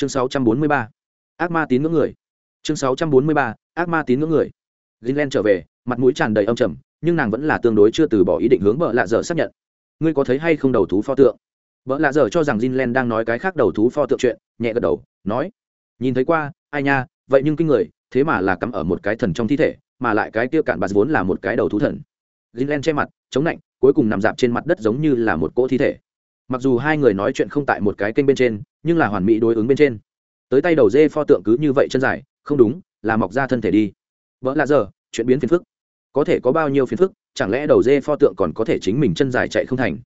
chương 643. ác ma tín ngưỡng người. Chương 643. ác ma tín ngưỡng người. Greenland trở về, mặt mũi tràn đầy âm trầm, nhưng nàng vẫn là tương đối chưa từ bỏ ý định hướng bợ lạ dở xác nhận. Ngươi có thấy hay không đầu thú pho tượng? Bợ lạ dở cho rằng Greenland đang nói cái khác đầu thú pho tượng chuyện, nhẹ gật đầu, nói. Nhìn thấy qua, ai nha, vậy nhưng kinh người, thế mà là cắm ở một cái thần trong thi thể, mà lại cái kia cạn bạt vốn là một cái đầu thú thần. Greenland che mặt, chống lạnh cuối cùng nằm dạp trên mặt đất giống như là một cỗ thi thể mặc dù hai người nói chuyện không tại một cái kênh bên trên, nhưng là hoàn mỹ đối ứng bên trên. Tới tay đầu dê pho tượng cứ như vậy chân dài, không đúng, là mọc ra thân thể đi. Vỡ là giờ, chuyện biến phiền phức. Có thể có bao nhiêu phiền phức, chẳng lẽ đầu dê pho tượng còn có thể chính mình chân dài chạy không thành?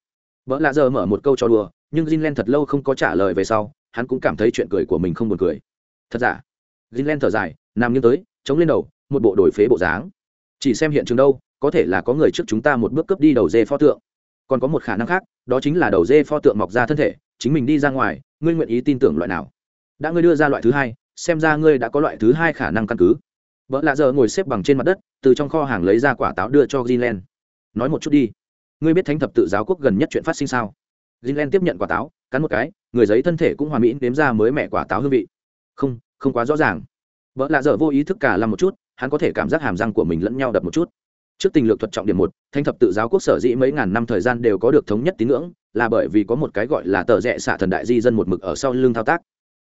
Vỡ là giờ mở một câu cho đùa, nhưng Jinlen thật lâu không có trả lời về sau, hắn cũng cảm thấy chuyện cười của mình không buồn cười. Thật giả? Jinlen thở dài, nằm nghiêng tới, chống lên đầu, một bộ đổi phế bộ dáng. Chỉ xem hiện trường đâu, có thể là có người trước chúng ta một bước cướp đi đầu dê pho tượng còn có một khả năng khác, đó chính là đầu dê pho tượng mọc ra thân thể, chính mình đi ra ngoài, ngươi nguyện ý tin tưởng loại nào? Đã ngươi đưa ra loại thứ hai, xem ra ngươi đã có loại thứ hai khả năng căn cứ. Vợ lạ giờ ngồi xếp bằng trên mặt đất, từ trong kho hàng lấy ra quả táo đưa cho greenland nói một chút đi, ngươi biết thánh thập tự giáo quốc gần nhất chuyện phát sinh sao? Greenland tiếp nhận quả táo, cắn một cái, người giấy thân thể cũng hòa mỹ nếm ra mới mẹ quả táo hương vị. Không không quá rõ ràng. Vợ lạ dở vô ý thức cả làm một chút, hắn có thể cảm giác hàm răng của mình lẫn nhau đập một chút trước tình lược thuật trọng điểm một thanh thập tự giáo quốc sở dĩ mấy ngàn năm thời gian đều có được thống nhất tín ngưỡng, là bởi vì có một cái gọi là tờ rẽ xạ thần đại di dân một mực ở sau lưng thao tác.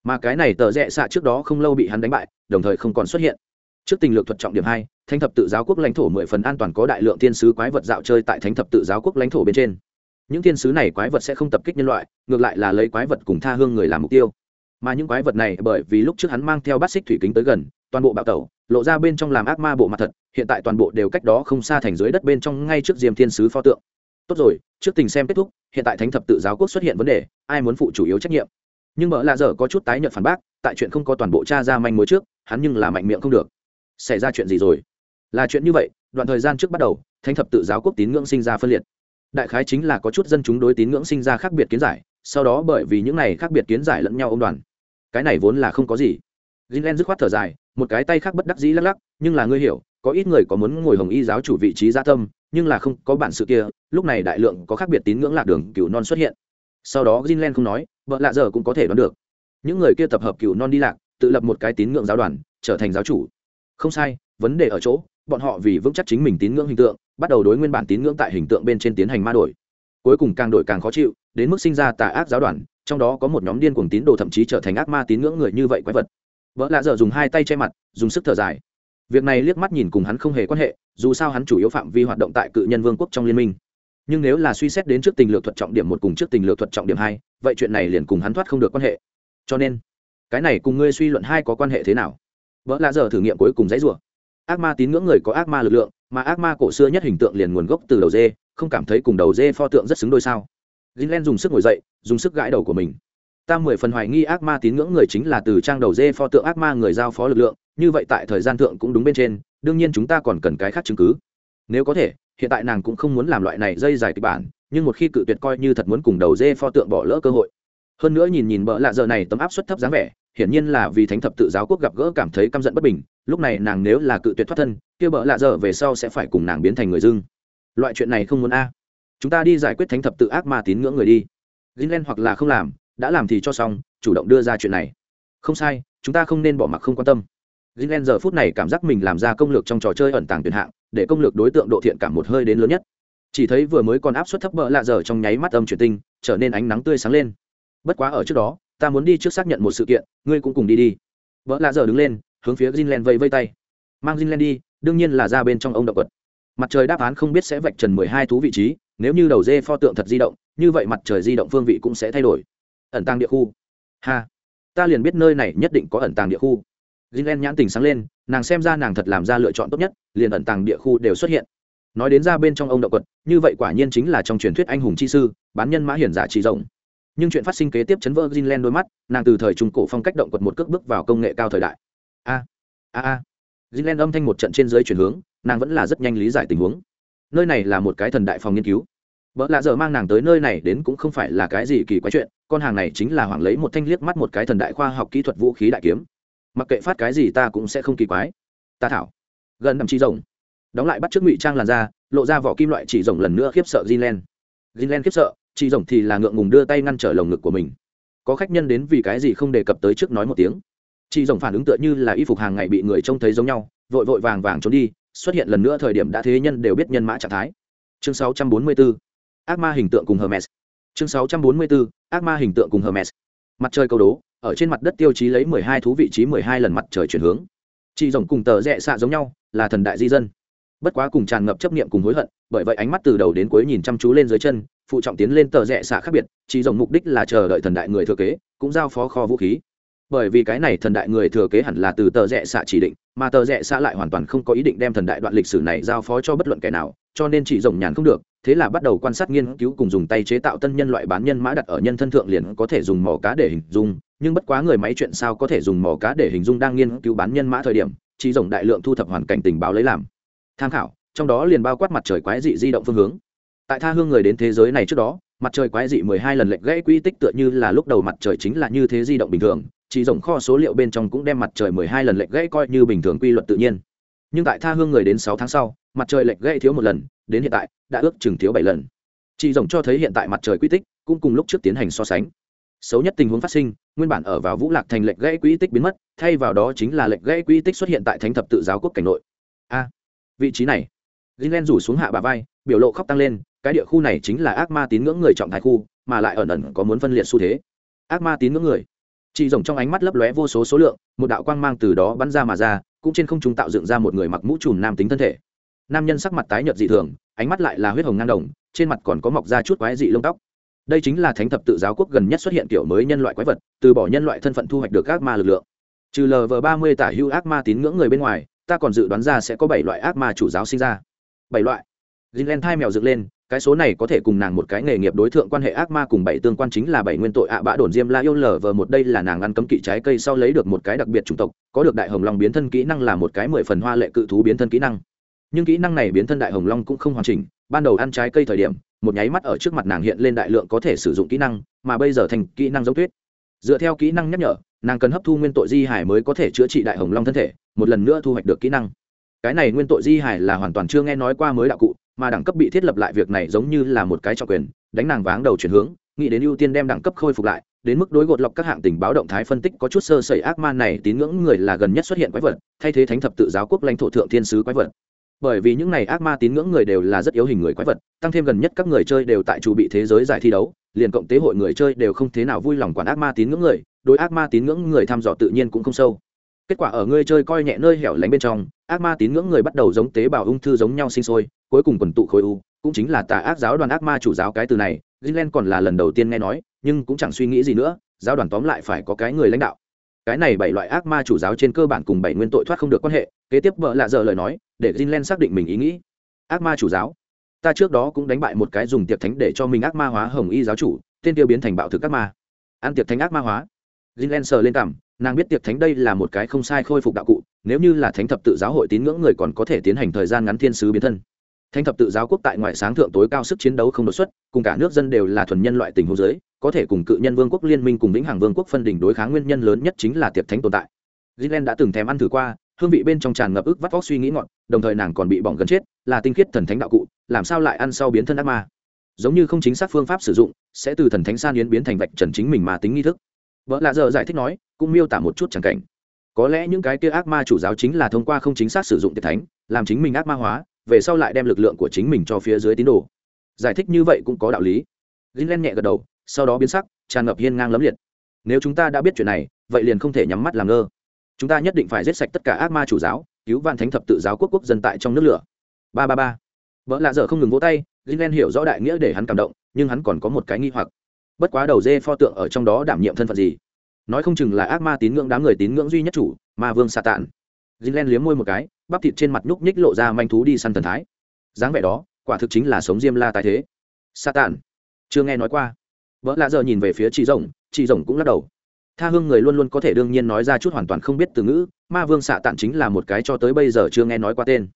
Mà cái này tờ rẽ xạ trước đó không lâu bị hắn đánh bại, đồng thời không còn xuất hiện. Trước tình lược thuật trọng điểm hai thanh thập tự giáo quốc lãnh thổ mười phần an toàn có đại lượng thiên sứ quái vật dạo chơi tại thánh thập tự giáo quốc lãnh thổ bên trên. Những thiên sứ này quái vật sẽ không tập kích nhân loại, ngược lại là lấy quái vật cùng tha hương người làm mục tiêu. Mà những quái vật này bởi vì lúc trước hắn mang theo bát xích thủy kính tới gần, toàn bộ bạo tẩu, lộ ra bên trong làm ác ma bộ mặt thật hiện tại toàn bộ đều cách đó không xa thành dưới đất bên trong ngay trước diêm thiên sứ pho tượng. Tốt rồi trước tình xem kết thúc hiện tại thánh thập tự giáo quốc xuất hiện vấn đề ai muốn phụ chủ yếu trách nhiệm? Nhưng mợ lạ dở có chút tái nhợt phản bác tại chuyện không có toàn bộ cha ra manh mối trước hắn nhưng là mạnh miệng không được. Xảy ra chuyện gì rồi? Là chuyện như vậy đoạn thời gian trước bắt đầu thánh thập tự giáo quốc tín ngưỡng sinh ra phân liệt. Đại khái chính là có chút dân chúng đối tín ngưỡng sinh ra khác biệt kiến giải sau đó bởi vì những này khác biệt kiến giải lẫn nhau ô m đoàn. Cái này vốn là không có gì. Jinlen dứt khoát thở dài, một cái tay khác bất đắc dĩ lắc lắc, nhưng là ngươi hiểu, có ít người có muốn ngồi hồng y giáo chủ vị trí gia tâm, nhưng là không có bản sự kia, lúc này đại lượng có khác biệt tín ngưỡng lạc đường cựu non xuất hiện. Sau đó Jinlen không nói, vợ lạ giờ cũng có thể đoán được. Những người kia tập hợp cựu non đi lạc, tự lập một cái tín ngưỡng giáo đoàn, trở thành giáo chủ. Không sai, vấn đề ở chỗ, bọn họ vì vững chắc chính mình tín ngưỡng hình tượng, bắt đầu đối nguyên bản tín ngưỡng tại hình tượng bên trên tiến hành ma đổi. Cuối cùng càng đổi càng khó chịu, đến mức sinh ra tà ác giáo đoàn, trong đó có một nhóm điên cuồng tín đồ thậm chí trở thành ác ma tín ngưỡng người như vậy quái vật vợ lạ dở dùng hai tay che mặt dùng sức thở dài việc này liếc mắt nhìn cùng hắn không hề quan hệ, dù sao hắn chủ yếu phạm vi hoạt động tại cự nhân vương quốc trong liên minh. Nhưng nếu là suy xét đến trước tình lược thuật trọng điểm một cùng trước tình lược thuật trọng điểm hai, vậy chuyện này liền cùng hắn thoát không được quan hệ. Cho nên, cái này cùng ngươi suy luận hai có quan hệ thế nào? Vỡ lạ giờ thử nghiệm cuối cùng dãy rủa. Ác ma tín ngưỡng người có ác ma lực lượng, mà ác ma cổ xưa nhất hình tượng liền nguồn gốc từ đầu dê, không cảm thấy cùng đầu dê pho tượng rất xứng đôi sao. Gilen dùng sức ngồi dậy, dùng sức gãi đầu của mình. Ta mười phần hoài nghi ác ma tín ngưỡng người chính là từ trang đầu dê pho tượng ác ma người giao phó lực lượng như vậy tại thời gian thượng cũng đúng bên trên, đương nhiên chúng ta còn cần cái khác chứng cứ. Nếu có thể, hiện tại nàng cũng không muốn làm loại này dây dài kịch bản, nhưng một khi cự tuyệt coi như thật muốn cùng đầu dê pho tượng bỏ lỡ cơ hội. Hơn nữa nhìn nhìn bỡ lạ giờ này tấm áp suất thấp dáng vẻ, hiển nhiên là vì thánh thập tự giáo quốc gặp gỡ cảm thấy căm giận bất bình, lúc này nàng nếu là cự tuyệt thoát thân, kia bỡ lạ giờ về sau sẽ phải cùng nàng biến thành người dưng. Loại chuyện này không muốn a. Chúng ta đi giải quyết thánh thập tự ác ma tín ngưỡng người đi. Greenland hoặc là không làm, đã làm thì cho xong, chủ động đưa ra chuyện này. Không sai, chúng ta không nên bỏ mặc không quan tâm. Gilen giờ phút này cảm giác mình làm ra công lược trong trò chơi ẩn tàng tuyển hạng, để công lược đối tượng độ thiện cảm một hơi đến lớn nhất. Chỉ thấy vừa mới còn áp suất thấp bỡ lạ giờ trong nháy mắt âm chuyển tinh, trở nên ánh nắng tươi sáng lên. Bất quá ở trước đó, ta muốn đi trước xác nhận một sự kiện, ngươi cũng cùng đi đi. Bợ lạ giờ đứng lên, hướng phía Gilen vây vây tay. Mang Gilen đi, đương nhiên là ra bên trong ông động vật mặt trời đáp án không biết sẽ vạch trần mười hai thú vị trí, nếu như đầu dê pho tượng thật di động, như vậy mặt trời di động phương vị cũng sẽ thay đổi. Ẩn tàng địa khu. Ha, ta liền biết nơi này nhất định có ẩn tàng địa khu. Jinlen nhãn tình sáng lên, nàng xem ra nàng thật làm ra lựa chọn tốt nhất, liền ẩn tàng địa khu đều xuất hiện. Nói đến ra bên trong ông động quật, như vậy quả nhiên chính là trong truyền thuyết anh hùng chi sư, bán nhân mã hiển giả chỉ rộng. Nhưng chuyện phát sinh kế tiếp chấn vỡ Jinlen đôi mắt, nàng từ thời trung cổ phong cách động quật một cước bước vào công nghệ cao thời đại. A a a. Jinlen âm thanh một trận trên dưới chuyển hướng, nàng vẫn là rất nhanh lý giải tình huống. Nơi này là một cái thần đại phòng nghiên cứu. Bỡ lạ giờ mang nàng tới nơi này đến cũng không phải là cái gì kỳ quái chuyện, con hàng này chính là hoàng lấy một thanh liếc mắt một cái thần đại khoa học kỹ thuật vũ khí đại kiếm mặc kệ phát cái gì ta cũng sẽ không kỳ quái. Ta thảo. Gần nằm chi rồng. Đóng lại bắt trước ngụy trang làn da lộ ra vỏ kim loại chỉ rồng lần nữa khiếp sợ Greenland. Greenland khiếp sợ, chỉ rồng thì là ngượng ngùng đưa tay ngăn trở lồng ngực của mình. có khách nhân đến vì cái gì không đề cập tới trước nói một tiếng. Chỉ rồng phản ứng tựa như là y phục hàng ngày bị người trông thấy giống nhau vội vội vàng vàng trốn đi xuất hiện lần nữa thời điểm đã thế nhân đều biết nhân mã trạng thái. Chương 644 ác ma hình tượng cùng hermes. Chương 644 ác ma hình tượng cùng hermes. Mặt trời câu đố ở trên mặt đất tiêu chí lấy mười hai thú vị trí mười hai lần mặt trời chuyển hướng. Chị rồng cùng tờ rẽ xạ giống nhau, là thần đại di dân. Bất quá cùng tràn ngập chấp niệm cùng hối hận, bởi vậy ánh mắt từ đầu đến cuối nhìn chăm chú lên dưới chân, phụ trọng tiến lên tờ rẽ xạ khác biệt, chị rồng mục đích là chờ đợi thần đại người thừa kế, cũng giao phó kho vũ khí. Bởi vì cái này thần đại người thừa kế hẳn là từ tờ rẽ xạ chỉ định, mà tờ rẽ xạ lại hoàn toàn không có ý định đem thần đại đoạn lịch sử này giao phó cho bất luận kẻ nào, cho nên chỉ rồng nhàn không được, thế là bắt đầu quan sát nghiên cứu cùng dùng tay chế tạo tân nhân loại bán nhân mã đặt ở nhân thân thượng liền có thể dùng mỏ cá để hình dung nhưng bất quá người máy chuyện sao có thể dùng mỏ cá để hình dung đang nghiên cứu bán nhân mã thời điểm, chỉ rộng đại lượng thu thập hoàn cảnh tình báo lấy làm. Tham khảo, trong đó liền bao quát mặt trời quái dị di động phương hướng. Tại tha hương người đến thế giới này trước đó, mặt trời quái dị mười hai lần lệch gãy quy tích tựa như là lúc đầu mặt trời chính là như thế di động bình thường, chỉ rộng kho số liệu bên trong cũng đem mặt trời mười hai lần lệch gãy coi như bình thường quy luật tự nhiên. Nhưng tại tha hương người đến sáu tháng sau, mặt trời lệch gãy thiếu một lần, đến hiện tại, đã ước chừng thiếu bảy lần. Chỉ rộng cho thấy hiện tại mặt trời quy tích cũng cùng lúc trước tiến hành so sánh xấu nhất tình huống phát sinh, nguyên bản ở vào vũ lạc thành lệnh gãy quỹ tích biến mất, thay vào đó chính là lệnh gãy quỹ tích xuất hiện tại thánh thập tự giáo quốc cảnh nội. A, vị trí này. Greenland rủ xuống hạ bà vai, biểu lộ khóc tăng lên, cái địa khu này chính là ác ma tín ngưỡng người trọng thái khu, mà lại ẩn ẩn có muốn phân liệt xu thế. Ác ma tín ngưỡng người. Chị rồng trong ánh mắt lấp lóe vô số số lượng, một đạo quang mang từ đó bắn ra mà ra, cũng trên không trung tạo dựng ra một người mặc mũ trùm nam tính thân thể. Nam nhân sắc mặt tái nhợt dị thường, ánh mắt lại là huyết hồng ngang đồng, trên mặt còn có mọc ra chút quái dị lông tóc đây chính là thánh thập tự giáo quốc gần nhất xuất hiện kiểu mới nhân loại quái vật, từ bỏ nhân loại thân phận thu hoạch được ác ma lực lượng. Trừ lv ba mươi tả hưu ác ma tín ngưỡng người bên ngoài, ta còn dự đoán ra sẽ có bảy loại ác ma chủ giáo sinh ra. Bảy loại. Greenland thai mèo dựng lên, cái số này có thể cùng nàng một cái nghề nghiệp đối tượng quan hệ ác ma cùng bảy tương quan chính là bảy nguyên tội ạ bã đồn diêm la yêu lờ vờ một, đây là nàng ăn cấm kỵ trái cây sau lấy được một cái đặc biệt chủng tộc, có được đại hồng long biến thân kỹ năng là một cái mười phần hoa lệ cự thú biến thân kỹ năng. Nhưng kỹ năng này biến thân đại hồng long cũng không hoàn chỉnh ban đầu ăn trái cây thời điểm, một nháy mắt ở trước mặt nàng hiện lên đại lượng có thể sử dụng kỹ năng, mà bây giờ thành kỹ năng giống tuyết. Dựa theo kỹ năng nhắc nhở, nàng cần hấp thu nguyên tội di hải mới có thể chữa trị đại hồng long thân thể, một lần nữa thu hoạch được kỹ năng. Cái này nguyên tội di hải là hoàn toàn chưa nghe nói qua mới đạo cụ, mà đẳng cấp bị thiết lập lại việc này giống như là một cái trọng quyền, đánh nàng váng đầu chuyển hướng, nghĩ đến ưu tiên đem đẳng cấp khôi phục lại, đến mức đối gột lọc các hạng tình báo động thái phân tích có chút sơ sẩy ác man này tín ngưỡng người là gần nhất xuất hiện quái vật, thay thế thánh thập tự giáo quốc lãnh thổ thượng thiên sứ quái vật bởi vì những này ác ma tín ngưỡng người đều là rất yếu hình người quái vật, tăng thêm gần nhất các người chơi đều tại chủ bị thế giới giải thi đấu, liền cộng tế hội người chơi đều không thế nào vui lòng quản ác ma tín ngưỡng người, đối ác ma tín ngưỡng người thăm dò tự nhiên cũng không sâu. Kết quả ở người chơi coi nhẹ nơi hẻo lánh bên trong, ác ma tín ngưỡng người bắt đầu giống tế bào ung thư giống nhau sinh sôi, cuối cùng quần tụ khối u, cũng chính là tà ác giáo đoàn ác ma chủ giáo cái từ này, Greenland còn là lần đầu tiên nghe nói, nhưng cũng chẳng suy nghĩ gì nữa, giáo đoàn tóm lại phải có cái người lãnh đạo cái này bảy loại ác ma chủ giáo trên cơ bản cùng bảy nguyên tội thoát không được quan hệ, kế tiếp vợ lạ giờ lời nói, để Jinlen xác định mình ý nghĩ. Ác ma chủ giáo. Ta trước đó cũng đánh bại một cái dùng tiệc thánh để cho mình ác ma hóa hồng y giáo chủ, tên tiêu biến thành bạo thực ác ma. Ăn tiệc thánh ác ma hóa. Jinlen sờ lên cảm nàng biết tiệc thánh đây là một cái không sai khôi phục đạo cụ, nếu như là thánh thập tự giáo hội tín ngưỡng người còn có thể tiến hành thời gian ngắn thiên sứ biến thân. Thánh thập tự giáo quốc tại ngoại sáng thượng tối cao sức chiến đấu không đột xuất, cùng cả nước dân đều là thuần nhân loại tình hồ giới có thể cùng cự nhân vương quốc liên minh cùng vĩnh hằng vương quốc phân đỉnh đối kháng nguyên nhân lớn nhất chính là tiệp thánh tồn tại. Gilen đã từng thèm ăn thử qua, hương vị bên trong tràn ngập ức vắt vóc suy nghĩ ngọn, đồng thời nàng còn bị bỏng gần chết, là tinh khiết thần thánh đạo cụ, làm sao lại ăn sau biến thân ác ma? Giống như không chính xác phương pháp sử dụng, sẽ từ thần thánh san yến biến thành vạch trần chính mình mà tính nghi thức. Vợ lạ giờ giải thích nói, cũng miêu tả một chút chẳng cảnh. Có lẽ những cái kia ác ma chủ giáo chính là thông qua không chính xác sử dụng tiệp thánh, làm chính mình ác ma hóa, về sau lại đem lực lượng của chính mình cho phía dưới tín đồ. Giải thích như vậy cũng có đạo lý. Gilen nhẹ gật đầu sau đó biến sắc tràn ngập hiên ngang lấm liệt. Nếu chúng ta đã biết chuyện này vậy liền không thể nhắm mắt làm ngơ. Chúng ta nhất định phải giết sạch tất cả ác ma chủ giáo cứu vạn thánh thập tự giáo quốc quốc dân tại trong nước lửa. Ba ba ba. Vợ lạ dở không ngừng vỗ tay gilen hiểu rõ đại nghĩa để hắn cảm động nhưng hắn còn có một cái nghi hoặc. Bất quá đầu dê pho tượng ở trong đó đảm nhiệm thân phận gì? Nói không chừng là ác ma tín ngưỡng đám người tín ngưỡng duy nhất chủ ma vương sa tàn Jinlen liếm môi một cái, bắp thịt trên mặt nhúc nhích lộ ra manh thú đi săn thần thái. dáng vẻ đó, quả thực chính là sống diêm la tài thế. Satan, chưa nghe nói qua. Vợ lạ giờ nhìn về phía chị rồng, chị rồng cũng lắc đầu. Tha hương người luôn luôn có thể đương nhiên nói ra chút hoàn toàn không biết từ ngữ, ma vương xạ tản chính là một cái cho tới bây giờ chưa nghe nói qua tên.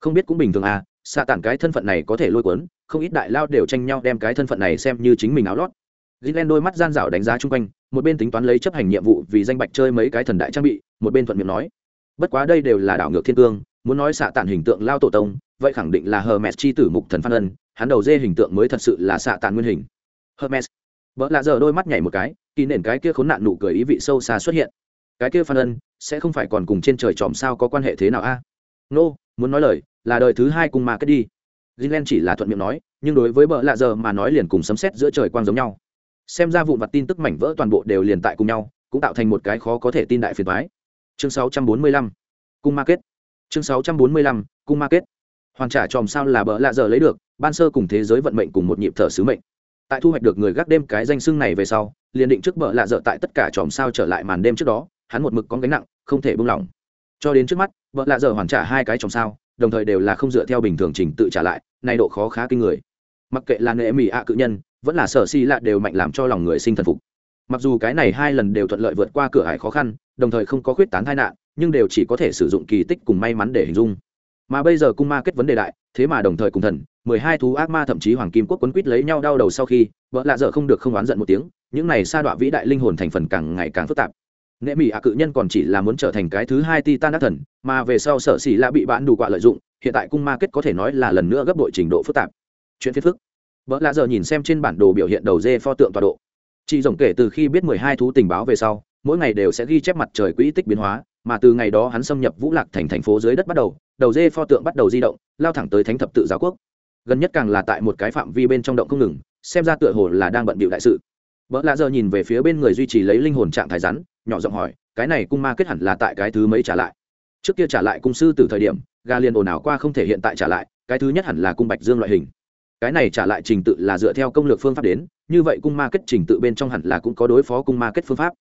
Không biết cũng bình thường à, xạ tản cái thân phận này có thể lôi cuốn, không ít đại lao đều tranh nhau đem cái thân phận này xem như chính mình áo lót. Gilen đôi mắt gian rảo đánh giá chung quanh, một bên tính toán lấy chấp hành nhiệm vụ vì danh bạch chơi mấy cái thần đại trang bị, một bên thuận miệng nói: bất quá đây đều là đảo ngược thiên cương muốn nói xạ tản hình tượng lao tổ tông vậy khẳng định là hermes chi tử mục thần phan ân hắn đầu dê hình tượng mới thật sự là xạ tản nguyên hình hermes vợ lạ giờ đôi mắt nhảy một cái kỳ nền cái kia khốn nạn nụ cười ý vị sâu xa xuất hiện cái kia phan ân sẽ không phải còn cùng trên trời tròm sao có quan hệ thế nào a à? nô、no, muốn nói lời là đời thứ hai cùng mà kết đi Greenland chỉ là thuận miệng nói, nhưng đối với bợ lạ giờ mà nói liền cùng sấm sét giữa trời quang giống nhau. Xem ra vụn vặt tin tức mảnh vỡ toàn bộ đều liền tại cùng nhau, cũng tạo thành một cái khó có thể tin đại phiền toái. Chương 645. Cung market. Chương 645. Cung market. Hoàn trả tròm sao là bợ lạ giờ lấy được, ban sơ cùng thế giới vận mệnh cùng một nhịp thở sứ mệnh. Tại thu hoạch được người gác đêm cái danh xưng này về sau, liền định trước bợ lạ dở tại tất cả chòm sao trở lại màn đêm trước đó, hắn một mực có gánh nặng, không thể buông lỏng. Cho đến trước mắt, bợ lạ dở hoàn trả hai cái chòm sao, đồng thời đều là không dựa theo bình thường trình tự trả lại nay độ khó khá kinh người. Mặc kệ là nệ mỹ ạ cự nhân vẫn là sở si lạ đều mạnh làm cho lòng người sinh thần phục. Mặc dù cái này hai lần đều thuận lợi vượt qua cửa hải khó khăn đồng thời không có khuyết tán tai nạn nhưng đều chỉ có thể sử dụng kỳ tích cùng may mắn để hình dung. Mà bây giờ cung ma kết vấn đề đại thế mà đồng thời cùng thần, mười hai thú ác ma thậm chí hoàng kim quốc quấn quýt lấy nhau đau đầu sau khi, vợ lạ dở không được không oán giận một tiếng, những này sa đọa vĩ đại linh hồn thành phần càng ngày càng phức tạp. Nghệ mỹ ạ cự nhân còn chỉ là muốn trở thành cái thứ hai titan ác thần, mà về sau sở xỉ lạ bị bán đủ quạ lợi dụng, hiện tại cung ma kết có thể nói là lần nữa gấp đội trình độ phức tạp. Chuyện phiền phức. Vợ lạ dở nhìn xem trên bản đồ biểu hiện đầu dê pho tượng tọa độ. Chị rồng kể từ khi biết mười hai thú tình báo về sau, mỗi ngày đều sẽ ghi chép mặt trời quỹ tích biến hóa mà từ ngày đó hắn xâm nhập vũ lạc thành thành phố dưới đất bắt đầu đầu dê pho tượng bắt đầu di động, lao thẳng tới thánh thập tự giáo quốc. Gần nhất càng là tại một cái phạm vi bên trong động không ngừng, xem ra tựa hồ là đang bận bịu đại sự. Vợ lạ giờ nhìn về phía bên người duy trì lấy linh hồn trạng thái rắn, nhỏ giọng hỏi, cái này cung ma kết hẳn là tại cái thứ mấy trả lại? Trước kia trả lại cung sư từ thời điểm, gà liền ồn ào qua không thể hiện tại trả lại, cái thứ nhất hẳn là cung bạch dương loại hình. Cái này trả lại trình tự là dựa theo công lược phương pháp đến, như vậy cung ma kết trình tự bên trong hẳn là cũng có đối phó cung ma kết phương pháp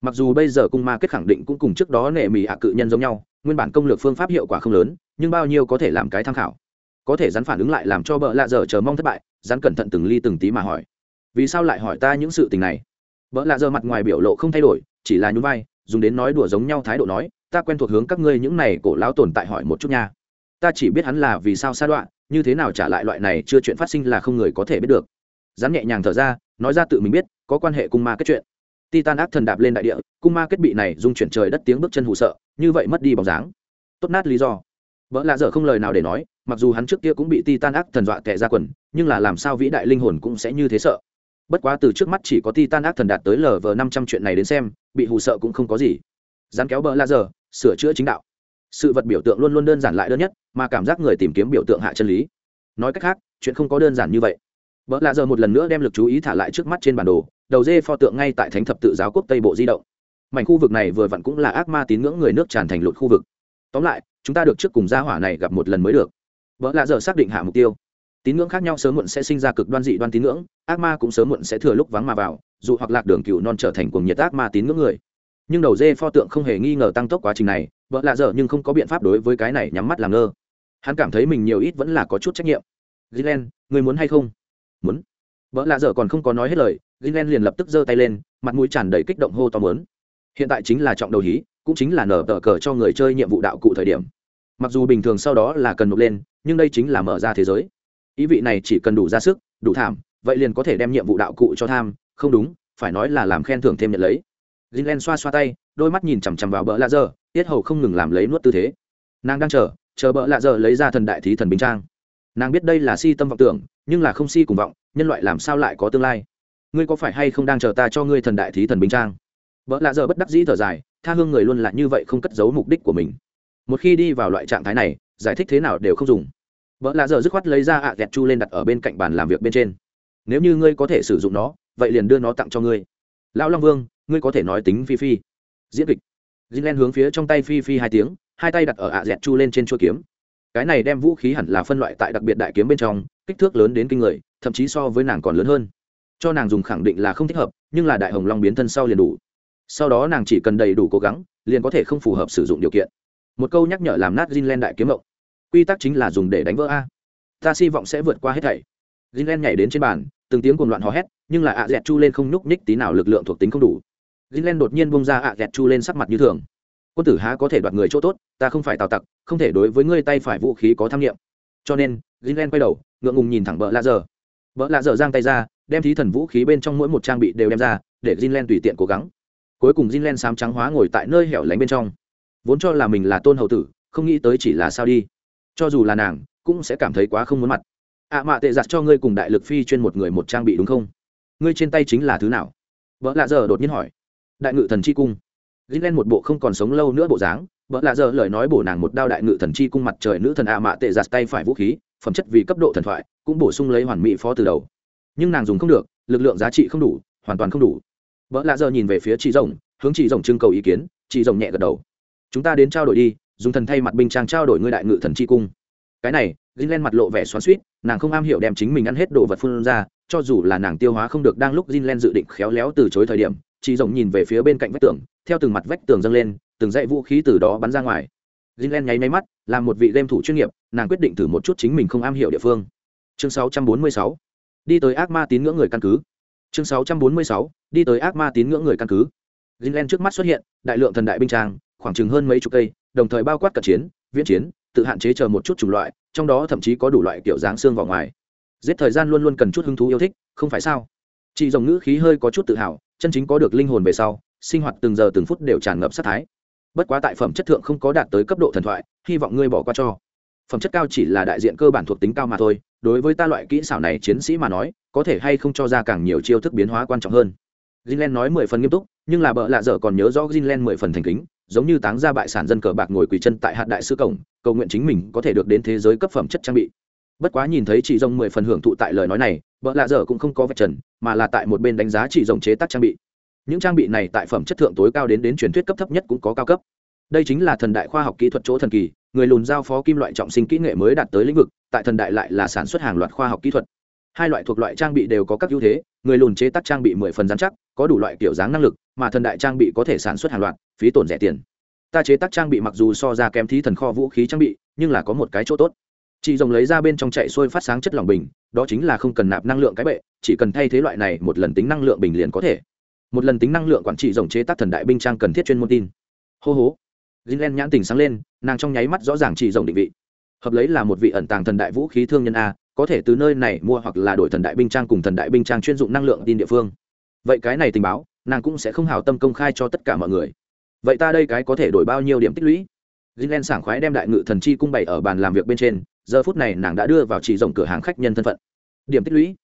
mặc dù bây giờ cung ma kết khẳng định cũng cùng trước đó nệ mì hạ cự nhân giống nhau, nguyên bản công lược phương pháp hiệu quả không lớn, nhưng bao nhiêu có thể làm cái tham khảo. Có thể rắn phản ứng lại làm cho bợ lạ dở chờ mong thất bại, rắn cẩn thận từng ly từng tí mà hỏi. Vì sao lại hỏi ta những sự tình này? Bợ lạ dở mặt ngoài biểu lộ không thay đổi, chỉ là nhún vai, dùng đến nói đùa giống nhau thái độ nói, ta quen thuộc hướng các ngươi những này cổ lão tồn tại hỏi một chút nha. Ta chỉ biết hắn là vì sao sa đoạn như thế nào trả lại loại này chưa chuyện phát sinh là không người có thể biết được. Rắn nhẹ nhàng thở ra, nói ra tự mình biết, có quan hệ cung ma kết chuyện titan ác thần đạp lên đại địa, cung ma kết bị này dung chuyển trời đất tiếng bước chân hụ sợ, như vậy mất đi bóng dáng. Tốt nát lý do. Vợ lạ dở không lời nào để nói, mặc dù hắn trước kia cũng bị titan ác thần dọa tệ ra quần, nhưng là làm sao vĩ đại linh hồn cũng sẽ như thế sợ. Bất quá từ trước mắt chỉ có titan ác thần đạt tới lv năm trăm chuyện này đến xem, bị hù sợ cũng không có gì. Dán kéo bờ la giờ sửa chữa chính đạo. Sự vật biểu tượng luôn luôn đơn giản lại đơn nhất, mà cảm giác người tìm kiếm biểu tượng hạ chân lý. Nói cách khác, chuyện không có đơn giản như vậy. Vợ lạ giờ một lần nữa đem lực chú ý thả lại trước mắt trên bản đồ đầu dê pho tượng ngay tại thánh thập tự giáo quốc tây bộ di động. Mảnh khu vực này vừa vặn cũng là ác ma tín ngưỡng người nước tràn thành lụt khu vực. Tóm lại, chúng ta được trước cùng gia hỏa này gặp một lần mới được. Vợ lạ giờ xác định hạ mục tiêu. Tín ngưỡng khác nhau sớm muộn sẽ sinh ra cực đoan dị đoan tín ngưỡng, ác ma cũng sớm muộn sẽ thừa lúc vắng mà vào, dù hoặc lạc đường cựu non trở thành cuồng nhiệt ác ma tín ngưỡng người. Nhưng đầu dê pho tượng không hề nghi ngờ tăng tốc quá trình này, vợ lạ dở nhưng không có biện pháp đối với cái này nhắm mắt làm ngơ. Hắn cảm thấy mình nhiều ít vẫn là có chút trách nhiệm. Gilen, người muốn hay không? Muốn. Vợ lạ dở còn không có nói hết lời gilen liền lập tức giơ tay lên mặt mũi tràn đầy kích động hô to muốn. hiện tại chính là trọng đầu hí cũng chính là nở tờ cờ cho người chơi nhiệm vụ đạo cụ thời điểm mặc dù bình thường sau đó là cần nộp lên nhưng đây chính là mở ra thế giới ý vị này chỉ cần đủ ra sức đủ thảm vậy liền có thể đem nhiệm vụ đạo cụ cho tham không đúng phải nói là làm khen thưởng thêm nhận lấy Gilen xoa xoa tay, đôi mắt nhìn chằm chằm vào bỡ lạ giờ, tiết hầu không ngừng làm lấy nuốt tư thế. Nàng đang chờ, chờ bỡ lạ giờ lấy ra thần đại thí thần bình trang. Nàng biết đây là si tâm vọng tưởng, nhưng là không si cùng vọng, nhân loại làm sao lại có tương lai? Ngươi có phải hay không đang chờ ta cho ngươi thần đại thí thần bình trang? vợ lạ giờ bất đắc dĩ thở dài, tha hương người luôn là như vậy không cất giấu mục đích của mình. Một khi đi vào loại trạng thái này, giải thích thế nào đều không dùng. vợ lạ giờ dứt khoát lấy ra ạ à chu lên đặt ở bên cạnh bàn làm việc bên trên. Nếu như ngươi có thể sử dụng nó, vậy liền đưa nó tặng cho ngươi. Lão Long Vương, ngươi có thể nói tính phi phi diễn kịch Jinlen hướng phía trong tay phi phi hai tiếng hai tay đặt ở ạ dẹt chu lên trên chuôi kiếm cái này đem vũ khí hẳn là phân loại tại đặc biệt đại kiếm bên trong kích thước lớn đến kinh người thậm chí so với nàng còn lớn hơn cho nàng dùng khẳng định là không thích hợp nhưng là đại hồng long biến thân sau liền đủ sau đó nàng chỉ cần đầy đủ cố gắng liền có thể không phù hợp sử dụng điều kiện một câu nhắc nhở làm nát Jinlen đại kiếm mộng quy tắc chính là dùng để đánh vỡ a ta hy vọng sẽ vượt qua hết thảy Jinlen nhảy đến trên bàn từng tiếng cuồng loạn hò hét nhưng là ạ dẹt chu lên không nhúc nhích tí nào lực lượng thuộc tính không đủ Greenland đột nhiên bung ra ạ à chu lên sắc mặt như thường. Quân tử há có thể đoạt người chỗ tốt, ta không phải tào tặc, không thể đối với ngươi tay phải vũ khí có tham nghiệm. Cho nên, Greenland quay đầu, ngượng ngùng nhìn thẳng bợ la giờ vợ lạ dở giang tay ra, đem thí thần vũ khí bên trong mỗi một trang bị đều đem ra, để Greenland tùy tiện cố gắng. Cuối cùng Greenland sám trắng hóa ngồi tại nơi hẻo lánh bên trong. Vốn cho là mình là tôn hầu tử, không nghĩ tới chỉ là sao đi. Cho dù là nàng, cũng sẽ cảm thấy quá không muốn mặt. ạ à mạ tệ giặt cho ngươi cùng đại lực phi chuyên một người một trang bị đúng không? Ngươi trên tay chính là thứ nào? vợ lạ giờ đột nhiên hỏi đại ngự thần chi cung gin len một bộ không còn sống lâu nữa bộ dáng vợ lạ giờ lời nói bổ nàng một đao đại ngự thần chi cung mặt trời nữ thần a mạ tệ giặt tay phải vũ khí phẩm chất vì cấp độ thần thoại cũng bổ sung lấy hoàn mỹ phó từ đầu. Nhưng nàng dùng không được lực lượng giá trị không đủ hoàn toàn không đủ. Vợ lạ giờ nhìn về phía chị rồng hướng chị rồng trưng cầu ý kiến chị rồng nhẹ gật đầu. Chúng ta đến trao đổi đi dùng thần thay mặt binh trang trao đổi ngươi đại ngự thần chi cung. Cái này Jinlen mặt lộ vẻ xoắn suýt nàng không am hiểu đem chính mình ăn hết đồ vật phun ra, cho dù là nàng tiêu hóa không được đang lúc Jinlen dự định khéo léo từ chối thời điểm, Chị rồng nhìn về phía bên cạnh vách tường, theo từng mặt vách tường dâng lên, từng dãy vũ khí từ đó bắn ra ngoài. Jinlen nháy nháy mắt, làm một vị game thủ chuyên nghiệp, nàng quyết định thử một chút chính mình không am hiểu địa phương. Chương 646. Đi tới ác ma tín ngưỡng người căn cứ. Chương 646. Đi tới ác ma tín ngưỡng người căn cứ. Jinlen trước mắt xuất hiện, đại lượng thần đại binh trang, khoảng chừng hơn mấy chục cây, đồng thời bao quát cận chiến, viễn chiến, tự hạn chế chờ một chút chủng loại, trong đó thậm chí có đủ loại kiểu dáng xương vào ngoài giết thời gian luôn luôn cần chút hứng thú yêu thích không phải sao chị dòng ngữ khí hơi có chút tự hào chân chính có được linh hồn về sau sinh hoạt từng giờ từng phút đều tràn ngập sát thái bất quá tại phẩm chất thượng không có đạt tới cấp độ thần thoại hy vọng ngươi bỏ qua cho phẩm chất cao chỉ là đại diện cơ bản thuộc tính cao mà thôi đối với ta loại kỹ xảo này chiến sĩ mà nói có thể hay không cho ra càng nhiều chiêu thức biến hóa quan trọng hơn Jinlen nói mười phần nghiêm túc, nhưng là bợ lạ dở còn nhớ rõ Jinlen mười phần thành kính, giống như táng ra bại sản dân cờ bạc ngồi quỳ chân tại hạt đại sư cổng, cầu nguyện chính mình có thể được đến thế giới cấp phẩm chất trang bị. Bất quá nhìn thấy chị rồng mười phần hưởng thụ tại lời nói này, bợ lạ dở cũng không có vạch trần, mà là tại một bên đánh giá chị rồng chế tác trang bị. Những trang bị này tại phẩm chất thượng tối cao đến đến truyền thuyết cấp thấp nhất cũng có cao cấp. Đây chính là thần đại khoa học kỹ thuật chỗ thần kỳ, người lùn giao phó kim loại trọng sinh kỹ nghệ mới đạt tới lĩnh vực, tại thần đại lại là sản xuất hàng loạt khoa học kỹ thuật. Hai loại thuộc loại trang bị đều có các ưu thế người lùn chế tác trang bị mười phần giám chắc có đủ loại kiểu dáng năng lực mà thần đại trang bị có thể sản xuất hàng loạt phí tổn rẻ tiền. Ta chế tác trang bị mặc dù so ra kém thí thần kho vũ khí trang bị nhưng là có một cái chỗ tốt. Chị rồng lấy ra bên trong chạy xuôi phát sáng chất lỏng bình đó chính là không cần nạp năng lượng cái bệ chỉ cần thay thế loại này một lần tính năng lượng bình liền có thể một lần tính năng lượng quản trị rồng chế tác thần đại binh trang cần thiết chuyên môn tin. Hô hố Gilen nhãn tình sáng lên, nàng trong nháy mắt rõ ràng chỉ rồng định vị. Hợp lấy là một vị ẩn tàng thần đại vũ khí thương nhân a, có thể từ nơi này mua hoặc là đổi thần đại binh trang cùng thần đại binh trang chuyên dụng năng lượng tin địa phương. Vậy cái này tình báo nàng cũng sẽ không hào tâm công khai cho tất cả mọi người. Vậy ta đây cái có thể đổi bao nhiêu điểm tích lũy? Gilen sảng khoái đem đại ngự thần chi cung bày ở bàn làm việc bên trên giờ phút này nàng đã đưa vào chỉ rộng cửa hàng khách nhân thân phận. Điểm tích lũy.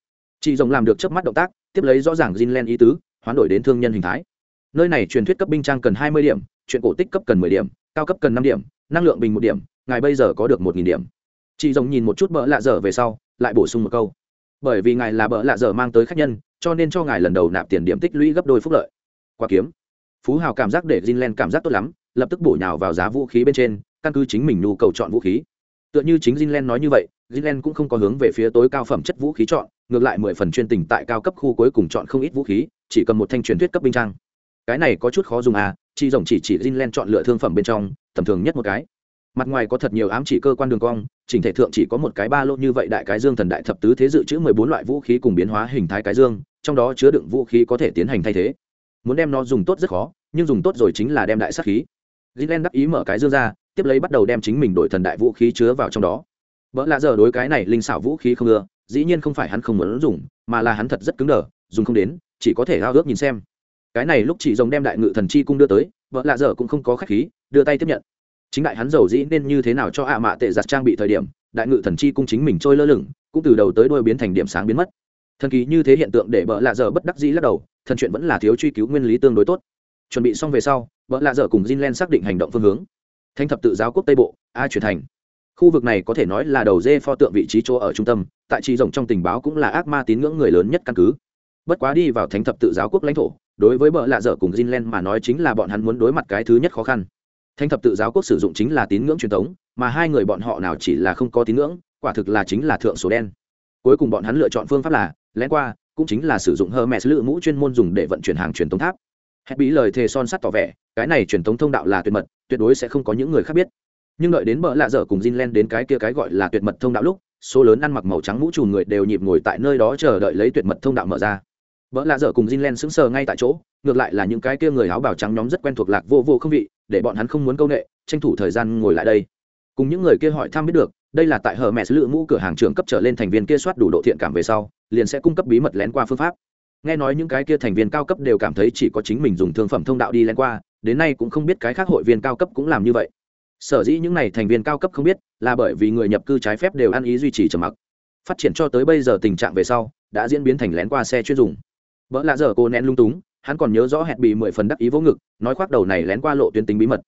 Chị rồng làm được chớp mắt động tác tiếp lấy rõ ràng Gilen ý tứ hoán đổi đến thương nhân hình thái. Nơi này truyền thuyết cấp binh trang cần hai mươi điểm, chuyện cổ tích cấp cần mười điểm, cao cấp cần năm điểm, năng lượng bình một điểm, ngài bây giờ có được một nghìn điểm. Chị rồng nhìn một chút bỡ lạ dở về sau, lại bổ sung một câu. Bởi vì ngài là bỡ lạ dở mang tới khách nhân, cho nên cho ngài lần đầu nạp tiền điểm tích lũy gấp đôi phúc lợi. Qua kiếm. Phú hào cảm giác để Jinlen cảm giác tốt lắm, lập tức bổ nhào vào giá vũ khí bên trên, căn cứ chính mình nhu cầu chọn vũ khí. Tựa như chính Jinlen nói như vậy, Jinlen cũng không có hướng về phía tối cao phẩm chất vũ khí chọn, ngược lại mười phần chuyên tình tại cao cấp khu cuối cùng chọn không ít vũ khí chỉ cần một thanh truyền thuyết cấp binh trang. Cái này có chút khó dùng à chị rồng chỉ chỉ Jinlen chọn lựa thương phẩm bên trong, tầm thường nhất một cái. Mặt ngoài có thật nhiều ám chỉ cơ quan đường cong, chỉnh thể thượng chỉ có một cái ba lô như vậy đại cái dương thần đại thập tứ thế dự trữ mười bốn loại vũ khí cùng biến hóa hình thái cái dương, trong đó chứa đựng vũ khí có thể tiến hành thay thế. Muốn đem nó dùng tốt rất khó, nhưng dùng tốt rồi chính là đem đại sát khí. Jinlen đắc ý mở cái dương ra, tiếp lấy bắt đầu đem chính mình đổi thần đại vũ khí chứa vào trong đó. Vợ lạ giờ đối cái này linh xảo vũ khí không ưa, dĩ nhiên không phải hắn không muốn dùng, mà là hắn thật rất cứng đờ, dùng không đến chỉ có thể ao ước nhìn xem. Cái này lúc chị rồng đem đại ngự thần chi cung đưa tới, vợ lạ dở cũng không có khách khí, đưa tay tiếp nhận. Chính đại hắn giàu dĩ nên như thế nào cho ạ mạ tệ giặt trang bị thời điểm, đại ngự thần chi cung chính mình trôi lơ lửng, cũng từ đầu tới đôi biến thành điểm sáng biến mất. Thần kỳ như thế hiện tượng để bợ lạ dở bất đắc dĩ lắc đầu, thần chuyện vẫn là thiếu truy cứu nguyên lý tương đối tốt. Chuẩn bị xong về sau bợ lạ dở cùng Jinlen xác định hành động phương hướng. Thanh thập tự giáo quốc tây bộ, a chuyển thành. Khu vực này có thể nói là đầu dê pho tượng vị trí chỗ ở trung tâm, tại trì rộng trong tình báo cũng là ác ma tín ngưỡng người lớn nhất căn cứ bất quá đi vào thánh thập tự giáo quốc lãnh thổ, đối với bợ lạ dở cùng Jinlen mà nói chính là bọn hắn muốn đối mặt cái thứ nhất khó khăn. Thánh thập tự giáo quốc sử dụng chính là tín ngưỡng truyền thống, mà hai người bọn họ nào chỉ là không có tín ngưỡng, quả thực là chính là thượng số đen. Cuối cùng bọn hắn lựa chọn phương pháp là, lén qua, cũng chính là sử dụng hermes lự mũ chuyên môn dùng để vận chuyển hàng truyền thống tháp. Hẹn bí lời thề son sắt tỏ vẻ, cái này truyền thống thông đạo là tuyệt mật, tuyệt đối sẽ không có những người khác biết. Nhưng đợi đến bợ lạ dở cùng Jinlen đến cái kia cái gọi là tuyệt mật thông đạo lúc, số lớn ăn mặc màu trắng mũ trùm người đều nhịp ngồi tại nơi đó chờ đợi lấy tuyệt mật thông đạo mở ra vợ lạ dở cùng Jinlen sững sờ ngay tại chỗ ngược lại là những cái kia người áo bào trắng nhóm rất quen thuộc lạc vô vô không vị để bọn hắn không muốn câu nệ, tranh thủ thời gian ngồi lại đây. Cùng những người kia hỏi thăm biết được đây là tại hờ mẹ lựa mũ cửa hàng trưởng cấp trở lên thành viên kia soát đủ độ thiện cảm về sau liền sẽ cung cấp bí mật lén qua phương pháp. Nghe nói những cái kia thành viên cao cấp đều cảm thấy chỉ có chính mình dùng thương phẩm thông đạo đi lén qua đến nay cũng không biết cái khác hội viên cao cấp cũng làm như vậy. Sở dĩ những n à y thành viên cao cấp không biết là bởi vì người nhập cư trái phép đều ăn ý duy trì trầm mặc. Phát triển cho tới bây giờ tình trạng về sau đã diễn biến thành lén qua xe chuyên dùng vợ lạ dở cô nén lung túng, hắn còn nhớ rõ hẹn bị mười phần đắc ý vô ngực, nói khoác đầu này lén qua lộ tuyến tính bí mật.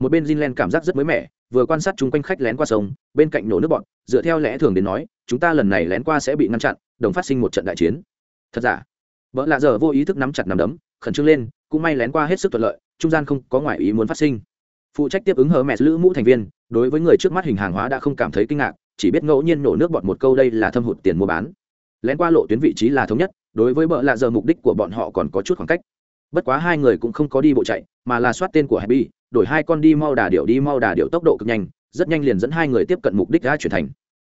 Một bên Jinlen cảm giác rất mới mẻ, vừa quan sát chung quanh khách lén qua sông, bên cạnh nổ nước bọn, dựa theo lẽ thường đến nói, chúng ta lần này lén qua sẽ bị ngăn chặn, đồng phát sinh một trận đại chiến. Thật giả? Vợ lạ giờ vô ý thức nắm chặt nắm đấm, khẩn trương lên, cũng may lén qua hết sức thuận lợi, trung gian không có ngoại ý muốn phát sinh. Phụ trách tiếp ứng hờ mẹ lữ mũ thành viên, đối với người trước mắt hình hàng hóa đã không cảm thấy kinh ngạc, chỉ biết ngẫu nhiên nổ nước bọn một câu đây là thâm hụt tiền mua bán. Lén qua lộ tuyến vị trí là thống nhất đối với bợ lạ giờ mục đích của bọn họ còn có chút khoảng cách. Bất quá hai người cũng không có đi bộ chạy, mà là soát tên của happy, đổi hai con đi mau đà điệu đi mau đà điệu tốc độ cực nhanh, rất nhanh liền dẫn hai người tiếp cận mục đích a chuyển thành.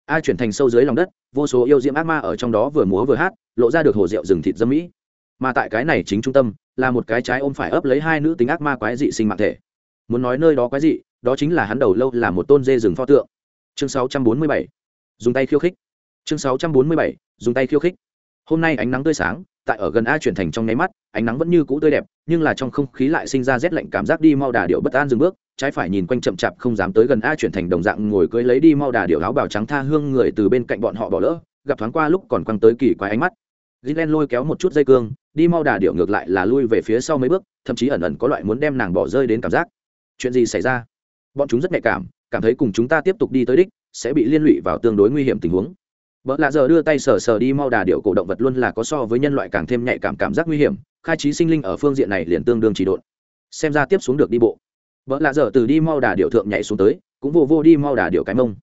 A chuyển thành sâu dưới lòng đất, vô số yêu diễm ác ma ở trong đó vừa múa vừa hát, lộ ra được hồ rượu rừng thịt dâm mỹ. Mà tại cái này chính trung tâm, là một cái trái ôm phải ấp lấy hai nữ tính ác ma quái dị sinh mạng thể. Muốn nói nơi đó quái dị, đó chính là hắn đầu lâu là một tôn dê rừng pho tượng. Chương 647. dùng tay khiêu khích. Chương 647. dùng tay khiêu khích hôm nay ánh nắng tươi sáng tại ở gần a chuyển thành trong nháy mắt ánh nắng vẫn như cũ tươi đẹp nhưng là trong không khí lại sinh ra rét lạnh cảm giác đi mau đà điệu bất an dừng bước trái phải nhìn quanh chậm chạp không dám tới gần a chuyển thành đồng dạng ngồi cưới lấy đi mau đà điệu áo bào trắng tha hương người từ bên cạnh bọn họ bỏ lỡ gặp thoáng qua lúc còn quăng tới kỳ quái ánh mắt Gilen lôi kéo một chút dây cương, đi mau đà điệu ngược lại là lui về phía sau mấy bước, thậm chí ẩn ẩn có loại muốn đem nàng bỏ rơi đến cảm giác. Chuyện gì xảy ra? Bọn chúng rất nhạy cảm, cảm thấy cùng chúng ta tiếp tục đi tới đích, sẽ bị liên lụy vào tương đối nguy hiểm tình huống. Bỡ lạ giờ đưa tay sờ sờ đi mau đà điệu cổ động vật luôn là có so với nhân loại càng thêm nhạy cảm cảm giác nguy hiểm, khai trí sinh linh ở phương diện này liền tương đương chỉ độn. Xem ra tiếp xuống được đi bộ. Bỡ lạ giờ từ đi mau đà điệu thượng nhảy xuống tới, cũng vô vô đi mau đà điệu cái mông.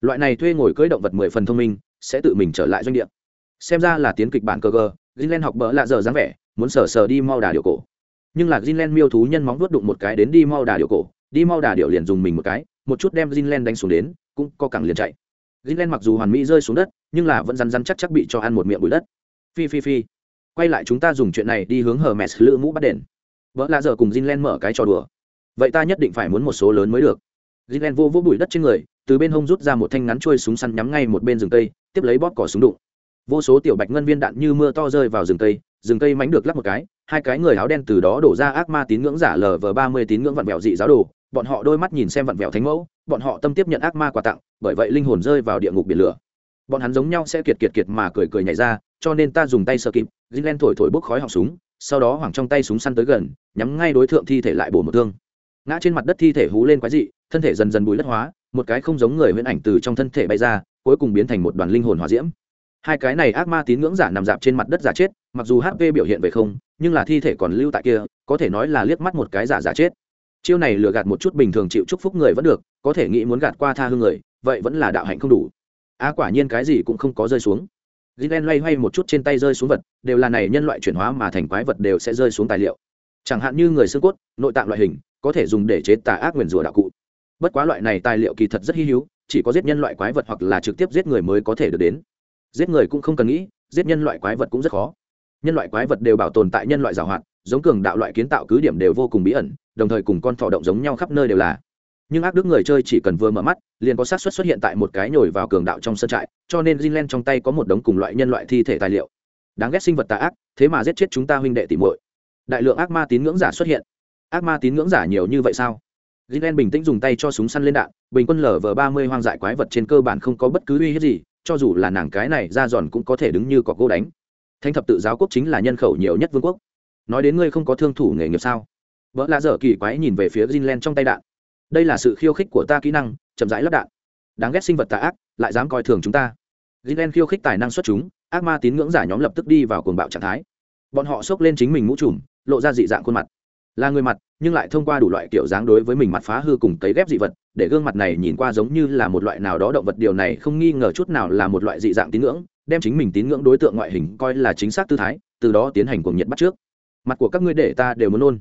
Loại này thuê ngồi cưỡi động vật mười phần thông minh, sẽ tự mình trở lại doanh địa xem ra là tiến kịch bản cơ gờ Greenland học bỡ lạ giờ dáng vẻ muốn sờ sờ đi mau đà điệu cổ nhưng là Greenland miêu thú nhân móng vuốt đụng một cái đến đi mau đà điệu cổ đi mau đà điệu liền dùng mình một cái một chút đem Greenland đánh xuống đến cũng co cẳng liền chạy Greenland mặc dù hoàn mỹ rơi xuống đất, nhưng là vẫn rắn rắn chắc chắc bị cho ăn một miệng bụi đất. Phi phi phi. Quay lại chúng ta dùng chuyện này đi hướng Hermes lựa mũ bắt đền. Vỡ lạ giờ cùng Greenland mở cái trò đùa. Vậy ta nhất định phải muốn một số lớn mới được. Greenland vô vô bụi đất trên người, từ bên hông rút ra một thanh ngắn chui súng săn nhắm ngay một bên rừng cây, tiếp lấy bóp cỏ súng đụng. Vô số tiểu bạch ngân viên đạn như mưa to rơi vào rừng cây rừng cây mánh được lắp một cái, hai cái người áo đen từ đó đổ ra ác ma tín ngưỡng giả lờ vờ ba mươi tín ngưỡng vặn vẹo dị giáo đồ, bọn họ đôi mắt nhìn xem vặn vẹo thánh mẫu bọn họ tâm tiếp nhận ác ma quà tặng, bởi vậy linh hồn rơi vào địa ngục biển lửa. Bọn hắn giống nhau sẽ kiệt kiệt kiệt mà cười cười nhảy ra, cho nên ta dùng tay sơ kịp len thổi thổi bốc khói họng súng, sau đó hoảng trong tay súng săn tới gần, nhắm ngay đối tượng thi thể lại bổ một thương. Ngã trên mặt đất thi thể hú lên quái dị, thân thể dần dần bùi đất hóa, một cái không giống người huyễn ảnh từ trong thân thể bay ra, cuối cùng biến thành một đoàn linh hồn hỏa diễm. Hai cái này ác ma tín ngưỡng giả nằm dạp trên mặt đất giả chết, mặc dù hp biểu hiện về không, nhưng là thi thể còn lưu tại kia, có thể nói là liếc mắt một cái giả giả chết chiêu này lừa gạt một chút bình thường chịu chúc phúc người vẫn được có thể nghĩ muốn gạt qua tha hương người vậy vẫn là đạo hạnh không đủ a quả nhiên cái gì cũng không có rơi xuống Gilen loay hoay một chút trên tay rơi xuống vật, đều là này nhân loại chuyển hóa mà thành quái vật đều sẽ rơi xuống tài liệu. Chẳng hạn như người xương cốt, nội tạng loại hình, có thể dùng để chế tà ác nguyên rủa đạo cụ. Bất quá loại này tài liệu kỳ thật rất hi hữu, chỉ có giết nhân loại quái vật hoặc là trực tiếp giết người mới có thể được đến giết người cũng không cần nghĩ giết nhân loại quái vật cũng rất khó nhân loại quái vật đều bảo tồn tại nhân loại giảo hoạt giống cường đạo loại kiến tạo cứ điểm đều vô cùng bí ẩn, đồng thời cùng con thọ động giống nhau khắp nơi đều là. Nhưng ác đức người chơi chỉ cần vừa mở mắt, liền có sát xuất xuất hiện tại một cái nhồi vào cường đạo trong sân trại, cho nên Greenland trong tay có một đống cùng loại nhân loại thi thể tài liệu. Đáng ghét sinh vật tà ác, thế mà giết chết chúng ta huynh đệ tỉ muội. Đại lượng ác ma tín ngưỡng giả xuất hiện. Ác ma tín ngưỡng giả nhiều như vậy sao? Greenland bình tĩnh dùng tay cho súng săn lên đạn, bình quân lở vờ ba mươi hoang dại quái vật trên cơ bản không có bất cứ uy hiếp gì, cho dù là nàng cái này ra giòn cũng có thể đứng như cọc gỗ đánh. Thanh thập tự giáo quốc chính là nhân khẩu nhiều nhất vương quốc nói đến ngươi không có thương thủ nghề nghiệp sao? Vợ lạ dở kỳ quái nhìn về phía greenland trong tay đạn. Đây là sự khiêu khích của ta kỹ năng, chậm rãi lắp đạn. Đáng ghét sinh vật tà ác, lại dám coi thường chúng ta. Greenland khiêu khích tài năng xuất chúng, ác ma tín ngưỡng giả nhóm lập tức đi vào cuồng bạo trạng thái. Bọn họ xốc lên chính mình mũ trùm, lộ ra dị dạng khuôn mặt. Là người mặt, nhưng lại thông qua đủ loại kiểu dáng đối với mình mặt phá hư cùng cấy ghép dị vật, để gương mặt này nhìn qua giống như là một loại nào đó động vật. Điều này không nghi ngờ chút nào là một loại dị dạng tín ngưỡng, đem chính mình tín ngưỡng đối tượng ngoại hình coi là chính xác tư thái, từ đó tiến hành cuồng nhiệt bắt trước mặt của các ngươi để ta đều muốn nôn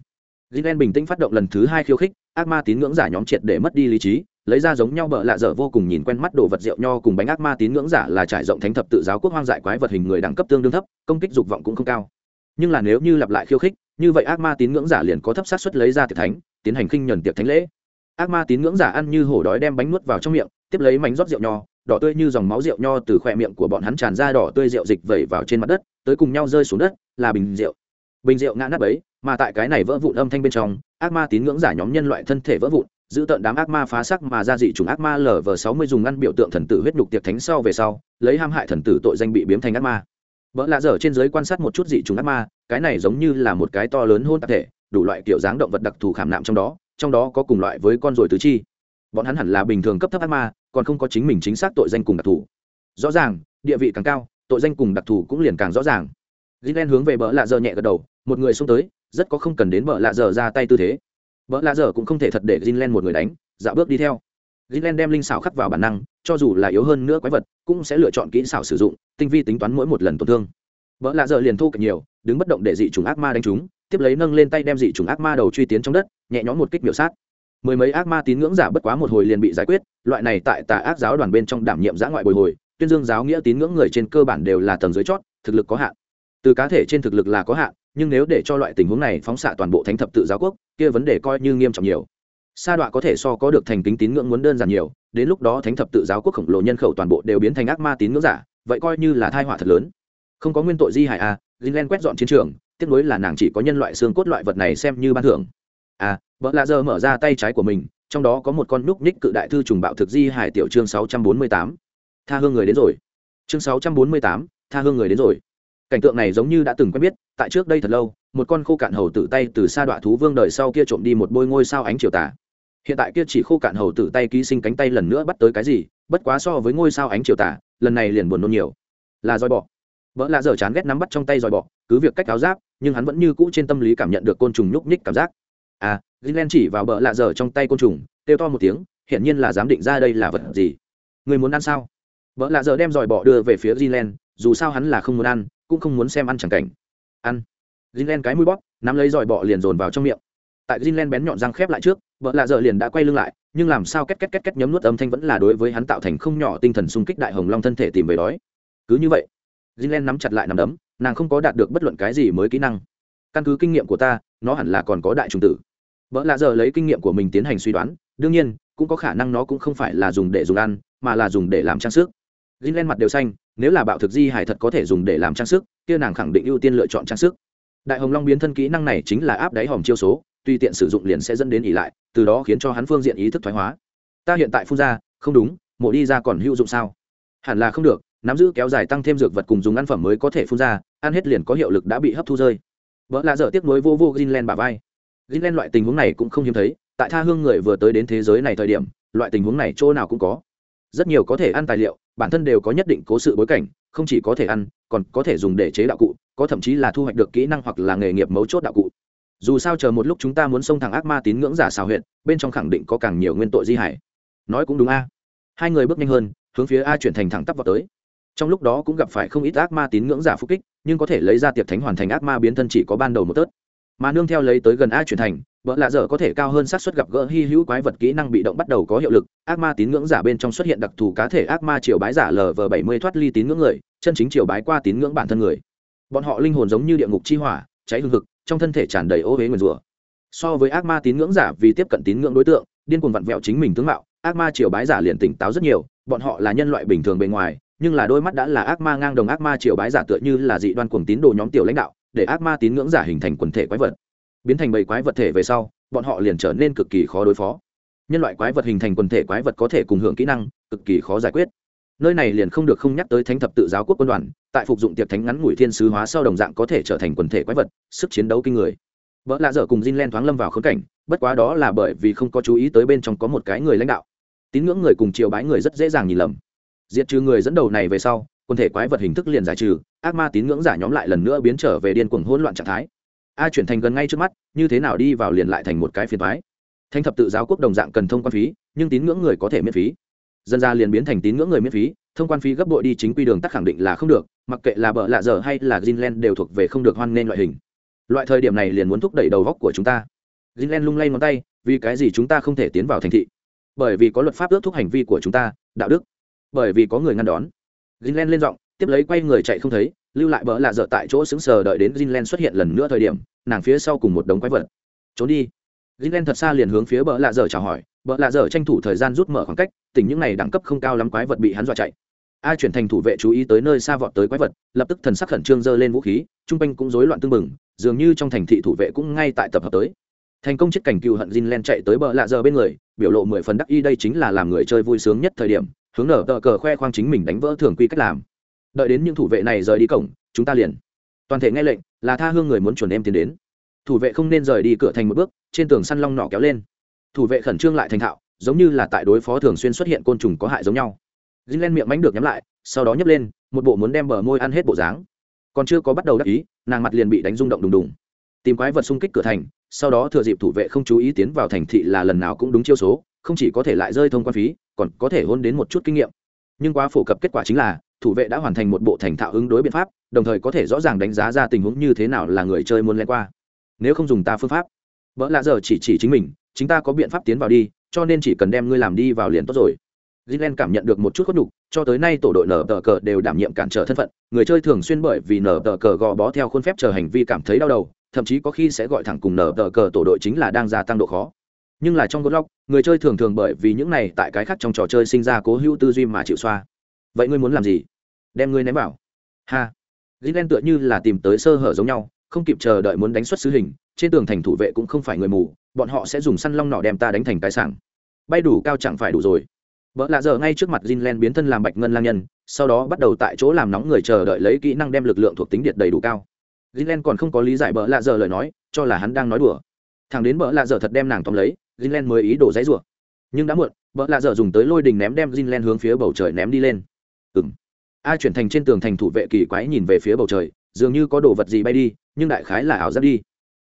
Gilen bình tĩnh phát động lần thứ hai khiêu khích, ác ma tín ngưỡng giả nhóm triệt để mất đi lý trí, lấy ra giống nhau bợ lạ dở vô cùng nhìn quen mắt đồ vật rượu nho cùng bánh ác ma tín ngưỡng giả là trải rộng thánh thập tự giáo quốc hoang dại quái vật hình người đẳng cấp tương đương thấp, công kích dục vọng cũng không cao. Nhưng là nếu như lặp lại khiêu khích, như vậy ác ma tín ngưỡng giả liền có thấp sát suất lấy ra tiệc thánh, tiến hành khinh nhuần tiệc thánh lễ. Ác ma tín ngưỡng giả ăn như hổ đói đem bánh nuốt vào trong miệng, tiếp lấy mảnh rót rượu nho, đỏ tươi như dòng máu rượu nho từ khoe miệng của bọn hắn tràn ra đỏ tươi rượu dịch vẩy vào trên mặt đất, tới cùng nhau rơi xuống đất, là bình rượu bình rượu ngã nát ấy mà tại cái này vỡ vụn âm thanh bên trong, ác ma tín ngưỡng giả nhóm nhân loại thân thể vỡ vụn, giữ tận đám ác ma phá sắc mà ra dị chủng ác ma lv sáu mươi dùng ngăn biểu tượng thần tử huyết nhục tiệc thánh sau về sau, lấy ham hại thần tử tội danh bị biếm thành ác ma. Vợ lạ dở trên giới quan sát một chút dị chủng ác ma, cái này giống như là một cái to lớn hôn tạp thể, đủ loại kiểu dáng động vật đặc thù khảm nạm trong đó trong đó có cùng loại với con ruồi tứ chi. Bọn hắn hẳn là bình thường cấp thấp ác ma, còn không có chính mình chính xác tội danh cùng đặc thù. Rõ ràng, địa vị càng cao, tội danh cùng đặc thù cũng liền càng rõ ràng gilen hướng về bờ lạ giờ nhẹ gật đầu, một người xông tới, rất có không cần đến bờ lạ giờ ra tay tư thế. Bờ lạ giờ cũng không thể thật để gilen một người đánh, dạo bước đi theo. Gilen đem linh xảo khắc vào bản năng, cho dù là yếu hơn nữa quái vật, cũng sẽ lựa chọn kỹ xảo sử dụng, tinh vi tính toán mỗi một lần tổn thương. Bờ lạ giờ liền thu cực nhiều, đứng bất động để dị trùng ác ma đánh chúng, tiếp lấy nâng lên tay đem dị trùng ác ma đầu truy tiến trong đất, nhẹ nhõm một kích biểu sát. Mười mấy ác ma tín ngưỡng giả bất quá một hồi liền bị giải quyết, loại này tại tà ác giáo đoàn bên trong đảm nhiệm giã ngoại bồi hồi, tuyên dương giáo nghĩa tín ngưỡng người trên cơ bản đều là tầng dưới chót, thực lực có hạn từ cá thể trên thực lực là có hạn nhưng nếu để cho loại tình huống này phóng xạ toàn bộ thánh thập tự giáo quốc kia vấn đề coi như nghiêm trọng nhiều. Sa đọa có thể so có được thành kính tín ngưỡng muốn đơn giản nhiều đến lúc đó thánh thập tự giáo quốc khổng lồ nhân khẩu toàn bộ đều biến thành ác ma tín ngưỡng giả vậy coi như là thai họa thật lớn. Không có nguyên tội di hại a à, Greenland quét dọn chiến trường tiếc nuối là nàng chỉ có nhân loại xương cốt loại vật này xem như ban thưởng. À vợ lạ giờ mở ra tay trái của mình trong đó có một con núc ních cự đại thư trùng bạo thực di hải tiểu chương sáu trăm bốn mươi tám. Tha hương người đến rồi. Chương sáu trăm bốn mươi tám tha hương người đến rồi cảnh tượng này giống như đã từng quen biết, tại trước đây thật lâu, một con khô cạn hầu tử tay từ xa đoạn thú vương đời sau kia trộm đi một bôi ngôi sao ánh chiều tà. Hiện tại kia chỉ khô cạn hầu tử tay ký sinh cánh tay lần nữa bắt tới cái gì, bất quá so với ngôi sao ánh chiều tà, lần này liền buồn nôn nhiều. Là roi bọ. Vợ lạ dở chán ghét nắm bắt trong tay roi bọ, cứ việc cách áo giáp, nhưng hắn vẫn như cũ trên tâm lý cảm nhận được côn trùng nhúc nhích cảm giác. À gilen chỉ vào bờ lạ dở trong tay côn trùng, kêu to một tiếng, hiển nhiên là dám định ra đây là vật gì? Người muốn ăn sao? Vợ lạ dở đem roi bọ đưa về phía gilen dù sao hắn là không muốn ăn cũng không muốn xem ăn chẳng cảnh. Ăn. Jinlen cái mũi bóp, nắm lấy giòi bọ liền dồn vào trong miệng. Tại Jinlen bén nhọn răng khép lại trước, vợ lạ dở liền đã quay lưng lại, nhưng làm sao két két két két nhấm nuốt âm thanh vẫn là đối với hắn tạo thành không nhỏ tinh thần sung kích đại hồng long thân thể tìm về đói. Cứ như vậy Jinlen nắm chặt lại nằm đấm, nàng không có đạt được bất luận cái gì mới kỹ năng. Căn cứ kinh nghiệm của ta, nó hẳn là còn có đại trùng tử. Vợ lạ giờ lấy kinh nghiệm của mình tiến hành suy đoán, đương nhiên, cũng có khả năng nó cũng không phải là dùng để dùng ăn, mà là dùng để làm trang sức. Jinlen mặt đều xanh nếu là bạo thực di hải thật có thể dùng để làm trang sức, kia nàng khẳng định ưu tiên lựa chọn trang sức. Đại hồng long biến thân kỹ năng này chính là áp đáy hòm chiêu số, tùy tiện sử dụng liền sẽ dẫn đến ỉ lại, từ đó khiến cho hắn phương diện ý thức thoái hóa. Ta hiện tại phun ra, không đúng mộ đi ra còn hữu dụng sao? Hẳn là không được, nắm giữ kéo dài tăng thêm dược vật cùng dùng ăn phẩm mới có thể phun ra, ăn hết liền có hiệu lực đã bị hấp thu rơi. Vợ lạ dở tiếp nối vô vô Greenland bà vai. Greenland loại tình huống này cũng không hiếm thấy, tại tha hương người vừa tới đến thế giới này thời điểm, loại tình huống này chỗ nào cũng có. Rất nhiều có thể ăn tài liệu bản thân đều có nhất định cố sự bối cảnh, không chỉ có thể ăn, còn có thể dùng để chế đạo cụ, có thậm chí là thu hoạch được kỹ năng hoặc là nghề nghiệp mấu chốt đạo cụ. Dù sao chờ một lúc chúng ta muốn xông thẳng ác ma tín ngưỡng giả xào huyện bên trong khẳng định có càng nhiều nguyên tội di hải nói cũng đúng a. Hai người bước nhanh hơn, hướng phía a chuyển thành thẳng tắp vào tới. Trong lúc đó cũng gặp phải không ít ác ma tín ngưỡng giả phúc kích, nhưng có thể lấy ra tiệp thánh hoàn thành ác ma biến thân chỉ có ban đầu một tớt. Mà nương theo lấy tới gần a chuyển thành vợ lạ dở có thể cao hơn xác suất gặp gỡ hy hữu quái vật kỹ năng bị động bắt đầu có hiệu lực. Ác ma tín ngưỡng giả bên trong xuất hiện đặc thù cá thể ác ma triều bái giả lv bảy mươi thoát ly tín ngưỡng người, chân chính triều bái qua tín ngưỡng bản thân người. Bọn họ linh hồn giống như địa ngục chi hỏa, cháy hương thực trong thân thể tràn đầy ô huế nguyền rủa. So với ác ma tín ngưỡng giả vì tiếp cận tín ngưỡng đối tượng, điên cuồng vặn vẹo chính mình tướng mạo, ác ma triều bái giả liền tỉnh táo rất nhiều, bọn họ là nhân loại bình thường bề ngoài, nhưng là đôi mắt đã là ác ma ngang đồng ác ma triều bái giả tựa như là dị đoan cuồng tín đồ nhóm tiểu lãnh đạo, để ác ma tín ngưỡng giả hình thành quần thể quái vật biến thành bầy quái vật thể về sau, bọn họ liền trở nên cực kỳ khó đối phó. Nhân loại quái vật hình thành quần thể quái vật có thể cùng hưởng kỹ năng, cực kỳ khó giải quyết. Nơi này liền không được không nhắc tới thánh thập tự giáo quốc quân đoàn, tại phục dụng tiệc thánh ngắn ngủi thiên sứ hóa sau đồng dạng có thể trở thành quần thể quái vật, sức chiến đấu kinh người. Vợ lạ dở cùng Jin len thoáng lâm vào khớp cảnh, bất quá đó là bởi vì không có chú ý tới bên trong có một cái người lãnh đạo. Tín ngưỡng người cùng chiều bái người rất dễ dàng nhìn lầm. Diệt trừ người dẫn đầu này về sau, quần thể quái vật hình thức liền giải trừ, ác ma tín ngưỡng giả nhóm lại lần nữa biến trở về điên cuồng hỗn loạn trạng thái a chuyển thành gần ngay trước mắt, như thế nào đi vào liền lại thành một cái phiền thoái thanh thập tự giáo quốc đồng dạng cần thông quan phí, nhưng tín ngưỡng người có thể miễn phí. Dân ra liền biến thành tín ngưỡng người miễn phí, thông quan phí gấp bội đi chính quy đường tắt khẳng định là không được, mặc kệ là bợ lạ dở hay là greenland đều thuộc về không được hoan nghênh loại hình. Loại thời điểm này liền muốn thúc đẩy đầu góc của chúng ta. Greenland lung lay ngón tay, vì cái gì chúng ta không thể tiến vào thành thị? Bởi vì có luật pháp ước thúc hành vi của chúng ta, đạo đức. Bởi vì có người ngăn đón. Greenland lên giọng, tiếp lấy quay người chạy không thấy lưu lại bỡ lạ dở tại chỗ xứng sờ đợi đến Jinlen xuất hiện lần nữa thời điểm, nàng phía sau cùng một đống quái vật. Trốn đi. Jinlen thật xa liền hướng phía bỡ lạ dở chào hỏi. Bỡ lạ dở tranh thủ thời gian rút mở khoảng cách, tình những này đẳng cấp không cao lắm quái vật bị hắn dọa chạy. A chuyển thành thủ vệ chú ý tới nơi xa vọt tới quái vật, lập tức thần sắc khẩn trương giơ lên vũ khí, trung quanh cũng rối loạn tương mừng dường như trong thành thị thủ vệ cũng ngay tại tập hợp tới. Thành công chiếc cảnh cừu hận Jinlen chạy tới bờ lạ giờ bên người, biểu lộ mười phần đắc y đây chính là làm người chơi vui sướng nhất thời điểm, hướng nở tờ cờ khoe khoang chính mình đánh vỡ thường quy cách làm đợi đến những thủ vệ này rời đi cổng, chúng ta liền. Toàn thể nghe lệnh, là tha hương người muốn chuẩn em tiến đến. Thủ vệ không nên rời đi cửa thành một bước, trên tường săn long nỏ kéo lên. Thủ vệ khẩn trương lại thành thạo, giống như là tại đối phó thường xuyên xuất hiện côn trùng có hại giống nhau. Dính len miệng mánh được nhắm lại, sau đó nhấp lên, một bộ muốn đem bờ môi ăn hết bộ dáng. Còn chưa có bắt đầu đắc ý, nàng mặt liền bị đánh rung động đùng đùng. Tìm quái vật xung kích cửa thành, sau đó thừa dịp thủ vệ không chú ý tiến vào thành thị là lần nào cũng đúng chiêu số, không chỉ có thể lại rơi thông quan phí, còn có thể hôn đến một chút kinh nghiệm. Nhưng quá phổ cập kết quả chính là thủ vệ đã hoàn thành một bộ thành thạo ứng đối biện pháp đồng thời có thể rõ ràng đánh giá ra tình huống như thế nào là người chơi muốn len qua nếu không dùng ta phương pháp vợ lạ giờ chỉ chỉ chính mình chính ta có biện pháp tiến vào đi cho nên chỉ cần đem ngươi làm đi vào liền tốt rồi Gilen cảm nhận được một chút khuất nhục, cho tới nay tổ đội nở tờ cờ đều đảm nhiệm cản trở thân phận, người chơi thường xuyên bởi vì nở tờ cờ gò bó theo khuôn phép chờ hành vi cảm thấy đau đầu, thậm chí có khi sẽ gọi thẳng cùng nở tờ cờ tổ đội chính là đang gia tăng độ khó. Nhưng là trong Godlock, người chơi thường thường bởi vì những này tại cái khác trong trò chơi sinh ra cố hữu tư duy mà chịu xoa. Vậy ngươi muốn làm gì? Đem ngươi ném vào. Ha. Gilen tựa như là tìm tới sơ hở giống nhau, không kịp chờ đợi muốn đánh xuất xứ hình, trên tường thành thủ vệ cũng không phải người mù, bọn họ sẽ dùng săn long nỏ đem ta đánh thành cái sảng. Bay đủ cao chẳng phải đủ rồi vợ lạ giờ ngay trước mặt Jinlen biến thân làm bạch ngân lang nhân sau đó bắt đầu tại chỗ làm nóng người chờ đợi lấy kỹ năng đem lực lượng thuộc tính điện đầy đủ cao Jinlen còn không có lý giải vợ lạ giờ lời nói cho là hắn đang nói đùa thằng đến vợ lạ giờ thật đem nàng tóm lấy Jinlen mới ý đồ dãy rủa nhưng đã muộn vợ lạ giờ dùng tới lôi đình ném đem Jinlen hướng phía bầu trời ném đi lên a chuyển thành trên tường thành thủ vệ kỳ quái nhìn về phía bầu trời dường như có đồ vật gì bay đi nhưng đại khái là ảo giác đi.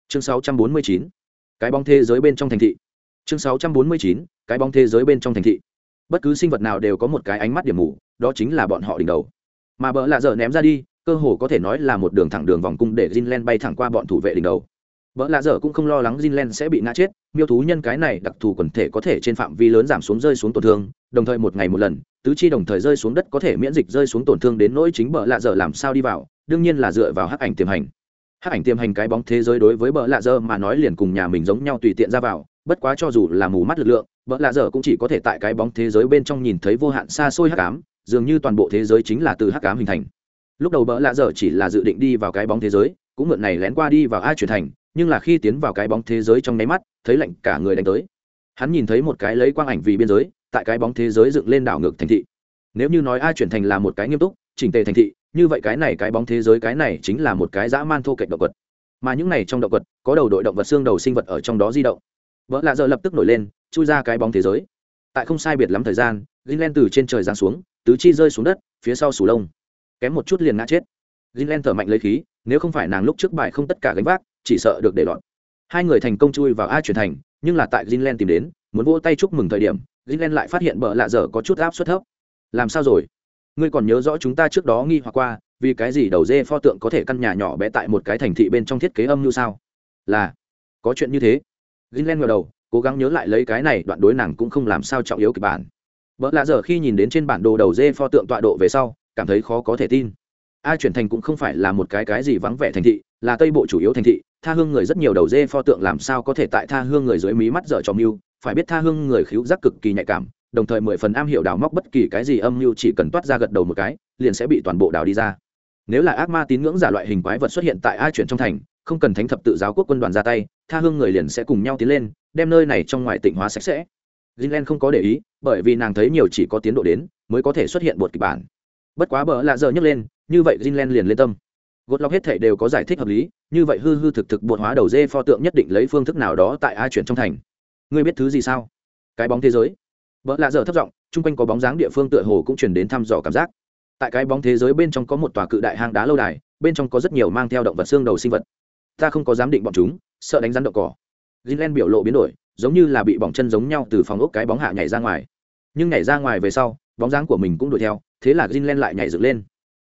Chương 649 cái bóng thế giới bên trong thành thị. Chương 649 cái bóng thế giới bên trong thành thị. Bất cứ sinh vật nào đều có một cái ánh mắt điểm mù đó chính là bọn họ đỉnh đầu. Mà bỡ lạ dở ném ra đi cơ hồ có thể nói là một đường thẳng đường vòng cung để Jinlen bay thẳng qua bọn thủ vệ đỉnh đầu. Bỡ lạ dở cũng không lo lắng Jinlen sẽ bị ngã chết, miêu thú nhân cái này đặc thù quần thể có thể trên phạm vi lớn giảm xuống rơi xuống tổn thương, đồng thời một ngày một lần, tứ chi đồng thời rơi xuống đất có thể miễn dịch rơi xuống tổn thương đến nỗi chính bờ lạ dở làm sao đi vào, đương nhiên là dựa vào hắc ảnh tiềm hành. Hắc ảnh tiềm hành cái bóng thế giới đối với bờ lạ dở mà nói liền cùng nhà mình giống nhau tùy tiện ra vào, bất quá cho dù là mù mắt lực lượng, bờ lạ dở cũng chỉ có thể tại cái bóng thế giới bên trong nhìn thấy vô hạn xa xôi hắc ám dường như toàn bộ thế giới chính là từ hắc ám hình thành lúc đầu bỡ lạ dở chỉ là dự định đi vào cái bóng thế giới cũng mượn này lén qua đi vào ai chuyển thành nhưng là khi tiến vào cái bóng thế giới trong nháy mắt thấy lạnh cả người đánh tới hắn nhìn thấy một cái lấy quang ảnh vì biên giới tại cái bóng thế giới dựng lên đảo ngược thành thị. Nếu như nói ai chuyển thành là một cái nghiêm túc, chỉnh tề thành thị, như vậy cái này cái bóng thế giới, cái này chính là một cái dã man thô kệch động vật. Mà những này trong động vật, có đầu đội động vật xương đầu sinh vật ở trong đó di động. Vợ lạ giờ lập tức nổi lên, chui ra cái bóng thế giới. Tại không sai biệt lắm thời gian, Greenland từ trên trời giáng xuống, tứ chi rơi xuống đất, phía sau sủ lông. Kém một chút liền ngã chết. Greenland thở mạnh lấy khí, nếu không phải nàng lúc trước bài không tất cả gánh vác, chỉ sợ được để lọt. Hai người thành công chui vào a chuyển thành, nhưng là tại Greenland tìm đến, muốn vỗ tay chúc mừng thời điểm Greenland lại phát hiện bợ lạ dở có chút áp suất thấp. Làm sao rồi? Ngươi còn nhớ rõ chúng ta trước đó nghi hoặc qua, vì cái gì đầu dê pho tượng có thể căn nhà nhỏ bé tại một cái thành thị bên trong thiết kế âm như sao? Là, có chuyện như thế. Greenland ngẩng đầu, cố gắng nhớ lại lấy cái này, đoạn đối nàng cũng không làm sao trọng yếu kịch bản. Bợ lạ giờ khi nhìn đến trên bản đồ đầu dê pho tượng tọa độ về sau, cảm thấy khó có thể tin. A chuyển thành cũng không phải là một cái cái gì vắng vẻ thành thị, là tây bộ chủ yếu thành thị, tha hương người rất nhiều đầu dê pho tượng làm sao có thể tại tha hương người dưới mí mắt dở trò mưu phải biết tha hương người khiếu giác cực kỳ nhạy cảm, đồng thời mười phần am hiểu đào móc bất kỳ cái gì âm mưu chỉ cần toát ra gật đầu một cái, liền sẽ bị toàn bộ đào đi ra. Nếu là ác ma tín ngưỡng giả loại hình quái vật xuất hiện tại a chuyển trong thành, không cần thánh thập tự giáo quốc quân đoàn ra tay, tha hương người liền sẽ cùng nhau tiến lên, đem nơi này trong ngoài tịnh hóa sạch sẽ. Greenland không có để ý, bởi vì nàng thấy nhiều chỉ có tiến độ đến, mới có thể xuất hiện bột kịch bản. Bất quá bỡ lạ giờ nhấc lên, như vậy Greenland liền lên tâm. Gột lọc hết thể đều có giải thích hợp lý, như vậy hư hư thực thực bột hóa đầu dê pho tượng nhất định lấy phương thức nào đó tại ai chuyển trong thành ngươi biết thứ gì sao cái bóng thế giới vợ lạ dở thấp giọng chung quanh có bóng dáng địa phương tựa hồ cũng chuyển đến thăm dò cảm giác tại cái bóng thế giới bên trong có một tòa cự đại hang đá lâu đài bên trong có rất nhiều mang theo động vật xương đầu sinh vật ta không có dám định bọn chúng sợ đánh rắn đậu cỏ gilen biểu lộ biến đổi, giống như là bị bỏng chân giống nhau từ phòng ốc cái bóng hạ nhảy ra ngoài. Nhưng nhảy ra ngoài về sau, bóng dáng của mình cũng đuổi theo, thế là gilen lại nhảy dựng lên.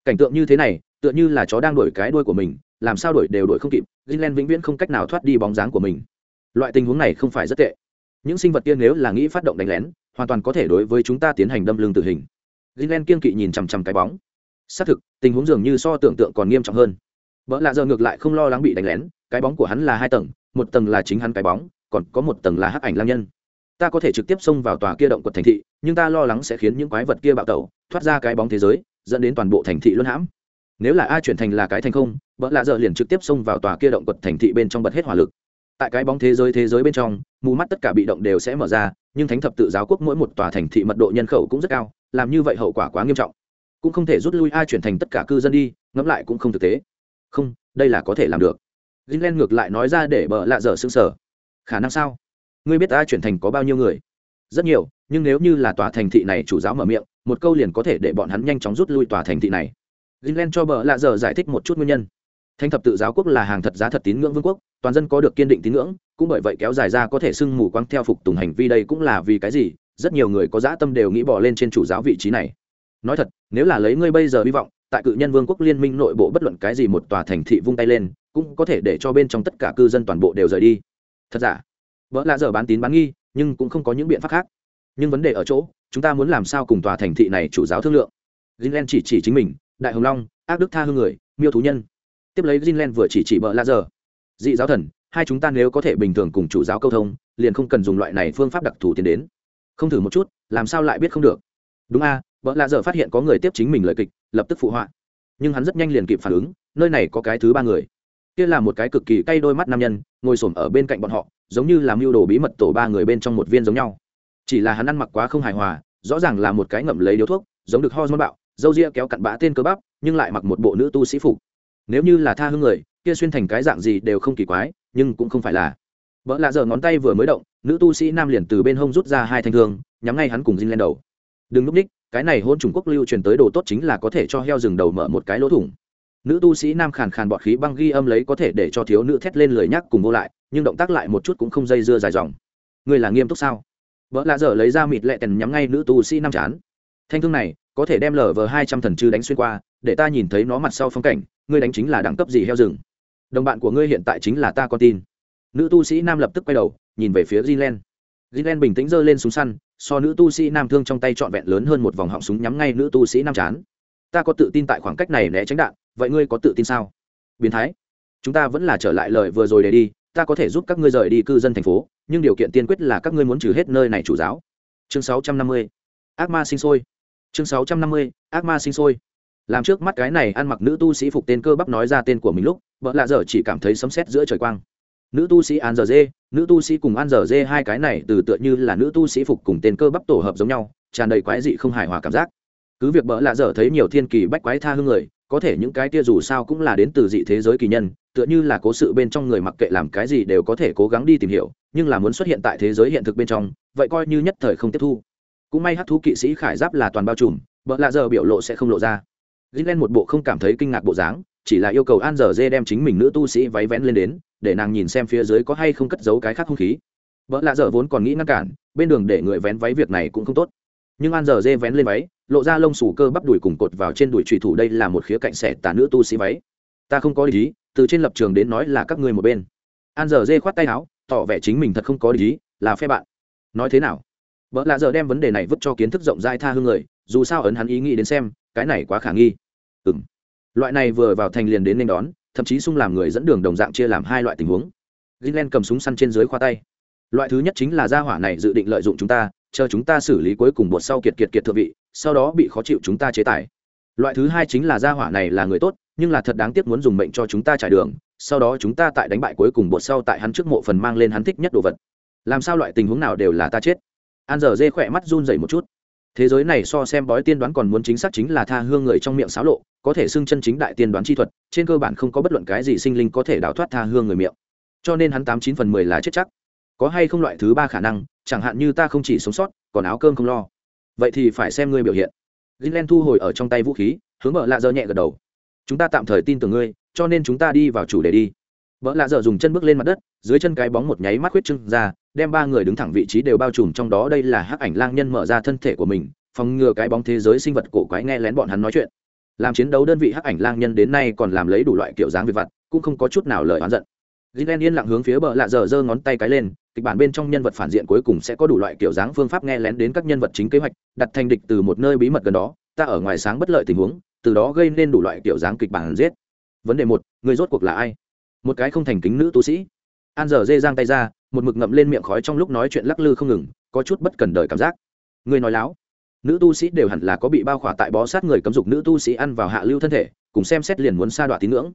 Cảnh tượng như thế này, tựa như là chó đang đuổi cái đuôi của mình, làm sao đuổi đều đuổi không kịp, gilen vĩnh viễn không cách nào thoát đi bóng dáng của mình. Loại tình huống này không phải rất tệ. Những sinh vật kia nếu là nghĩ phát động đánh lén, hoàn toàn có thể đối với chúng ta tiến hành đâm lưng tử hình. gilen kiên kỵ nhìn chằm chằm cái bóng. Xác thực, tình huống dường như so tưởng tượng còn nghiêm trọng hơn. vợ lạ giờ ngược lại không lo lắng bị đánh lén, cái bóng của hắn là hai tầng, một tầng là chính hắn cái bóng còn có một tầng là hắc ảnh lang nhân ta có thể trực tiếp xông vào tòa kia động quật thành thị nhưng ta lo lắng sẽ khiến những quái vật kia bạo tẩu thoát ra cái bóng thế giới dẫn đến toàn bộ thành thị luân hãm nếu là a chuyển thành là cái thành không vợ lạ giờ liền trực tiếp xông vào tòa kia động quật thành thị bên trong bật hết hỏa lực tại cái bóng thế giới thế giới bên trong mù mắt tất cả bị động đều sẽ mở ra nhưng thánh thập tự giáo quốc mỗi một tòa thành thị mật độ nhân khẩu cũng rất cao làm như vậy hậu quả quá nghiêm trọng. Cũng không thể rút lui ai chuyển thành tất cả cư dân đi ngẫm lại cũng không thực tế. Không đây là có thể làm được. Greenland ngược lại nói ra để bờ lạ dở sững sở, khả năng sao? Ngươi biết ta chuyển thành có bao nhiêu người? Rất nhiều nhưng nếu như là tòa thành thị này chủ giáo mở miệng một câu liền có thể để bọn hắn nhanh chóng rút lui tòa thành thị này. Greenland cho bờ lạ dở giải thích một chút nguyên nhân. Thánh thập tự giáo quốc là hàng thật giá thật tín ngưỡng vương quốc toàn dân có được kiên định tín ngưỡng, cũng bởi vậy kéo dài ra có thể sưng mù quáng theo phục tùng hành vi đây cũng là vì cái gì, rất nhiều người có dã tâm đều nghĩ bỏ lên trên chủ giáo vị trí này. Nói thật, nếu là lấy ngươi bây giờ hy vọng, tại cự nhân vương quốc liên minh nội bộ bất luận cái gì một tòa thành thị vung tay lên, cũng có thể để cho bên trong tất cả cư dân toàn bộ đều rời đi. Thật giả? Vợ lạ giờ bán tín bán nghi, nhưng cũng không có những biện pháp khác. Nhưng vấn đề ở chỗ, chúng ta muốn làm sao cùng tòa thành thị này chủ giáo thương lượng? Greenland chỉ chỉ chính mình, đại hồng long, ác đức tha hương người, miêu thú nhân. Tiếp lấy Greenland vừa chỉ chỉ bờ la giờ dị giáo thần, hai chúng ta nếu có thể bình thường cùng chủ giáo câu thông, liền không cần dùng loại này phương pháp đặc thù tiến đến. Không thử một chút, làm sao lại biết không được? Đúng a, vợ lạ giờ phát hiện có người tiếp chính mình lời kịch, lập tức phụ họa. Nhưng hắn rất nhanh liền kịp phản ứng, nơi này có cái thứ ba người. Kia là một cái cực kỳ cay đôi mắt nam nhân, ngồi s ở bên cạnh bọn họ, giống như làm mưu đồ bí mật tổ ba người bên trong một viên giống nhau. Chỉ là hắn ăn mặc quá không hài hòa, rõ ràng là một cái ngậm lấy điếu thuốc, giống được ho dôn bạo, dâu ria kéo cặn bã tên cơ bắp, nhưng lại mặc một bộ nữ tu sĩ phục. Nếu như là tha hương người kia xuyên thành cái dạng gì đều không kỳ quái, nhưng cũng không phải là. Vợ lạ giờ ngón tay vừa mới động, nữ tu sĩ nam liền từ bên hông rút ra hai thanh thương, nhắm ngay hắn cùng dinh lên đầu. Đừng núp ních, cái này hôn trung quốc lưu truyền tới đồ tốt chính là có thể cho heo rừng đầu mở một cái lỗ thủng. Nữ tu sĩ nam khàn khàn bọt khí băng ghi âm lấy có thể để cho thiếu nữ thét lên lời nhắc cùng vô lại, nhưng động tác lại một chút cũng không dây dưa dài dòng. Người là nghiêm túc sao? Vợ lạ dở lấy ra mịt lẹ tèn nhắm ngay nữ tu sĩ nam chán. Thanh thương này, có thể đem lở vờ hai trăm thần chư đánh xuyên qua, để ta nhìn thấy nó mặt sau phong cảnh, ngươi đánh chính là đẳng cấp gì heo rừng? Đồng bạn của ngươi hiện tại chính là ta con tin nữ tu sĩ nam lập tức quay đầu nhìn về phía Greenland. Greenland bình tĩnh giơ lên súng săn, so nữ tu sĩ nam thương trong tay trọn vẹn lớn hơn một vòng họng súng nhắm ngay nữ tu sĩ nam chán. Ta có tự tin tại khoảng cách này né tránh đạn, vậy ngươi có tự tin sao? Biến thái. Chúng ta vẫn là trở lại lời vừa rồi để đi, ta có thể giúp các ngươi rời đi cư dân thành phố, nhưng điều kiện tiên quyết là các ngươi muốn trừ hết nơi này chủ giáo. Chương 650. Ác ma sinh sôi. Chương 650. Ác ma sinh sôi. Làm trước mắt cái này ăn mặc nữ tu sĩ phục tên cơ bắp nói ra tên của mình lúc, vợ lạ giờ chỉ cảm thấy sấm sét giữa trời quang. Nữ tu sĩ an giờ dê, nữ tu sĩ cùng an giờ dê hai cái này từ tựa như là nữ tu sĩ phục cùng tên cơ bắp tổ hợp giống nhau, tràn đầy quái dị không hài hòa cảm giác. Cứ việc bỡ lạ dở thấy nhiều thiên kỳ bách quái tha hương người, có thể những cái tia dù sao cũng là đến từ dị thế giới kỳ nhân, tựa như là cố sự bên trong người mặc kệ làm cái gì đều có thể cố gắng đi tìm hiểu, nhưng là muốn xuất hiện tại thế giới hiện thực bên trong, vậy coi như nhất thời không tiếp thu. Cũng may hát thú kỵ sĩ khải giáp là toàn bao trùm bỡ lạ dở biểu lộ sẽ không lộ ra. Lên một bộ không cảm thấy kinh ngạc bộ dáng chỉ là yêu cầu an Dở dê đem chính mình nữ tu sĩ váy vén lên đến, để nàng nhìn xem phía dưới có hay không cất giấu cái khác hung khí. Vợ lạ dở vốn còn nghĩ ngăn cản, bên đường để người vén váy việc này cũng không tốt. Nhưng an Dở dê vén lên váy, lộ ra lông sủ cơ bắp đùi cùng cột vào trên đùi trùy thủ đây là một khía cạnh xẻ tà nữ tu sĩ váy. Ta không có ý từ trên lập trường đến nói là các ngươi một bên. An Dở dê khoát tay áo, tỏ vẻ chính mình thật không có ý là phe bạn. Nói thế nào? Vợ lạ dở đem vấn đề này vứt cho kiến thức rộng rãi tha hương người, dù sao ấn hắn ý nghĩ đến xem, cái này quá khả nghi. Ừ loại này vừa vào thành liền đến nên đón, thậm chí sung làm người dẫn đường đồng dạng chia làm hai loại tình huống. Gilen cầm súng săn trên dưới khoa tay. Loại thứ nhất chính là gia hỏa này dự định lợi dụng chúng ta, chờ chúng ta xử lý cuối cùng bột sau kiệt kiệt kiệt thượng vị, sau đó bị khó chịu chúng ta chế tài loại thứ hai chính là gia hỏa này là người tốt, nhưng là thật đáng tiếc muốn dùng mệnh cho chúng ta trải đường, sau đó chúng ta tại đánh bại cuối cùng bột sau tại hắn trước mộ phần mang lên hắn thích nhất đồ vật. Làm sao loại tình huống nào đều là ta chết? An giờ dê khỏe mắt run dày một chút thế giới này so xem bói tiên đoán còn muốn chính xác chính là tha hương người trong miệng xáo lộ, có thể xưng chân chính đại tiên đoán chi thuật, trên cơ bản không có bất luận cái gì sinh linh có thể đào thoát tha hương người miệng. Cho nên hắn tám chín phần mười là chết chắc. Có hay không loại thứ ba khả năng, chẳng hạn như ta không chỉ sống sót, còn áo cơm không lo. Vậy thì phải xem ngươi biểu hiện. Greenland thu hồi ở trong tay vũ khí, hướng vợ lạ dơ nhẹ gật đầu. Chúng ta tạm thời tin tưởng ngươi, cho nên chúng ta đi vào chủ đề đi. Vợ lạ dơ dùng chân bước lên mặt đất, dưới chân cái bóng một nháy mắt huyết trưng ra đem ba người đứng thẳng vị trí đều bao trùm trong đó đây là hắc ảnh lang nhân mở ra thân thể của mình phòng ngừa cái bóng thế giới sinh vật cổ quái nghe lén bọn hắn nói chuyện làm chiến đấu đơn vị hắc ảnh lang nhân đến nay còn làm lấy đủ loại kiểu dáng về vặt cũng không có chút nào lời oán giận Gilen yên lặng hướng phía bờ lạ giờ giơ ngón tay cái lên, kịch bản bên trong nhân vật phản diện cuối cùng sẽ có đủ loại kiểu dáng phương pháp nghe lén đến các nhân vật chính kế hoạch, đặt thành địch từ một nơi bí mật gần đó, ta ở ngoài sáng bất lợi tình huống, từ đó gây nên đủ loại kiểu dáng kịch bản giết. Vấn đề một, người rốt cuộc là ai? Một cái không thành kính nữ tu sĩ. An giờ dê giang tay ra, một mực ngậm lên miệng khói trong lúc nói chuyện lắc lư không ngừng, có chút bất cần đời cảm giác. Người nói láo nữ tu sĩ đều hẳn là có bị bao khỏa tại bó sát người cấm dục nữ tu sĩ ăn vào hạ lưu thân thể cùng xem xét liền muốn sa đoạn tín ngưỡng.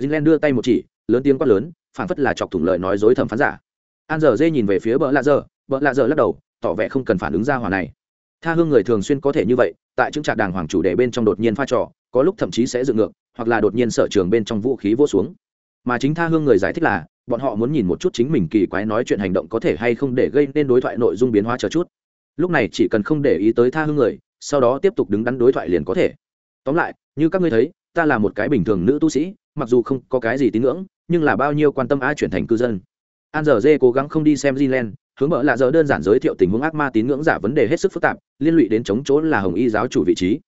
Jinlen đưa tay một chỉ lớn tiếng quát lớn phảng phất là chọc thủng lời nói dối thẩm phán giả. An giờ dê nhìn về phía bỡ lạ giờ bỡ lạ giờ lắc đầu tỏ vẻ không cần phản ứng ra hòa này. Tha hương người thường xuyên có thể như vậy tại chứng trạc đàng hoàng chủ đề bên trong đột nhiên pha trò có lúc thậm chí sẽ dựng ngược hoặc là đột nhiên sở trường bên trong vũ khí vô xuống. Mà chính tha hương người giải thích là bọn họ muốn nhìn một chút chính mình kỳ quái nói chuyện hành động có thể hay không để gây nên đối thoại nội dung biến hóa chờ chút. Lúc này chỉ cần không để ý tới tha hương người sau đó tiếp tục đứng đắn đối thoại liền có thể. Tóm lại như các ngươi thấy ta là một cái bình thường nữ tu sĩ mặc dù không có cái gì tín ngưỡng nhưng là bao nhiêu quan tâm ai chuyển thành cư dân. An giờ dê cố gắng không đi xem Greenland, hướng mở lạ giờ đơn giản giới thiệu tình huống ác ma tín ngưỡng giả vấn đề hết sức phức tạp liên lụy đến chống chỗ là hồng y giáo chủ vị trí.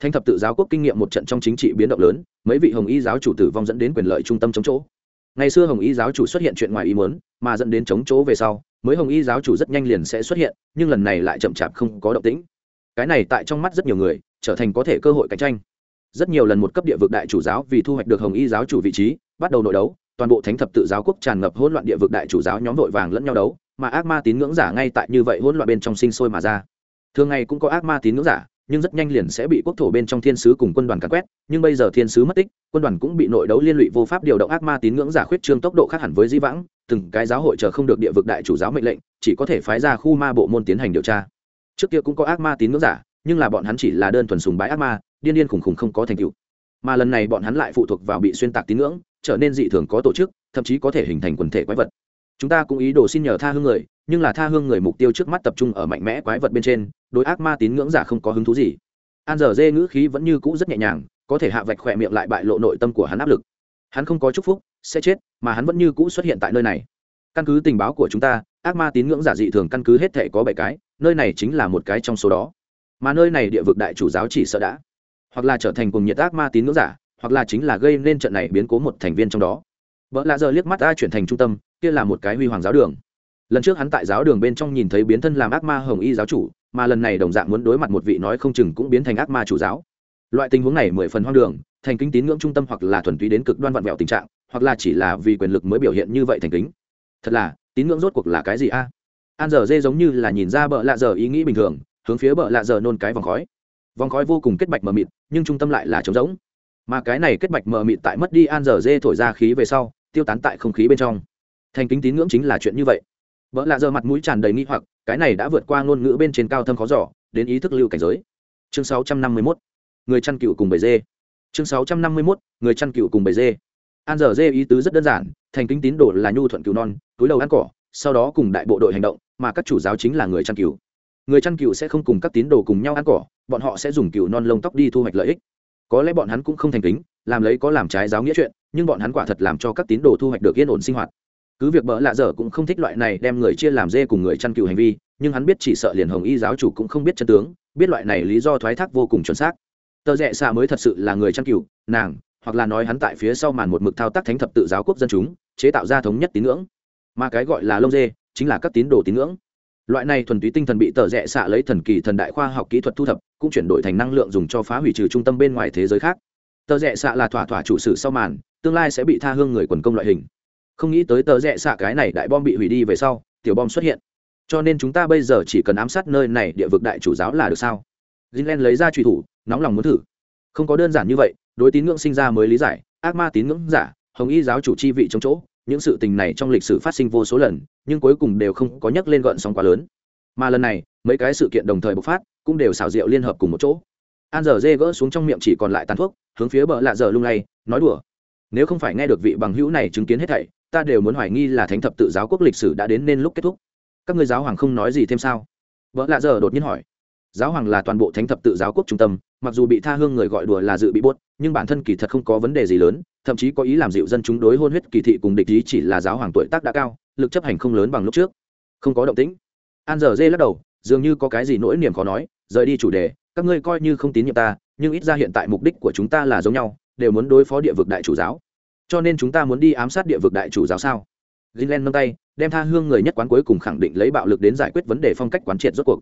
Thanh thập tự giáo quốc kinh nghiệm một trận trong chính trị biến động lớn mấy vị hồng y giáo chủ tử vong dẫn đến quyền lợi trung tâm chống chỗ ngày xưa hồng y giáo chủ xuất hiện chuyện ngoài ý muốn, mà dẫn đến chống chỗ về sau, mới hồng y giáo chủ rất nhanh liền sẽ xuất hiện, nhưng lần này lại chậm chạp không có động tĩnh. Cái này tại trong mắt rất nhiều người, trở thành có thể cơ hội cạnh tranh. Rất nhiều lần một cấp địa vực đại chủ giáo vì thu hoạch được hồng y giáo chủ vị trí, bắt đầu nội đấu, toàn bộ thánh thập tự giáo quốc tràn ngập hỗn loạn địa vực đại chủ giáo nhóm vội vàng lẫn nhau đấu, mà ác ma tín ngưỡng giả ngay tại như vậy hỗn loạn bên trong sinh sôi mà ra. Thường ngày cũng có ác ma tín ngưỡng giả nhưng rất nhanh liền sẽ bị quốc thổ bên trong thiên sứ cùng quân đoàn cắn quét, nhưng bây giờ thiên sứ mất tích, quân đoàn cũng bị nội đấu liên lụy vô pháp điều động ác ma tín ngưỡng giả khuyết trương tốc độ khác hẳn với di vãng, từng cái giáo hội chờ không được địa vực đại chủ giáo mệnh lệnh, chỉ có thể phái ra khu ma bộ môn tiến hành điều tra. Trước kia cũng có ác ma tín ngưỡng giả, nhưng là bọn hắn chỉ là đơn thuần sùng bái ác ma, điên điên khủng khủng không có thành tựu. Mà lần này bọn hắn lại phụ thuộc vào bị xuyên tạc tín ngưỡng, trở nên dị thường có tổ chức, thậm chí có thể hình thành quần thể quái vật chúng ta cũng ý đồ xin nhờ tha hương người, nhưng là tha hương người mục tiêu trước mắt tập trung ở mạnh mẽ quái vật bên trên, đối ác ma tín ngưỡng giả không có hứng thú gì. An giờ dê ngữ khí vẫn như cũ rất nhẹ nhàng, có thể hạ vạch khỏe miệng lại bại lộ nội tâm của hắn áp lực. Hắn không có chúc phúc, sẽ chết, mà hắn vẫn như cũ xuất hiện tại nơi này. Căn cứ tình báo của chúng ta, ác ma tín ngưỡng giả dị thường căn cứ hết thể có bảy cái, nơi này chính là một cái trong số đó. Mà nơi này địa vực đại chủ giáo chỉ sợ đã. Hoặc là trở thành cùng nhiệt ác ma tín ngưỡng giả, hoặc là chính là gây nên trận này biến cố một thành viên trong đó. Vợ lạ giờ liếc mắt a chuyển thành trung tâm kia là một cái huy hoàng giáo đường. Lần trước hắn tại giáo đường bên trong nhìn thấy biến thân làm ác ma hồng y giáo chủ, mà lần này đồng dạng muốn đối mặt một vị nói không chừng cũng biến thành ác ma chủ giáo. Loại tình huống này mười phần hoang đường, thành kính tín ngưỡng trung tâm hoặc là thuần túy đến cực đoan vặn vẹo tình trạng, hoặc là chỉ là vì quyền lực mới biểu hiện như vậy thành kính. Thật là, tín ngưỡng rốt cuộc là cái gì a? An giờ dê giống như là nhìn ra bợ lạ giờ ý nghĩ bình thường, hướng phía bợ lạ giờ nôn cái vòng khói. Vòng khói vô cùng kết bạch mờ mịt, nhưng trung tâm lại là trống rỗng. Mà cái này kết bạch mờ mịt tại mất đi an giờ dê thổi ra khí về sau, tiêu tán tại không khí bên trong thành kính tín ngưỡng chính là chuyện như vậy. Vợ lạ giờ mặt mũi tràn đầy nghi hoặc cái này đã vượt qua ngôn ngữ bên trên cao thâm khó giỏ đến ý thức lưu cảnh giới. Chương 651, người chăn cựu cùng bầy dê. Chương 651, người chăn cựu cùng bầy dê. An dở dê ý tứ rất đơn giản thành kính tín đồ là nhu thuận cừu non túi đầu ăn cỏ sau đó cùng đại bộ đội hành động mà các chủ giáo chính là người chăn cừu. Người chăn cừu sẽ không cùng các tín đồ cùng nhau ăn cỏ bọn họ sẽ dùng cừu non lông tóc đi thu hoạch lợi ích. Có lẽ bọn hắn cũng không thành kính làm lấy có làm trái giáo nghĩa chuyện nhưng bọn hắn quả thật làm cho các tín đồ thu hoạch được yên ổn sinh hoạt cứ việc bỡ lạ dở cũng không thích loại này đem người chia làm dê cùng người chăn cừu hành vi, nhưng hắn biết chỉ sợ liền hồng y giáo chủ cũng không biết chân tướng, biết loại này lý do thoái thác vô cùng chuẩn xác. Tờ rẽ xạ mới thật sự là người chăn cừu, nàng, hoặc là nói hắn tại phía sau màn một mực thao tác thánh thập tự giáo quốc dân chúng, chế tạo ra thống nhất tín ngưỡng. Mà cái gọi là lông dê, chính là các tín đồ tín ngưỡng. Loại này thuần túy tinh thần bị tờ rẽ xạ lấy thần kỳ thần đại khoa học kỹ thuật thu thập, cũng chuyển đổi thành năng lượng dùng cho phá hủy trừ trung tâm bên ngoài thế giới khác. Tờ rẽ xạ là thỏa thỏa chủ sử sau màn, tương lai sẽ bị tha hương người quần công loại hình không nghĩ tới tờ rẽ xạ cái này đại bom bị hủy đi về sau, tiểu bom xuất hiện. Cho nên chúng ta bây giờ chỉ cần ám sát nơi này địa vực đại chủ giáo là được sao? Zinlen lấy ra truy thủ, nóng lòng muốn thử. Không có đơn giản như vậy, đối tín ngưỡng sinh ra mới lý giải, ác ma tín ngưỡng giả, hồng y giáo chủ chi vị trong chỗ, những sự tình này trong lịch sử phát sinh vô số lần, nhưng cuối cùng đều không có nhắc lên gợn sóng quá lớn. Mà lần này, mấy cái sự kiện đồng thời bộc phát, cũng đều xảo diệu liên hợp cùng một chỗ. An giờ dê gỡ xuống trong miệng chỉ còn lại tàn thuốc, hướng phía bờ lạ giờ lung lay, nói đùa. Nếu không phải nghe được vị bằng hữu này chứng kiến hết thảy ta đều muốn hoài nghi là thánh thập tự giáo quốc lịch sử đã đến nên lúc kết thúc. Các người giáo hoàng không nói gì thêm sao? Vợ lạ giờ đột nhiên hỏi. Giáo hoàng là toàn bộ thánh thập tự giáo quốc trung tâm, mặc dù bị tha hương người gọi đùa là dự bị buốt, nhưng bản thân kỳ thật không có vấn đề gì lớn, thậm chí có ý làm dịu dân chúng đối hôn huyết kỳ thị cùng địch ý chỉ là giáo hoàng tuổi tác đã cao, lực chấp hành không lớn bằng lúc trước. Không có động tĩnh. An giờ dê lắc đầu, dường như có cái gì nỗi niềm khó nói, rời đi chủ đề, các ngươi coi như không tín nhiệm ta, nhưng ít ra hiện tại mục đích của chúng ta là giống nhau, đều muốn đối phó địa vực đại chủ giáo cho nên chúng ta muốn đi ám sát địa vực đại chủ giáo sao Greenland nâng tay đem tha hương người nhất quán cuối cùng khẳng định lấy bạo lực đến giải quyết vấn đề phong cách quán triệt rốt cuộc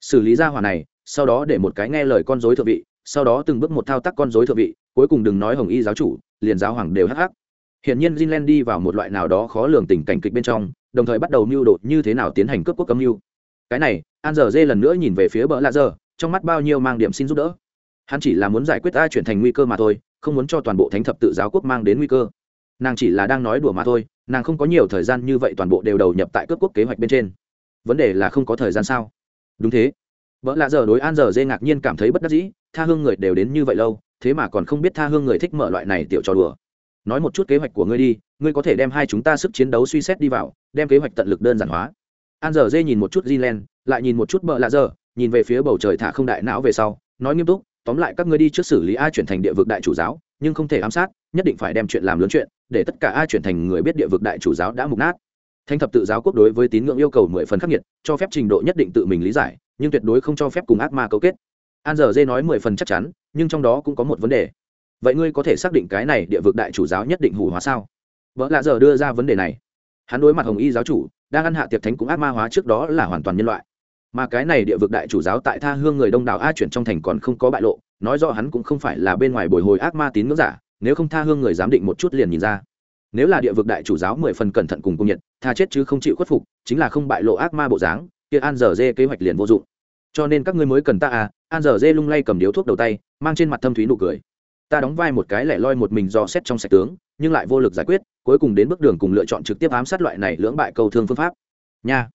xử lý ra hỏa này sau đó để một cái nghe lời con dối thượng vị sau đó từng bước một thao tác con dối thượng vị cuối cùng đừng nói hồng y giáo chủ liền giáo hoàng đều hắc hắc Hiển nhiên Greenland đi vào một loại nào đó khó lường tình cảnh kịch bên trong, đồng thời bắt đầu mưu đột như thế nào tiến hành cướp quốc cấm mưu. Cái này, An giờ dê lần nữa nhìn về phía bờ lạ giờ, trong mắt bao nhiêu mang điểm xin giúp đỡ. Hắn chỉ là muốn giải quyết ai chuyển thành nguy cơ mà thôi, không muốn cho toàn bộ thánh thập tự giáo quốc mang đến nguy cơ. Nàng chỉ là đang nói đùa mà thôi nàng không có nhiều thời gian như vậy toàn bộ đều đầu nhập tại cướp quốc kế hoạch bên trên. Vấn đề là không có thời gian sao? Đúng thế. Vợ lạ giờ đối an giờ dê ngạc nhiên cảm thấy bất đắc dĩ tha hương người đều đến như vậy lâu thế mà còn không biết tha hương người thích mở loại này tiểu trò đùa. Nói một chút kế hoạch của ngươi đi ngươi có thể đem hai chúng ta sức chiến đấu suy xét đi vào đem kế hoạch tận lực đơn giản hóa. An giờ dê nhìn một chút Greenland, lại nhìn một chút bờ lạ giờ nhìn về phía bầu trời thả không đại não về sau nói nghiêm túc tóm lại các ngươi đi trước xử lý a chuyển thành địa vực đại chủ giáo, nhưng không thể ám sát, nhất định phải đem chuyện làm lớn chuyện, để tất cả a chuyển thành người biết địa vực đại chủ giáo đã mục nát. Thanh thập tự giáo quốc đối với tín ngưỡng yêu cầu mười phần khắc nghiệt, cho phép trình độ nhất định tự mình lý giải, nhưng tuyệt đối không cho phép cùng ác ma cấu kết. An giờ dê nói mười phần chắc chắn, nhưng trong đó cũng có một vấn đề. Vậy ngươi có thể xác định cái này địa vực đại chủ giáo nhất định hủ hóa sao? Vợ lạ giờ đưa ra vấn đề này. Hắn đối mặt hồng y giáo chủ, đang ăn hạ tiệc thánh cũng ác ma hóa trước đó là hoàn toàn nhân loại mà cái này địa vực đại chủ giáo tại tha hương người đông đảo a chuyển trong thành còn không có bại lộ nói rõ hắn cũng không phải là bên ngoài bồi hồi ác ma tín ngưỡng giả nếu không tha hương người giám định một chút liền nhìn ra. Nếu là địa vực đại chủ giáo mười phần cẩn thận cùng công nhận, tha chết chứ không chịu khuất phục chính là không bại lộ ác ma bộ dáng kia an giờ dê kế hoạch liền vô dụng. Cho nên các ngươi mới cần ta à an giờ dê lung lay cầm điếu thuốc đầu tay mang trên mặt thâm thúy nụ cười. Ta đóng vai một cái lẻ loi một mình do xét trong sạch tướng nhưng lại vô lực giải quyết cuối cùng đến bước đường cùng lựa chọn trực tiếp ám sát loại này lưỡng bại cầu thương phương pháp. Nha.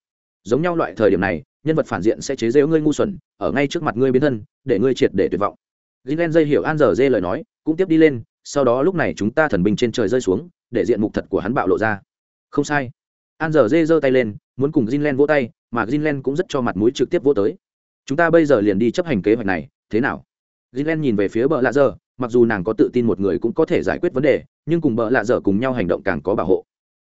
Giống nhau loại thời điểm này nhân vật phản diện sẽ chế giễu ngươi ngu xuẩn, ở ngay trước mặt ngươi biến thân, để ngươi triệt để tuyệt vọng. Gilen dây hiểu an giờ dê lời nói, cũng tiếp đi lên, sau đó lúc này chúng ta thần binh trên trời rơi xuống, để diện mục thật của hắn bạo lộ ra. Không sai. An giờ dê giơ tay lên, muốn cùng gilen vỗ tay, mà gilen cũng rất cho mặt mũi trực tiếp vỗ tới. Chúng ta bây giờ liền đi chấp hành kế hoạch này, thế nào? Gilen nhìn về phía bờ lạ giờ mặc dù nàng có tự tin một người cũng có thể giải quyết vấn đề, nhưng cùng bờ lạ dở cùng nhau hành động càng có bảo hộ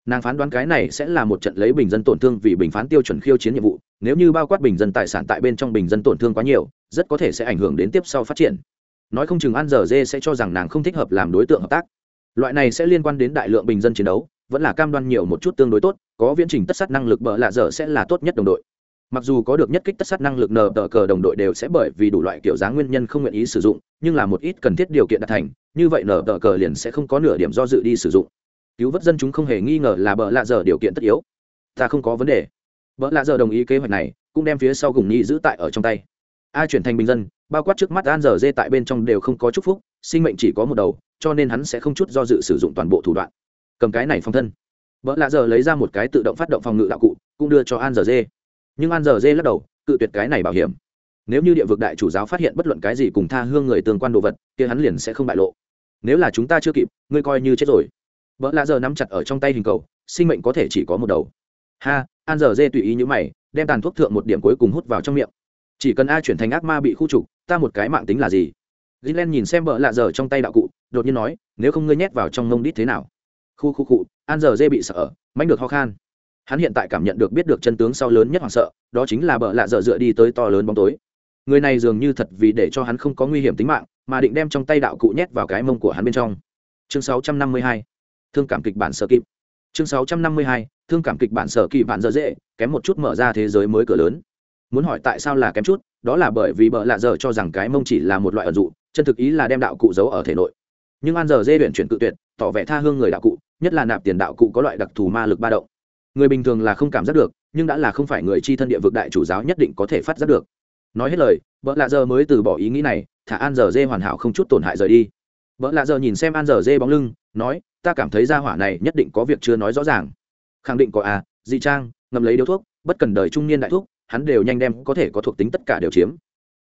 nàng phán đoán cái này sẽ là một trận lấy bình dân tổn thương vì bình phán tiêu chuẩn khiêu chiến nhiệm vụ, nếu như bao quát bình dân tài sản tại bên trong bình dân tổn thương quá nhiều, rất có thể sẽ ảnh hưởng đến tiếp sau phát triển. Nói không chừng ăn giờ dê sẽ cho rằng nàng không thích hợp làm đối tượng hợp tác. Loại này sẽ liên quan đến đại lượng bình dân chiến đấu, vẫn là cam đoan nhiều một chút tương đối tốt, có viễn trình tất sát năng lực bờ lạ dở sẽ là tốt nhất đồng đội. Mặc dù có được nhất kích tất sát năng lực nờ tờ cờ đồng đội đều sẽ bởi vì đủ loại kiểu dáng nguyên nhân không nguyện ý sử dụng, nhưng là một ít cần thiết điều kiện đạt thành, như vậy nờ tờ cờ liền sẽ không có nửa điểm do dự đi sử dụng cứu vớt dân chúng không hề nghi ngờ là bợ lạ dở điều kiện tất yếu. Ta không có vấn đề. Bợ lạ dở đồng ý kế hoạch này, cũng đem phía sau cùng nhi giữ tại ở trong tay. A chuyển thành bình dân, bao quát trước mắt an giờ dê tại bên trong đều không có chúc phúc, sinh mệnh chỉ có một đầu, cho nên hắn sẽ không chút do dự sử dụng toàn bộ thủ đoạn. Cầm cái này phong thân. Vợ lạ giờ lấy ra một cái tự động phát động phòng ngự đạo cụ, cũng đưa cho an giờ dê. Nhưng an giờ dê lắc đầu, cự tuyệt cái này bảo hiểm. Nếu như địa vực đại chủ giáo phát hiện bất luận cái gì cùng tha hương người tương quan đồ vật, kia hắn liền sẽ không bại lộ. Nếu là chúng ta chưa kịp, ngươi coi như chết rồi vợ lạ giờ nắm chặt ở trong tay hình cầu, sinh mệnh có thể chỉ có một đầu. Ha, an giờ dê tùy ý như mày, đem tàn thuốc thượng một điểm cuối cùng hút vào trong miệng. Chỉ cần a chuyển thành ác ma bị khu trục, ta một cái mạng tính là gì? Gilen nhìn xem vợ lạ giờ trong tay đạo cụ, đột nhiên nói, nếu không ngươi nhét vào trong mông đít thế nào? Khu khu cụ an giờ dê bị sợ mánh được ho khan. Hắn hiện tại cảm nhận được biết được chân tướng sau lớn nhất hoảng sợ, đó chính là bợ lạ dở dựa đi tới to lớn bóng tối. Người này dường như thật vì để cho hắn không có nguy hiểm tính mạng, mà định đem trong tay đạo cụ nhét vào cái mông của hắn bên trong. Chương 652 thương cảm kịch bản sở kịp. Chương 652 thương cảm kịch bản sở kỳ bản dở dễ, kém một chút mở ra thế giới mới cửa lớn. Muốn hỏi tại sao là kém chút, đó là bởi vì bợ lạ giờ cho rằng cái mông chỉ là một loại ẩn dụ, chân thực ý là đem đạo cụ giấu ở thể nội. Nhưng an giờ dê luyện chuyển cự tuyệt, tỏ vẻ tha hương người đạo cụ, nhất là nạp tiền đạo cụ có loại đặc thù ma lực ba động. Người bình thường là không cảm giác được, nhưng đã là không phải người chi thân địa vực đại chủ giáo nhất định có thể phát giác được. Nói hết lời vợ lạ giờ mới từ bỏ ý nghĩ này, thả an giờ dê hoàn hảo không chút tổn hại rời đi. Vợ lạ giờ nhìn xem an giờ dê bóng lưng, nói ta cảm thấy gia hỏa này nhất định có việc chưa nói rõ ràng. Khẳng định có à dị trang ngầm lấy điếu thuốc, bất cần đời trung niên đại thuốc hắn đều nhanh đem có thể có thuộc tính tất cả đều chiếm.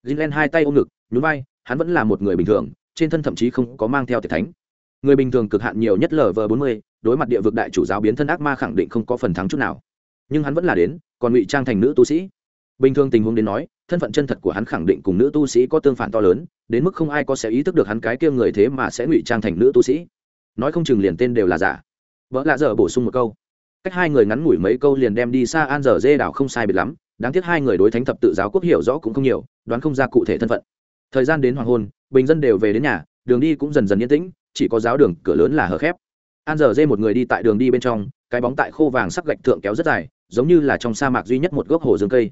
Jinlen hai tay ôm ngực, nhún vai, hắn vẫn là một người bình thường, trên thân thậm chí không có mang theo thể thánh. Người bình thường cực hạn nhiều nhất lv bốn mươi, đối mặt địa vực đại chủ giáo biến thân ác ma khẳng định không có phần thắng chút nào. Nhưng hắn vẫn là đến, còn ngụy trang thành nữ tu sĩ. Bình thường tình huống đến nói, thân phận chân thật của hắn khẳng định cùng nữ tu sĩ có tương phản to lớn, đến mức không ai có sẽ ý thức được hắn cái kia người thế mà sẽ ngụy trang thành nữ tu sĩ nói không chừng liền tên đều là giả. Vợ lạ dở bổ sung một câu. Cách hai người ngắn ngủi mấy câu liền đem đi xa an dở dê đảo không sai biệt lắm, đáng tiếc hai người đối thánh thập tự giáo quốc hiểu rõ cũng không nhiều, đoán không ra cụ thể thân phận. Thời gian đến hoàng hôn, bình dân đều về đến nhà, đường đi cũng dần dần yên tĩnh, chỉ có giáo đường cửa lớn là hở khép. An giờ dê một người đi tại đường đi bên trong, cái bóng tại khô vàng sắc gạch thượng kéo rất dài, giống như là trong sa mạc duy nhất một gốc hồ dương cây.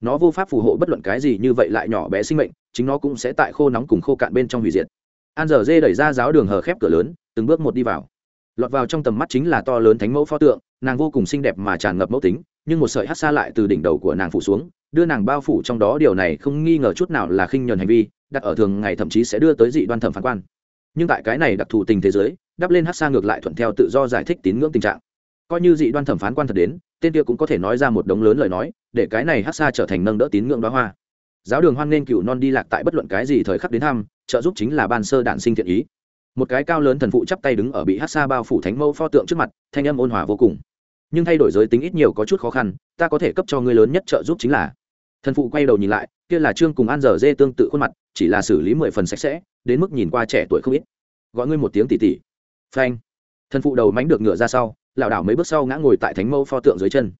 Nó vô pháp phù hộ bất luận cái gì như vậy lại nhỏ bé sinh mệnh, chính nó cũng sẽ tại khô nóng cùng khô cạn bên trong hủy diệt an giờ dê đẩy ra giáo đường hở khép cửa lớn, từng bước một đi vào. Lọt vào trong tầm mắt chính là to lớn thánh mẫu pho tượng, nàng vô cùng xinh đẹp mà tràn ngập mẫu tính, nhưng một sợi hát xa lại từ đỉnh đầu của nàng phủ xuống, đưa nàng bao phủ trong đó, điều này không nghi ngờ chút nào là khinh nhuần hành vi, đặt ở thường ngày thậm chí sẽ đưa tới dị đoan thẩm phán quan. Nhưng tại cái này đặc thù tình thế giới, đắp lên hát xa ngược lại thuận theo tự do giải thích tín ngưỡng tình trạng. Coi như dị đoan thẩm phán quan thật đến, tên kia cũng có thể nói ra một đống lớn lời nói, để cái này hát xa trở thành nâng đỡ tín ngưỡng đó hoa. Giáo đường hoan nên cựu non đi lạc tại bất luận cái gì thời khắc đến thăm trợ giúp chính là ban sơ đản sinh thiện ý. Một cái cao lớn thần phụ chắp tay đứng ở bị hát xa bao phủ thánh mẫu pho tượng trước mặt, thanh âm ôn hòa vô cùng. Nhưng thay đổi giới tính ít nhiều có chút khó khăn, ta có thể cấp cho ngươi lớn nhất trợ giúp chính là. Thần phụ quay đầu nhìn lại, kia là trương cùng an dở dê tương tự khuôn mặt, chỉ là xử lý mười phần sạch sẽ, đến mức nhìn qua trẻ tuổi không ít. Gọi ngươi một tiếng tỉ tỉ phanh. Thần phụ đầu mánh được ngựa ra sau, lảo đảo mấy bước sau ngã ngồi tại thánh mẫu pho tượng dưới chân.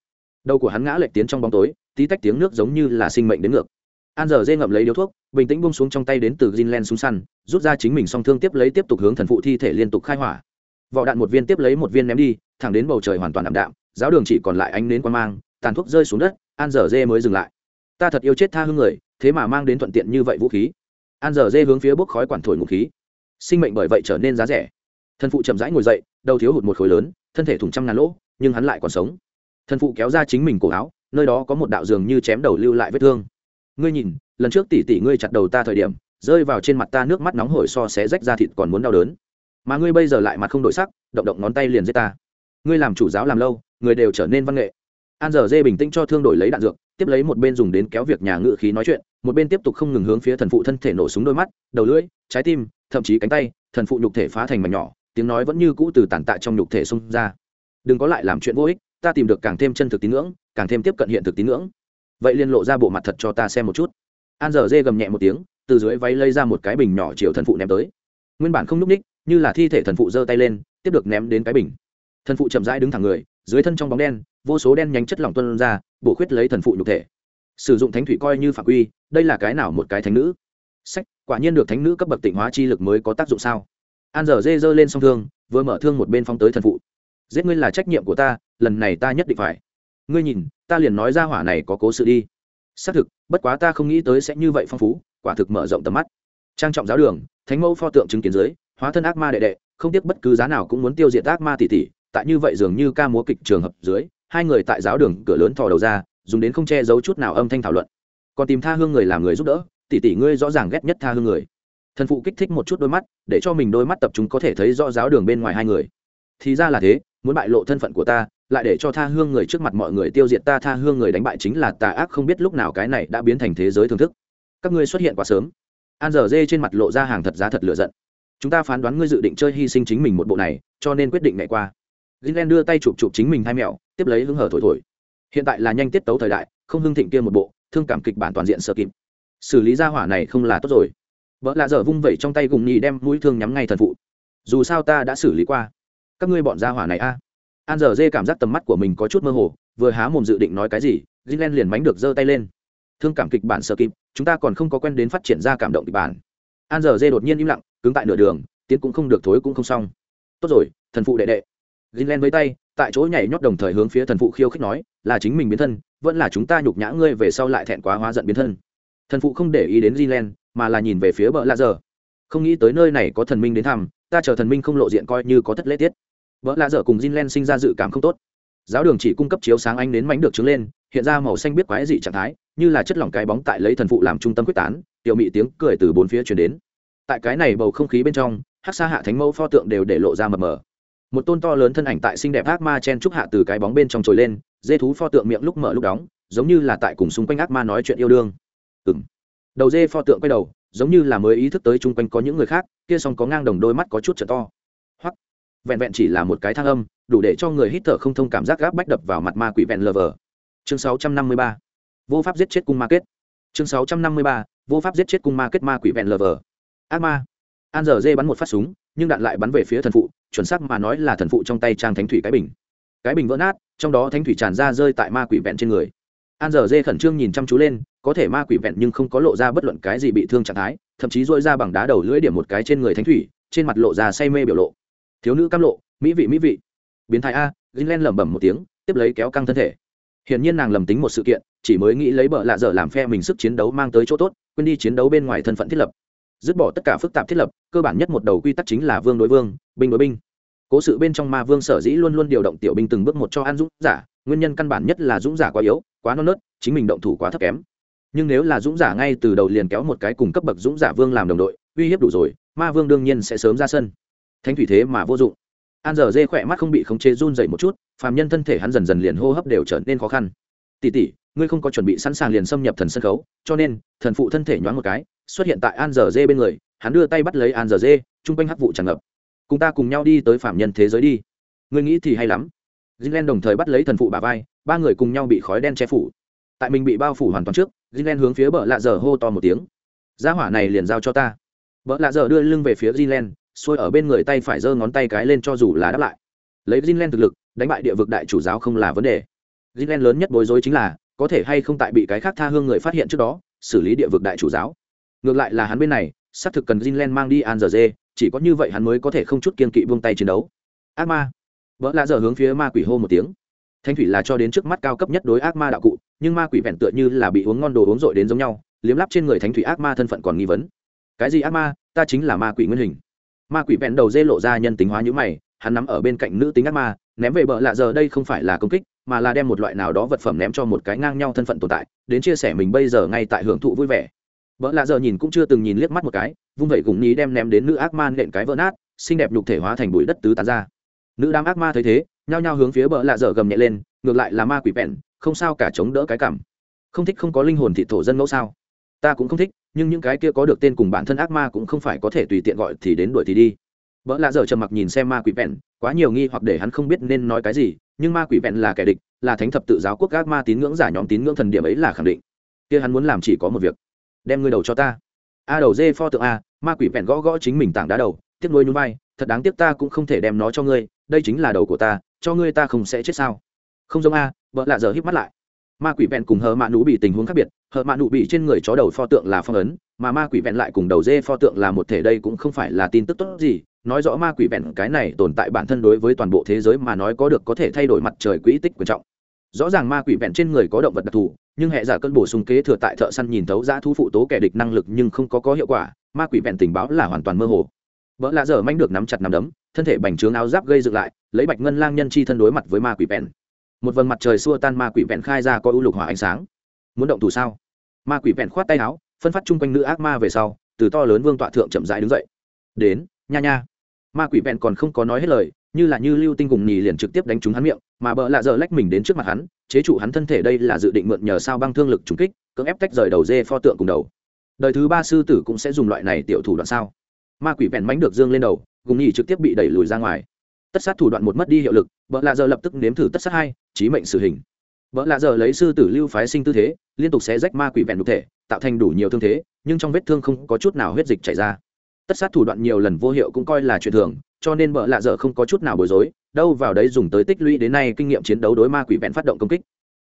Đầu của hắn ngã lệch tiến trong bóng tối, tí tách tiếng nước giống như là sinh mệnh đến ngược an giờ dê ngậm lấy điếu thuốc, bình tĩnh bung xuống trong tay đến từ greenland súng săn, rút ra chính mình song thương tiếp lấy tiếp tục hướng thần phụ thi thể liên tục khai hỏa. Vỏ đạn một viên tiếp lấy một viên ném đi, thẳng đến bầu trời hoàn toàn ảm đạm, giáo đường chỉ còn lại ánh nến quan mang, tàn thuốc rơi xuống đất, an giờ dê mới dừng lại. Ta thật yêu chết tha hương người, thế mà mang đến thuận tiện như vậy vũ khí. An giờ dê hướng phía bốc khói quản thổi ngụ khí. Sinh mệnh bởi vậy trở nên giá rẻ. Thần phụ chậm rãi ngồi dậy, đầu thiếu hụt một khối lớn, thân thể thủng trăm ngàn lỗ, nhưng hắn lại còn sống. Thần phụ kéo ra chính mình cổ áo, nơi đó có một đạo giường như chém đầu lưu lại vết thương ngươi nhìn, lần trước tỷ tỷ ngươi chặt đầu ta thời điểm, rơi vào trên mặt ta nước mắt nóng hổi so sẽ rách ra thịt còn muốn đau đớn. Mà ngươi bây giờ lại mặt không đổi sắc, động động ngón tay liền giết ta. Ngươi làm chủ giáo làm lâu, người đều trở nên văn nghệ. An giờ dê bình tĩnh cho thương đổi lấy đạn dược, tiếp lấy một bên dùng đến kéo việc nhà ngự khí nói chuyện, một bên tiếp tục không ngừng hướng phía thần phụ thân thể nổ súng đôi mắt, đầu lưỡi, trái tim, thậm chí cánh tay, thần phụ nhục thể phá thành mảnh nhỏ, tiếng nói vẫn như cũ từ tàn tạ trong nhục thể xông ra. Đừng có lại làm chuyện vô ích, ta tìm được càng thêm chân thực tín ngưỡng, càng thêm tiếp cận hiện thực tín ngưỡng vậy liên lộ ra bộ mặt thật cho ta xem một chút. An giờ dê gầm nhẹ một tiếng, từ dưới váy lây ra một cái bình nhỏ chiều thần phụ ném tới. Nguyên bản không n ú c ních, như là thi thể thần phụ giơ tay lên, tiếp được ném đến cái bình. Thần phụ chậm rãi đứng thẳng người, dưới thân trong bóng đen, vô số đen nhánh chất lỏng tuân ra, bổ khuyết lấy thần phụ nhục thể. Sử dụng thánh thủy coi như phạm quy, đây là cái nào một cái thánh nữ? Sách, quả nhiên được thánh nữ cấp bậc tịnh hóa chi lực mới có tác dụng sao? An Dở dê giơ lên song thương, vừa mở thương một bên phóng tới thần phụ. Giết ngươi là trách nhiệm của ta, lần này ta nhất định phải ngươi nhìn, ta liền nói ra hỏa này có cố sự đi. Xác thực, bất quá ta không nghĩ tới sẽ như vậy phong phú, quả thực mở rộng tầm mắt. Trang trọng giáo đường, thánh mẫu pho tượng chứng kiến dưới, hóa thân ác ma đệ đệ, không tiếc bất cứ giá nào cũng muốn tiêu diệt ác ma tỷ tỷ, tại như vậy dường như ca múa kịch trường hợp dưới, hai người tại giáo đường cửa lớn thò đầu ra, dùng đến không che giấu chút nào âm thanh thảo luận. Còn tìm tha hương người làm người giúp đỡ, tỷ tỷ ngươi rõ ràng ghét nhất tha hương người. Thần phụ kích thích một chút đôi mắt, để cho mình đôi mắt tập trung có thể thấy rõ giáo đường bên ngoài hai người. Thì ra là thế, muốn bại lộ thân phận của ta lại để cho tha hương người trước mặt mọi người tiêu diệt ta, tha hương người đánh bại chính là tà ác, không biết lúc nào cái này đã biến thành thế giới thưởng thức. Các ngươi xuất hiện quá sớm. An giờ dê trên mặt lộ ra hàng thật giá thật lựa giận. Chúng ta phán đoán ngươi dự định chơi hy sinh chính mình một bộ này, cho nên quyết định ngày qua. Gilen đưa tay chụp chụp chính mình hai mẹo, tiếp lấy hưng hở thổi thổi. Hiện tại là nhanh tiết tấu thời đại, không hưng thịnh kia một bộ, thương cảm kịch bản toàn diện sơ kịp. Xử lý ra hỏa này không là tốt rồi. Vợ lạ dở vung vẩy trong tay gùng nhì đem mũi thương nhắm ngay thần phụ. Dù sao ta đã xử lý qua. Các ngươi bọn gia hỏa này a an giờ dê cảm giác tầm mắt của mình có chút mơ hồ, vừa há mồm dự định nói cái gì gilen liền mánh được giơ tay lên. Thương cảm kịch bản sơ kịp, chúng ta còn không có quen đến phát triển ra cảm động kịch bản. An giờ dê đột nhiên im lặng, cứng tại nửa đường, tiến cũng không được, thối cũng không xong. Tốt rồi, thần phụ đệ đệ. Gilen với tay, tại chỗ nhảy nhót đồng thời hướng phía thần phụ khiêu khích nói, là chính mình biến thân, vẫn là chúng ta nhục nhã ngươi về sau lại thẹn quá hóa giận biến thân. Thần phụ không để ý đến gilen mà là nhìn về phía bờ lạ giờ. Không nghĩ tới nơi này có thần minh đến thăm, ta chờ thần minh không lộ diện coi như có thất lễ tiết vợ lạ dở cùng Jinlen sinh ra dự cảm không tốt. Giáo đường chỉ cung cấp chiếu sáng ánh đến mánh được trứng lên, hiện ra màu xanh biết quái dị trạng thái, như là chất lỏng cái bóng tại lấy thần phụ làm trung tâm quyết tán, tiểu mị tiếng cười từ bốn phía chuyển đến. Tại cái này bầu không khí bên trong hát xa hạ thánh mẫu pho tượng đều để lộ ra mờ mờ. Một tôn to lớn thân ảnh tại xinh đẹp ác ma chen trúc hạ từ cái bóng bên trong trồi lên, dê thú pho tượng miệng lúc mở lúc đóng, giống như là tại cùng xung quanh ác ma nói chuyện yêu đương. Ừng đầu dê pho tượng quay đầu, giống như là mới ý thức tới chung quanh có những người khác, kia xong có ngang đồng đôi mắt có chút trở to vẹn vẹn chỉ là một cái thang âm, đủ để cho người hít thở không thông cảm giác gáp bách đập vào mặt ma quỷ vẹn lờ vờ. Chương 653. vô pháp giết chết cung ma kết. Chương 653. vô pháp giết chết cung ma kết ma quỷ vẹn lờ vờ. Ác ma. An giờ dê bắn một phát súng, nhưng đạn lại bắn về phía thần phụ, chuẩn xác mà nói là thần phụ trong tay trang thánh thủy cái bình. Cái bình vỡ nát, trong đó thánh thủy tràn ra rơi tại ma quỷ vẹn trên người. An giờ dê khẩn trương nhìn chăm chú lên, có thể ma quỷ vẹn nhưng không có lộ ra bất luận cái gì bị thương trạng thái, thậm chí dội ra bằng đá đầu lưỡi điểm một cái trên người thánh thủy, trên mặt lộ ra say mê biểu lộ thiếu nữ cam lộ, mỹ vị mỹ vị. Biến thái a len lẩm bẩm một tiếng, tiếp lấy kéo căng thân thể. Hiển nhiên nàng lầm tính một sự kiện, chỉ mới nghĩ lấy bợ lạ dở làm phe mình sức chiến đấu mang tới chỗ tốt, quên đi chiến đấu bên ngoài thân phận thiết lập. Dứt bỏ tất cả phức tạp thiết lập, cơ bản nhất một đầu quy tắc chính là vương đối vương, binh đối binh. Cố sự bên trong ma vương sở dĩ luôn luôn điều động tiểu binh từng bước một cho an dũng giả, nguyên nhân căn bản nhất là dũng giả quá yếu, quá non nớt, chính mình động thủ quá thấp kém. Nhưng nếu là dũng giả ngay từ đầu liền kéo một cái cùng cấp bậc dũng giả vương làm đồng đội, uy hiếp đủ rồi, ma vương đương nhiên sẽ sớm ra sân thánh thủy thế mà vô dụng. An giờ dê khỏe mắt không bị khống chế run dậy một chút, phàm nhân thân thể hắn dần dần liền hô hấp đều trở nên khó khăn. Tỉ tỉ ngươi không có chuẩn bị sẵn sàng liền xâm nhập thần sân khấu, cho nên, thần phụ thân thể nhoáng một cái, xuất hiện tại an giờ dê bên người, hắn đưa tay bắt lấy an giờ dê, chung quanh hắc vụ tràn ngập. Cùng ta cùng nhau đi tới phạm nhân thế giới đi. Ngươi nghĩ thì hay lắm. Jinlen đồng thời bắt lấy thần phụ bà vai, ba người cùng nhau bị khói đen che phủ. Tại mình bị bao phủ hoàn toàn trước, Jinlen hướng phía bờ lạ dở hô to một tiếng. Gia hỏa này liền giao cho ta. Bờ lạ dở đưa lưng về phía Jinlen xuôi ở bên người tay phải giơ ngón tay cái lên cho dù là đáp lại. Lấy Jinlen thực lực, đánh bại địa vực đại chủ giáo không là vấn đề. Jinlen lớn nhất bối rối chính là, có thể hay không tại bị cái khác tha hương người phát hiện trước đó, xử lý địa vực đại chủ giáo. Ngược lại là hắn bên này, xác thực cần Jinlen mang đi an giờ dê, chỉ có như vậy hắn mới có thể không chút kiên kỵ buông tay chiến đấu. Ác ma. Vợ lạ dở hướng phía ma quỷ hô một tiếng. Thanh thủy là cho đến trước mắt cao cấp nhất đối ác ma đạo cụ, nhưng ma quỷ vẹn tựa như là bị uống ngon đồ uống dội đến giống nhau, liếm lắp trên người thánh thủy ác ma thân phận còn nghi vấn. Cái gì ác ma? Ta chính là ma quỷ nguyên hình ma quỷ vẹn đầu dê lộ ra nhân tính hóa như mày, hắn nắm ở bên cạnh nữ tính ác ma, ném về bờ lạ giờ đây không phải là công kích, mà là đem một loại nào đó vật phẩm ném cho một cái ngang nhau thân phận tồn tại, đến chia sẻ mình bây giờ ngay tại hưởng thụ vui vẻ. Vợ lạ giờ nhìn cũng chưa từng nhìn liếc mắt một cái, vung vẩy gùng ní đem ném đến nữ ác ma nện cái vỡ nát, xinh đẹp nhục thể hóa thành bụi đất tứ tán ra. Nữ đám ác ma thấy thế, nhao nhao hướng phía bờ lạ dở gầm nhẹ lên, ngược lại là ma quỷ bẹn không sao cả chống đỡ cái cảm. Không thích không có linh hồn thị thổ dân mẫu sao? Ta cũng không thích nhưng những cái kia có được tên cùng bản thân ác ma cũng không phải có thể tùy tiện gọi thì đến đuổi thì đi. Vợ lạ dở trầm mặc nhìn xem ma quỷ bẹn quá nhiều nghi hoặc để hắn không biết nên nói cái gì, nhưng ma quỷ bẹn là kẻ địch, là thánh thập tự giáo quốc ác ma tín ngưỡng giả nhóm tín ngưỡng thần điểm ấy là khẳng định. Kia hắn muốn làm chỉ có một việc, đem ngươi đầu cho ta. A đầu dê pho tượng a, ma quỷ bẹn gõ gõ chính mình tảng đá đầu, tiếc nuôi núi vai, thật đáng tiếc ta cũng không thể đem nó cho ngươi, đây chính là đầu của ta, cho ngươi ta không sẽ chết sao. Không giống a vợ lạ giờ híp mắt lại ma quỷ vẹn cùng hờ mạ nụ bị tình huống khác biệt, hờ mạ nụ bị trên người chó đầu pho tượng là phong ấn, mà ma quỷ vẹn lại cùng đầu dê pho tượng là một thể đây cũng không phải là tin tức tốt gì. Nói rõ ma quỷ vẹn cái này tồn tại bản thân đối với toàn bộ thế giới mà nói có được có thể thay đổi mặt trời quỹ tích quan trọng. Rõ ràng ma quỷ vẹn trên người có động vật đặc thù, nhưng hệ giả cơn bổ sung kế thừa tại thợ săn nhìn thấu ra thu phụ tố kẻ địch năng lực nhưng không có có hiệu quả, ma quỷ vẹn tình báo là hoàn toàn mơ hồ. Vợ lạ dở manh được nắm chặt nắm đấm, thân thể bành trướng áo giáp gây dựng lại, lấy bạch ngân lang nhân chi thân đối mặt với ma quỷ vẹn một vầng mặt trời xua tan ma quỷ vẹn khai ra có ưu lục hỏa ánh sáng. Muốn động thủ sao? Ma quỷ vẹn khoát tay áo, phân phát chung quanh nữ ác ma về sau, từ to lớn vương tọa thượng chậm rãi đứng dậy. Đến, nha nha. Ma quỷ vẹn còn không có nói hết lời, như là như lưu tinh cùng nhì liền trực tiếp đánh trúng hắn miệng, mà bợ lạ dở lách mình đến trước mặt hắn, chế trụ hắn thân thể đây là dự định mượn nhờ sao băng thương lực trúng kích, cưỡng ép tách rời đầu dê pho tượng cùng đầu. Đời thứ ba sư tử cũng sẽ dùng loại này tiểu thủ đoạn sao? Ma quỷ vẹn mánh được dương lên đầu gùng nhì trực tiếp bị đẩy lùi ra ngoài. Tất sát thủ đoạn một mất đi hiệu lực, bợ lạ giờ lập tức nếm thử tất sát hai trí mệnh xử hình. Vợ lạ giờ lấy sư tử lưu phái sinh tư thế, liên tục xé rách ma quỷ vẹn đục thể, tạo thành đủ nhiều thương thế, nhưng trong vết thương không có chút nào huyết dịch chảy ra. Tất sát thủ đoạn nhiều lần vô hiệu cũng coi là chuyện thường, cho nên vợ lạ giờ không có chút nào bối rối, đâu vào đấy dùng tới tích lũy đến nay kinh nghiệm chiến đấu đối ma quỷ vẹn phát động công kích.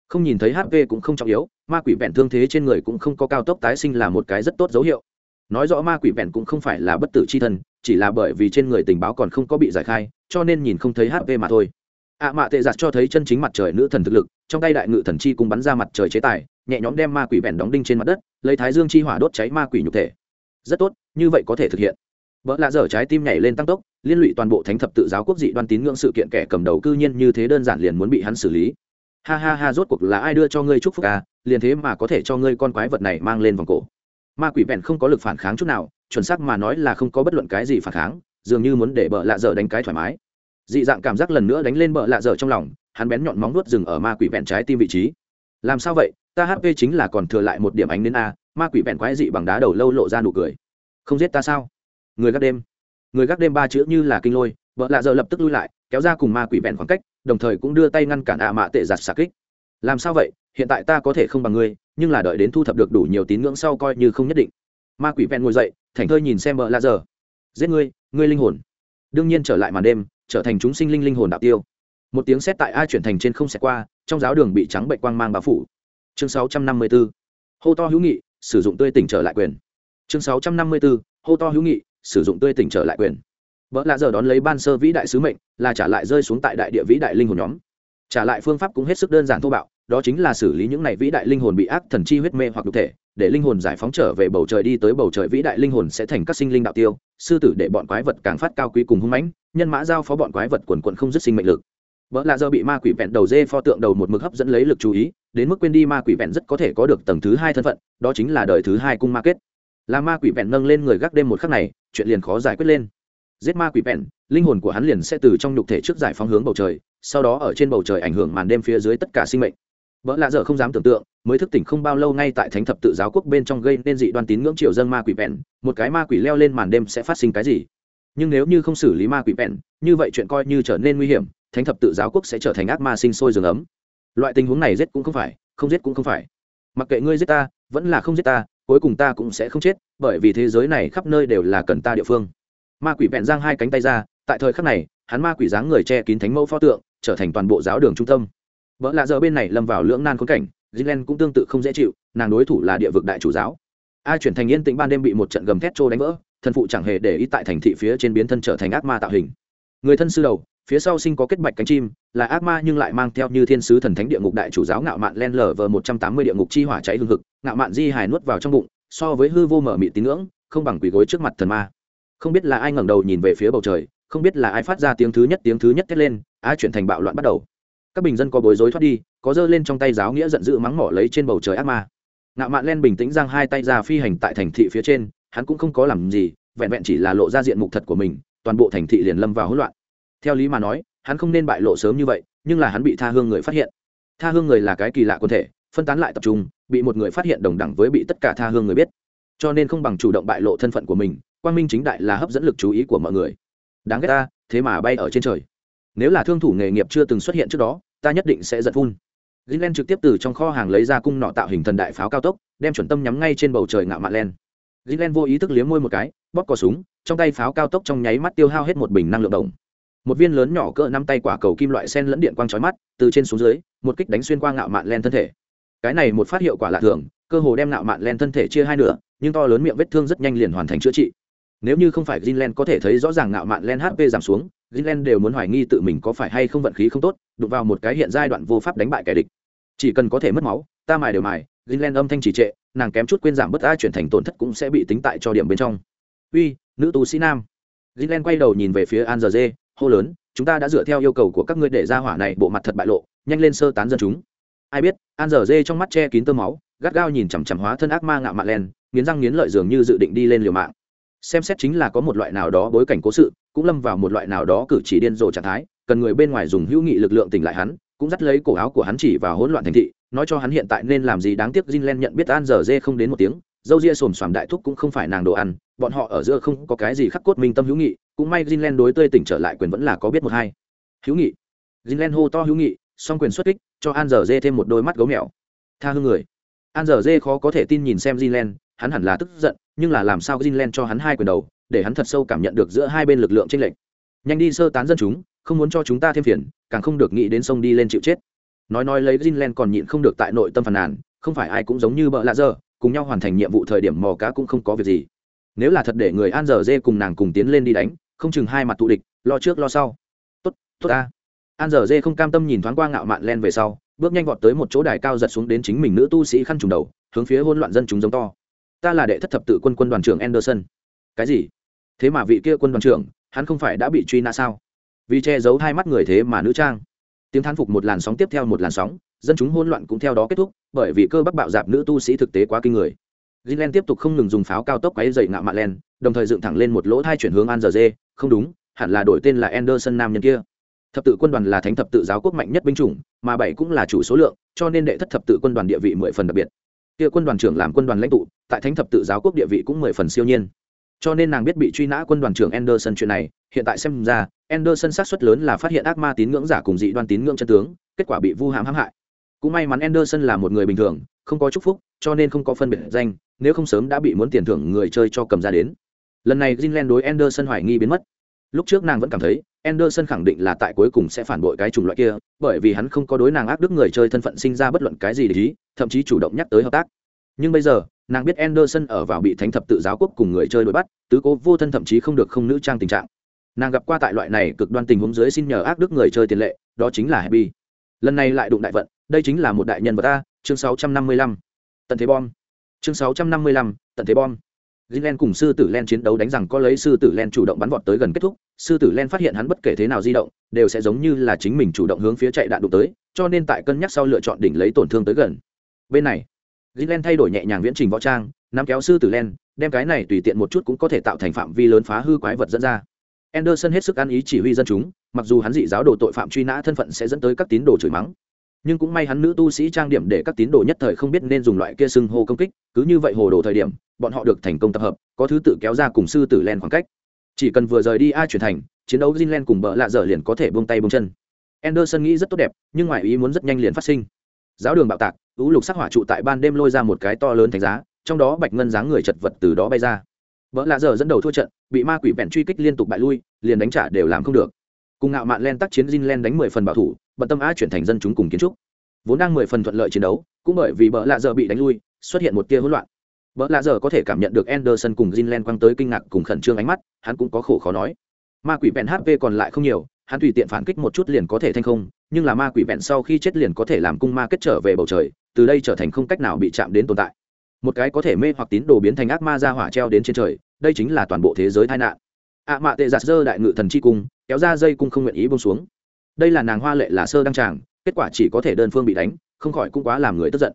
Không nhìn thấy hp cũng không trọng yếu, ma quỷ vẹn thương thế trên người cũng không có cao tốc tái sinh là một cái rất tốt dấu hiệu. Nói rõ ma quỷ vẹn cũng không phải là bất tử c h i thân, chỉ là bởi vì trên người tình báo còn không có bị giải khai, cho nên nhìn không thấy hp mà thôi ạ à mạ tệ giặt cho thấy chân chính mặt trời nữ thần thực lực, trong tay đại ngự thần chi cùng bắn ra mặt trời chế tài, nhẹ nhõm đem ma quỷ vẹn đóng đinh trên mặt đất, lấy thái dương chi hỏa đốt cháy ma quỷ nhục thể. Rất tốt, như vậy có thể thực hiện. Vợ lạ dở trái tim nhảy lên tăng tốc, liên lụy toàn bộ thánh thập tự giáo quốc dị đoan tín ngưỡng sự kiện kẻ cầm đầu cư nhiên như thế đơn giản liền muốn bị hắn xử lý. Ha ha ha, rốt cuộc là ai đưa cho ngươi chúc phúc à? Liền thế mà có thể cho ngươi con quái vật này mang lên vòng cổ. Ma quỷ vẹn không có lực phản kháng chút nào, chuẩn xác mà nói là không có bất luận cái gì phản kháng, dường như muốn để bợ lạ dở đánh cái thoải mái dị dạng cảm giác lần nữa đánh lên bờ lạ dở trong lòng, hắn bén nhọn móng nuốt rừng ở ma quỷ vẹn trái tim vị trí. Làm sao vậy? Ta hp chính là còn thừa lại một điểm ánh đến a, ma quỷ vẹn quái dị bằng đá đầu lâu lộ ra nụ cười. Không giết ta sao? Người gác đêm. Người gác đêm ba chữ như là kinh lôi vợ lạ dở lập tức lui lại, kéo ra cùng ma quỷ vẹn khoảng cách, đồng thời cũng đưa tay ngăn cản ạ mạ tệ giặt xà kích. Làm sao vậy? Hiện tại ta có thể không bằng ngươi, nhưng là đợi đến thu thập được đủ nhiều tín ngưỡng sau coi như không nhất định. Ma quỷ vẹn ngồi dậy, thảnh thơi nhìn xem vợ lạ dở. Giết ngươi ngươi linh hồn. Đương nhiên trở lại màn đêm trở thành chúng sinh linh linh hồn đạo tiêu một tiếng xét tại ai chuyển thành trên không xẹt qua, trong giáo đường bị trắng bệnh quang mang bao phủ chương 654. hô to hữu nghị, sử dụng tươi tỉnh trở lại quyền chương 654. hô to hữu nghị, sử dụng tươi tỉnh trở lại quyền vợ lạ giờ đón lấy ban sơ vĩ đại sứ mệnh, là trả lại rơi xuống tại đại địa vĩ đại linh hồn nhóm trả lại phương pháp cũng hết sức đơn giản thô bạo, đó chính là xử lý những này vĩ đại linh hồn bị ác thần chi huyết mê hoặc đục thể, để linh hồn giải phóng trở về bầu trời đi tới bầu trời vĩ đại linh hồn sẽ thành các sinh linh đạo tiêu sư tử để bọn quái vật càng phát cao quý cùng hung mãnh, nhân mã giao phó bọn quái vật quần quận không dứt sinh mệnh lực. Vợ lạ giờ bị ma quỷ vẹn đầu dê pho tượng đầu một mực hấp dẫn lấy lực chú ý, đến mức quên đi ma quỷ vẹn rất có thể có được tầng thứ hai thân phận, đó chính là đời thứ hai cung ma kết. Là ma quỷ vẹn nâng lên người gác đêm một khắc này, chuyện liền khó giải quyết lên. Giết ma quỷ vẹn, linh hồn của hắn liền sẽ từ trong nhục thể trước giải phóng hướng bầu trời, sau đó ở trên bầu trời ảnh hưởng màn đêm phía dưới tất cả sinh mệnh vợ lạ dở không dám tưởng tượng, mới thức tỉnh không bao lâu ngay tại thánh thập tự giáo quốc bên trong gây nên dị đoan tín ngưỡng triều dân ma quỷ vẹn, một cái ma quỷ leo lên màn đêm sẽ phát sinh cái gì? Nhưng nếu như không xử lý ma quỷ vẹn, như vậy chuyện coi như trở nên nguy hiểm, thánh thập tự giáo quốc sẽ trở thành ác ma sinh sôi rừng ấm. Loại tình huống này giết cũng không phải, không giết cũng không phải. Mặc kệ ngươi giết ta, vẫn là không giết ta, cuối cùng ta cũng sẽ không chết, bởi vì thế giới này khắp nơi đều là cần ta địa phương. Ma quỷ vẹn giang hai cánh tay ra, tại thời khắc này, hắn ma quỷ dáng người che kín thánh mẫu pho tượng, trở thành toàn bộ giáo đường trung tâm vợ lạ giờ bên này lâm vào lưỡng nan khốn cảnh gilen cũng tương tự không dễ chịu, nàng đối thủ là địa vực đại chủ giáo. Ai chuyển thành yên tĩnh ban đêm bị một trận gầm thét trô đánh vỡ, thần phụ chẳng hề để ý tại thành thị phía trên biến thân trở thành ác ma tạo hình. Người thân sư đầu, phía sau sinh có kết bạch cánh chim, là ác ma nhưng lại mang theo như thiên sứ thần thánh địa ngục đại chủ giáo ngạo mạn len lở vờ một trăm tám mươi địa ngục chi hỏa cháy hương thực ngạo mạn di hài nuốt vào trong bụng, so với hư vô mở mị tín ngưỡng, không bằng quỳ gối trước mặt thần ma. Không biết là ai ngẩng đầu nhìn về phía bầu trời, không biết là ai phát ra tiếng thứ nhất tiếng thứ nhất thét lên, ai chuyển thành bạo loạn bắt đầu các bình dân có bối rối thoát đi, có giơ lên trong tay giáo nghĩa giận dữ mắng mỏ lấy trên bầu trời ác ma. Ngạo mạn len bình tĩnh giang hai tay ra phi hành tại thành thị phía trên, hắn cũng không có làm gì, vẹn vẹn chỉ là lộ ra diện mục thật của mình, toàn bộ thành thị liền lâm vào hỗn loạn. Theo lý mà nói, hắn không nên bại lộ sớm như vậy, nhưng là hắn bị tha hương người phát hiện. Tha hương người là cái kỳ lạ quân thể, phân tán lại tập trung, bị một người phát hiện đồng đẳng với bị tất cả tha hương người biết. Cho nên không bằng chủ động bại lộ thân phận của mình, quang minh chính đại là hấp dẫn lực chú ý của mọi người. Đáng ghét ta, thế mà bay ở trên trời nếu là thương thủ nghề nghiệp chưa từng xuất hiện trước đó ta nhất định sẽ giật phun gilen trực tiếp từ trong kho hàng lấy ra cung nọ tạo hình thần đại pháo cao tốc, đem chuẩn tâm nhắm ngay trên bầu trời ngạo mạn len. gilen vô ý thức liếm môi một cái, bóp cò súng, trong tay pháo cao tốc trong nháy mắt tiêu hao hết một bình năng lượng đồng. Một viên lớn nhỏ cỡ năm tay quả cầu kim loại sen lẫn điện quang chói mắt, từ trên xuống dưới, một kích đánh xuyên qua ngạo mạn len thân thể. Cái này một phát hiệu quả lạ thường, cơ hồ đem ngạo mạn len thân thể chia hai nửa, nhưng to lớn miệng vết thương rất nhanh liền hoàn thành chữa trị. Nếu như không phải Greenland có thể thấy rõ ràng ngạo mạn len HP giảm xuống, Greenland đều muốn hoài nghi tự mình có phải hay không vận khí không tốt, đụng vào một cái hiện giai đoạn vô pháp đánh bại kẻ địch. Chỉ cần có thể mất máu, ta mài đều mài, Greenland âm thanh chỉ trệ, nàng kém chút quên giảm bất ai chuyển thành tổn thất cũng sẽ bị tính tại cho điểm bên trong. Uy, nữ tu sĩ nam. Greenland quay đầu nhìn về phía Anze, hô lớn, chúng ta đã dựa theo yêu cầu của các ngươi để ra hỏa này bộ mặt thật bại lộ, nhanh lên sơ tán dân chúng. Ai biết, Anze trong mắt che kín tơ máu, gắt gao nhìn chằm chằm hóa thân ác ma ngạo mạn len, nghiến răng nghiến lợi dường như dự định đi lên liều mạng xem xét chính là có một loại nào đó bối cảnh cố sự, cũng lâm vào một loại nào đó cử chỉ điên rồ trạng thái, cần người bên ngoài dùng hữu nghị lực lượng tỉnh lại hắn, cũng dắt lấy cổ áo của hắn chỉ vào hỗn loạn thành thị, nói cho hắn hiện tại nên làm gì đáng tiếc Jinlen nhận biết An giờ dê không đến một tiếng, dâu ria xồm xoàm đại thúc cũng không phải nàng đồ ăn, bọn họ ở giữa không có cái gì khắc cốt minh tâm hữu nghị, cũng may Jinlen đối tươi tỉnh trở lại quyền vẫn là có biết một hai. Hữu nghị. Jinlen hô to hữu nghị, song quyền xuất kích, cho An giờ dê thêm một đôi mắt gấu mèo. Tha hương người. An giờ dê khó có thể tin nhìn xem Jinlen hắn hẳn là tức giận nhưng là làm sao Greenland cho hắn hai quyền đầu, để hắn thật sâu cảm nhận được giữa hai bên lực lượng chênh lệch. Nhanh đi sơ tán dân chúng, không muốn cho chúng ta thêm phiền, càng không được nghĩ đến sông đi lên chịu chết. Nói nói lấy Greenland còn nhịn không được tại nội tâm phàn nàn, không phải ai cũng giống như bợ lạ giờ, cùng nhau hoàn thành nhiệm vụ thời điểm mò cá cũng không có việc gì. Nếu là thật để người an giờ dê cùng nàng cùng tiến lên đi đánh, không chừng hai mặt tụ địch, lo trước lo sau. Tốt tốt ta. An giờ dê không cam tâm nhìn thoáng qua ngạo mạn len về sau, bước nhanh vọt tới một chỗ đài cao giật xuống đến chính mình nữ tu sĩ khăn trùng đầu, hướng phía hỗn loạn dân chúng giống to ta là đệ thất thập tự quân quân đoàn trưởng anderson. Cái gì? Thế mà vị kia quân đoàn trưởng hắn không phải đã bị truy nã sao? Vì che giấu hai mắt người thế mà nữ trang. Tiếng thán phục một làn sóng tiếp theo một làn sóng dân chúng hỗn loạn cũng theo đó kết thúc bởi vì cơ bắp bạo dạp nữ tu sĩ thực tế quá kinh người. Gilen tiếp tục không ngừng dùng pháo cao tốc quấy dậy ngạo mạn len, đồng thời dựng thẳng lên một lỗ thai chuyển hướng An Dê, không đúng, hẳn là đổi tên là Anderson nam nhân kia. Thập tự quân đoàn là thánh thập tự giáo quốc mạnh nhất binh chủng, mà bảy cũng là chủ số lượng, cho nên đệ thất thập tự quân đoàn địa vị mười phần đặc biệt kia quân đoàn trưởng làm quân đoàn lãnh tụ tại thánh thập tự giáo quốc địa vị cũng mười phần siêu nhiên cho nên nàng biết bị truy nã quân đoàn trưởng Anderson chuyện này, hiện tại xem ra, Anderson xác suất lớn là phát hiện ác ma tín ngưỡng giả cùng dị đoan tín ngưỡng chân tướng, kết quả bị vu hãm hãm hại. Cũng may mắn Anderson là một người bình thường, không có chúc phúc, cho nên không có phân biệt danh, nếu không sớm đã bị muốn tiền thưởng người chơi cho cầm ra đến. Lần này Greenland đối Anderson hoài nghi biến mất. Lúc trước nàng vẫn cảm thấy, Anderson khẳng định là tại cuối cùng sẽ phản bội cái chủng loại kia, bởi vì hắn không có đối nàng ác đức người chơi thân phận sinh ra bất luận cái gì để ý, thậm chí chủ động nhắc tới hợp tác. Nhưng bây giờ, nàng biết Anderson ở vào bị thánh thập tự giáo quốc cùng người chơi đuổi bắt, tứ cố vô thân thậm chí không được không nữ trang tình trạng. Nàng gặp qua tại loại này cực đoan tình huống dưới xin nhờ ác đức người chơi tiền lệ, đó chính là Happy. Lần này lại đụng đại vận, đây chính là một đại nhân vật a, chương 655. Tận thế bom. Chương 655, tận thế bom. Gilen cùng sư tử Len chiến đấu đánh rằng có lấy sư tử Len chủ động bắn vọt tới gần kết thúc, sư tử Len phát hiện hắn bất kể thế nào di động, đều sẽ giống như là chính mình chủ động hướng phía chạy đạn đụng tới, cho nên tại cân nhắc sau lựa chọn đỉnh lấy tổn thương tới gần. Bên này, Gilen thay đổi nhẹ nhàng viễn trình võ trang, nắm kéo sư tử Len, đem cái này tùy tiện một chút cũng có thể tạo thành phạm vi lớn phá hư quái vật dẫn ra. Anderson hết sức ăn ý chỉ huy dân chúng, mặc dù hắn dị giáo đồ tội phạm truy nã thân phận sẽ dẫn tới các tín đồ chửi mắng, nhưng cũng may hắn nữ tu sĩ trang điểm để các tín đồ nhất thời không biết nên dùng loại kia xưng hô công kích, cứ như vậy hồ đồ thời điểm, bọn họ được thành công tập hợp, có thứ tự kéo ra cùng sư tử len khoảng cách. Chỉ cần vừa rời đi ai chuyển thành, chiến đấu zinlen cùng bợ lạ dở liền có thể buông tay buông chân. Anderson nghĩ rất tốt đẹp, nhưng ngoài ý muốn rất nhanh liền phát sinh. Giáo đường bạo tạc, ú lục sắc hỏa trụ tại ban đêm lôi ra một cái to lớn thành giá, trong đó bạch ngân dáng người chật vật từ đó bay ra. Vợ lạ dở dẫn đầu thua trận, bị ma quỷ vẹn truy kích liên tục bại lui, liền đánh trả đều làm không được. Cùng ngạo mạn len tác chiến zinlen đánh mười phần bảo thủ bận tâm á chuyển thành dân chúng cùng kiến trúc. Vốn đang mười phần thuận lợi chiến đấu, cũng bởi vì bợ lạ giờ bị đánh lui, xuất hiện một tia hỗn loạn. Bợ lạ giờ có thể cảm nhận được Anderson cùng jinlan quăng tới kinh ngạc cùng khẩn trương ánh mắt, hắn cũng có khổ khó nói. Ma quỷ vẹn hp còn lại không nhiều, hắn tùy tiện phản kích một chút liền có thể thành không, nhưng là ma quỷ vẹn sau khi chết liền có thể làm cung ma kết trở về bầu trời, từ đây trở thành không cách nào bị chạm đến tồn tại. Một cái có thể mê hoặc tín đồ biến thành ác ma ra hỏa treo đến trên trời, đây chính là toàn bộ thế giới tai nạn. Ạ mạ tệ giặt dơ đại ngự thần chi cung, kéo ra dây cung không nguyện ý bông xuống đây là nàng hoa lệ là sơ đăng tràng, kết quả chỉ có thể đơn phương bị đánh, không khỏi cũng quá làm người tức giận.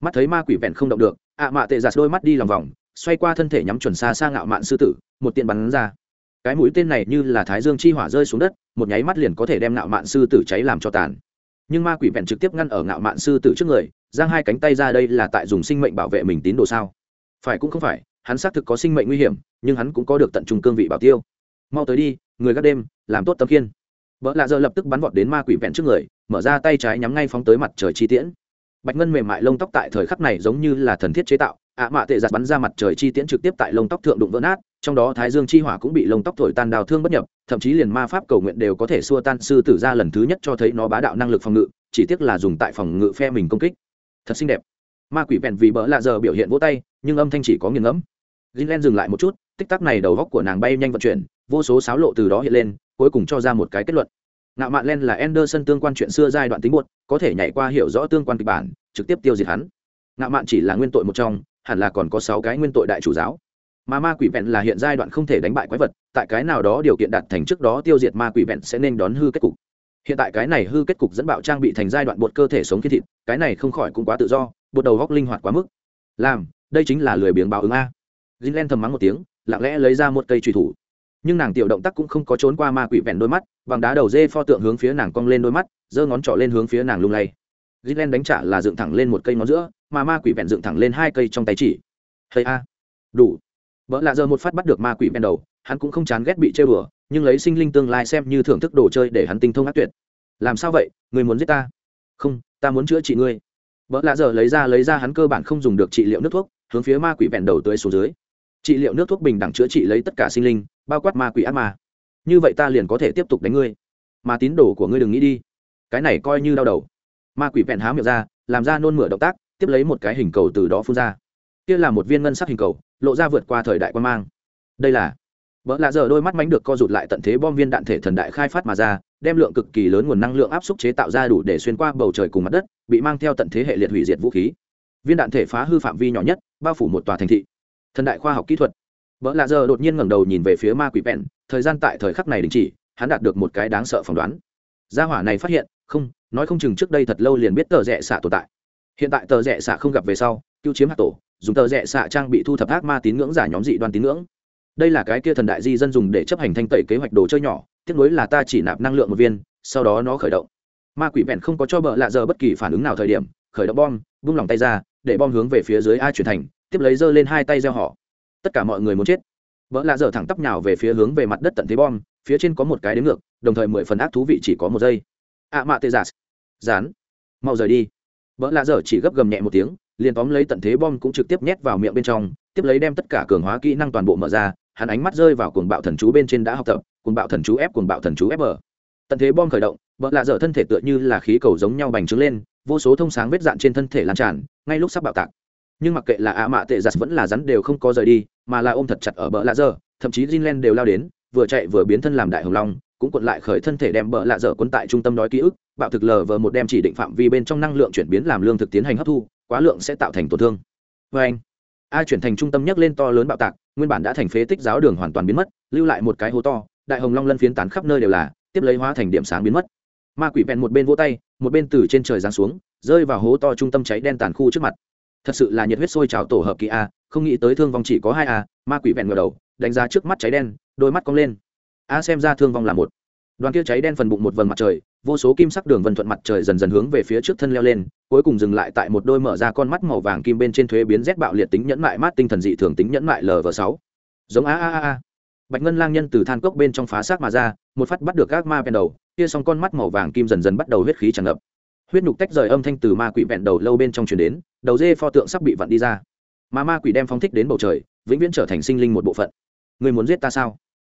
Mắt thấy ma quỷ vẹn không động được, ạ mạ tệ giặt đôi mắt đi lòng vòng, xoay qua thân thể nhắm chuẩn xa sang ngạo mạn sư tử, một tiện bắn ra. Cái mũi tên này như là thái dương chi hỏa rơi xuống đất, một nháy mắt liền có thể đem ngạo mạn sư tử cháy làm cho tàn. Nhưng ma quỷ vẹn trực tiếp ngăn ở ngạo mạn sư tử trước người, giang hai cánh tay ra đây là tại dùng sinh mệnh bảo vệ mình tín đồ sao? Phải cũng không phải, hắn xác thực có sinh mệnh nguy hiểm, nhưng hắn cũng có được tận trung cương vị bảo tiêu. Mau tới đi, người gác đêm, làm tốt tấm kiên vợ lạ giờ lập tức bắn vọt đến ma quỷ vẹn trước người, mở ra tay trái nhắm ngay phóng tới mặt trời chi tiễn. Bạch ngân mềm mại lông tóc tại thời khắc này giống như là thần thiết chế tạo, ạ mạ tệ giặt bắn ra mặt trời chi tiễn trực tiếp tại lông tóc thượng đụng vỡ nát, trong đó thái dương chi hỏa cũng bị lông tóc thổi tan đào thương bất nhập, thậm chí liền ma pháp cầu nguyện đều có thể xua tan sư tử ra lần thứ nhất cho thấy nó bá đạo năng lực phòng ngự, chỉ tiếc là dùng tại phòng ngự phe mình công kích. Thật xinh đẹp. Ma quỷ vẹn vì bỡ lạ giờ biểu hiện vỗ tay, nhưng âm thanh chỉ có nghiền ngẫm. Greenland dừng lại một chút, tích tắc này đầu góc của nàng bay nhanh vận chuyển vô số sáo lộ từ đó hiện lên, cuối cùng cho ra một cái kết luận. Ngạo mạn len là Anderson tương quan chuyện xưa giai đoạn tính buột có thể nhảy qua hiểu rõ tương quan kịch bản, trực tiếp tiêu diệt hắn. Ngạo mạn chỉ là nguyên tội một trong, hẳn là còn có sáu cái nguyên tội đại chủ giáo. Mà ma quỷ vẹn là hiện giai đoạn không thể đánh bại quái vật, tại cái nào đó điều kiện đạt thành trước đó tiêu diệt ma quỷ vẹn sẽ nên đón hư kết cục. Hiện tại cái này hư kết cục dẫn bạo trang bị thành giai đoạn bột cơ thể sống khi thịt, cái này không khỏi cũng quá tự do, bột đầu góc linh hoạt quá mức. Làm, đây chính là lười biếng báo ứng a. Jinlen thầm mắng một tiếng, lặng lẽ lấy ra một cây truy thủ nhưng nàng tiểu động tác cũng không có trốn qua ma quỷ vẹn đôi mắt bằng đá đầu dê pho tượng hướng phía nàng cong lên đôi mắt, giơ ngón trỏ lên hướng phía nàng lung lay. Jinlen đánh trả là dựng thẳng lên một cây ngón giữa, mà ma quỷ vẹn dựng thẳng lên hai cây trong tay chỉ. Hay a. Đủ. Vợ lạ giờ một phát bắt được ma quỷ vẹn đầu, hắn cũng không chán ghét bị chơi bừa nhưng lấy sinh linh tương lai xem như thưởng thức đồ chơi để hắn tinh thông ác tuyệt. Làm sao vậy? Người muốn giết ta? Không, ta muốn chữa trị ngươi. Vợ lạ giờ lấy ra lấy ra hắn cơ bản không dùng được trị liệu nước thuốc, hướng phía ma quỷ vẹn đầu tới xuống dưới trị liệu nước thuốc bình đẳng chữa trị lấy tất cả sinh linh, bao quát ma quỷ ác ma. Như vậy ta liền có thể tiếp tục đánh ngươi. Mà tín đồ của ngươi đừng nghĩ đi. Cái này coi như đau đầu. Ma quỷ vẹn há miệng ra, làm ra nôn mửa động tác, tiếp lấy một cái hình cầu từ đó phun ra. Kia là một viên ngân sắc hình cầu, lộ ra vượt qua thời đại quan mang. Đây là vợ lạ giờ đôi mắt mánh được co rụt lại tận thế bom viên đạn thể thần đại khai phát mà ra, đem lượng cực kỳ lớn nguồn năng lượng áp suất chế tạo ra đủ để xuyên qua bầu trời cùng mặt đất, bị mang theo tận thế hệ liệt hủy diệt vũ khí. Viên đạn thể phá hư phạm vi nhỏ nhất, bao phủ một tòa thành thị thần đại khoa học kỹ thuật. Vợ lạ giờ đột nhiên ngẩng đầu nhìn về phía ma quỷ Bèn. thời gian tại thời khắc này đình chỉ, hắn đạt được một cái đáng sợ phỏng đoán. Gia hỏa này phát hiện, không, nói không chừng trước đây thật lâu liền biết tờ rẽ xạ tồn tại. Hiện tại tờ rẽ xạ không gặp về sau cứu chiếm hạt tổ, dùng tờ rẽ xạ trang bị thu thập ác ma tín ngưỡng giả nhóm dị đoan tín ngưỡng. Đây là cái kia thần đại di dân dùng để chấp hành thanh tẩy kế hoạch đồ chơi nhỏ tiếc nối là ta chỉ nạp năng lượng một viên, sau đó nó khởi động. Ma quỷ vẹn không có cho bợ lạ giờ bất kỳ phản ứng nào thời điểm, khởi động bom, vung lòng tay ra, để bom hướng về phía dưới a chuyển thành tiếp lấy giơ lên hai tay gieo họ. Tất cả mọi người muốn chết. Vợ lạ dở thẳng tắp nhào về phía hướng về mặt đất tận thế bom, phía trên có một cái đến ngược, đồng thời mười phần ác thú vị chỉ có một giây. Ạ mạ tê giả dán mau rời đi. Vợ lạ dở chỉ gấp gầm nhẹ một tiếng, liền tóm lấy tận thế bom cũng trực tiếp nhét vào miệng bên trong, tiếp lấy đem tất cả cường hóa kỹ năng toàn bộ mở ra, hắn ánh mắt rơi vào cuồng bạo thần chú bên trên đã học tập, cuồng bạo thần chú ép, cuồng bạo thần chú ép ở tận thế bom khởi động, vợ lạ dở thân thể tựa như là khí cầu giống nhau bành trướng lên, vô số thông sáng vết dạn trên thân thể lan tràn, ngay lúc sắp bạo tạc nhưng mặc kệ là ạ mạ tệ giặt vẫn là rắn đều không có rời đi, mà là ôm thật chặt ở bờ lạ dở, thậm chí Jinlen đều lao đến, vừa chạy vừa biến thân làm đại hồng long, cũng cuộn lại khởi thân thể đem bờ lạ dở cuốn tại trung tâm đói ký ức, bạo thực lờ vờ một đem chỉ định phạm vi bên trong năng lượng chuyển biến làm lương thực tiến hành hấp thu, quá lượng sẽ tạo thành tổn thương. Vê anh, a chuyển thành trung tâm nhấc lên to lớn bạo tạc, nguyên bản đã thành phế tích giáo đường hoàn toàn biến mất, lưu lại một cái hố to, đại hồng long lân phiến tán khắp nơi đều là, tiếp lấy hóa thành điểm sáng biến mất. Ma quỷ vẹn một bên vỗ tay, một bên từ trên trời giáng xuống, rơi vào hố to trung tâm cháy đen tàn khu trước mặt thật sự là nhiệt huyết sôi trào tổ hợp kỳ a, không nghĩ tới thương vong chỉ có hai a, ma quỷ vẹn ngờ đầu, đánh giá trước mắt cháy đen, đôi mắt cong lên. A xem ra thương vong là một. Đoàn kia cháy đen phần bụng một vầng mặt trời, vô số kim sắc đường vân thuận mặt trời dần dần hướng về phía trước thân leo lên, cuối cùng dừng lại tại một đôi mở ra con mắt màu vàng kim bên trên thuế biến rét bạo liệt tính nhẫn mại mát tinh thần dị thường tính nhẫn mại lv sáu. Giống a a a a. Bạch ngân lang nhân từ than cốc bên trong phá xác mà ra, một phát bắt được các ma bèn đầu, kia xong con mắt màu vàng kim dần dần bắt đầu huyết khí tràn ngập huyết nhục tách rời âm thanh từ ma quỷ vẹn đầu lâu bên trong truyền đến, đầu dê pho tượng sắp bị vặn đi ra. Mà ma quỷ đem phóng thích đến bầu trời, vĩnh viễn trở thành sinh linh một bộ phận. Ngươi muốn giết ta sao?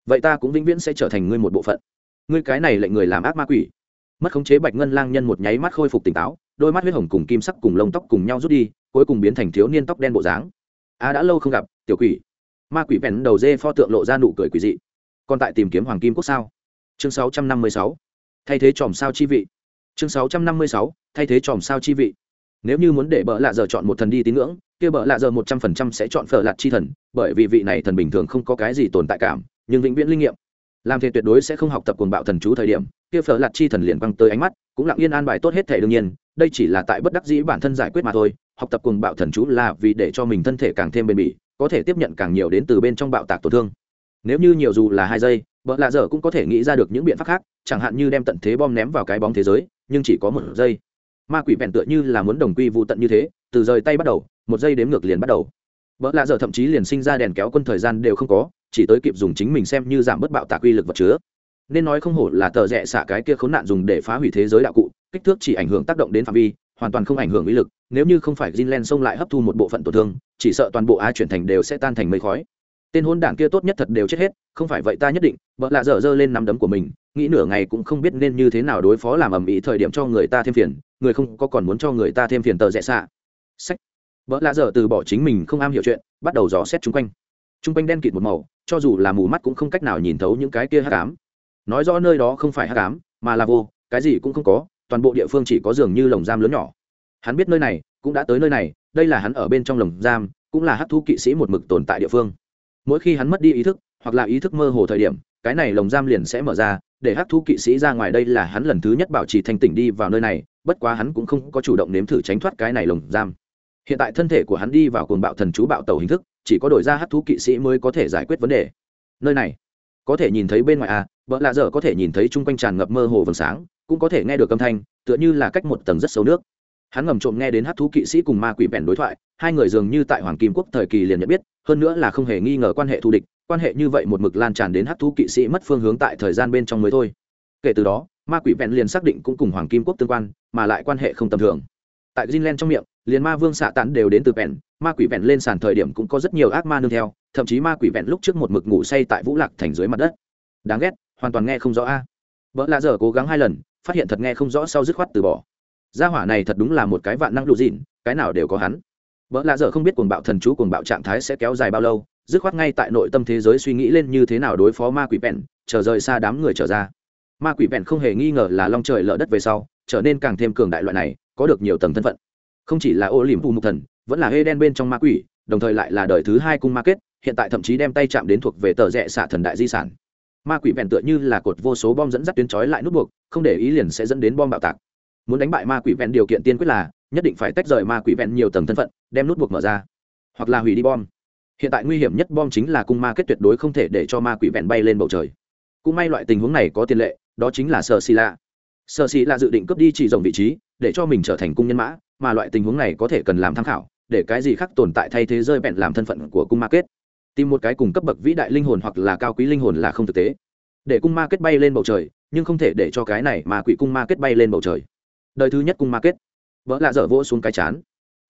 Vậy ta cũng vĩnh viễn sẽ trở thành ngươi một bộ phận. Ngươi cái này lệnh người làm ác ma quỷ. Mất khống chế bạch ngân lang nhân một nháy mắt khôi phục tỉnh táo, đôi mắt huyết hồng cùng kim sắc cùng lông tóc cùng nhau rút đi, cuối cùng biến thành thiếu niên tóc đen bộ dáng. A, đã lâu không gặp, tiểu quỷ. Ma quỷ vẹn đầu dê pho tượng lộ ra nụ cười quỷ dị. Còn tại tìm kiếm hoàng kim quốc sao? Chương 656. thay thế chòm sao chi vị chương 656. thay thế tròm sao chi vị nếu như muốn để bợ lạ giờ chọn một thần đi tín ngưỡng, kia bợ lạ giờ một trăm phần trăm sẽ chọn phở lạt chi thần, bởi vì vị này thần bình thường không có cái gì tồn tại cảm, nhưng vĩnh viễn linh nghiệm làm thế tuyệt đối sẽ không học tập cuồng bạo thần chú thời điểm, kia phở lạt chi thần liền băng tới ánh mắt, cũng lặng yên an bài tốt hết thể đương nhiên, đây chỉ là tại bất đắc dĩ bản thân giải quyết mà thôi, học tập cuồng bạo thần chú là vì để cho mình thân thể càng thêm bền bỉ, có thể tiếp nhận càng nhiều đến từ bên trong bạo tạc tổn thương nếu như nhiều dù là hai giây, bợ lạ dở cũng có thể nghĩ ra được những biện pháp khác, chẳng hạn như đem tận thế bom ném vào cái bóng thế giới nhưng chỉ có một giây. Ma quỷ bèn tựa như là muốn đồng quy vụ tận như thế, từ rời tay bắt đầu, một giây đếm ngược liền bắt đầu. Vợ lạ dở thậm chí liền sinh ra đèn kéo quân thời gian đều không có, chỉ tới kịp dùng chính mình xem như giảm bớt bạo tạc uy lực vật chứa. Nên nói không hổ là tờ rẽ xạ cái kia khốn nạn dùng để phá hủy thế giới đạo cụ, kích thước chỉ ảnh hưởng tác động đến phạm vi, hoàn toàn không ảnh hưởng uy lực, nếu như không phải Jinlen xông lại hấp thu một bộ phận tổn thương, chỉ sợ toàn bộ a chuyển thành đều sẽ tan thành mây khói. Tên hôn đảng kia tốt nhất thật đều chết hết, không phải vậy ta nhất định vợ lạ dở dơ lên nắm đấm của mình nghĩ nửa ngày cũng không biết nên như thế nào đối phó làm ầm ĩ thời điểm cho người ta thêm phiền, người không có còn muốn cho người ta thêm phiền tờ rẽ xạ. Sách. Vợ lạ dở từ bỏ chính mình không am hiểu chuyện, bắt đầu dò xét chung quanh. Chung quanh đen kịt một màu, cho dù là mù mắt cũng không cách nào nhìn thấu những cái kia hắc ám. Nói rõ nơi đó không phải hắc ám, mà là vô, cái gì cũng không có, toàn bộ địa phương chỉ có giường như lồng giam lớn nhỏ. Hắn biết nơi này, cũng đã tới nơi này, đây là hắn ở bên trong lồng giam, cũng là hắc thu kỵ sĩ một mực tồn tại địa phương. Mỗi khi hắn mất đi ý thức, hoặc là ý thức mơ hồ thời điểm, cái này lồng giam liền sẽ mở ra để hắc thú kỵ sĩ ra ngoài đây là hắn lần thứ nhất bảo trì thanh tỉnh đi vào nơi này, bất quá hắn cũng không có chủ động nếm thử tránh thoát cái này lồng giam. Hiện tại thân thể của hắn đi vào cồn bạo thần chú bạo tàu hình thức, chỉ có đổi ra hắc thú kỵ sĩ mới có thể giải quyết vấn đề. Nơi này, có thể nhìn thấy bên ngoài à vợ lạ dở có thể nhìn thấy chung quanh tràn ngập mơ hồ vầng sáng, cũng có thể nghe được âm thanh, tựa như là cách một tầng rất sâu nước. Hắn ngầm trộm nghe đến hát thú kỵ sĩ cùng ma quỷ bèn đối thoại, hai người dường như tại hoàng kim quốc thời kỳ liền nhận biết, hơn nữa là không hề nghi ngờ quan hệ thù địch quan hệ như vậy một mực lan tràn đến hắc thú kỵ sĩ mất phương hướng tại thời gian bên trong mới thôi. Kể từ đó, ma quỷ vẹn liền xác định cũng cùng hoàng kim quốc tương quan, mà lại quan hệ không tầm thường. Tại greenland trong miệng, liền ma vương xạ tán đều đến từ vẹn, ma quỷ vẹn lên sàn thời điểm cũng có rất nhiều ác ma nương theo, thậm chí ma quỷ vẹn lúc trước một mực ngủ say tại vũ lạc thành dưới mặt đất. Đáng ghét, hoàn toàn nghe không rõ a. Vợ lạ dở cố gắng hai lần, phát hiện thật nghe không rõ sau dứt khoát từ bỏ. Gia hỏa này thật đúng là một cái vạn năng lụ dịn, cái nào đều có hắn. Vợ lạ dở không biết cuồng bạo thần chú, cuồng bạo trạng thái sẽ kéo dài bao lâu dứt khoát ngay tại nội tâm thế giới suy nghĩ lên như thế nào đối phó ma quỷ bèn chờ rời xa đám người trở ra. Ma quỷ bèn không hề nghi ngờ là long trời lở đất về sau, trở nên càng thêm cường đại loại này, có được nhiều tầng thân phận. Không chỉ là ô liềm phù mục thần, vẫn là hê đen bên trong ma quỷ, đồng thời lại là đời thứ hai cung ma kết, hiện tại thậm chí đem tay chạm đến thuộc về tờ rẽ xạ thần đại di sản. Ma quỷ vẹn tựa như là cột vô số bom dẫn dắt tuyến trói lại nút buộc, không để ý liền sẽ dẫn đến bom bạo tạc. Muốn đánh bại ma quỷ vẹn điều kiện tiên quyết là, nhất định phải tách rời ma quỷ vẹn nhiều tầng thân phận, đem nút buộc mở ra, hoặc là hủy đi bom hiện tại nguy hiểm nhất bom chính là cung ma kết tuyệt đối không thể để cho ma quỷ vẹn bay lên bầu trời. Cũng may loại tình huống này có tiền lệ, đó chính là sợ xì lạ. Sợ xì lạ dự định cướp đi chỉ rồng vị trí, để cho mình trở thành cung nhân mã, mà loại tình huống này có thể cần làm tham khảo, để cái gì khác tồn tại thay thế rơi bẹn làm thân phận của cung ma kết. Tìm một cái cùng cấp bậc vĩ đại linh hồn hoặc là cao quý linh hồn là không thực tế. Để cung ma kết bay lên bầu trời, nhưng không thể để cho cái này mà quỷ cung ma kết bay lên bầu trời. Đời thứ nhất cung ma kết. Vỡ lạ dở vỗ xuống cái chán.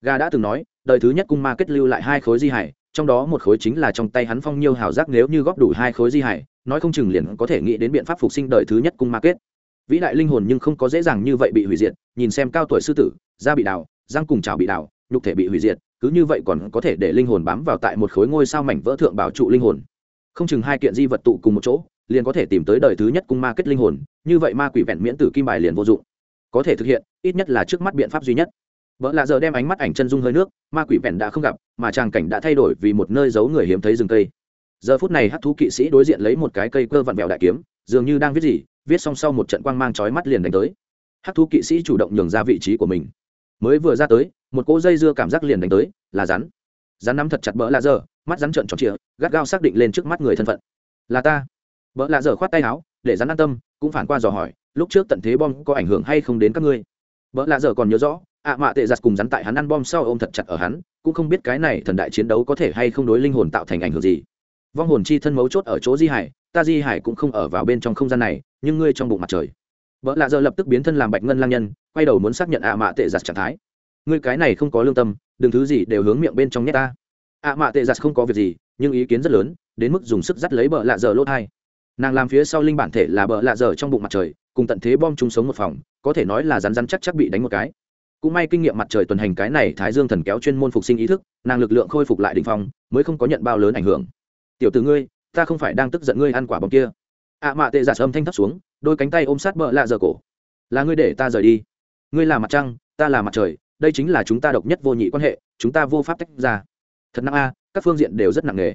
Gà đã từng nói, đời thứ nhất cung ma kết lưu lại hai khối di hải trong đó một khối chính là trong tay hắn phong nhiêu hào giác nếu như góp đủ hai khối di hải, nói không chừng liền có thể nghĩ đến biện pháp phục sinh đời thứ nhất cung ma kết. Vĩ đại linh hồn nhưng không có dễ dàng như vậy bị hủy diệt, nhìn xem cao tuổi sư tử, da bị đào, răng cùng chảo bị đào, nhục thể bị hủy diệt, cứ như vậy còn có thể để linh hồn bám vào tại một khối ngôi sao mảnh vỡ thượng bảo trụ linh hồn. Không chừng hai kiện di vật tụ cùng một chỗ, liền có thể tìm tới đời thứ nhất cung ma kết linh hồn, như vậy ma quỷ vẹn miễn tử kim bài liền vô dụng. Có thể thực hiện, ít nhất là trước mắt biện pháp duy nhất. Vợ lạ giờ đem ánh mắt ảnh chân dung hơi nước, ma quỷ vẹn đã không gặp mà tràng cảnh đã thay đổi vì một nơi giấu người hiếm thấy rừng cây. Giờ phút này hát thú kỵ sĩ đối diện lấy một cái cây cơ vặn vẹo đại kiếm, dường như đang viết gì, viết xong sau một trận quang mang chói mắt liền đánh tới. Hát thú kỵ sĩ chủ động nhường ra vị trí của mình. Mới vừa ra tới, một cỗ dây dưa cảm giác liền đánh tới, là rắn. Rắn nắm thật chặt bỡ lạ dơ mắt rắn trợn tròn trịa, gắt gao xác định lên trước mắt người thân phận. Là ta. Bỡ lạ dơ khoát tay áo, để rắn an tâm, cũng phản qua dò hỏi, lúc trước tận thế bom có ảnh hưởng hay không đến các ngươi? Bỡ lạ giờ còn nhớ rõ ạ mạ tệ giặt cùng rắn tại hắn ăn bom sau ôm thật chặt ở hắn, cũng không biết cái này thần đại chiến đấu có thể hay không đối linh hồn tạo thành ảnh hưởng gì. Vong hồn chi thân mấu chốt ở chỗ di hải, ta di hải cũng không ở vào bên trong không gian này, nhưng ngươi trong bụng mặt trời. Vợ lạ giờ lập tức biến thân làm bạch ngân lang nhân, quay đầu muốn xác nhận ạ mạ tệ giặt trạng thái. Ngươi cái này không có lương tâm, đừng thứ gì đều hướng miệng bên trong nhét ta. Ạ mạ tệ giặt không có việc gì, nhưng ý kiến rất lớn, đến mức dùng sức dắt lấy bờ lạ giờ lốt hai. Nàng làm phía sau linh bản thể là bờ lạ giờ trong bụng mặt trời, cùng tận thế bom chung sống một phòng, có thể nói là rắn rắn chắc chắc bị đánh một cái cũng may kinh nghiệm mặt trời tuần hành cái này thái dương thần kéo chuyên môn phục sinh ý thức, nàng lực lượng khôi phục lại đ ỉ n h phong, mới không có nhận bao lớn ảnh hưởng. Tiểu từ ngươi, ta không phải đang tức giận ngươi ăn quả bóng kia. Ạ mạ tệ giả sâm thanh thấp xuống, đôi cánh tay ôm sát bỡ lạ giờ cổ. Là ngươi để ta rời đi. Ngươi là mặt trăng, ta là mặt trời, đây chính là chúng ta độc nhất vô nhị quan hệ, chúng ta vô pháp tách ra. Thật nặng a, các phương diện đều rất nặng nề.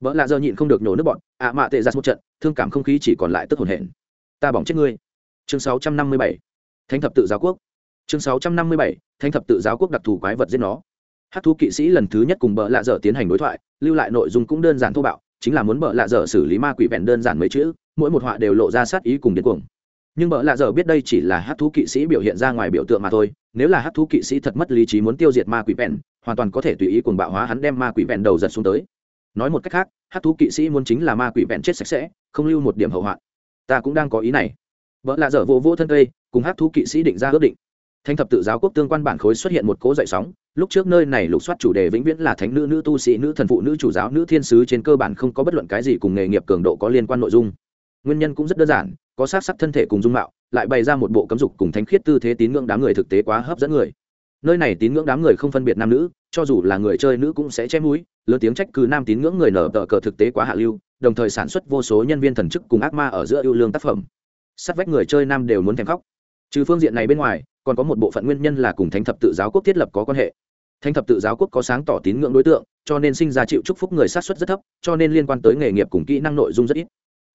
Vợ lạ giờ nhịn không được nhổ nước bọn ạ mạ tệ ra một trận, thương cảm không khí chỉ còn lại tức hồn hển. Ta bỏng chết ngươi. Chương 657. thánh thập tự giáo quốc chương 657. thánh thập tự giáo quốc đặc thù quái vật giết nó. Hát thú kỵ sĩ lần thứ nhất cùng bợ lạ dở tiến hành đối thoại, lưu lại nội dung cũng đơn giản thô bạo, chính là muốn bợ lạ dở xử lý ma quỷ vẹn đơn giản mấy chữ, mỗi một họa đều lộ ra sát ý cùng điên cuồng. Nhưng bợ lạ dở biết đây chỉ là hát thú kỵ sĩ biểu hiện ra ngoài biểu tượng mà thôi, nếu là hát thú kỵ sĩ thật mất lý trí muốn tiêu diệt ma quỷ vẹn, hoàn toàn có thể tùy ý cuồng bạo hóa hắn đem ma quỷ vẹn đầu giật xuống tới. Nói một cách khác hát thú kỵ sĩ muốn chính là ma quỷ vẹn chết sạch sẽ, không lưu một điểm hậu hoạn. Ta cũng đang có ý này. Vợ lạ dở vô vô thân cây, cùng hát thú kỵ sĩ định ra ước định thánh thập tự giáo quốc tương quan bản khối xuất hiện một cố dậy sóng, lúc trước nơi này lục soát chủ đề vĩnh viễn là thánh nữ nữ tu sĩ, nữ thần phụ, nữ chủ giáo, nữ thiên sứ trên cơ bản không có bất luận cái gì cùng nghề nghiệp cường độ có liên quan nội dung. Nguyên nhân cũng rất đơn giản, có sát sắc thân thể cùng dung mạo, lại bày ra một bộ cấm dục cùng thánh khiết tư thế tín ngưỡng đám người thực tế quá hấp dẫn người. Nơi này tín ngưỡng đám người không phân biệt nam nữ, cho dù là người chơi nữ cũng sẽ che mũi, lớn tiếng trách cứ nam tín ngưỡng người nở tờ cờ thực tế quá hạ lưu, đồng thời sản xuất vô số nhân viên thần chức cùng ác ma ở giữa ưu lương tác phẩm. Sát vách người chơi nam đều muốn thèm khóc trừ phương diện này bên ngoài, còn có một bộ phận nguyên nhân là cùng thánh thập tự giáo quốc thiết lập có quan hệ. Thánh thập tự giáo quốc có sáng tỏ tín ngưỡng đối tượng, cho nên sinh ra chịu chúc phúc người sát xuất rất thấp, cho nên liên quan tới nghề nghiệp cùng kỹ năng nội dung rất ít.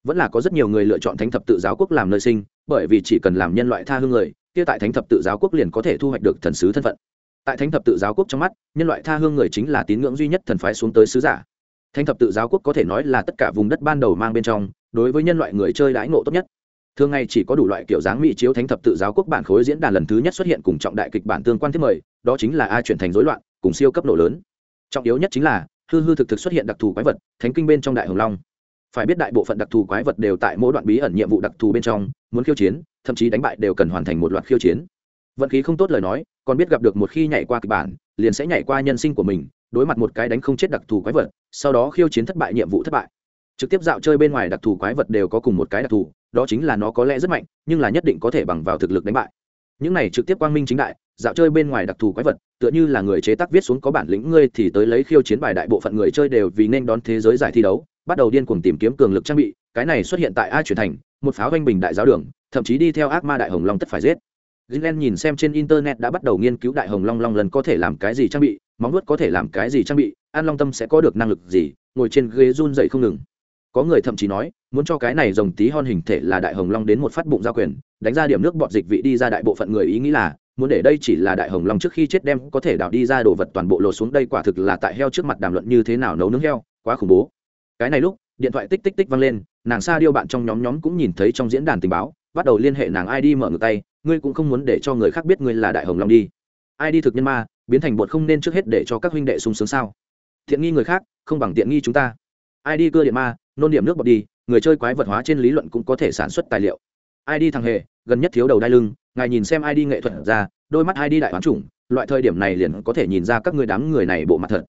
Vẫn là có rất nhiều người lựa chọn thánh thập tự giáo quốc làm nơi sinh, bởi vì chỉ cần làm nhân loại tha hương người, kia tại thánh thập tự giáo quốc liền có thể thu hoạch được thần sứ thân phận. Tại thánh thập tự giáo quốc trong mắt, nhân loại tha hương người chính là tín ngưỡng duy nhất thần phái xuống tới sứ giả. Thánh thập tự giáo quốc có thể nói là tất cả vùng đất ban đầu mang bên trong, đối với nhân loại người chơi đãi ngộ tốt nhất thường ngày chỉ có đủ loại kiểu dáng mỹ chiếu thánh thập tự giáo quốc bản khối diễn đàn lần thứ nhất xuất hiện cùng trọng đại kịch bản tương quan thiết mời, đó chính là a chuyển thành rối loạn, cùng siêu cấp nổ lớn. Trọng yếu nhất chính là, hư hư thực thực xuất hiện đặc thù quái vật, thánh kinh bên trong đại hồng long. Phải biết đại bộ phận đặc thù quái vật đều tại mỗi đoạn bí ẩn nhiệm vụ đặc thù bên trong, muốn khiêu chiến, thậm chí đánh bại đều cần hoàn thành một loạt khiêu chiến. Vận khí không tốt lời nói, còn biết gặp được một khi nhảy qua kịch bản, liền sẽ nhảy qua nhân sinh của mình, đối mặt một cái đánh không chết đặc thù quái vật, sau đó khiêu chiến thất bại, nhiệm vụ thất bại. Trực tiếp dạo chơi bên ngoài đặc thù quái vật đều có cùng một cái đặc thù đó chính là nó có lẽ rất mạnh, nhưng là nhất định có thể bằng vào thực lực đánh bại. Những này trực tiếp quang minh chính đại, dạo chơi bên ngoài đặc thù quái vật, tựa như là người chế tác viết xuống có bản lĩnh ngươi thì tới lấy khiêu chiến bài đại bộ phận người chơi đều vì nên đón thế giới giải thi đấu, bắt đầu điên cuồng tìm kiếm cường lực trang bị, cái này xuất hiện tại a chuyển thành, một pháo vanh bình đại giáo đường, thậm chí đi theo ác ma đại hồng long tất phải giết. Greenland nhìn xem trên internet đã bắt đầu nghiên cứu đại hồng long long lần có thể làm cái gì trang bị, móng vuốt có thể làm cái gì trang bị, an long tâm sẽ có được năng lực gì, ngồi trên ghế run dậy không ngừng có người thậm chí nói, muốn cho cái này rồng tí hon hình thể là đại hồng long đến một phát bụng giao quyền, đánh ra điểm nước bọt dịch vị đi ra đại bộ phận người ý nghĩ là, muốn để đây chỉ là đại hồng long trước khi chết đem có thể đào đi ra đồ vật toàn bộ lột xuống đây quả thực là tại heo trước mặt đàm luận như thế nào nấu nướng heo, quá khủng bố. Cái này lúc, điện thoại tích tích tích vang lên, nàng sa điêu bạn trong nhóm nhóm cũng nhìn thấy trong diễn đàn tình báo, bắt đầu liên hệ nàng ID mở ngược tay, ngươi cũng không muốn để cho người khác biết ngươi là đại hồng long đi. ID thực nhân ma, biến thành bột không nên trước hết để cho các huynh đệ sung sướng sao? Thiện nghi người khác, không bằng tiện nghi chúng ta ai đi cơ điện ma nôn điểm nước bọt đi người chơi quái vật hóa trên lý luận cũng có thể sản xuất tài liệu ai đi thằng hề gần nhất thiếu đầu đai lưng ngài nhìn xem ai đi nghệ thuật ra đôi mắt ai đi đại hoán chủng loại thời điểm này liền có thể nhìn ra các người đám người này bộ mặt thật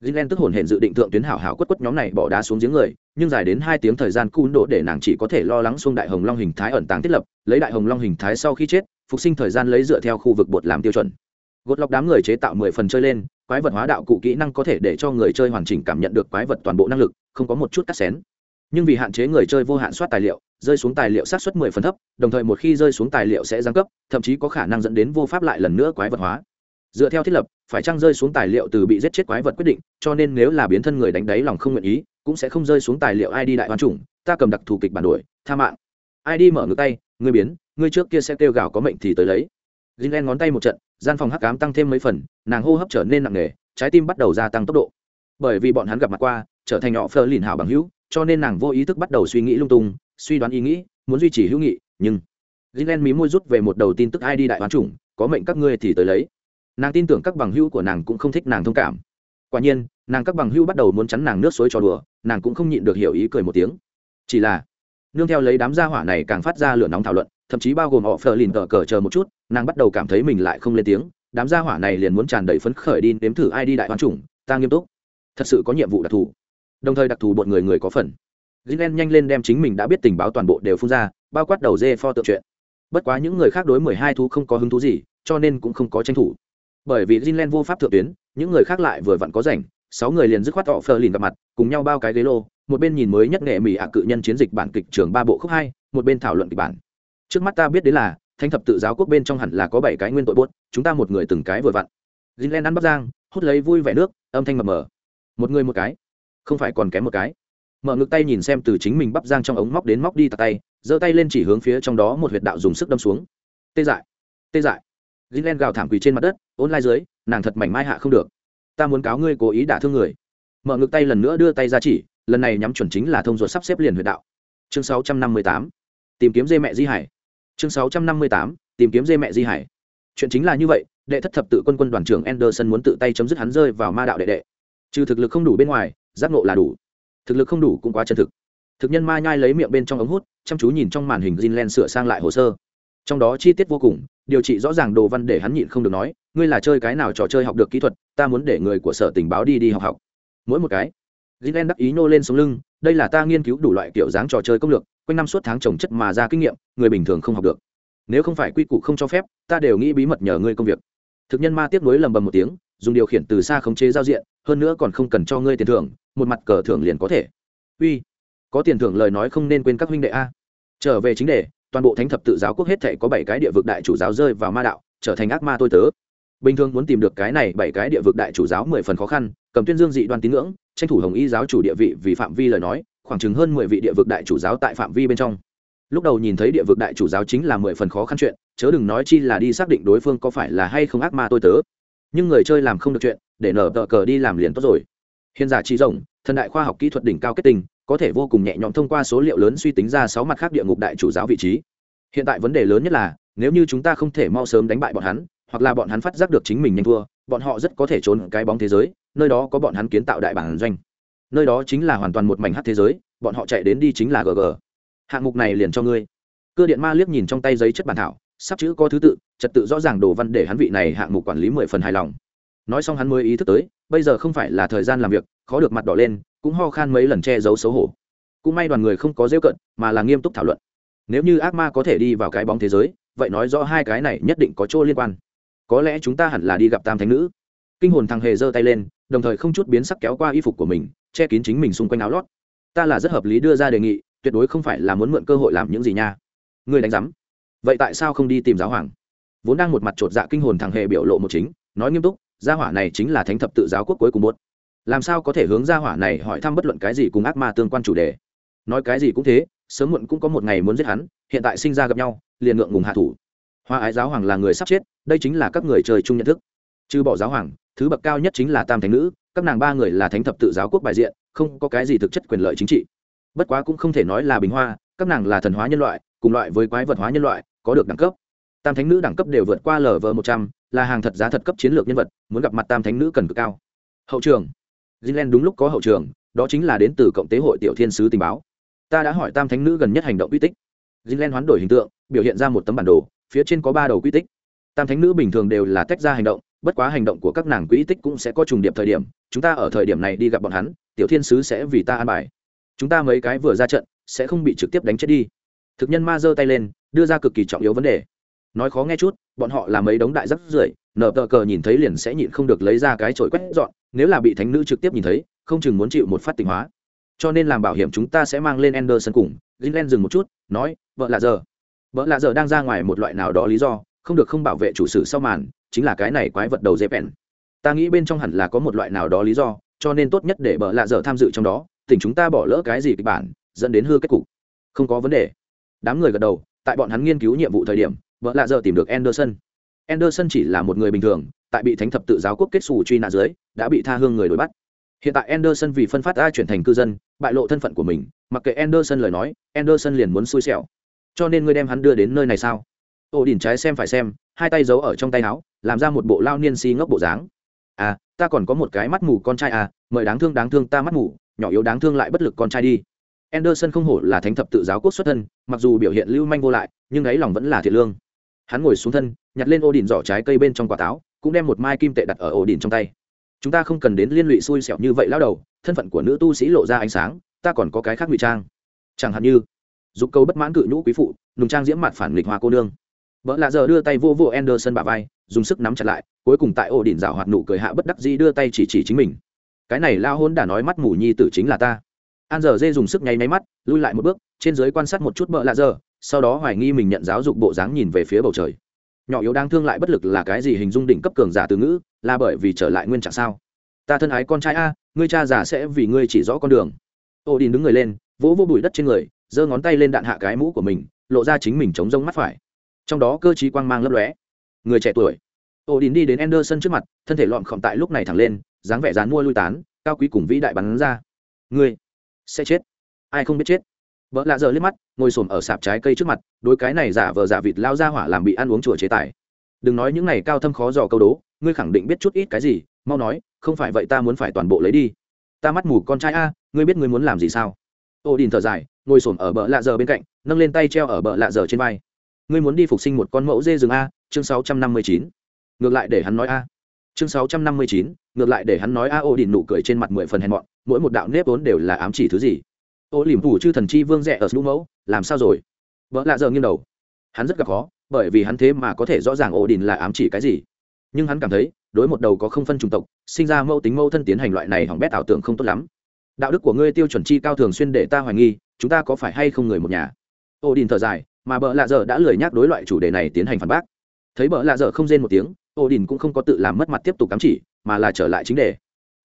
Gilen tức hồn hển dự định thượng tuyến hảo hảo quất quất nhóm này bỏ đá xuống giếng người, nhưng dài đến hai tiếng thời gian cún độ để nàng chỉ có thể lo lắng xuông đại hồng long hình thái ẩn tàng thiết lập, lấy đại hồng long hình thái sau khi chết, phục sinh thời gian lấy dựa theo khu vực bột làm tiêu chuẩn. Gột lọc đám người chế tạo mười phần chơi lên, quái vật hóa đạo cụ kỹ năng có thể để cho người chơi hoàn chỉnh cảm nhận được quái vật toàn bộ năng lực, không có một chút cắt xén. Nhưng vì hạn chế người chơi vô hạn soát tài liệu, rơi xuống tài liệu sát suất mười phần thấp, đồng thời một khi rơi xuống tài liệu sẽ giáng cấp, thậm chí có khả năng dẫn đến vô pháp lại lần nữa quái vật hóa. Dựa theo thiết lập phải chăng rơi xuống tài liệu từ bị giết chết quái vật quyết định cho nên nếu là biến thân người đánh đáy lòng không nguyện ý cũng sẽ không rơi xuống tài liệu id đại hoàn chủng ta cầm đặc thù kịch bản đuổi tha mạng. Id mở ngược tay ngươi biến ngươi trước kia sẽ kêu gào có mệnh thì tới lấy. Jinlen ngón tay một trận gian phòng hắc ám tăng thêm mấy phần, nàng hô hấp trở nên nặng nề, trái tim bắt đầu gia tăng tốc độ. Bởi vì bọn hắn gặp mặt qua, trở thành nhỏ phơ lìn hảo bằng hữu, cho nên nàng vô ý thức bắt đầu suy nghĩ lung tung, suy đoán ý nghĩ, muốn duy trì hữu nghị, nhưng gilen mí môi rút về một đầu tin tức ai đi đại hoán chủng, có mệnh các ngươi thì tới lấy. Nàng tin tưởng các bằng hữu của nàng cũng không thích nàng thông cảm. Quả nhiên, nàng các bằng hữu bắt đầu muốn chắn nàng nước suối trò đùa, nàng cũng không nhịn được hiểu ý cười một tiếng. Chỉ là, nương theo lấy đám gia hỏa này càng phát ra lửa nóng thảo luận thậm chí bao gồm họ phờ lìn tờ cờ chờ một chút, nàng bắt đầu cảm thấy mình lại không lên tiếng, đám gia hỏa này liền muốn tràn đầy phấn khởi đi nếm thử ai đi đại hoàn chủng, ta nghiêm túc. Thật sự có nhiệm vụ đặc thù. Đồng thời đặc thù bọn người người có phần. Gilen nhanh lên đem chính mình đã biết tình báo toàn bộ đều phun ra, bao quát đầu dê pho tượng chuyện. Bất quá những người khác đối mười hai thú không có hứng thú gì, cho nên cũng không có tranh thủ. Bởi vì gilen vô pháp thượng tuyến, những người khác lại vừa vặn có rảnh, sáu người liền dứt khoát họ phờ lìn gặp mặt, cùng nhau bao cái ghế lô, một bên nhìn mới nhất nghệ mỹ ạ cự nhân chiến dịch bản kịch trường ba bộ khúc hai, một bên thảo luận kịch bản trước mắt ta biết đến là thanh thập tự giáo quốc bên trong hẳn là có bảy cái nguyên tội buốt, chúng ta một người từng cái vừa vặn. Gilen ăn bắc giang hút lấy vui vẻ nước, âm thanh mập mờ. Một người một cái, không phải còn kém một cái. Mở ngực tay nhìn xem từ chính mình bắp giang trong ống móc đến móc đi tạt tay, giơ tay lên chỉ hướng phía trong đó một huyệt đạo dùng sức đâm xuống. Tê dại tê dại. Gilen gào thảm quỳ trên mặt đất, ôn lai dưới, nàng thật mảnh mai hạ không được. Ta muốn cáo ngươi cố ý đả thương người. Mở ngực tay lần nữa đưa tay ra chỉ, lần này nhắm chuẩn chính là thông ruột sắp xếp liền huyệt đạo. Chương 658. tìm kiếm dê mẹ di hải chương 658. tìm kiếm dê mẹ di hải. Chuyện chính là như vậy, đệ thất thập tự quân quân đoàn trưởng anderson muốn tự tay chấm dứt hắn rơi vào ma đạo đệ đệ. Trừ thực lực không đủ bên ngoài, giác ngộ là đủ. Thực lực không đủ cũng quá chân thực. Thực nhân ma nhai lấy miệng bên trong ống hút, chăm chú nhìn trong màn hình Jinlen sửa sang lại hồ sơ. Trong đó chi tiết vô cùng, điều trị rõ ràng đồ văn để hắn nhịn không được nói, ngươi là chơi cái nào trò chơi học được kỹ thuật, ta muốn để người của sở tình báo đi đi học học. Mỗi một cái Jinlen đắc ý nô lên sống lưng, đây là ta nghiên cứu đủ loại kiểu dáng trò chơi công lược quanh năm suốt tháng trồng chất mà ra kinh nghiệm, người bình thường không học được. Nếu không phải quy củ không cho phép, ta đều nghĩ bí mật nhờ ngươi công việc. Thực nhân ma tiếp nối lầm bầm một tiếng, dùng điều khiển từ xa khống chế giao diện, hơn nữa còn không cần cho ngươi tiền thưởng, một mặt cờ thưởng liền có thể. Uy, có tiền thưởng lời nói không nên quên các huynh đệ a. Trở về chính đề, toàn bộ thánh thập tự giáo quốc hết thể có bảy cái địa vực đại chủ giáo rơi vào ma đạo, trở thành ác ma tôi tớ. Bình thường muốn tìm được cái này bảy cái địa vực đại chủ giáo mười phần khó khăn, cầm tuyên dương dị đoan tín ngưỡng, tranh thủ hồng y giáo chủ địa vị vì phạm vi lời nói khoảng chừng hơn mười vị địa vực đại chủ giáo tại phạm vi bên trong. Lúc đầu nhìn thấy địa vực đại chủ giáo chính là mười phần khó khăn chuyện, chớ đừng nói chi là đi xác định đối phương có phải là hay không ác ma tôi tớ. Nhưng người chơi làm không được chuyện, để nở tờ cờ đi làm liền tốt rồi. Hiện giả trí rộng, thần đại khoa học kỹ thuật đỉnh cao kết tình, có thể vô cùng nhẹ nhõm thông qua số liệu lớn suy tính ra sáu mặt khác địa ngục đại chủ giáo vị trí. Hiện tại vấn đề lớn nhất là, nếu như chúng ta không thể mau sớm đánh bại bọn hắn, hoặc là bọn hắn phát giác được chính mình nhanh thua, bọn họ rất có thể trốn cái bóng thế giới, nơi đó có bọn hắn kiến tạo đại bản doanh nơi đó chính là hoàn toàn một mảnh hát thế giới, bọn họ chạy đến đi chính là gg hạng mục này liền cho ngươi. Cơ điện ma liếc nhìn trong tay giấy chất bản thảo, sắp chữ có thứ tự, trật tự rõ ràng đồ văn để hắn vị này hạng mục quản lý mười phần hài lòng. Nói xong hắn mới ý thức tới, bây giờ không phải là thời gian làm việc, khó được mặt đỏ lên, cũng ho khan mấy lần che giấu xấu hổ. Cũng may đoàn người không có rêu cận, mà là nghiêm túc thảo luận. Nếu như ác ma có thể đi vào cái bóng thế giới, vậy nói rõ hai cái này nhất định có chỗ liên quan. Có lẽ chúng ta hẳn là đi gặp tam thánh nữ. Kinh hồn thằng hề giơ tay lên đồng thời không chút biến sắc kéo qua y phục của mình, che kín chính mình xung quanh áo lót. Ta là rất hợp lý đưa ra đề nghị, tuyệt đối không phải là muốn mượn cơ hội làm những gì nha. Người đánh giám. Vậy tại sao không đi tìm giáo hoàng? Vốn đang một mặt chột dạ kinh hồn thằng hề biểu lộ một chính, nói nghiêm túc, gia hỏa này chính là thánh thập tự giáo quốc cuối cùng một. Làm sao có thể hướng gia hỏa này hỏi thăm bất luận cái gì cùng ác ma tương quan chủ đề? Nói cái gì cũng thế, sớm muộn cũng có một ngày muốn giết hắn, hiện tại sinh ra gặp nhau, liền ngượng ngùng hạ thủ. Hoa ái giáo hoàng là người sắp chết, đây chính là các người chơi chung nhận thức. Trừ bỏ giáo hoàng thứ bậc cao nhất chính là tam thánh nữ, các nàng ba người là thánh thập tự giáo quốc bài diện, không có cái gì thực chất quyền lợi chính trị. Bất quá cũng không thể nói là bình hoa, các nàng là thần hóa nhân loại, cùng loại với quái vật hóa nhân loại, có được đẳng cấp. Tam thánh nữ đẳng cấp đều vượt qua lv một trăm, là hàng thật giá thật cấp chiến lược nhân vật, muốn gặp mặt tam thánh nữ cần cực cao. Hậu trường. Jinlen đúng lúc có hậu trường, đó chính là đến từ cộng tế hội tiểu thiên sứ tình báo. Ta đã hỏi tam thánh nữ gần nhất hành động quy tích. Jinlen hoán đổi hình tượng, biểu hiện ra một tấm bản đồ, phía trên có ba đầu quy tích. Tam thánh nữ bình thường đều là tách ra hành động bất quá hành động của các nàng quỹ tích cũng sẽ có trùng điệp thời điểm, chúng ta ở thời điểm này đi gặp bọn hắn, tiểu thiên sứ sẽ vì ta an bài. Chúng ta mấy cái vừa ra trận, sẽ không bị trực tiếp đánh chết đi. Thực nhân ma giơ tay lên, đưa ra cực kỳ trọng yếu vấn đề. Nói khó nghe chút, bọn họ là mấy đống đại rắc rưởi, nở tờ cờ nhìn thấy liền sẽ nhịn không được lấy ra cái chổi quét dọn, nếu là bị thánh nữ trực tiếp nhìn thấy, không chừng muốn chịu một phát tình hóa. Cho nên làm bảo hiểm chúng ta sẽ mang lên Anderson cùng, Greenland dừng một chút, nói, vợ là giờ. Vợ là giờ đang ra ngoài một loại nào đó lý do, không được không bảo vệ chủ sử sau màn chính là cái này quái vật đầu dễ bèn ta nghĩ bên trong hẳn là có một loại nào đó lý do, cho nên tốt nhất để bợ lạ dở tham dự trong đó, tỉnh chúng ta bỏ lỡ cái gì kịch bản, dẫn đến hư kết cục. Không có vấn đề. Đám người gật đầu, tại bọn hắn nghiên cứu nhiệm vụ thời điểm, bợ lạ dở tìm được anderson. Anderson chỉ là một người bình thường, tại bị thánh thập tự giáo quốc kết xù truy nã dưới, đã bị tha hương người đuổi bắt. Hiện tại anderson vì phân phát a chuyển thành cư dân, bại lộ thân phận của mình, mặc kệ anderson lời nói, anderson liền muốn xui xẻo. Cho nên ngươi đem hắn đưa đến nơi này sao? Ô đình trái xem phải xem hai tay giấu ở trong tay áo, làm ra một bộ lao niên si ngốc bộ dáng. À ta còn có một cái mắt mù con trai à mời đáng thương đáng thương ta mắt mù, nhỏ yếu đáng thương lại bất lực con trai đi. Anderson không hổ là thánh thập tự giáo quốc xuất thân, mặc dù biểu hiện lưu manh vô lại, nhưng ấy lòng vẫn là thiệt lương. Hắn ngồi xuống thân, nhặt lên ô đình giỏ trái cây bên trong quả táo, cũng đem một mai kim tệ đặt ở ổ đình trong tay. Chúng ta không cần đến liên lụy xui xẻo như vậy lao đầu, thân phận của nữ tu sĩ lộ ra ánh sáng, ta còn có cái khác ngụy trang. Chẳng hạn như, dục câu bất mãn cự nhũ quý phụ, nùng trang diễm mặt phản nghịch hoa cô nương vợ lạ giờ đưa tay vô vô anderson bà vai, dùng sức nắm chặt lại, cuối cùng tại ổ đỉnh rào hoạt nụ cười hạ bất đắc dĩ đưa tay chỉ chỉ chính mình. Cái này lao hôn đã nói mắt mù nhi tử chính là ta. An giờ dê dùng sức nháy máy mắt, lui lại một bước, trên dưới quan sát một chút vợ lạ giờ, sau đó hoài nghi mình nhận giáo dục bộ dáng nhìn về phía bầu trời. Nhỏ yếu đang thương lại bất lực là cái gì hình dung đỉnh cấp cường giả từ ngữ, là bởi vì trở lại nguyên trạng sao? Ta thân ái con trai a, ngươi cha già sẽ vì ngươi chỉ rõ con đường. Ô đình đứng người lên, vỗ vô bụi đất trên người, giơ ngón tay lên đạn hạ cái mũ của mình, lộ ra chính mình chống rông mắt phải trong đó cơ chí quang mang lấp lóe. Người trẻ tuổi. Ô đình đi đến anderson trước mặt, thân thể lọn khỏm tại lúc này thẳng lên, dáng vẻ dán mua lui tán, cao quý cùng vĩ đại bắn ra. Ngươi sẽ chết. Ai không biết chết. Vợ lạ giờ liếc mắt, ngồi s ở sạp trái cây trước mặt đôi cái này giả vờ giả vịt lao ra hỏa làm bị ăn uống chùa chế tài. Đừng nói những này cao thâm khó dò câu đố, ngươi khẳng định biết chút ít cái gì, mau nói, không phải vậy ta muốn phải toàn bộ lấy đi. Ta mắt mù con trai a, ngươi biết ngươi muốn làm gì sao? Ô đình thở dài, ngồi s ở bờ lạ giờ bên cạnh, nâng lên tay treo ở bờ lạ giờ trên vai ngươi muốn đi phục sinh một con mẫu dê rừng a, chương sáu trăm năm mươi chín. Ngược lại để hắn nói a. Chương sáu trăm năm mươi chín, ngược lại để hắn nói a ô đình nụ cười trên mặt mười phần hèn mọn, mỗi một đạo nếp vốn đều là ám chỉ thứ gì. Ô liềm thủ chư thần chi vương rẻ ở lũ mẫu, làm sao rồi? Vợ lạ giờ nghiêng đầu. Hắn rất gặp khó, bởi vì hắn thế mà có thể rõ ràng ô đình là ám chỉ cái gì. Nhưng hắn cảm thấy, đối một đầu có không phân chủng tộc, sinh ra mâu tính mâu thân tiến hành loại này hỏng bét ảo tưởng không tốt lắm. Đạo đức của ngươi tiêu chuẩn chi cao thường xuyên để ta hoài nghi, chúng ta có phải hay không người một nhà? Ô đình thở dài mà bợ lạ dở đã lười nhắc đối loại chủ đề này tiến hành phản bác. Thấy bợ lạ dở không rên một tiếng ô đình cũng không có tự làm mất mặt tiếp tục cắm chỉ, mà là trở lại chính đề.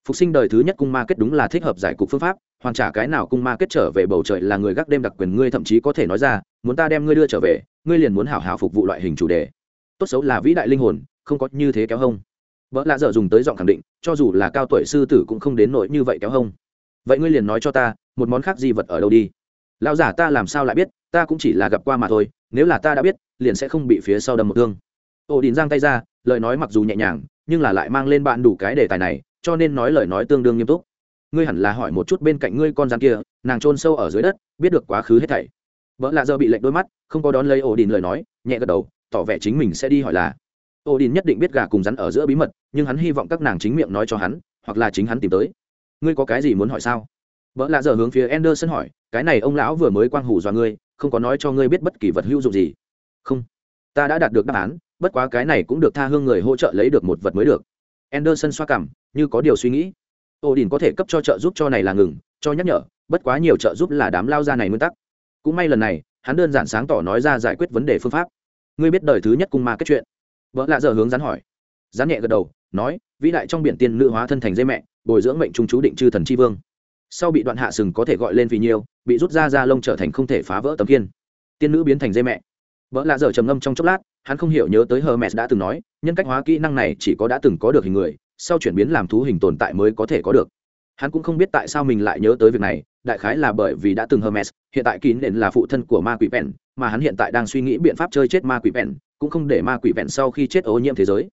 Phục sinh đời thứ nhất cung ma kết đúng là thích hợp giải cục phương pháp, hoàn trả cái nào cung ma kết trở về bầu trời là người gác đêm đặc quyền ngươi thậm chí có thể nói ra, muốn ta đem ngươi đưa trở về, ngươi liền muốn hảo hảo phục vụ loại hình chủ đề. Tốt xấu là vĩ đại linh hồn, không có như thế kéo hông. Vợ lạ dở dùng tới giọng khẳng định, cho dù là cao tuổi sư tử cũng không đến nỗi như vậy kéo hông. Vậy ngươi liền nói cho ta, một món khác di vật ở đâu đi? Lão giả ta làm sao lại biết? Ta cũng chỉ là gặp qua mà thôi, nếu là ta đã biết, liền sẽ không bị phía sau đâm một thương. Ổ đình giang tay ra, lời nói mặc dù nhẹ nhàng, nhưng là lại mang lên bạn đủ cái đề tài này, cho nên nói lời nói tương đương nghiêm túc. Ngươi hẳn là hỏi một chút bên cạnh ngươi con rắn kia, nàng trôn sâu ở dưới đất, biết được quá khứ hết thảy. Vợ lạ giờ bị lệnh đôi mắt, không có đón lấy ổ đình lời nói, nhẹ gật đầu, tỏ vẻ chính mình sẽ đi hỏi là. Ổ đình nhất định biết gà cùng rắn ở giữa bí mật, nhưng hắn hy vọng các nàng chính miệng nói cho hắn, hoặc là chính hắn tìm tới. Ngươi có cái gì muốn hỏi sao? Vợ lạ giờ hướng phía anderson hỏi, cái này ông lão vừa mới quang hủ dọa ngươi, không có nói cho ngươi biết bất kỳ vật hữu dụng gì? Không. Ta đã đạt được đáp án, bất quá cái này cũng được tha hương người hỗ trợ lấy được một vật mới được. Anderson xoa cảm, như có điều suy nghĩ. Ổ đình có thể cấp cho trợ giúp cho này là ngừng, cho nhắc nhở, bất quá nhiều trợ giúp là đám lao ra này nguyên tắc. Cũng may lần này, hắn đơn giản sáng tỏ nói ra giải quyết vấn đề phương pháp. Ngươi biết đời thứ nhất cung ma kết chuyện? Vợ lạ giờ hướng rắn hỏi. Rắn nhẹ gật đầu, nói, vĩ đại trong biển tiên nữ hóa thân thành dây mẹ, bồi dưỡng mệnh trung chú định chư thần chi vương sau bị đoạn hạ sừng có thể gọi lên vì nhiều, bị rút ra ra lông trở thành không thể phá vỡ tấm kiên tiên nữ biến thành dây mẹ. Vợ lạ dở trầm ngâm trong chốc lát, hắn không hiểu nhớ tới hermes đã từng nói, nhân cách hóa kỹ năng này chỉ có đã từng có được hình người, sau chuyển biến làm thú hình tồn tại mới có thể có được. Hắn cũng không biết tại sao mình lại nhớ tới việc này, đại khái là bởi vì đã từng hermes, hiện tại kín nền là phụ thân của ma quỷ vẹn, mà hắn hiện tại đang suy nghĩ biện pháp chơi chết ma quỷ vẹn, cũng không để ma quỷ vẹn sau khi chết ô nhiễm thế giới.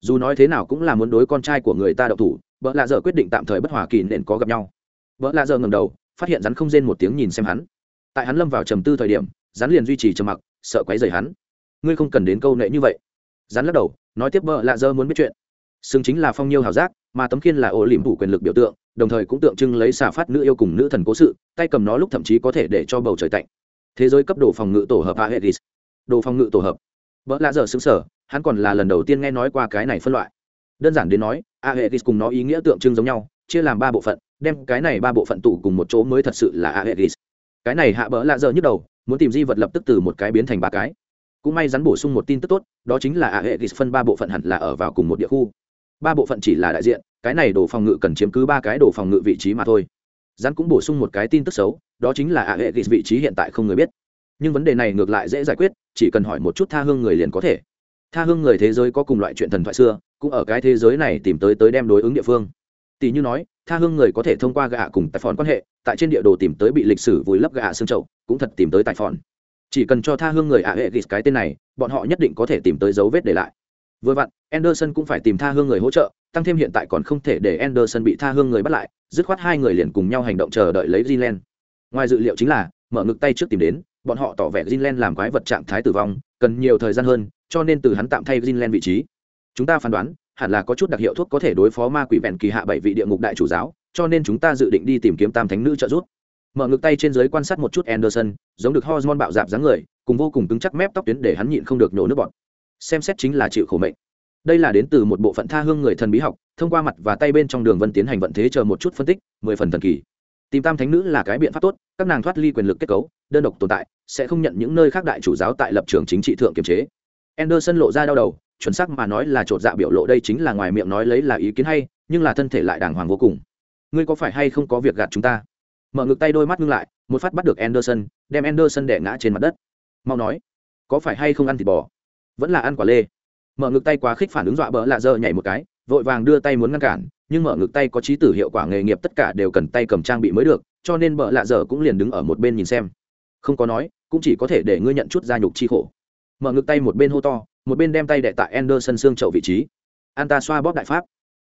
Dù nói thế nào cũng là muốn đối con trai của người ta đậu thủ, vợ lạ giờ quyết định tạm thời bất hòa kỳ nền có gặp nhau vợ lạ giờ ngầm đầu, phát hiện rắn không rên một tiếng nhìn xem hắn. Tại hắn lâm vào trầm tư thời điểm, rắn liền duy trì trầm mặc, sợ quấy rầy hắn. Ngươi không cần đến câu nệ như vậy. Rắn lắc đầu, nói tiếp vợ lạ giờ muốn biết chuyện. Xưng chính là phong nhiêu hảo giác, mà tấm khiên là ổ liềm phủ quyền lực biểu tượng, đồng thời cũng tượng trưng lấy xà phát nữ yêu cùng nữ thần cố sự, tay cầm nó lúc thậm chí có thể để cho bầu trời tạnh. Thế giới cấp đồ phòng ngự tổ hợp aegis. Đồ phòng ngự tổ hợp. Vợ lạ giờ xứng sở hắn còn là lần đầu tiên nghe nói qua cái này phân loại. Đơn giản đến nói, aegis cùng nó ý nghĩa tượng trưng giống nhau, chia làm ba bộ phận đem cái này ba bộ phận tụ cùng một chỗ mới thật sự là aegis. Cái này hạ bỡ lạ giờ nhức đầu, muốn tìm di vật lập tức từ một cái biến thành ba cái. Cũng may rắn bổ sung một tin tức tốt, đó chính là aegis phân ba bộ phận hẳn là ở vào cùng một địa khu. Ba bộ phận chỉ là đại diện, cái này đồ phòng ngự cần chiếm cứ ba cái đồ phòng ngự vị trí mà thôi. Rắn cũng bổ sung một cái tin tức xấu, đó chính là aegis vị trí hiện tại không người biết. Nhưng vấn đề này ngược lại dễ giải quyết, chỉ cần hỏi một chút tha hương người liền có thể. Tha hương người thế giới có cùng loại chuyện thần thoại xưa, cũng ở cái thế giới này tìm tới tới đem đối ứng địa phương tỷ như nói, tha hương người có thể thông qua gạ cùng tài phòn quan hệ, tại trên địa đồ tìm tới bị lịch sử vùi lấp gạ xương trậu cũng thật tìm tới tài phòn. Chỉ cần cho tha hương người ạ hệ ghis cái tên này, bọn họ nhất định có thể tìm tới dấu vết để lại. Vừa vặn, anderson cũng phải tìm tha hương người hỗ trợ, tăng thêm hiện tại còn không thể để anderson bị tha hương người bắt lại, dứt khoát hai người liền cùng nhau hành động chờ đợi lấy greenland. Ngoài dự liệu chính là, mở ngực tay trước tìm đến, bọn họ tỏ vẻ greenland làm quái vật trạng thái tử vong, cần nhiều thời gian hơn, cho nên từ hắn tạm thay greenland vị trí. Chúng ta phán đoán hẳn là có chút đặc hiệu thuốc có thể đối phó ma quỷ vẹn kỳ hạ bảy vị địa ngục đại chủ giáo, cho nên chúng ta dự định đi tìm kiếm tam thánh nữ trợ giúp. Mở ngực tay trên giới quan sát một chút anderson, giống được hormone bạo dạp dáng người, cùng vô cùng cứng chắc mép tóc tuyến để hắn nhịn không được nhổ nước bọt. Xem xét chính là chịu khổ mệnh. Đây là đến từ một bộ phận tha hương người thần bí học, thông qua mặt và tay bên trong đường vân tiến hành vận thế chờ một chút phân tích, mười phần thần kỳ. Tìm tam thánh nữ là cái biện pháp tốt, các nàng thoát ly quyền lực kết cấu, đơn độc tồn tại, sẽ không nhận những nơi khác đại chủ giáo tại lập trường chính trị thượng kiềm chế. Anderson lộ ra đau đầu chuẩn xác mà nói là t dạ biểu lộ đây chính là ngoài miệng nói lấy là ý kiến hay, nhưng là thân thể lại đàng hoàng vô cùng. Ngươi có phải hay không có việc gạt chúng ta? Mở ngực tay đôi mắt ngưng lại, một phát bắt được anderson, đem anderson đẻ ngã trên mặt đất. Mau nói, có phải hay không ăn thịt bò? Vẫn là ăn quả lê. Mở ngực tay quá khích phản ứng dọa bỡ lạ dơ nhảy một cái, vội vàng đưa tay muốn ngăn cản, nhưng mở ngực tay có trí tử hiệu quả nghề nghiệp tất cả đều cần tay cầm trang bị mới được, cho nên bỡ lạ dơ cũng liền đứng ở một bên nhìn xem. Không có nói, cũng chỉ có thể để ngươi nhận chút gia nhục chi khổ. Mở ngực tay một bên hô to một bên đem tay đệ tại Anderson xương chậu vị trí. An ta xoa bóp đại pháp.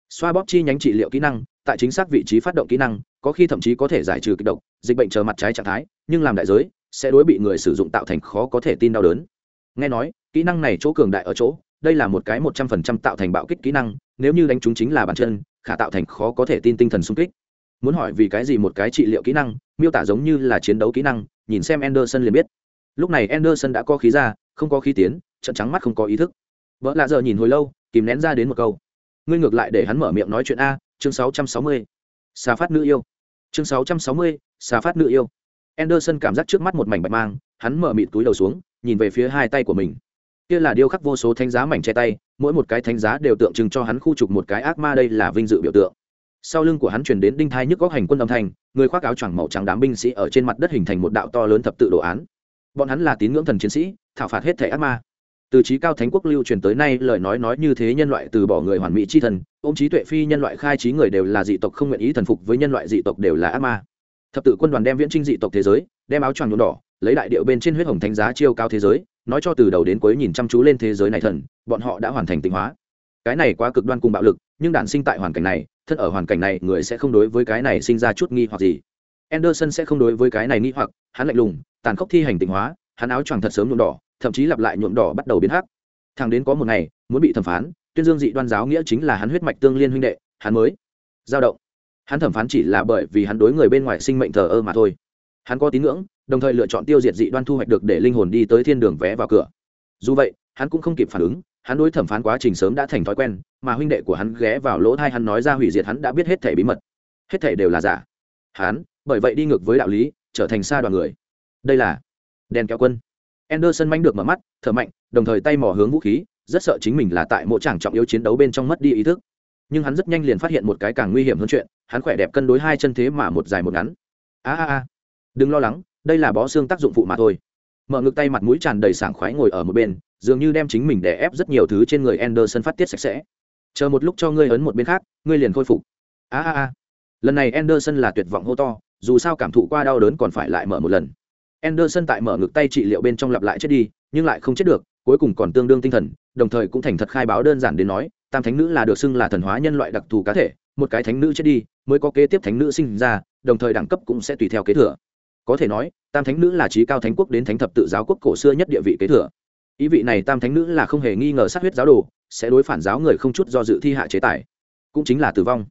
Xoa bóp chi nhánh trị liệu kỹ năng, tại chính xác vị trí phát động kỹ năng, có khi thậm chí có thể giải trừ kích động, dịch bệnh chờ mặt trái trạng thái, nhưng làm đại giới sẽ đối bị người sử dụng tạo thành khó có thể tin đau đớn. Nghe nói, kỹ năng này chỗ cường đại ở chỗ, đây là một cái một trăm phần trăm tạo thành bạo kích kỹ năng, nếu như đánh trúng chính là bàn chân, khả tạo thành khó có thể tin tinh thần xung kích. Muốn hỏi vì cái gì một cái trị liệu kỹ năng, miêu tả giống như là chiến đấu kỹ năng, nhìn xem Anderson liền biết. Lúc này Anderson đã có khí ra, không có khí tiến, trận trắng mắt không có ý thức. Vợ lạ giờ nhìn hồi lâu kìm nén ra đến một câu. Ngươi ngược lại để hắn mở miệng nói chuyện a chương 660. xà phát nữ yêu. Chương 660, xà phát nữ yêu. Anderson cảm giác trước mắt một mảnh bạch mang hắn mở mịt túi đầu xuống nhìn về phía hai tay của mình. Kia là điêu khắc vô số thánh giá mảnh che tay mỗi một cái thánh giá đều tượng trưng cho hắn khu trục một cái ác ma đây là vinh dự biểu tượng. Sau lưng của hắn truyền đến đinh thai nhức góc hành quân âm thanh người khoác áo choàng màu trắng đám binh sĩ ở trên mặt đất hình thành một đạo to lớn thập tự đồ án. Bọn hắn là tín ngưỡng thần chiến sĩ thảo phạt hết thể ác ma từ trí cao thánh quốc lưu truyền tới nay, lời nói nói như thế nhân loại từ bỏ người hoàn mỹ chi thần, ôm trí tuệ phi nhân loại khai trí người đều là dị tộc không nguyện ý thần phục với nhân loại dị tộc đều là ác ma. Thập tự quân đoàn đem viễn trinh dị tộc thế giới, đem áo choàng nhuộm đỏ, lấy đại điệu bên trên huyết hồng thánh giá chiêu cao thế giới, nói cho từ đầu đến cuối nhìn chăm chú lên thế giới này thần, bọn họ đã hoàn thành tịnh hóa. Cái này quá cực đoan cùng bạo lực, nhưng đản sinh tại hoàn cảnh này, thân ở hoàn cảnh này, người sẽ không đối với cái này sinh ra chút nghi hoặc gì. Anderson sẽ không đối với cái này nghi hoặc, hắn lạnh lùng, tàn khốc thi hành tịnh hóa, hắn áo choàng thật sớm nhuộm đỏ thậm chí lặp lại nhuộm đỏ bắt đầu biến hắc. Thằng đến có một ngày, muốn bị thẩm phán, tuyên dương dị đoan giáo nghĩa chính là hắn huyết mạch tương liên huynh đệ, hắn mới dao động. Hắn thẩm phán chỉ là bởi vì hắn đối người bên ngoài sinh mệnh thờ ơ mà thôi. Hắn có tín ngưỡng, đồng thời lựa chọn tiêu diệt dị đoan thu hoạch được để linh hồn đi tới thiên đường vé vào cửa. Dù vậy, hắn cũng không kịp phản ứng, hắn đối thẩm phán quá trình sớm đã thành thói quen, mà huynh đệ của hắn ghé vào lỗ thai hắn nói ra hủy diệt hắn đã biết hết thể bí mật. Hết thể đều là giả. Hắn, bởi vậy đi ngược với đạo lý, trở thành xa đoàn người. Đây là đèn kéo quân. Anderson manh được mở mắt, thở mạnh, đồng thời tay mò hướng vũ khí, rất sợ chính mình là tại mộ chẳng trọng yếu chiến đấu bên trong mất đi ý thức. Nhưng hắn rất nhanh liền phát hiện một cái càng nguy hiểm hơn chuyện, hắn khỏe đẹp cân đối hai chân thế mà một dài một ngắn. A a a, đừng lo lắng, đây là bó xương tác dụng phụ mà thôi. Mở ngực tay mặt mũi tràn đầy sảng khoái ngồi ở một bên, dường như đem chính mình đè ép rất nhiều thứ trên người Anderson phát tiết sạch sẽ. Chờ một lúc cho ngươi ấn một bên khác, ngươi liền khôi phục. A a a. Lần này Anderson là tuyệt vọng hô to, dù sao cảm thụ qua đau đớn còn phải lại mở một lần. Anderson tại mở ngực tay trị liệu bên trong lặp lại chết đi, nhưng lại không chết được, cuối cùng còn tương đương tinh thần, đồng thời cũng thành thật khai báo đơn giản đến nói, tam thánh nữ là được xưng là thần hóa nhân loại đặc thù cá thể, một cái thánh nữ chết đi, mới có kế tiếp thánh nữ sinh ra, đồng thời đẳng cấp cũng sẽ tùy theo kế thừa. Có thể nói, tam thánh nữ là trí cao thánh quốc đến thánh thập tự giáo quốc cổ xưa nhất địa vị kế thừa. Ý vị này tam thánh nữ là không hề nghi ngờ sát huyết giáo đồ, sẽ đối phản giáo người không chút do dự thi hạ chế tài, cũng chính là tử vong.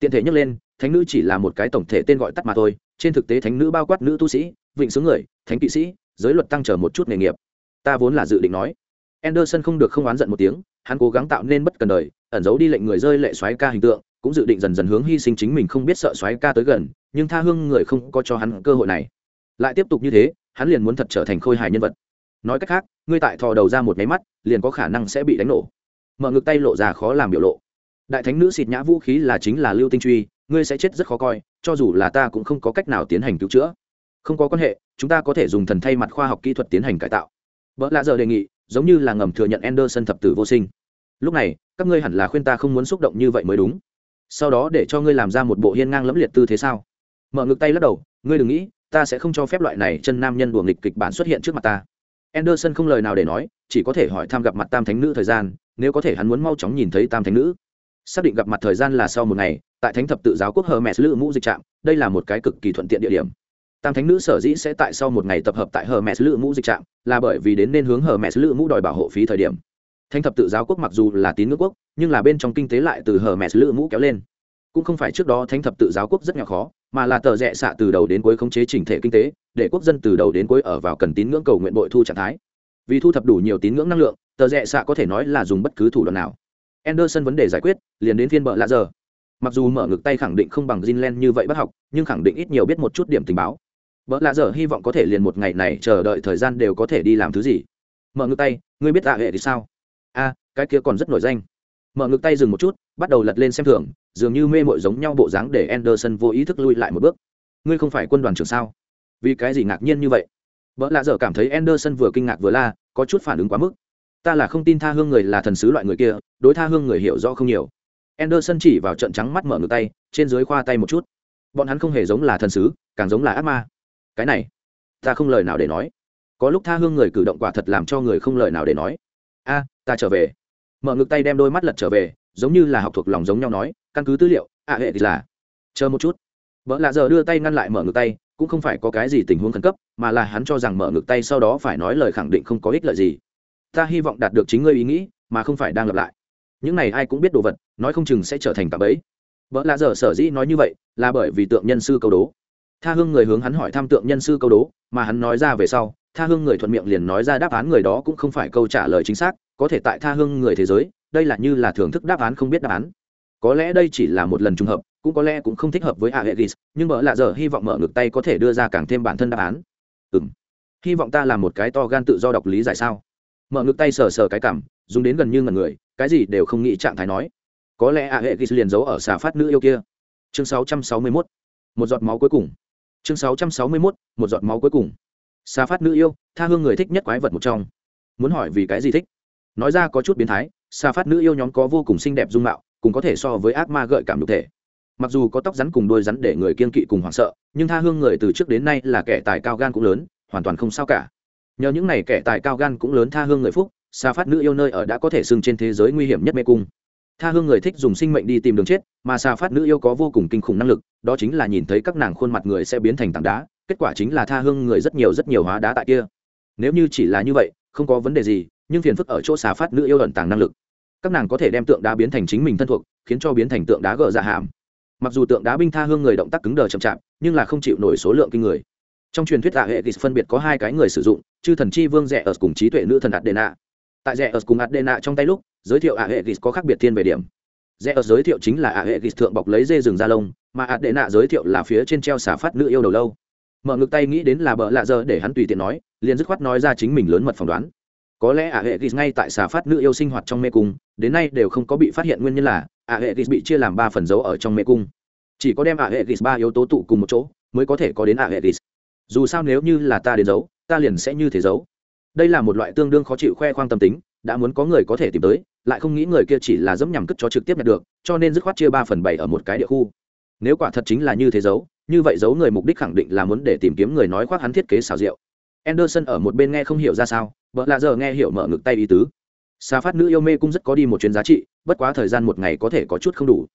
Tiện thể nhắc lên, thánh nữ chỉ là một cái tổng thể tên gọi tắt mà thôi, trên thực tế thánh nữ bao quát nữ tu sĩ, vịnh xuống người, thánh kỵ sĩ, giới luật tăng trở một chút nghề nghiệp. Ta vốn là dự định nói. Anderson không được không oán giận một tiếng, hắn cố gắng tạo nên bất cần đời, ẩn giấu đi lệnh người rơi lệ xoáy ca hình tượng, cũng dự định dần dần hướng hy sinh chính mình không biết sợ xoáy ca tới gần, nhưng tha hương người không có cho hắn cơ hội này. Lại tiếp tục như thế, hắn liền muốn thật trở thành khôi hài nhân vật. Nói cách khác, ngươi tại thò đầu ra một máy mắt, liền có khả năng sẽ bị đánh nổ. Mở ngực tay lộ ra khó làm biểu lộ. Đại thánh nữ xịt nhã vũ khí là chính là lưu tinh truy, ngươi sẽ chết rất khó coi, cho dù là ta cũng không có cách nào tiến hành cứu chữa không có quan hệ, chúng ta có thể dùng thần thay mặt khoa học kỹ thuật tiến hành cải tạo. Vợ lạ giờ đề nghị, giống như là ngầm thừa nhận anderson thập tử vô sinh. Lúc này, các ngươi hẳn là khuyên ta không muốn xúc động như vậy mới đúng. Sau đó để cho ngươi làm ra một bộ hiên ngang lẫm liệt tư thế sao? Mở ngực tay lắc đầu, ngươi đừng nghĩ, ta sẽ không cho phép loại này chân nam nhân đùa nghịch kịch bản xuất hiện trước mặt ta. Anderson không lời nào để nói, chỉ có thể hỏi thăm gặp mặt tam thánh nữ thời gian, nếu có thể hắn muốn mau chóng nhìn thấy tam thánh nữ. Xác định gặp mặt thời gian là sau một ngày, tại thánh thập tự giáo quốc hờ mẹ lữ mũ dịch trạm, đây là một cái cực kỳ thuận tiện địa điểm tam thánh nữ sở dĩ sẽ tại sau một ngày tập hợp tại hờ mẹ lự mũ dịch trạm, là bởi vì đến nên hướng hờ mẹ lự mũ đòi bảo hộ phí thời điểm. Thánh thập tự giáo quốc mặc dù là tín ngưỡng quốc, nhưng là bên trong kinh tế lại từ hờ mẹ lự mũ kéo lên. Cũng không phải trước đó thánh thập tự giáo quốc rất nhỏ khó, mà là tờ rẽ xạ từ đầu đến cuối khống chế chỉnh thể kinh tế, để quốc dân từ đầu đến cuối ở vào cần tín ngưỡng cầu nguyện bội thu trạng thái. Vì thu thập đủ nhiều tín ngưỡng năng lượng, tờ rẽ xạ có thể nói là dùng bất cứ thủ đoạn nào. Anderson vấn đề giải quyết, liền đến phiên bợ lạ giờ. Mặc dù mở ngực tay khẳng định không bằng Jinlen như vậy bắt học, nhưng khẳng định ít nhiều biết một chút điểm tình báo vợ lạ dở hy vọng có thể liền một ngày này chờ đợi thời gian đều có thể đi làm thứ gì. Mở ngực tay, ngươi biết tạ hệ thì sao? A, cái kia còn rất nổi danh. Mở ngực tay dừng một chút, bắt đầu lật lên xem thưởng dường như mê mội giống nhau bộ dáng để anderson vô ý thức lui lại một bước. Ngươi không phải quân đoàn trưởng sao? Vì cái gì ngạc nhiên như vậy? Vợ lạ dở cảm thấy anderson vừa kinh ngạc vừa la, có chút phản ứng quá mức. Ta là không tin tha hương người là thần sứ loại người kia, đối tha hương người hiểu rõ không nhiều. Anderson chỉ vào trận trắng mắt mở ngực tay, trên dưới khoa tay một chút. Bọn hắn không hề giống là thần sứ, càng giống là ác ma cái này, ta không lời nào để nói. Có lúc tha hương người cử động quả thật làm cho người không lời nào để nói. A, ta trở về. Mở ngực tay đem đôi mắt lật trở về, giống như là học thuộc lòng giống nhau nói, căn cứ tư liệu, ạ hệ thì là. Chờ một chút. Vợ lạ giờ đưa tay ngăn lại mở ngực tay, cũng không phải có cái gì tình huống khẩn cấp, mà là hắn cho rằng mở ngực tay sau đó phải nói lời khẳng định không có ích lợi gì. Ta hy vọng đạt được chính ngươi ý nghĩ, mà không phải đang lặp lại. Những này ai cũng biết đồ vật, nói không chừng sẽ trở thành cả bẫy. Vợ lạ giờ sở dĩ nói như vậy, là bởi vì tượng nhân sư câu đố tha hương người hướng hắn hỏi tham tượng nhân sư câu đố, mà hắn nói ra về sau, tha hương người thuận miệng liền nói ra đáp án người đó cũng không phải câu trả lời chính xác, có thể tại tha hương người thế giới, đây là như là thưởng thức đáp án không biết đáp án. Có lẽ đây chỉ là một lần trùng hợp, cũng có lẽ cũng không thích hợp với aegis, nhưng mở lạ giờ hy vọng mở ngược tay có thể đưa ra càng thêm bản thân đáp án. Ừ m hy vọng ta là một cái to gan tự do đọc lý giải sao? Mở ngược tay sờ sờ cái cảm, dùng đến gần như ngần người, cái gì đều không nghĩ trạng thái nói. Có lẽ aegis liền giấu ở xà phát nữ yêu kia. Chương 661. một giọt máu cuối cùng chương 661. một giọt máu cuối cùng. Sa phát nữ yêu, tha hương người thích nhất quái vật một trong. Muốn hỏi vì cái gì thích? Nói ra có chút biến thái, sa phát nữ yêu nhóm có vô cùng xinh đẹp dung mạo cùng có thể so với ác ma gợi cảm nhục thể. Mặc dù có tóc rắn cùng đôi rắn để người kiên kỵ cùng hoảng sợ, nhưng tha hương người từ trước đến nay là kẻ tài cao gan cũng lớn, hoàn toàn không sao cả. Nhờ những này kẻ tài cao gan cũng lớn tha hương người phúc xa phát nữ yêu nơi ở đã có thể xưng trên thế giới nguy hiểm nhất mê cung tha hương người thích dùng sinh mệnh đi tìm đường chết, mà xà phát nữ yêu có vô cùng kinh khủng năng lực, đó chính là nhìn thấy các nàng khuôn mặt người sẽ biến thành tảng đá, kết quả chính là tha hương người rất nhiều rất nhiều hóa đá tại kia. Nếu như chỉ là như vậy, không có vấn đề gì, nhưng phiền phức ở chỗ xà phát nữ yêu ẩn tàng năng lực. Các nàng có thể đem tượng đá biến thành chính mình thân thuộc, khiến cho biến thành tượng đá gờ dạ hàm. Mặc dù tượng đá binh tha hương người động tác cứng đờ chậm chạp, nhưng là không chịu nổi số lượng kinh người. Trong truyền thuyết tạ hệ thì phân biệt có hai cái người sử dụng, chư thần chi vương rẻ ở cùng trí tuệ nữ thần adena tại rẽ ở cùng adena trong tay lúc, giới thiệu ạ hệ ghis có khác biệt thiên về điểm. Rẽ ở giới thiệu chính là ạ hệ ghis thượng bọc lấy dê rừng da lông, mà adena giới thiệu là phía trên treo xả phát nữ yêu đầu lâu. Mở ngực tay nghĩ đến là bợ lạ giờ để hắn tùy tiện nói, liền dứt khoát nói ra chính mình lớn mật phỏng đoán. Có lẽ ạ hệ ghis ngay tại xà phát nữ yêu sinh hoạt trong mê cung, đến nay đều không có bị phát hiện nguyên nhân là ạ hệ ghis bị chia làm ba phần dấu ở trong mê cung. Chỉ có đem ạ hệ ghis ba yếu tố tụ cùng một chỗ, mới có thể có đến ạ hệ ghis dù sao nếu như là ta đến giấu ta liền sẽ như thế giấu đây là một loại tương đương khó chịu khoe khoang tâm tính, đã muốn có người có thể tìm tới, lại không nghĩ người kia chỉ là dẫm nhằm cất cho trực tiếp nhận được, cho nên dứt khoát chia ba phần bảy ở một cái địa khu. Nếu quả thật chính là như thế giấu, như vậy giấu người mục đích khẳng định là muốn để tìm kiếm người nói khoác hắn thiết kế xào rượu anderson ở một bên nghe không hiểu ra sao vợ lạ giờ nghe hiểu mở ngực tay ý tứ. Xa phát nữ yêu mê cũng rất có đi một chuyến giá trị, bất quá thời gian một ngày có thể có chút không đủ.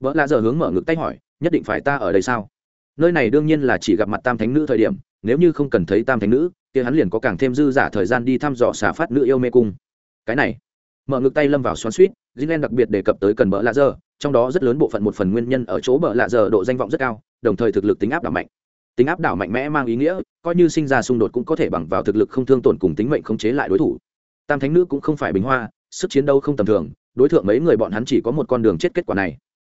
Vợ lạ giờ hướng mở ngực tay hỏi, nhất định phải ta ở đây sao? Nơi này đương nhiên là chỉ gặp mặt tam thánh nữ thời điểm, nếu như không cần thấy tam thánh nữ kia hắn liền có càng thêm dư giả thời gian đi thăm dò xà phát nữ yêu mê cung. Cái này, mở ngực tay lâm vào xoắn suýt gilen đặc biệt đề cập tới cần bỡ lạ giờ, trong đó rất lớn bộ phận một phần nguyên nhân ở chỗ bỡ lạ giờ độ danh vọng rất cao, đồng thời thực lực tính áp đảo mạnh. Tính áp đảo mạnh mẽ mang ý nghĩa, coi như sinh ra xung đột cũng có thể bằng vào thực lực không thương tổn cùng tính mệnh khống chế lại đối thủ. Tam thánh nữ cũng không phải bình hoa, sức chiến đấu không tầm thường, đối tượng mấy người bọn hắn chỉ có một con đường chết kết quả này.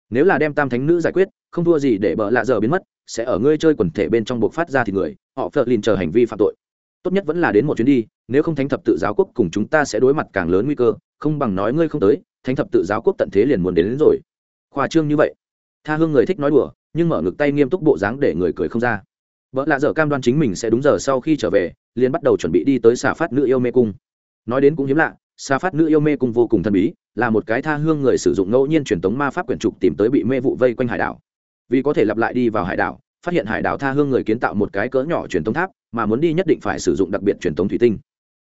Nếu là đem tam thánh nữ giải quyết, không thua gì để bỡ lạ giờ biến mất, sẽ ở ngươi chơi quần thể bên trong buộc phát ra thì người, họ phớt lìn chờ hành vi phạm tội tốt nhất vẫn là đến một chuyến đi nếu không thánh thập tự giáo quốc cùng chúng ta sẽ đối mặt càng lớn nguy cơ không bằng nói ngươi không tới thánh thập tự giáo quốc tận thế liền muốn đến, đến rồi. Khoa trương như vậy. Tha hương người thích nói đùa nhưng mở ngực tay nghiêm túc bộ dáng để người cười không ra. Vợ lạ dở cam đoan chính mình sẽ đúng giờ sau khi trở về liền bắt đầu chuẩn bị đi tới xà phát nữ yêu mê cung. Nói đến cũng hiếm lạ xà phát nữ yêu mê cung vô cùng thần bí là một cái tha hương người sử dụng ngẫu nhiên truyền tống ma pháp quyển trục tìm tới bị mê vụ vây quanh hải đảo. Vì có thể lặp lại đi vào hải đảo phát hiện hải đảo tha hương người kiến tạo một cái cỡ nhỏ truyền tống tháp mà muốn đi nhất định phải sử dụng đặc biệt truyền tống thủy tinh.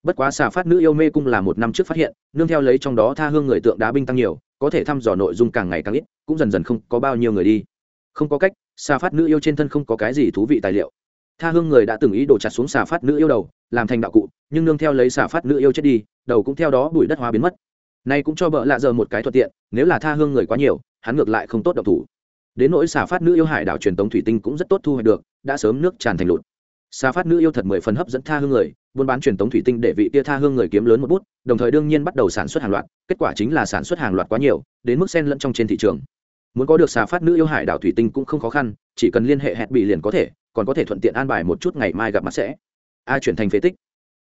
Bất quá xà phát nữ yêu mê cung là một năm trước phát hiện, nương theo lấy trong đó tha hương người tượng đá binh tăng nhiều, có thể thăm dò nội dung càng ngày càng ít, cũng dần dần không có bao nhiêu người đi. Không có cách, xà phát nữ yêu trên thân không có cái gì thú vị tài liệu. Tha hương người đã từng ý đồ chặt xuống xà phát nữ yêu đầu, làm thành đạo cụ, nhưng nương theo lấy xà phát nữ yêu chết đi, đầu cũng theo đó bụi đất hóa biến mất. Nay cũng cho bợ lạ giờ một cái thuận tiện, nếu là tha hương người quá nhiều, hắn ngược lại không tốt độc thủ. Đến nỗi xà phát nữ yêu hải đảo truyền tống thủy tinh cũng rất tốt thu hoạch được, đã sớm nước tràn thành lụt xa phát nữ yêu thật mười phần hấp dẫn tha hương người, buôn bán truyền tống thủy tinh để vị tia tha hương người kiếm lớn một bút, đồng thời đương nhiên bắt đầu sản xuất hàng loạt, kết quả chính là sản xuất hàng loạt quá nhiều, đến mức sen lẫn trong trên thị trường. Muốn có được xà phát nữ yêu hải đảo thủy tinh cũng không khó khăn, chỉ cần liên hệ hẹn bị liền có thể, còn có thể thuận tiện an bài một chút ngày mai gặp mặt sẽ. A chuyển thành phế tích.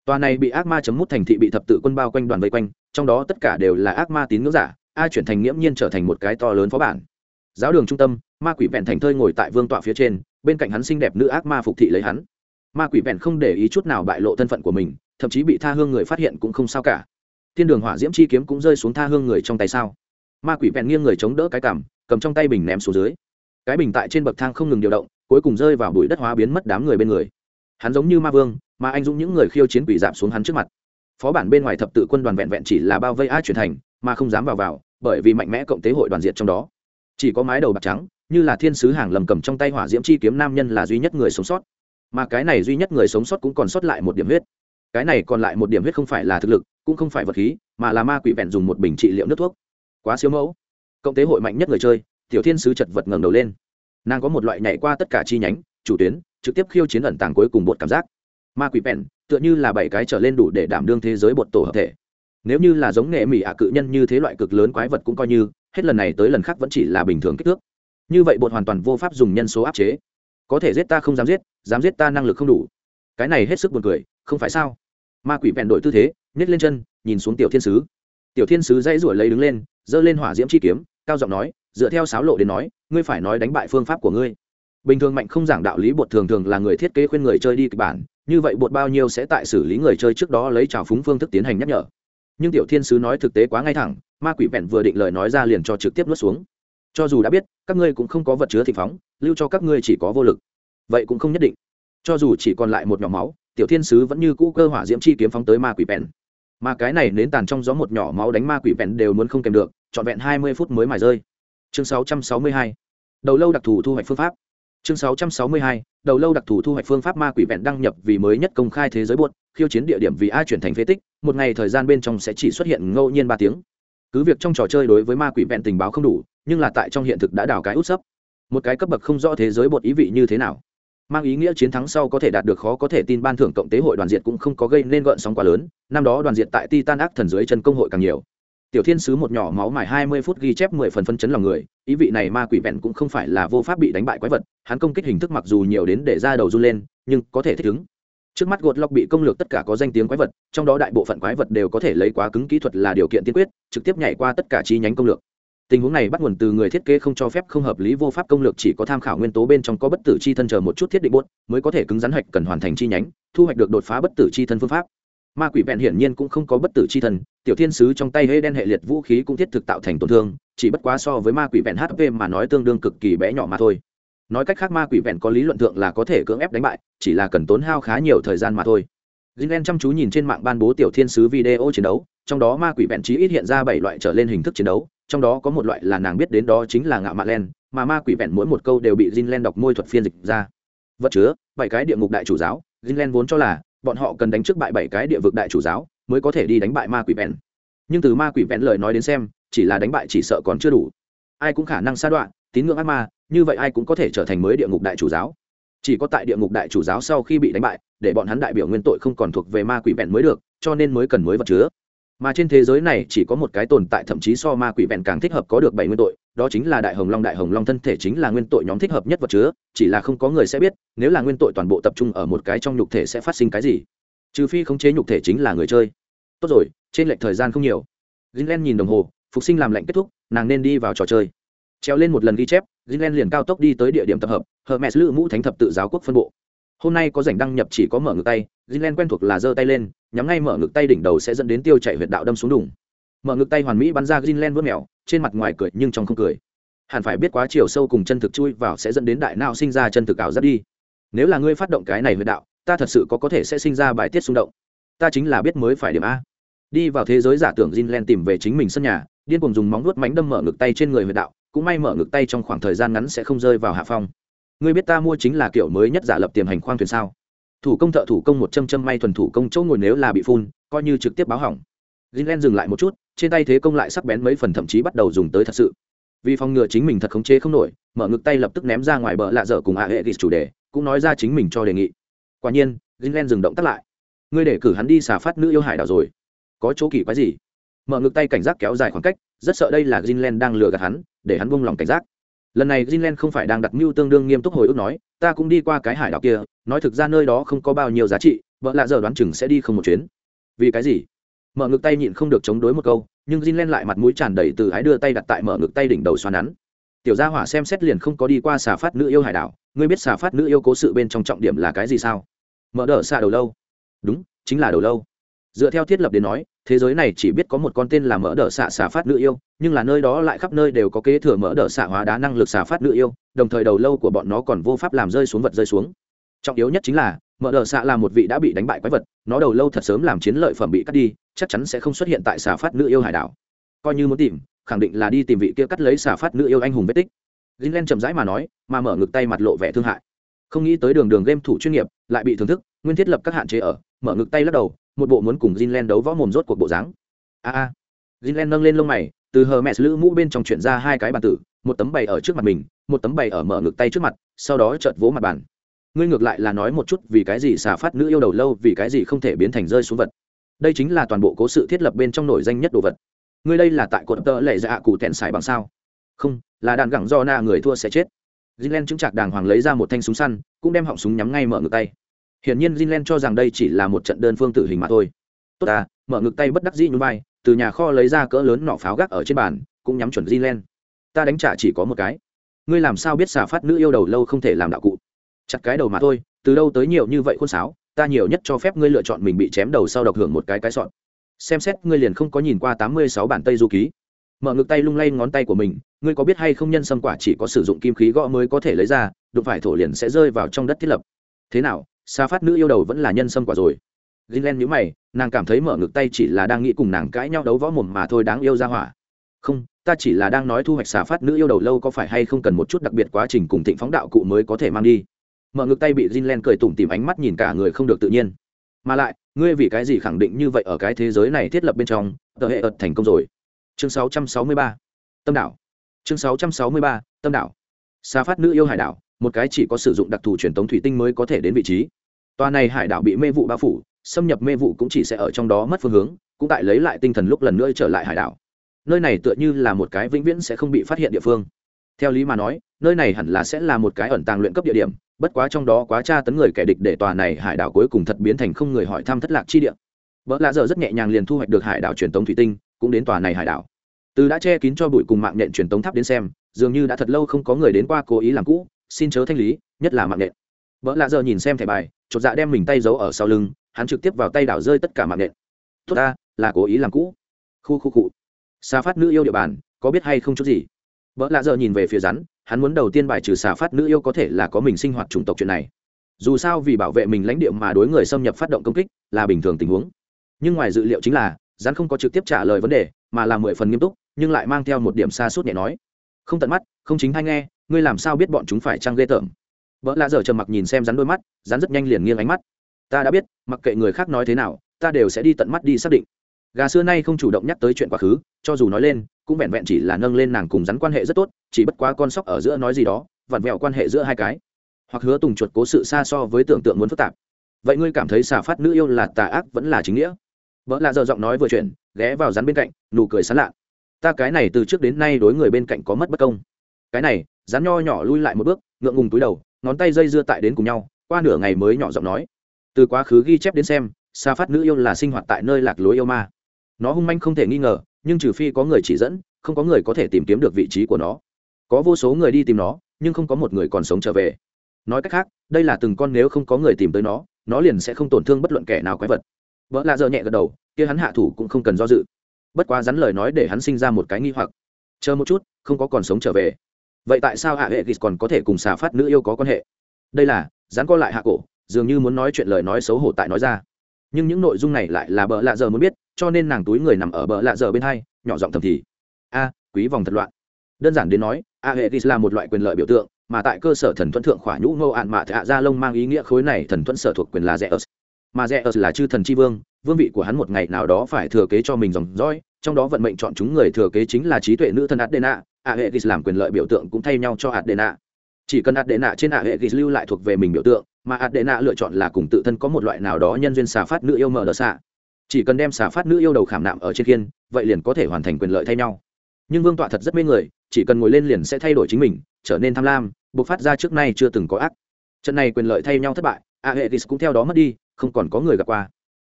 Tòa này bị ác ma chấm mút thành thị bị thập tự quân bao quanh đoàn vây quanh, trong đó tất cả đều là ác ma tín ngưỡng giả, a chuyển thành nghiễm nhiên trở thành một cái to lớn phó bản. Giáo đường trung tâm, ma quỷ vẹn thành thơi ngồi tại vương tọa phía trên, bên cạnh hắn xinh đẹp nữ ác ma phục thị lấy hắn ma quỷ vẹn không để ý chút nào bại lộ thân phận của mình, thậm chí bị tha hương người phát hiện cũng không sao cả. Thiên đường hỏa diễm chi kiếm cũng rơi xuống tha hương người trong tay sao? Ma quỷ vẹn nghiêng người chống đỡ cái cằm, cầm trong tay bình ném xuống dưới. Cái bình tại trên bậc thang không ngừng điều động, cuối cùng rơi vào bụi đất hóa biến mất đám người bên người. Hắn giống như ma vương, mà anh dũng những người khiêu chiến quỷ giảm xuống hắn trước mặt. Phó bản bên ngoài thập tự quân đoàn vẹn vẹn chỉ là bao vây ai chuyển thành, mà không dám vào vào, bởi vì mạnh mẽ cộng tế hội đoàn diệt trong đó. Chỉ có mái đầu bạc trắng, như là thiên sứ hàng lầm cầm trong tay hỏa diễm chi kiếm nam nhân là duy nhất người sống sót mà cái này duy nhất người sống sót cũng còn sót lại một điểm huyết. Cái này còn lại một điểm huyết không phải là thực lực, cũng không phải vật khí, mà là ma quỷ vẹn dùng một bình trị liệu nước thuốc. Quá siêu mẫu. Cộng tế hội mạnh nhất người chơi, tiểu thiên sứ chật vật ngẩng đầu lên. Nàng có một loại nhảy qua tất cả chi nhánh, chủ tuyến, trực tiếp khiêu chiến ẩn tàng cuối cùng bột cảm giác. Ma quỷ vẹn, tựa như là bảy cái trở lên đủ để đảm đương thế giới bột tổ hợp thể. Nếu như là giống nghệ mỹ ạ cự nhân như thế loại cực lớn quái vật cũng coi như, hết lần này tới lần khác vẫn chỉ là bình thường kích thước. Như vậy bột hoàn toàn vô pháp dùng nhân số áp chế có thể giết ta không dám giết dám giết ta năng lực không đủ. Cái này hết sức buồn cười, không phải sao? Ma quỷ vẹn đổi tư thế nhét lên chân, nhìn xuống tiểu thiên sứ. Tiểu thiên sứ dãy ruổi lấy đứng lên, giơ lên hỏa diễm chi kiếm, cao giọng nói, dựa theo sáo lộ đến nói, ngươi phải nói đánh bại phương pháp của ngươi. Bình thường mạnh không giảng đạo lý bột thường thường là người thiết kế khuyên người chơi đi kịch bản, như vậy bột bao nhiêu sẽ tại xử lý người chơi trước đó lấy trào phúng phương thức tiến hành nhắc nhở. Nhưng tiểu thiên sứ nói thực tế quá ngay thẳng, ma quỷ vẹn vừa định lời nói ra liền cho trực tiếp nuốt xuống cho dù đã biết, các ngươi cũng không có vật chứa thị phóng, lưu cho các ngươi chỉ có vô lực. Vậy cũng không nhất định. Cho dù chỉ còn lại một nhỏ máu, tiểu thiên sứ vẫn như cũ cơ hỏa diễm chi kiếm phóng tới ma quỷ bèn. Mà cái này nến tàn trong gió một nhỏ máu đánh ma quỷ bèn đều muốn không kèm được, trọn vẹn hai mươi phút mới mài rơi. Chương sáu trăm sáu mươi hai. Đầu lâu đặc thù thu hoạch phương pháp. Chương sáu trăm sáu mươi hai. Đầu lâu đặc thù thu hoạch phương pháp ma quỷ vẹn đăng nhập vì mới nhất công khai thế giới buốt, khiêu chiến địa điểm vì a chuyển thành phế tích, một ngày thời gian bên trong sẽ chỉ xuất hiện ngẫu nhiên ba tiếng. Cứ việc trong trò chơi đối với ma quỷ vẹn tình báo không đủ nhưng là tại trong hiện thực đã đào cái út sấp. Một cái cấp bậc không rõ thế giới bột ý vị như thế nào. Mang ý nghĩa chiến thắng sau có thể đạt được khó có thể tin ban thưởng cộng tế hội đoàn diệt cũng không có gây nên gợn sóng quá lớn, năm đó đoàn diệt tại titan ác thần dưới chân công hội càng nhiều. Tiểu thiên sứ một nhỏ máu mài hai mươi phút ghi chép mười phần phân chấn lòng người, ý vị này ma quỷ vẹn cũng không phải là vô pháp bị đánh bại quái vật, hắn công kích hình thức mặc dù nhiều đến để ra đầu run lên, nhưng có thể thích ứng. Trước mắt gột lọc bị công lược tất cả có danh tiếng quái vật, trong đó đại bộ phận quái vật đều có thể lấy quá cứng kỹ thuật là điều kiện tiên quyết, trực tiếp nhảy qua tất cả chi nhánh công lược tình huống này bắt nguồn từ người thiết kế không cho phép không hợp lý vô pháp công lược chỉ có tham khảo nguyên tố bên trong có bất tử chi thân chờ một chút thiết định bốt mới có thể cứng rắn hạch cần hoàn thành chi nhánh thu hoạch được đột phá bất tử chi thân phương pháp. Ma quỷ vẹn hiển nhiên cũng không có bất tử chi thân tiểu thiên sứ trong tay hê đen hệ liệt vũ khí cũng thiết thực tạo thành tổn thương chỉ bất quá so với ma quỷ vẹn hp mà nói tương đương cực kỳ bé nhỏ mà thôi. Nói cách khác ma quỷ vẹn có lý luận thượng là có thể cưỡng ép đánh bại chỉ là cần tốn hao khá nhiều thời gian mà thôi. Gilen chăm chú nhìn trên mạng ban bố tiểu thiên sứ video chiến đấu, trong đó ma quỷ vẹn chí ít hiện ra bảy loại trở lên hình thức chiến đấu, trong đó có một loại là nàng biết đến đó chính là ngạo mạn len, mà ma quỷ vẹn mỗi một câu đều bị Gilen đọc môi thuật phiên dịch ra. Vật chứa, bảy cái địa ngục đại chủ giáo, Gilen vốn cho là bọn họ cần đánh trước bại bảy cái địa vực đại chủ giáo mới có thể đi đánh bại ma quỷ vẹn. Nhưng từ ma quỷ vẹn lời nói đến xem, chỉ là đánh bại chỉ sợ còn chưa đủ. Ai cũng khả năng sa đoạn, tín ngưỡng ác ma, như vậy ai cũng có thể trở thành mới địa ngục đại chủ giáo chỉ có tại địa ngục đại chủ giáo sau khi bị đánh bại để bọn hắn đại biểu nguyên tội không còn thuộc về ma quỷ vẹn mới được cho nên mới cần mới vật chứa mà trên thế giới này chỉ có một cái tồn tại, thậm chí so ma quỷ vẹn càng thích hợp có được bảy nguyên tội, đó chính là đại hồng long. Đại hồng long thân thể chính là nguyên tội nhóm thích hợp nhất vật chứa, chỉ là không có người sẽ biết, nếu là nguyên tội toàn bộ tập trung ở một cái trong nhục thể sẽ phát sinh cái gì. Trừ phi khống chế nhục thể chính là người chơi. Tốt rồi, trên lệch thời gian không nhiều. Greenland nhìn đồng hồ, phục sinh làm lệnh kết thúc, nàng nên đi vào trò chơi. Treo lên một lần ghi chép, Greenland liền cao tốc đi tới địa điểm tập hợp, hermes lữ mũ thánh thập tự giáo quốc phân bộ hôm nay có rảnh đăng nhập chỉ có mở ngực tay Greenland quen thuộc là giơ tay lên, nhắm ngay mở ngực tay đỉnh đầu sẽ dẫn đến tiêu chạy huyệt đạo đâm xuống đùng mở ngực tay hoàn mỹ bắn ra Greenland vớt mèo, trên mặt ngoài cười nhưng trong không cười. Hẳn phải biết quá chiều sâu cùng chân thực chui vào sẽ dẫn đến đại não sinh ra chân thực ảo rất đi. Nếu là ngươi phát động cái này huyệt đạo, ta thật sự có có thể sẽ sinh ra bài tiết xung động. Ta chính là biết mới phải điểm a. Đi vào thế giới giả tưởng Jinlen tìm về chính mình sân nhà, điên cuồng dùng móng vuốt mánh đâm mở ngực tay trên người huyệt đạo, cũng may mở ngực tay trong khoảng thời gian ngắn sẽ không rơi vào hạ phong ngươi biết ta mua chính là kiểu mới nhất giả lập tiềm hành khoang thuyền sao? Thủ công thợ thủ công một châm châm may thuần thủ công chỗ ngồi nếu là bị phun, coi như trực tiếp báo hỏng. Jinlen dừng lại một chút, trên tay thế công lại sắc bén mấy phần thậm chí bắt đầu dùng tới thật sự. Vì phòng ngừa chính mình thật khống chế không nổi, mở ngực tay lập tức ném ra ngoài bờ lạ dở cùng a hệ chủ đề, cũng nói ra chính mình cho đề nghị. Quả nhiên Jinlen dừng động tắt lại. Ngươi để cử hắn đi xả phát nữ yêu hải đảo rồi. Có chỗ kỳ quái gì? Mở ngực tay cảnh giác kéo dài khoảng cách, rất sợ đây là Jinlen đang lừa gạt hắn, để hắn buông lòng cảnh giác lần này Jinlen không phải đang đặt mưu tương đương nghiêm túc hồi ức nói, ta cũng đi qua cái hải đảo kia, nói thực ra nơi đó không có bao nhiêu giá trị, vợ lạ giờ đoán chừng sẽ đi không một chuyến. Vì cái gì? Mở ngực tay nhịn không được chống đối một câu, nhưng Jinlen lại mặt mũi tràn đầy từ ái đưa tay đặt tại mở ngực tay đỉnh đầu xoắn nắn. Tiểu gia hỏa xem xét liền không có đi qua xà phát nữ yêu hải đảo, ngươi biết xà phát nữ yêu cố sự bên trong trọng điểm là cái gì sao? Mở đỡ xa đầu lâu. Đúng, chính là đầu lâu dựa theo thiết lập đến nói thế giới này chỉ biết có một con tên là mỡ đỡ xạ xà phát nữ yêu nhưng là nơi đó lại khắp nơi đều có kế thừa mỡ đỡ xạ hóa đá năng lực xà phát nữ yêu đồng thời đầu lâu của bọn nó còn vô pháp làm rơi xuống vật rơi xuống. Trọng yếu nhất chính là mỡ đỡ xạ là một vị đã bị đánh bại quái vật nó đầu lâu thật sớm làm chiến lợi phẩm bị cắt đi chắc chắn sẽ không xuất hiện tại xà phát nữ yêu hải đảo. Coi như muốn tìm khẳng định là đi tìm vị kia cắt lấy xà phát nữ yêu anh hùng vết tích. Len chậm rãi mà nói, mà mở ngực tay mặt lộ vẻ thương hại. Không nghĩ tới đường đường game thủ chuyên nghiệp, lại bị thưởng thức, nguyên thiết lập các hạn chế ở, mở ngực tay lắc đầu, một bộ muốn cùng Jinlen đấu võ mồm rốt cuộc bộ dáng. A a. Jinlen nâng lên lông mày, từ hờ mẹ lữ mũ bên trong chuyển ra hai cái bàn tử, một tấm bày ở trước mặt mình, một tấm bày ở mở ngực tay trước mặt, sau đó chợt vỗ mặt bàn. Ngươi ngược lại là nói một chút vì cái gì xả phát nữ yêu đầu lâu, vì cái gì không thể biến thành rơi xuống vật. Đây chính là toàn bộ cố sự thiết lập bên trong nổi danh nhất đồ vật. Ngươi đây là tại cột tơ lệ dạ cụ tẹn xài bằng sao? Không, là đạn gẳng do na người thua sẽ chết. Jinlen chứng chạc đàng hoàng lấy ra một thanh súng săn, cũng đem họng súng nhắm ngay mở ngực tay. Hiển nhiên Jinlen cho rằng đây chỉ là một trận đơn phương tử hình mà thôi. Tốt ta, mở ngực tay bất đắc dĩ nhún vai, từ nhà kho lấy ra cỡ lớn nỏ pháo gác ở trên bàn, cũng nhắm chuẩn Jinlen. Ta đánh trả chỉ có một cái. Ngươi làm sao biết xả phát nữ yêu đầu lâu không thể làm đạo cụ? Chặt cái đầu mà thôi, từ đâu tới nhiều như vậy khuôn sáo, ta nhiều nhất cho phép ngươi lựa chọn mình bị chém đầu sau độc hưởng một cái cái sọn. Xem xét ngươi liền không có nhìn qua tám mươi sáu bản Tây Du ký. Mở ngực tay lung lay ngón tay của mình, ngươi có biết hay không nhân sâm quả chỉ có sử dụng kim khí gõ mới có thể lấy ra, đụng phải thổ liền sẽ rơi vào trong đất thiết lập. Thế nào, xa Phát nữ yêu đầu vẫn là nhân sâm quả rồi. Greenland nhíu mày, nàng cảm thấy mở ngực tay chỉ là đang nghĩ cùng nàng cãi nhau đấu võ mồm mà thôi đáng yêu ra hỏa. Không, ta chỉ là đang nói thu hoạch xà phát nữ yêu đầu lâu có phải hay không cần một chút đặc biệt quá trình cùng thịnh phóng đạo cụ mới có thể mang đi. Mở ngực tay bị Jinlen cười tủm tỉm ánh mắt nhìn cả người không được tự nhiên. Mà lại, ngươi vì cái gì khẳng định như vậy ở cái thế giới này thiết lập bên trong, tờ hệ ợt thành công rồi. Chương 663. Tâm đảo. Chương 663. Tâm đảo. Xà phát nữ yêu hải đảo, một cái chỉ có sử dụng đặc thù truyền tống thủy tinh mới có thể đến vị trí. Toa này hải đảo bị mê vụ bao phủ, xâm nhập mê vụ cũng chỉ sẽ ở trong đó mất phương hướng cũng tại lấy lại tinh thần lúc lần nữa trở lại hải đảo. Nơi này tựa như là một cái vĩnh viễn sẽ không bị phát hiện địa phương. Theo lý mà nói nơi này hẳn là sẽ là một cái ẩn tàng luyện cấp địa điểm bất quá trong đó quá tra tấn người kẻ địch để tòa này hải đảo cuối cùng thật biến thành không người hỏi thăm thất lạc chi địa. Vợ lạ giờ rất nhẹ nhàng liền thu hoạch được hải đảo truyền tống thủy tinh cũng đến tòa này hải đảo. Từ đã che kín cho bụi cùng mạng nhện truyền tống tháp đến xem dường như đã thật lâu không có người đến qua cố ý làm cũ xin chớ thanh lý nhất là mạng nhện vợ lạ giờ nhìn xem thẻ bài, chột dạ đem mình tay giấu ở sau lưng, hắn trực tiếp vào tay đảo rơi tất cả mạng nện. Tốt ta, là cố ý làm cũ. Khu khu cụ xà phát nữ yêu địa bàn, có biết hay không chút gì? Vợ lạ giờ nhìn về phía rắn, hắn muốn đầu tiên bài trừ xà phát nữ yêu có thể là có mình sinh hoạt chủng tộc chuyện này. Dù sao vì bảo vệ mình lãnh địa mà đối người xâm nhập phát động công kích, là bình thường tình huống. Nhưng ngoài dự liệu chính là, rắn không có trực tiếp trả lời vấn đề, mà là mười phần nghiêm túc, nhưng lại mang theo một điểm xa suốt nhẹ nói. Không tận mắt, không chính hay nghe, ngươi làm sao biết bọn chúng phải trăng ghê tởm? Vợ lạ dở trầm mặc nhìn xem rắn đôi mắt, rắn rất nhanh liền nghiêng ánh mắt. Ta đã biết, mặc kệ người khác nói thế nào, ta đều sẽ đi tận mắt đi xác định. Gà xưa nay không chủ động nhắc tới chuyện quá khứ, cho dù nói lên, cũng vẹn vẹn chỉ là nâng lên nàng cùng rắn quan hệ rất tốt, chỉ bất quá con sóc ở giữa nói gì đó, vặn vẹo quan hệ giữa hai cái. Hoặc hứa tùng chuột cố sự xa so với tưởng tượng muốn phức tạp. Vậy ngươi cảm thấy xà phát nữ yêu là tà ác vẫn là chính nghĩa? Vợ lạ giờ giọng nói vừa chuyển, ghé vào rắn bên cạnh, nụ cười sán lạ. Ta cái này từ trước đến nay đối người bên cạnh có mất bất công. Cái này, rắn nho nhỏ lui lại một bước, ngượng ngùng túi đầu ngón tay dây dưa tại đến cùng nhau, qua nửa ngày mới nhỏ giọng nói. Từ quá khứ ghi chép đến xem, sa phát nữ yêu là sinh hoạt tại nơi lạc lối yêu ma. Nó hung manh không thể nghi ngờ, nhưng trừ phi có người chỉ dẫn, không có người có thể tìm kiếm được vị trí của nó. Có vô số người đi tìm nó, nhưng không có một người còn sống trở về. Nói cách khác, đây là từng con nếu không có người tìm tới nó nó liền sẽ không tổn thương bất luận kẻ nào quái vật. Vợ lạ giờ nhẹ gật đầu, kia hắn hạ thủ cũng không cần do dự. Bất quá rắn lời nói để hắn sinh ra một cái nghi hoặc. Chờ một chút, không có còn sống trở về vậy tại sao hạ hệ ghis còn có thể cùng xà phát nữ yêu có quan hệ? Đây là dán co lại hạ cổ, dường như muốn nói chuyện lời nói xấu hổ tại nói ra. Nhưng những nội dung này lại là bợ lạ giờ muốn biết, cho nên nàng túi người nằm ở bợ lạ giờ bên hai, nhỏ giọng thầm thì. A, quý vòng thật loạn. Đơn giản đến nói a hệ là một loại quyền lợi biểu tượng, mà tại cơ sở thần thuẫn thượng khỏa nhũ ngô ạn mạ thạ gia lông mang ý nghĩa khối này thần thuẫn sở thuộc quyền là rẽ ớt mà rẽ ớt là chư thần tri vương vương vị của hắn một ngày nào đó phải thừa kế cho mình dòng dõi, trong đó vận mệnh chọn chúng người thừa kế chính là trí tuệ nữ thần adena ạ hệ làm quyền lợi biểu tượng cũng thay nhau cho adena. Chỉ cần adena trên ạ hệ lưu lại thuộc về mình biểu tượng, mà adena lựa chọn là cùng tự thân có một loại nào đó nhân duyên xà phát nữ yêu mờ đờ xạ. Chỉ cần đem xà phát nữ yêu đầu khảm nạm ở trên kiên vậy liền có thể hoàn thành quyền lợi thay nhau. Nhưng vương tọa thật rất mê người, chỉ cần ngồi lên liền sẽ thay đổi chính mình, trở nên tham lam buộc phát ra trước nay chưa từng có ác. Trận này quyền lợi thay nhau thất bại, a hệ cũng theo đó mất đi, không còn có người gặp qua.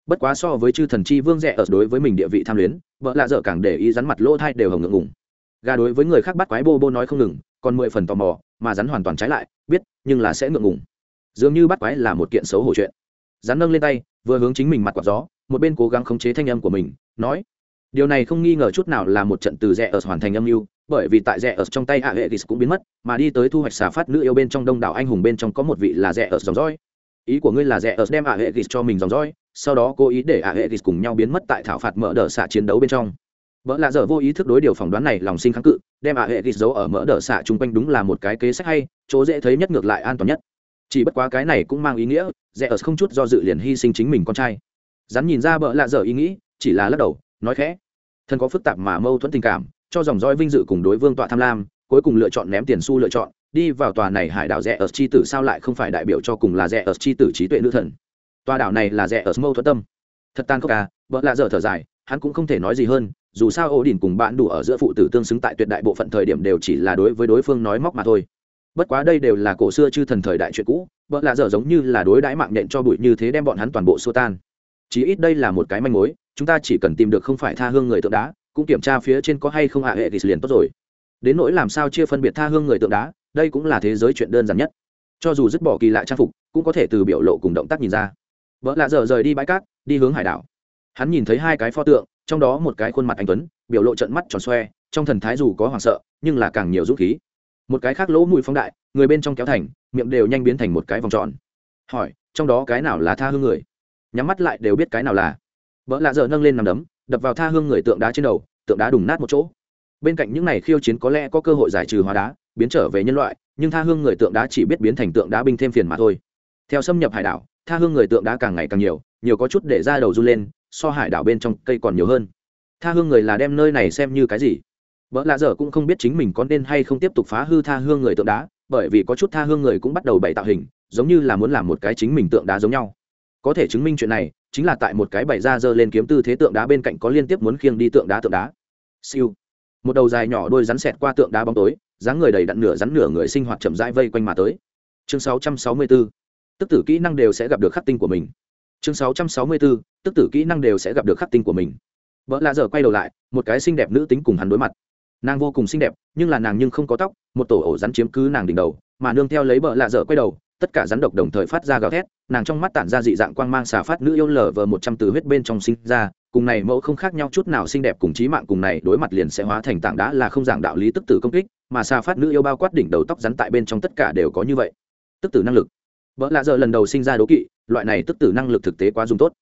Bất quá so với chư thần chi vương rẻ ở đối với mình địa vị tham luyến, vợ lạ dở càng để ý rắn mặt lỗ thai đều hồng ngượng ngùng gà đối với người khác bắt quái bô bô nói không ngừng, còn mười phần tò mò, mà rắn hoàn toàn trái lại, biết, nhưng là sẽ ngượng ngùng. Dường như bắt quái là một kiện xấu hổ chuyện. Rắn nâng lên tay, vừa hướng chính mình mặt quạt gió, một bên cố gắng khống chế thanh âm của mình, nói, điều này không nghi ngờ chút nào là một trận từ rẽ ở hoàn thành âm mưu, bởi vì tại rẽ ở trong tay a hệ cũng biến mất, mà đi tới thu hoạch xà phát nữ yêu bên trong đông đảo anh hùng bên trong có một vị là rẽ ở dòng dõi. Ý của ngươi là rẽ ở đem a hệ cho mình dòng dõi, sau đó cố ý để a hệ cùng nhau biến mất tại thảo phạt mở đờ xạ chiến đấu bên trong vợ lạ dở vô ý thức đối điều phỏng đoán này lòng sinh kháng cự, đem a hệ giấu ở mỡ đỡ xạ chung quanh đúng là một cái kế sách hay, chỗ dễ thấy nhất ngược lại an toàn nhất. Chỉ bất quá cái này cũng mang ý nghĩa rẽ ở không chút do dự liền hy sinh chính mình con trai. Rắn nhìn ra bợ lạ dở ý nghĩ, chỉ là lắc đầu, nói khẽ. Thân có phức tạp mà mâu thuẫn tình cảm, cho dòng roi vinh dự cùng đối vương tọa tham lam, cuối cùng lựa chọn ném tiền xu lựa chọn, đi vào tòa này hải đảo rẽ ở chi tử sao lại không phải đại biểu cho cùng là rẽ ở chi tử trí tuệ nữ thần. Tòa đảo này là rẽ ở mâu thuẫn tâm. Thật tan khốc à vợ lạ dở thở dài, hắn cũng không thể nói gì hơn dù sao ổ đỉnh cùng bạn đủ ở giữa phụ tử tương xứng tại tuyệt đại bộ phận thời điểm đều chỉ là đối với đối phương nói móc mà thôi. Bất quá đây đều là cổ xưa chư thần thời đại chuyện cũ vợ lạ dở giống như là đối đãi mạng nhện cho bụi như thế đem bọn hắn toàn bộ xua tan. Chí ít đây là một cái manh mối, chúng ta chỉ cần tìm được không phải tha hương người tượng đá, cũng kiểm tra phía trên có hay không hạ hệ thì liền tốt rồi. Đến nỗi làm sao chia phân biệt tha hương người tượng đá, đây cũng là thế giới chuyện đơn giản nhất. Cho dù dứt bỏ kỳ lạ trang phục, cũng có thể từ biểu lộ cùng động tác nhìn ra. Vợ lạ dở rời đi bãi cát, đi hướng hải đảo. Hắn nhìn thấy hai cái pho tượng trong đó một cái khuôn mặt anh tuấn, biểu lộ trận mắt tròn xoe, trong thần thái dù có hoảng sợ, nhưng là càng nhiều dũng khí. Một cái khác lỗ mũi phóng đại, người bên trong kéo thành, miệng đều nhanh biến thành một cái vòng tròn. Hỏi, trong đó cái nào là tha hương người? Nhắm mắt lại đều biết cái nào là. Vợ lạ dở nâng lên nằm đấm, đập vào tha hương người tượng đá trên đầu, tượng đá đùng nát một chỗ. Bên cạnh những này khiêu chiến có lẽ có cơ hội giải trừ hóa đá, biến trở về nhân loại, nhưng tha hương người tượng đá chỉ biết biến thành tượng đá binh thêm phiền mà thôi. Theo xâm nhập hải đảo, tha hương người tượng đá càng ngày càng nhiều nhiều có chút để ra đầu run lên so hải đảo bên trong cây còn nhiều hơn. Tha hương người là đem nơi này xem như cái gì? Vợ lạ dở cũng không biết chính mình có nên hay không tiếp tục phá hư tha hương người tượng đá, bởi vì có chút tha hương người cũng bắt đầu bày tạo hình, giống như là muốn làm một cái chính mình tượng đá giống nhau. Có thể chứng minh chuyện này, chính là tại một cái bày ra dơ lên kiếm tư thế tượng đá bên cạnh có liên tiếp muốn khiêng đi tượng đá tượng đá. Siêu. Một đầu dài nhỏ đôi rắn xẹt qua tượng đá bóng tối, dáng người đầy đặn nửa rắn nửa người sinh hoạt chậm rãi vây quanh mà tới. Chương 664 tức tử kỹ năng đều sẽ gặp được khắc tinh của mình chương 664 tức tử kỹ năng đều sẽ gặp được khắc tinh của mình. Vợ lạ giờ quay đầu lại, một cái xinh đẹp nữ tính cùng hắn đối mặt. Nàng vô cùng xinh đẹp, nhưng là nàng nhưng không có tóc, một tổ ổ rắn chiếm cứ nàng đỉnh đầu, mà nương theo lấy vợ lạ dở quay đầu, tất cả rắn độc đồng thời phát ra gào thét, nàng trong mắt tản ra dị dạng quang mang xà phát nữ yêu lở vờ một trăm từ huyết bên trong sinh ra, cùng này mẫu không khác nhau chút nào xinh đẹp cùng trí mạng cùng này đối mặt liền sẽ hóa thành tảng đá là không giảng đạo lý tức tử công kích, mà xà phát nữ yêu bao quát đỉnh đầu tóc rắn tại bên trong tất cả đều có như vậy. Tức tử năng lực. Vợ lạ giờ lần đầu sinh ra đố kỵ loại này tức tử năng lực thực tế quá dùng tốt.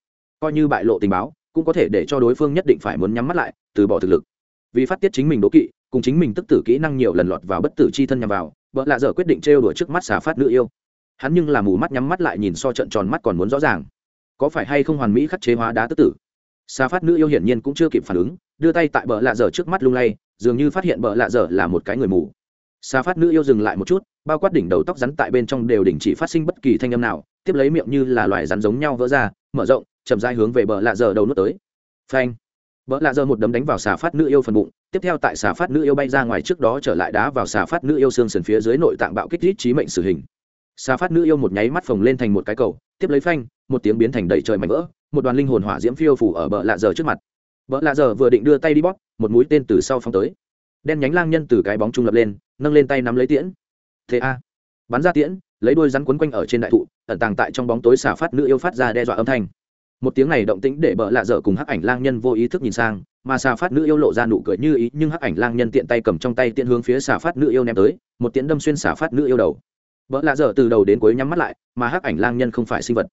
Coi như bại lộ tình báo, cũng có thể để cho đối phương nhất định phải muốn nhắm mắt lại, từ bỏ thực lực. Vì phát tiết chính mình đố kỵ, cùng chính mình tức tử kỹ năng nhiều lần lọt vào bất tử c h i thân nhằm vào, vợ lạ dở quyết định trêu đuổi trước mắt xà phát nữ yêu. Hắn nhưng là mù mắt nhắm mắt lại nhìn so trận tròn mắt còn muốn rõ ràng. Có phải hay không hoàn mỹ khắc chế hóa đá tức tử? Xà phát nữ yêu hiển nhiên cũng chưa kịp phản ứng, đưa tay tại bờ lạ dở trước mắt lung lay, dường như phát hiện bờ lạ dở là một cái người mù xà phát nữ yêu dừng lại một chút, bao quát đỉnh đầu tóc rắn tại bên trong đều đình chỉ phát sinh bất kỳ thanh âm nào, tiếp lấy miệng như là loài rắn giống nhau vỡ ra, mở rộng, chậm dai hướng về bờ lạ giờ đầu nuốt tới. Phanh. Bờ lạ giờ một đấm đánh vào xà phát nữ yêu phần bụng, tiếp theo tại xà phát nữ yêu bay ra ngoài trước đó trở lại đá vào xà phát nữ yêu xương sườn phía dưới nội tạng bạo kích rít trí mệnh xử hình. Xà phát nữ yêu một nháy mắt phồng lên thành một cái cầu, tiếp lấy phanh, một tiếng biến thành đầy trời mảnh vỡ, một đoàn linh hồn hỏa diễm phiêu phủ ở bờ lạ giờ trước mặt. Bờ lạ giờ vừa định đưa tay đi bóp, một mũi tên từ sau phóng tới. Đen nhánh lang nhân từ cái bóng trung lập lên nâng lên tay nắm lấy tiễn. Thế a. Bắn ra tiễn, lấy đuôi rắn quấn quanh ở trên đại thụ, ẩn tàng tại trong bóng tối xà phát nữ yêu phát ra đe dọa âm thanh. Một tiếng này động tĩnh để bợ lạ dở cùng hắc ảnh lang nhân vô ý thức nhìn sang, mà xà phát nữ yêu lộ ra nụ cười như ý, nhưng hắc ảnh lang nhân tiện tay cầm trong tay tiện hướng phía xà phát nữ yêu ném tới, một tiễn đâm xuyên xà phát nữ yêu đầu. Bợ lạ dở từ đầu đến cuối nhắm mắt lại, mà hắc ảnh lang nhân không phải sinh vật.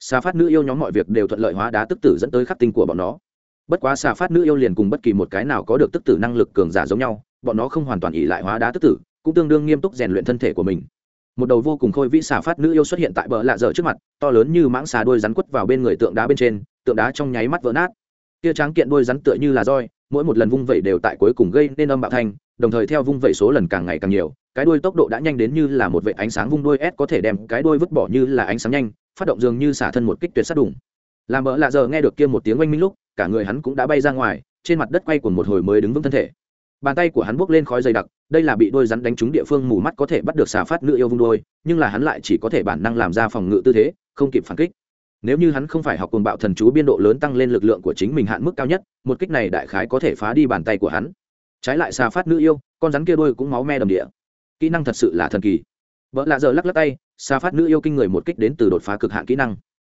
Xà phát nữ yêu nhóm mọi việc đều thuận lợi hóa đá tức tử dẫn tới khắc tinh của bọn nó. Bất quá xà phát nữ yêu liền cùng bất kỳ một cái nào có được tức tử năng lực cường giả giống nhau bọn nó không hoàn toàn ỉ lại hóa đá tức tử, cũng tương đương nghiêm túc rèn luyện thân thể của mình. Một đầu vô cùng khôi vĩ xà phát nữ yêu xuất hiện tại bờ lạ dở trước mặt, to lớn như mãng xà đôi rắn quất vào bên người tượng đá bên trên, tượng đá trong nháy mắt vỡ nát. Kia tráng kiện đôi rắn tựa như là roi, mỗi một lần vung vẩy đều tại cuối cùng gây nên âm bạo thanh, đồng thời theo vung vẩy số lần càng ngày càng nhiều, cái đuôi tốc độ đã nhanh đến như là một vệ ánh sáng vung đuôi s có thể đem cái đuôi vứt bỏ như là ánh sáng nhanh, phát động dường như xả thân một kích tuyệt sát đủng làm bỡ lạ giờ nghe được kia một tiếng oanh minh lúc, cả người hắn cũng đã bay ra ngoài, trên mặt đất quay của một hồi mới đứng vững thân thể bàn tay của hắn buốc lên khói dày đặc, đây là bị đôi rắn đánh trúng địa phương mù mắt có thể bắt được xà phát nữ yêu vung đôi, nhưng là hắn lại chỉ có thể bản năng làm ra phòng ngự tư thế, không kịp phản kích. Nếu như hắn không phải học cùng bạo thần chú biên độ lớn tăng lên lực lượng của chính mình hạn mức cao nhất, một kích này đại khái có thể phá đi bàn tay của hắn. Trái lại xà phát nữ yêu, con rắn kia đôi cũng máu me đầm địa. Kỹ năng thật sự là thần kỳ. Vợ lạ giờ lắc lắc tay, xà phát nữ yêu kinh người một kích đến từ đột phá cực hạn kỹ năng.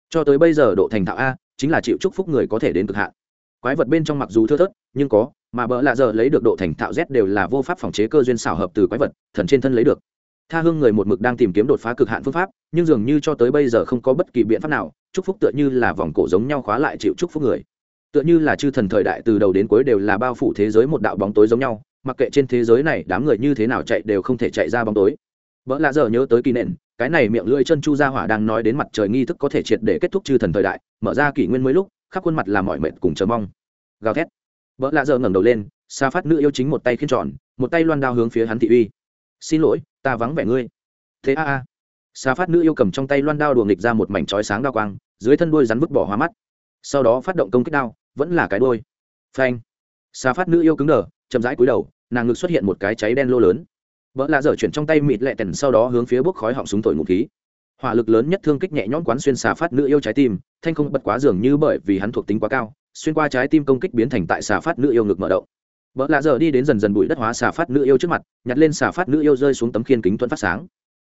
Cho tới bây giờ độ thành thạo a, chính là chịu chúc phúc người có thể đến cực hạn quái vật bên trong mặc dù thưa thớt, nhưng có, mà bỡ lạ giờ lấy được độ thành thạo z đều là vô pháp phòng chế cơ duyên xảo hợp từ quái vật, thần trên thân lấy được. Tha hương người một mực đang tìm kiếm đột phá cực hạn phương pháp, nhưng dường như cho tới bây giờ không có bất kỳ biện pháp nào, chúc phúc tựa như là vòng cổ giống nhau khóa lại chịu chúc phúc người. Tựa như là chư thần thời đại từ đầu đến cuối đều là bao phủ thế giới một đạo bóng tối giống nhau, mặc kệ trên thế giới này đám người như thế nào chạy đều không thể chạy ra bóng tối. Vợ lạ giờ nhớ tới kỳ nện, cái này miệng lưỡi chân chu gia hỏa đang nói đến mặt trời nghi thức có thể triệt để kết thúc chư thần thời đại, mở ra kỷ nguyên mới lúc khắp khuôn mặt là mọi mệt cùng chờ mong. Gào thét. Vợ lạ giờ ngẩng đầu lên xa phát nữ yêu chính một tay khiên tròn, một tay loan đao hướng phía hắn thị uy. Xin lỗi, ta vắng vẻ ngươi. Thế a a. Xa phát nữ yêu cầm trong tay loan đao đùa nghịch ra một mảnh chói sáng đao quang, dưới thân đuôi rắn vứt bỏ hóa mắt. Sau đó phát động công kích đao, vẫn là cái đôi phanh. Xa phát nữ yêu cứng đờ, chậm rãi cúi đầu, nàng ngực xuất hiện một cái cháy đen lô lớn. Vợ lạ dở chuyển trong tay mịt lẹ tèn sau đó hướng phía bốc khói họng súng thổi ngụ khí. Hỏa lực lớn nhất thương kích nhẹ nhõm quán xuyên xà phát nữ yêu trái tim thanh không bật quá dường như bởi vì hắn thuộc tính quá cao, xuyên qua trái tim công kích biến thành tại xà phát nữ yêu ngực mở động. Vợ lạ dở đi đến dần dần bụi đất hóa xà phát nữ yêu trước mặt, nhặt lên xà phát nữ yêu rơi xuống tấm khiên kính thuẫn phát sáng.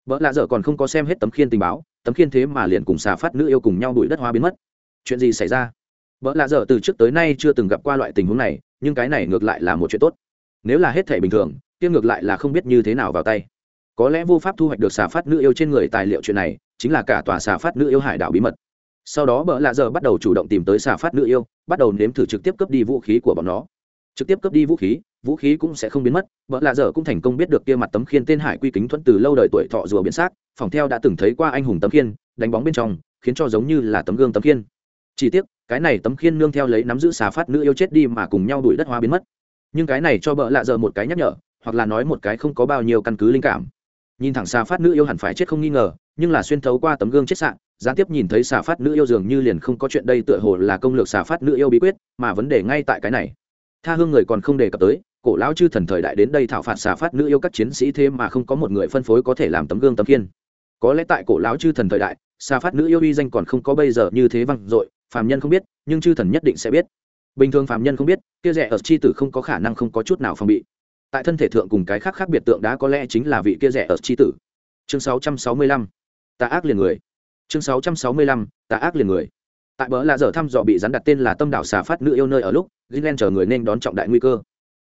Vợ lạ dở còn không có xem hết tấm khiên tình báo, tấm khiên thế mà liền cùng xà phát nữ yêu cùng nhau bụi đất hóa biến mất. Chuyện gì xảy ra? Vợ lạ dở từ trước tới nay chưa từng gặp qua loại tình huống này, nhưng cái này ngược lại là một chuyện tốt. Nếu là hết thể bình thường, kia ngược lại là không biết như thế nào vào tay. Có lẽ vô pháp thu hoạch được xà phát nữ yêu trên người tài liệu chuyện này, chính là cả tòa xà phát nữ yêu hải đảo bí mật sau đó bợ lạ giờ bắt đầu chủ động tìm tới xà phát nữ yêu, bắt đầu nếm thử trực tiếp cướp đi vũ khí của bọn nó. Trực tiếp cướp đi vũ khí vũ khí cũng sẽ không biến mất bợ lạ giờ cũng thành công biết được kia mặt tấm khiên tên hải quy kính thuẫn từ lâu đời tuổi thọ rùa biến xác, phòng theo đã từng thấy qua anh hùng tấm khiên, đánh bóng bên trong, khiến cho giống như là tấm gương tấm khiên. Chỉ tiếc, cái này tấm khiên nương theo lấy nắm giữ xà phát nữ yêu chết đi mà cùng nhau đuổi đất hoa biến mất. Nhưng cái này cho bợ lạ giờ một cái nhắc nhở, hoặc là nói một cái không có bao nhiêu căn cứ linh cảm. Nhìn thẳng xà phát nữ yêu hẳn phải chết không nghi ngờ, nhưng là xuyên thấu qua tấm gương chết sạn gián tiếp nhìn thấy xà phát nữ yêu dường như liền không có chuyện đây tựa hồ là công lược xà phát nữ yêu bí quyết mà vấn đề ngay tại cái này. Tha hương người còn không đề cập tới cổ lão chư thần thời đại đến đây thảo phạt xà phát nữ yêu các chiến sĩ thế mà không có một người phân phối có thể làm tấm gương tấm kiên có lẽ tại cổ lão chư thần thời đại xà phát nữ yêu uy danh còn không có bây giờ như thế văng dội phàm nhân không biết nhưng chư thần nhất định sẽ biết. Bình thường phàm nhân không biết kia rẻ ở c h i tử không có khả năng không có chút nào phòng bị. Tại thân thể thượng cùng cái khác khác biệt tượng đá có lẽ chính là vị kia rẻ ở c h i tử chương 665, ta ác liền người chương 665, tà ác liền người. Tại bờ là giờ thăm dò bị rắn đặt tên là tâm đảo xà phát nữ yêu nơi ở lúc gilen chờ người nên đón trọng đại nguy cơ.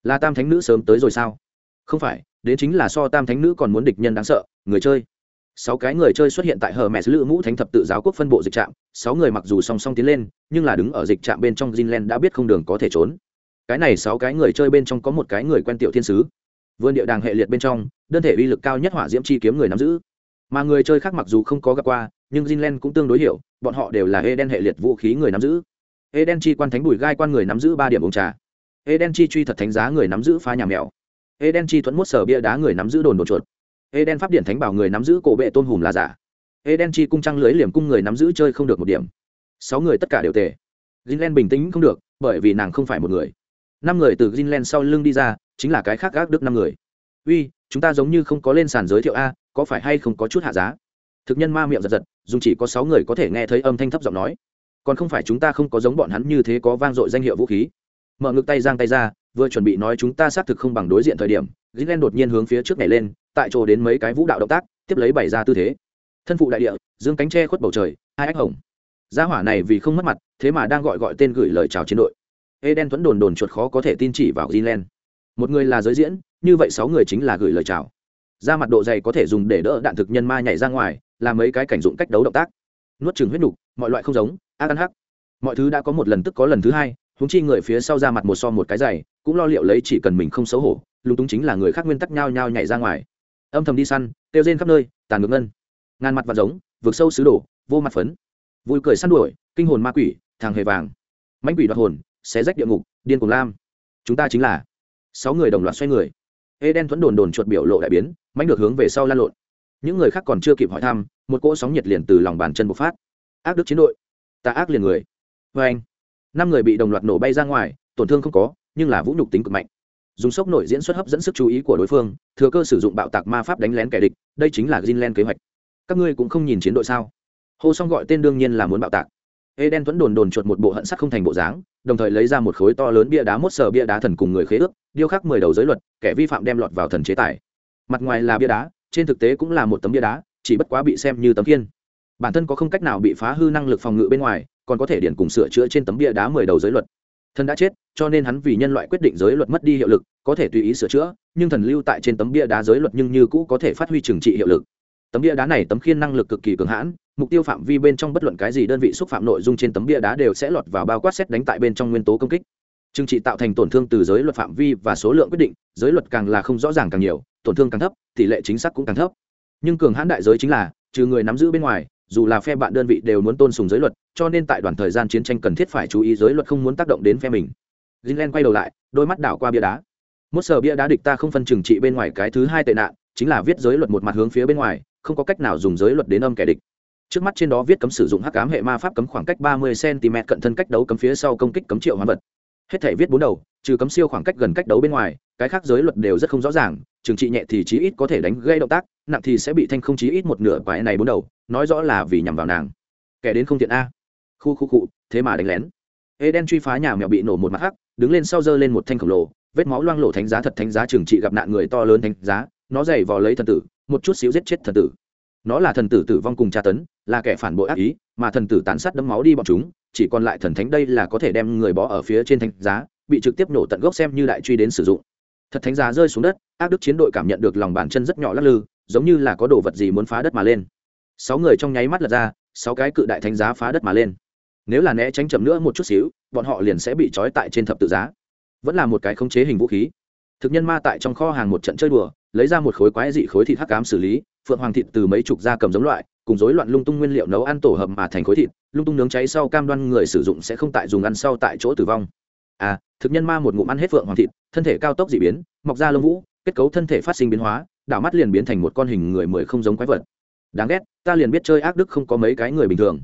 Là tam thánh nữ sớm tới rồi sao? Không phải đến chính là so tam thánh nữ còn muốn địch nhân đáng sợ người chơi. Sáu cái người chơi xuất hiện tại hờ mẹ lữ mũ thánh thập tự giáo quốc phân bộ dịch trạm sáu người mặc dù song song tiến lên nhưng là đứng ở dịch trạm bên trong Greenland đã biết không đường có thể trốn. Cái này sáu cái người chơi bên trong có một cái người quen tiểu thiên sứ. Vương địa đàng hệ liệt bên trong đơn thể uy lực cao nhất hỏa diễm chi kiếm người nắm giữ. Mà người chơi khác mặc dù không có gặp qua nhưng Jinlen cũng tương đối hiểu bọn họ đều là Eden hệ liệt vũ khí người nắm giữ Eden chi quan thánh bùi gai quan người nắm giữ ba điểm uống trà Eden chi truy thật thánh giá người nắm giữ phá nhà mèo Eden chi thuẫn muốt sở bia đá người nắm giữ đồn đồ chuột Eden pháp điển thánh bảo người nắm giữ cổ bệ tôn hùm là giả. Eden chi cung trăng lưới liềm cung người nắm giữ chơi không được một điểm. Sáu người tất cả đều tệ. Jinlen bình tĩnh không được, bởi vì nàng không phải một người. Năm người từ Jinlen sau lưng đi ra, chính là cái khác gác đức năm người. Uy, chúng ta giống như không có lên sàn giới thiệu a, có phải hay không có chút hạ giá? Thực nhân ma miệng giật giật, dùng chỉ có sáu người có thể nghe thấy âm thanh thấp giọng nói. Còn không phải chúng ta không có giống bọn hắn như thế có vang dội danh hiệu vũ khí. Mở ngực tay giang tay ra, vừa chuẩn bị nói chúng ta xác thực không bằng đối diện thời điểm, Gilen đột nhiên hướng phía trước nhảy lên, tại chỗ đến mấy cái vũ đạo động tác, tiếp lấy bày ra tư thế. Thân phụ đại địa, dương cánh che khuất bầu trời, hai ách hồng. Gia hỏa này vì không mất mặt, thế mà đang gọi gọi tên gửi lời chào chiến đội. Eden thuẫn đồn đồn chuột khó có thể tin chỉ vào Gilen. Một người là giới diễn, như vậy sáu người chính là gửi lời chào. Ra mặt độ dày có thể dùng để đỡ đạn thực nhân ma nhảy ra ngoài, là mấy cái cảnh dụng cách đấu động tác. nuốt chừng huyết nục, mọi loại không giống, ác ăn hắc. Mọi thứ đã có một lần tức có lần thứ hai húng chi người phía sau ra mặt một so một cái giày cũng lo liệu lấy chỉ cần mình không xấu hổ, lúng túng chính là người khác nguyên tắc nhao nhao nhảy ra ngoài. Âm thầm đi săn tiêu rên khắp nơi, tàn ngược ngân. Ngàn mặt và giống vượt sâu xứ đổ, vô mặt phấn. Vui cười săn đuổi, kinh hồn ma quỷ, thằng hề vàng. Mãnh quỷ đoạt hồn, xé rách địa ngục, điên cùng lam. Chúng ta chính là sáu người đồng loạt xoay người. Ê đen thuẫn đồn đồn chuột biểu lộ đại biến, mãnh được hướng về sau lan lộn những người khác còn chưa kịp hỏi thăm, một cỗ sóng nhiệt liền từ lòng bàn chân bộc phát. Ác đức chiến đội, ta ác liền người. Vê anh, năm người bị đồng loạt nổ bay ra ngoài, tổn thương không có, nhưng là vũ nhục tính cực mạnh. Dùng sốc nổi diễn xuất hấp dẫn sức chú ý của đối phương, thừa cơ sử dụng bạo tạc ma pháp đánh lén kẻ địch, đây chính là Greenland kế hoạch. Các ngươi cũng không nhìn chiến đội sao? Hô xong gọi tên đương nhiên là muốn bạo tạc. Ê đen tuấn đồn đồn chuột một bộ hận sắc không thành bộ dáng, đồng thời lấy ra một khối to lớn bia đá mốt sờ bia đá thần cùng người khế ước, điêu khắc mười đầu giới luật, kẻ vi phạm đem lọt vào thần chế tài. Mặt ngoài là bia đá trên thực tế cũng là một tấm bia đá, chỉ bất quá bị xem như tấm kiên bản thân có không cách nào bị phá hư năng lực phòng ngự bên ngoài, còn có thể điển cùng sửa chữa trên tấm bia đá mười đầu giới luật. Thần đã chết, cho nên hắn vì nhân loại quyết định giới luật mất đi hiệu lực, có thể tùy ý sửa chữa, nhưng thần lưu tại trên tấm bia đá giới luật nhưng như cũ có thể phát huy trừng trị hiệu lực. Tấm bia đá này tấm khiên năng lực cực kỳ cường hãn, mục tiêu phạm vi bên trong bất luận cái gì đơn vị xúc phạm nội dung trên tấm bia đá đều sẽ lọt vào bao quát xét đánh tại bên trong nguyên tố công kích. Trừng trị tạo thành tổn thương từ giới luật phạm vi và số lượng quyết định, giới luật càng là không rõ ràng càng nhiều tổn thương càng thấp, tỷ lệ chính xác cũng càng thấp. Nhưng cường hãn đại giới chính là, trừ người nắm giữ bên ngoài, dù là phe bạn đơn vị đều muốn tôn sùng giới luật, cho nên tại đoạn thời gian chiến tranh cần thiết phải chú ý giới luật không muốn tác động đến phe mình. Greenland quay đầu lại, đôi mắt đảo qua bia đá. Một sở bia đá địch ta không phân trừng trị bên ngoài cái thứ hai tệ nạn, chính là viết giới luật một mặt hướng phía bên ngoài, không có cách nào dùng giới luật đến âm kẻ địch. Trước mắt trên đó viết cấm sử dụng hắc ám hệ ma pháp cấm khoảng cách ba mươi cm cận thân cách đấu cấm phía sau công kích cấm triệu hoán vật. Hết thể viết bốn đầu, trừ cấm siêu khoảng cách gần cách đấu bên ngoài, cái khác giới luật đều rất không rõ ràng trừng trị nhẹ thì chí ít có thể đánh gây động tác, nặng thì sẽ bị thanh không chí ít một nửa quái này bốn đầu, nói rõ là vì nhằm vào nàng. Kẻ đến không tiện a. Khu khu cụ thế mà đánh lén. Eden truy phá nhà mèo bị nổ một mặt hắc, đứng lên sau giơ lên một thanh khổng lồ, vết máu loang lổ thánh giá thật thánh giá trừng trị gặp nạn người to lớn thánh giá, nó dày vò lấy thần tử, một chút xíu giết chết thần tử. Nó là thần tử tử vong cùng tra tấn, là kẻ phản bội ác ý, mà thần tử tán sát đấm máu đi bọn chúng, chỉ còn lại thần thánh đây là có thể đem người bó ở phía trên thánh giá, bị trực tiếp nổ tận gốc xem như đại truy đến sử dụng thật thánh giá rơi xuống đất, ác đức chiến đội cảm nhận được lòng bàn chân rất nhỏ lắc lư, giống như là có đồ vật gì muốn phá đất mà lên. Sáu người trong nháy mắt lật ra, sáu cái cự đại thánh giá phá đất mà lên. Nếu là né tránh chậm nữa một chút xíu, bọn họ liền sẽ bị trói tại trên thập tự giá. Vẫn là một cái khống chế hình vũ khí. Thực nhân ma tại trong kho hàng một trận chơi đùa, lấy ra một khối quái dị khối thịt hắc cám xử lý, phượng hoàng thịt từ mấy chục da cầm giống loại, cùng rối loạn lung tung nguyên liệu nấu ăn tổ hợp mà thành khối thịt, lung tung nướng cháy sau cam đoan người sử dụng sẽ không tại dùng ăn sau tại chỗ tử vong à thực nhân ma một ngụm ăn hết phượng hoàng thịt, thân thể cao tốc dị biến, mọc ra lông vũ, kết cấu thân thể phát sinh biến hóa, đảo mắt liền biến thành một con hình người mười không giống quái vật. Đáng ghét, ta liền biết chơi ác đức không có mấy cái người bình thường.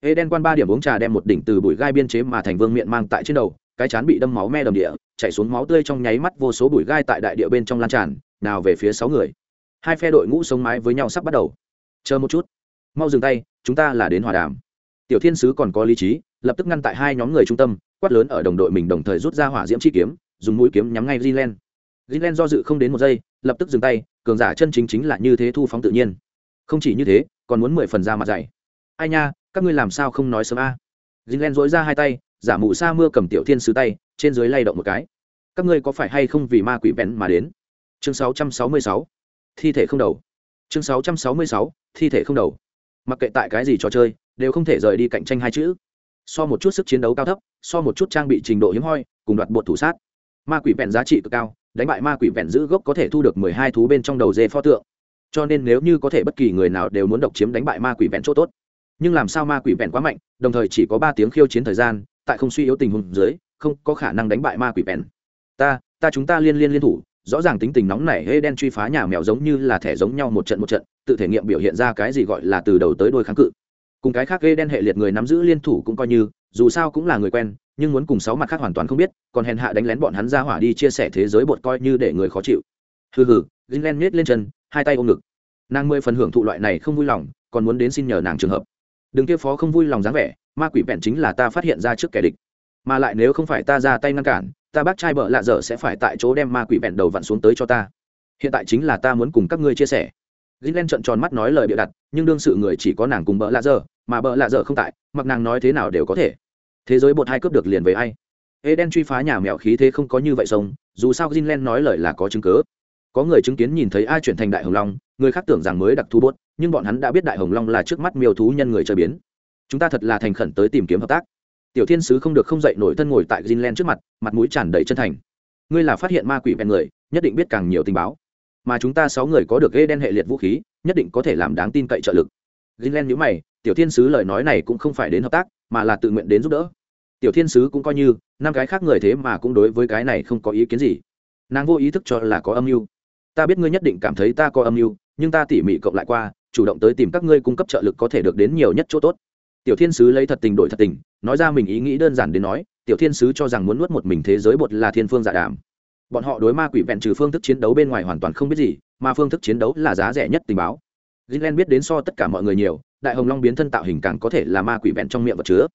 Ê đen quan ba điểm uống trà đem một đỉnh từ bụi gai biên chế mà thành vương miệng mang tại trên đầu, cái chán bị đâm máu me đầm địa, chảy xuống máu tươi trong nháy mắt vô số bụi gai tại đại địa bên trong lan tràn, nào về phía sáu người. Hai phe đội ngũ sống mái với nhau sắp bắt đầu. Chờ một chút. Mau dừng tay, chúng ta là đến hòa đàm tiểu thiên sứ còn có lý trí lập tức ngăn tại hai nhóm người trung tâm quát lớn ở đồng đội mình đồng thời rút ra hỏa diễm chi kiếm dùng mũi kiếm nhắm ngay Greenland. Greenland do dự không đến một giây, lập tức dừng tay, cường giả chân chính chính là như thế thu phóng tự nhiên. Không chỉ như thế, còn muốn mười phần ra mặt dày. Ai nha, các ngươi làm sao không nói sớm a? À? Greenland duỗi ra hai tay, giả mụ sa mưa cầm tiểu thiên sứ tay, trên dưới lay động một cái. Các ngươi có phải hay không vì ma quỷ bén mà đến? Chương 666. Thi thể không đầu. Chương 666. Thi thể không đầu. Mặc kệ tại cái gì trò chơi, đều không thể rời đi cạnh tranh hai chữ. So một chút sức chiến đấu cao thấp, so một chút trang bị trình độ hiếm hoi, cùng đoạt bột thủ sát. Ma quỷ vẹn giá trị cực cao đánh bại ma quỷ vẹn giữ gốc có thể thu được mười hai thú bên trong đầu dê pho tượng. Cho nên nếu như có thể bất kỳ người nào đều muốn độc chiếm đánh bại ma quỷ vẹn chỗ tốt. Nhưng làm sao ma quỷ vẹn quá mạnh đồng thời chỉ có ba tiếng khiêu chiến thời gian tại không suy yếu tình huống dưới không có khả năng đánh bại ma quỷ vẹn. Ta ta chúng ta liên liên liên thủ rõ ràng tính tình nóng nảy hê đen truy phá nhà mèo giống như là thẻ giống nhau một trận một trận tự thể nghiệm biểu hiện ra cái gì gọi là từ đầu tới đôi kháng cự cùng cái khác gây đen hệ liệt người nắm giữ liên thủ cũng coi như, dù sao cũng là người quen, nhưng muốn cùng sáu mặt khác hoàn toàn không biết, còn hèn hạ đánh lén bọn hắn ra hỏa đi chia sẻ thế giới bột coi như để người khó chịu. Hừ hừ gin len miết lên chân, hai tay ôm ngực. Nàng mười phần hưởng thụ loại này không vui lòng, còn muốn đến xin nhờ nàng trường hợp. Đừng kia phó không vui lòng dáng vẻ, ma quỷ vẹn chính là ta phát hiện ra trước kẻ địch. Mà lại nếu không phải ta ra tay ngăn cản, ta bác trai bợ lạ dở sẽ phải tại chỗ đem ma quỷ vẹn đầu vặn xuống tới cho ta. Hiện tại chính là ta muốn cùng các ngươi chia sẻ. Greenland trợn tròn mắt nói lời bịa đặt, nhưng đương sự người chỉ có nàng cùng bợ lạ dở mà bợ lạ dở không tại, mặc nàng nói thế nào đều có thể. Thế giới bột hai cướp được liền với ai? Eden truy phá nhà mèo khí thế không có như vậy sông dù sao Greenland nói lời là có chứng cứ. Có người chứng kiến nhìn thấy ai chuyển thành đại hồng long, người khác tưởng rằng mới đặc thu bốt nhưng bọn hắn đã biết đại hồng long là trước mắt miêu thú nhân người chơi biến. Chúng ta thật là thành khẩn tới tìm kiếm hợp tác. Tiểu thiên sứ không được không dậy nổi thân ngồi tại greenland trước mặt mặt mũi tràn đầy chân thành. Ngươi là phát hiện ma quỷ bèn người, nhất định biết càng nhiều tình báo mà chúng ta sáu người có được ghê đen hệ liệt vũ khí, nhất định có thể làm đáng tin cậy trợ lực. Gilen nhữ mày, tiểu thiên sứ lời nói này cũng không phải đến hợp tác, mà là tự nguyện đến giúp đỡ. Tiểu thiên sứ cũng coi như, năm cái khác người thế mà cũng đối với cái này không có ý kiến gì. Nàng vô ý thức cho là có âm mưu. Ta biết ngươi nhất định cảm thấy ta có âm mưu, nhưng ta tỉ mỉ cộng lại qua, chủ động tới tìm các ngươi cung cấp trợ lực có thể được đến nhiều nhất chỗ tốt. Tiểu thiên sứ lấy thật tình đổi thật tình, nói ra mình ý nghĩ đơn giản đến nói, tiểu thiên sứ cho rằng muốn nuốt một mình thế giới bột là thiên phương giả đảm. đàm bọn họ đối ma quỷ vẹn trừ phương thức chiến đấu bên ngoài hoàn toàn không biết gì, mà phương thức chiến đấu là giá rẻ nhất tình báo. Greenland biết đến so tất cả mọi người nhiều, đại hồng long biến thân tạo hình càng có thể là ma quỷ vẹn trong miệng vật chứa.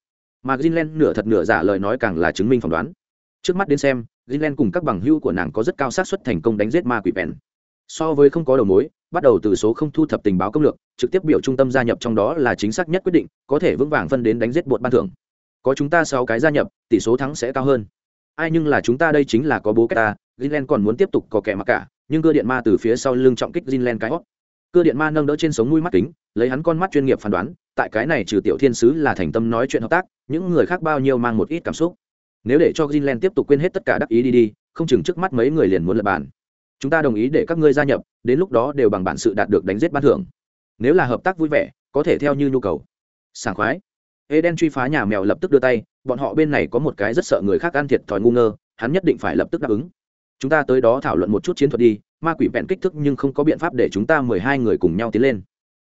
Mà greenland nửa thật nửa giả lời nói càng là chứng minh phỏng đoán. Trước mắt đến xem, greenland cùng các bằng hữu của nàng có rất cao xác suất thành công đánh giết ma quỷ vẹn. So với không có đầu mối, bắt đầu từ số không thu thập tình báo công lược, trực tiếp biểu trung tâm gia nhập trong đó là chính xác nhất quyết định, có thể vững vàng phân đến đánh giết bột ban thưởng. Có chúng ta sáu cái gia nhập, tỷ số thắng sẽ cao hơn. Ai nhưng là chúng ta đây chính là có bố cái ta greenland còn muốn tiếp tục có kẻ mặc cả, nhưng cưa điện ma từ phía sau lưng trọng kích greenland cái hót cưa điện ma nâng đỡ trên sống mũi mắt kính, lấy hắn con mắt chuyên nghiệp phán đoán, tại cái này trừ tiểu thiên sứ là thành tâm nói chuyện hợp tác, những người khác bao nhiêu mang một ít cảm xúc. Nếu để cho greenland tiếp tục quên hết tất cả đắc ý đi đi, không chừng trước mắt mấy người liền muốn lật bàn. Chúng ta đồng ý để các ngươi gia nhập, đến lúc đó đều bằng bản sự đạt được đánh giết ban thưởng. Nếu là hợp tác vui vẻ, có thể theo như nhu cầu. Sảng khoái. Eden truy phá nhà mèo lập tức đưa tay, bọn họ bên này có một cái rất sợ người khác ăn thiệt thòi ngu ngơ, hắn nhất định phải lập tức đáp ứng chúng ta tới đó thảo luận một chút chiến thuật đi, ma quỷ vẹn kích thước nhưng không có biện pháp để chúng ta mười hai người cùng nhau tiến lên.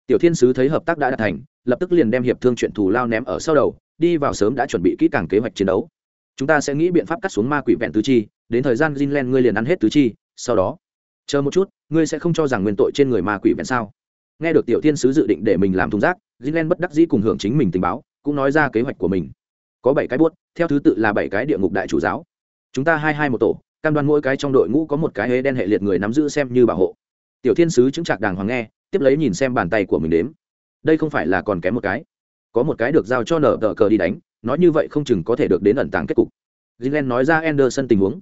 Tiểu thiên sứ thấy hợp tác đã đạt thành, lập tức liền đem hiệp thương chuyện thù lao ném ở sau đầu, đi vào sớm đã chuẩn bị kỹ càng kế hoạch chiến đấu. Chúng ta sẽ nghĩ biện pháp cắt xuống ma quỷ vẹn tứ chi, đến thời gian Greenland ngươi liền ăn hết tứ chi, sau đó, chờ một chút, ngươi sẽ không cho rằng nguyên tội trên người ma quỷ vẹn sao? Nghe được tiểu thiên sứ dự định để mình làm thùng rác, Greenland bất đắc dĩ cùng hưởng chính mình tình báo, cũng nói ra kế hoạch của mình. Có bảy cái buốt, theo thứ tự là bảy cái địa ngục đại chủ giáo. Chúng ta hai hai một tổ cam đoan mỗi cái trong đội ngũ có một cái hế đen hệ liệt người nắm giữ xem như bảo hộ. Tiểu thiên sứ chứng trạc đàng hoàng nghe, tiếp lấy nhìn xem bàn tay của mình đếm. Đây không phải là còn kém một cái. Có một cái được giao cho nở tờ cờ đi đánh, nói như vậy không chừng có thể được đến ẩn tàng kết cục. Gilen nói ra anderson tình huống.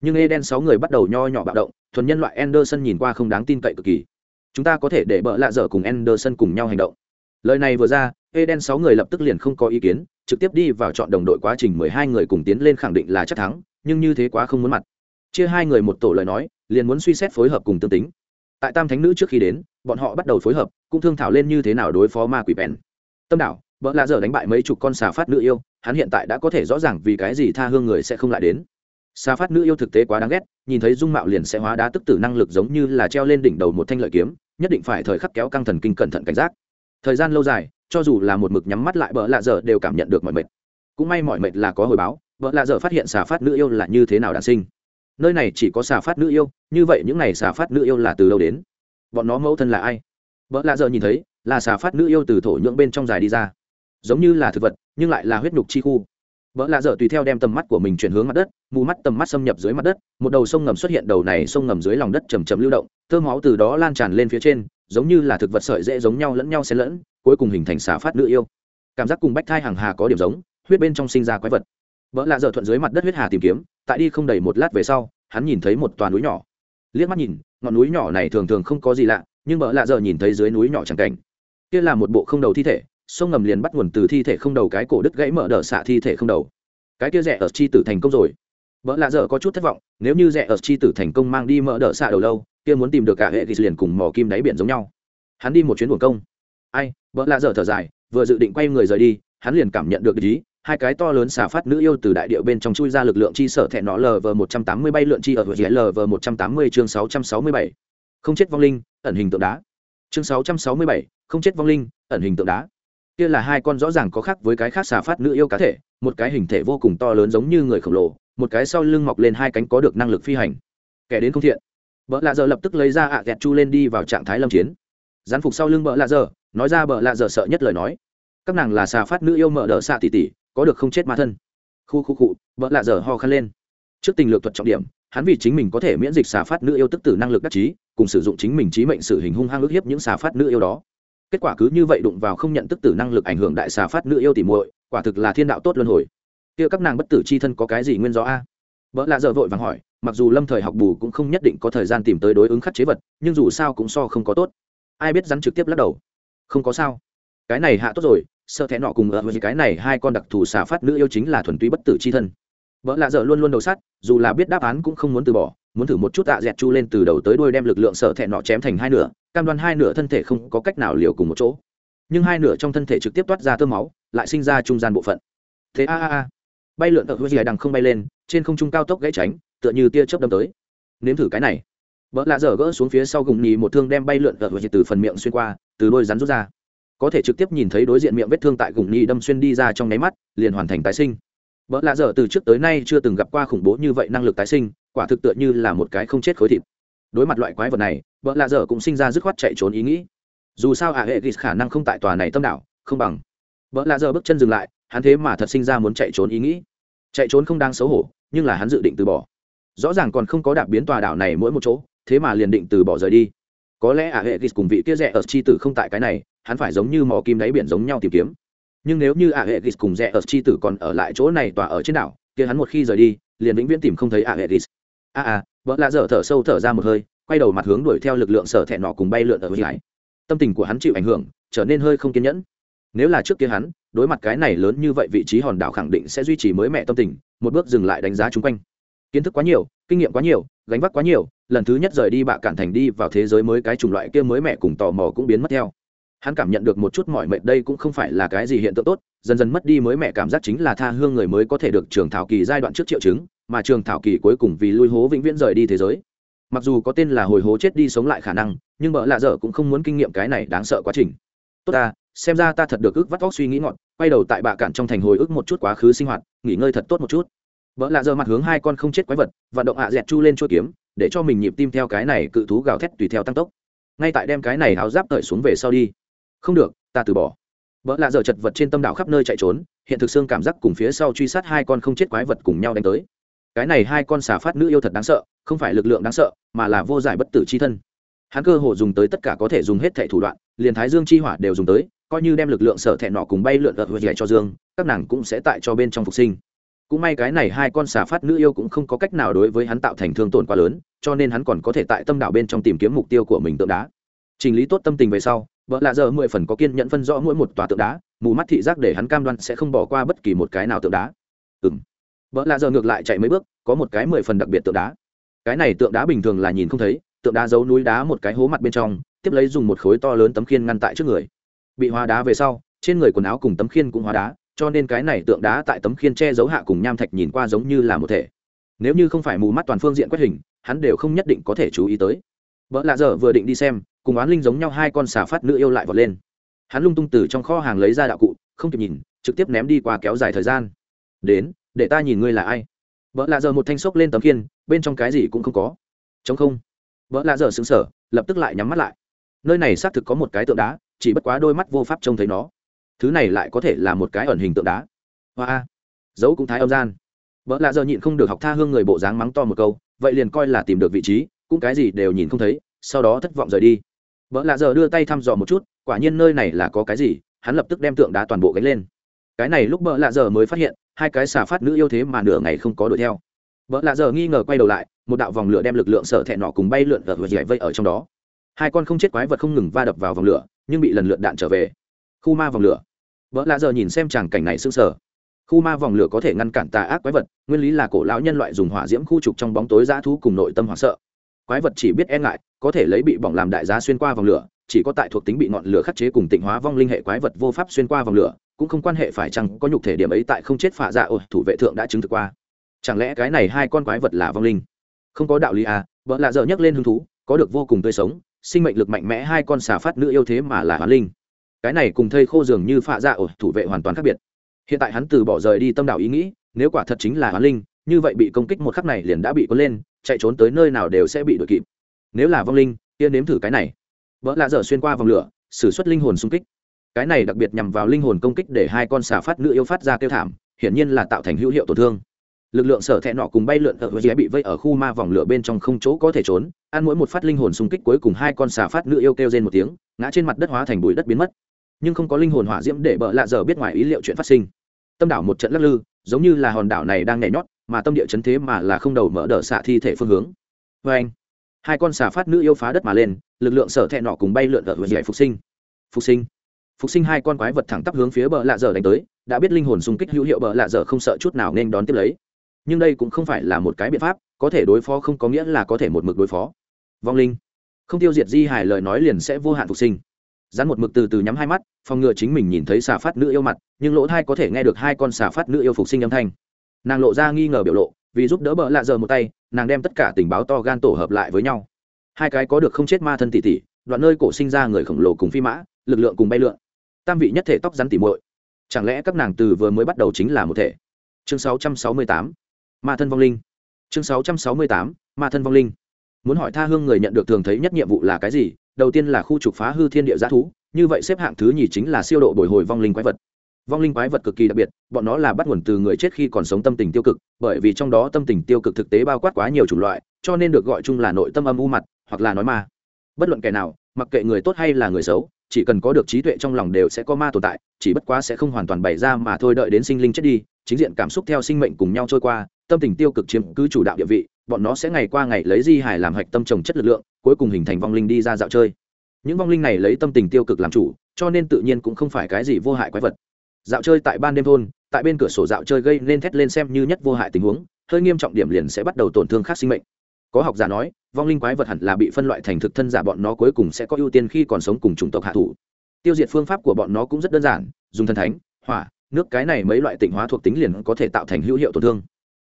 Nhưng eden sáu người bắt đầu nho nhỏ bạo động, thuần nhân loại anderson nhìn qua không đáng tin cậy cực kỳ. Chúng ta có thể để bợ lạ dở cùng anderson cùng nhau hành động. Lời này vừa ra eden sáu người lập tức liền không có ý kiến, trực tiếp đi vào chọn đồng đội quá trình mười hai người cùng tiến lên khẳng định là chắc thắng, nhưng như thế quá không muốn mặt chia hai người một tổ lời nói, liền muốn suy xét phối hợp cùng tương tính. Tại tam thánh nữ trước khi đến, bọn họ bắt đầu phối hợp, cũng thương thảo lên như thế nào đối phó ma quỷ bèn. Tâm đảo, vợ lạ dở đánh bại mấy chục con xà phát nữ yêu, hắn hiện tại đã có thể rõ ràng vì cái gì tha hương người sẽ không lại đến. Xà phát nữ yêu thực tế quá đáng ghét, nhìn thấy dung mạo liền sẽ hóa đá tức tử năng lực giống như là treo lên đỉnh đầu một thanh lợi kiếm, nhất định phải thời khắc kéo căng thần kinh cẩn thận cảnh giác. Thời gian lâu dài, cho dù là một mực nhắm mắt lại vợ lạ dở đều cảm nhận được mọi mệt. Cũng may mọi mệt là có hồi báo, vợ lạ dở phát hiện xà phát nữ yêu là như thế nào đàn sinh nơi này chỉ có xà phát nữ yêu, như vậy những n à y xà phát nữ yêu là từ đâu đến? Bọn nó mẫu thân là ai? Vợ lạ giờ nhìn thấy, là xà phát nữ yêu từ thổ nhưỡng bên trong dài đi ra. Giống như là thực vật, nhưng lại là huyết nhục chi khu. Vợ lạ dở tùy theo đem tầm mắt của mình chuyển hướng mặt đất, mù mắt tầm mắt xâm nhập dưới mặt đất, một đầu sông ngầm xuất hiện đầu này sông ngầm dưới lòng đất chầm chầm lưu động thơ máu từ đó lan tràn lên phía trên, giống như là thực vật sợi dễ giống nhau lẫn nhau xen lẫn, cuối cùng hình thành xà phát nữ yêu. Cảm giác cùng bách thai hàng hà có điểm giống, huyết bên trong sinh ra quái vật. Vợ lạ dở thuận dưới mặt đất huyết hà tìm kiếm tại đi không đầy một lát về sau, hắn nhìn thấy một toàn núi nhỏ. Liếc mắt nhìn, ngọn núi nhỏ này thường thường không có gì lạ, nhưng vợ lạ giờ nhìn thấy dưới núi nhỏ chẳng cảnh. Kia là một bộ không đầu thi thể, sông ngầm liền bắt nguồn từ thi thể không đầu cái cổ đứt gãy mở đờ xạ thi thể không đầu. Cái kia rẻ ở chi tử thành công rồi. Vợ lạ dở có chút thất vọng, nếu như rẻ ở chi tử thành công mang đi mở đờ xạ đầu lâu, kia muốn tìm được cả hệ thì liền cùng mò kim đáy biển giống nhau. Hắn đi một chuyến buồn công. Ai vợ lạ dở thở dài, vừa dự định quay người rời đi, hắn liền cảm nhận được ý hai cái to lớn xả phát nữ yêu từ đại địa bên trong chui ra lực lượng chi sở thẹn nó lv một trăm tám mươi bay lượn chi ở dưới lv một trăm tám mươi chương sáu trăm sáu mươi bảy. Không chết vong linh, ẩn hình tượng đá. Chương sáu trăm sáu mươi bảy, không chết vong linh, ẩn hình tượng đá. Kia là hai con rõ ràng có khác với cái khác xà phát nữ yêu cá thể, một cái hình thể vô cùng to lớn giống như người khổng lồ, một cái sau lưng mọc lên hai cánh có được năng lực phi hành. Kẻ đến không thiện. Vợ lạ giờ lập tức lấy ra ạ à gẹt chu lên đi vào trạng thái lâm chiến. Gián phục sau lưng vợ lạ giờ nói ra vợ lạ giờ sợ nhất lời nói. Các nàng là xà phát nữ yêu mợ đỡ xạ tỉ tỉ có được không chết ma thân. Khu khu cụ vợ lạ giờ ho khăn lên. Trước tình lược thuật trọng điểm, hắn vì chính mình có thể miễn dịch xà phát nữ yêu tức tử năng lực đắc chí, cùng sử dụng chính mình trí mệnh sự hình hung hăng ức hiếp những xà phát nữ yêu đó. Kết quả cứ như vậy đụng vào không nhận tức tử năng lực ảnh hưởng đại xà phát nữ yêu tỉ muội, quả thực là thiên đạo tốt luân hồi. Kia các nàng bất tử c h i thân có cái gì nguyên do a? Vợ lạ dở vội vàng hỏi, mặc dù lâm thời học bù cũng không nhất định có thời gian tìm tới đối ứng khắc chế vật, nhưng dù sao cũng so không có tốt. Ai biết rắn trực tiếp lắc đầu. Không có sao. Cái này hạ tốt rồi sợ thẹn nọ cùng ở với cái này hai con đặc thù xà phát nữ yêu chính là thuần túy bất tử c h i thân. Vợ lạ dở luôn luôn đầu sát dù là biết đáp án cũng không muốn từ bỏ, muốn thử một chút tạ dẹt chu lên từ đầu tới đuôi đem lực lượng sợ thẹn nọ chém thành hai nửa, cam đoan hai nửa thân thể không có cách nào liều cùng một chỗ. Nhưng hai nửa trong thân thể trực tiếp toát ra tơ máu, lại sinh ra trung gian bộ phận. Thế a a a. Bay lượn ở hơi dài đằng không bay lên, trên không trung cao tốc gãy tránh, tựa như tia chớp đâm tới. Nếm thử cái này. Vợ lạ dở gỡ xuống phía sau gùng nhì một thương đem bay lượn ở hơi từ phần miệng xuyên qua, từ đôi rắn rút ra có thể trực tiếp nhìn thấy đối diện miệng vết thương tại gùng ni đâm xuyên đi ra trong nháy mắt, liền hoàn thành tái sinh. Vợ lạ dở từ trước tới nay chưa từng gặp qua khủng bố như vậy năng lực tái sinh, quả thực tựa như là một cái không chết khối thịt. Đối mặt loại quái vật này vợ lạ dở cũng sinh ra dứt khoát chạy trốn ý nghĩ. Dù sao ả hệ ghis khả năng không tại tòa này tâm đảo, không bằng. Vợ lạ dở bước chân dừng lại, hắn thế mà thật sinh ra muốn chạy trốn ý nghĩ. Chạy trốn không đang xấu hổ, nhưng là hắn dự định từ bỏ. Rõ ràng còn không có đạp biến tòa đảo này mỗi một chỗ, thế mà liền định từ bỏ rời đi. Có lẽ ả hệ ghis cùng vị kia rẻ ở chi tử không tại cái này hắn phải giống như mò kim đáy biển giống nhau tìm kiếm. Nhưng nếu như ạ hệ ghis cùng rẽ ở chi tử còn ở lại chỗ này tỏa ở trên đảo, kia hắn một khi rời đi, liền vĩnh viễn tìm không thấy ạ hệ ghis a a, vợ lạ dở thở sâu thở ra một hơi, quay đầu mặt hướng đuổi theo lực lượng sở thẹn nọ cùng bay lượn ở dưới tâm tình của hắn chịu ảnh hưởng, trở nên hơi không kiên nhẫn. Nếu là trước kia hắn, đối mặt cái này lớn như vậy vị trí hòn đảo khẳng định sẽ duy trì mới mẹ tâm tình, một bước dừng lại đánh giá chung quanh. Kiến thức quá nhiều, kinh nghiệm quá nhiều, gánh vác quá nhiều, lần thứ nhất rời đi bạ cản thành đi vào thế giới mới cái chủng loại kia mới mẹ cùng tò mò cũng biến mất theo hắn cảm nhận được một chút mọi mệnh đây cũng không phải là cái gì hiện tượng tốt, dần dần mất đi mới mẹ cảm giác chính là tha hương người mới có thể được trường thảo kỳ giai đoạn trước triệu chứng, mà trường thảo kỳ cuối cùng vì lui hố vĩnh viễn rời đi thế giới. Mặc dù có tên là hồi hố chết đi sống lại khả năng, nhưng bợ lạ dở cũng không muốn kinh nghiệm cái này đáng sợ quá trình. Tốt ta, xem ra ta thật được ước vắt vóc suy nghĩ ngọn, quay đầu tại bạ cản trong thành hồi ức một chút quá khứ sinh hoạt, nghỉ ngơi thật tốt một chút. Vợ lạ dở mặt hướng hai con không chết quái vật, vận động hạ dẹt chu lên chuôi kiếm, để cho mình nhịp tim theo cái này cự thú gào thét tùy theo tăng tốc. Ngay tại đem cái này háo giáp tởi xuống về sau đi không được, ta từ bỏ. Vợ lạ giờ chật vật trên tâm đảo khắp nơi chạy trốn, hiện thực xương cảm giác cùng phía sau truy sát hai con không chết quái vật cùng nhau đánh tới. Cái này hai con xà phát nữ yêu thật đáng sợ, không phải lực lượng đáng sợ, mà là vô giải bất tử c h i thân. Hắn cơ hồ dùng tới tất cả có thể dùng hết thẻ thủ đoạn, liền thái dương chi hỏa đều dùng tới, coi như đem lực lượng sở thẹn nọ cùng bay lượn ợt về cho dương, các nàng cũng sẽ tại cho bên trong phục sinh. Cũng may cái này hai con xà phát nữ yêu cũng không có cách nào đối với hắn tạo thành thương tổn quá lớn, cho nên hắn còn có thể tại tâm đạo bên trong tìm kiếm mục tiêu của mình tượng đá. Trình lý tốt tâm tình về sau vợ lạ giờ mười phần có kiên nhẫn phân rõ mỗi một tòa tượng đá, mù mắt thị giác để hắn cam đoan sẽ không bỏ qua bất kỳ một cái nào tượng đá. Ừ m vợ lạ giờ ngược lại chạy mấy bước, có một cái mười phần đặc biệt tượng đá. Cái này tượng đá bình thường là nhìn không thấy, tượng đá giấu núi đá một cái hố mặt bên trong, tiếp lấy dùng một khối to lớn tấm khiên ngăn tại trước người. Bị hóa đá về sau, trên người quần áo cùng tấm khiên cũng hóa đá, cho nên cái này tượng đá tại tấm khiên che giấu hạ cùng nham thạch nhìn qua giống như là một thể. Nếu như không phải mù mắt toàn phương diện quét hình, hắn đều không nhất định có thể chú ý tới. Vợ lạ dở vừa định đi xem cùng oán linh giống nhau hai con xà phát nữ yêu lại vọt lên. Hắn lung tung từ trong kho hàng lấy ra đạo cụ, không kịp nhìn, trực tiếp ném đi qua kéo dài thời gian. Đến, để ta nhìn ngươi là ai? Vợ lạ dở một thanh xốc lên tấm khiên, bên trong cái gì cũng không có. Chống không. Vợ lạ dở xứng sở lập tức lại nhắm mắt lại. Nơi này xác thực có một cái tượng đá, chỉ bất quá đôi mắt vô pháp trông thấy nó. Thứ này lại có thể là một cái ẩn hình tượng đá. Hoa a, dấu cũng thái âm gian. Vợ lạ giờ nhịn không được học tha hương người bộ dáng mắng to một câu, vậy liền coi là tìm được vị trí, cũng cái gì đều nhìn không thấy, sau đó thất vọng rời đi vợ lạ giờ đưa tay thăm dò một chút, quả nhiên nơi này là có cái gì, hắn lập tức đem tượng đá toàn bộ gánh lên. Cái này lúc vợ lạ giờ mới phát hiện, hai cái xà phát nữ yêu thế mà nửa ngày không có đuổi theo. Vợ lạ giờ nghi ngờ quay đầu lại, một đạo vòng lửa đem lực lượng sở thẹn nọ cùng bay lượn ở vẩy vây ở trong đó. Hai con không chết quái vật không ngừng va đập vào vòng lửa, nhưng bị lần lượt đạn trở về. Khu ma vòng lửa. Vợ lạ giờ nhìn xem tràng cảnh này sững sờ. Khu ma vòng lửa có thể ngăn cản tà ác quái vật, nguyên lý là cổ lão nhân loại dùng hỏa diễm khu trục trong bóng tối dã thú cùng nội tâm hoảng sợ quái vật chỉ biết e ngại, có thể lấy bị bỏng làm đại giá xuyên qua vòng lửa, chỉ có tại thuộc tính bị ngọn lửa khắc chế cùng tịnh hóa vong linh hệ quái vật vô pháp xuyên qua vòng lửa, cũng không quan hệ phải chăng có nhục thể điểm ấy tại không chết phạ dạ ồ thủ vệ thượng đã chứng thực qua. Chẳng lẽ cái này hai con quái vật là vong linh? Không có đạo lý à vợ lạ dợ nhấc lên hứng thú, có được vô cùng tươi sống, sinh mệnh lực mạnh mẽ hai con xà phát nữ yêu thế mà là hoán linh. Cái này cùng thây khô dường như phạ dạ ổ thủ vệ hoàn toàn khác biệt. Hiện tại hắn từ bỏ rời đi tâm đạo ý nghĩ, nếu quả thật chính là hoán linh, như vậy bị công kích một khắc này liền đã bị cuốn lên chạy trốn tới nơi nào đều sẽ bị đuổi kịp. Nếu là vong linh tiên nếm thử cái này. Vỡ lạ dở xuyên qua vòng lửa, sử suất linh hồn xung kích. Cái này đặc biệt nhằm vào linh hồn công kích để hai con xà phát nữ yêu phát ra kêu thảm, hiển nhiên là tạo thành hữu hiệu tổn thương. Lực lượng sở thẹn nọ cùng bay lượn ở dưới bị vây ở khu ma vòng lửa bên trong không chỗ có thể trốn, ăn mỗi một phát linh hồn xung kích cuối cùng hai con xà phát nữ yêu kêu rên một tiếng, ngã trên mặt đất hóa thành bụi đất biến mất. Nhưng không có linh hồn hỏa diễm để bợ lạ giờ biết ngoài ý liệu chuyện phát sinh. Tâm đảo một trận lắc lư, giống như là hòn đảo này đang nhảy nhót mà tâm địa chấn thế mà là không đầu mở đỡ xạ thi thể phương hướng. Vê anh, hai con xà phát nữ yêu phá đất mà lên, lực lượng sở thẹn nọ cùng bay lượn ở dưới phục sinh. Phục sinh. Phục sinh hai con quái vật thẳng tắp hướng phía bờ lạ dở đánh tới, đã biết linh hồn xung kích hữu hiệu bờ lạ dở không sợ chút nào nên đón tiếp lấy. Nhưng đây cũng không phải là một cái biện pháp, có thể đối phó không có nghĩa là có thể một mực đối phó. Vong linh. Không tiêu diệt di hài lời nói liền sẽ vô hạn phục sinh. Rắn một mực từ từ nhắm hai mắt, phòng ngừa chính mình nhìn thấy xà phát nữ yêu mặt, nhưng lỗ thai có thể nghe được hai con xà phát nữ yêu phục sinh âm thanh nàng lộ ra nghi ngờ biểu lộ, vì giúp đỡ bợ lạ giờ một tay, nàng đem tất cả tình báo to gan tổ hợp lại với nhau. Hai cái có được không chết ma thân tỷ tỷ, đoạn nơi cổ sinh ra người khổng lồ cùng phi mã, lực lượng cùng bay lượn. Tam vị nhất thể tóc rắn tỉ muội. Chẳng lẽ các nàng từ vừa mới bắt đầu chính là một thể? Chương 668 ma thân vong linh. Chương 668 ma thân vong linh. Muốn hỏi tha hương người nhận được thường thấy nhất nhiệm vụ là cái gì? Đầu tiên là khu trục phá hư thiên địa giá thú, như vậy xếp hạng thứ nhì chính là siêu độ bồi hồi vong linh quái vật vong linh quái vật cực kỳ đặc biệt, bọn nó là bắt nguồn từ người chết khi còn sống tâm tình tiêu cực, bởi vì trong đó tâm tình tiêu cực thực tế bao quát quá nhiều chủng loại, cho nên được gọi chung là nội tâm âm u mặt, hoặc là nói ma. Bất luận kẻ nào, mặc kệ người tốt hay là người xấu, chỉ cần có được trí tuệ trong lòng đều sẽ có ma tồn tại, chỉ bất quá sẽ không hoàn toàn bày ra mà thôi đợi đến sinh linh chết đi, chính diện cảm xúc theo sinh mệnh cùng nhau trôi qua, tâm tình tiêu cực chiếm cứ chủ đạo địa vị, bọn nó sẽ ngày qua ngày lấy di hài làm hạch tâm trồng chất lực lượng, cuối cùng hình thành vong linh đi ra dạo chơi. Những vong linh này lấy tâm tình tiêu cực làm chủ, cho nên tự nhiên cũng không phải cái gì vô hại quái vật dạo chơi tại ban đêm thôn, tại bên cửa sổ dạo chơi gây nên thét lên xem như nhất vô hại tình huống, hơi nghiêm trọng điểm liền sẽ bắt đầu tổn thương khác sinh mệnh. Có học giả nói, vong linh quái vật hẳn là bị phân loại thành thực thân giả bọn nó cuối cùng sẽ có ưu tiên khi còn sống cùng chủng tộc hạ thủ. Tiêu diệt phương pháp của bọn nó cũng rất đơn giản, dùng thần thánh, hỏa, nước cái này mấy loại tịnh hóa thuộc tính liền có thể tạo thành hữu hiệu tổn thương.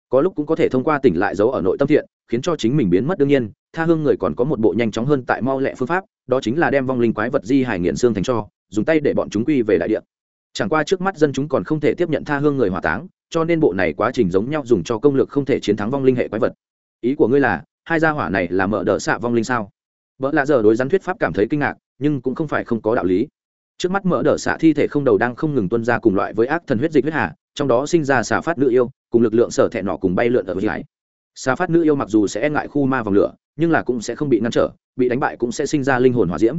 Có lúc cũng có thể thông qua tỉnh lại giấu ở nội tâm thiện, khiến cho chính mình biến mất đương nhiên, tha hương người còn có một bộ nhanh chóng hơn tại mau lẹ phương pháp, đó chính là đem vong linh quái vật di hải nghiện xương thành cho, dùng tay để bọn chúng quy về đại địa chẳng qua trước mắt dân chúng còn không thể tiếp nhận tha hương người hỏa táng, cho nên bộ này quá trình giống nhau dùng cho công lược không thể chiến thắng vong linh hệ quái vật. Ý của ngươi là, hai gia hỏa này là mở đỡ xạ vong linh sao? Vợ lạ giờ đối rắn thuyết pháp cảm thấy kinh ngạc, nhưng cũng không phải không có đạo lý. Trước mắt mở đỡ xạ thi thể không đầu đang không ngừng tuân ra cùng loại với ác thần huyết dịch huyết hà, trong đó sinh ra xà phát nữ yêu, cùng lực lượng sở thẹn nọ cùng bay lượn ở dưới xà phát nữ yêu mặc dù sẽ e ngại khu ma vòng lửa, nhưng là cũng sẽ không bị ngăn trở, bị đánh bại cũng sẽ sinh ra linh hồn hỏa diễm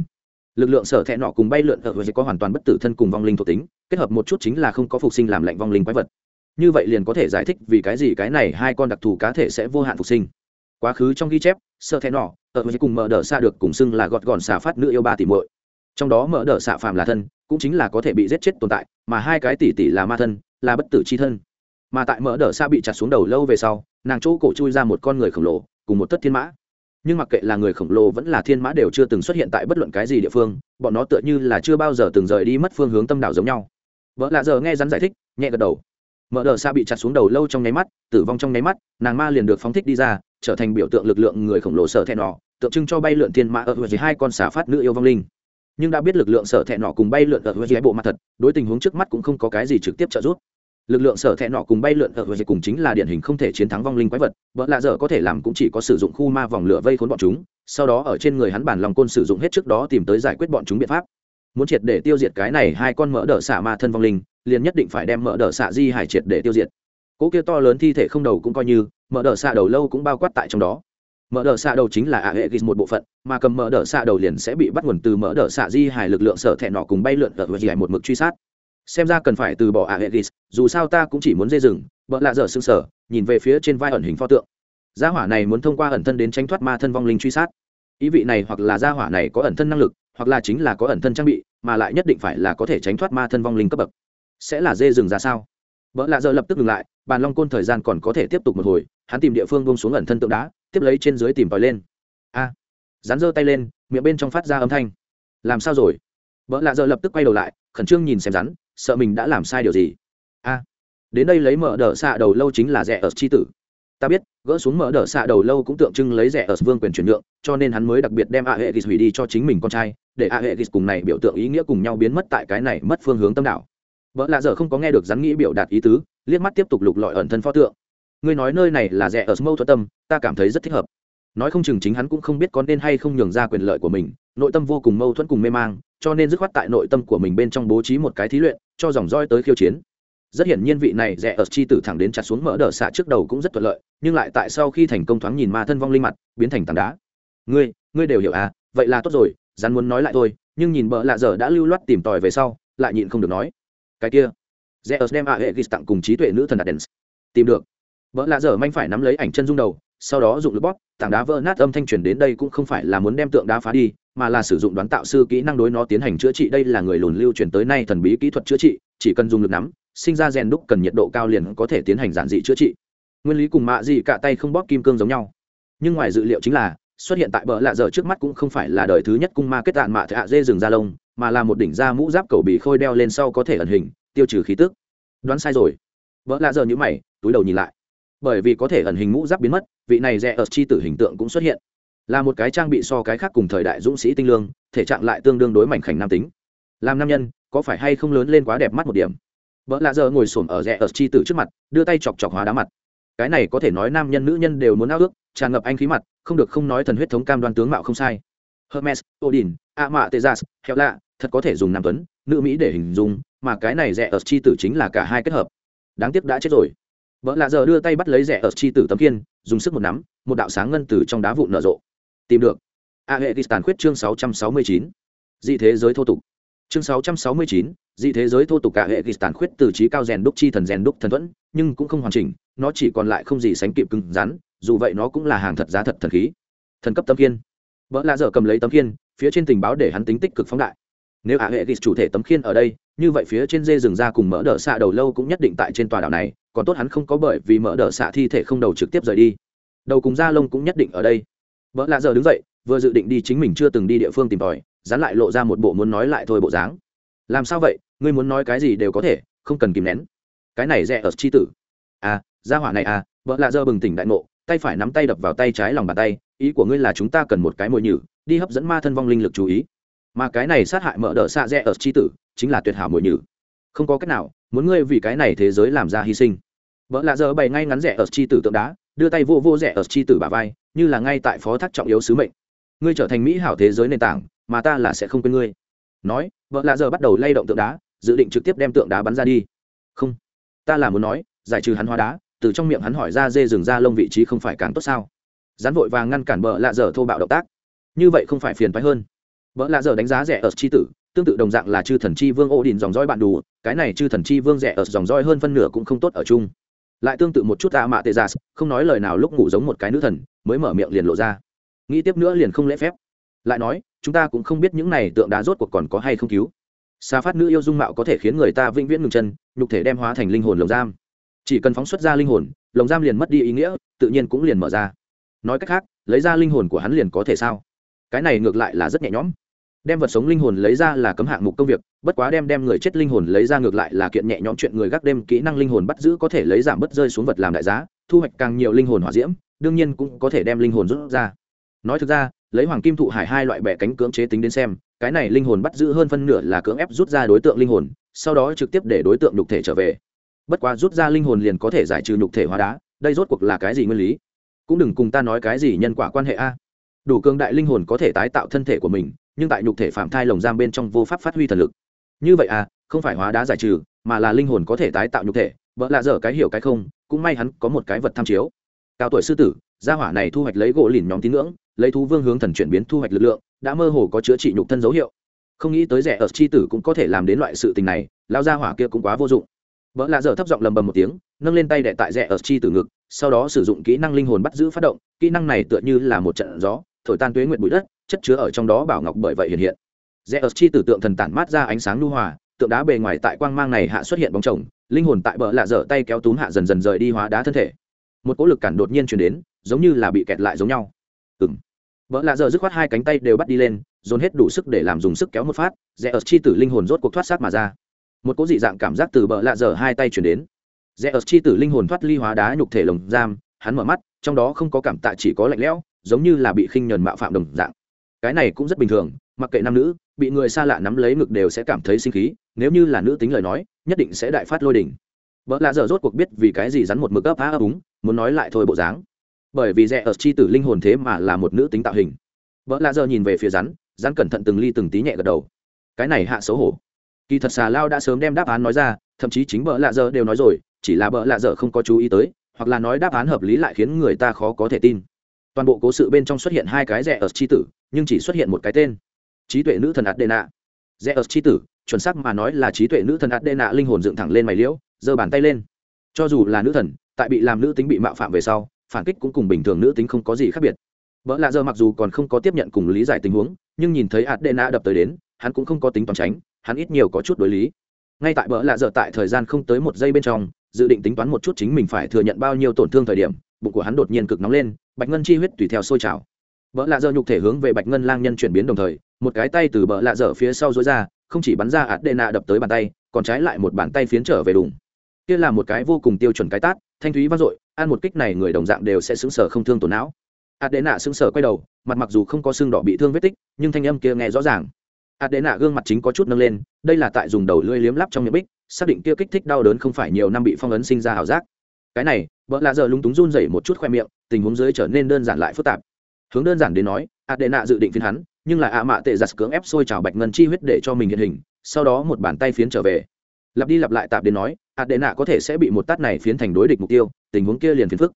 lực lượng sở thẹn nọ cùng bay lượn ở với có hoàn toàn bất tử thân cùng vong linh thuộc tính, kết hợp một chút chính là không có phục sinh làm lạnh vong linh quái vật. Như vậy liền có thể giải thích vì cái gì cái này hai con đặc thù cá thể sẽ vô hạn phục sinh. Quá khứ trong ghi chép sơ thẹn nọ ở với cùng mở đờ xa được cùng xưng là gọt gòn xà phát nữ yêu ba tỷ muội. Trong đó mở đờ xạ phàm là thân, cũng chính là có thể bị giết chết tồn tại, mà hai cái tỷ tỷ là ma thân, là bất tử chi thân. Mà tại mở đờ xa bị chặt xuống đầu lâu về sau, nàng chỗ cổ chui ra một con người khổng lồ, cùng một tất thiên mã nhưng mặc kệ là người khổng lồ vẫn là thiên mã đều chưa từng xuất hiện tại bất luận cái gì địa phương, bọn nó tựa như là chưa bao giờ từng rời đi mất phương hướng tâm đảo giống nhau. Vợ lạ giờ nghe rắn giải thích, nhẹ gật đầu. Mở đờ xa bị chặt xuống đầu lâu trong nháy mắt, tử vong trong nháy mắt, nàng ma liền được phóng thích đi ra, trở thành biểu tượng lực lượng người khổng lồ sợ thẹn nọ, tượng trưng cho bay lượn thiên mã ở với hai con xả phát nữ yêu vong linh. Nhưng đã biết lực lượng sở thẹn nọ cùng bay lượn ở với bộ mặt thật, đối tình huống trước mắt cũng không có cái gì trực tiếp trợ giúp lực lượng sở thẹn nọ cùng bay lượn ở với cùng chính là điển hình không thể chiến thắng vong linh quái vật, vợ lạ dở có thể làm cũng chỉ có sử dụng khu ma vòng lửa vây khốn bọn chúng, sau đó ở trên người hắn bản lòng côn sử dụng hết trước đó tìm tới giải quyết bọn chúng biện pháp. Muốn triệt để tiêu diệt cái này hai con mỡ đỡ xạ ma thân vong linh, liền nhất định phải đem mỡ đỡ xạ di hải triệt để tiêu diệt. Cỗ kia to lớn thi thể không đầu cũng coi như, mỡ đỡ xạ đầu lâu cũng bao quát tại trong đó. Mở đỡ xạ đầu chính là ả hệ ghis một bộ phận, mà cầm mở đỡ xạ đầu liền sẽ bị bắt nguồn từ mở đỡ xạ di hài lực lượng sở thẹn nọ cùng bay lượn ở gì một mực truy sát xem ra cần phải từ bỏ a hệ dù sao ta cũng chỉ muốn dây rừng bợ lạ dở xương sở nhìn về phía trên vai ẩn hình pho tượng. Gia hỏa này muốn thông qua ẩn thân đến tránh thoát ma thân vong linh truy sát. Ý vị này hoặc là gia hỏa này có ẩn thân năng lực hoặc là chính là có ẩn thân trang bị mà lại nhất định phải là có thể tránh thoát ma thân vong linh cấp bậc. Sẽ là dê rừng ra sao? Vợ lạ giờ lập tức ngừng lại bàn long côn thời gian còn có thể tiếp tục một hồi hắn tìm địa phương bông xuống ẩn thân tượng đá tiếp lấy trên dưới tìm tòi lên. A! À, rắn giơ tay lên miệng bên trong phát ra âm thanh. Làm sao rồi? Vợ lạ giờ lập tức quay đầu lại khẩn trương nhìn xem rắn sợ mình đã làm sai điều gì? A, đến đây lấy mở đỡ xạ đầu lâu chính là rẻ ở c h i tử. Ta biết, gỡ xuống mở đỡ xạ đầu lâu cũng tượng trưng lấy rẻ ở vương quyền chuyển nhượng, cho nên hắn mới đặc biệt đem a hệ ghis hủy đi cho chính mình con trai, để a hệ ghis cùng này biểu tượng ý nghĩa cùng nhau biến mất tại cái này mất phương hướng tâm đạo. Vợ lạ dở không có nghe được rắn nghĩ biểu đạt ý tứ, liếc mắt tiếp tục lục lọi ẩn thân pho tượng. Ngươi nói nơi này là rẻ ở mâu thuẫn tâm, ta cảm thấy rất thích hợp. Nói không chừng chính hắn cũng không biết có nên hay không nhường ra quyền lợi của mình, nội tâm vô cùng mâu thuẫn cùng mê mang, cho nên dứt khoát tại nội tâm của mình bên trong bố trí một cái thí luyện cho dòng roi tới khiêu chiến. Rất hiển nhiên vị này rẻ ở chi tử thẳng đến chặt xuống mỡ đờ xạ trước đầu cũng rất thuận lợi, nhưng lại tại sau khi thành công thoáng nhìn ma thân vong linh mặt, biến thành tảng đá. Ngươi ngươi đều hiểu à? Vậy là tốt rồi, rắn muốn nói lại thôi, nhưng nhìn bợ lạ giờ đã lưu loát tìm tòi về sau, lại nhịn không được nói. Cái kia rẽ ở đem a hệ ghi tặng cùng trí tuệ nữ thần adens tìm được. Bỡ lạ giờ manh phải nắm lấy ảnh chân dung đầu, sau đó dụng lực bóp, tảng đá vỡ nát âm thanh truyền đến đây cũng không phải là muốn đem tượng đá phá đi mà là sử dụng đoán tạo sư kỹ năng đối nó tiến hành chữa trị. Đây là người lùn lưu truyền tới nay thần bí kỹ thuật chữa trị, chỉ cần dùng lực nắm, sinh ra rèn đúc cần nhiệt độ cao liền có thể tiến hành giản dị chữa trị. Nguyên lý cùng mạ gì cả tay không bóp kim cương giống nhau. Nhưng ngoài dự liệu chính là, xuất hiện tại bờ lạ giờ trước mắt cũng không phải là đời thứ nhất cung ma kết đạn mạ thạ dê rừng da lông, mà là một đỉnh da mũ giáp cầu bị khôi đeo lên sau có thể ẩn hình, tiêu trừ khí tức. Đoán sai rồi. Bờ lạ giờ như mày, túi đầu nhìn lại. Bởi vì có thể ẩn hình mũ giáp biến mất, vị này rẽ ở chi tử hình tượng cũng xuất hiện là một cái trang bị so cái khác cùng thời đại dũng sĩ tinh lương, thể trạng lại tương đương đối mảnh khảnh nam tính. Làm nam nhân, có phải hay không lớn lên quá đẹp mắt một điểm? Vợ lạ giờ ngồi xổm ở rẽ ở chi tử trước mặt, đưa tay chọc chọc hóa đá mặt. Cái này có thể nói nam nhân nữ nhân đều muốn ao ước, tràn ngập anh khí mặt, không được không nói thần huyết thống cam đoan tướng mạo không sai. Hermes, odin a mạ tejas hẹo lạ, thật có thể dùng nam tuấn, nữ mỹ để hình dung, mà cái này rẻ ở chi tử chính là cả hai kết hợp. Đáng tiếc đã chết rồi. Vợ lạ giờ đưa tay bắt lấy rẻ ở chi tử tấm kiên dùng sức một nắm, một đạo sáng ngân từ trong đá vụn nở rộ tìm được. A hệ tàn khuyết chương 669. dị thế giới thô tục. Chương 669, dị thế giới thô tục cả hệ tàn khuyết từ trí cao rèn đúc chi thần rèn đúc thần thuẫn nhưng cũng không hoàn chỉnh nó chỉ còn lại không gì sánh kịp cứng rắn dù vậy nó cũng là hàng thật giá thật thần khí. Thần cấp tấm kiên vợ lạ dở cầm lấy tấm kiên phía trên tình báo để hắn tính tích cực phóng đại. Nếu ả hệ ghi chủ thể tấm khiên ở đây như vậy phía trên dê rừng ra cùng mỡ đỡ xạ đầu lâu cũng nhất định tại trên tòa đảo này còn tốt hắn không có bởi vì mỡ đỡ xạ thi thể không đầu trực tiếp rời đi. Đầu cùng da lông cũng nhất định ở đây vợ lạ giờ đứng dậy, vừa dự định đi chính mình chưa từng đi địa phương tìm tòi, dán lại lộ ra một bộ muốn nói lại thôi bộ dáng. Làm sao vậy? Ngươi muốn nói cái gì đều có thể, không cần kìm nén. Cái này rẻ ở chi tử. À gia hỏa này à vợ lạ giờ bừng tỉnh đại ngộ, tay phải nắm tay đập vào tay trái lòng bàn tay, ý của ngươi là chúng ta cần một cái mồi nhử, đi hấp dẫn ma thân vong linh lực chú ý. Mà cái này sát hại mỡ đỡ xạ rẽ ở c h i tử, chính là tuyệt hảo mồi nhử. Không có cách nào, muốn ngươi vì cái này thế giới làm ra hy sinh. Vợ lạ giờ bày ngay ngắn rẻ ở chi tử tượng đá đưa tay vô vô rẻ ở chi tử bà vai, như là ngay tại phó thác trọng yếu sứ mệnh. Ngươi trở thành mỹ hảo thế giới nền tảng, mà ta là sẽ không quên ngươi. Nói, vợ lạ giờ bắt đầu lay động tượng đá, dự định trực tiếp đem tượng đá bắn ra đi. Không, ta là muốn nói, giải trừ hắn hóa đá, từ trong miệng hắn hỏi ra dê rừng ra lông vị trí không phải càng tốt sao? Rắn vội vàng ngăn cản bợ lạ dở thô bạo động tác. Như vậy không phải phiền phái hơn. Bợ lạ dở đánh giá rẻ ở c h i tử, tương tự đồng dạng là chư thần chi vương ô đình dòng roi bạn đủ cái này chư thần chi vương rẻ ở dòng roi hơn phân nửa cũng không tốt ở chung lại tương tự một chút tạ mạ tê gia không nói lời nào lúc ngủ giống một cái nữ thần, mới mở miệng liền lộ ra. Nghĩ tiếp nữa liền không lễ phép. Lại nói, chúng ta cũng không biết những này tượng đá rốt cuộc còn có hay không cứu. Xa phát nữ yêu dung mạo có thể khiến người ta vĩnh viễn ngừng chân, nhục thể đem hóa thành linh hồn lồng giam. Chỉ cần phóng xuất ra linh hồn, lồng giam liền mất đi ý nghĩa, tự nhiên cũng liền mở ra. Nói cách khác, lấy ra linh hồn của hắn liền có thể sao? Cái này ngược lại là rất nhẹ nhõm đem vật sống linh hồn lấy ra là cấm hạng mục công việc, bất quá đem đem người chết linh hồn lấy ra ngược lại là kiện nhẹ nhõm chuyện người gác đêm kỹ năng linh hồn bắt giữ có thể lấy giảm bớt rơi xuống vật làm đại giá, thu hoạch càng nhiều linh hồn hỏa diễm, đương nhiên cũng có thể đem linh hồn rút ra. Nói thực ra, lấy hoàng kim thụ hải hai loại bẻ cánh cưỡng chế tính đến xem, cái này linh hồn bắt giữ hơn phân nửa là cưỡng ép rút ra đối tượng linh hồn, sau đó trực tiếp để đối tượng nhục thể trở về. Bất quá rút ra linh hồn liền có thể giải trừ nhục thể hóa đá, đây rốt cuộc là cái gì nguyên lý? Cũng đừng cùng ta nói cái gì nhân quả quan hệ a. Đủ cường đại linh hồn có thể tái tạo thân thể của mình nhưng tại nhục thể phạm thai lồng giam bên trong vô pháp phát huy thần lực. Như vậy à không phải hóa đá giải trừ, mà là linh hồn có thể tái tạo nhục thể, vợ lạ dở cái hiểu cái không, cũng may hắn có một cái vật tham chiếu. Cao tuổi sư tử, gia hỏa này thu hoạch lấy gỗ lìn nhóm tín ngưỡng, lấy thú vương hướng thần chuyển biến thu hoạch lực lượng, đã mơ hồ có chữa trị nhục thân dấu hiệu. Không nghĩ tới rẻ ở chi tử cũng có thể làm đến loại sự tình này lao gia hỏa kia cũng quá vô dụng. Vợ lạ dở thấp giọng lầm bầm một tiếng, nâng lên tay đệ tại rẻ ở chi tử ngực, sau đó sử dụng kỹ năng linh hồn bắt giữ phát động, kỹ năng này tựa như là một trận gió, thổi tan tuế nguyện bụi đất chất chứa ở trong đó bảo ngọc bởi vậy hiện hiện. Rẽ chi tử tượng thần tản mát ra ánh sáng lưu hòa, tượng đá bề ngoài tại quang mang này hạ xuất hiện bóng chồng, linh hồn tại bờ lạ dở tay kéo túm hạ dần dần rời đi hóa đá thân thể. Một cỗ lực cản đột nhiên chuyển đến, giống như là bị kẹt lại giống nhau. Ừ m vợ lạ dở dứt khoát hai cánh tay đều bắt đi lên, dồn hết đủ sức để làm dùng sức kéo một phát, rẽ chi tử linh hồn rốt cuộc thoát sát mà ra. Một cỗ dị dạng cảm giác từ bờ lạ dở hai tay chuyển đến. Rẽ chi tử linh hồn thoát ly hóa đá nhục thể lồng giam, hắn mở mắt, trong đó không có cảm tạ chỉ có lạnh lẽo, giống như là bị khinh nhờn mạo phạm đồng dạng cái này cũng rất bình thường, mặc kệ nam nữ, bị người xa lạ nắm lấy ngực đều sẽ cảm thấy sinh khí, nếu như là nữ tính lời nói, nhất định sẽ đại phát lôi đỉnh vợ lạ dở rốt cuộc biết vì cái gì rắn một mực ấp á ấp úng, muốn nói lại thôi bộ dáng. Bởi vì rẽ ở chi tử linh hồn thế mà là một nữ tính tạo hình. Vợ lạ dở nhìn về phía rắn rắn cẩn thận từng ly từng tí nhẹ gật đầu. Cái này hạ xấu hổ. Kỳ thật xà lao đã sớm đem đáp án nói ra, thậm chí chính vợ lạ dở đều nói rồi, chỉ là vợ lạ dở không có chú ý tới, hoặc là nói đáp án hợp lý lại khiến người ta khó có thể tin. Toàn bộ cố sự bên trong xuất hiện hai cái rẻ ở chi tử nhưng chỉ xuất hiện một cái tên. Trí tuệ nữ thần adena. Rẻ ớt tri tử, chuẩn xác mà nói là trí tuệ nữ thần adena linh hồn dựng thẳng lên mày liễu, giơ bàn tay lên. Cho dù là nữ thần, tại bị làm nữ tính bị mạo phạm về sau, phản kích cũng cùng bình thường nữ tính không có gì khác biệt. Vợ lạ giờ mặc dù còn không có tiếp nhận cùng lý giải tình huống, nhưng nhìn thấy adena đập tới đến, hắn cũng không có tính toán tránh, hắn ít nhiều có chút đối lý. Ngay tại bỡ lạ giờ tại thời gian không tới một giây bên trong, dự định tính toán một chút chính mình phải thừa nhận bao nhiêu tổn thương thời điểm, bụng của hắn đột nhiên cực nóng lên, bạch ngân chi huyết tùy theo sôi trào bỡ lạ dở nhục thể hướng về bạch ngân lang nhân chuyển biến đồng thời, một cái tay từ bỡ lạ dở phía sau dối ra, không chỉ bắn ra adena đập tới bàn tay, còn trái lại một bàn tay phiến trở về đùng. Kia là một cái vô cùng tiêu chuẩn cái tát, thanh thúy vang dội, ăn một kích này người đồng dạng đều sẽ sững sở không thương tổn não. Adena xứng sở quay đầu, mặt mặc dù không có xương đỏ bị thương vết tích, nhưng thanh âm kia nghe rõ ràng. Adena gương mặt chính có chút nâng lên, đây là tại dùng đầu lưỡi liếm lắp trong miệng bích, xác định kia kích thích đau đớn không phải nhiều năm bị phong ấn sinh ra ảo giác. Cái này, bỡ lạ giờ lúng túng run rẩy một chút khoe miệng, tình huống dưới trở nên đơn giản lại phức tạp hướng đơn giản đến nói, adena dự định phiến hắn, nhưng là ạ mạ tệ giặt cưỡng ép sôi trào bạch ngân chi huyết để cho mình hiện hình, sau đó một bàn tay phiến trở về. Lặp đi lặp lại tạp đến nói, adena có thể sẽ bị một tát này phiến thành đối địch mục tiêu, tình huống kia liền phiến phức.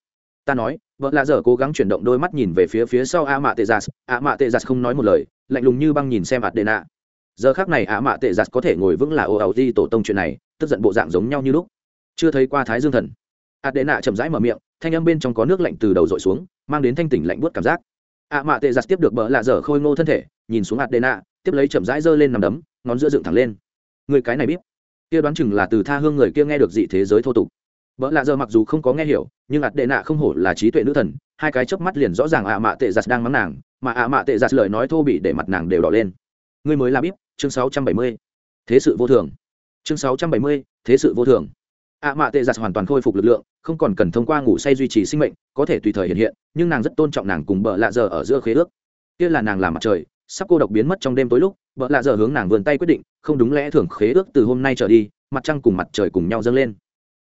Ta nói, vợ lạ dở cố gắng chuyển động đôi mắt nhìn về phía phía sau ạ mạ tệ giặt ạ mạ tệ giặt không nói một lời, lạnh lùng như băng nhìn xem adena. Giờ khác này ạ mạ tệ giặt có thể ngồi vững là ô ẩu di tổ tông chuyện này, tức giận bộ dạng giống nhau như lúc. Chưa thấy qua thái dương thần. Adena chậm rãi mở miệng, thanh âm bên trong có nước lạnh từ đầu dội xuống, mang đến thanh tỉnh lạnh buốt cảm giác ạ mạ tệ giặt tiếp được bỡ lạ dở khôi ngô thân thể nhìn xuống Hạt Đệ Nạ, tiếp lấy chậm rãi giơ lên nằm đấm ngón giữa dựng thẳng lên. Người cái này biết kia đoán chừng là từ tha hương người kia nghe được dị thế giới thô tục. Vợ lạ dở mặc dù không có nghe hiểu nhưng ạt đệ nạ không hổ là trí tuệ nữ thần hai cái chớp mắt liền rõ ràng ạ mạ tệ giặt đang mắng nàng mà ạ mạ tệ giặt lời nói thô bị để mặt nàng đều đỏ lên. Ngươi mới là bíp chương sáu trăm bảy mươi. Thế sự vô thường. Chương sáu trăm bảy mươi thế sự vô thường ạ mạ tệ giặt hoàn toàn khôi phục lực lượng, không còn cần thông qua ngủ say duy trì sinh mệnh, có thể tùy thời hiện hiện, nhưng nàng rất tôn trọng nàng cùng bợ lạ giờ ở giữa khế ước. Kia là nàng làm mặt trời, sắp cô độc biến mất trong đêm tối lúc, bợ lạ giờ hướng nàng vườn tay quyết định, không đúng lẽ thường khế ước từ hôm nay trở đi, mặt trăng cùng mặt trời cùng nhau dâng lên.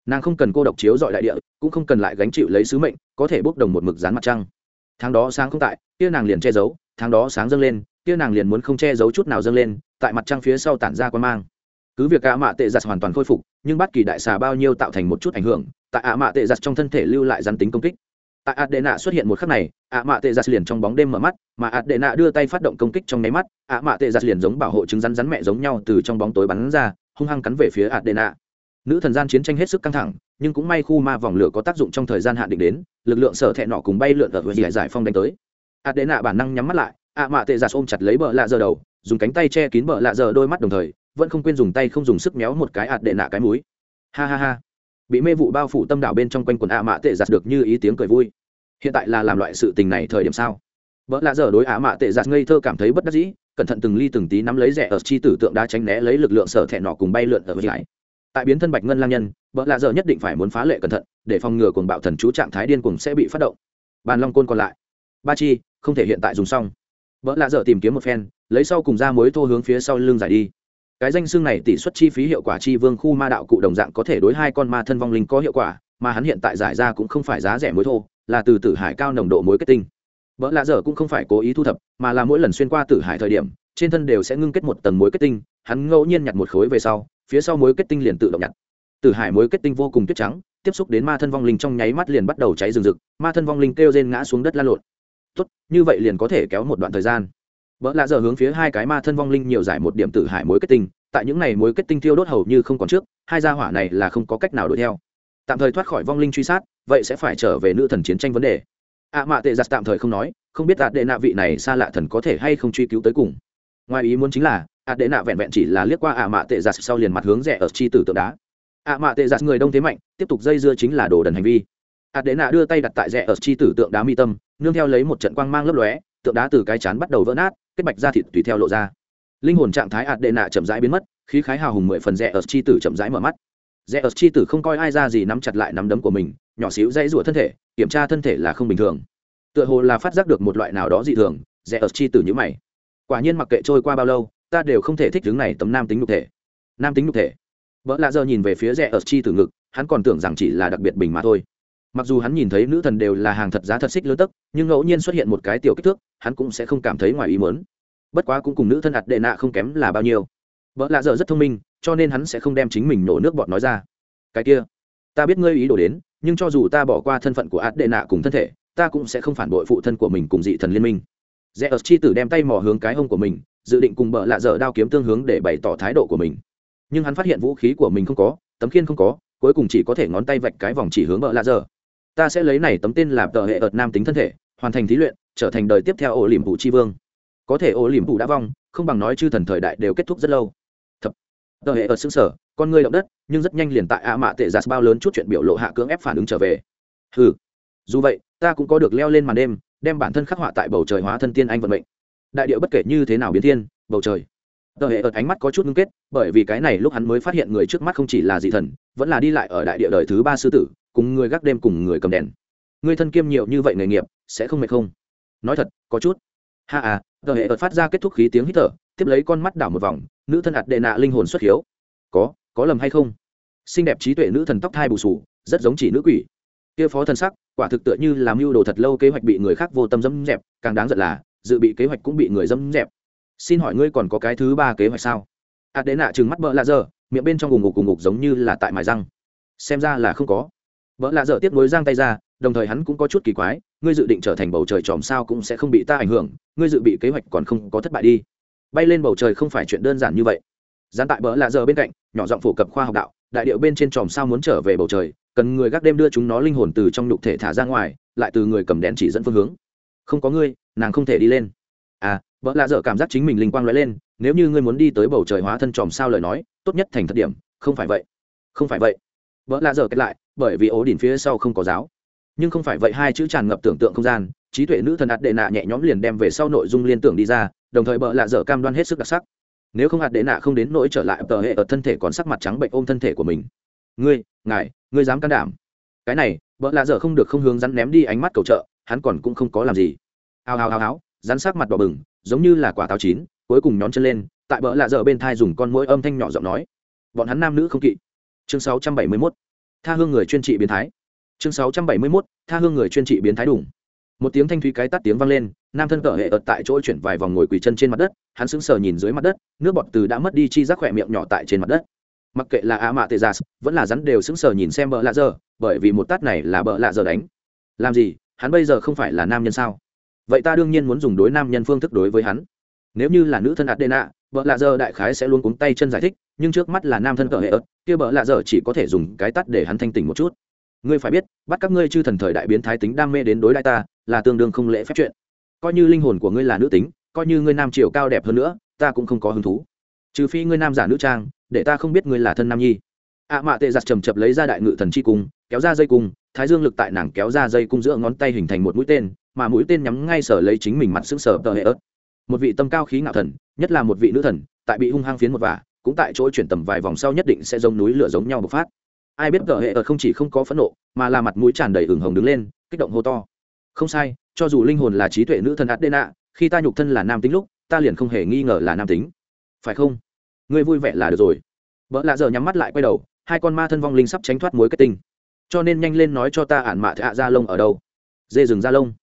Nàng không cần cô độc chiếu dọi đại địa, cũng không cần lại gánh chịu lấy sứ mệnh, có thể bốc đồng một mực dán mặt trăng. Tháng đó sáng không tại, kia nàng liền che giấu, tháng đó sáng dâng lên, kia nàng liền muốn không che giấu chút nào dâng lên, tại mặt trăng phía sau tản ra quan mang cứ việc ạ mạ tệ giặt hoàn toàn khôi phục, nhưng bất kỳ đại xà bao nhiêu tạo thành một chút ảnh hưởng, tại ạ mạ tệ giặt trong thân thể lưu lại rắn tính công kích. Tại adena xuất hiện một khắc này, ạ mạ tệ giặt liền trong bóng đêm mở mắt, mà adena đưa tay phát động công kích trong nháy mắt, ạ mạ tệ giặt liền giống bảo hộ chứng rắn rắn mẹ giống nhau từ trong bóng tối bắn ra, hung hăng cắn về phía adena nữ thần gian chiến tranh hết sức căng thẳng, nhưng cũng may khu ma vòng lửa có tác dụng trong thời gian hạn định đến, lực lượng sở thẹn nọ cùng bay lượn ở vừa giải giải phong đánh tới. Adena bản năng nhắm mắt lại, ạ mạ tệ giặt ôm chặt lấy bờ lạ giờ đầu, dùng cánh tay che kín bờ lạ giờ đôi mắt đồng thời vẫn không quên dùng tay không dùng sức méo một cái adena cái múi ha ha ha. Bị mê vụ bao phủ tâm đảo bên trong quanh quần ạ mạ tệ giặt được như ý tiếng cười vui. Hiện tại là làm loại sự tình này thời điểm sao? Vợ lạ giờ đối ạ mạ tệ giặt ngây thơ cảm thấy bất đắc dĩ, cẩn thận từng ly từng tí nắm lấy rẻ ở chi tử tượng đá tránh né lấy lực lượng sở thẹn nọ cùng bay lượn ở dưới tại biến thân bạch ngân lang nhân, vợ lạ giờ nhất định phải muốn phá lệ cẩn thận, để phòng ngừa cuồng bạo thần chú trạng thái điên cuồng sẽ bị phát động. Bàn long côn còn lại. Ba chi, không thể hiện tại dùng xong. Vợ lạ giờ tìm kiếm một phen, lấy sau cùng ra mối thô hướng phía sau lưng giải đi cái danh xương này tỷ suất chi phí hiệu quả chi vương khu ma đạo cụ đồng dạng có thể đối hai con ma thân vong linh có hiệu quả, mà hắn hiện tại giải ra cũng không phải giá rẻ mối thô, là từ tử hải cao nồng độ mối kết tinh. Vợ lạ dở cũng không phải cố ý thu thập, mà là mỗi lần xuyên qua tử hải thời điểm, trên thân đều sẽ ngưng kết một tầng mối kết tinh, hắn ngẫu nhiên nhặt một khối về sau, phía sau mối kết tinh liền tự động nhặt. Tử hải mối kết tinh vô cùng tuyết trắng, tiếp xúc đến ma thân vong linh trong nháy mắt liền bắt đầu cháy rừng rực, ma thân vong linh kêu rên ngã xuống đất la lộn. Tốt, như vậy liền có thể kéo một đoạn thời gian vợ lạ dở hướng phía hai cái ma thân vong linh nhiều giải một điểm tử hải mối kết tinh, tại những này mối kết tinh tiêu đốt hầu như không còn trước, hai gia hỏa này là không có cách nào đuổi theo. Tạm thời thoát khỏi vong linh truy sát, vậy sẽ phải trở về nữ thần chiến tranh vấn đề. Ạ mạ tệ giặt tạm thời không nói, không biết ạt đệ nạ vị này xa lạ thần có thể hay không truy cứu tới cùng. Ngoài ý muốn chính là, ạt đệ nạ vẹn vẹn chỉ là liếc qua ạ mạ tệ giặt sau liền mặt hướng rẻ ở chi tử tượng đá. Ạ mạ tệ giặt người đông thế mạnh, tiếp tục dây dưa chính là đồ đần hành vi. Ạt đệ nạ đưa tay đặt tại rẻ ở chi tử tượng đá mi tâm, nương theo lấy một trận quang mang lấp lóe, tượng đá từ cái chán bắt đầu vỡ nát kết bạch ra thịt tùy theo lộ ra. Linh hồn trạng thái ạt đệ nạ chậm rãi biến mất, khí khái hào hùng mười phần rẻ ở chi tử chậm rãi mở mắt. Rẽ ớt chi tử không coi ai ra gì nắm chặt lại nắm đấm của mình, nhỏ xíu dãy rủa thân thể, kiểm tra thân thể là không bình thường. Tựa hồ là phát giác được một loại nào đó dị thường rẽ ớt chi tử nhữ mày. Quả nhiên mặc kệ trôi qua bao lâu, ta đều không thể thích đứng này tấm nam tính nhục thể. Nam tính nhục thể. Vợ lạ giờ nhìn về phía rẽ ớt chi tử ngực, hắn còn tưởng rằng chỉ là đặc biệt bình mà thôi mặc dù hắn nhìn thấy nữ thần đều là hàng thật giá thật xích lớn tấc, nhưng ngẫu nhiên xuất hiện một cái tiểu kích thước, hắn cũng sẽ không cảm thấy ngoài ý mớn bất quá cũng cùng nữ thân ạt đệ nạ không kém là bao nhiêu. Vợ lạ dở rất thông minh, cho nên hắn sẽ không đem chính mình nổ nước bọt nói ra. Cái kia, ta biết ngươi ý đồ đến, nhưng cho dù ta bỏ qua thân phận của át đệ nạ cùng thân thể, ta cũng sẽ không phản bội phụ thân của mình cùng dị thần liên minh. Rẽ ớt chi tử đem tay mò hướng cái hông của mình, dự định cùng bợ lạ dở đao kiếm tương hướng để bày tỏ thái độ của mình. Nhưng hắn phát hiện vũ khí của mình không có, tấm khiên không có, cuối cùng chỉ có thể ngón tay vạch cái vòng chỉ hướng bợ lạ dở ta sẽ lấy này tấm tên là tờ hệ ợt nam tính thân thể, hoàn thành thí luyện, trở thành đời tiếp theo ổ liềm vụ tri vương. Có thể ổ liềm vụ đã vong, không bằng nói chư thần thời đại đều kết thúc rất lâu. Thập. Tờ hệ ở xứng sở con người động đất, nhưng rất nhanh liền tại a mạ tệ giạt bao lớn chút chuyện biểu lộ hạ cưỡng ép phản ứng trở về. Ừ dù vậy, ta cũng có được leo lên màn đêm, đem bản thân khắc họa tại bầu trời hóa thân tiên anh vận mệnh. Đại điệu bất kể như thế nào biến thiên, bầu trời. Tờ hệ ở ánh mắt có chút ngưng kết, bởi vì cái này lúc hắn mới phát hiện người trước mắt không chỉ là dị thần, vẫn là đi lại ở đại địa đời thứ ba sư tử cùng người gác đêm cùng người cầm đèn. Người thân kiêm nhiều như vậy nghề nghiệp, sẽ không mệt không? Nói thật, có chút. Ha à tờ hệ ợt phát ra kết thúc khí tiếng hít thở, tiếp lấy con mắt đảo một vòng, nữ thân ạt đệ nạ linh hồn xuất hiếu. Có có lầm hay không? Xinh đẹp trí tuệ nữ thần tóc thai bù sù, rất giống chỉ nữ quỷ. Kia phó thần sắc, quả thực tựa như làm mưu đồ thật lâu kế hoạch bị người khác vô tâm dẫm dẹp, càng đáng giận là, dự bị kế hoạch cũng bị người dẫm dẹp. Xin hỏi ngươi còn có cái thứ ba kế hoạch sao? Ạt đệ nạ trừng mắt bỡ lạ giờ, miệng bên trong gùng ngục gùng ngục giống như là tại mài răng. Xem ra là không có vợ lạ dở tiếp nối giang tay ra, đồng thời hắn cũng có chút kỳ quái, ngươi dự định trở thành bầu trời chòm sao cũng sẽ không bị ta ảnh hưởng, ngươi dự bị kế hoạch còn không có thất bại đi. Bay lên bầu trời không phải chuyện đơn giản như vậy. Gián tại bỡ lạ dở bên cạnh, nhỏ giọng phổ cập khoa học đạo, đại điệu bên trên chòm sao muốn trở về bầu trời, cần người gác đêm đưa chúng nó linh hồn từ trong nhục thể thả ra ngoài, lại từ người cầm đèn chỉ dẫn phương hướng. Không có ngươi, nàng không thể đi lên. À vợ lạ dở cảm giác chính mình linh quang lóe lên, nếu như ngươi muốn đi tới bầu trời hóa thân chòm sao lời nói, tốt nhất thành thật điểm, không phải vậy. Không phải vậy. Vợ lạ dở kết lại bởi vì ổ đỉnh phía sau không có giáo. Nhưng không phải vậy hai chữ tràn ngập tưởng tượng không gian, trí tuệ nữ thần ạt đệ nạ nhẹ nhõm liền đem về sau nội dung liên tưởng đi ra, đồng thời bợ lạ dở cam đoan hết sức đặc sắc. Nếu không ạt đệ nạ không đến nỗi trở lại tờ hệ ở thân thể còn sắc mặt trắng bệnh ôm thân thể của mình. Ngươi, ngài, ngươi dám can đảm? Cái này, bợ lạ dở không được không hướng rắn ném đi ánh mắt cầu trợ, hắn còn cũng không có làm gì. Ao ao ao áo rắn sắc mặt đỏ bừng, giống như là quả táo chín, cuối cùng nhón chân lên, tại bợ lạ dở bên thai dùng con mũi âm thanh nhỏ giọng nói. Bọn hắn nam nữ không kỵ. Chương 671 tha hương người chuyên trị biến thái. Chương 671. tha hương người chuyên trị biến thái đủng một tiếng thanh thúy cái tắt tiếng vang lên, nam thân cỡ hệ ợt tại chỗ chuyển vài vòng ngồi quỳ chân trên mặt đất, hắn sững sờ nhìn dưới mặt đất, nước bọt từ đã mất đi chi giác khỏe miệng nhỏ tại trên mặt đất. Mặc kệ là a mạ tê gia dạ, vẫn là rắn đều sững sờ nhìn xem bợ lạ giờ, bởi vì một tát này là bợ lạ giờ đánh. Làm gì, hắn bây giờ không phải là nam nhân sao? Vậy ta đương nhiên muốn dùng đối nam nhân phương thức đối với hắn. Nếu như là nữ thân adena vợ lạ giờ đại khái sẽ luôn cuống tay chân giải thích, nhưng trước mắt là nam thân cờ hệ ớt, kia vợ lạ giờ chỉ có thể dùng cái tắt để hắn thanh tỉnh một chút. Ngươi phải biết, bắt các ngươi chư thần thời đại biến thái tính đam mê đến đối đại ta, là tương đương không lễ phép chuyện. Coi như linh hồn của ngươi là nữ tính, coi như ngươi nam triều cao đẹp hơn nữa, ta cũng không có hứng thú. Trừ phi ngươi nam giả nữ trang, để ta không biết ngươi là thân nam nhi. Ạ mạ tệ giặt trầm chập lấy ra đại ngự thần chi cung, kéo ra dây cung, thái dương lực tại nàng kéo ra dây cung giữa ngón tay hình thành một mũi tên, mà mũi tên nhắm ngay sở lấy chính mình mặt xứng sở tờ hệ ớt một vị tâm cao khí ngạo thần, nhất là một vị nữ thần, tại bị hung hăng phiến một vả, cũng tại chỗ chuyển tầm vài vòng sau nhất định sẽ giống núi lửa giống nhau bộc phát. Ai biết cờ hệ ở không chỉ không có phẫn nộ, mà là mặt mũi tràn đầy ửng hồng đứng lên, kích động hô to. Không sai, cho dù linh hồn là trí tuệ nữ thần adena, khi ta nhục thân là nam tính lúc, ta liền không hề nghi ngờ là nam tính. Phải không? Ngươi vui vẻ là được rồi. Vợ lạ giờ nhắm mắt lại quay đầu, hai con ma thân vong linh sắp tránh thoát mối kết tinh. Cho nên nhanh lên nói cho ta ản mạ thạ ra lông ở đâu. Dê rừng ra lông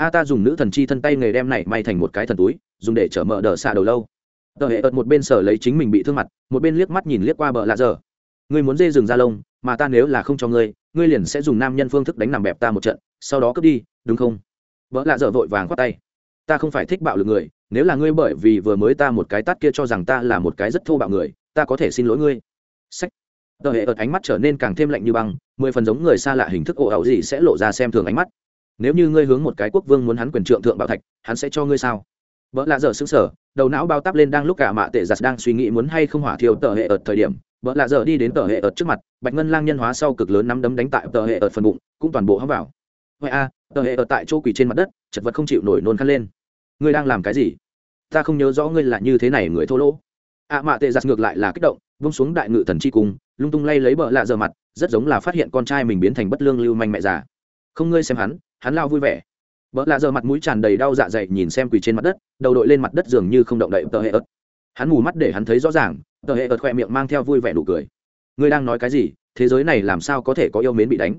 a ta dùng nữ thần chi thân tay nghề đem này may thành một cái thần túi, dùng để chở mở đờ xạ đầu lâu. Tờ hệ ợt một bên sở lấy chính mình bị thương mặt, một bên liếc mắt nhìn liếc qua bờ lạ dở. ngươi muốn dê rừng ra lông, mà ta nếu là không cho ngươi ngươi liền sẽ dùng nam nhân phương thức đánh nằm bẹp ta một trận, sau đó cướp đi, đúng không? Vợ lạ dở vội vàng khoát tay. Ta không phải thích bạo lực người, nếu là ngươi bởi vì vừa mới ta một cái tát kia cho rằng ta là một cái rất thô bạo người, ta có thể xin lỗi ngươi. Sách. Tờ hệ ợt ánh mắt trở nên càng thêm lạnh như băng, mười phần giống người xa lạ hình thức ồ ẩu gì sẽ lộ ra xem thường ánh mắt nếu như ngươi hướng một cái quốc vương muốn hắn quyền trượng thượng bảo thạch, hắn sẽ cho ngươi sao? Vợ lạ dở xứng sở đầu não bao tắp lên đang lúc cả mạ tệ giặt đang suy nghĩ muốn hay không hỏa thiêu tờ hệ ợt thời điểm, vợ lạ dở đi đến tờ hệ ợt trước mặt, bạch ngân lang nhân hóa sau cực lớn nắm đấm đánh tại tờ hệ ợt phần bụng, cũng toàn bộ hóng vào. Vậy a, tờ hệ ợt tại chỗ quỳ trên mặt đất, chật vật không chịu nổi nôn khăn lên. Ngươi đang làm cái gì? Ta không nhớ rõ ngươi là như thế này người thô lỗ. Ạ mạ tệ giặt ngược lại là kích động, vung xuống đại ngự thần chi cung, lung tung lay lấy bờ lạ dở mặt, rất giống là phát hiện con trai mình biến thành bất lương lưu manh mẹ già không ngươi xem hắn hắn lao vui vẻ. Vợ lạ giờ mặt mũi tràn đầy đau dạ dày nhìn xem quỳ trên mặt đất, đầu đội lên mặt đất dường như không động đậy, tờ hệ ớt. Hắn mù mắt để hắn thấy rõ ràng, tờ hệ ớt khoe miệng mang theo vui vẻ nụ cười. Ngươi đang nói cái gì? Thế giới này làm sao có thể có yêu mến bị đánh?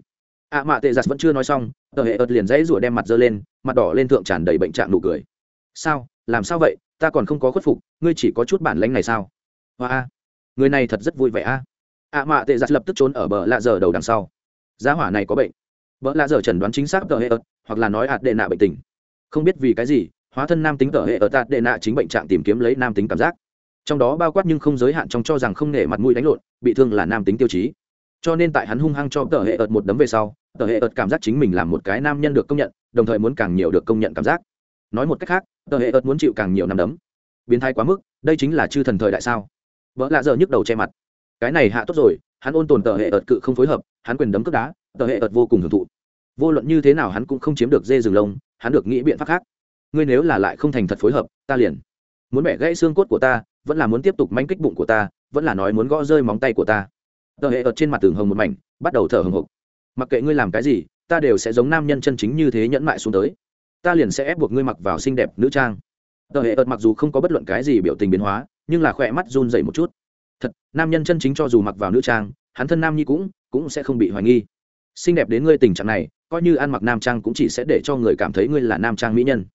Ạ mạ tệ giặt vẫn chưa nói xong, tờ hệ ớt liền dãy rủa đem mặt dơ lên, mặt đỏ lên thượng tràn đầy bệnh trạng nụ cười. Sao? Làm sao vậy? Ta còn không có khuất phục, ngươi chỉ có chút bản lãnh này sao? Hoa a. Người này thật rất vui vẻ a. Ạ mạ tệ giặt lập tức trốn ở bờ lạ giờ đầu đằng sau. Giá hỏa này có bệnh vợ lạ dở chẩn đoán chính xác tờ hệ ớt hoặc là nói ạt đệ nạ bệnh tình. Không biết vì cái gì, hóa thân nam tính tờ hệ ở tạt đệ nạ chính bệnh trạng tìm kiếm lấy nam tính cảm giác. Trong đó bao quát nhưng không giới hạn trong cho rằng không nể mặt mũi đánh lộn, bị thương là nam tính tiêu chí. Cho nên tại hắn hung hăng cho tờ hệ ợt một đấm về sau, tờ hệ ợt cảm giác chính mình là một cái nam nhân được công nhận, đồng thời muốn càng nhiều được công nhận cảm giác. Nói một cách khác, tờ hệ ợt muốn chịu càng nhiều năm đấm. Biến thái quá mức, đây chính là chư thần thời đại sao? Vợ lạ giờ nhức đầu che mặt. Cái này hạ tốt rồi, hắn ôn tồn tờ hệ ợt cự không phối hợp, hắn quyền đấm cướp đá tờ hệ ợt vô cùng hưởng thụ. Vô luận như thế nào hắn cũng không chiếm được dê rừng lông, hắn được nghĩ biện pháp khác. Ngươi nếu là lại không thành thật phối hợp, ta liền muốn bẻ gãy xương cốt của ta, vẫn là muốn tiếp tục manh kích bụng của ta, vẫn là nói muốn gõ rơi móng tay của ta. Tờ hệ ợt trên mặt tường hồng một mảnh, bắt đầu thở hồng hộc mặc kệ ngươi làm cái gì, ta đều sẽ giống nam nhân chân chính như thế nhẫn mại xuống tới. Ta liền sẽ ép buộc ngươi mặc vào xinh đẹp nữ trang. Tờ hệ ợt mặc dù không có bất luận cái gì biểu tình biến hóa, nhưng là khỏe mắt run dậy một chút. Thật, nam nhân chân chính cho dù mặc vào nữ trang, hắn thân nam nhi cũng cũng sẽ không bị hoài nghi xinh đẹp đến ngươi tình trạng này, coi như ăn mặc nam trang cũng chỉ sẽ để cho người cảm thấy ngươi là nam trang mỹ nhân.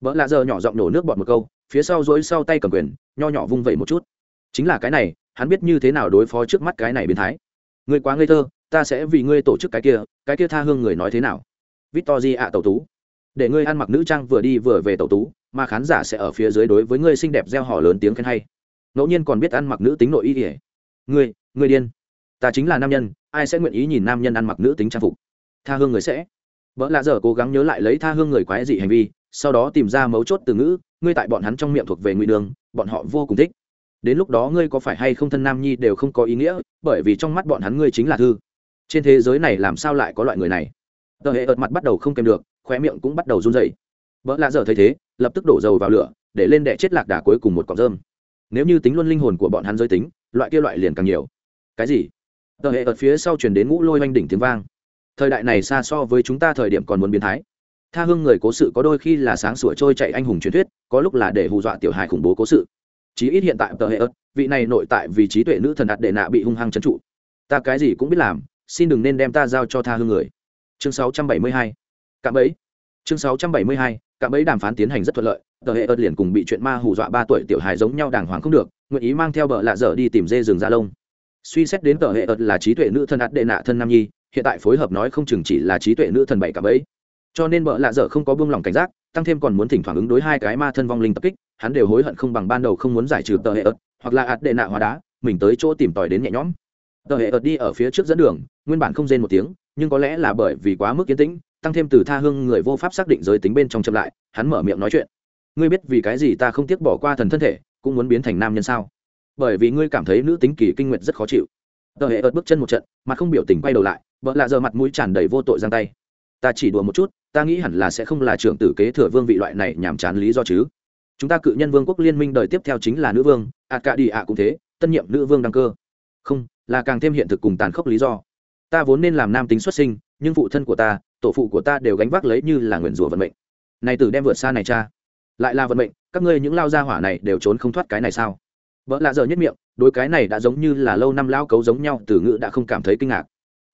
Vợ lạ giờ nhỏ giọng nổ nước bọt một câu, phía sau dối sau tay cầm quyền, nho nhỏ vung vẩy một chút. Chính là cái này, hắn biết như thế nào đối phó trước mắt cái này biến thái. Ngươi quá ngây thơ, ta sẽ vì ngươi tổ chức cái kia cái kia tha hương người nói thế nào? Victor di à, ạ tẩu tú. Để ngươi ăn mặc nữ trang vừa đi vừa về tẩu tú, mà khán giả sẽ ở phía dưới đối với ngươi xinh đẹp gieo họ lớn tiếng khen hay. Ngẫu nhiên còn biết ăn mặc nữ tính nội y ỉa ngươi ngươi điên. Ta chính là nam nhân ai sẽ nguyện ý nhìn nam nhân ăn mặc nữ tính trang phục? Tha hương người sẽ. Vợ lạ dở cố gắng nhớ lại lấy tha hương người quái dị hành vi, sau đó tìm ra mấu chốt từ ngữ, ngươi tại bọn hắn trong miệng thuộc về ngụy đường, bọn họ vô cùng thích. Đến lúc đó ngươi có phải hay không thân nam nhi đều không có ý nghĩa, bởi vì trong mắt bọn hắn ngươi chính là thư. Trên thế giới này làm sao lại có loại người này? Tờ hệ ợt mặt bắt đầu không kèm được, khóe miệng cũng bắt đầu run dày vợ lạ dở thấy thế, lập tức đổ dầu vào lửa, để lên đẻ chết lạc đà cuối cùng một cọng rơm nếu như tính luôn linh hồn của bọn hắn giới tính, loại kia loại liền càng nhiều. Cái gì? Tờ hệ ợt phía sau chuyển đến ngũ lôi oanh đỉnh tiếng vang. Thời đại này xa so với chúng ta thời điểm còn muốn biến thái. Tha hương người cố sự có đôi khi là sáng sủa trôi chạy anh hùng truyền thuyết có lúc là để hù dọa tiểu hài khủng bố cố sự. Chí ít hiện tại tờ hệ ớt vị này nội tại vì trí tuệ nữ thần đạt đệ nạ bị hung hăng trấn trụ. Ta cái gì cũng biết làm xin đừng nên đem ta giao cho tha hương người. Chương 672. cạm ấy chương 672, cạm ấy đàm phán tiến hành rất thuận lợi tờ hệ ớt liền cùng bị chuyện ma hù dọa ba tuổi tiểu hài giống nhau đàng hoàng không được nguyện ý mang theo bờ lạ dở đi tìm dê rừng da lông suy xét đến tờ hệ ợt là trí tuệ nữ thần đạt đệ nạ thân nam nhi, hiện tại phối hợp nói không chừng chỉ là trí tuệ nữ thần bảy cả ấy. Cho nên bợ lạ dở không có buông lỏng cảnh giác, tăng thêm còn muốn thỉnh thoảng ứng đối hai cái ma thân vong linh tập kích, hắn đều hối hận không bằng ban đầu không muốn giải trừ tờ hệ ợt hoặc là ạt đệ nạ hóa đá, mình tới chỗ tìm tòi đến nhẹ nhõm. Tờ hệ ợt đi ở phía trước dẫn đường, nguyên bản không rên một tiếng, nhưng có lẽ là bởi vì quá mức kiến tĩnh, tăng thêm từ tha hương người vô pháp xác định giới tính bên trong chậm lại, hắn mở miệng nói chuyện. Ngươi biết vì cái gì ta không tiếc bỏ qua thần thân thể, cũng muốn biến thành nam nhân sao? Bởi vì ngươi cảm thấy nữ tính kỳ kinh nguyệt rất khó chịu. Tờ hệ ợt bước chân một trận, mà không biểu tình quay đầu lại, vợ lạ giờ mặt mũi tràn đầy vô tội giang tay. Ta chỉ đùa một chút, ta nghĩ hẳn là sẽ không là trưởng tử kế thừa vương vị loại này nhàm chán lý do chứ. Chúng ta cự nhân vương quốc liên minh đời tiếp theo chính là nữ vương, ạt cả đi ạ cũng thế, tân nhiệm nữ vương đăng cơ. Không, là càng thêm hiện thực cùng tàn khốc lý do. Ta vốn nên làm nam tính xuất sinh, nhưng phụ thân của ta, tổ phụ của ta đều gánh vác lấy như là nguyền rủa vận mệnh. Này tử đem vượt xa này cha. Lại là vận mệnh, các ngươi những lao gia hỏa này đều trốn không thoát cái này sao? Vợ lạ giờ nhất miệng, đối cái này đã giống như là lâu năm lao cấu giống nhau, từ ngữ đã không cảm thấy kinh ngạc.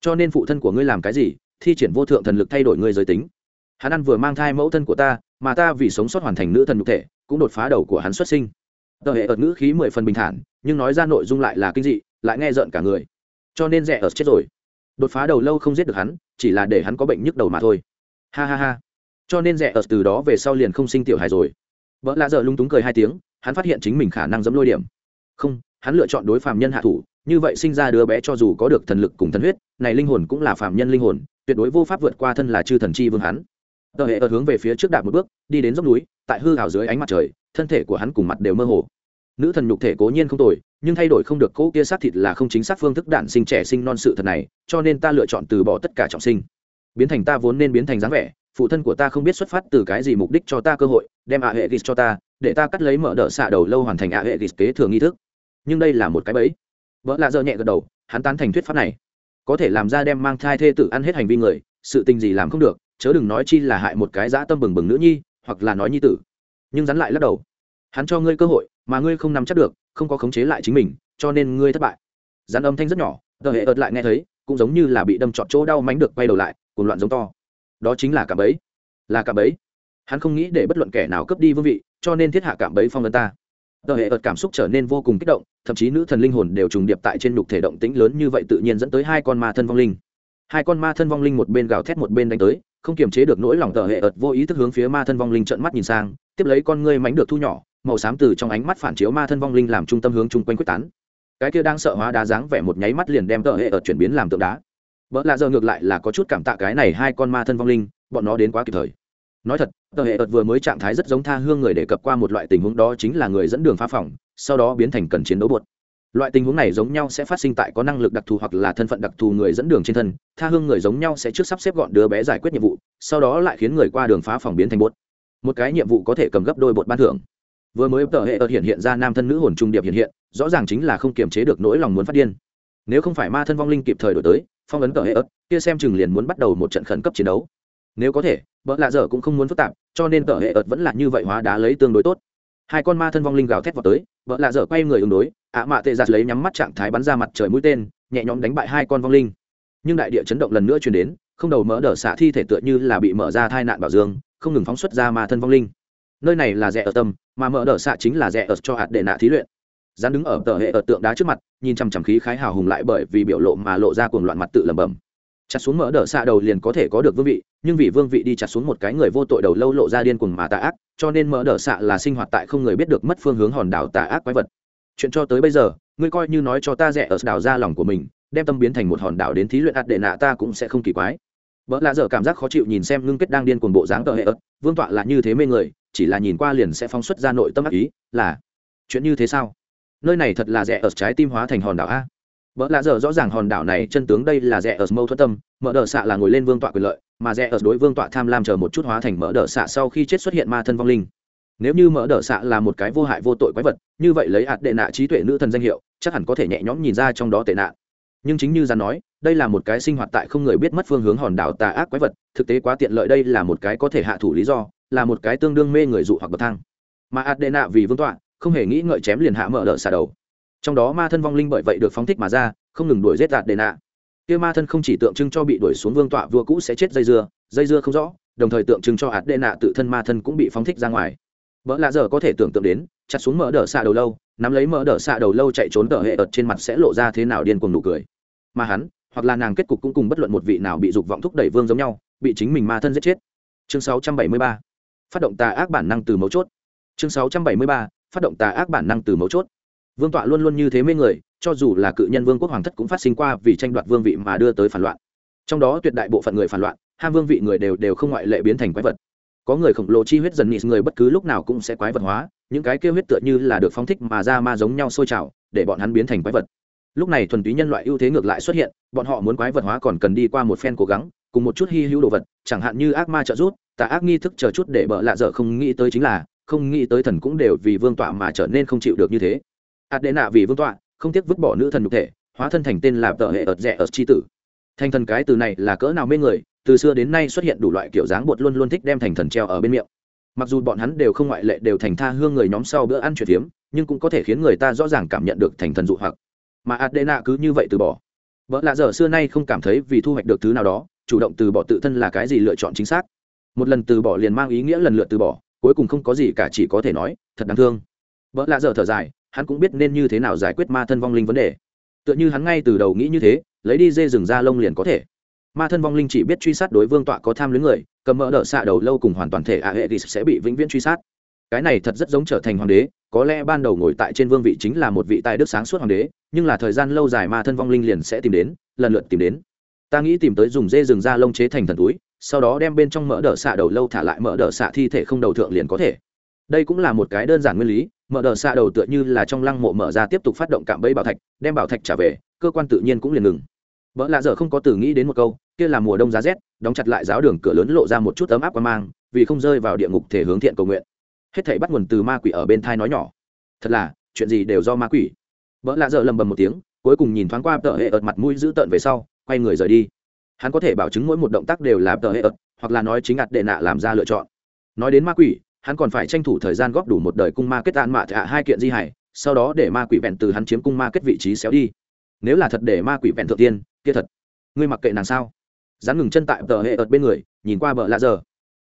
Cho nên phụ thân của ngươi làm cái gì, thi triển vô thượng thần lực thay đổi ngươi giới tính. Hắn ăn vừa mang thai mẫu thân của ta, mà ta vì sống sót hoàn thành nữ thần nhục thể, cũng đột phá đầu của hắn xuất sinh. Tờ hệ ợt ngữ khí mười phần bình thản, nhưng nói ra nội dung lại là kinh dị, lại nghe rợn cả người. Cho nên rẻ ợt chết rồi. Đột phá đầu lâu không giết được hắn, chỉ là để hắn có bệnh nhức đầu mà thôi. Ha ha ha. Cho nên rẻ ợt từ đó về sau liền không sinh tiểu hài rồi. Vợ lạ dợ lung túng cười hai tiếng, hắn phát hiện chính mình khả năng dẫm lôi điểm không, hắn lựa chọn đối phạm nhân hạ thủ, như vậy sinh ra đứa bé cho dù có được thần lực cùng thần huyết, này linh hồn cũng là phạm nhân linh hồn, tuyệt đối vô pháp vượt qua thân là chư thần chi vương hắn. Tờ hệ ở hướng về phía trước đạp một bước, đi đến dốc núi, tại hư hào dưới ánh mặt trời, thân thể của hắn cùng mặt đều mơ hồ. Nữ thần nhục thể cố nhiên không tồi, nhưng thay đổi không được cỗ kia xác thịt là không chính xác phương thức đạn sinh trẻ sinh non sự thật này, cho nên ta lựa chọn từ bỏ tất cả trọng sinh. Biến thành ta vốn nên biến thành dáng vẻ, phụ thân của ta không biết xuất phát từ cái gì mục đích cho ta cơ hội, đem ạ hệ ghis cho ta, để ta cắt lấy mở đỡ xạ đầu lâu hoàn thành ạ hệ ghis kế thừa nghi thức nhưng đây là một cái bẫy. Vợ lạ dơ nhẹ gật đầu hắn tán thành thuyết pháp này. Có thể làm ra đem mang thai thê tử ăn hết hành vi người sự tình gì làm không được chớ đừng nói chi là hại một cái dã tâm bừng bừng nữ nhi hoặc là nói nhi tử. Nhưng rắn lại lắc đầu. Hắn cho ngươi cơ hội mà ngươi không nắm chắc được không có khống chế lại chính mình cho nên ngươi thất bại. Rắn âm thanh rất nhỏ tờ hệ ợt lại nghe thấy cũng giống như là bị đâm trọt chỗ đau mánh được quay đầu lại cùng loạn giống to. Đó chính là cả bẫy, là cả bẫy. hắn không nghĩ để bất luận kẻ nào cướp đi vương vị cho nên thiết hạ cảm bẫy phong vân ta. Tờ hệ ợt cảm xúc trở nên vô cùng kích động thậm chí nữ thần linh hồn đều trùng điệp tại trên nhục thể động tĩnh lớn như vậy tự nhiên dẫn tới hai con ma thân vong linh. Hai con ma thân vong linh một bên gào thét một bên đánh tới, không kiềm chế được nỗi lòng tờ hệ ợt vô ý thức hướng phía ma thân vong linh trợn mắt nhìn sang, tiếp lấy con ngươi mánh được thu nhỏ, màu xám từ trong ánh mắt phản chiếu ma thân vong linh làm trung tâm hướng chung quanh quyết tán. Cái kia đang sợ hóa đá dáng vẻ một nháy mắt liền đem tờ hệ ợt chuyển biến làm tượng đá. Vợ lạ giờ ngược lại là có chút cảm tạ cái này hai con ma thân vong linh, bọn nó đến quá kịp thời. Nói thật tờ hệ ợt vừa mới trạng thái rất giống tha hương người đề cập qua một loại tình huống đó chính là người dẫn đường phá phòng sau đó biến thành cần chiến đấu bột. Loại tình huống này giống nhau sẽ phát sinh tại có năng lực đặc thù hoặc là thân phận đặc thù người dẫn đường trên thân, tha hương người giống nhau sẽ trước sắp xếp gọn đứa bé giải quyết nhiệm vụ, sau đó lại khiến người qua đường phá phòng biến thành bột. Một cái nhiệm vụ có thể cầm gấp đôi bột ban thưởng. Vừa mới tờ hệ ợt hiện hiện ra nam thân nữ hồn trung điệp hiện hiện, rõ ràng chính là không kiềm chế được nỗi lòng muốn phát điên. Nếu không phải ma thân vong linh kịp thời đổi tới, phong ấn tờ hệ ợt, kia xem chừng liền muốn bắt đầu một trận khẩn cấp chiến đấu. Nếu có thể, bỡ lạ dở cũng không muốn phức tạp, cho nên tờ hệ ợt vẫn là như vậy hóa đá lấy tương đối tốt hai con ma thân vong linh gào thét vào tới, vợ lạ dở quay người ứng đối, ạ mạ tệ giặt lấy nhắm mắt trạng thái bắn ra mặt trời mũi tên, nhẹ nhõm đánh bại hai con vong linh. Nhưng đại địa chấn động lần nữa chuyển đến, không đầu mỡ đỡ xả thi thể tựa như là bị mở ra thai nạn bảo dương, không ngừng phóng xuất ra ma thân vong linh. Nơi này là rẻ ở tâm, mà mỡ đỡ xạ chính là rẻ ở cho hạt đệ nạ thí luyện. Dán đứng ở tờ hệ ở tượng đá trước mặt, nhìn chằm chằm khí khái hào hùng lại bởi vì biểu lộ mà lộ ra cuồng loạn mặt tự lẩm bẩm chặt xuống mỡ đỡ xạ đầu liền có thể có được vương vị, nhưng vì vương vị đi chặt xuống một cái người vô tội đầu lâu lộ ra điên cuồng mà tà ác, cho nên mỡ đỡ xạ là sinh hoạt tại không người biết được mất phương hướng hòn đảo tà ác quái vật. Chuyện cho tới bây giờ, ngươi coi như nói cho ta rẻ ở đảo ra lòng của mình, đem tâm biến thành một hòn đảo đến thí luyện ạt đệ nạ ta cũng sẽ không kỳ quái. Vợ lạ dở cảm giác khó chịu nhìn xem ngưng kết đang điên cuồng bộ dáng tờ hệ ớt, vương tọa là như thế mê người, chỉ là nhìn qua liền sẽ phóng xuất ra nội tâm ác ý, là, chuyện như thế sao? Nơi này thật là rẻ ở trái tim hóa thành hòn đảo a vợ lạ giờ rõ ràng hòn đảo này chân tướng đây là rẻ ở mâu thuẫn tâm, mở đờ xạ là ngồi lên vương tọa quyền lợi, mà rẻ ở đối vương tọa tham lam chờ một chút hóa thành mở đờ xạ sau khi chết xuất hiện ma thân vong linh. Nếu như mở đờ xạ là một cái vô hại vô tội quái vật, như vậy lấy ạt đệ nạ trí tuệ nữ thần danh hiệu, chắc hẳn có thể nhẹ nhõm nhìn ra trong đó tệ nạn. Nhưng chính như ra nói, đây là một cái sinh hoạt tại không người biết mất phương hướng hòn đảo tà ác quái vật, thực tế quá tiện lợi đây là một cái có thể hạ thủ lý do, là một cái tương đương mê người dụ hoặc bậc thang. Mà ạt đệ nạ vì vương tọa, không hề nghĩ ngợi chém liền hạ mở đờ xạ đầu trong đó ma thân vong linh bởi vậy được phóng thích mà ra, không ngừng đuổi giết đạt đệ nạ kia ma thân không chỉ tượng trưng cho bị đuổi xuống vương tọa vua cũ sẽ chết dây dưa dây dưa không rõ, đồng thời tượng trưng cho hạt đệ nạ tự thân ma thân cũng bị phóng thích ra ngoài. Vợ lạ giờ có thể tưởng tượng đến, chặt xuống mỡ đỡ xạ đầu lâu, nắm lấy mỡ đỡ xạ đầu lâu chạy trốn tờ hệ ợt trên mặt sẽ lộ ra thế nào điên cuồng nụ cười. Mà hắn, hoặc là nàng kết cục cũng cùng bất luận một vị nào bị dục vọng thúc đẩy vương giống nhau, bị chính mình ma thân giết chết. Chương 673 phát động tà ác bản năng từ mấu chốt. Chương 673 phát động tà ác bản năng từ mấu chốt vương tọa luôn luôn như thế mê người, cho dù là cự nhân vương quốc hoàng thất cũng phát sinh qua vì tranh đoạt vương vị mà đưa tới phản loạn. Trong đó tuyệt đại bộ phận người phản loạn, ham vương vị người đều đều không ngoại lệ biến thành quái vật. Có người khổng lồ chi huyết dần nịt người bất cứ lúc nào cũng sẽ quái vật hóa, những cái kêu huyết tựa như là được phóng thích mà ra ma giống nhau sôi trào, để bọn hắn biến thành quái vật. Lúc này thuần túy nhân loại ưu thế ngược lại xuất hiện, bọn họ muốn quái vật hóa còn cần đi qua một phen cố gắng, cùng một chút hy hữu đồ vật, chẳng hạn như ác ma trợ rút tà ác nghi thức chờ chút để bợ lạ dở không nghĩ tới chính là, không nghĩ tới thần cũng đều vì vương tọa mà trở nên không chịu được như thế ạt đệ nạ vì vương tọa, không tiếc vứt bỏ nữ thần nhục thể, hóa thân thành tên là tờ hệ ợt rẻ ợt tri tử. Thành thần cái từ này là cỡ nào mê người, từ xưa đến nay xuất hiện đủ loại kiểu dáng bột luôn luôn thích đem thành thần treo ở bên miệng. Mặc dù bọn hắn đều không ngoại lệ đều thành tha hương người nhóm sau bữa ăn chuyển phiếm, nhưng cũng có thể khiến người ta rõ ràng cảm nhận được thành thần dụ hoặc. Mà adena cứ như vậy từ bỏ. Vợ lạ dở xưa nay không cảm thấy vì thu hoạch được thứ nào đó, chủ động từ bỏ tự thân là cái gì lựa chọn chính xác. Một lần từ bỏ liền mang ý nghĩa lần lượt từ bỏ, cuối cùng không có gì cả chỉ có thể nói, thật đáng thương. Vợ lạ dở thở dài hắn cũng biết nên như thế nào giải quyết ma thân vong linh vấn đề. Tựa như hắn ngay từ đầu nghĩ như thế, lấy đi dê rừng ra lông liền có thể. Ma thân vong linh chỉ biết truy sát đối vương tọa có tham luyến người, cầm mỡ đỡ xạ đầu lâu cùng hoàn toàn thể a hệ sẽ bị vĩnh viễn truy sát. Cái này thật rất giống trở thành hoàng đế, có lẽ ban đầu ngồi tại trên vương vị chính là một vị tài đức sáng suốt hoàng đế, nhưng là thời gian lâu dài ma thân vong linh liền sẽ tìm đến, lần lượt tìm đến. Ta nghĩ tìm tới dùng dê rừng da lông chế thành thần túi, sau đó đem bên trong mỡ đỡ xạ đầu lâu thả lại mỡ đỡ xạ thi thể không đầu thượng liền có thể. Đây cũng là một cái đơn giản nguyên lý mở đờ xạ đầu tựa như là trong lăng mộ mở ra tiếp tục phát động cạm bẫy bảo thạch, đem bảo thạch trả về, cơ quan tự nhiên cũng liền ngừng. Vợ lạ dở không có từ nghĩ đến một câu, kia là mùa đông giá rét, đóng chặt lại giáo đường cửa lớn lộ ra một chút ấm áp qua mang, vì không rơi vào địa ngục thể hướng thiện cầu nguyện. Hết thảy bắt nguồn từ ma quỷ ở bên thai nói nhỏ. Thật là, chuyện gì đều do ma quỷ. Vợ lạ dở lầm bầm một tiếng, cuối cùng nhìn thoáng qua tờ hệ ợt mặt mũi giữ tợn về sau, quay người rời đi. Hắn có thể bảo chứng mỗi một động tác đều là tờ hệ ợt, hoặc là nói chính ạt đệ nạ làm ra lựa chọn. Nói đến ma quỷ hắn còn phải tranh thủ thời gian góp đủ một đời cung ma kết an mạ thạ hai kiện di hải, sau đó để ma quỷ vẹn từ hắn chiếm cung ma kết vị trí xéo đi. Nếu là thật để ma quỷ vẹn thượng tiên, kia thật. Ngươi mặc kệ nàng sao? Dán ngừng chân tại tờ hệ ợt bên người, nhìn qua bờ lạ giờ.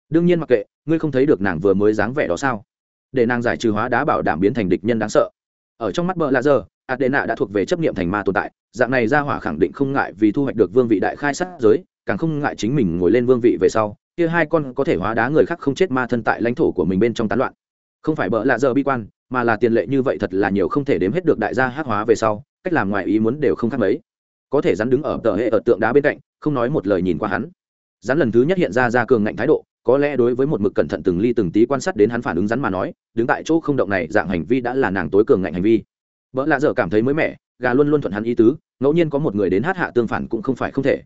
Đương nhiên mặc kệ, ngươi không thấy được nàng vừa mới dáng vẻ đó sao? Để nàng giải trừ hóa đá bảo đảm biến thành địch nhân đáng sợ. Ở trong mắt bờ lạ giờ, adena đã thuộc về chấp nghiệm thành ma tồn tại. Dạng này ra hỏa khẳng định không ngại vì thu hoạch được vương vị đại khai sát giới, càng không ngại chính mình ngồi lên vương vị về sau kia hai con có thể hóa đá người khác không chết ma thân tại lãnh thổ của mình bên trong tán loạn. Không phải bỡ lạ giờ bi quan, mà là tiền lệ như vậy thật là nhiều không thể đếm hết được đại gia hát hóa về sau, cách làm ngoài ý muốn đều không khác mấy. Có thể rắn đứng ở tờ hệ ở tượng đá bên cạnh, không nói một lời nhìn qua hắn. Rắn lần thứ nhất hiện ra ra cường ngạnh thái độ, có lẽ đối với một mực cẩn thận từng ly từng tí quan sát đến hắn phản ứng rắn mà nói, đứng tại chỗ không động này, dạng hành vi đã là nàng tối cường ngạnh hành vi. Vợ lạ dở cảm thấy mới mẻ, gà luôn luôn thuận hắn ý tứ, ngẫu nhiên có một người đến hát hạ tương phản cũng không phải không thể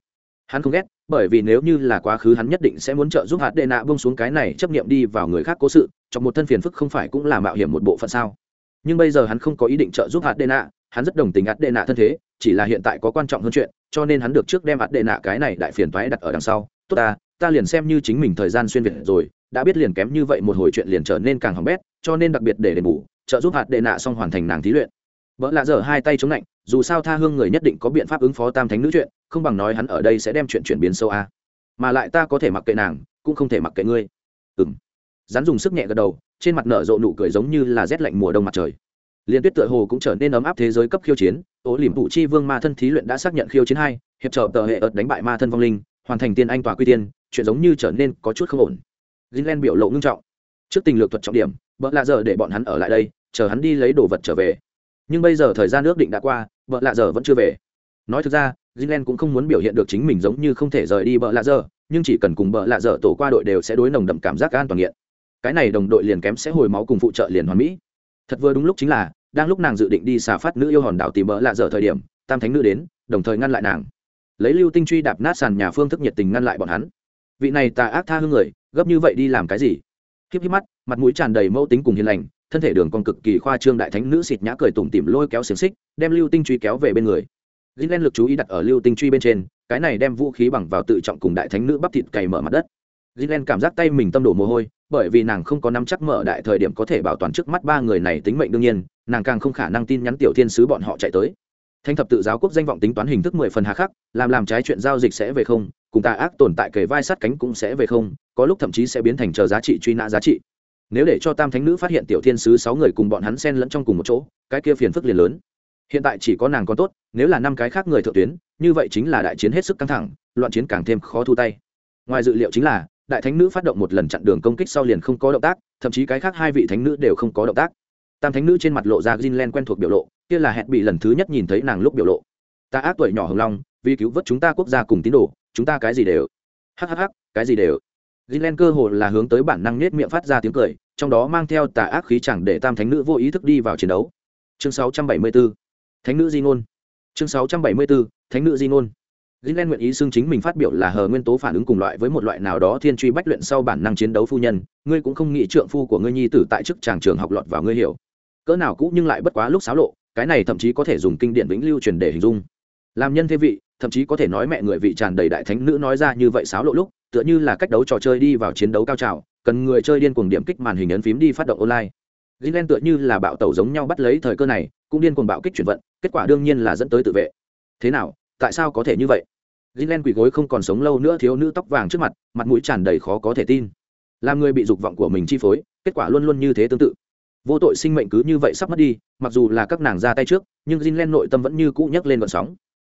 hắn không ghét, bởi vì nếu như là quá khứ hắn nhất định sẽ muốn trợ giúp hạt đệ nạ bông xuống cái này, chấp nghiệm đi vào người khác cố sự trong một thân phiền phức không phải cũng là mạo hiểm một bộ phận sao. Nhưng bây giờ hắn không có ý định trợ giúp hạt đệ nạ, hắn rất đồng tình hạt đệ nạ thân thế, chỉ là hiện tại có quan trọng hơn chuyện, cho nên hắn được trước đem hạt đệ nạ cái này đại phiền toái đặt ở đằng sau. Tốt ta ta liền xem như chính mình thời gian xuyên việt rồi, đã biết liền kém như vậy một hồi chuyện liền trở nên càng hỏng bét, cho nên đặc biệt để đền bù, trợ giúp hạt đệ nạ xong hoàn thành nàng thí luyện vợ lạ dở hai tay chống lạnh, dù sao tha hương người nhất định có biện pháp ứng phó tam thánh nữ chuyện, không bằng nói hắn ở đây sẽ đem chuyện chuyển biến sâu a. Mà lại ta có thể mặc kệ nàng, cũng không thể mặc kệ ngươi. Ừ m rắn dùng sức nhẹ gật đầu, trên mặt nở rộ nụ cười giống như là rét lạnh mùa đông mặt trời. Liên tuyết tựa hồ cũng trở nên ấm áp thế giới cấp khiêu chiến ố liềm phụ chi vương ma thân thí luyện đã xác nhận khiêu chiến hai, hiệp trợ tờ hệ ợt đánh bại ma thân vong linh, hoàn thành tiên anh tòa quy tiên, chuyện giống như trở nên có chút không ổn. Greenland biểu lộ ngưng trọng. Trước tình lược thuật trọng điểm vợ lạ giờ để bọn hắn ở lại đây, chờ hắn đi lấy đồ vật trở về nhưng bây giờ thời gian ước định đã qua, vợ lạ giờ vẫn chưa về. Nói thực ra, Greenland cũng không muốn biểu hiện được chính mình giống như không thể rời đi vợ lạ giờ, nhưng chỉ cần cùng vợ lạ giờ tổ qua đội đều sẽ đối nồng đậm cảm giác an toàn nghiện. Cái này đồng đội liền kém sẽ hồi máu cùng phụ trợ liền hoàn mỹ. Thật vừa đúng lúc chính là, đang lúc nàng dự định đi xả phát nữ yêu hòn đảo tìm vợ lạ giờ thời điểm, tam thánh nữ đến, đồng thời ngăn lại nàng. Lấy lưu tinh truy đạp nát sàn nhà phương thức nhiệt tình ngăn lại bọn hắn. Vị này tà ác tha hương người, gấp như vậy đi làm cái gì? Híp híp mắt, mặt mũi tràn đầy mẫu tính cùng hiền lành thân thể đường con cực kỳ khoa trương đại thánh nữ xịt nhã cười tủm tỉm lôi kéo xiềng xích, đem lưu tinh truy kéo về bên người. Gilen lực chú ý đặt ở lưu tinh truy bên trên, cái này đem vũ khí bằng vào tự trọng cùng đại thánh nữ bắp thịt cày mở mặt đất. Gilen cảm giác tay mình tâm đổ mồ hôi, bởi vì nàng không có nắm chắc mở đại thời điểm có thể bảo toàn trước mắt ba người này tính mệnh đương nhiên, nàng càng không khả năng tin nhắn tiểu thiên sứ bọn họ chạy tới. Thanh thập tự giáo quốc danh vọng tính toán hình thức mười phần hà khắc, làm làm trái chuyện giao dịch sẽ về không, cùng tà ác tồn tại kề vai sát cánh cũng sẽ về không, có lúc thậm chí sẽ biến thành chờ giá trị truy nã giá trị nếu để cho tam thánh nữ phát hiện tiểu thiên sứ sáu người cùng bọn hắn xen lẫn trong cùng một chỗ, cái kia phiền phức liền lớn. Hiện tại chỉ có nàng còn tốt, nếu là năm cái khác người thượng tuyến, như vậy chính là đại chiến hết sức căng thẳng, loạn chiến càng thêm khó thu tay. Ngoài dự liệu chính là, đại thánh nữ phát động một lần chặn đường công kích sau liền không có động tác, thậm chí cái khác hai vị thánh nữ đều không có động tác. Tam thánh nữ trên mặt lộ ra Greenland quen thuộc biểu lộ, kia là hẹn bị lần thứ nhất nhìn thấy nàng lúc biểu lộ. Ta ác tuổi nhỏ hồng long, vì cứu vớt chúng ta quốc gia cùng tín đồ, chúng ta cái gì đều. Hhh cái gì đều. Greenland cơ hồ là hướng tới bản năng nết miệng phát ra tiếng cười trong đó mang theo tà ác khí chẳng để tam thánh nữ vô ý thức đi vào chiến đấu. Chương 674 thánh nữ di ngôn. Chương 674 thánh nữ di ngôn. Greenland nguyện ý xưng chính mình phát biểu là hờ nguyên tố phản ứng cùng loại với một loại nào đó thiên truy bách luyện sau bản năng chiến đấu phu nhân, ngươi cũng không nghĩ trượng phu của ngươi nhi tử tại chức chàng trường học lọt vào ngươi hiểu. Cỡ nào cũ nhưng lại bất quá lúc xáo lộ, cái này thậm chí có thể dùng kinh điển vĩnh lưu truyền để hình dung. Làm nhân thế vị, thậm chí có thể nói mẹ người vị tràn đầy đại thánh nữ nói ra như vậy xáo lộ lúc, tựa như là cách đấu trò chơi đi vào chiến đấu cao trào, cần người chơi điên cuồng điểm kích màn hình ấn phím đi phát động online. Greenland tựa như là bạo tẩu giống nhau bắt lấy thời cơ này, cũng điên cuồng bạo kích chuyển vận, kết quả đương nhiên là dẫn tới tự vệ. Thế nào, tại sao có thể như vậy? Gilen quỳ gối không còn sống lâu nữa thiếu nữ tóc vàng trước mặt, mặt mũi tràn đầy khó có thể tin. Làm người bị dục vọng của mình chi phối, kết quả luôn luôn như thế tương tự. Vô tội sinh mệnh cứ như vậy sắp mất đi, mặc dù là các nàng ra tay trước, nhưng jinlen nội tâm vẫn như cũ nhấc lên gợn sóng.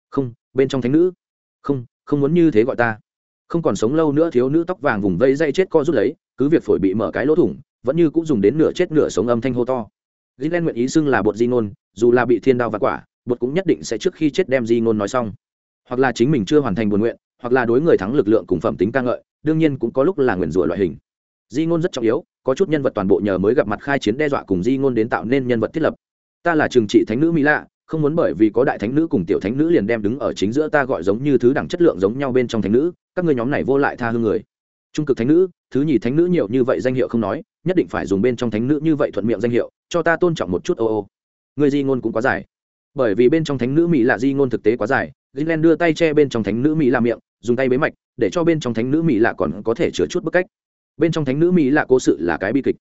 Không, bên trong thánh nữ. Không, không muốn như thế gọi ta. Không còn sống lâu nữa thiếu nữ tóc vàng vùng vây dây chết co rút lấy, cứ việc phổi bị mở cái lỗ thủng, vẫn như cũng dùng đến nửa chết nửa sống âm thanh hô to. Gilen nguyện ý xưng là bột di ngôn, dù là bị thiên đao và quả, bột cũng nhất định sẽ trước khi chết đem di ngôn nói xong. Hoặc là chính mình chưa hoàn thành buồn nguyện hoặc là đối người thắng lực lượng cùng phẩm tính ca ngợi đương nhiên cũng có lúc là nguyền rủa loại hình. Di ngôn rất trọng yếu có chút nhân vật toàn bộ nhờ mới gặp mặt khai chiến đe dọa cùng di ngôn đến tạo nên nhân vật thiết lập. Ta là trường trị thánh nữ mỹ lạ không muốn bởi vì có đại thánh nữ cùng tiểu thánh nữ liền đem đứng ở chính giữa ta gọi giống như thứ đẳng chất lượng giống nhau bên trong thánh nữ các ngươi nhóm này vô lại tha hương người trung cực thánh nữ thứ nhì thánh nữ nhiều như vậy danh hiệu không nói nhất định phải dùng bên trong thánh nữ như vậy thuận miệng danh hiệu cho ta tôn trọng một chút ô ô người di ngôn cũng quá dài bởi vì bên trong thánh nữ mỹ lạ di ngôn thực tế quá dài gilen đưa tay che bên trong thánh nữ mỹ lạ miệng, dùng tay bế mạch, để cho bên trong thánh nữ mỹ lạ còn có thể chứa chút bức cách. Bên trong thánh nữ mỹ lạ cố sự là cái bi kịch.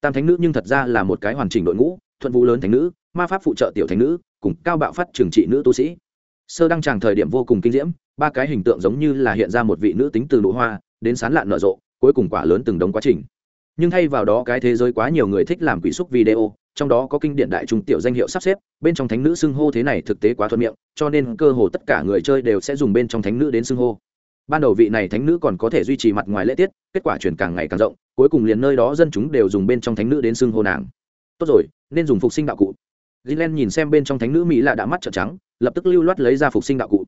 Tam thánh nữ nhưng thật ra là một cái hoàn chỉnh đội ngũ, thuận vũ lớn thánh nữ, ma pháp phụ trợ tiểu thánh nữ, cùng cao bạo phát trường trị nữ tu sĩ. Sơ đăng tràng thời điểm vô cùng kinh diễm, ba cái hình tượng giống như là hiện ra một vị nữ tính từ nụ hoa đến sán lạn nở rộ, cuối cùng quả lớn từng đống quá trình. Nhưng thay vào đó cái thế giới quá nhiều người thích làm quỷ xúc video, trong đó có kinh điển đại trung tiểu danh hiệu sắp xếp bên trong thánh nữ xưng hô thế này thực tế quá thuận miệng cho nên cơ hồ tất cả người chơi đều sẽ dùng bên trong thánh nữ đến xưng hô ban đầu vị này thánh nữ còn có thể duy trì mặt ngoài lễ tiết kết quả chuyển càng ngày càng rộng cuối cùng liền nơi đó dân chúng đều dùng bên trong thánh nữ đến xưng hô nàng tốt rồi nên dùng phục sinh đạo cụ. Gilen nhìn xem bên trong thánh nữ mỹ lạ đã mắt trợn trắng lập tức lưu loát lấy ra phục sinh đạo cụ.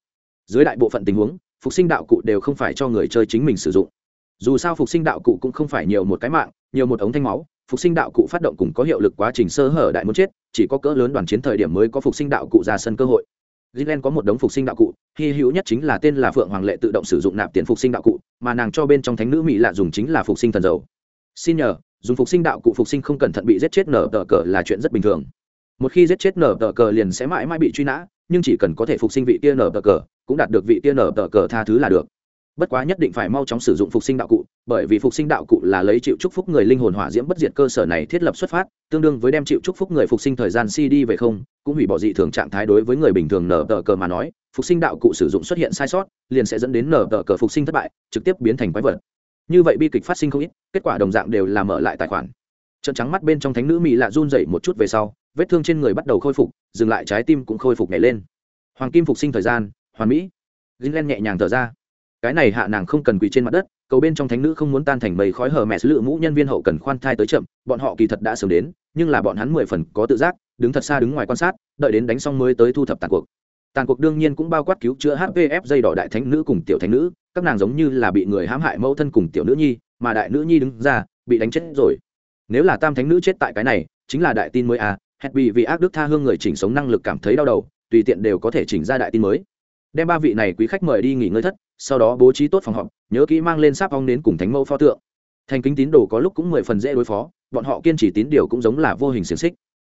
Dưới đại bộ phận tình huống phục sinh đạo cụ đều không phải cho người chơi chính mình sử dụng. Dù sao phục sinh đạo cụ cũng không phải nhiều một cái mạng nhiều một ống thanh máu phục sinh đạo cụ phát động cùng có hiệu lực quá trình sơ hở đại muốn chết chỉ có cỡ lớn đoàn chiến thời điểm mới có phục sinh đạo cụ ra sân cơ hội. Gilen có một đống phục sinh đạo cụ, hy hữu nhất chính là tên là Phượng Hoàng lệ tự động sử dụng nạp tiền phục sinh đạo cụ, mà nàng cho bên trong thánh nữ mỹ lạ dùng chính là phục sinh thần dầu. Xin nhờ, dùng phục sinh đạo cụ phục sinh không cẩn thận bị giết chết nở tờ cờ là chuyện rất bình thường. Một khi giết chết nở tờ cờ liền sẽ mãi mãi bị truy nã, nhưng chỉ cần có thể phục sinh vị tia nở tờ cờ, cũng đạt được vị tia nở tờ cờ tha thứ là được bất quá nhất định phải mau chóng sử dụng phục sinh đạo cụ bởi vì phục sinh đạo cụ là lấy chịu chúc phúc người linh hồn hỏa diễm bất diệt cơ sở này thiết lập xuất phát tương đương với đem chịu chúc phúc người phục sinh thời gian cd về không cũng hủy bỏ dị thường trạng thái đối với người bình thường nở tờ cờ mà nói phục sinh đạo cụ sử dụng xuất hiện sai sót liền sẽ dẫn đến nở tờ cờ phục sinh thất bại trực tiếp biến thành quái vật như vậy bi kịch phát sinh không ít, kết quả đồng dạng đều là mở lại tài khoản. Trận trắng mắt bên trong thánh nữ mỹ lạ run dậy một chút về sau, vết thương trên người bắt đầu khôi phục, dừng lại trái tim cũng khôi phục nhảy lên. Hoàng kim phục sinh thời gian, hoàn mỹ. Greenland nhẹ nhàng thở ra. Cái này hạ nàng không cần quỳ trên mặt đất, cầu bên trong thánh nữ không muốn tan thành mây khói hờ mẹ lự mũ nhân viên hậu cần khoan thai tới chậm, bọn họ kỳ thật đã sớm đến, nhưng là bọn hắn mười phần có tự giác, đứng thật xa đứng ngoài quan sát, đợi đến đánh xong mới tới thu thập tàn cuộc. Tàn cuộc đương nhiên cũng bao quát cứu chữa hpf dây đỏ đại thánh nữ cùng tiểu thánh nữ các nàng giống như là bị người hãm hại mẫu thân cùng tiểu nữ nhi mà đại nữ nhi đứng ra bị đánh chết rồi. Nếu là tam thánh nữ chết tại cái này chính là đại tin mới à hẹn bị vì ác đức tha hương người chỉnh sống năng lực cảm thấy đau đầu tùy tiện đều có thể chỉnh ra đại tin mới. Đem ba vị này quý khách mời đi nghỉ ngơi thất sau đó bố trí tốt phòng họp nhớ kỹ mang lên sáp ong đến cùng thánh mẫu pho tượng. Thành kính tín đồ có lúc cũng mười phần dễ đối phó bọn họ kiên trì tín điều cũng giống là vô hình xiềng xích.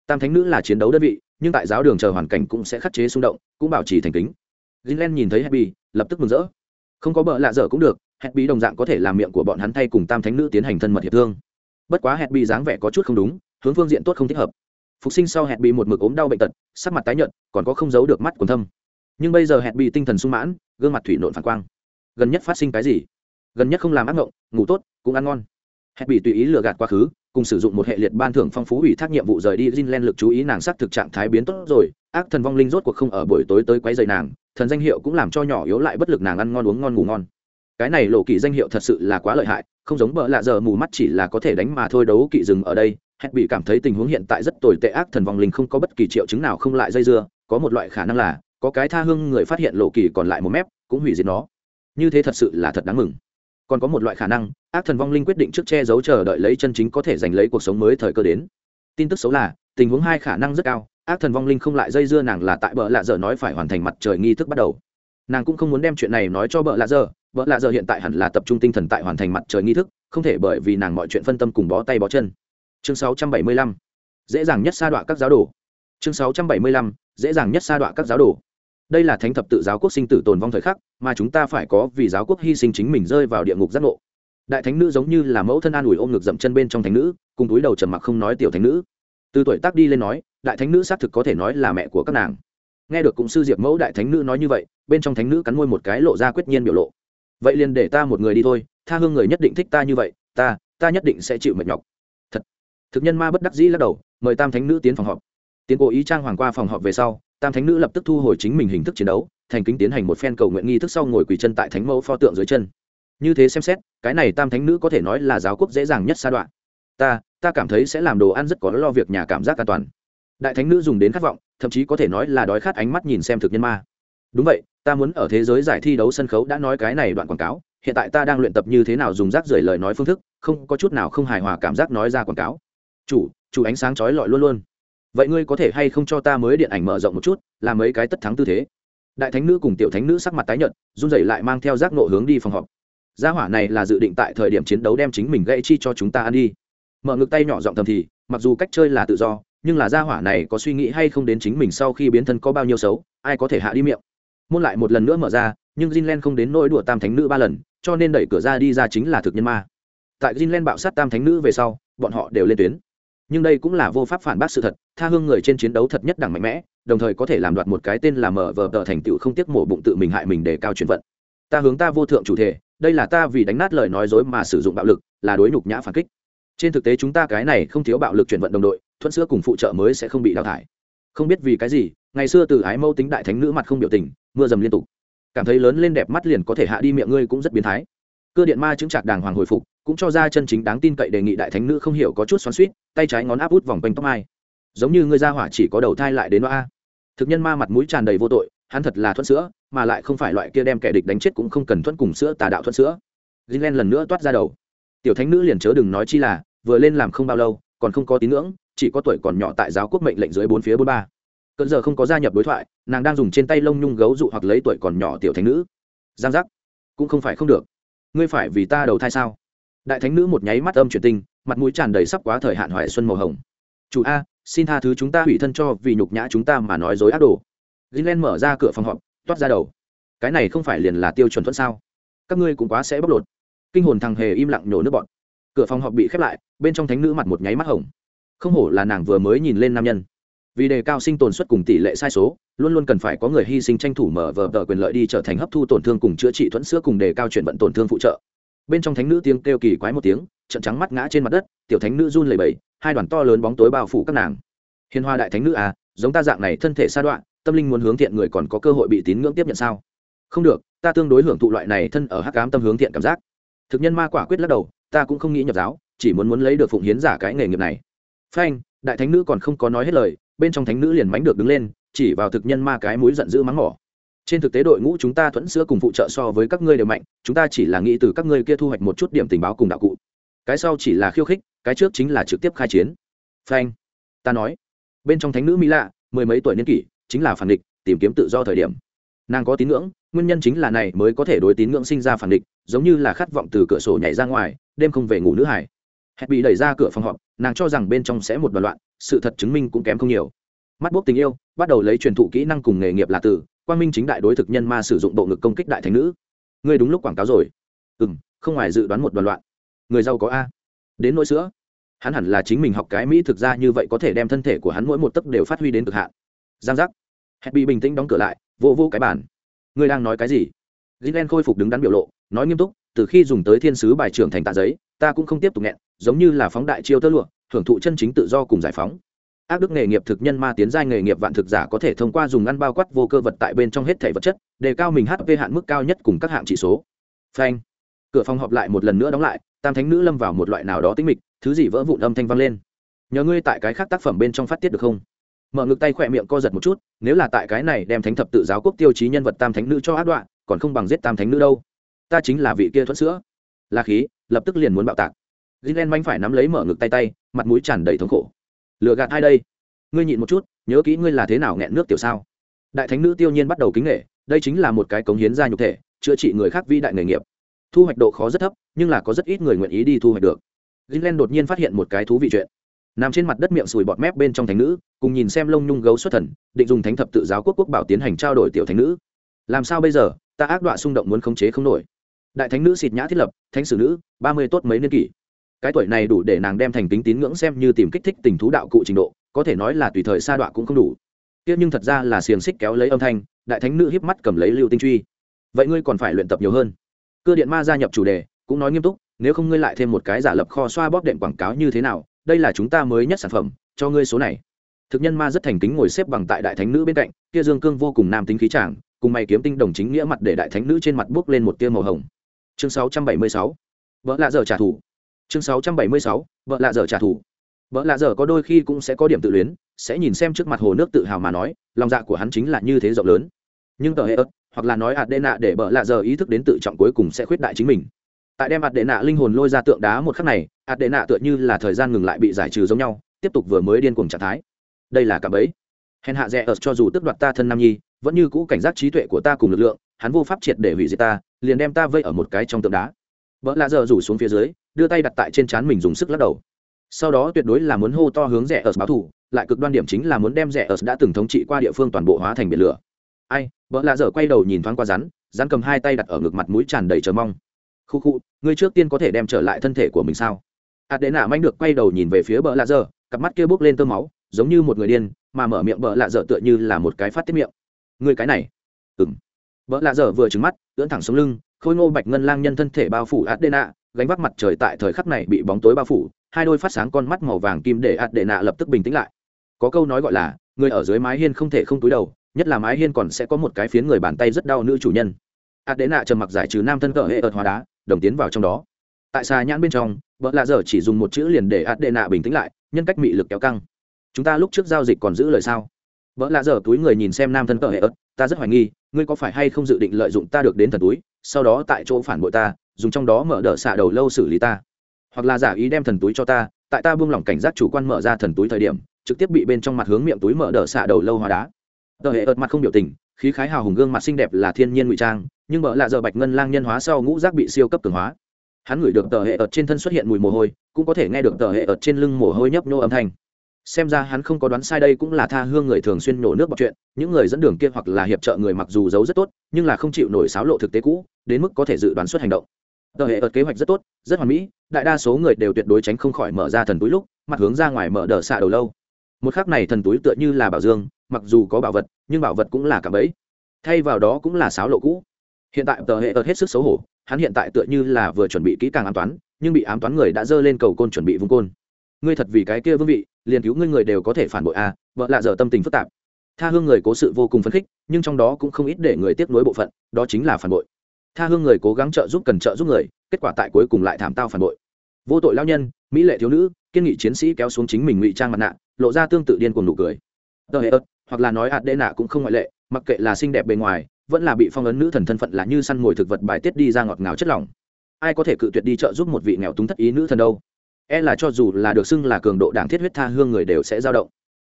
Tam thánh nữ là chiến đấu đơn vị nhưng tại giáo đường chờ hoàn cảnh cũng sẽ khắc chế xung động cũng bảo trì thành kính. Greenland nhìn thấy Happy, lập tức mừng rỡ. Không có bợ lạ dở cũng được, Happy đồng dạng có thể làm miệng của bọn hắn thay cùng Tam Thánh nữ tiến hành thân mật hiệp thương. Bất quá Happy dáng vẻ có chút không đúng, hướng phương diện tốt không thích hợp. Phục sinh sau Happy một mực ốm đau bệnh tật, sắc mặt tái nhợt, còn có không giấu được mắt quần thâm. Nhưng bây giờ Happy tinh thần sung mãn, gương mặt thủy nộn phản quang gần nhất phát sinh cái gì gần nhất không làm ác mộng ngủ tốt cũng ăn ngon hẹn bị tùy ý lừa gạt quá khứ cùng sử dụng một hệ liệt ban thưởng phong phú ủy thác nhiệm vụ rời đi Jinlen lực chú ý nàng sắc thực trạng thái biến tốt rồi, ác thần vong linh rốt cuộc không ở buổi tối tới quấy rầy nàng, thần danh hiệu cũng làm cho nhỏ yếu lại bất lực nàng ăn ngon uống ngon ngủ ngon. Cái này lộ kỳ danh hiệu thật sự là quá lợi hại, không giống bợ lạ giờ mù mắt chỉ là có thể đánh mà thôi đấu kỵ dừng ở đây, hẹn bị cảm thấy tình huống hiện tại rất tồi tệ ác thần vong linh không có bất kỳ triệu chứng nào không lại dây dưa, có một loại khả năng là có cái tha hương người phát hiện lộ kỳ còn lại một mép, cũng hủy diệt nó. Như thế thật sự là thật đáng mừng. Còn có một loại khả năng ác thần vong linh quyết định trước che giấu chờ đợi lấy chân chính có thể giành lấy cuộc sống mới thời cơ đến. Tin tức xấu là tình huống hai khả năng rất cao ác thần vong linh không lại dây dưa nàng là tại bờ lạ dở nói phải hoàn thành mặt trời nghi thức bắt đầu. Nàng cũng không muốn đem chuyện này nói cho bợ lạ dở. Bợ lạ dở hiện tại hẳn là tập trung tinh thần tại hoàn thành mặt trời nghi thức, không thể bởi vì nàng mọi chuyện phân tâm cùng bó tay bó chân. Chương 675 dễ dàng nhất sa đọa các giáo đồ. Chương 675 dễ dàng nhất sa đọa các giáo đồ. Đây là thánh thập tự giáo quốc sinh tử tồn vong thời khắc, mà chúng ta phải có vì giáo quốc hy sinh chính mình rơi vào địa ngục giác ngộ. Đại thánh nữ giống như là mẫu thân an ủi ôm ngực dậm chân bên trong thánh nữ, cùng túi đầu trầm mặc không nói tiểu thánh nữ. Từ tuổi tác đi lên nói đại thánh nữ xác thực có thể nói là mẹ của các nàng. Nghe được cũng sư diệp mẫu đại thánh nữ nói như vậy, bên trong thánh nữ cắn môi một cái lộ ra quyết nhiên biểu lộ. Vậy liền để ta một người đi thôi, tha hương người nhất định thích ta như vậy, ta ta nhất định sẽ chịu mệt nhọc. Thật. Thực nhân ma bất đắc dĩ lắc đầu, mời tam thánh nữ tiến phòng họp. Tiến cố ý trang hoàng qua phòng họp về sau, tam thánh nữ lập tức thu hồi chính mình hình thức chiến đấu, thành kính tiến hành một phen cầu nguyện nghi thức sau ngồi quỳ chân tại thánh mẫu pho tượng dưới chân. Như thế xem xét, cái này tam thánh nữ có thể nói là giáo quốc dễ dàng nhất sa đoạn. Ta ta cảm thấy sẽ làm đồ ăn rất có lo việc nhà cảm giác an toàn đại thánh nữ dùng đến khát vọng, thậm chí có thể nói là đói khát ánh mắt nhìn xem thực nhân ma. Đúng vậy, ta muốn ở thế giới giải thi đấu sân khấu đã nói cái này đoạn quảng cáo, hiện tại ta đang luyện tập như thế nào dùng rác rưởi lời nói phương thức, không, có chút nào không hài hòa cảm giác nói ra quảng cáo. Chủ chủ ánh sáng chói lọi luôn luôn. Vậy ngươi có thể hay không cho ta mới điện ảnh mở rộng một chút làm mấy cái tất thắng tư thế? Đại thánh nữ cùng tiểu thánh nữ sắc mặt tái nhợt, run rẩy lại mang theo giác nộ hướng đi phòng họp. Gia hỏa này là dự định tại thời điểm chiến đấu đem chính mình gãy chi cho chúng ta ăn đi. Mở ngực tay nhỏ giọng thầm thì, mặc dù cách chơi là tự do nhưng là gia hỏa này có suy nghĩ hay không đến chính mình sau khi biến thân có bao nhiêu xấu, ai có thể hạ đi miệng. Môn lại một lần nữa mở ra, nhưng Jinlen không đến nỗi đùa tam thánh nữ ba lần, cho nên đẩy cửa ra đi ra chính là thực nhân ma. Tại Jinlen bạo sát tam thánh nữ về sau, bọn họ đều lên tuyến. Nhưng đây cũng là vô pháp phản bác sự thật, tha hương người trên chiến đấu thật nhất đẳng mạnh mẽ, đồng thời có thể làm đoạt một cái tên là mở vờ tờ thành tựu không tiếc mổ bụng tự mình hại mình để cao chuyển vận. Ta hướng ta vô thượng chủ thể, đây là ta vì đánh nát lời nói dối mà sử dụng bạo lực, là đối nhục nhã phản kích. Trên thực tế chúng ta cái này không thiếu bạo lực chuyển vận đồng đội thuận sữa cùng phụ trợ mới sẽ không bị đào thải. Không biết vì cái gì, ngày xưa từ ái mâu tính đại thánh nữ mặt không biểu tình, mưa dầm liên tục. Cảm thấy lớn lên đẹp mắt liền có thể hạ đi miệng ngươi cũng rất biến thái. Cơ điện ma chứng trạc đàng hoàng hồi phục, cũng cho ra chân chính đáng tin cậy đề nghị đại thánh nữ không hiểu có chút xoắn suýt tay trái ngón áp út vòng quanh tóc mai. Giống như ngươi ra hỏa chỉ có đầu thai lại đến a thực nhân ma mặt mũi tràn đầy vô tội, hắn thật là thuận sữa, mà lại không phải loại kia đem kẻ địch đánh chết cũng không cần thuận cùng sữa tà đạo thuận sữa. Gilen lần nữa toát ra đầu. Tiểu thánh nữ liền chớ đừng nói chi là, vừa lên làm không bao lâu, còn không có tín ngưỡng chỉ có tuổi còn nhỏ tại giáo quốc mệnh lệnh dưới bốn phía bốn ba. Cơn giờ không có gia nhập đối thoại, nàng đang dùng trên tay lông nhung gấu dụ hoặc lấy tuổi còn nhỏ tiểu thánh nữ. Giang giác. Cũng không phải không được. Ngươi phải vì ta đầu thai sao? Đại thánh nữ một nháy mắt âm truyền tinh mặt mũi tràn đầy sắp quá thời hạn hoài xuân màu hồng. Chủ a, xin tha thứ chúng ta hủy thân cho vì nhục nhã chúng ta mà nói dối ác đồ. Gilen mở ra cửa phòng họp, toát ra đầu. Cái này không phải liền là tiêu chuẩn thuận sao? Các ngươi cũng quá sẽ bóc lột. Kinh hồn thằng hề im lặng nhổ nước bọn cửa phòng họp bị khép lại, bên trong thánh nữ mặt một nháy mắt hồng không hổ là nàng vừa mới nhìn lên nam nhân. Vì đề cao sinh tồn suất cùng tỷ lệ sai số, luôn luôn cần phải có người hy sinh tranh thủ mở vờ tờ quyền lợi đi trở thành hấp thu tổn thương cùng chữa trị thuẫn sữa cùng đề cao chuyển vận tổn thương phụ trợ. Bên trong thánh nữ tiếng kêu kỳ quái một tiếng, trận trắng mắt ngã trên mặt đất, tiểu thánh nữ run lẩy bẩy, hai đoàn to lớn bóng tối bao phủ các nàng. Hiền hoa đại thánh nữ à giống ta dạng này thân thể sa đoạn, tâm linh muốn hướng thiện người còn có cơ hội bị tín ngưỡng tiếp nhận sao? Không được, ta tương đối hưởng thụ loại này thân ở hắc cám tâm hướng thiện cảm giác. Thực nhân ma quả quyết lắc đầu, ta cũng không nghĩ nhập giáo, chỉ muốn muốn lấy được phụng hiến giả cái nghề nghiệp này phanh, đại thánh nữ còn không có nói hết lời, bên trong thánh nữ liền mánh được đứng lên, chỉ vào thực nhân ma cái mũi giận dữ mắng mỏ. Trên thực tế đội ngũ chúng ta thuẫn sữa cùng phụ trợ so với các ngươi đều mạnh, chúng ta chỉ là nghĩ từ các ngươi kia thu hoạch một chút điểm tình báo cùng đạo cụ. Cái sau chỉ là khiêu khích, cái trước chính là trực tiếp khai chiến. Phanh, ta nói. Bên trong thánh nữ mỹ lạ mười mấy tuổi niên kỷ, chính là phản địch, tìm kiếm tự do thời điểm. Nàng có tín ngưỡng, nguyên nhân chính là này mới có thể đối tín ngưỡng sinh ra phản địch, giống như là khát vọng từ cửa sổ nhảy ra ngoài, đêm không về ngủ nữ hải hẹn bị đẩy ra cửa phòng họp, nàng cho rằng bên trong sẽ một đoàn loạn, sự thật chứng minh cũng kém không nhiều. Mắt bốc tình yêu, bắt đầu lấy truyền thụ kỹ năng cùng nghề nghiệp là từ, quang minh chính đại đối thực nhân ma sử dụng bộ ngực công kích đại thành nữ. Ngươi đúng lúc quảng cáo rồi. Ừ m không ngoài dự đoán một đoàn loạn. Người giàu có a. Đến nỗi sữa. Hắn hẳn là chính mình học cái mỹ thực ra như vậy có thể đem thân thể của hắn mỗi một tấc đều phát huy đến cực hạn. Giang giác. Hẹn bị bình tĩnh đóng cửa lại, vô vô cái bản ngươi đang nói cái gì? Gilen khôi phục đứng đắn biểu lộ, nói nghiêm túc, từ khi dùng tới thiên sứ bài trưởng thành tạ giấy ta cũng không tiếp tục nghẹn, giống như là phóng đại chiêu tơ lụa, hưởng thụ chân chính tự do cùng giải phóng. Ác đức nghề nghiệp thực nhân ma tiến giai nghề nghiệp vạn thực giả có thể thông qua dùng ăn bao quát vô cơ vật tại bên trong hết thể vật chất, đề cao mình hp hạn mức cao nhất cùng các hạng chỉ số. Phanh. Cửa phòng họp lại một lần nữa đóng lại, tam thánh nữ lâm vào một loại nào đó tính mịch, thứ gì vỡ vụn âm thanh vang lên. Nhờ ngươi tại cái khác tác phẩm bên trong phát tiết được không? Mở ngực tay khỏe miệng co giật một chút, nếu là tại cái này đem thánh thập tự giáo quốc tiêu chí nhân vật tam thánh nữ cho ác đoạn, còn không bằng giết tam thánh nữ đâu. Ta chính là vị kia thuận sữa. Là khí lập tức liền muốn bạo tạc. Gilen manh phải nắm lấy mở ngực tay tay, mặt mũi tràn đầy thống khổ. Lựa gạt ai đây? Ngươi nhịn một chút, nhớ kỹ ngươi là thế nào nghẹn nước tiểu sao? Đại thánh nữ tiêu nhiên bắt đầu kính nghệ, đây chính là một cái cống hiến ra nhục thể, chữa trị người khác vi đại nghề nghiệp. Thu hoạch độ khó rất thấp, nhưng là có rất ít người nguyện ý đi thu hoạch được. Gilen đột nhiên phát hiện một cái thú vị chuyện. Nằm trên mặt đất miệng sùi bọt mép bên trong thánh nữ, cùng nhìn xem lông nhung gấu xuất thần, định dùng thánh thập tự giáo quốc quốc bảo tiến hành trao đổi tiểu thánh nữ. Làm sao bây giờ? Ta ác đọa xung động muốn khống chế không nổi đại thánh nữ xịt nhã thiết lập, thánh sử nữ, ba mươi tốt mấy niên kỷ. Cái tuổi này đủ để nàng đem thành tính tín ngưỡng xem như tìm kích thích tình thú đạo cụ trình độ, có thể nói là tùy thời sa đọa cũng không đủ. Tiếc nhưng thật ra là xiềng xích kéo lấy âm thanh, đại thánh nữ híp mắt cầm lấy lưu tinh truy. Vậy ngươi còn phải luyện tập nhiều hơn. Cơ điện ma gia nhập chủ đề, cũng nói nghiêm túc, nếu không ngươi lại thêm một cái giả lập kho xoa bóp đệm quảng cáo như thế nào, đây là chúng ta mới nhất sản phẩm, cho ngươi số này. Thực nhân ma rất thành kính ngồi xếp bằng tại đại thánh nữ bên cạnh, kia dương cương vô cùng nam tính khí tràng cùng mày kiếm tinh đồng chính nghĩa mặt để đại thánh nữ trên mặt bước lên một tia màu hồng chương 676. vợ lạ giờ trả thù. Chương 676. vợ lạ giờ trả thù. Vợ lạ giờ có đôi khi cũng sẽ có điểm tự luyến, sẽ nhìn xem trước mặt hồ nước tự hào mà nói, lòng dạ của hắn chính là như thế rộng lớn. Nhưng tờ hệ ớt, hoặc là nói ạt đệ nạ để vợ lạ giờ ý thức đến tự trọng cuối cùng sẽ khuyết đại chính mình. Tại đem ạt đệ nạ linh hồn lôi ra tượng đá một khắc này ạt đệ nạ tựa như là thời gian ngừng lại bị giải trừ giống nhau, tiếp tục vừa mới điên cuồng trạng thái. Đây là cả bấy hèn hạ rẻ ớt cho dù tức đoạt ta thân nam nhi, vẫn như cũ cảnh giác trí tuệ của ta cùng lực lượng hắn vô pháp triệt để hủy diệt ta, liền đem ta vây ở một cái trong tượng đá. Vợ lạ giờ rủ xuống phía dưới, đưa tay đặt tại trên trán mình dùng sức lắc đầu. Sau đó tuyệt đối là muốn hô to hướng rẻ ở báo thủ, lại cực đoan điểm chính là muốn đem rẻ ở đã từng thống trị qua địa phương toàn bộ hóa thành biển lửa. Ai vợ lạ dở quay đầu nhìn thoáng qua rắn rắn cầm hai tay đặt ở ngực mặt mũi tràn đầy chờ mong. Khu khu, ngươi trước tiên có thể đem trở lại thân thể của mình sao? Hạt đệ nạ manh được quay đầu nhìn về phía bờ lạ dở, cặp mắt kia bốc lên tơ máu, giống như một người điên, mà mở miệng bờ lạ dở tựa như là một cái phát tiết miệng. Ngươi cái này. Ừng vợ lạ dở vừa trứng mắt, ưỡn thẳng xuống lưng, khôi ngô bạch ngân lang nhân thân thể bao phủ ạt đệ nạ gánh vác mặt trời tại thời khắc này bị bóng tối bao phủ, hai đôi phát sáng con mắt màu vàng kim để ạt đệ nạ lập tức bình tĩnh lại. Có câu nói gọi là, người ở dưới mái hiên không thể không túi đầu, nhất là mái hiên còn sẽ có một cái phiến người bàn tay rất đau nữ chủ nhân. Ạt đệ nạ trầm mặc giải trừ nam thân cỡ hệ ợt hóa đá, đồng tiến vào trong đó. Tại xà nhãn bên trong vợ lạ dở chỉ dùng một chữ liền để ạt đệ nạ bình tĩnh lại, nhân cách mị lực kéo căng. Chúng ta lúc trước giao dịch còn giữ lời sao? Vợ lạ dở túi người nhìn xem nam thân cỡ hệ ớt ta rất hoài nghi, ngươi có phải hay không dự định lợi dụng ta được đến thần túi, sau đó tại chỗ phản bội ta, dùng trong đó mở đỡ xạ đầu lâu xử lý ta? Hoặc là giả ý đem thần túi cho ta, tại ta buông lỏng cảnh giác chủ quan mở ra thần túi thời điểm, trực tiếp bị bên trong mặt hướng miệng túi mở đỡ xạ đầu lâu hóa đá. Tờ hệ ợt mặt không biểu tình, khí khái hào hùng gương mặt xinh đẹp là thiên nhiên ngụy trang, nhưng mở lạ giờ bạch ngân lang nhân hóa sau ngũ giác bị siêu cấp cường hóa. Hắn ngửi được tờ hệ ợt trên thân xuất hiện mùi mồ hôi, cũng có thể nghe được tờ hệ ợt trên lưng mồ hôi nhấp nhô âm thanh xem ra hắn không có đoán sai đây cũng là tha hương người thường xuyên nổ nước bọc chuyện, những người dẫn đường kia hoặc là hiệp trợ người mặc dù giấu rất tốt, nhưng là không chịu nổi xáo lộ thực tế cũ, đến mức có thể dự đoán suất hành động. Tờ hệ ợt kế hoạch rất tốt, rất hoàn mỹ, đại đa số người đều tuyệt đối tránh không khỏi mở ra thần túi lúc, mặt hướng ra ngoài mở đờ xạ đầu lâu. Một khác này thần túi tựa như là bảo dương, mặc dù có bảo vật, nhưng bảo vật cũng là cả bẫy. Thay vào đó cũng là sáo lộ cũ. Hiện tại tờ hệ ợt hết sức xấu hổ, hắn hiện tại tựa như là vừa chuẩn bị kỹ càng ám toán, nhưng bị ám toán người đã dơ lên cầu côn chuẩn bị vung côn ngươi thật vì cái kia vương vị, liền cứu ngươi người đều có thể phản bội à vợ lạ dở tâm tình phức tạp. Tha hương người cố sự vô cùng phấn khích, nhưng trong đó cũng không ít để người tiếp nối bộ phận, đó chính là phản bội. Tha hương người cố gắng trợ giúp cần trợ giúp người, kết quả tại cuối cùng lại thảm tao phản bội. Vô tội lao nhân, mỹ lệ thiếu nữ, kiên nghị chiến sĩ kéo xuống chính mình ngụy trang mặt nạ, lộ ra tương tự điên cuồng nụ cười. Tờ hệ ớt, hoặc là nói ạt đệ nạ cũng không ngoại lệ, mặc kệ là xinh đẹp bề ngoài, vẫn là bị phong ấn nữ thần thân phận là như săn mồi thực vật bài tiết đi ra ngọt ngào chất lỏng. Ai có thể cự tuyệt đi trợ giúp một vị nghèo túng thất ý nữ thần đâu? E là cho dù là được xưng là cường độ đảng thiết huyết tha hương người đều sẽ dao động.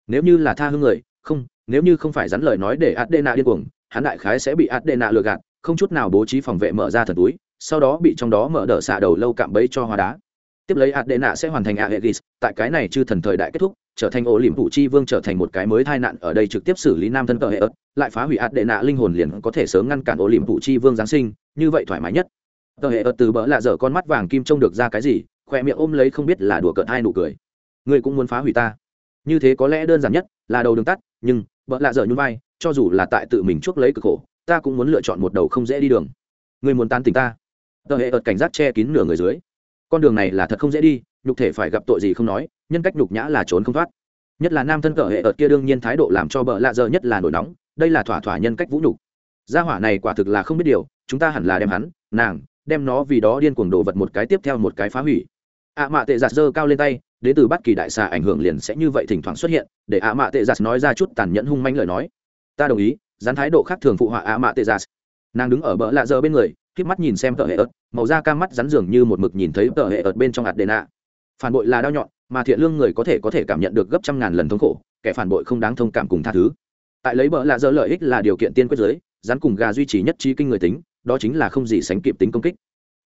Nếu như là tha hương người, không, nếu như không phải rắn lời nói để adena điên cuồng, hắn đại khái sẽ bị adena lừa gạt, không chút nào bố trí phòng vệ mở ra thần túi, sau đó bị trong đó mở đỡ xạ đầu lâu cạm bẫy cho hoa đá. Tiếp lấy adena sẽ hoàn thành aegis, tại cái này chư thần thời đại kết thúc, trở thành ổ liềm thủ chi vương trở thành một cái mới tai nạn, ở đây trực tiếp xử lý nam thân cờ hệ ớt, lại phá hủy adena linh hồn liền có thể sớm ngăn cản ổ liềm thủ chi vương giáng sinh, như vậy thoải mái nhất. Tờ hệ ớt từ bỡ lạ dở con mắt vàng kim trông được ra cái gì khỏe miệng ôm lấy không biết là đùa cợt hai nụ cười. Ngươi cũng muốn phá hủy ta. Như thế có lẽ đơn giản nhất là đầu đường tắt, nhưng vợ lạ dở nhún vai, cho dù là tại tự mình chuốc lấy cực khổ, ta cũng muốn lựa chọn một đầu không dễ đi đường. Ngươi muốn tan tỉnh ta. Tờ hệ ợt cảnh giác che kín nửa người dưới. Con đường này là thật không dễ đi, nhục thể phải gặp tội gì không nói, nhân cách nhục nhã là trốn không thoát. Nhất là nam thân cờ hệ ợt kia đương nhiên thái độ làm cho bợ lạ dở nhất là nổi nóng, đây là thỏa thỏa nhân cách vũ nhục. Gia hỏa này quả thực là không biết điều, chúng ta hẳn là đem hắn, nàng, đem nó vì đó điên cuồng đổ vật một cái tiếp theo một cái phá hủy ạ mạ tệ giặt giơ cao lên tay, đến từ bất kỳ đại xà ảnh hưởng liền sẽ như vậy thỉnh thoảng xuất hiện, để ạ mạ tệ giặt nói ra chút tàn nhẫn hung manh lời nói. Ta đồng ý, dán thái độ khác thường phụ họa ạ mạ tệ giặt. Nàng đứng ở bờ lạ giờ bên người k mắt nhìn xem tờ hệ ớt màu da ca mắt rắn dường như một mực nhìn thấy tờ hệ ớt bên trong hạt đền ạ. Phản bội là đau nhọn, mà thiện lương người có thể có thể cảm nhận được gấp trăm ngàn lần thống khổ, kẻ phản bội không đáng thông cảm cùng tha thứ. Tại lấy bờ lạ giờ lợi ích là điều kiện tiên quyết giới rắn cùng gà duy trì nhất trí kinh người tính, đó chính là không gì sánh kịp tính công kích.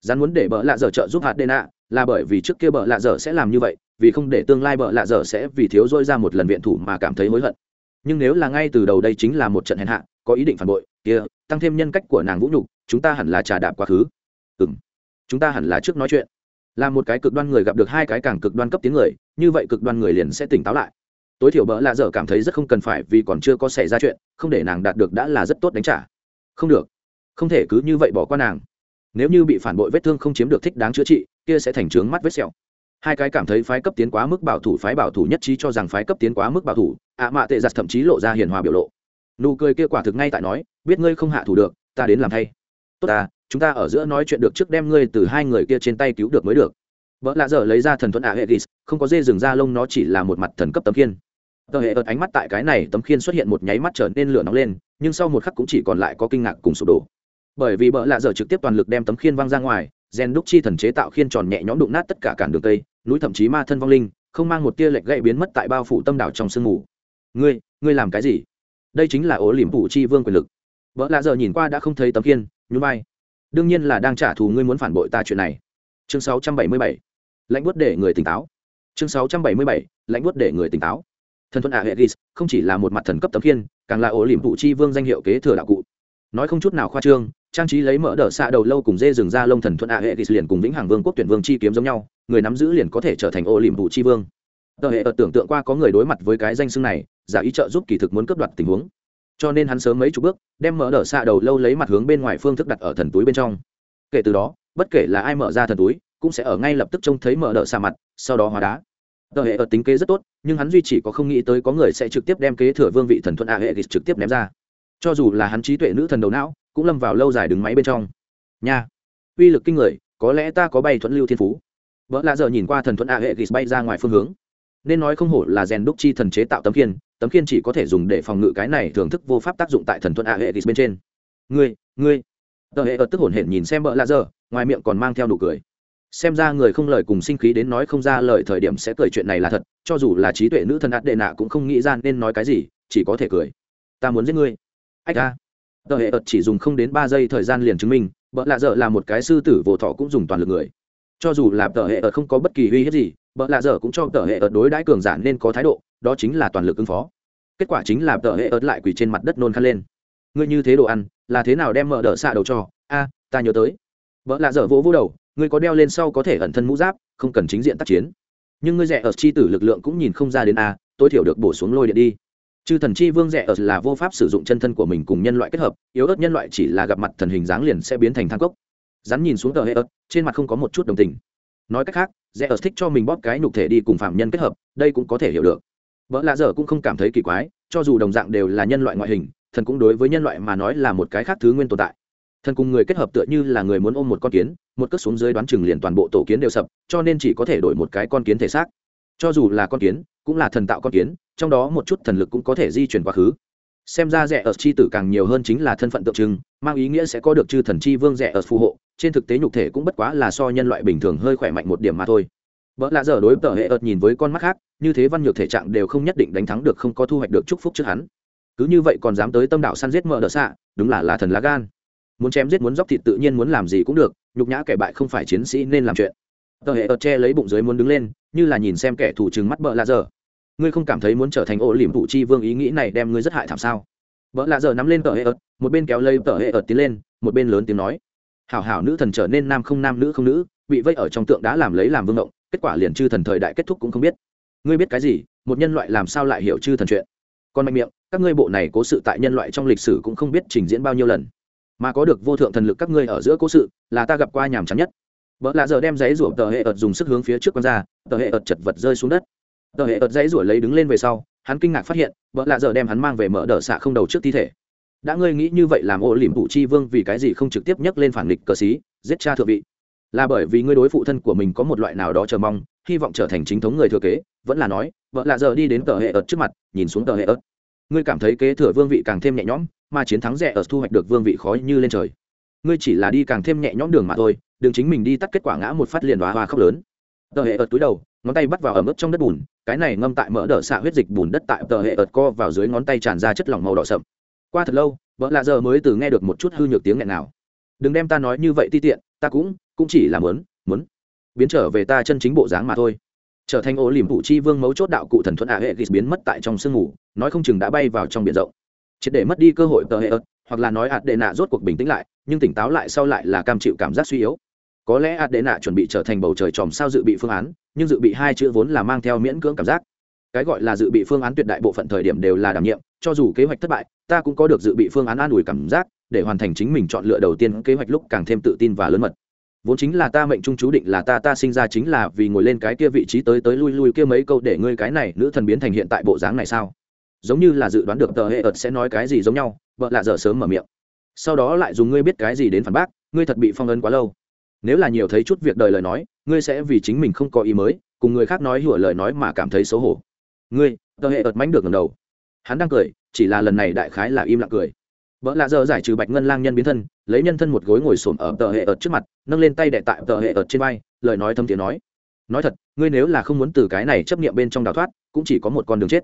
Rắn muốn để bờ lạ giờ trợ giúp hạt đền ạ là bởi vì trước kia bợ lạ dở sẽ làm như vậy, vì không để tương lai bợ lạ dở sẽ vì thiếu dôi ra một lần viện thủ mà cảm thấy hối hận. Nhưng nếu là ngay từ đầu đây chính là một trận hèn hạ, có ý định phản bội, kia, tăng thêm nhân cách của nàng vũ nhục, chúng ta hẳn là trà đạp quá khứ. Ừ m chúng ta hẳn là trước nói chuyện. Là một cái cực đoan người gặp được hai cái càng cực đoan cấp tiếng người, như vậy cực đoan người liền sẽ tỉnh táo lại. Tối thiểu bỡ lạ dở cảm thấy rất không cần phải vì còn chưa có xảy ra chuyện, không để nàng đạt được đã là rất tốt đánh trả. Không được. Không thể cứ như vậy bỏ qua nàng nếu như bị phản bội vết thương không chiếm được thích đáng chữa trị, kia sẽ thành trướng mắt vết sẹo. Hai cái cảm thấy phái cấp tiến quá mức bảo thủ phái bảo thủ nhất trí cho rằng phái cấp tiến quá mức bảo thủ, ạ mạ tệ giặt thậm chí lộ ra hiền hòa biểu lộ. Nụ cười kia quả thực ngay tại nói, biết ngươi không hạ thủ được, ta đến làm thay. Tốt ta, chúng ta ở giữa nói chuyện được trước đem ngươi từ hai người kia trên tay cứu được mới được. Vợ lạ dở lấy ra thần thuẫn ạ hệ ghis không có dê rừng ra lông nó chỉ là một mặt thần cấp tấm khiên. Tờ hệ ợt ánh mắt tại cái này tấm khiên xuất hiện một nháy mắt trở nên lửa nóng lên, nhưng sau một khắc cũng chỉ còn lại có kinh ngạc cùng sụp đổ bởi vì bợ lạ dở trực tiếp toàn lực đem tấm khiên văng ra ngoài gen đúc chi thần chế tạo khiên tròn nhẹ nhõm đụng nát tất cả cản đường tây, núi thậm chí ma thân vong linh, không mang một tia lệch gậy biến mất tại bao phủ tâm đảo trong sương mù. Ngươi ngươi làm cái gì? Đây chính là ố liềm phủ chi vương quyền lực. Vợ lạ giờ nhìn qua đã không thấy tấm khiên, nhún vai. Đương nhiên là đang trả thù ngươi muốn phản bội ta chuyện này. Chương 677. lãnh bút để người tỉnh táo. Chương 677. lãnh bút để người tỉnh táo. Thần thuận aegis hệ không chỉ là một mặt thần cấp tấm khiên, càng là ố liềm phụ chi vương danh hiệu kế thừa đạo cụ. Nói không chút nào khoa trương trang trí lấy mỡ đỡ xạ đầu lâu cùng dê rừng ra lông thần thuận ạ hệ thì liền cùng vĩnh hằng vương quốc tuyển vương chi kiếm giống nhau, người nắm giữ liền có thể trở thành ô liềm vụ chi vương. Tờ hệ ở tưởng tượng qua có người đối mặt với cái danh xưng này, giả ý trợ giúp kỳ thực muốn cướp đoạt tình huống. Cho nên hắn sớm mấy chục bước, đem mỡ đỡ xạ đầu lâu lấy mặt hướng bên ngoài phương thức đặt ở thần túi bên trong. Kể từ đó, bất kể là ai mở ra thần túi, cũng sẽ ở ngay lập tức trông thấy mở đỡ xạ mặt, sau đó hóa đá. Tờ hệ ở tính kế rất tốt, nhưng hắn duy chỉ có không nghĩ tới có người sẽ trực tiếp đem kế thừa vương vị thần thuận a hệ trực tiếp ném ra. Cho dù là hắn trí tuệ nữ thần đầu não cũng lâm vào lâu dài đứng máy bên trong. Nha. Uy lực kinh người, có lẽ ta có bay thuận lưu thiên phú. Vợ lạ giờ nhìn qua thần thuận a hệ bay ra ngoài phương hướng. Nên nói không hổ là rèn đúc chi thần chế tạo tấm khiên tấm khiên chỉ có thể dùng để phòng ngự cái này thưởng thức vô pháp tác dụng tại thần thuận a hệ bên trên. Ngươi ngươi. Tờ hệ ở tức hổn hển nhìn xem vợ lạ giờ, ngoài miệng còn mang theo nụ cười. Xem ra người không lời cùng sinh khí đến nói không ra lời thời điểm sẽ cười chuyện này là thật, cho dù là trí tuệ nữ thần ạt đệ nạ cũng không nghĩ ra nên nói cái gì, chỉ có thể cười. Ta muốn giết ngươi. Ách a tờ hệ ợt chỉ dùng không đến ba giây thời gian liền chứng minh, bợ lạ dở là một cái sư tử vô thọ cũng dùng toàn lực người. Cho dù là tờ hệ ợt không có bất kỳ uy hiếp gì, bợ lạ dở cũng cho tờ hệ ợt đối đãi cường giả nên có thái độ, đó chính là toàn lực ứng phó. Kết quả chính là tờ hệ ợt lại quỳ trên mặt đất nôn khăn lên. Ngươi như thế đồ ăn, là thế nào đem mở đỡ xạ đầu cho? A, ta nhớ tới. Vợ lạ dở vỗ vỗ đầu, ngươi có đeo lên sau có thể ẩn thân mũ giáp, không cần chính diện tác chiến. Nhưng ngươi rẻ ở chi tử lực lượng cũng nhìn không ra đến a, tối thiểu được bổ xuống lôi điện đi chư thần chi vương rẻ ở là vô pháp sử dụng chân thân của mình cùng nhân loại kết hợp, yếu ớt nhân loại chỉ là gặp mặt thần hình dáng liền sẽ biến thành thang cốc. Rắn nhìn xuống tờ hệ ớt, trên mặt không có một chút đồng tình. Nói cách khác rẽ ở thích cho mình bóp cái nhục thể đi cùng phạm nhân kết hợp, đây cũng có thể hiểu được. Vợ lạ dở cũng không cảm thấy kỳ quái, cho dù đồng dạng đều là nhân loại ngoại hình, thần cũng đối với nhân loại mà nói là một cái khác thứ nguyên tồn tại. Thần cùng người kết hợp tựa như là người muốn ôm một con kiến, một cất xuống dưới đoán chừng liền toàn bộ tổ kiến đều sập, cho nên chỉ có thể đổi một cái con kiến thể xác cho dù là con kiến, cũng là thần tạo con kiến, trong đó một chút thần lực cũng có thể di chuyển quá khứ. Xem ra rẻ ở chi tử càng nhiều hơn chính là thân phận tượng trưng, mang ý nghĩa sẽ có được chư thần chi vương rẻ ở phù hộ, trên thực tế nhục thể cũng bất quá là so nhân loại bình thường hơi khỏe mạnh một điểm mà thôi. Vợ lạ dở đối tờ hệ ợt nhìn với con mắt khác, như thế văn nhược thể trạng đều không nhất định đánh thắng được không có thu hoạch được chúc phúc trước hắn. Cứ như vậy còn dám tới tâm đạo săn giết mợ đỡ xạ, đúng là là thần lá gan. Muốn chém giết muốn dóc thịt tự nhiên muốn làm gì cũng được, nhục nhã kẻ bại không phải chiến sĩ nên làm chuyện. Tờ hệ ợt che lấy bụng dưới muốn đứng lên như là nhìn xem kẻ thù trừng mắt bợ lạ dở. Ngươi không cảm thấy muốn trở thành ô liềm thủ chi vương ý nghĩ này đem ngươi rất hại thảm sao? Bợ lạ dở nắm lên tờ hệ ợt, một bên kéo lây tờ hệ ợt tiến lên, một bên lớn tiếng nói. Hảo hảo nữ thần trở nên nam không nam nữ không nữ, bị vây ở trong tượng đã làm lấy làm vương động kết quả liền chư thần thời đại kết thúc cũng không biết. Ngươi biết cái gì? Một nhân loại làm sao lại hiểu chư thần chuyện? Còn mạnh miệng, các ngươi bộ này cố sự tại nhân loại trong lịch sử cũng không biết trình diễn bao nhiêu lần. Mà có được vô thượng thần lực các ngươi ở giữa cố sự, là ta gặp qua nhàm chán nhất vợ lạ giờ đem giấy rủa tờ hệ ợt dùng sức hướng phía trước con ra, tờ hệ ợt chật vật rơi xuống đất. Tờ hệ ợt giấy rủa lấy đứng lên về sau, hắn kinh ngạc phát hiện vợ lạ giờ đem hắn mang về mở đờ xạ không đầu trước thi thể. Đã ngươi nghĩ như vậy làm ô liềm phụ chi vương vì cái gì không trực tiếp nhắc lên phản nghịch cờ xí, giết cha thượng vị? Là bởi vì ngươi đối phụ thân của mình có một loại nào đó chờ mong, hy vọng trở thành chính thống người thừa kế, vẫn là nói vợ lạ giờ đi đến tờ hệ ợt trước mặt, nhìn xuống tờ hệ ợt. Ngươi cảm thấy kế thừa vương vị càng thêm nhẹ nhõm, mà chiến thắng rẻ ợt thu hoạch được vương vị khó như lên trời. Ngươi chỉ là đi càng thêm nhẹ nhõm đường mà thôi đừng chính mình đi tắt kết quả ngã một phát liền hoa hoa khóc lớn. Tờ hệ ợt túi đầu, ngón tay bắt vào ẩm ướt trong đất bùn, cái này ngâm tại mỡ đỡ xạ huyết dịch bùn đất tại tờ hệ ợt co vào dưới ngón tay tràn ra chất lỏng màu đỏ sậm. Qua thật lâu, vợ lạ giờ mới từ nghe được một chút hư nhược tiếng nghẹn nào. Đừng đem ta nói như vậy ti tiện, ta cũng cũng chỉ là muốn muốn biến trở về ta chân chính bộ dáng mà thôi. Trở thành ô liềm phụ chi vương mấu chốt đạo cụ thần thuận ả hệ biến mất tại trong sương ngủ, nói không chừng đã bay vào trong biển rộng. Triệt để mất đi cơ hội tờ hệ ớt hoặc là nói ạt đệ nạ rốt cuộc bình tĩnh lại, nhưng tỉnh táo lại sau lại là cam chịu cảm giác suy yếu có lẽ ạt đệ nạ chuẩn bị trở thành bầu trời tròm sao dự bị phương án, nhưng dự bị hai chữ vốn là mang theo miễn cưỡng cảm giác. Cái gọi là dự bị phương án tuyệt đại bộ phận thời điểm đều là đảm nhiệm, cho dù kế hoạch thất bại, ta cũng có được dự bị phương án an ủi cảm giác, để hoàn thành chính mình chọn lựa đầu tiên kế hoạch lúc càng thêm tự tin và lớn mật. Vốn chính là ta mệnh trung chú định là ta ta sinh ra chính là vì ngồi lên cái kia vị trí tới tới lui lui kia mấy câu để ngươi cái này nữ thần biến thành hiện tại bộ dáng này sao? Giống như là dự đoán được tờ hệ ợt sẽ nói cái gì giống nhau, vợ lạ dở sớm mở miệng. Sau đó lại dùng ngươi biết cái gì đến phản bác, ngươi thật bị phong ấn quá lâu nếu là nhiều thấy chút việc đời lời nói, ngươi sẽ vì chính mình không có ý mới, cùng người khác nói hủa lời nói mà cảm thấy xấu hổ. Ngươi, tờ hệ ợt mánh được ngầm đầu. Hắn đang cười, chỉ là lần này đại khái là im lặng cười. Vợ lạ giờ giải trừ bạch ngân lang nhân biến thân, lấy nhân thân một gối ngồi xổm ở tờ hệ ợt trước mặt, nâng lên tay đệ tại tờ hệ ợt trên vai, lời nói thâm tiếng nói. Nói thật, ngươi nếu là không muốn từ cái này chấp nghiệm bên trong đào thoát, cũng chỉ có một con đường chết.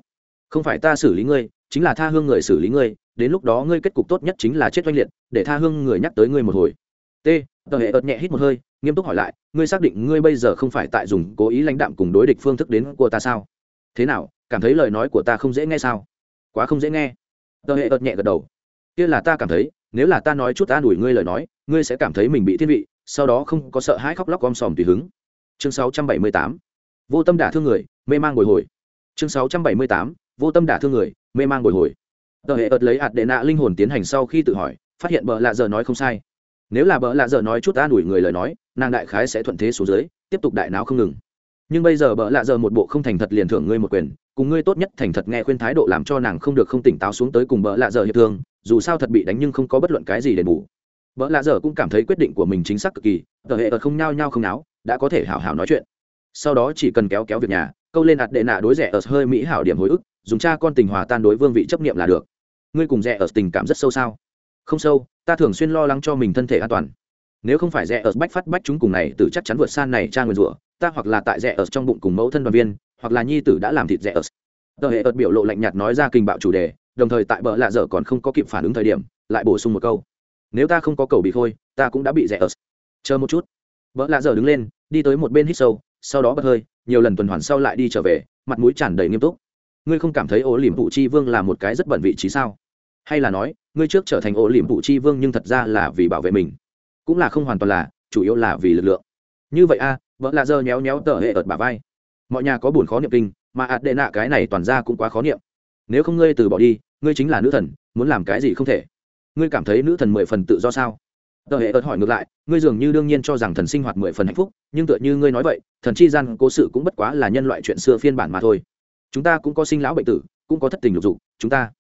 Không phải ta xử lý ngươi, chính là tha hương người xử lý ngươi, đến lúc đó ngươi kết cục tốt nhất chính là chết oanh liệt, để tha hương người nhắc tới ngươi một hồi t, tờ hệ ợt nhẹ hít một hơi, nghiêm túc hỏi lại, ngươi xác định ngươi bây giờ không phải tại dùng cố ý lãnh đạm cùng đối địch phương thức đến của ta sao? Thế nào, cảm thấy lời nói của ta không dễ nghe sao? Quá không dễ nghe. Tờ hệ ợt nhẹ gật đầu. Kia là ta cảm thấy, nếu là ta nói chút ta đuổi ngươi lời nói, ngươi sẽ cảm thấy mình bị thiên vị, sau đó không có sợ hãi khóc lóc om sòm tùy hứng. Chương 678. vô tâm đả thương người, mê mang bồi hồi. Chương 678. vô tâm đả thương người, mê mang bồi hồi. Tờ hệ ợt lấy hạt đệ nạ linh hồn tiến hành sau khi tự hỏi, phát hiện bờ lạ giờ nói không sai nếu là bợ lạ giờ nói chút an ủi người lời nói, nàng đại khái sẽ thuận thế xuống dưới, tiếp tục đại não không ngừng. Nhưng bây giờ bợ lạ giờ một bộ không thành thật liền thưởng ngươi một quyền, cùng ngươi tốt nhất thành thật nghe khuyên thái độ làm cho nàng không được không tỉnh táo xuống tới cùng bợ lạ giờ hiệp thương, dù sao thật bị đánh nhưng không có bất luận cái gì đền bù. Bợ lạ giờ cũng cảm thấy quyết định của mình chính xác cực kỳ, tờ hệ ở không nhao nhao không náo, đã có thể hào hào nói chuyện. Sau đó chỉ cần kéo kéo việc nhà, câu lên ạt đệ nạ đối rẻ ở hơi mỹ hảo điểm hồi ức, dùng cha con tình hòa tan đối vương vị chấp nghiệm là được. Ngươi cùng rẻ ở tình cảm rất sâu sao? Không sâu, ta thường xuyên lo lắng cho mình thân thể an toàn. Nếu không phải rẽ ở bách phát bách chúng cùng này từ chắc chắn vượt san này tra nguyên rủa, ta hoặc là tại rẽ ở trong bụng cùng mẫu thân đoàn viên, hoặc là nhi tử đã làm thịt rẽ ở. Tờ hệ ợt biểu lộ lạnh nhạt nói ra kinh bạo chủ đề, đồng thời tại bờ lạ dở còn không có kịp phản ứng thời điểm, lại bổ sung một câu. Nếu ta không có cầu bị khôi, ta cũng đã bị rẽ ở. chờ một chút. Vợ lạ dở đứng lên, đi tới một bên hít sâu, sau đó bật hơi, nhiều lần tuần hoàn sau lại đi trở về, mặt mũi tràn đầy nghiêm túc. Ngươi không cảm thấy ố liềm phụ chi vương là một cái rất bẩn vị trí sao? Hay là nói ngươi trước trở thành ổ liềm phụ chi vương nhưng thật ra là vì bảo vệ mình. Cũng là không hoàn toàn là, chủ yếu là vì lực lượng. Như vậy a, vợ lạ dơ nhéo nhéo tờ hệ ợt bà vai. Mọi nhà có buồn khó niệm kinh, mà ạt đệ nạ cái này toàn ra cũng quá khó niệm. Nếu không ngươi từ bỏ đi, ngươi chính là nữ thần, muốn làm cái gì không thể. Ngươi cảm thấy nữ thần mười phần tự do sao? Tờ hệ ợt hỏi ngược lại, ngươi dường như đương nhiên cho rằng thần sinh hoạt mười phần hạnh phúc, nhưng tựa như ngươi nói vậy, thần chi gian cố sự cũng bất quá là nhân loại chuyện xưa phiên bản mà thôi. Chúng ta cũng có sinh lão bệnh tử, cũng có thất tình lục dục, chúng ta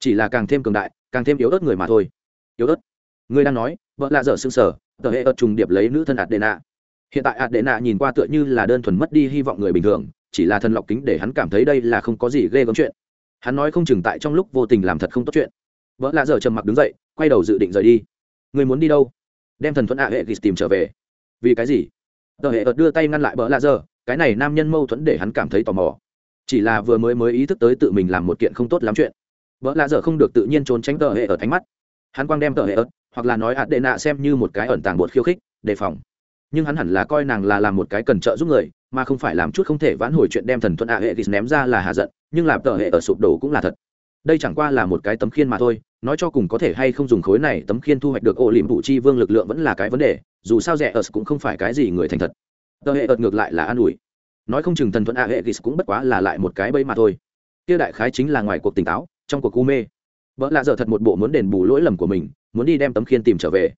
chỉ là càng thêm cường đại càng thêm yếu ớt người mà thôi. Yếu ớt. Người đang nói, vợ lạ dở xương sở tờ hệ ớt trùng điệp lấy nữ thân ạt đệ nạ hiện tại ạt đệ nạ nhìn qua tựa như là đơn thuần mất đi hy vọng người bình thường, chỉ là thần lọc kính để hắn cảm thấy đây là không có gì ghê gớm chuyện. Hắn nói không chừng tại trong lúc vô tình làm thật không tốt chuyện. Vợ lạ dở trầm mặc đứng dậy, quay đầu dự định rời đi. Người muốn đi đâu? Đem thần thuận ạ hệ ghis tìm trở về. Vì cái gì? Tờ hệ ớt đưa tay ngăn lại bỡ lạ dở, cái này nam nhân mâu thuẫn để hắn cảm thấy tò mò. Chỉ là vừa mới mới ý thức tới tự mình làm một kiện không tốt lắm chuyện vợ lạ dở không được tự nhiên trốn tránh tờ hệ ớt ánh mắt. Hắn quang đem tờ hệ ớt hoặc là nói hạt đệ nạ xem như một cái ẩn tàng bột khiêu khích, đề phòng. Nhưng hắn hẳn là coi nàng là làm một cái cần trợ giúp người, mà không phải làm chút không thể vãn hồi chuyện đem thần thuận ạ hệ ghis ném ra là hạ giận, nhưng làm tờ hệ ở sụp đổ cũng là thật. Đây chẳng qua là một cái tấm khiên mà thôi, nói cho cùng có thể hay không dùng khối này tấm khiên thu hoạch được ổ liềm vụ chi vương lực lượng vẫn là cái vấn đề, dù sao rẻ ở cũng không phải cái gì người thành thật. Tờ hệ ợt ngược lại là an ủi. Nói không chừng thần thuận a hệ ghis cũng bất quá là lại một cái bẫy mà thôi. Kia đại khái chính là ngoài cuộc tỉnh táo trong cuộc u mê. Vợ lạ dở thật một bộ muốn đền bù lỗi lầm của mình, muốn đi đem tấm khiên tìm trở về.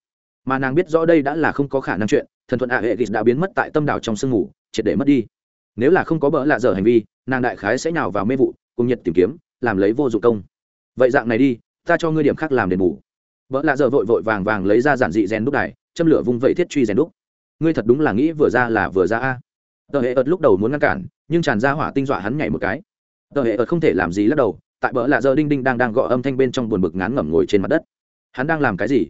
Mà nàng biết rõ đây đã là không có khả năng chuyện, thần thuận a hệ ghis đã biến mất tại tâm đảo trong sương ngủ, triệt để mất đi. Nếu là không có bỡ lạ dở hành vi, nàng đại khái sẽ nhào vào mê vụ, cùng nhật tìm kiếm, làm lấy vô dụng công. Vậy dạng này đi, ta cho ngươi điểm khác làm đền bù. Vợ lạ dở vội vội vàng vàng lấy ra giản dị rèn đúc đài, châm lửa vung vẩy thiết truy rèn đúc. Ngươi thật đúng là nghĩ vừa ra là vừa ra a. Tờ hệ ợt lúc đầu muốn ngăn cản, nhưng tràn ra hỏa tinh dọa hắn nhảy một cái. Tờ hệ ợt không thể làm gì lắc đầu tại bỡ lạ giờ đinh đinh đang đang gõ âm thanh bên trong buồn bực ngán ngẩm ngồi trên mặt đất. Hắn đang làm cái gì?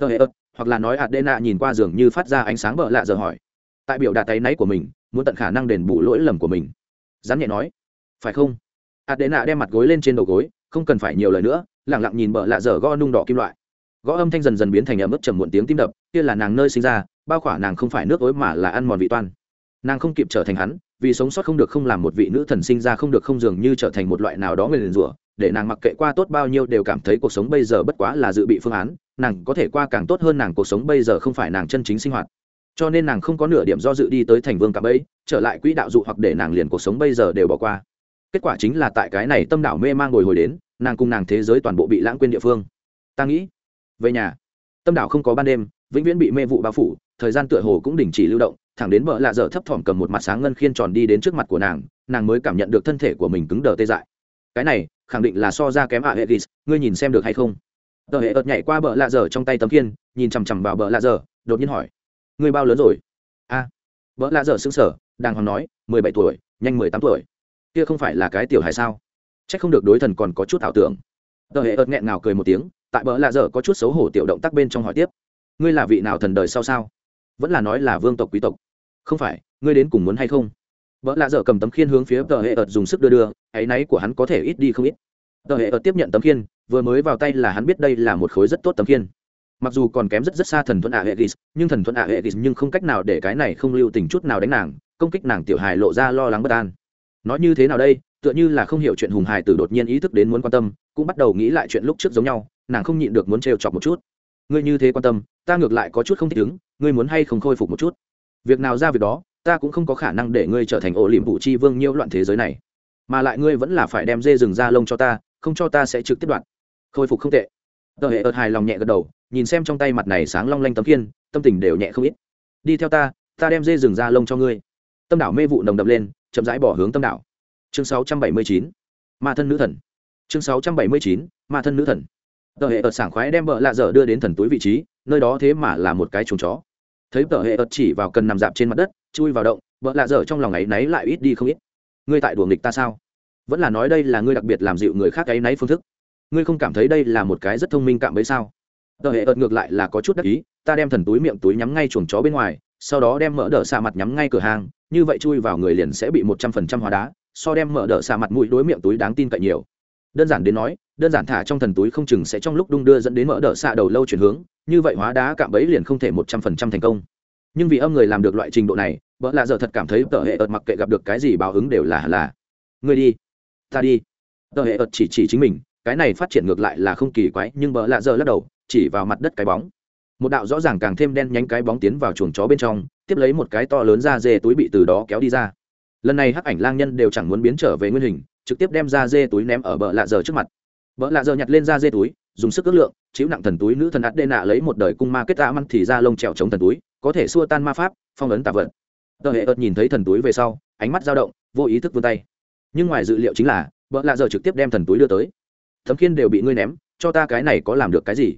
Tờ hệ ớt, hoặc là nói adena nhìn qua giường như phát ra ánh sáng bỡ lạ giờ hỏi. Tại biểu đạt tay náy của mình, muốn tận khả năng đền bù lỗi lầm của mình. Dám nhẹ nói. Phải không? Adena đem mặt gối lên trên đầu gối, không cần phải nhiều lời nữa lẳng lặng nhìn bờ lạ giờ gõ nung đỏ kim loại. Gõ âm thanh dần dần biến thành ở mức trầm muộn tiếng tim đập, kia là nàng nơi sinh ra, bao khỏa nàng không phải nước ối mà là ăn mòn vị toan. Nàng không kịp trở thành hắn vì sống sót không được không làm một vị nữ thần sinh ra không được không dường như trở thành một loại nào đó người liền rủa, để nàng mặc kệ qua tốt bao nhiêu đều cảm thấy cuộc sống bây giờ bất quá là dự bị phương án, nàng có thể qua càng tốt hơn nàng cuộc sống bây giờ không phải nàng chân chính sinh hoạt. Cho nên nàng không có nửa điểm do dự đi tới thành vương cạm ấy trở lại quỹ đạo dụ hoặc để nàng liền cuộc sống bây giờ đều bỏ qua. Kết quả chính là tại cái này tâm đảo mê mang ngồi hồi đến, nàng cùng nàng thế giới toàn bộ bị lãng quên địa phương. Ta nghĩ, về nhà, tâm đảo không có ban đêm, vĩnh viễn bị mê vụ bao phủ, thời gian tựa hồ cũng đình chỉ lưu động thẳng đến bờ lạ dở thấp thỏm cầm một mặt sáng ngân khiên tròn đi đến trước mặt của nàng nàng mới cảm nhận được thân thể của mình cứng đờ tê dại. Cái này khẳng định là so ra kém ạ hệ ghis ngươi nhìn xem được hay không? Tờ hệ ợt nhảy qua bờ lạ dở trong tay tấm khiên nhìn chằm chằm vào bờ lạ dở đột nhiên hỏi. Ngươi bao lớn rồi? A. À, bờ lạ dở xứng sở đàng hoàng nói mười bảy tuổi nhanh mười tám tuổi. Kia không phải là cái tiểu hài sao? Chắc không được đối thần còn có chút ảo tưởng. Tờ hệ ợt nghẹn ngào cười một tiếng tại bờ lạ dở có chút xấu hổ tiểu động tác bên trong hỏi tiếp. Ngươi là vị nào thần đời sau sao? Vẫn là nói là vương tộc quý tộc không phải, ngươi đến cùng muốn hay không? Vợ lạ dở cầm tấm khiên hướng phía tờ hệ ợt dùng sức đưa đưa, áy náy của hắn có thể ít đi không ít. Tờ hệ ợt tiếp nhận tấm khiên, vừa mới vào tay là hắn biết đây là một khối rất tốt tấm khiên. Mặc dù còn kém rất rất xa thần thuận ạ hệ ghis nhưng thần thuận ạ hệ ghis nhưng không cách nào để cái này không lưu tình chút nào đánh nàng, công kích nàng tiểu hài lộ ra lo lắng bất an. Nói như thế nào đây, tựa như là không hiểu chuyện hùng hài từ đột nhiên ý thức đến muốn quan tâm, cũng bắt đầu nghĩ lại chuyện lúc trước giống nhau, nàng không nhịn được muốn trêu chọc một chút. Ngươi như thế quan tâm, ta ngược lại có chút không thích ứng, ngươi muốn hay không khôi phục một chút? Việc nào ra việc đó, ta cũng không có khả năng để ngươi trở thành ổ liệm vụ chi vương nhiễu loạn thế giới này. Mà lại ngươi vẫn là phải đem dê rừng ra lông cho ta, không cho ta sẽ trực tiếp đoạn khôi phục không tệ. Tờ hệ ợt hài lòng nhẹ gật đầu, nhìn xem trong tay mặt này sáng long lanh tấm kiên tâm tình đều nhẹ không ít. Đi theo ta ta đem dê rừng ra lông cho ngươi. Tâm đảo mê vụ nồng đập lên, chậm rãi bỏ hướng tâm đảo. Chương 679. ma thân nữ thần. Chương 679. ma thân nữ thần. Tờ hệ ợt sảng khoái đem vợ lạ dở đưa đến thần túi vị trí, nơi đó thế mà là một cái chuồng chó thấy tờ hệ ớt chỉ vào cần nằm dạp trên mặt đất, chui vào động, vợ lạ dở trong lòng ấy náy lại ít đi không ít. Ngươi tại đùa nghịch ta sao? Vẫn là nói đây là ngươi đặc biệt làm dịu người khác ấy náy phương thức. Ngươi không cảm thấy đây là một cái rất thông minh cạm bấy sao? Tờ hệ ớt ngược lại là có chút đắc ý, ta đem thần túi miệng túi nhắm ngay chuồng chó bên ngoài, sau đó đem mỡ đỡ xạ mặt nhắm ngay cửa hàng, như vậy chui vào người liền sẽ bị một trăm phần trăm hóa đá, so đem mỡ đỡ xạ mặt mũi đối miệng túi đáng tin cậy nhiều. Đơn giản đến nói đơn giản thả trong thần túi không chừng sẽ trong lúc đung đưa dẫn đến mỡ đỡ xạ đầu lâu chuyển hướng, như vậy hóa đá cạm bẫy liền không thể một trăm phần trăm thành công. Nhưng vì âm người làm được loại trình độ này, vợ lạ giờ thật cảm thấy tờ hệ ợt mặc kệ gặp được cái gì báo ứng đều là là. Người đi. Ta đi. Tờ hệ ợt chỉ chỉ chính mình, cái này phát triển ngược lại là không kỳ quái, nhưng vợ lạ giờ lắc đầu, chỉ vào mặt đất cái bóng. Một đạo rõ ràng càng thêm đen nhánh cái bóng tiến vào chuồng chó bên trong, tiếp lấy một cái to lớn ra dê túi bị từ đó kéo đi ra. Lần này hắc ảnh lang nhân đều chẳng muốn biến trở về nguyên hình, trực tiếp đem ra dê túi ném ở bờ lạ giờ trước mặt vợ lạ giờ nhặt lên ra dê túi, dùng sức ước lượng, chịu nặng thần túi nữ thần ạt đê nạ lấy một đời cung ma kết tạ măn thì ra lông trèo chống thần túi, có thể xua tan ma pháp, phong ấn tạ vật. Tờ hệ ợt nhìn thấy thần túi về sau, ánh mắt dao động, vô ý thức vươn tay. Nhưng ngoài dự liệu chính là vợ lạ giờ trực tiếp đem thần túi đưa tới. Thấm khiên đều bị ngươi ném, cho ta cái này có làm được cái gì?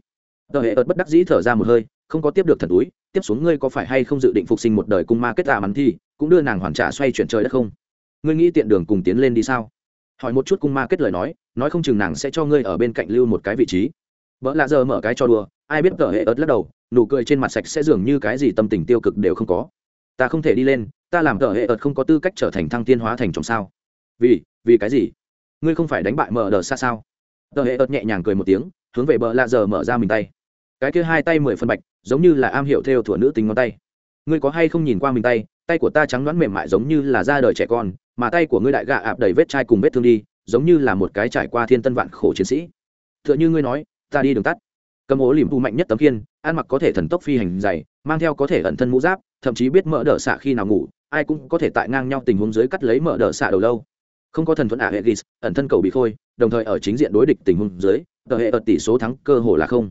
Tờ hệ ợt bất đắc dĩ thở ra một hơi, không có tiếp được thần túi, tiếp xuống ngươi có phải hay không dự định phục sinh một đời cung ma kết tạ mắn thì, cũng đưa nàng hoàn trả xoay chuyển trời đất không? Ngươi nghĩ tiện đường cùng tiến lên đi sao? Hỏi một chút cung ma kết lời nói nói không chừng nàng sẽ cho ngươi ở bên cạnh lưu một cái vị trí. Vợ lạ giờ mở cái cho đùa, ai biết cờ hệ ớt lắc đầu, nụ cười trên mặt sạch sẽ dường như cái gì tâm tình tiêu cực đều không có. Ta không thể đi lên, ta làm cờ hệ ớt không có tư cách trở thành thăng tiên hóa thành trong sao? Vì vì cái gì? Ngươi không phải đánh bại mở đờ xa sao? Cờ hệ ớt nhẹ nhàng cười một tiếng, hướng về bờ lạ giờ mở ra mình tay. Cái kia hai tay mười phân bạch, giống như là am hiểu theo thuở nữ tính ngón tay. Ngươi có hay không nhìn qua mình tay? Tay của ta trắng đoán mềm mại giống như là da đời trẻ con mà tay của ngươi đại gạ ạp đầy vết chai cùng vết thương đi, giống như là một cái trải qua thiên tân vạn khổ chiến sĩ. T h ư ợ n h ư ngươi nói, ta đi đường tắt. Cầm ố liềm thu mạnh nhất tấm kiên ăn mặc có thể thần tốc phi hành dày, mang theo có thể ẩn thân mũ giáp, thậm chí biết mỡ đỡ xạ khi nào ngủ, ai cũng có thể tại ngang nhau tình huống dưới cắt lấy mỡ đỡ xạ đầu lâu. Không có thần thuận ả hệ ghis ẩn thân cầu bị khôi, đồng thời ở chính diện đối địch tình huống dưới, tờ hệ ở tỷ số thắng cơ hồ là không.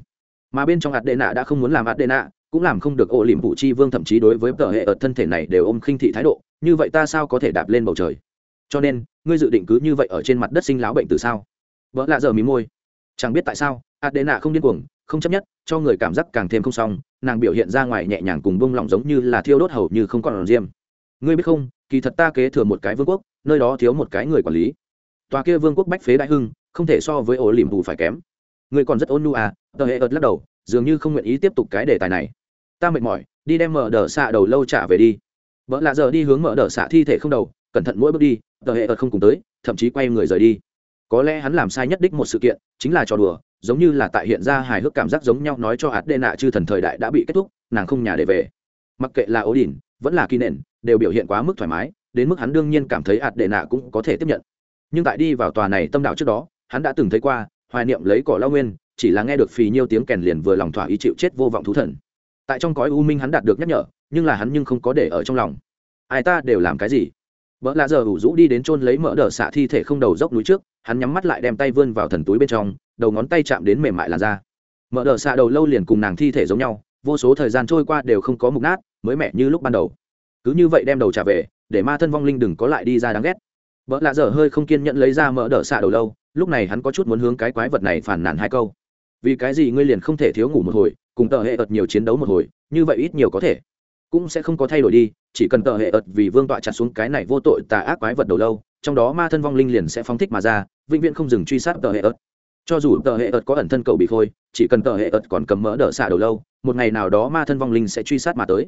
Mà bên trong ạt đệ nạ đã không muốn làm ạt đệ nạ cũng làm không được ổ liềm phụ chi vương, thậm chí đối với tờ hệ ở thân thể này đều ôm khinh thị thái độ như vậy ta sao có thể đạp lên bầu trời? Cho nên, ngươi dự định cứ như vậy ở trên mặt đất sinh láo bệnh từ sao? Vợ lạ giờ mí môi. Chẳng biết tại sao, adena không điên cuồng, không chấp nhất, cho người cảm giác càng thêm không xong, nàng biểu hiện ra ngoài nhẹ nhàng cùng bông lỏng giống như là thiêu đốt hầu như không còn diêm. Ngươi biết không, kỳ thật ta kế thừa một cái vương quốc, nơi đó thiếu một cái người quản lý. Tòa kia vương quốc bách phế đại hưng, không thể so với ổ liềm bù phải kém. Ngươi còn rất ôn nu à tờ hệ ợt lắc đầu, dường như không nguyện ý tiếp tục cái đề tài này. Ta mệt mỏi, đi đem mở đờ xạ đầu lâu trả về đi vợ lạ giờ đi hướng mở đờ xạ thi thể không đầu, cẩn thận mỗi bước đi, tờ hệ ợt không cùng tới, thậm chí quay người rời đi. Có lẽ hắn làm sai nhất đích một sự kiện, chính là trò đùa, giống như là tại hiện ra hài hước cảm giác giống nhau nói cho hạt đê nạ chư thần thời đại đã bị kết thúc, nàng không nhà để về. Mặc kệ là ố đỉnh vẫn là kỳ nện, đều biểu hiện quá mức thoải mái, đến mức hắn đương nhiên cảm thấy hạt đê nạ cũng có thể tiếp nhận. Nhưng tại đi vào tòa này tâm đạo trước đó, hắn đã từng thấy qua, hoài niệm lấy cỏ lao nguyên, chỉ là nghe được phì nhiêu tiếng kèn liền vừa lòng thỏa ý chịu chết vô vọng thú thần. Tại trong cõi u minh hắn đạt được nhắc nhở nhưng là hắn nhưng không có để ở trong lòng. Ai ta đều làm cái gì? Vợ lạ giờ ủ rũ đi đến chôn lấy mỡ đỡ xạ thi thể không đầu dốc núi trước, hắn nhắm mắt lại đem tay vươn vào thần túi bên trong, đầu ngón tay chạm đến mềm mại làn da. Mỡ đỡ xạ đầu lâu liền cùng nàng thi thể giống nhau, vô số thời gian trôi qua đều không có mục nát, mới mẻ như lúc ban đầu. Cứ như vậy đem đầu trả về, để ma thân vong linh đừng có lại đi ra đáng ghét. Vợ lạ giờ hơi không kiên nhẫn lấy ra mỡ đỡ xạ đầu lâu, lúc này hắn có chút muốn hướng cái quái vật này phản nản hai câu. Vì cái gì ngươi liền không thể thiếu ngủ một hồi, cùng tờ hệ ợt nhiều chiến đấu một hồi, như vậy ít nhiều có thể cũng sẽ không có thay đổi đi, chỉ cần tờ hệ ợt vì vương tọa chặt xuống cái này vô tội tà ác quái vật đầu lâu, trong đó ma thân vong linh liền sẽ phóng thích mà ra, vĩnh viễn không dừng truy sát tờ hệ ợt. Cho dù tờ hệ ợt có ẩn thân cầu bị khôi, chỉ cần tờ hệ ợt còn cầm mỡ đỡ xạ đầu lâu, một ngày nào đó ma thân vong linh sẽ truy sát mà tới.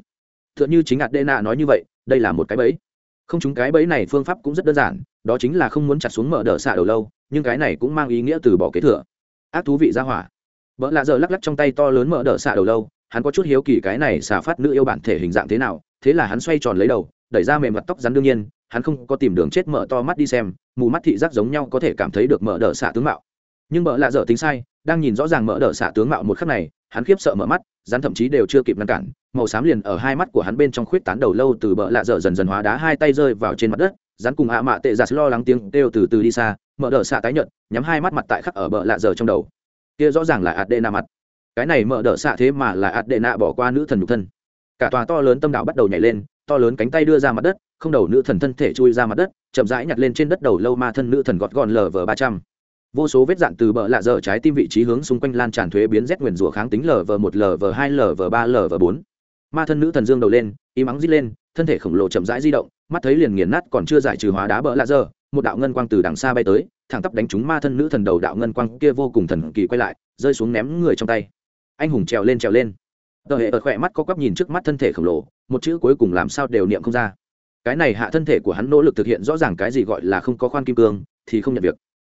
T h ư ợ n h ư chính ạt đê Na nói như vậy, đây là một cái bẫy. Không chúng cái bẫy này phương pháp cũng rất đơn giản, đó chính là không muốn chặt xuống mỡ đỡ xạ đầu lâu, nhưng cái này cũng mang ý nghĩa từ bỏ kế thừa. Ác thú vị ra hỏa. Vợ lạ giờ lắc lắc trong tay to lớn mỡ đỡ xạ đầu lâu hắn có chút hiếu kỳ cái này xà phát nữ yêu bản thể hình dạng thế nào, thế là hắn xoay tròn lấy đầu, đẩy ra mềm mặt tóc rắn đương nhiên, hắn không có tìm đường chết mở to mắt đi xem, mù mắt thị giác giống nhau có thể cảm thấy được mở đỡ xạ tướng mạo. Nhưng mở lạ dở tính sai, đang nhìn rõ ràng mở đỡ xạ tướng mạo một khắc này, hắn khiếp sợ mở mắt, rắn thậm chí đều chưa kịp ngăn cản, màu xám liền ở hai mắt của hắn bên trong khuyết tán đầu lâu từ bờ lạ dở dần dần hóa đá hai tay rơi vào trên mặt đất, rắn cùng ạ mạ tệ giả lo lắng tiếng kêu từ từ đi xa, mở đỡ xạ tái nhợt, nhắm hai mắt mặt tại khắc ở bờ lạ dở trong đầu. Kia rõ ràng là ạt đê na mặt cái này mở đỡ xạ thế mà là ạt đệ nạ bỏ qua nữ thần nhục thân. Cả tòa to lớn tâm đạo bắt đầu nhảy lên, to lớn cánh tay đưa ra mặt đất, không đầu nữ thần thân thể chui ra mặt đất, chậm rãi nhặt lên trên đất đầu lâu ma thân nữ thần gọt gọn lv ba trăm. Vô số vết dạn từ bờ lạ dở trái tim vị trí hướng xung quanh lan tràn thuế biến rét nguyền rủa kháng tính lv một lv hai lv ba lv bốn. Ma thân nữ thần dương đầu lên im mắng rít lên, thân thể khổng lồ chậm rãi di động, mắt thấy liền nghiền nát còn chưa giải trừ hóa đá bờ lạ dở, một đạo ngân quang từ đằng xa bay tới, thẳng tắp đánh trúng ma thân nữ thần đầu đạo ngân quang kia vô cùng thần kỳ quay lại, rơi xuống ném người trong tay anh hùng trèo lên trèo lên. Tờ hệ ợt khỏe mắt có quắp nhìn trước mắt thân thể khổng lồ, một chữ cuối cùng làm sao đều niệm không ra. Cái này hạ thân thể của hắn nỗ lực thực hiện rõ ràng cái gì gọi là không có khoan kim cương, thì không nhận việc.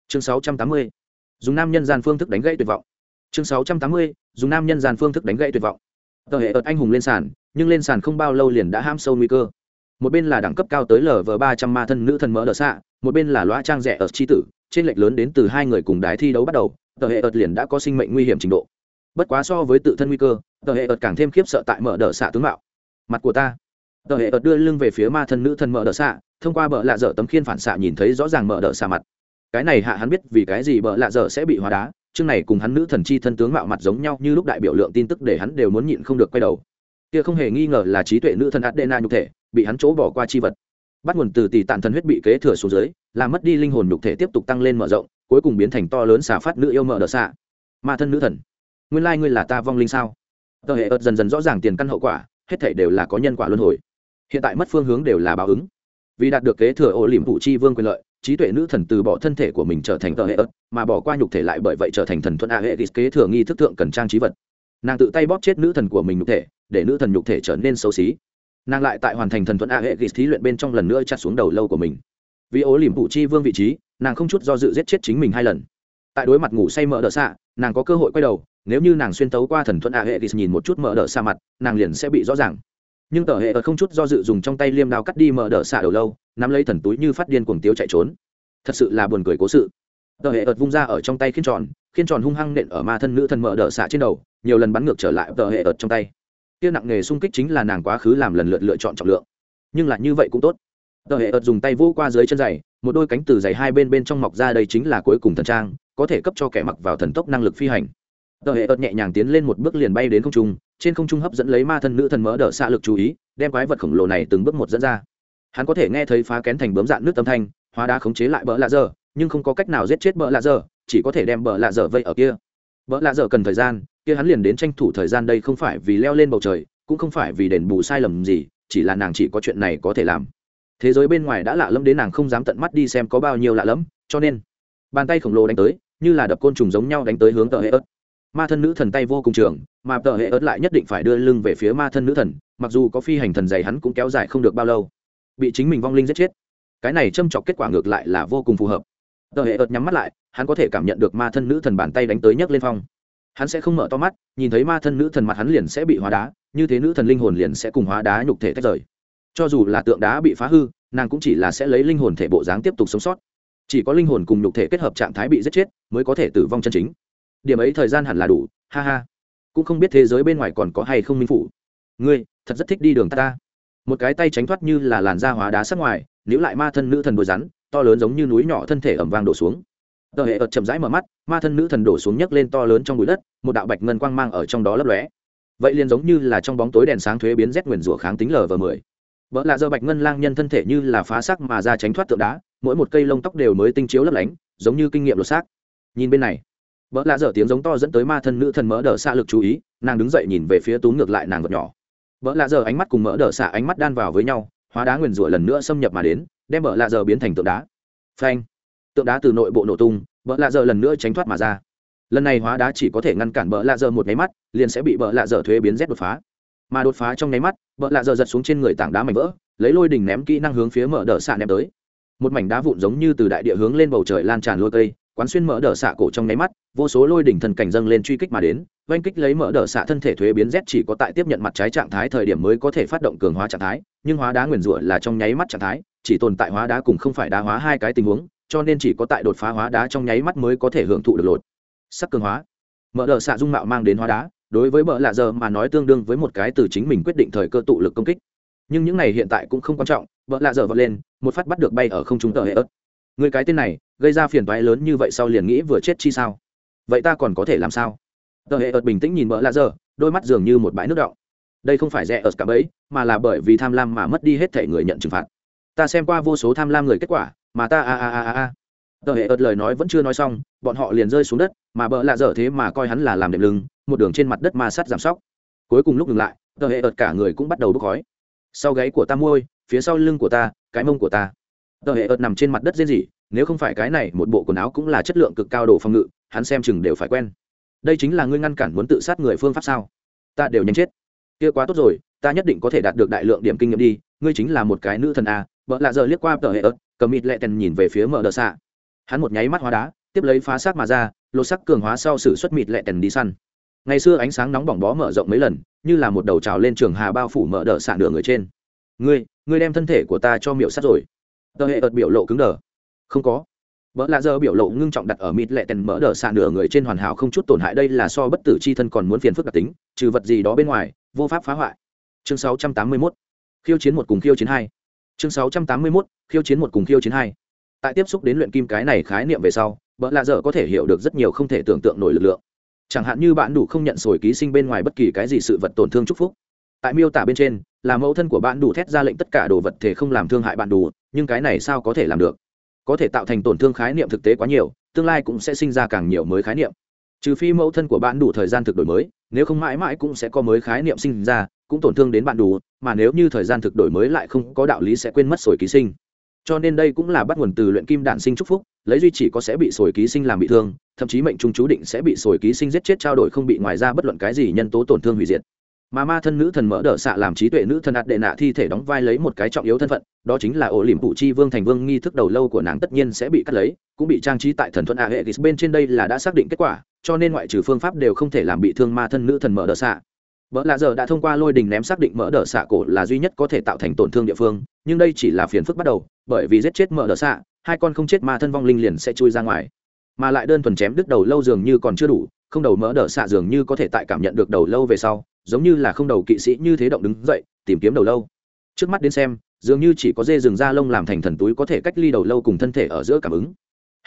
Chương 680. dùng nam nhân gian phương thức đánh gãy tuyệt vọng. Chương 680. dùng nam nhân gian phương thức đánh gãy tuyệt vọng. Tờ hệ ợt anh hùng lên sàn, nhưng lên sàn không bao lâu liền đã ham sâu nguy cơ. Một bên là đẳng cấp cao tới lv ba trăm ma thân nữ thần mỡ đỡ xạ, một bên là loa trang rẻ ở chi tử, trên lệch lớn đến từ hai người cùng đái thi đấu bắt đầu, tờ hệ ợt liền đã có sinh mệnh nguy hiểm trình độ bất quá so với tự thân nguy cơ, tờ hệ ợt càng thêm khiếp sợ tại mở đỡ xạ tướng mạo. Mặt của ta. Tờ hệ ợt đưa lưng về phía ma thân nữ thần mở đỡ xạ, thông qua bờ lạ dở tấm khiên phản xạ nhìn thấy rõ ràng mở đỡ xạ mặt. Cái này hạ hắn biết vì cái gì bờ lạ dở sẽ bị hóa đá, chương này cùng hắn nữ thần chi thân tướng mạo mặt giống nhau như lúc đại biểu lượng tin tức để hắn đều muốn nhịn không được quay đầu. Kia không hề nghi ngờ là trí tuệ nữ thần adena nhục thể, bị hắn chỗ bỏ qua chi vật. Bắt nguồn từ tỷ tản thần huyết bị kế thừa xuống dưới, làm mất đi linh hồn nhục thể tiếp tục tăng lên mở rộng, cuối cùng biến thành to lớn xả phát nữ yêu mở đỡ xạ. Ma thân nữ thần nguyên lai ngươi là ta vong linh sao? Tờ hệ ớt dần dần rõ ràng tiền căn hậu quả, hết thể đều là có nhân quả luân hồi. Hiện tại mất phương hướng đều là báo ứng. Vì đạt được kế thừa ô liềm phụ chi vương quyền lợi, trí tuệ nữ thần từ bỏ thân thể của mình trở thành tờ hệ ớt mà bỏ qua nhục thể lại bởi vậy trở thành thần thuận a hệ kế thừa nghi thức thượng cần trang trí vật. Nàng tự tay bóp chết nữ thần của mình nhục thể, để nữ thần nhục thể trở nên xấu xí. Nàng lại tại hoàn thành thần thuận a hệ thí luyện bên trong lần nữa chặt xuống đầu lâu của mình. Vì ố liềm phụ chi vương vị trí, nàng không chút do dự giết chết chính mình hai lần. Tại đối mặt ngủ say mỡ đỡ xạ, nàng có cơ hội quay đầu nếu như nàng xuyên tấu qua thần thuận a hệ nhìn một chút mở đỡ xa mặt, nàng liền sẽ bị rõ ràng. Nhưng tờ hệ ở không chút do dự dùng trong tay liêm đao cắt đi mở đỡ xạ đầu lâu, nắm lấy thần túi như phát điên cuồng tiếu chạy trốn. Thật sự là buồn cười cố sự. Tờ hệ ợt vung ra ở trong tay khiên tròn khiên tròn hung hăng nện ở ma thân nữ thần mở đỡ xạ trên đầu, nhiều lần bắn ngược trở lại tờ hệ ợt trong tay. Kia nặng nghề xung kích chính là nàng quá khứ làm lần lượt lựa chọn trọng lượng. Nhưng là như vậy cũng tốt. Tờ hệ ợt dùng tay vô qua dưới chân giày, một đôi cánh từ giày hai bên bên trong mọc ra đây chính là cuối cùng thần trang, có thể cấp cho kẻ mặc vào thần tốc năng lực phi hành tờ hệ ợt nhẹ nhàng tiến lên một bước liền bay đến không trung, trên không trung hấp dẫn lấy ma thân nữ thần mỡ đỡ xạ lực chú ý, đem quái vật khổng lồ này từng bước một dẫn ra. Hắn có thể nghe thấy phá kén thành bướm dạn nước âm thanh, hóa đá khống chế lại bỡ lạ dở, nhưng không có cách nào giết chết bỡ lạ dở, chỉ có thể đem bỡ lạ dở vây ở kia. Bỡ lạ dở cần thời gian, kia hắn liền đến tranh thủ thời gian đây không phải vì leo lên bầu trời, cũng không phải vì đền bù sai lầm gì, chỉ là nàng chỉ có chuyện này có thể làm. Thế giới bên ngoài đã lạ lẫm đến nàng không dám tận mắt đi xem có bao nhiêu lạ lẫm, cho nên, bàn tay khổng lồ đánh tới, như là đập côn trùng giống nhau đánh tới hướng tờ hệ ớt ma thân nữ thần tay vô cùng trường, mà tờ hệ ớt lại nhất định phải đưa lưng về phía ma thân nữ thần, mặc dù có phi hành thần dày hắn cũng kéo dài không được bao lâu. Bị chính mình vong linh giết chết. Cái này châm chọc kết quả ngược lại là vô cùng phù hợp. Tờ hệ ớt nhắm mắt lại, hắn có thể cảm nhận được ma thân nữ thần bàn tay đánh tới nhấc lên phong. Hắn sẽ không mở to mắt, nhìn thấy ma thân nữ thần mặt hắn liền sẽ bị hóa đá, như thế nữ thần linh hồn liền sẽ cùng hóa đá nhục thể tách rời. Cho dù là tượng đá bị phá hư, nàng cũng chỉ là sẽ lấy linh hồn thể bộ dáng tiếp tục sống sót. Chỉ có linh hồn cùng nhục thể kết hợp trạng thái bị giết chết, mới có thể tử vong chân chính điểm ấy thời gian hẳn là đủ ha ha. Cũng không biết thế giới bên ngoài còn có hay không minh phủ. Ngươi thật rất thích đi đường ta, ta. một cái tay tránh thoát như là làn da hóa đá sắc ngoài nếu lại ma thân nữ thần đồi rắn to lớn giống như núi nhỏ thân thể ẩm vang đổ xuống. Tờ hệ ợt chậm rãi mở mắt ma thân nữ thần đổ xuống nhấc lên to lớn trong bụi đất một đạo bạch ngân quang mang ở trong đó lấp lóe. Vậy liền giống như là trong bóng tối đèn sáng thuế biến rét nguyền rủa kháng tính lờ và mười. Vợ lạ dơ bạch ngân lang nhân thân thể như là phá sắc mà ra tránh thoát tượng đá mỗi một cây lông tóc đều mới tinh chiếu lấp lánh giống như kinh nghiệm lột xác. Nhìn bên này vợ lạ dở tiếng giống to dẫn tới ma thân nữ thần mỡ đờ xạ lực chú ý, nàng đứng dậy nhìn về phía tú ngược lại nàng vật nhỏ. Vợ lạ dở ánh mắt cùng mỡ đờ xạ ánh mắt đan vào với nhau, hóa đá nguyền rủa lần nữa xâm nhập mà đến, đem vợ lạ dở biến thành tượng đá. Phanh! Tượng đá từ nội bộ nổ tung vợ lạ dở lần nữa tránh thoát mà ra. Lần này hóa đá chỉ có thể ngăn cản vợ lạ dở một nháy mắt, liền sẽ bị vợ lạ dở thuế biến rét đột phá. Mà đột phá trong nháy mắt vợ lạ dở giật xuống trên người tảng đá mảnh vỡ, lấy lôi đỉnh ném kỹ năng hướng phía mở đờ xạ ném tới. Một mảnh đá vụn giống như từ đại địa hướng lên bầu trời lan tràn lôi cây quán xuyên mở đỡ xạ cổ trong nháy mắt, vô số lôi đỉnh thần cảnh dâng lên truy kích mà đến, oanh kích lấy mở đỡ xạ thân thể thuế biến z chỉ có tại tiếp nhận mặt trái trạng thái thời điểm mới có thể phát động cường hóa trạng thái, nhưng hóa đá nguyền rủa là trong nháy mắt trạng thái, chỉ tồn tại hóa đá cùng không phải đá hóa hai cái tình huống, cho nên chỉ có tại đột phá hóa đá trong nháy mắt mới có thể hưởng thụ được lột. Sắc cường hóa. Mở đỡ xạ dung mạo mang đến hóa đá, đối với bợ lạ giờ mà nói tương đương với một cái từ chính mình quyết định thời cơ tụ lực công kích. Nhưng những này hiện tại cũng không quan trọng bợ lạ giờ vọt lên, một phát bắt được bay ở không trung tờ hệ ớt. Người cái tên này gây ra phiền toái lớn như vậy sau liền nghĩ vừa chết chi sao? Vậy ta còn có thể làm sao? Tờ hệ ợt bình tĩnh nhìn mỡ lạ dơ đôi mắt dường như một bãi nước đọng. Đây không phải rẻ ợt cả bấy mà là bởi vì tham lam mà mất đi hết thể người nhận trừng phạt. Ta xem qua vô số tham lam người kết quả, mà ta a a a a tờ hệ ợt lời nói vẫn chưa nói xong, bọn họ liền rơi xuống đất, mà bỡ lạ dở thế mà coi hắn là làm đệm lưng, một đường trên mặt đất ma sắt giảm sóc. Cuối cùng lúc ngừng lại, tờ hệ ợt cả người cũng bắt đầu bốc khói. Sau gáy của ta môi phía sau lưng của ta, cái mông của ta. Tờ hệ ợt nằm trên mặt đất dễ gì nếu không phải cái này, một bộ quần áo cũng là chất lượng cực cao đồ phòng ngự, hắn xem chừng đều phải quen. Đây chính là ngươi ngăn cản muốn tự sát người phương pháp sao? Ta đều nhanh chết. Kia quá tốt rồi, ta nhất định có thể đạt được đại lượng điểm kinh nghiệm đi, ngươi chính là một cái nữ thần a vợ lạ giờ liếc qua tờ hệ ớt, cầm mịt lẹ tèn nhìn về phía mở đờ xạ. Hắn một nháy mắt hóa đá, tiếp lấy phá xác mà ra, lột sắc cường hóa sau sự xuất mịt lẹ tèn đi săn. Ngày xưa ánh sáng nóng bỏng bó mở rộng mấy lần, như là một đầu trào lên trường hà bao phủ mở đờ xạ nửa người trên. Ngươi ngươi đem thân thể của ta cho miệu sắt rồi. Tờ hệ ớt biểu lộ cứng đờ không có. Vợ lạ giờ biểu lộ ngưng trọng đặt ở mịt lệ tèn mỡ đờ xạ nửa người trên hoàn hảo không chút tổn hại đây là so bất tử c h i thân còn muốn phiền phức đặc tính, trừ vật gì đó bên ngoài, vô pháp phá hoại. Chương 681. khiêu chiến một cùng khiêu chiến hai. Chương 681. khiêu chiến một cùng khiêu chiến hai. Tại tiếp xúc đến luyện kim cái này khái niệm về sau vợ lạ dở có thể hiểu được rất nhiều không thể tưởng tượng nổi lực lượng. Chẳng hạn như bạn đủ không nhận sổi ký sinh bên ngoài bất kỳ cái gì sự vật tổn thương chúc phúc. Tại miêu tả bên trên, là mẫu thân của bạn đủ thét ra lệnh tất cả đồ vật thể không làm thương hại bạn đủ, nhưng cái này sao có thể làm được? Có thể tạo thành tổn thương khái niệm thực tế quá nhiều, tương lai cũng sẽ sinh ra càng nhiều mới khái niệm. Trừ phi mẫu thân của bạn đủ thời gian thực đổi mới, nếu không mãi mãi cũng sẽ có mới khái niệm sinh ra, cũng tổn thương đến bạn đủ, mà nếu như thời gian thực đổi mới lại không có đạo lý sẽ quên mất sồi ký sinh. Cho nên đây cũng là bắt nguồn từ luyện kim đạn sinh trúc phúc, lấy duy chỉ có sẽ bị sồi ký sinh làm bị thương, thậm chí mệnh trung chú định sẽ bị sồi ký sinh giết chết trao đổi không bị ngoài ra bất luận cái gì nhân tố tổn thương hủy diệt mà ma thân nữ thần mỡ đỡ xạ làm trí tuệ nữ thần ạt đệ nạ thi thể đóng vai lấy một cái trọng yếu thân phận, đó chính là ổ liềm phụ chi vương thành vương nghi thức đầu lâu của nàng tất nhiên sẽ bị cắt lấy, cũng bị trang trí tại thần thuận a hệ bên trên đây là đã xác định kết quả, cho nên ngoại trừ phương pháp đều không thể làm bị thương ma thân nữ thần mỡ đỡ xạ. Vợ lạ giờ đã thông qua lôi đình ném xác định mỡ đỡ xạ cổ là duy nhất có thể tạo thành tổn thương địa phương, nhưng đây chỉ là phiền phức bắt đầu, bởi vì giết chết mỡ đỡ xạ, hai con không chết ma thân vong linh liền sẽ chui ra ngoài. Mà lại đơn thuần chém đứt đầu lâu dường như còn chưa đủ không đầu mỡ đỡ xạ dường như có thể tại cảm nhận được đầu lâu về sau, giống như là không đầu kỵ sĩ như thế động đứng dậy, tìm kiếm đầu lâu. Trước mắt đến xem, dường như chỉ có dê rừng da lông làm thành thần túi có thể cách ly đầu lâu cùng thân thể ở giữa cảm ứng.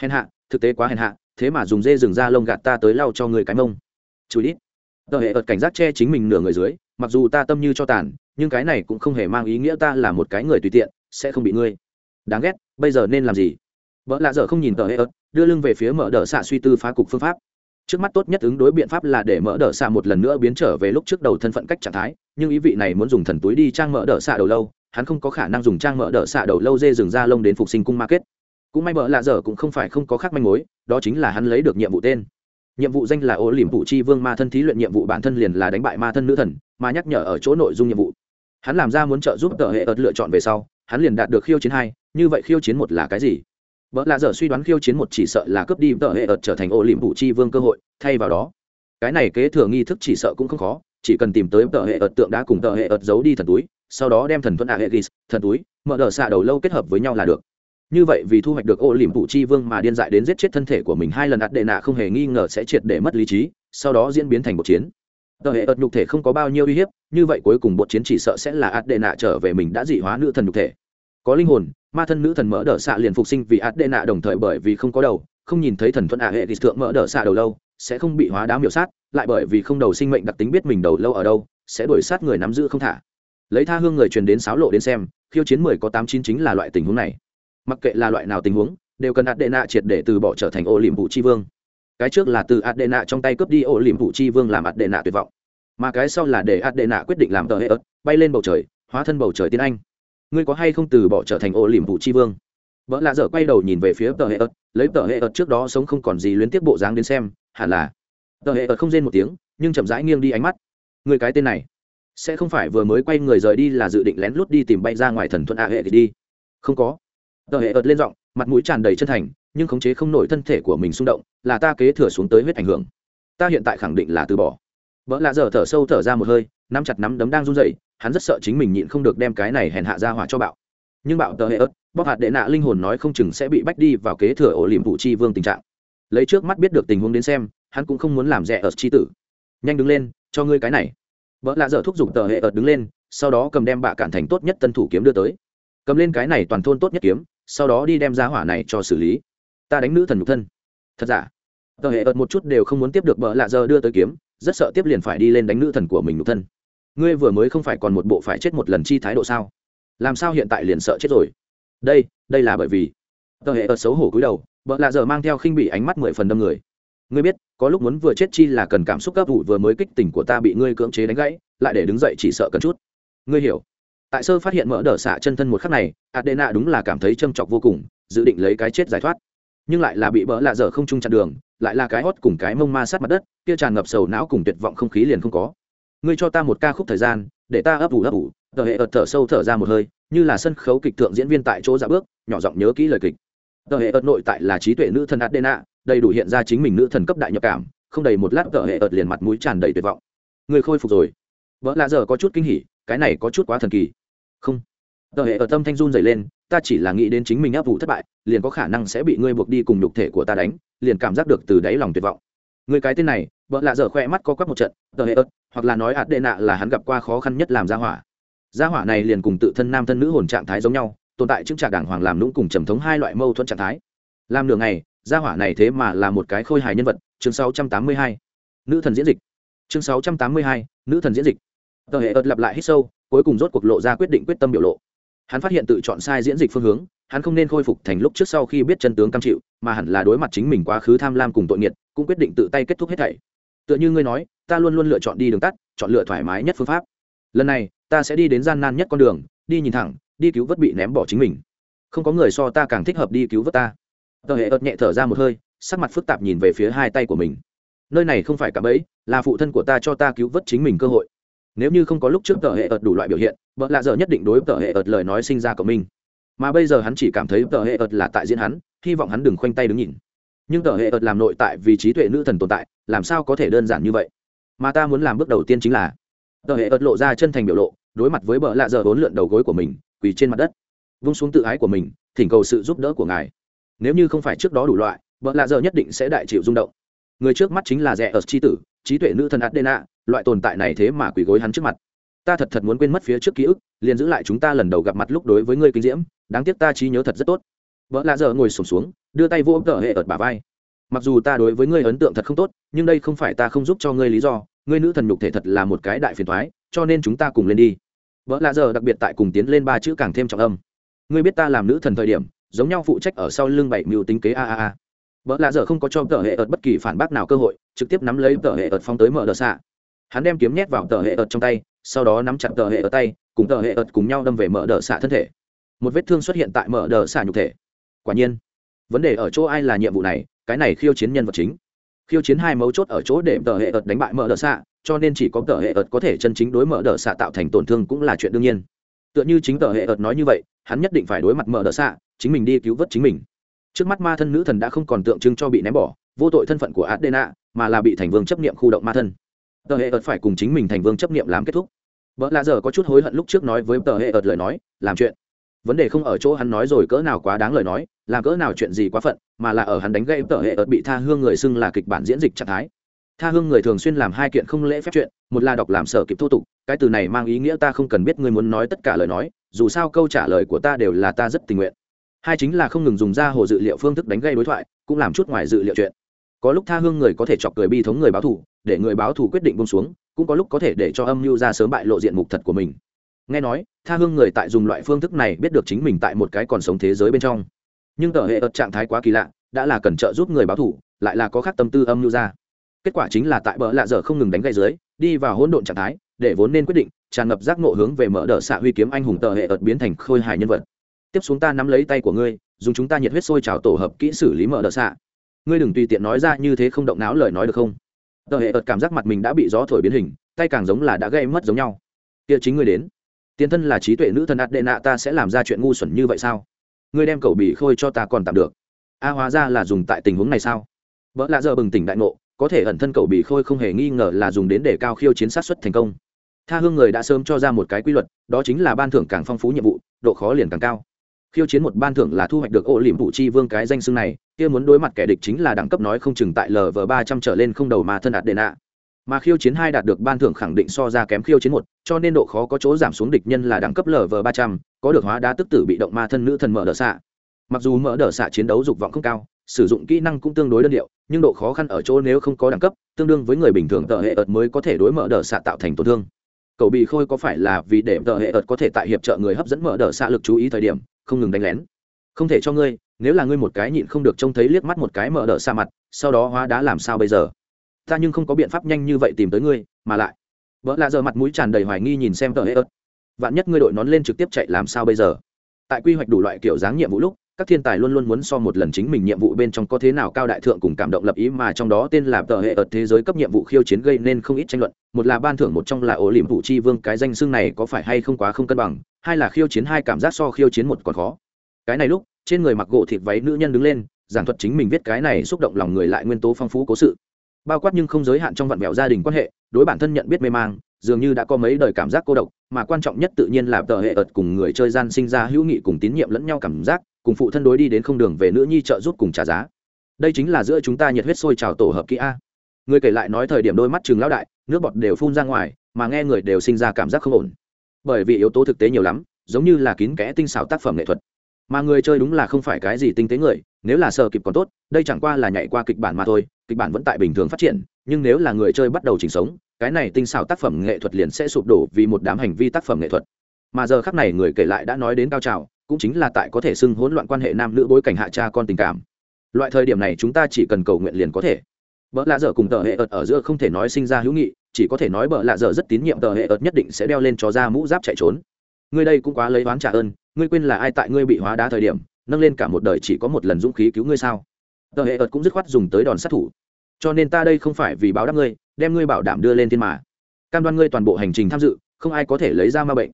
Hèn hạ, thực tế quá hèn hạ, thế mà dùng dê rừng da lông gạt ta tới lau cho người cái mông. Chùi ít tờ hệ ợt cảnh giác che chính mình nửa người dưới, mặc dù ta tâm như cho tàn, nhưng cái này cũng không hề mang ý nghĩa ta là một cái người tùy tiện, sẽ không bị ngươi. Đáng ghét, bây giờ nên làm gì? Vợ lạ dở không nhìn tờ hệ ợt, đưa lưng về phía mở đ ợ xạ suy tư phá cục phương pháp trước mắt tốt nhất ứng đối biện pháp là để mở đỡ xạ một lần nữa biến trở về lúc trước đầu thân phận cách trạng thái, nhưng ý vị này muốn dùng thần túi đi trang mở đỡ xạ đầu lâu, hắn không có khả năng dùng trang mở đỡ xạ đầu lâu dê rừng ra lông đến phục sinh cung market. Cũng may bợ lạ dở cũng không phải không có khác manh mối, đó chính là hắn lấy được nhiệm vụ tên. Nhiệm vụ danh là ô liềm phụ chi vương ma thân thí luyện nhiệm vụ bản thân liền là đánh bại ma thân nữ thần, mà nhắc nhở ở chỗ nội dung nhiệm vụ. Hắn làm ra muốn trợ giúp tờ hệ ợt lựa chọn về sau, hắn liền đạt được khiêu chiến hai, như vậy khiêu chiến một là cái gì? Vợ lạ dở suy đoán khiêu chiến một chỉ sợ là cướp đi tờ hệ ợt trở thành ô liềm phụ chi vương cơ hội, thay vào đó, cái này kế thừa nghi thức chỉ sợ cũng không khó, chỉ cần tìm tới tờ hệ ợt tượng đã cùng tờ hệ ợt giấu đi thần túi, sau đó đem thần thuẫn ạ hệ gis thần túi, mở đờ xạ đầu lâu kết hợp với nhau là được. Như vậy vì thu hoạch được ô liềm phụ chi vương mà điên dại đến giết chết thân thể của mình, hai lần ạt đệ nạ không hề nghi ngờ sẽ triệt để mất lý trí, sau đó diễn biến thành một chiến. Tờ hệ ợt nhục thể không có bao nhiêu uy hiếp, như vậy cuối cùng bộ chiến chỉ sợ sẽ là ạt đệ nạ trở về mình đã dị hóa nữ thần nhục thể. Có linh hồn ma thân nữ thần mỡ đỡ xạ liền phục sinh vì ạt đệ nạ đồng thời bởi vì không có đầu, không nhìn thấy thần thuận ả hệ thì thượng mỡ đỡ xạ đầu lâu, sẽ không bị hóa đá miểu sát, lại bởi vì không đầu sinh mệnh đặc tính biết mình đầu lâu ở đâu, sẽ đuổi sát người nắm giữ không thả. Lấy tha hương người truyền đến sáo lộ đến xem, khiêu chiến mười có tám chín chính là loại tình huống này. Mặc kệ là loại nào tình huống, đều cần adena triệt để từ bỏ trở thành ô liềm vụ tri vương. Cái trước là từ adena trong tay cướp đi ô liềm vụ tri vương làm adena tuyệt vọng. Mà cái sau là để adena quyết định làm tờ hệ ớt, bay lên bầu trời, hóa thân bầu trời tiên anh ngươi có hay không từ bỏ trở thành ô liềm vụ chi vương? Vợ lạ dở quay đầu nhìn về phía tờ hệ ớt lấy tờ hệ ớt trước đó sống không còn gì luyến tiếp bộ dáng đến xem, hẳn là. Tờ hệ ớt không rên một tiếng, nhưng chậm rãi nghiêng đi ánh mắt. Người cái tên này, sẽ không phải vừa mới quay người rời đi là dự định lén lút đi tìm bay ra ngoài thần thuận a hệ thì đi. Không có. Tờ hệ ớt lên giọng, mặt mũi tràn đầy chân thành, nhưng khống chế không nổi thân thể của mình xung động, là ta kế thừa xuống tới huyết ảnh hưởng. Ta hiện tại khẳng định là từ bỏ. Vợ lạ dở thở sâu thở ra một hơi, nắm chặt nắm đấm đang run rẩy hắn rất sợ chính mình nhịn không được đem cái này hèn hạ ra hỏa cho bạo. Nhưng bạo tờ hệ ớt bóc hạt đệ nạ linh hồn nói không chừng sẽ bị bách đi vào kế thừa ổ liềm vụ chi vương tình trạng. Lấy trước mắt biết được tình huống đến xem, hắn cũng không muốn làm rẻ ớt chi tử. Nhanh đứng lên, cho ngươi cái này. Vợ lạ dở thúc giục tờ hệ ớt đứng lên, sau đó cầm đem bạ cản thành tốt nhất tân thủ kiếm đưa tới. Cầm lên cái này toàn thôn tốt nhất kiếm, sau đó đi đem giá hỏa này cho xử lý. Ta đánh nữ thần nhục thân. Thật giả? Tờ hệ ớt một chút đều không muốn tiếp được bợ lạ dở đưa tới kiếm, rất sợ tiếp liền phải đi lên đánh nữ thần của mình nhục thân ngươi vừa mới không phải còn một bộ phải chết một lần chi thái độ sao? Làm sao hiện tại liền sợ chết rồi? Đây đây là bởi vì tờ hệ ở xấu hổ cúi đầu vợ lạ giờ mang theo khinh bị ánh mắt mười phần đâm người. Ngươi biết, có lúc muốn vừa chết chi là cần cảm xúc gấp ủ vừa mới kích tình của ta bị ngươi cưỡng chế đánh gãy, lại để đứng dậy chỉ sợ cần chút. Ngươi hiểu. Tại sơ phát hiện mỡ đỡ xạ chân thân một khắc này, adena đúng là cảm thấy châm chọc vô cùng, dự định lấy cái chết giải thoát. Nhưng lại là bị bỡ lạ dở không chung chặn đường, lại là cái hót cùng cái mông ma sát mặt đất, kia tràn ngập sầu não cùng tuyệt vọng không khí liền không có ngươi cho ta một ca khúc thời gian, để ta ấp ủ ấp ủ, tờ hệ ợt thở sâu thở ra một hơi, như là sân khấu kịch thượng diễn viên tại chỗ dạ bước, nhỏ giọng nhớ kỹ lời kịch. Tờ hệ ợt nội tại là trí tuệ nữ thần adena, đầy đủ hiện ra chính mình nữ thần cấp đại nhập cảm, không đầy một lát tờ hệ ợt liền mặt mũi tràn đầy tuyệt vọng. Người khôi phục rồi. Vợ lạ giờ có chút kinh hỉ, cái này có chút quá thần kỳ. Không. Tờ hệ ở tâm thanh run dày lên, ta chỉ là nghĩ đến chính mình áp vụ thất bại, liền có khả năng sẽ bị ngươi buộc đi cùng nhục thể của ta đánh, liền cảm giác được từ đáy lòng tuyệt vọng người cái tên này vợ lạ dở khoe mắt co quắp một trận tờ hệ ớt hoặc là nói ạt đệ nạ là hắn gặp qua khó khăn nhất làm gia hỏa. Gia hỏa này liền cùng tự thân nam thân nữ hồn trạng thái giống nhau tồn tại chứng trả đảng hoàng làm lũng cùng trầm thống hai loại mâu thuẫn trạng thái. Làm nửa ngày gia hỏa này thế mà là một cái khôi hài nhân vật. Chương 682. nữ thần diễn dịch. Chương 682, nữ thần diễn dịch. Tờ hệ ớt lặp lại hít sâu cuối cùng rốt cuộc lộ ra quyết định quyết tâm biểu lộ. Hắn phát hiện tự chọn sai diễn dịch phương hướng hắn không nên khôi phục thành lúc trước sau khi biết chân tướng cam chịu mà hẳn là đối mặt chính mình quá khứ tham lam cùng tội nghiệt cũng quyết định tự tay kết thúc hết thảy. Tựa như ngươi nói, ta luôn luôn lựa chọn đi đường tắt, chọn lựa thoải mái nhất phương pháp. Lần này, ta sẽ đi đến gian nan nhất con đường, đi nhìn thẳng, đi cứu vớt bị ném bỏ chính mình. Không có người so ta càng thích hợp đi cứu vớt ta. Tờ hệ ợt nhẹ thở ra một hơi, sắc mặt phức tạp nhìn về phía hai tay của mình. Nơi này không phải cả bẫy, là phụ thân của ta cho ta cứu vớt chính mình cơ hội. Nếu như không có lúc trước tờ hệ ợt đủ loại biểu hiện vợ lạ giờ nhất định đối tờ hệ ợt lời nói sinh ra của mình. Mà bây giờ hắn chỉ cảm thấy tờ hệ ợt là tại diễn hắn, hy vọng hắn đừng khoanh tay đứng nhìn nhưng tờ hệ ợt làm nội tại vì trí tuệ nữ thần tồn tại làm sao có thể đơn giản như vậy? Mà ta muốn làm bước đầu tiên chính là tờ hệ ợt lộ ra chân thành biểu lộ đối mặt với bờ lạ giờ bốn lượn đầu gối của mình quỳ trên mặt đất vung xuống tự ái của mình thỉnh cầu sự giúp đỡ của ngài. Nếu như không phải trước đó đủ loại bờ lạ giờ nhất định sẽ đại chịu rung động. Người trước mắt chính là rẻ ở tri tử trí tuệ nữ thần adena loại tồn tại này thế mà quỳ gối hắn trước mặt. Ta thật thật muốn quên mất phía trước ký ức liền giữ lại chúng ta lần đầu gặp mặt lúc đối với ngươi kinh diễm đáng tiếc ta trí nhớ thật rất tốt. Vợ lạ giờ ngồi sổm xuống, xuống đưa tay vỗ tờ hệ ợt bà vai. Mặc dù ta đối với ngươi ấn tượng thật không tốt, nhưng đây không phải ta không giúp cho ngươi lý do, ngươi nữ thần nhục thể thật là một cái đại phiền thoái cho nên chúng ta cùng lên đi. Vợ lạ giờ đặc biệt tại cùng tiến lên ba chữ càng thêm trọng âm. Ngươi biết ta làm nữ thần thời điểm, giống nhau phụ trách ở sau lưng bảy mưu tính kế a a a. Vợ lạ giờ không có cho tờ hệ ợt bất kỳ phản bác nào cơ hội, trực tiếp nắm lấy tờ hệ ợt phong tới mở đờ xạ. Hắn đem kiếm nhét vào tờ hệ ợt trong tay, sau đó nắm chặt tờ hệ ở tay, cùng tờ hệ ợt cùng nhau đâm về mở đờ xạ thân thể. Một vết thương xuất hiện tại mở đờ xạ nhục thể. Quả nhiên vấn đề ở chỗ ai là nhiệm vụ này, cái này khiêu chiến nhân vật chính. Khiêu chiến hai mấu chốt ở chỗ để tờ hệ ợt đánh bại mở đờ xạ, cho nên chỉ có tờ hệ ợt có thể chân chính đối mở đờ xạ tạo thành tổn thương cũng là chuyện đương nhiên. Tựa như chính tờ hệ ợt nói như vậy, hắn nhất định phải đối mặt mở đờ xạ, chính mình đi cứu vớt chính mình. Trước mắt ma thân nữ thần đã không còn tượng trưng cho bị ném bỏ, vô tội thân phận của adena, mà là bị thành vương chấp nghiệm khu động ma thân. Tờ hệ ợt phải cùng chính mình thành vương chấp nghiệm làm kết thúc. Vợ lạ giờ có chút hối hận lúc trước nói với tờ hệ ợt lời nói, làm chuyện vấn đề không ở chỗ hắn nói rồi cỡ nào quá đáng lời nói, làm cỡ nào chuyện gì quá phận, mà là ở hắn đánh gây tở hệ ợt bị tha hương người xưng là kịch bản diễn dịch trạng thái. Tha hương người thường xuyên làm hai kiện không lễ phép chuyện, một là đọc làm sở kịp thô tục, cái từ này mang ý nghĩa ta không cần biết ngươi muốn nói tất cả lời nói, dù sao câu trả lời của ta đều là ta rất tình nguyện. Hai chính là không ngừng dùng ra hồ dự liệu phương thức đánh gây đối thoại, cũng làm chút ngoài dự liệu chuyện. Có lúc tha hương người có thể chọc cười bi thống người báo thù, để người báo thù quyết định bông xuống, cũng có lúc có thể để cho âm mưu ra sớm bại lộ diện mục thật của mình nghe nói, tha hương người tại dùng loại phương thức này biết được chính mình tại một cái còn sống thế giới bên trong. Nhưng tờ hệ ợt trạng thái quá kỳ lạ, đã là cần trợ giúp người báo thù lại là có khác tâm tư âm mưu ra. Kết quả chính là tại bờ lạ dở không ngừng đánh gây dưới, đi vào hỗn độn trạng thái, để vốn nên quyết định, tràn ngập giác nộ hướng về mở đỡ xạ huy kiếm anh hùng tờ hệ ợt biến thành khôi hài nhân vật. Tiếp xuống ta nắm lấy tay của ngươi, dùng chúng ta nhiệt huyết sôi trào tổ hợp kỹ xử lý mở đỡ xạ. Ngươi đừng tùy tiện nói ra như thế không động não lời nói được không? Tờ hệ ợt cảm giác mặt mình đã bị gió thổi biến hình, tay càng giống là đã gây mất giống nhau. Kia chính ngươi đến tiền thân là trí tuệ nữ thần ạt đệ nạ ta sẽ làm ra chuyện ngu xuẩn như vậy sao? Ngươi đem cầu bị khôi cho ta còn tạm được. A hóa ra là dùng tại tình huống này sao? Vợ lạ giờ bừng tỉnh đại ngộ, có thể ẩn thân cầu bị khôi không hề nghi ngờ là dùng đến để cao khiêu chiến sát xuất thành công. Tha hương người đã sớm cho ra một cái quy luật, đó chính là ban thưởng càng phong phú nhiệm vụ, độ khó liền càng cao. Khiêu chiến một ban thưởng là thu hoạch được ô liềm vụ chi vương cái danh xưng này, kia muốn đối mặt kẻ địch chính là đẳng cấp nói không chừng tại lv ba trăm trở lên không đầu mà thân đạt đệ nạ mà khiêu chiến hai đạt được ban thưởng khẳng định so ra kém khiêu chiến một, cho nên độ khó có chỗ giảm xuống địch nhân là đẳng cấp lv ba trăm, có được hóa đá tức tử bị động ma thân nữ thần mở đỡ xạ. Mặc dù mở đỡ xạ chiến đấu dục vọng không cao, sử dụng kỹ năng cũng tương đối đơn điệu, nhưng độ khó khăn ở chỗ nếu không có đẳng cấp, tương đương với người bình thường tờ hệ ợt mới có thể đối mở đỡ xạ tạo thành tổn thương. Cầu bị khôi có phải là vì để tờ hệ ợt có thể tại hiệp trợ người hấp dẫn mở đỡ xạ lực chú ý thời điểm, không ngừng đánh lén? Không thể cho ngươi, nếu là ngươi một cái nhịn không được trông thấy liếc mắt một cái mở đỡ xạ mặt, sau đó hóa đá làm sao bây giờ? Ta nhưng không có biện pháp nhanh như vậy tìm tới ngươi, mà lại. Vợ lạ giờ mặt mũi tràn đầy hoài nghi nhìn xem tờ hệ ớt. Vạn nhất ngươi đội nón lên trực tiếp chạy làm sao bây giờ? Tại quy hoạch đủ loại kiểu dáng nhiệm vụ lúc, các thiên tài luôn luôn muốn so một lần chính mình nhiệm vụ bên trong có thế nào cao đại thượng cùng cảm động lập ý, mà trong đó tên là tờ hệ ở thế giới cấp nhiệm vụ khiêu chiến gây nên không ít tranh luận. Một là ban thưởng, một trong là ổ liềm vụ chi vương, cái danh xưng này có phải hay không quá không cân bằng, hai là khiêu chiến hai cảm giác so khiêu chiến một còn khó. Cái này lúc, trên người mặc gỗ thịt váy nữ nhân đứng lên, giảng thuật chính mình viết cái này xúc động lòng người lại nguyên tố phong phú cố sự bao quát nhưng không giới hạn trong vặn vẹo gia đình quan hệ, đối bản thân nhận biết mê mang, dường như đã có mấy đời cảm giác cô độc, mà quan trọng nhất tự nhiên là tờ hệ ợt cùng người chơi gian sinh ra hữu nghị cùng tín nhiệm lẫn nhau cảm giác, cùng phụ thân đối đi đến không đường về nữ nhi trợ giúp cùng trả giá. Đây chính là giữa chúng ta nhiệt huyết sôi trào tổ hợp kỹ a. Người kể lại nói thời điểm đôi mắt chừng lão đại, nước bọt đều phun ra ngoài, mà nghe người đều sinh ra cảm giác không ổn. Bởi vì yếu tố thực tế nhiều lắm, giống như là kín kẽ tinh xảo tác phẩm nghệ thuật. Mà người chơi đúng là không phải cái gì tinh tế người nếu là sợ kịp còn tốt, đây chẳng qua là nhảy qua kịch bản mà thôi, kịch bản vẫn tại bình thường phát triển, nhưng nếu là người chơi bắt đầu chỉnh sống, cái này tinh xảo tác phẩm nghệ thuật liền sẽ sụp đổ vì một đám hành vi tác phẩm nghệ thuật. Mà giờ khắc này người kể lại đã nói đến cao trào, cũng chính là tại có thể xưng hỗn loạn quan hệ nam nữ bối cảnh hạ cha con tình cảm. Loại thời điểm này chúng ta chỉ cần cầu nguyện liền có thể. Vợ lạ dở cùng tờ hệ ợt ở giữa không thể nói sinh ra hữu nghị, chỉ có thể nói vợ lạ dở rất tín nhiệm tờ hệ ợt nhất định sẽ đeo lên cho ra mũ giáp chạy trốn. Ngươi đây cũng quá lấy oán trả ơn, ngươi quên là ai tại ngươi bị hóa đá thời điểm nâng lên cả một đời chỉ có một lần dũng khí cứu ngươi sao? Tờ hệ ợt cũng dứt khoát dùng tới đòn sát thủ. Cho nên ta đây không phải vì báo đáp ngươi, đem ngươi bảo đảm đưa lên thiên mà. Cam đoan ngươi toàn bộ hành trình tham dự, không ai có thể lấy ra ma bệnh.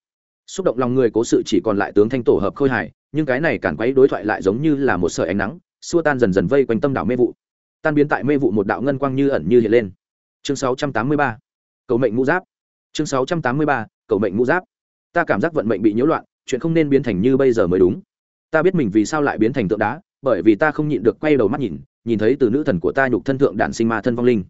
Xúc động lòng người cố sự chỉ còn lại tướng thanh tổ hợp khôi hài, nhưng cái này cản quấy đối thoại lại giống như là một sợi ánh nắng, xua tan dần dần vây quanh tâm đảo mê vụ. Tan biến tại mê vụ một đạo ngân quang như ẩn như hiện lên. Chương 683. cầu mệnh mũ giáp. Chương 683. cầu mệnh mũ giáp. Ta cảm giác vận mệnh bị nhiễu loạn, chuyện không nên biến thành như bây giờ mới đúng ta biết mình vì sao lại biến thành tượng đá, bởi vì ta không nhịn được quay đầu mắt nhìn nhìn thấy từ nữ thần của ta nhục thân thượng đản sinh ma thân vong linh.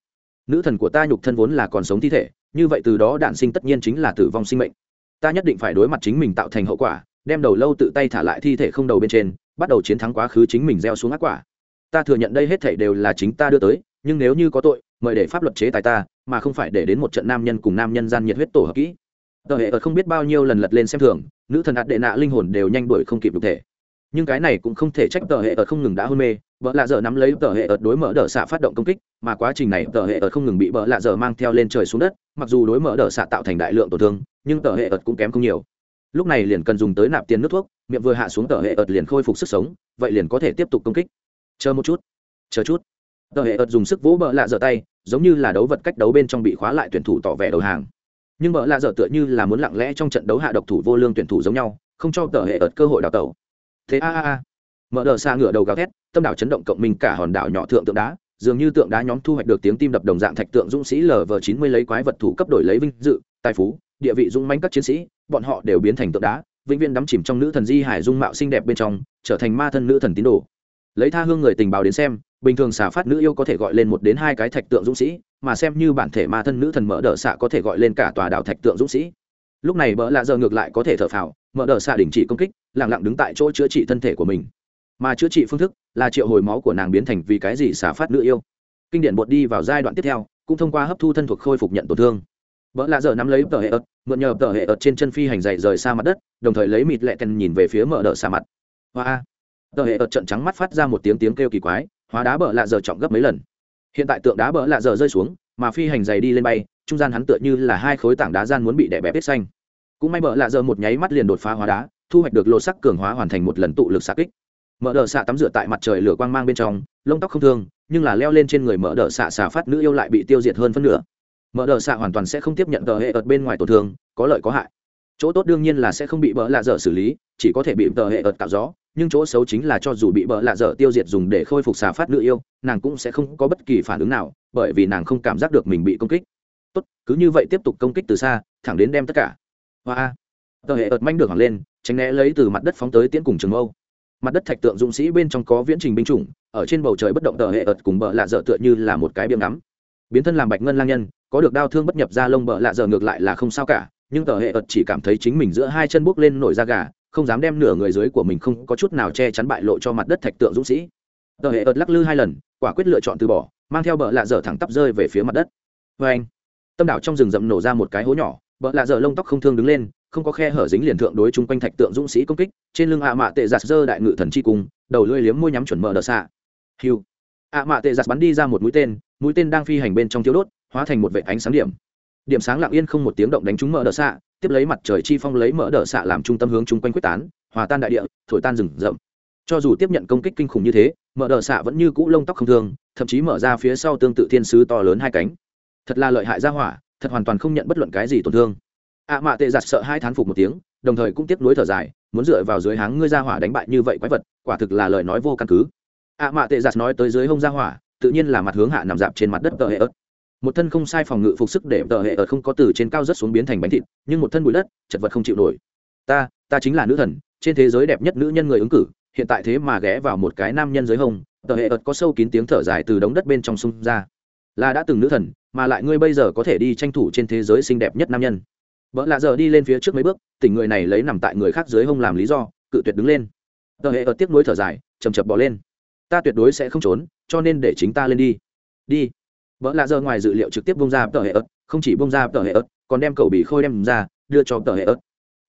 Nữ thần của ta nhục thân vốn là còn sống thi thể, như vậy từ đó đản sinh tất nhiên chính là tử vong sinh mệnh. Ta nhất định phải đối mặt chính mình tạo thành hậu quả, đem đầu lâu tự tay thả lại thi thể không đầu bên trên, bắt đầu chiến thắng quá khứ chính mình gieo xuống ác quả. Ta thừa nhận đây hết thảy đều là chính ta đưa tới, nhưng nếu như có tội, mời để pháp luật chế tài ta, mà không phải để đến một trận nam nhân cùng nam nhân gian nhiệt huyết tổ hợp kỹ. Tờ hệ ở không biết bao nhiêu lần lật lên xem thường, nữ thần hạt đệ nạ linh hồn đều nhanh đuổi không kịp đục thể nhưng cái này cũng không thể trách tờ hệ ở không ngừng đã hôn mê vợ lạ dở nắm lấy tờ hệ ở đối mở đờ xạ phát động công kích, mà quá trình này tờ hệ ở không ngừng bị vợ lạ dở mang theo lên trời xuống đất, mặc dù đối mở đờ xạ tạo thành đại lượng tổn thương, nhưng tờ hệ ợt cũng kém không nhiều. Lúc này liền cần dùng tới nạp tiền nước thuốc, miệng vừa hạ xuống tờ hệ ợt liền khôi phục sức sống, vậy liền có thể tiếp tục công kích. Chờ một chút, chờ chút. Tờ hệ ợt dùng sức vỗ bợ lạ dở tay, giống như là đấu vật cách đấu bên trong bị khóa lại tuyển thủ tỏ vẻ đầu hàng. Nhưng bợ lạ dở tựa như là muốn lặng lẽ trong trận đấu hạ độc thủ vô lương tuyển thủ giống nhau, không cho tờ hệ ợt cơ hội đào tẩu thế a a a. Mở đờ xa ngửa đầu gào thét, tâm đảo chấn động cộng minh cả hòn đảo nhỏ thượng tượng đá, dường như tượng đá nhóm thu hoạch được tiếng tim đập đồng dạng thạch tượng dũng sĩ lv chín mươi lấy quái vật thủ cấp đổi lấy vinh dự, tài phú, địa vị dung manh các chiến sĩ, bọn họ đều biến thành tượng đá, vĩnh viễn đắm chìm trong nữ thần di hải dung mạo xinh đẹp bên trong, trở thành ma thân nữ thần tín đồ. Lấy tha hương người tình báo đến xem, bình thường xả phát nữ yêu có thể gọi lên một đến hai cái thạch tượng dũng sĩ, mà xem như bản thể ma thân nữ thần mở đờ xạ có thể gọi lên cả tòa đảo thạch tượng dũng sĩ lúc này bỡ lạ giờ ngược lại có thể thở phào, mở đờ xạ đình chỉ công kích lẳng lặng đứng tại chỗ chữa trị thân thể của mình. Mà chữa trị phương thức là triệu hồi máu của nàng biến thành vì cái gì xả phát nữ yêu. Kinh điển bột đi vào giai đoạn tiếp theo, cũng thông qua hấp thu thân thuộc khôi phục nhận tổn thương. Vợ lạ giờ nắm lấy tờ hệ ớt mượn nhờ tờ hệ ớt trên chân phi hành dày rời xa mặt đất, đồng thời lấy mịt lẹ tèn nhìn về phía mở đờ xa mặt. Hoa tờ hệ ớt trận trắng mắt phát ra một tiếng tiếng kêu kỳ quái, hóa đá bờ lạ giờ trọng gấp mấy lần. Hiện tại tượng đá bờ lạ giờ rơi xuống, mà phi hành dày đi lên bay trung gian hắn tựa như là hai khối tảng đá gian muốn bị đè bẹp hết xanh. Cũng may bờ lạ giờ một nháy mắt liền đột phá hóa đá, thu hoạch được lô sắc cường hóa hoàn thành một lần tụ lực xạ kích. Mở đờ xạ tắm rửa tại mặt trời lửa quang mang bên trong, lông tóc không thương, nhưng là leo lên trên người mở đờ xạ xà phát nữ yêu lại bị tiêu diệt hơn phân nửa. Mở đờ xạ hoàn toàn sẽ không tiếp nhận tờ hệ ợt bên ngoài tổn thương, có lợi có hại. Chỗ tốt đương nhiên là sẽ không bị bỡ lạ dở xử lý, chỉ có thể bị tờ hệ ợt tạo gió, nhưng chỗ xấu chính là cho dù bị bỡ lạ dở tiêu diệt dùng để khôi phục xà phát nữ yêu, nàng cũng sẽ không có bất kỳ phản ứng nào, bởi vì nàng không cảm giác được mình bị công kích tốt, cứ như vậy tiếp tục công kích từ xa, thẳng đến đem tất cả. Hoa tờ hệ ợt manh được hẳn lên, tránh né lấy từ mặt đất phóng tới tiễn cùng trường âu mặt đất thạch tượng dũng sĩ bên trong có viễn trình binh chủng, ở trên bầu trời bất động tờ hệ ợt cùng bờ lạ dở tựa như là một cái biếm ngắm. Biến thân làm bạch ngân lang nhân, có được đau thương bất nhập ra lông bờ lạ dở ngược lại là không sao cả, nhưng tờ hệ ợt chỉ cảm thấy chính mình giữa hai chân buốc lên nổi da gà, không dám đem nửa người dưới của mình không có chút nào che chắn bại lộ cho mặt đất thạch tượng dũng sĩ. Tờ hệ ợt lắc lư hai lần, quả quyết lựa chọn từ bỏ, mang theo bờ lạ dở thẳng tắp rơi về phía mặt đất. Vê anh tâm đảo trong rừng rậm nổ ra một cái hố nhỏ vợ lạ dở lông tóc không thương đứng lên, không có khe hở dính liền thượng đối chung quanh thạch tượng dũng sĩ công kích, trên lưng ạ mạ tệ giặt dơ đại ngự thần chi cung, đầu lưỡi liếm môi nhắm chuẩn mở đờ xạ. Hiu. ạ mạ tệ giặt bắn đi ra một mũi tên mũi tên đang phi hành bên trong thiếu đốt, hóa thành một vệ ánh sáng điểm. Điểm sáng lặng yên không một tiếng động đánh trúng mở đờ xạ, tiếp lấy mặt trời chi phong lấy mở đờ xạ làm trung tâm hướng chung quanh quyết tán, hòa tan đại địa, thổi tan rừng rậm. Cho dù tiếp nhận công kích kinh khủng như thế, mở đờ xạ vẫn như cũ lông tóc không thương, thậm chí mở ra phía sau tương tự thiên sứ to lớn hai cánh thật là lợi hại ra hỏa, thật hoàn toàn không nhận bất luận cái gì tổn thương. Ạ à mạ tệ giặt sợ hai thán phục một tiếng, đồng thời cũng tiếp nối thở dài, muốn dựa vào dưới háng ngươi ra hỏa đánh bại như vậy quái vật, quả thực là lời nói vô căn cứ. Ạ à mạ tệ giặt nói tới dưới hông ra hỏa, tự nhiên là mặt hướng hạ nằm dạp trên mặt đất tờ hệ ớt. Một thân không sai phòng ngự phục sức để tờ hệ ớt không có từ trên cao rất xuống biến thành bánh thịt, nhưng một thân bụi đất, chật vật không chịu nổi. Ta ta chính là nữ thần, trên thế giới đẹp nhất nữ nhân người ứng cử, hiện tại thế mà ghé vào một cái nam nhân dưới hông, tờ hệ ớt có sâu kín tiếng thở dài từ đống đất bên trong sông ra là đã từng nữ thần, mà lại ngươi bây giờ có thể đi tranh thủ trên thế giới xinh đẹp nhất nam nhân. Vợ lạ giờ đi lên phía trước mấy bước, tỉnh người này lấy nằm tại người khác dưới hông làm lý do, cự tuyệt đứng lên. Tờ hệ ớt tiếc nuối thở dài chầm chập bỏ lên. Ta tuyệt đối sẽ không trốn, cho nên để chính ta lên đi. Đi. Vợ lạ giờ ngoài dự liệu trực tiếp bông ra tờ hệ ớt, không chỉ bông ra tờ hệ ớt, còn đem cầu bị khôi đem ra, đưa cho tờ hệ ớt.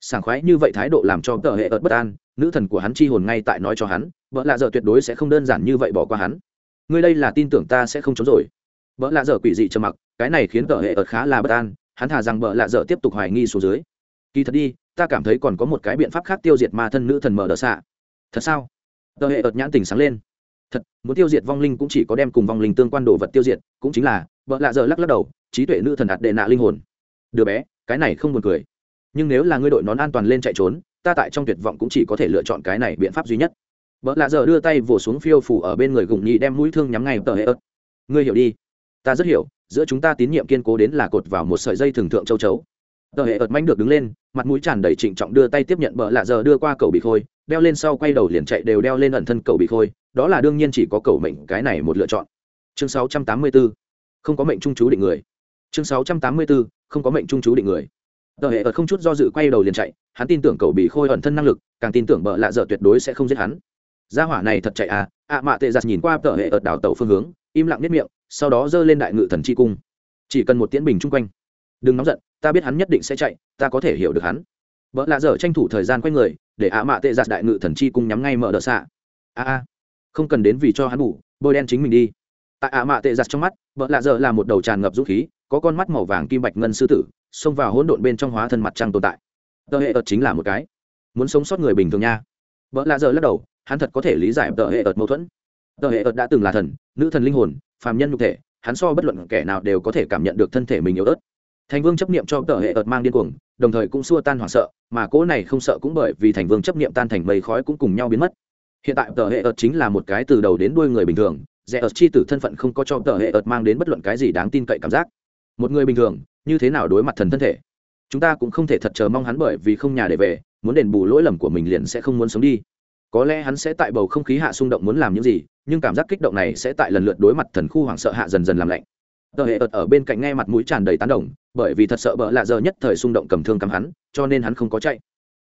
Sảng khoái như vậy thái độ làm cho tờ hệ ớt bất an, nữ thần của hắn chi hồn ngay tại nói cho hắn, vợ lạ giờ tuyệt đối sẽ không đơn giản như vậy bỏ qua hắn. Ngươi đây là tin tưởng ta sẽ không trốn rồi vợ lạ dở quỷ dị trầm mặc, cái này khiến tờ hệ ớt khá là bất an, hắn thà rằng vợ lạ dở tiếp tục hoài nghi xuống dưới. Kỳ thật đi, ta cảm thấy còn có một cái biện pháp khác tiêu diệt ma thân nữ thần mở đờ xạ. Thật sao? Tờ hệ ớt nhãn tình sáng lên. Thật, muốn tiêu diệt vong linh cũng chỉ có đem cùng vong linh tương quan đồ vật tiêu diệt, cũng chính là vợ lạ dở lắc lắc đầu, trí tuệ nữ thần hạt đệ nạ linh hồn. Đứa bé, cái này không buồn cười. Nhưng nếu là ngươi đội nón an toàn lên chạy trốn, ta tại trong tuyệt vọng cũng chỉ có thể lựa chọn cái này biện pháp duy nhất. Vợ lạ dở đưa tay vồ xuống phiêu phủ ở bên người gùng nhị đem mũi thương nhắm ngay tờ hệ ớt ngươi hiểu đi ta rất hiểu, giữa chúng ta tín nhiệm kiên cố đến là cột vào một sợi dây thường thượng châu chấu. Tờ hệ ợt manh được đứng lên, mặt mũi tràn đầy trịnh trọng đưa tay tiếp nhận bờ lạ giờ đưa qua cầu bị khôi, đeo lên sau quay đầu liền chạy đều đeo lên ẩn thân cầu bị khôi, đó là đương nhiên chỉ có cầu mệnh, cái này một lựa chọn. Chương 684 không có mệnh trung chú định người. Chương 684 không có mệnh trung chú định người. Tờ hệ ợt không chút do dự quay đầu liền chạy, hắn tin tưởng cầu bị khôi ẩn thân năng lực, càng tin tưởng bờ lạ giờ tuyệt đối sẽ không giết hắn gia hỏa này thật chạy à? Ạ mạ tệ giặt nhìn qua tờ hệ ợt đảo tàu phương hướng, im lặng nhất miệng, sau đó giơ lên đại ngự thần chi cung. Chỉ cần một tiễn bình chung quanh. Đừng nóng giận, ta biết hắn nhất định sẽ chạy, ta có thể hiểu được hắn. Vợ lạ dở tranh thủ thời gian quay người, để ạ mạ tệ giặt đại ngự thần chi cung nhắm ngay mở đợt xạ. A a, không cần đến vì cho hắn ngủ, bôi đen chính mình đi. Tại ạ mạ tệ giặt trong mắt, vợ lạ dở là một đầu tràn ngập dũng khí, có con mắt màu vàng kim bạch ngân sư tử, xông vào hỗn độn bên trong hóa thân mặt trăng tồn tại. Tờ hệ ợt chính là một cái. Muốn sống sót người bình thường nha. Vợ lạ dở lắc đầu hắn thật có thể lý giải tờ hệ ợt mâu thuẫn. Tờ hệ ợt đã từng là thần, nữ thần linh hồn, phàm nhân nhục thể, hắn so bất luận kẻ nào đều có thể cảm nhận được thân thể mình yếu ớt. Thành vương chấp niệm cho tờ hệ ợt mang điên cuồng, đồng thời cũng xua tan hoảng sợ, mà cỗ này không sợ cũng bởi vì thành vương chấp niệm tan thành mây khói cũng cùng nhau biến mất. Hiện tại tờ hệ ợt chính là một cái từ đầu đến đuôi người bình thường rẽ ợt chi tử thân phận không có cho tờ hệ ợt mang đến bất luận cái gì đáng tin cậy cảm giác. Một người bình thường, như thế nào đối mặt thần thân thể? Chúng ta cũng không thể thật chờ mong hắn bởi vì không nhà để về, muốn đền bù lỗi lầm của mình liền sẽ không muốn sống đi có lẽ hắn sẽ tại bầu không khí hạ xung động muốn làm những gì, nhưng cảm giác kích động này sẽ tại lần lượt đối mặt thần khu hoảng sợ hạ dần dần làm lạnh. Tờ hệ ợt ở bên cạnh nghe mặt mũi tràn đầy tán đồng, bởi vì thật sợ bợ lạ giờ nhất thời xung động cầm thương cắm hắn, cho nên hắn không có chạy.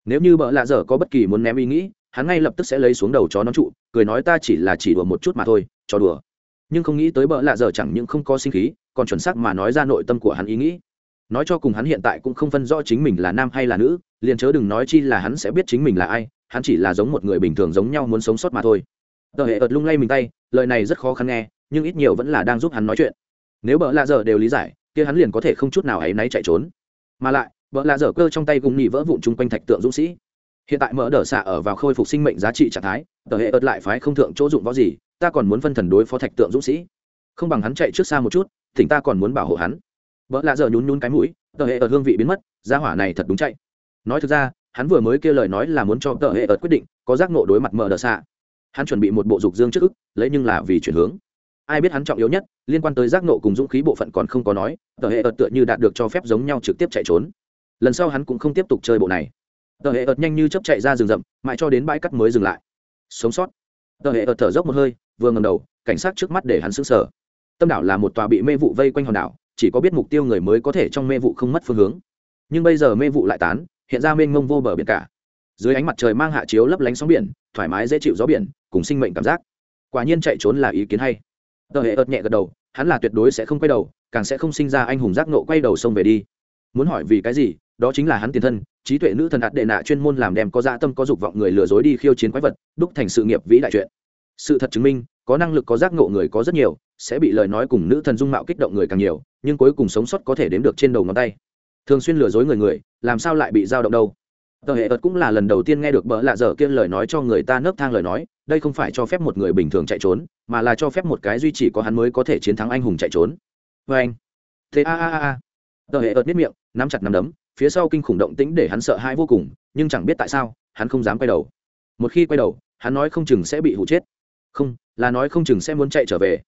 Nếu như bợ lạ giờ có bất kỳ muốn ném ý nghĩ, hắn ngay lập tức sẽ lấy xuống đầu chó nó trụ, cười nói ta chỉ là chỉ đùa một chút mà thôi, cho đùa. Nhưng không nghĩ tới bợ lạ giờ chẳng những không có sinh khí, còn chuẩn xác mà nói ra nội tâm của hắn ý nghĩ. Nói cho cùng hắn hiện tại cũng không phân rõ chính mình là nam hay là nữ, liền chớ đừng nói chi là hắn sẽ biết chính mình là ai hắn chỉ là giống một người bình thường giống nhau muốn sống sót mà thôi. Tờ hệ ợt lung lay mình tay, lời này rất khó khăn nghe, nhưng ít nhiều vẫn là đang giúp hắn nói chuyện. Nếu bợ lạ dở đều lý giải, kia hắn liền có thể không chút nào áy náy chạy trốn. Mà lại, bợ lạ dở cơ trong tay cùng nhị vỡ vụn chung quanh thạch tượng dũng sĩ. Hiện tại mỡ đỡ xạ ở vào khôi phục sinh mệnh giá trị trạng thái, tờ hệ ợt lại phái không thượng chỗ dụng võ gì, ta còn muốn phân thần đối phó thạch tượng dũng sĩ. Không bằng hắn chạy trước xa một chút, thỉnh ta còn muốn bảo hộ hắn. Vợ lạ dở nhún nhún cái mũi, tờ hệ ợt hương vị biến mất ra hỏa này thật đúng chạy. Nói thực ra hắn vừa mới kêu lời nói là muốn cho tờ hệ ợt quyết định, có giác nộ đối mặt mờ đờ xạ. Hắn chuẩn bị một bộ dục dương trước ức, lấy nhưng là vì chuyển hướng. Ai biết hắn trọng yếu nhất, liên quan tới giác nộ cùng dũng khí bộ phận còn không có nói, tờ hệ ợt tựa như đạt được cho phép giống nhau trực tiếp chạy trốn. Lần sau hắn cũng không tiếp tục chơi bộ này. Tờ hệ ợt nhanh như chấp chạy ra rừng rậm, mãi cho đến bãi cắt mới dừng lại. Sống sót. Tờ hệ ợt thở dốc một hơi, vừa ngầm đầu, cảnh sát trước mắt để hắn xứng sở tâm đảo là một tòa bị mê vụ vây quanh hòn đảo, chỉ có biết mục tiêu người mới có thể trong mê vụ không mất phương hướng. Nhưng bây giờ mê vụ lại tán hiện ra mênh mông vô bờ biển cả. Dưới ánh mặt trời mang hạ chiếu lấp lánh sóng biển, thoải mái dễ chịu gió biển, cùng sinh mệnh cảm giác. Quả nhiên chạy trốn là ý kiến hay. Tờ hệ ợt nhẹ gật đầu, hắn là tuyệt đối sẽ không quay đầu, càng sẽ không sinh ra anh hùng giác nộ quay đầu xông về đi. Muốn hỏi vì cái gì, đó chính là hắn tiền thân, trí tuệ nữ thần đạt đệ nạ chuyên môn làm đem có dạ tâm có dục vọng người lừa dối đi khiêu chiến quái vật, đúc thành sự nghiệp vĩ đại chuyện. Sự thật chứng minh, có năng lực có giác ngộ người có rất nhiều, sẽ bị lời nói cùng nữ thần dung mạo kích động người càng nhiều, nhưng cuối cùng sống sót có thể đếm được trên đầu ngón tay thường xuyên lừa dối người người, làm sao lại bị dao động đâu? Tờ hệ ợt cũng là lần đầu tiên nghe được bỡ lạ dở kia lời nói cho người ta nấc thang lời nói, đây không phải cho phép một người bình thường chạy trốn, mà là cho phép một cái duy chỉ có hắn mới có thể chiến thắng anh hùng chạy trốn. Vê anh. Thế a a a a. Tờ hệ ợt biết miệng, nắm chặt nắm đấm, phía sau kinh khủng động tĩnh để hắn sợ hãi vô cùng, nhưng chẳng biết tại sao, hắn không dám quay đầu. Một khi quay đầu, hắn nói không chừng sẽ bị hụ chết. Không, là nói không chừng sẽ muốn chạy trở về.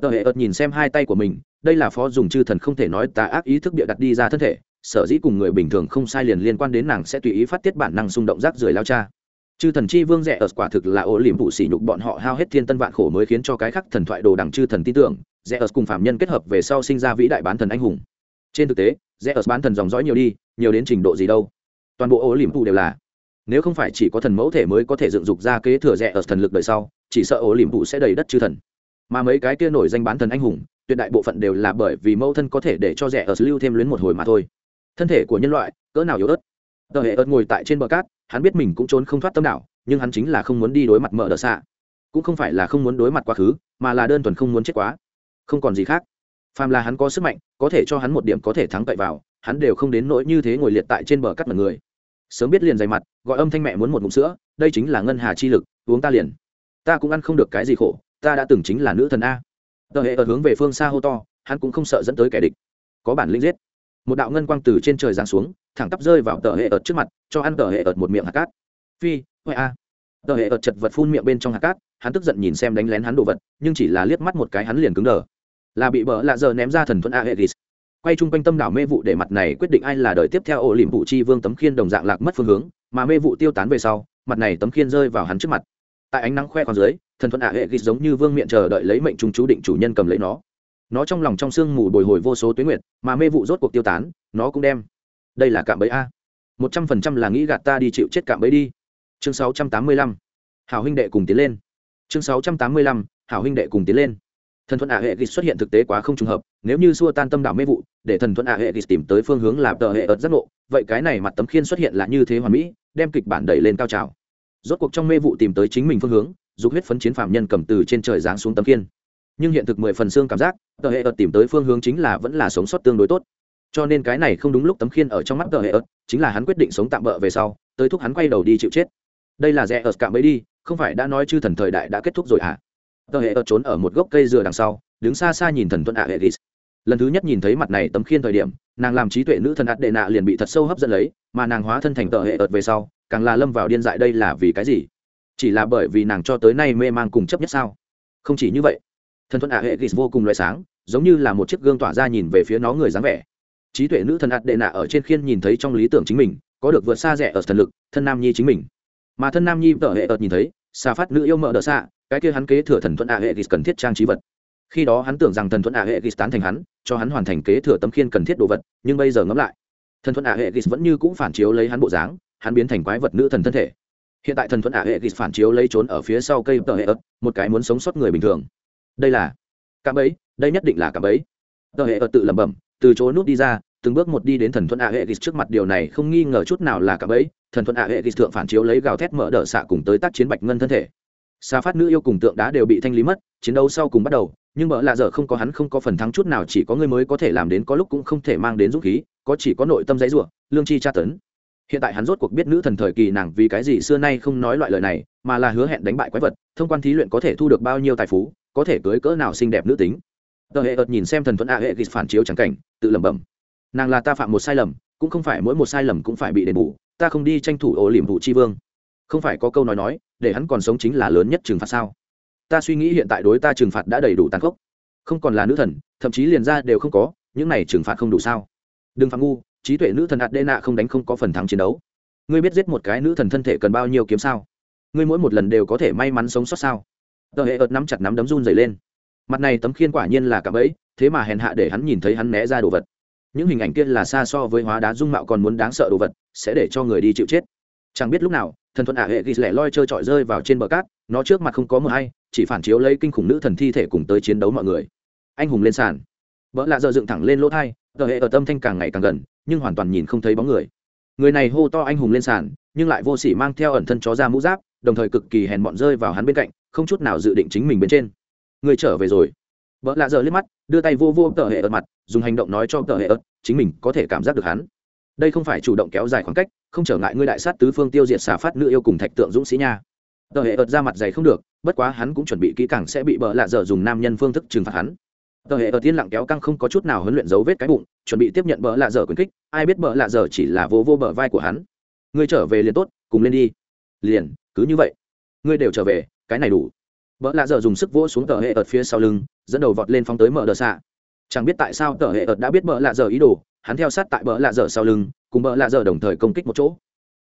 Tờ hệ ợt nhìn xem hai tay của mình, đây là phó dùng chư thần không thể nói tà ác ý thức bịa đặt đi ra thân thể sở dĩ cùng người bình thường không sai liền liên quan đến nàng sẽ tùy ý phát tiết bản năng xung động rác rưởi lao cha. Chư thần chi vương rẻ ở quả thực là ổ liềm phụ sỉ nhục bọn họ hao hết thiên tân vạn khổ mới khiến cho cái khắc thần thoại đồ đằng chư thần tin tưởng, rẻ ở cùng phạm nhân kết hợp về sau sinh ra vĩ đại bán thần anh hùng. Trên thực tế rẽ ở ờ, bán thần dòng dõi nhiều đi, nhiều đến trình độ gì đâu. Toàn bộ ổ liềm phụ đều là, nếu không phải chỉ có thần mẫu thể mới có thể dựng dục ra kế thừa rẽ ở thần lực đời sau, chỉ sợ ổ liềm phụ sẽ đầy đất chư thần. Mà mấy cái kia nổi danh bán thần anh hùng, tuyệt đại bộ phận đều là bởi vì mẫu thân có thể để cho rẻ ở lưu thêm luyến một hồi mà thôi thân thể của nhân loại cỡ nào yếu ớt. Tờ hệ ớt ngồi tại trên bờ cát hắn biết mình cũng trốn không thoát tâm đảo, nhưng hắn chính là không muốn đi đối mặt mở đờ xạ. Cũng không phải là không muốn đối mặt quá khứ mà là đơn thuần không muốn chết quá. Không còn gì khác. Phàm là hắn có sức mạnh có thể cho hắn một điểm có thể thắng cậy vào hắn đều không đến nỗi như thế ngồi liệt tại trên bờ cắt mật người. Sớm biết liền dày mặt gọi âm thanh mẹ muốn một ngụm sữa đây chính là ngân hà chi lực uống ta liền. Ta cũng ăn không được cái gì khổ ta đã từng chính là nữ thần a. Tờ hệ ở hướng về phương xa hô to hắn cũng không sợ dẫn tới kẻ địch. Có bản lĩnh giết một đạo ngân quang từ trên trời giáng xuống, thẳng tắp rơi vào tờ hệ ợt trước mặt, cho ăn tờ hệ ợt một miệng hạt cát. Phi huệ a. Tờ hệ ợt chật vật phun miệng bên trong hạt cát, hắn tức giận nhìn xem đánh lén hắn đồ vật, nhưng chỉ là liếc mắt một cái hắn liền cứng đờ. Là bị bỡ lạ giờ ném ra thần thuẫn a hệ quay chung quanh tâm đảo mê vụ để mặt này quyết định ai là đời tiếp theo ổ liềm vụ chi vương tấm khiên đồng dạng lạc mất phương hướng, mà mê vụ tiêu tán về sau, mặt này tấm khiên rơi vào hắn trước mặt. Tại ánh nắng khoe còn dưới, thần thuận a hệ giống như vương miệng chờ đợi lấy mệnh trùng chú định chủ nhân cầm lấy nó nó trong lòng trong sương mù bồi hồi vô số tuyến nguyệt, mà mê vụ rốt cuộc tiêu tán, nó cũng đem. Đây là cạm bẫy a. Một trăm phần trăm là nghĩ gạt ta đi chịu chết cạm bẫy đi. Chương sáu trăm tám mươi lăm. Hảo huynh đệ cùng tiến lên. Chương sáu trăm tám mươi lăm. Hảo huynh đệ cùng tiến lên. Thần thuận ả hệ ghi xuất hiện thực tế quá không trùng hợp, nếu như xua tan tâm đảo mê vụ, để thần thuận ả hệ ghi tìm tới phương hướng làm tờ hệ ợt giác ngộ, vậy cái này mặt tấm khiên xuất hiện là như thế hoàn mỹ, đem kịch bản đẩy lên cao trào. Rốt cuộc trong mê vụ tìm tới chính mình phương hướng giúp huyết phấn chiến phạm nhân cầm từ trên trời giáng xuống tấm khiên nhưng hiện thực mười phần xương cảm giác, tờ hệ ợt tìm tới phương hướng chính là vẫn là sống sót tương đối tốt. Cho nên cái này không đúng lúc tấm khiên ở trong mắt tờ hệ ợt, chính là hắn quyết định sống tạm bỡ về sau, tới thúc hắn quay đầu đi chịu chết. Đây là rẽ ợt cạm ấy đi, không phải đã nói chư thần thời đại đã kết thúc rồi à tờ hệ ợt trốn ở một gốc cây dừa đằng sau, đứng xa xa nhìn thần tuân ạ hệ ghis lần thứ nhất nhìn thấy mặt này tấm khiên thời điểm, nàng làm trí tuệ nữ thần ạt đệ nạ liền bị thật sâu hấp dẫn lấy, mà nàng hóa thân thành tờ hệ ợt về sau, càng là lâm vào điên dại đây là vì cái gì? Chỉ là bởi vì nàng cho tới nay mê mang cùng chấp nhất sao? Không chỉ như vậy thần thuận ạ hệ ghis vô cùng loại sáng, giống như là một chiếc gương tỏa ra nhìn về phía nó người dáng vẻ. Trí tuệ nữ thần ạt đệ nạ ở trên khiên nhìn thấy trong lý tưởng chính mình, có được vượt xa rẻ ở thần lực, thân nam nhi chính mình. Mà thân nam nhi tờ hệ ợt nhìn thấy, xà phát nữ yêu mợ đỡ xạ, cái kia hắn kế thừa thần thuận ạ hệ ghis cần thiết trang trí vật. Khi đó hắn tưởng rằng thần thuận ạ hệ ghis tán thành hắn, cho hắn hoàn thành kế thừa tấm khiên cần thiết đồ vật, nhưng bây giờ ngẫm lại, thần thuận ạ hệ ghis vẫn như cũng phản chiếu lấy hắn bộ dáng, hắn biến thành quái vật nữ thần thân thể. Hiện tại thần thuận ạ hệ ghis phản chiếu lấy trốn ở phía sau cây tờ hệ ợt một cái muốn sống sót người bình thường đây là cạm ấy đây nhất định là cạm ấy tờ hệ ở tự lẩm bẩm, từ chỗ nút đi ra, từng bước một đi đến thần thuận a hệ ghis trước mặt, điều này không nghi ngờ chút nào là cạm ấy thần thuận a hệ ghis thượng phản chiếu lấy gào thét mở đỡ xạ cùng tới tác chiến bạch ngân thân thể. Xa phát nữ yêu cùng tượng đá đều bị thanh lý mất, chiến đấu sau cùng bắt đầu, nhưng mở lạ giờ không có hắn không có phần thắng chút nào, chỉ có người mới có thể làm đến có lúc cũng không thể mang đến dũng khí, có chỉ có nội tâm dãy ruộng lương chi tra tấn. Hiện tại hắn rốt cuộc biết nữ thần thời kỳ nàng vì cái gì xưa nay không nói loại lời này, mà là hứa hẹn đánh bại quái vật, thông quan thí luyện có thể thu được bao nhiêu tài phú có thể cưới cỡ nào xinh đẹp nữ tính. Tờ hệ ợt nhìn xem thần thuận a hệ ghis phản chiếu trắng cảnh, tự lẩm bẩm. Nàng là ta phạm một sai lầm, cũng không phải mỗi một sai lầm cũng phải bị đền bù, ta không đi tranh thủ ổ liềm vụ tri vương. Không phải có câu nói nói, để hắn còn sống chính là lớn nhất trừng phạt sao? Ta suy nghĩ hiện tại đối ta trừng phạt đã đầy đủ tàn khốc. Không còn là nữ thần, thậm chí liền ra đều không có, những này trừng phạt không đủ sao? Đừng phạm ngu, trí tuệ nữ thần hạt đê nạ không đánh không có phần thắng chiến đấu. Ngươi biết giết một cái nữ thần thân thể cần bao nhiêu kiếm sao? Ngươi mỗi một lần đều có thể may mắn sống sót sao? Tờ hệ ợt nắm chặt nắm đấm run dày lên. Mặt này tấm khiên quả nhiên là cạm ấy thế mà hèn hạ để hắn nhìn thấy hắn né ra đồ vật. Những hình ảnh kia là xa so với hóa đá dung mạo còn muốn đáng sợ đồ vật, sẽ để cho người đi chịu chết. Chẳng biết lúc nào, thần thuận ả hệ ghi lẻ loi trơ trọi rơi vào trên bờ cát, nó trước mặt không có mờ hay, chỉ phản chiếu lấy kinh khủng nữ thần thi thể cùng tới chiến đấu mọi người. Anh hùng lên sàn. Vợ lạ giờ dựng thẳng lên lỗ thai, tờ hệ ở tâm thanh càng ngày càng gần, nhưng hoàn toàn nhìn không thấy bóng người. Người này hô to anh hùng lên sàn, nhưng lại vô sỉ mang theo ẩn thân chó ra mũ giáp, đồng thời cực kỳ hèn bọn rơi vào hắn bên cạnh không chút nào dự định chính mình bên trên. Người trở về rồi. Vợ lạ giờ liếc mắt, đưa tay vô vô tờ hệ ớt mặt, dùng hành động nói cho tờ hệ ớt, chính mình có thể cảm giác được hắn. Đây không phải chủ động kéo dài khoảng cách, không trở ngại ngươi đại sát tứ phương tiêu diệt xà phát nữ yêu cùng thạch tượng dũng sĩ nha. Tờ hệ ớt ra mặt dày không được, bất quá hắn cũng chuẩn bị kỹ càng sẽ bị bợ lạ dở dùng nam nhân phương thức trừng phạt hắn. Tờ hệ ớt tiên lặng kéo căng không có chút nào huấn luyện dấu vết cái bụng, chuẩn bị tiếp nhận bợ lạ dở quyền kích, ai biết bợ lạ dở chỉ là vô vô bờ vai của hắn. Ngươi trở về liền tốt, cùng lên đi. Liền, cứ như vậy. Ngươi đều trở về cái này đủ. Vợ lạ dở dùng sức vỗ xuống tờ hệ ợt phía sau lưng dẫn đầu vọt lên phóng tới mở đờ xạ. Chẳng biết tại sao tờ hệ ợt đã biết vợ lạ dở ý đồ hắn theo sát tại vợ lạ dở sau lưng cùng vợ lạ dở đồng thời công kích một chỗ.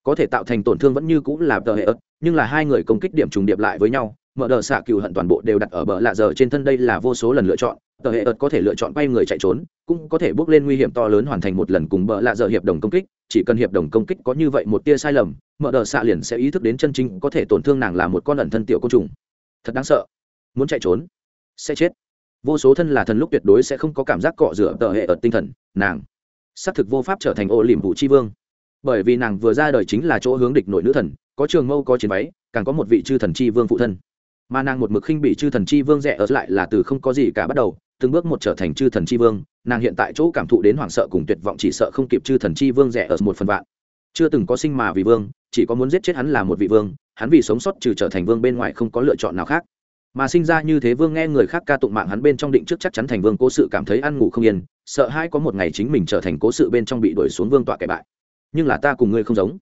Có thể tạo thành tổn thương vẫn như cũng là tờ hệ ợt, nhưng là hai người công kích điểm trùng điệp lại với nhau mở đờ xạ cựu hận toàn bộ đều đặt ở bờ lạ dở trên thân đây là vô số lần lựa chọn. Tờ hệ ợt có thể lựa chọn bay người chạy trốn cũng có thể bước lên nguy hiểm to lớn hoàn thành một lần cùng bờ lạ dở hiệp đồng công kích chỉ cần hiệp đồng công kích có như vậy một tia sai lầm, mở đờ xạ liền sẽ ý thức đến chân chính có thể tổn thương nàng là một con ẩn thân tiểu côn trùng. Thật đáng sợ. Muốn chạy trốn, sẽ chết. Vô số thân là thần lúc tuyệt đối sẽ không có cảm giác cọ rửa tờ hệ ở tinh thần, nàng. Xác thực vô pháp trở thành ô liềm vụ chi vương. Bởi vì nàng vừa ra đời chính là chỗ hướng địch nội nữ thần, có trường mâu, có chiến váy, càng có một vị chư thần chi vương phụ thân. Mà nàng một mực khinh bị chư thần chi vương rẻ ở lại là từ không có gì cả bắt đầu từng bước một trở thành chư thần chi vương, nàng hiện tại chỗ cảm thụ đến hoảng sợ cùng tuyệt vọng chỉ sợ không kịp chư thần chi vương rẻ ở một phần vạn. Chưa từng có sinh mà vì vương, chỉ có muốn giết chết hắn là một vị vương, hắn vì sống sót trừ trở thành vương bên ngoài không có lựa chọn nào khác. Mà sinh ra như thế vương nghe người khác ca tụng mạng hắn bên trong định trước chắc chắn thành vương cố sự cảm thấy ăn ngủ không yên, sợ hai có một ngày chính mình trở thành cố sự bên trong bị đuổi xuống vương tọa kẻ bại. Nhưng là ta cùng ngươi không giống.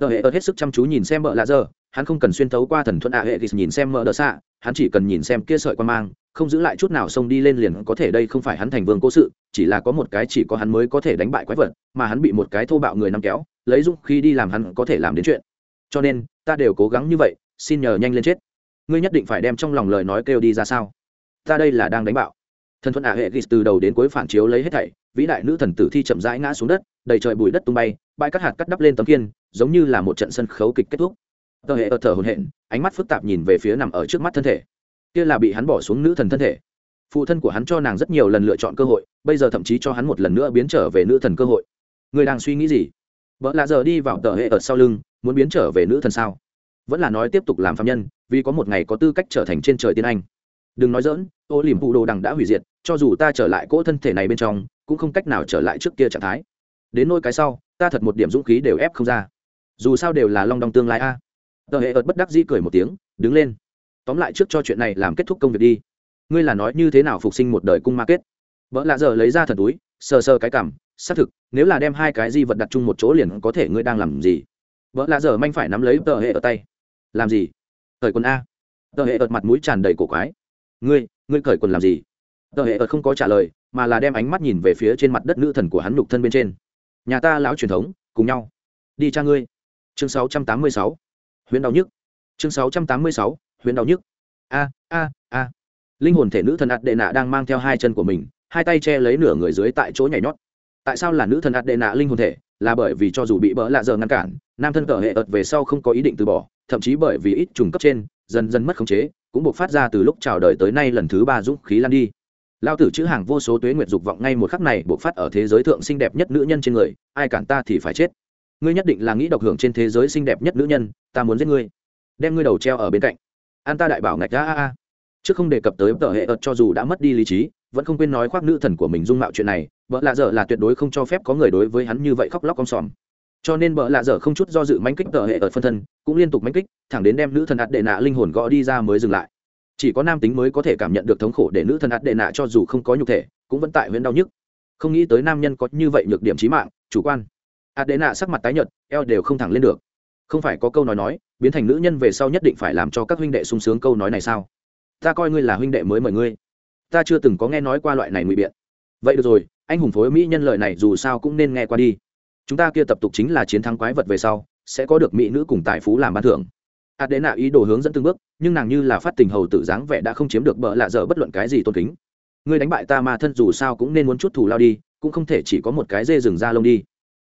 Tờ hệ ớt hết sức chăm chú nhìn xem mợ lạ giờ, hắn không cần xuyên thấu qua thần thuận ạ hệ thì nhìn xem mợ đỡ xạ, hắn chỉ cần nhìn xem kia sợi quan mang không giữ lại chút nào xông đi lên liền có thể đây không phải hắn thành vương cố sự, chỉ là có một cái chỉ có hắn mới có thể đánh bại quái vật, mà hắn bị một cái thô bạo người nắm kéo, lấy dũng khi đi làm hắn có thể làm đến chuyện. Cho nên, ta đều cố gắng như vậy, xin nhờ nhanh lên chết. Ngươi nhất định phải đem trong lòng lời nói kêu đi ra sao? Ta đây là đang đánh bạo. Thần thuận ả hệ ghis từ đầu đến cuối phản chiếu lấy hết thảy, vĩ đại nữ thần tử thi chậm rãi ngã xuống đất, đầy trời bụi đất tung bay, bãi các hạt cắt đắp lên tấm kiên, giống như là một trận sân khấu kịch kết thúc. Tờ hệ ở thở hồn hện ánh mắt phức tạp nhìn về phía nằm ở trước mắt thân thể kia là bị hắn bỏ xuống nữ thần thân thể. Phụ thân của hắn cho nàng rất nhiều lần lựa chọn cơ hội, bây giờ thậm chí cho hắn một lần nữa biến trở về nữ thần cơ hội. Người đang suy nghĩ gì? Vợ lạ giờ đi vào tờ hệ ở sau lưng, muốn biến trở về nữ thần sao? Vẫn là nói tiếp tục làm phạm nhân, vì có một ngày có tư cách trở thành trên trời tiên anh. Đừng nói dỡn ô liềm phụ đồ đằng đã hủy diệt, cho dù ta trở lại cỗ thân thể này bên trong, cũng không cách nào trở lại trước kia trạng thái. Đến nôi cái sau, ta thật một điểm dũng khí đều ép không ra. Dù sao đều là long đong tương lai a. Tờ hệ ợt bất đắc dĩ cười một tiếng, đứng lên tóm lại trước cho chuyện này làm kết thúc công việc đi. Ngươi là nói như thế nào phục sinh một đời cung ma kết? Vợ lạ giờ lấy ra thần túi, sờ sờ cái cảm, xác thực, nếu là đem hai cái di vật đặt chung một chỗ liền có thể ngươi đang làm gì? Vợ lạ giờ manh phải nắm lấy tờ hệ ở tay. Làm gì? Thời quần a. Tờ hệ ợt mặt mũi tràn đầy cổ quái. Ngươi ngươi cởi quần làm gì? Tờ hệ ợt không có trả lời, mà là đem ánh mắt nhìn về phía trên mặt đất nữ thần của hắn nhục thân bên trên. Nhà ta lão truyền thống, cùng nhau. Đi cha ngươi. Chương 686. huyễn đau nhức. Chương 686 huyễn đau nhức. A a a. Linh hồn thể nữ thần ạt đệ nạ đang mang theo hai chân của mình, hai tay che lấy nửa người dưới tại chỗ nhảy nhót. Tại sao là nữ thần ạt đệ nạ linh hồn thể? Là bởi vì cho dù bị bỡ lạ giờ ngăn cản, nam thân cờ hệ ợt về sau không có ý định từ bỏ, thậm chí bởi vì ít trùng cấp trên, dần dần mất khống chế, cũng buộc phát ra từ lúc chào đời tới nay lần thứ ba dũng khí lan đi. Lao tử chữ hàng vô số tuế nguyệt dục vọng ngay một khắc này buộc phát ở thế giới thượng xinh đẹp nhất nữ nhân trên người, ai cản ta thì phải chết. Ngươi nhất định là nghĩ độc hưởng trên thế giới xinh đẹp nhất nữ nhân, ta muốn giết ngươi. Đem ngươi đầu treo ở bên cạnh an ta đại bảo ngạch a a a. Chứ không đề cập tới tờ hệ ợt cho dù đã mất đi lý trí, vẫn không quên nói khoác nữ thần của mình dung mạo chuyện này, vợ lạ dở là tuyệt đối không cho phép có người đối với hắn như vậy khóc lóc con sòm. Cho nên vợ lạ dở không chút do dự mánh kích tờ hệ ợt phân thân, cũng liên tục mánh kích, thẳng đến đem nữ thần ạt đệ nạ linh hồn gõ đi ra mới dừng lại. Chỉ có nam tính mới có thể cảm nhận được thống khổ để nữ thần ạt đệ nạ cho dù không có nhục thể, cũng vẫn tại huyện đau nhức. Không nghĩ tới nam nhân có như vậy nhược điểm trí mạng, chủ quan. Ạt đệ nạ sắc mặt tái nhợt, eo đều không thẳng lên được không phải có câu nói nói, biến thành nữ nhân về sau nhất định phải làm cho các huynh đệ sung sướng câu nói này sao? Ta coi ngươi là huynh đệ mới mời ngươi. Ta chưa từng có nghe nói qua loại này ngụy biện. Vậy được rồi, anh hùng phối mỹ nhân lợi này dù sao cũng nên nghe qua đi. Chúng ta kia tập tục chính là chiến thắng quái vật về sau, sẽ có được mỹ nữ cùng tài phú làm ban thưởng. Adena ý đồ hướng dẫn từng bước, nhưng nàng như là phát tình hầu tử dáng vẻ đã không chiếm được bợ lạ dở bất luận cái gì tôn kính. Ngươi đánh bại ta mà thân dù sao cũng nên muốn chút thù lao đi, cũng không thể chỉ có một cái dê rừng ra lông đi.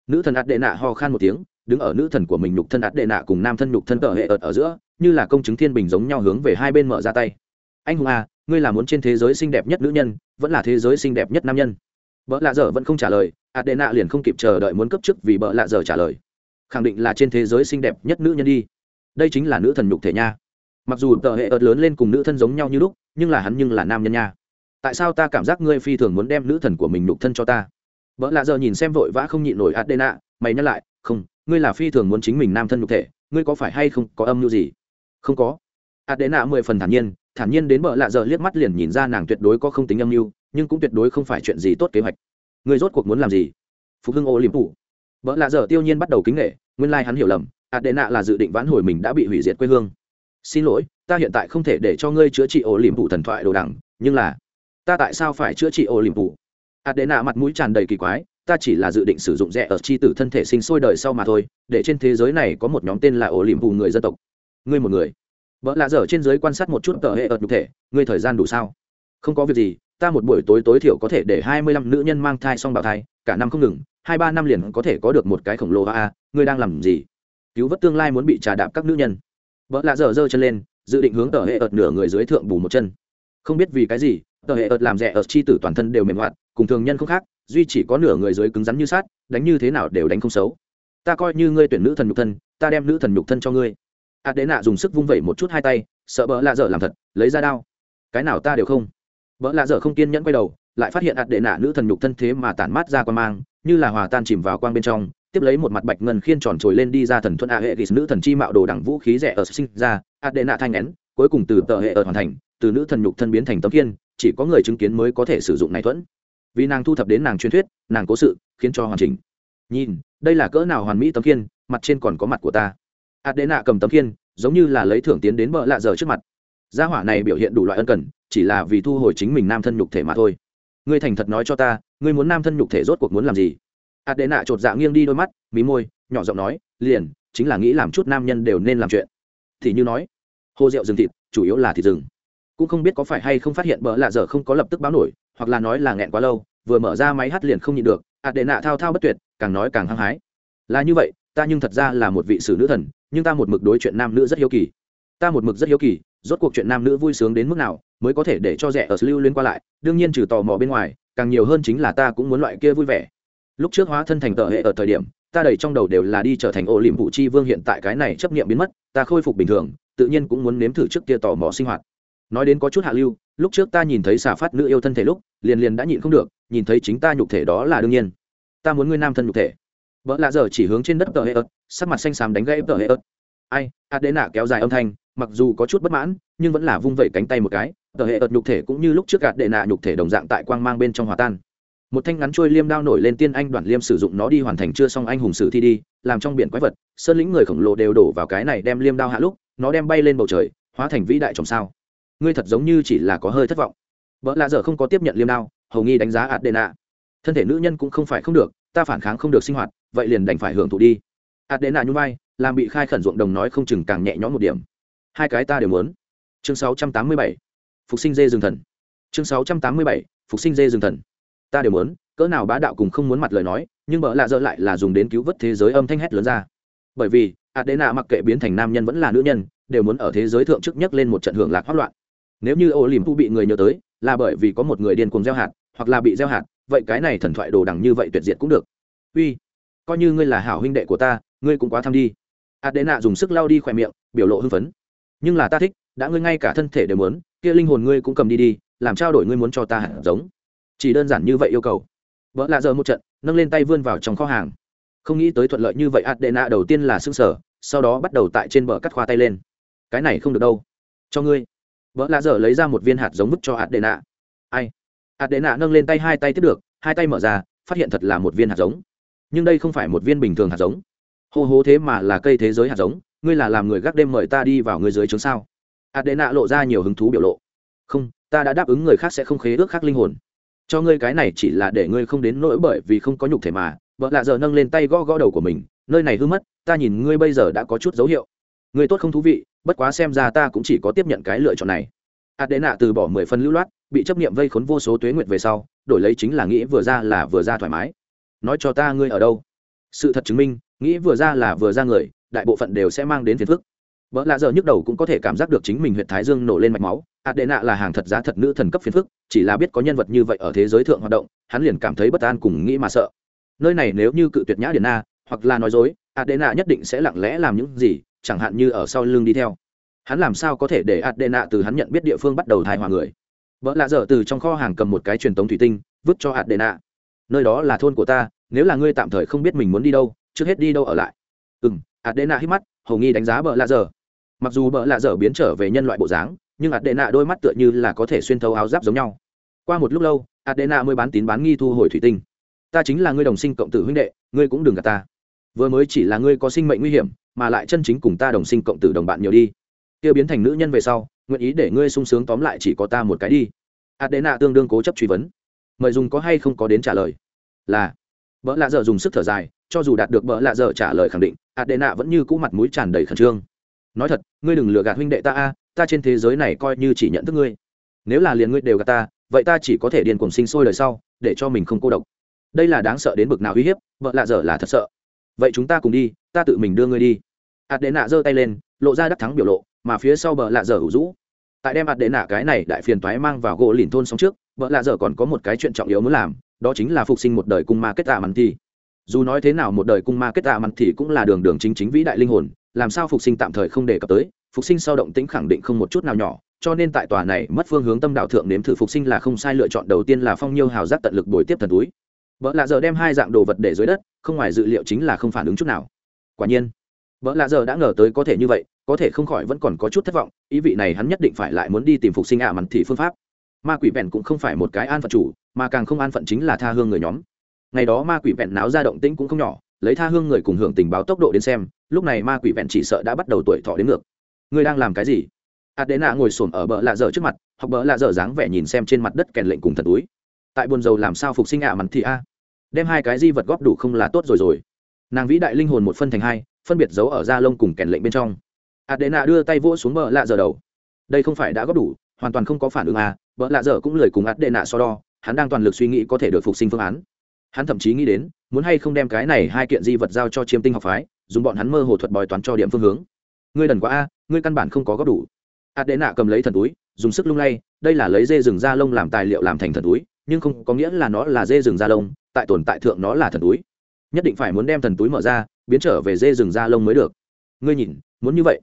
Nữ thần ạt đệ nạ ho khan một tiếng đứng ở nữ thần của mình nhục thân ạt đệ nạ cùng nam thân nhục thân tờ hệ ợt ở giữa, như là công chứng thiên bình giống nhau hướng về hai bên mở ra tay. Anh hùng à ngươi là muốn trên thế giới xinh đẹp nhất nữ nhân, vẫn là thế giới xinh đẹp nhất nam nhân? Vợ lạ dở vẫn không trả lời adena liền không kịp chờ đợi muốn cấp chức vì vợ lạ dở trả lời. Khẳng định là trên thế giới xinh đẹp nhất nữ nhân đi. Đây chính là nữ thần nhục thể nha. Mặc dù tờ hệ ợt lớn lên cùng nữ thân giống nhau như lúc, nhưng là hắn nhưng là nam nhân nha. Tại sao ta cảm giác ngươi phi thường muốn đem nữ thần của mình nhục thân cho ta? Vợ lạ giờ nhìn xem vội vã không nhịn nổi adena mày nhắc lại, không ngươi là phi thường muốn chính mình nam thân nhục thể, ngươi có phải hay không có âm mưu gì? Không có. Adena mười phần thản nhiên thản nhiên đến bợ lạ giờ liếc mắt liền nhìn ra nàng tuyệt đối có không tính âm mưu, nhưng cũng tuyệt đối không phải chuyện gì tốt kế hoạch. Ngươi rốt cuộc muốn làm gì? Phục hưng ô liêm phủ bợ lạ giờ tiêu nhiên bắt đầu kính nghệ nguyên lai hắn hiểu lầm, adena là dự định vãn hồi mình đã bị hủy diệt quê hương. Xin lỗi, ta hiện tại không thể để cho ngươi chữa trị ô liêm phủ thần thoại đồ đẳng nhưng là, ta tại sao phải chữa trị ô liêm phủ adena mặt mũi tràn đầy kỳ quái ta chỉ là dự định sử dụng rẻ ở chi tử thân thể sinh sôi đời sau mà thôi, để trên thế giới này có một nhóm tên là ổ liềm phủ người dân tộc. Ngươi một người. Vợ lạ dở trên giới quan sát một chút tờ hệ ợt nhục thể, ngươi thời gian đủ sao? Không có việc gì, ta một buổi tối tối thiểu có thể để hai mươi lăm nữ nhân mang thai xong bào thai, cả năm không ngừng, hai ba năm liền có thể có được một cái khổng lồ a ngươi đang làm gì? Cứu vớt tương lai muốn bị trà đạp các nữ nhân. Vợ lạ dở giơ chân lên, dự định hướng tờ hệ ợt nửa người dưới thượng bù một chân. Không biết vì cái gì, tờ hệ ợt làm rẻ ợt chi tử toàn thân đều mềm hoạt cùng thường nhân không khác, duy chỉ có nửa người dưới cứng rắn như sát đánh như thế nào đều đánh không xấu. Ta coi như ngươi tuyển nữ thần nhục thân, ta đem nữ thần nhục thân cho ngươi. Ạt đế nạ dùng sức vung vẩy một chút hai tay, sợ bỡ lạ dở làm thật, lấy ra đao. Cái nào ta đều không. Bỡ lạ dở không kiên nhẫn quay đầu, lại phát hiện ạt đệ nạ nữ thần nhục thân thế mà tản mát ra quan mang, như là hòa tan chìm vào quang bên trong, tiếp lấy một mặt bạch ngân khiên tròn trồi lên đi ra thần thuận a hệ nữ thần chi mạo đồ đẳng vũ khí rẻ ở sinh ra ạt đệ nạ thanh nén, cuối cùng từ tờ hệ ở hoàn thành, từ nữ thần nhục thân biến thành tấm khiên, chỉ có người chứng kiến mới có thể sử dụng này thuẫn vì nàng thu thập đến nàng truyền thuyết, nàng cố sự, khiến cho hoàn chỉnh. Nhìn, đây là cỡ nào hoàn mỹ tấm kiên mặt trên còn có mặt của ta. Adena cầm tấm kiên giống như là lấy thưởng tiến đến bợ lạ giờ trước mặt. Gia hỏa này biểu hiện đủ loại ân cần, chỉ là vì thu hồi chính mình nam thân nhục thể mà thôi. Ngươi thành thật nói cho ta, ngươi muốn nam thân nhục thể rốt cuộc muốn làm gì? Adena chột dạ nghiêng đi đôi mắt, mí môi, nhỏ giọng nói, liền, chính là nghĩ làm chút nam nhân đều nên làm chuyện. Thì như nói hô rượu rừng thịt, chủ yếu là thịt rừng cũng không biết có phải hay không phát hiện bỡ lạ giờ không có lập tức báo nổi, hoặc là nói là nghẹn quá lâu, vừa mở ra máy hát liền không nhịn được, ạt đệ nạ thao thao bất tuyệt, càng nói càng hăng hái. Là như vậy, ta nhưng thật ra là một vị sử nữ thần, nhưng ta một mực đối chuyện nam nữ rất hiếu kỳ. Ta một mực rất hiếu kỳ, rốt cuộc chuyện nam nữ vui sướng đến mức nào, mới có thể để cho rẻ ở lưu liên qua lại, đương nhiên trừ tò mò bên ngoài, càng nhiều hơn chính là ta cũng muốn loại kia vui vẻ. Lúc trước hóa thân thành tờ hệ ở thời điểm, ta đầy trong đầu đều là đi trở thành ô liềm vụ chi vương hiện tại cái này chấp nghiệm biến mất, ta khôi phục bình thường, tự nhiên cũng muốn nếm thử trước kia tò mò sinh hoạt nói đến có chút hạ lưu, lúc trước ta nhìn thấy xà phát nữ yêu thân thể lúc, liền liền đã nhịn không được, nhìn thấy chính ta nhục thể đó là đương nhiên. Ta muốn ngươi nam thân nhục thể. Vợ lạ giờ chỉ hướng trên đất tờ hệ ớt, sắc mặt xanh xám đánh gãy tờ hệ ớt. Ai, adena kéo dài âm thanh, mặc dù có chút bất mãn, nhưng vẫn là vung vẩy cánh tay một cái, tờ hệ ớt nhục thể cũng như lúc trước gạt đệ nạ nhục thể đồng dạng tại quang mang bên trong hòa tan. Một thanh ngắn trôi liêm đao nổi lên tiên anh đoàn liêm sử dụng nó đi hoàn thành chưa xong anh hùng sử thi đi, làm trong biển quái vật, sơn lĩnh người khổng lồ đều đổ vào cái này đem liêm đao hạ lúc, nó đem bay lên bầu trời, hóa thành vĩ đại trồng sao ngươi thật giống như chỉ là có hơi thất vọng. Vợ lạ dở không có tiếp nhận liêm đao, hầu nghi đánh giá adena thân thể nữ nhân cũng không phải không được, ta phản kháng không được sinh hoạt, vậy liền đành phải hưởng thụ đi. Adena nhún vai, làm bị khai khẩn ruộng đồng nói không chừng càng nhẹ nhõm một điểm. Hai cái ta đều muốn. Chương 687. phục sinh dê rừng thần. Chương 687. phục sinh dê rừng thần. Ta đều muốn, cỡ nào bá đạo cùng không muốn mặt lời nói, nhưng bợ lạ dở lại là dùng đến cứu vớt thế giới âm thanh hét lớn ra. Bởi vì adena mặc kệ biến thành nam nhân vẫn là nữ nhân, đều muốn ở thế giới thượng chức nhất lên một trận hưởng lạc hoát loạn nếu như ô liềm thu bị người nhớ tới, là bởi vì có một người điên cuồng gieo hạt, hoặc là bị gieo hạt, vậy cái này thần thoại đồ đằng như vậy tuyệt diệt cũng được. Uy, coi như ngươi là hảo huynh đệ của ta, ngươi cũng quá tham đi. Adena dùng sức lau đi khỏe miệng, biểu lộ hưng phấn. Nhưng là ta thích, đã ngươi ngay cả thân thể đều muốn, kia linh hồn ngươi cũng cầm đi đi, làm trao đổi ngươi muốn cho ta hạt giống. Chỉ đơn giản như vậy yêu cầu. Vợ lạ giờ một trận, nâng lên tay vươn vào trong kho hàng. Không nghĩ tới thuận lợi như vậy, adena đầu tiên là xương sở sau đó bắt đầu tại trên bờ cắt khoa tay lên. Cái này không được đâu. Cho ngươi vợ lạ dở lấy ra một viên hạt giống vứt cho hạt đệ nạ ai? Hạt đệ nạ nâng lên tay hai tay tiếp được, hai tay mở ra, phát hiện thật là một viên hạt giống. Nhưng đây không phải một viên bình thường hạt giống. Hô hố thế mà là cây thế giới hạt giống, ngươi là làm người gác đêm mời ta đi vào người dưới trướng sao? Hạt đệ nạ lộ ra nhiều hứng thú biểu lộ. Không, ta đã đáp ứng người khác sẽ không khế ước khác linh hồn. Cho ngươi cái này chỉ là để ngươi không đến nỗi bởi vì không có nhục thể mà vợ lạ giờ nâng lên tay gõ gõ đầu của mình. Nơi này hư mất, ta nhìn ngươi bây giờ đã có chút dấu hiệu. Ngươi tốt không thú vị bất quá xem ra ta cũng chỉ có tiếp nhận cái lựa chọn này. Adena từ bỏ mười phân lưu loát, bị chấp nghiệm vây khốn vô số tuế nguyệt về sau, đổi lấy chính là nghĩ vừa ra là vừa ra thoải mái. Nói cho ta ngươi ở đâu? Sự thật chứng minh, nghĩ vừa ra là vừa ra người, đại bộ phận đều sẽ mang đến phiền phức. Vợ lạ giờ nhức đầu cũng có thể cảm giác được chính mình huyện thái dương nổ lên mạch máu. Adena là hàng thật giá thật nữ thần cấp phiền phức, chỉ là biết có nhân vật như vậy ở thế giới thượng hoạt động, hắn liền cảm thấy bất an cùng nghĩ mà sợ. Nơi này nếu như cự tuyệt nhã điền na, hoặc là nói dối, adena nhất định sẽ lặng lẽ làm những gì chẳng hạn như ở sau lưng đi theo. Hắn làm sao có thể để adena từ hắn nhận biết địa phương bắt đầu thai hòa người? Vợ lạ dở từ trong kho hàng cầm một cái truyền tống thủy tinh, vứt cho adena. Nơi đó là thôn của ta, nếu là ngươi tạm thời không biết mình muốn đi đâu, trước hết đi đâu ở lại. Ừ m adena hít mắt, hầu nghi đánh giá vợ lạ dở. Mặc dù bợ lạ dở biến trở về nhân loại bộ dáng, nhưng ạt đệ nạ đôi mắt tựa như là có thể xuyên thấu áo giáp giống nhau. Qua một lúc lâu ạt đệ nạ mới bán tín bán nghi thu hồi thủy tinh. Ta chính là ngươi đồng sinh cộng tử huynh đệ, ngươi cũng đừng gạt ta vừa mới chỉ là ngươi có sinh mệnh nguy hiểm, mà lại chân chính cùng ta đồng sinh cộng tử đồng bạn nhiều đi. Kia biến thành nữ nhân về sau, nguyện ý để ngươi sung sướng tóm lại chỉ có ta một cái đi. Adena tương đương cố chấp truy vấn. Mời dùng có hay không có đến trả lời. Là. Vợ lạ dở dùng sức thở dài, cho dù đạt được vợ lạ dở trả lời khẳng định, adena vẫn như cũ mặt mũi tràn đầy khẩn trương. Nói thật, ngươi đừng lừa gạt huynh đệ ta a, ta trên thế giới này coi như chỉ nhận thức ngươi. Nếu là liền ngươi đều gạt ta, vậy ta chỉ có thể điền cùng sinh sôi đời sau, để cho mình không cô độc. Đây là đáng sợ đến bực nào uy hiếp vợ lạ dở là thật sợ vậy chúng ta cùng đi, ta tự mình đưa ngươi đi. Ạt đệ nạ giơ tay lên, lộ ra đắc thắng biểu lộ, mà phía sau bờ lạ dở hữu rũ. Tại đem ạt đệ nạ cái này đại phiền toái mang vào gỗ lìn thôn sống trước, bờ lạ dở còn có một cái chuyện trọng yếu muốn làm, đó chính là phục sinh một đời cung ma kết tạ mặn thì dù nói thế nào một đời cung ma kết tạ mặn thì cũng là đường đường chính chính vĩ đại linh hồn, làm sao phục sinh tạm thời không đề cập tới, phục sinh sau động tĩnh khẳng định không một chút nào nhỏ, cho nên tại tòa này mất phương hướng tâm đạo thượng nếm thử phục sinh là không sai, lựa chọn đầu tiên là phong nhiêu hào giác tận lực bồi tiếp thần túi vợ lạ giờ đem hai dạng đồ vật để dưới đất, không ngoài dự liệu chính là không phản ứng chút nào. Quả nhiên vợ lạ giờ đã ngờ tới có thể như vậy, có thể không khỏi vẫn còn có chút thất vọng, ý vị này hắn nhất định phải lại muốn đi tìm phục sinh ạ à mặn thì phương pháp. Ma quỷ vẹn cũng không phải một cái an phận chủ, mà càng không an phận chính là tha hương người nhóm. Ngày đó ma quỷ vẹn náo ra động tĩnh cũng không nhỏ, lấy tha hương người cùng hưởng tình báo tốc độ đến xem, lúc này ma quỷ vẹn chỉ sợ đã bắt đầu tuổi thọ đến ngược. Ngươi đang làm cái gì? Adena ngồi xổm ở bờ lạ dở trước mặt hoặc bờ lạ dở dáng vẻ nhìn xem trên mặt đất kèn lệnh cùng thần túi. Tại buồn dầu làm sao phục sinh ạ à mặn thì a? Đem hai cái di vật góp đủ không là tốt rồi rồi. Nàng vĩ đại linh hồn một phân thành hai, phân biệt giấu ở da lông cùng kèn lệnh bên trong. Adena đưa tay vỗ xuống bờ lạ dở đầu. Đây không phải đã góp đủ, hoàn toàn không có phản ứng à bờ lạ dở cũng lời cùng adena so đo, hắn đang toàn lực suy nghĩ có thể được phục sinh phương án. Hắn thậm chí nghĩ đến, muốn hay không đem cái này hai kiện di vật giao cho chiêm tinh học phái, dùng bọn hắn mơ hồ thuật bòi toán cho điểm phương hướng. Ngươi đần quá a, ngươi căn bản không có góp đủ. Adena cầm lấy thần túi, dùng sức lung lay, đây là lấy dê rừng da lông làm tài liệu làm thành thần túi, nhưng không có nghĩa là nó là dê rừng da lông tại tồn tại thượng nó là thần túi. Nhất định phải muốn đem thần túi mở ra, biến trở về dê rừng da lông mới được. Ngươi nhìn, muốn như vậy.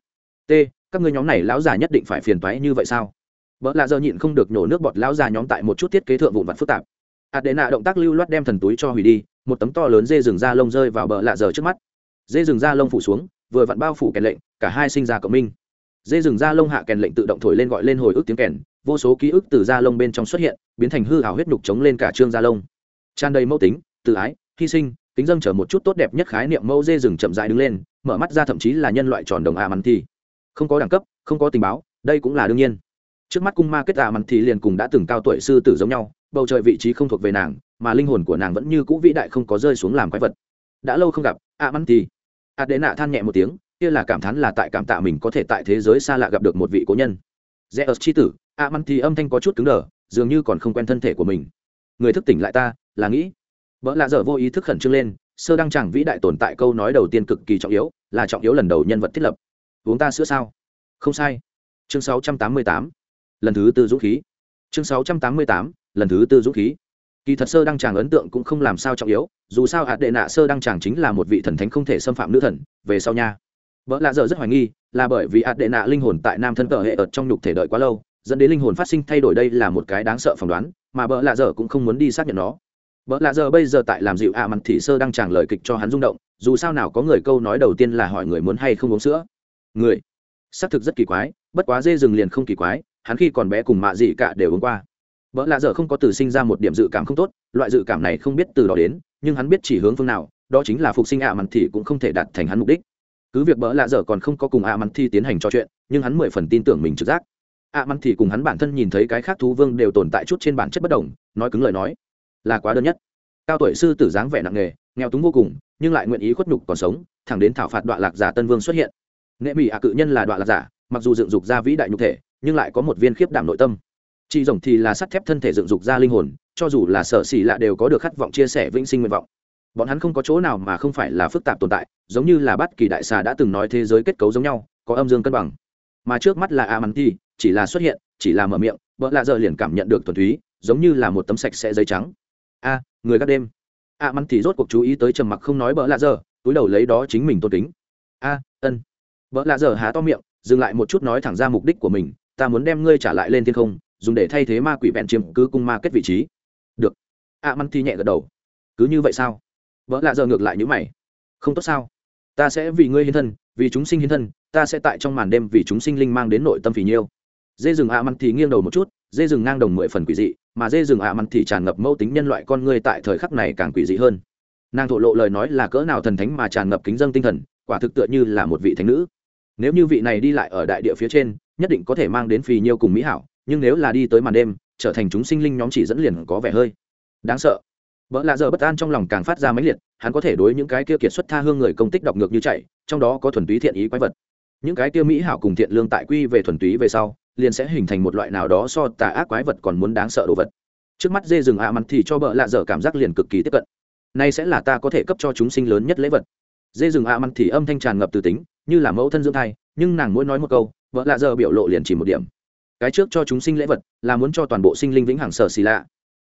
T, các ngươi nhóm này lão già nhất định phải phiền toái như vậy sao? Vợ lạ giờ nhịn không được nổ nước bọt lão già nhóm tại một chút thiết kế thượng vụn vặt phức tạp. Ạt đệ nạ động tác lưu loát đem thần túi cho hủy đi, một tấm to lớn dê rừng da lông rơi vào bờ lạ giờ trước mắt. Dê rừng da lông phủ xuống, vừa vặn bao phủ kèn lệnh, cả hai sinh ra cộng minh. Dê rừng da lông hạ kèn lệnh tự động thổi lên gọi lên hồi ức tiếng kèn, vô số ký ức từ da lông bên trong xuất hiện, biến thành hư hào huyết nhục chống lên cả trương da lông tràn đầy mẫu tính, tự ái, hy sinh, kính dâng chở một chút tốt đẹp nhất khái niệm mẫu dê rừng chậm dại đứng lên, mở mắt ra thậm chí là nhân loại tròn đồng a mắn thì. Không có đẳng cấp, không có tình báo, đây cũng là đương nhiên. Trước mắt cung ma kết ạ mắn thì liền cùng đã từng cao tuổi sư tử giống nhau, bầu trời vị trí không thuộc về nàng, mà linh hồn của nàng vẫn như cũ vĩ đại không có rơi xuống làm quái vật. Đã lâu không gặp a mắn thì. A đệ nạ than nhẹ một tiếng, kia là cảm thán là tại cảm tạ mình có thể tại thế giới xa lạ gặp được một vị cố nhân. Rẽ ớt chi tử a mắn thì âm thanh có chút cứng đờ, dường như còn không quen thân thể của mình người thức tỉnh lại ta, là nghĩ. Vợ lạ dở vô ý thức khẩn trương lên, sơ đăng chẳng vĩ đại tồn tại câu nói đầu tiên cực kỳ trọng yếu, là trọng yếu lần đầu nhân vật thiết lập. Uống ta sữa sao? Không sai. Chương 688. lần thứ tư dũng khí. Chương 688. lần thứ tư dũng khí. Kỳ thật sơ đăng tràng ấn tượng cũng không làm sao trọng yếu, dù sao hạt đệ nạ sơ đăng tràng chính là một vị thần thánh không thể xâm phạm nữ thần, về sau nha. Vợ lạ dở rất hoài nghi, là bởi vì hạt đệ nạ linh hồn tại nam thân cờ hệ ở trong nhục thể đợi quá lâu dẫn đến linh hồn phát sinh thay đổi đây là một cái đáng sợ phỏng đoán, mà bợ lạ dở cũng không muốn đi xác nhận nó. Bợ lạ giờ bây giờ tại làm dịu ạ à mặt thị sơ đang tràng lời kịch cho hắn rung động, dù sao nào có người câu nói đầu tiên là hỏi người muốn hay không uống sữa. Người? Xác thực rất kỳ quái, bất quá dê rừng liền không kỳ quái, hắn khi còn bé cùng mạ dị cả đều uống qua. Bợ lạ giờ không có từ sinh ra một điểm dự cảm không tốt, loại dự cảm này không biết từ đó đến, nhưng hắn biết chỉ hướng phương nào, đó chính là phục sinh ạ à mặt thị cũng không thể đạt thành hắn mục đích. Cứ việc bỡ lạ dở còn không có cùng ạ à mặt thi tiến hành trò chuyện, nhưng hắn mười phần tin tưởng mình trực giác ạ mắn thì cùng hắn bản thân nhìn thấy cái khác thú vương đều tồn tại chút trên bản chất bất đồng nói cứng lời nói là quá đơn nhất. Cao tuổi sư tử dáng vẻ nặng nghề, nghèo túng vô cùng nhưng lại nguyện ý khuất nhục còn sống thẳng đến thảo phạt đoạn lạc giả tân vương xuất hiện. Nghệ mỹ ạ cự nhân là đoạn lạc giả mặc dù dựng dục ra vĩ đại nhục thể nhưng lại có một viên khiếp đảm nội tâm. Chị rồng thì là sắt thép thân thể dựng dục ra linh hồn cho dù là sở xỉ lạ đều có được khát vọng chia sẻ vĩnh sinh nguyện vọng. Bọn hắn không có chỗ nào mà không phải là phức tạp tồn tại giống như là bất kỳ đại xà đã từng nói thế giới kết cấu giống nhau có âm dương cân bằng mà trước mắt là a mắn chỉ là xuất hiện, chỉ là mở miệng, vợ lạ giờ liền cảm nhận được thuần túy, giống như là một tấm sạch sẽ giấy trắng. A, người gác đêm. A mắn thì rốt cuộc chú ý tới trầm mặc không nói bỡ lạ giờ, túi đầu lấy đó chính mình tôn kính. A, ân. Bỡ lạ giờ há to miệng, dừng lại một chút nói thẳng ra mục đích của mình, ta muốn đem ngươi trả lại lên thiên không, dùng để thay thế ma quỷ vẹn chiếm cứ cung ma kết vị trí. Được. A mắn thì nhẹ gật đầu. Cứ như vậy sao? Vợ lạ giờ ngược lại như mày. Không tốt sao? Ta sẽ vì ngươi hiến thân, vì chúng sinh hiến thân ta sẽ tại trong màn đêm vì chúng sinh linh mang đến nội tâm phì nhiêu. Dê rừng ạ à mặn thì nghiêng đầu một chút, dê rừng ngang đồng mười phần quỷ dị, mà dê rừng ạ à mặn thì tràn ngập mẫu tính nhân loại con người tại thời khắc này càng quỷ dị hơn. Nàng thổ lộ lời nói là cỡ nào thần thánh mà tràn ngập kính dân tinh thần, quả thực tựa như là một vị thánh nữ. Nếu như vị này đi lại ở đại địa phía trên, nhất định có thể mang đến phì nhiêu cùng mỹ hảo, nhưng nếu là đi tới màn đêm, trở thành chúng sinh linh nhóm chỉ dẫn liền có vẻ hơi đáng sợ. Vợ lạ giờ bất an trong lòng càng phát ra mãnh liệt, hắn có thể đối những cái kia kiệt xuất tha hương người công tích đọc ngược như chạy, trong đó có thuần túy thiện ý quái vật những cái kia mỹ hảo cùng thiện lương tại quy về thuần túy về sau, liền sẽ hình thành một loại nào đó so tà ác quái vật còn muốn đáng sợ đồ vật. Trước mắt dê rừng ạ mặt thì cho bợ lạ dở cảm giác liền cực kỳ tiếp cận. Nay sẽ là ta có thể cấp cho chúng sinh lớn nhất lễ vật. Dê rừng ạ mặt thì âm thanh tràn ngập từ tính, như là mẫu thân dưỡng thai, nhưng nàng mỗi nói một câu vợ lạ dở biểu lộ liền chỉ một điểm. Cái trước cho chúng sinh lễ vật là muốn cho toàn bộ sinh linh vĩnh hằng sở xì lạ.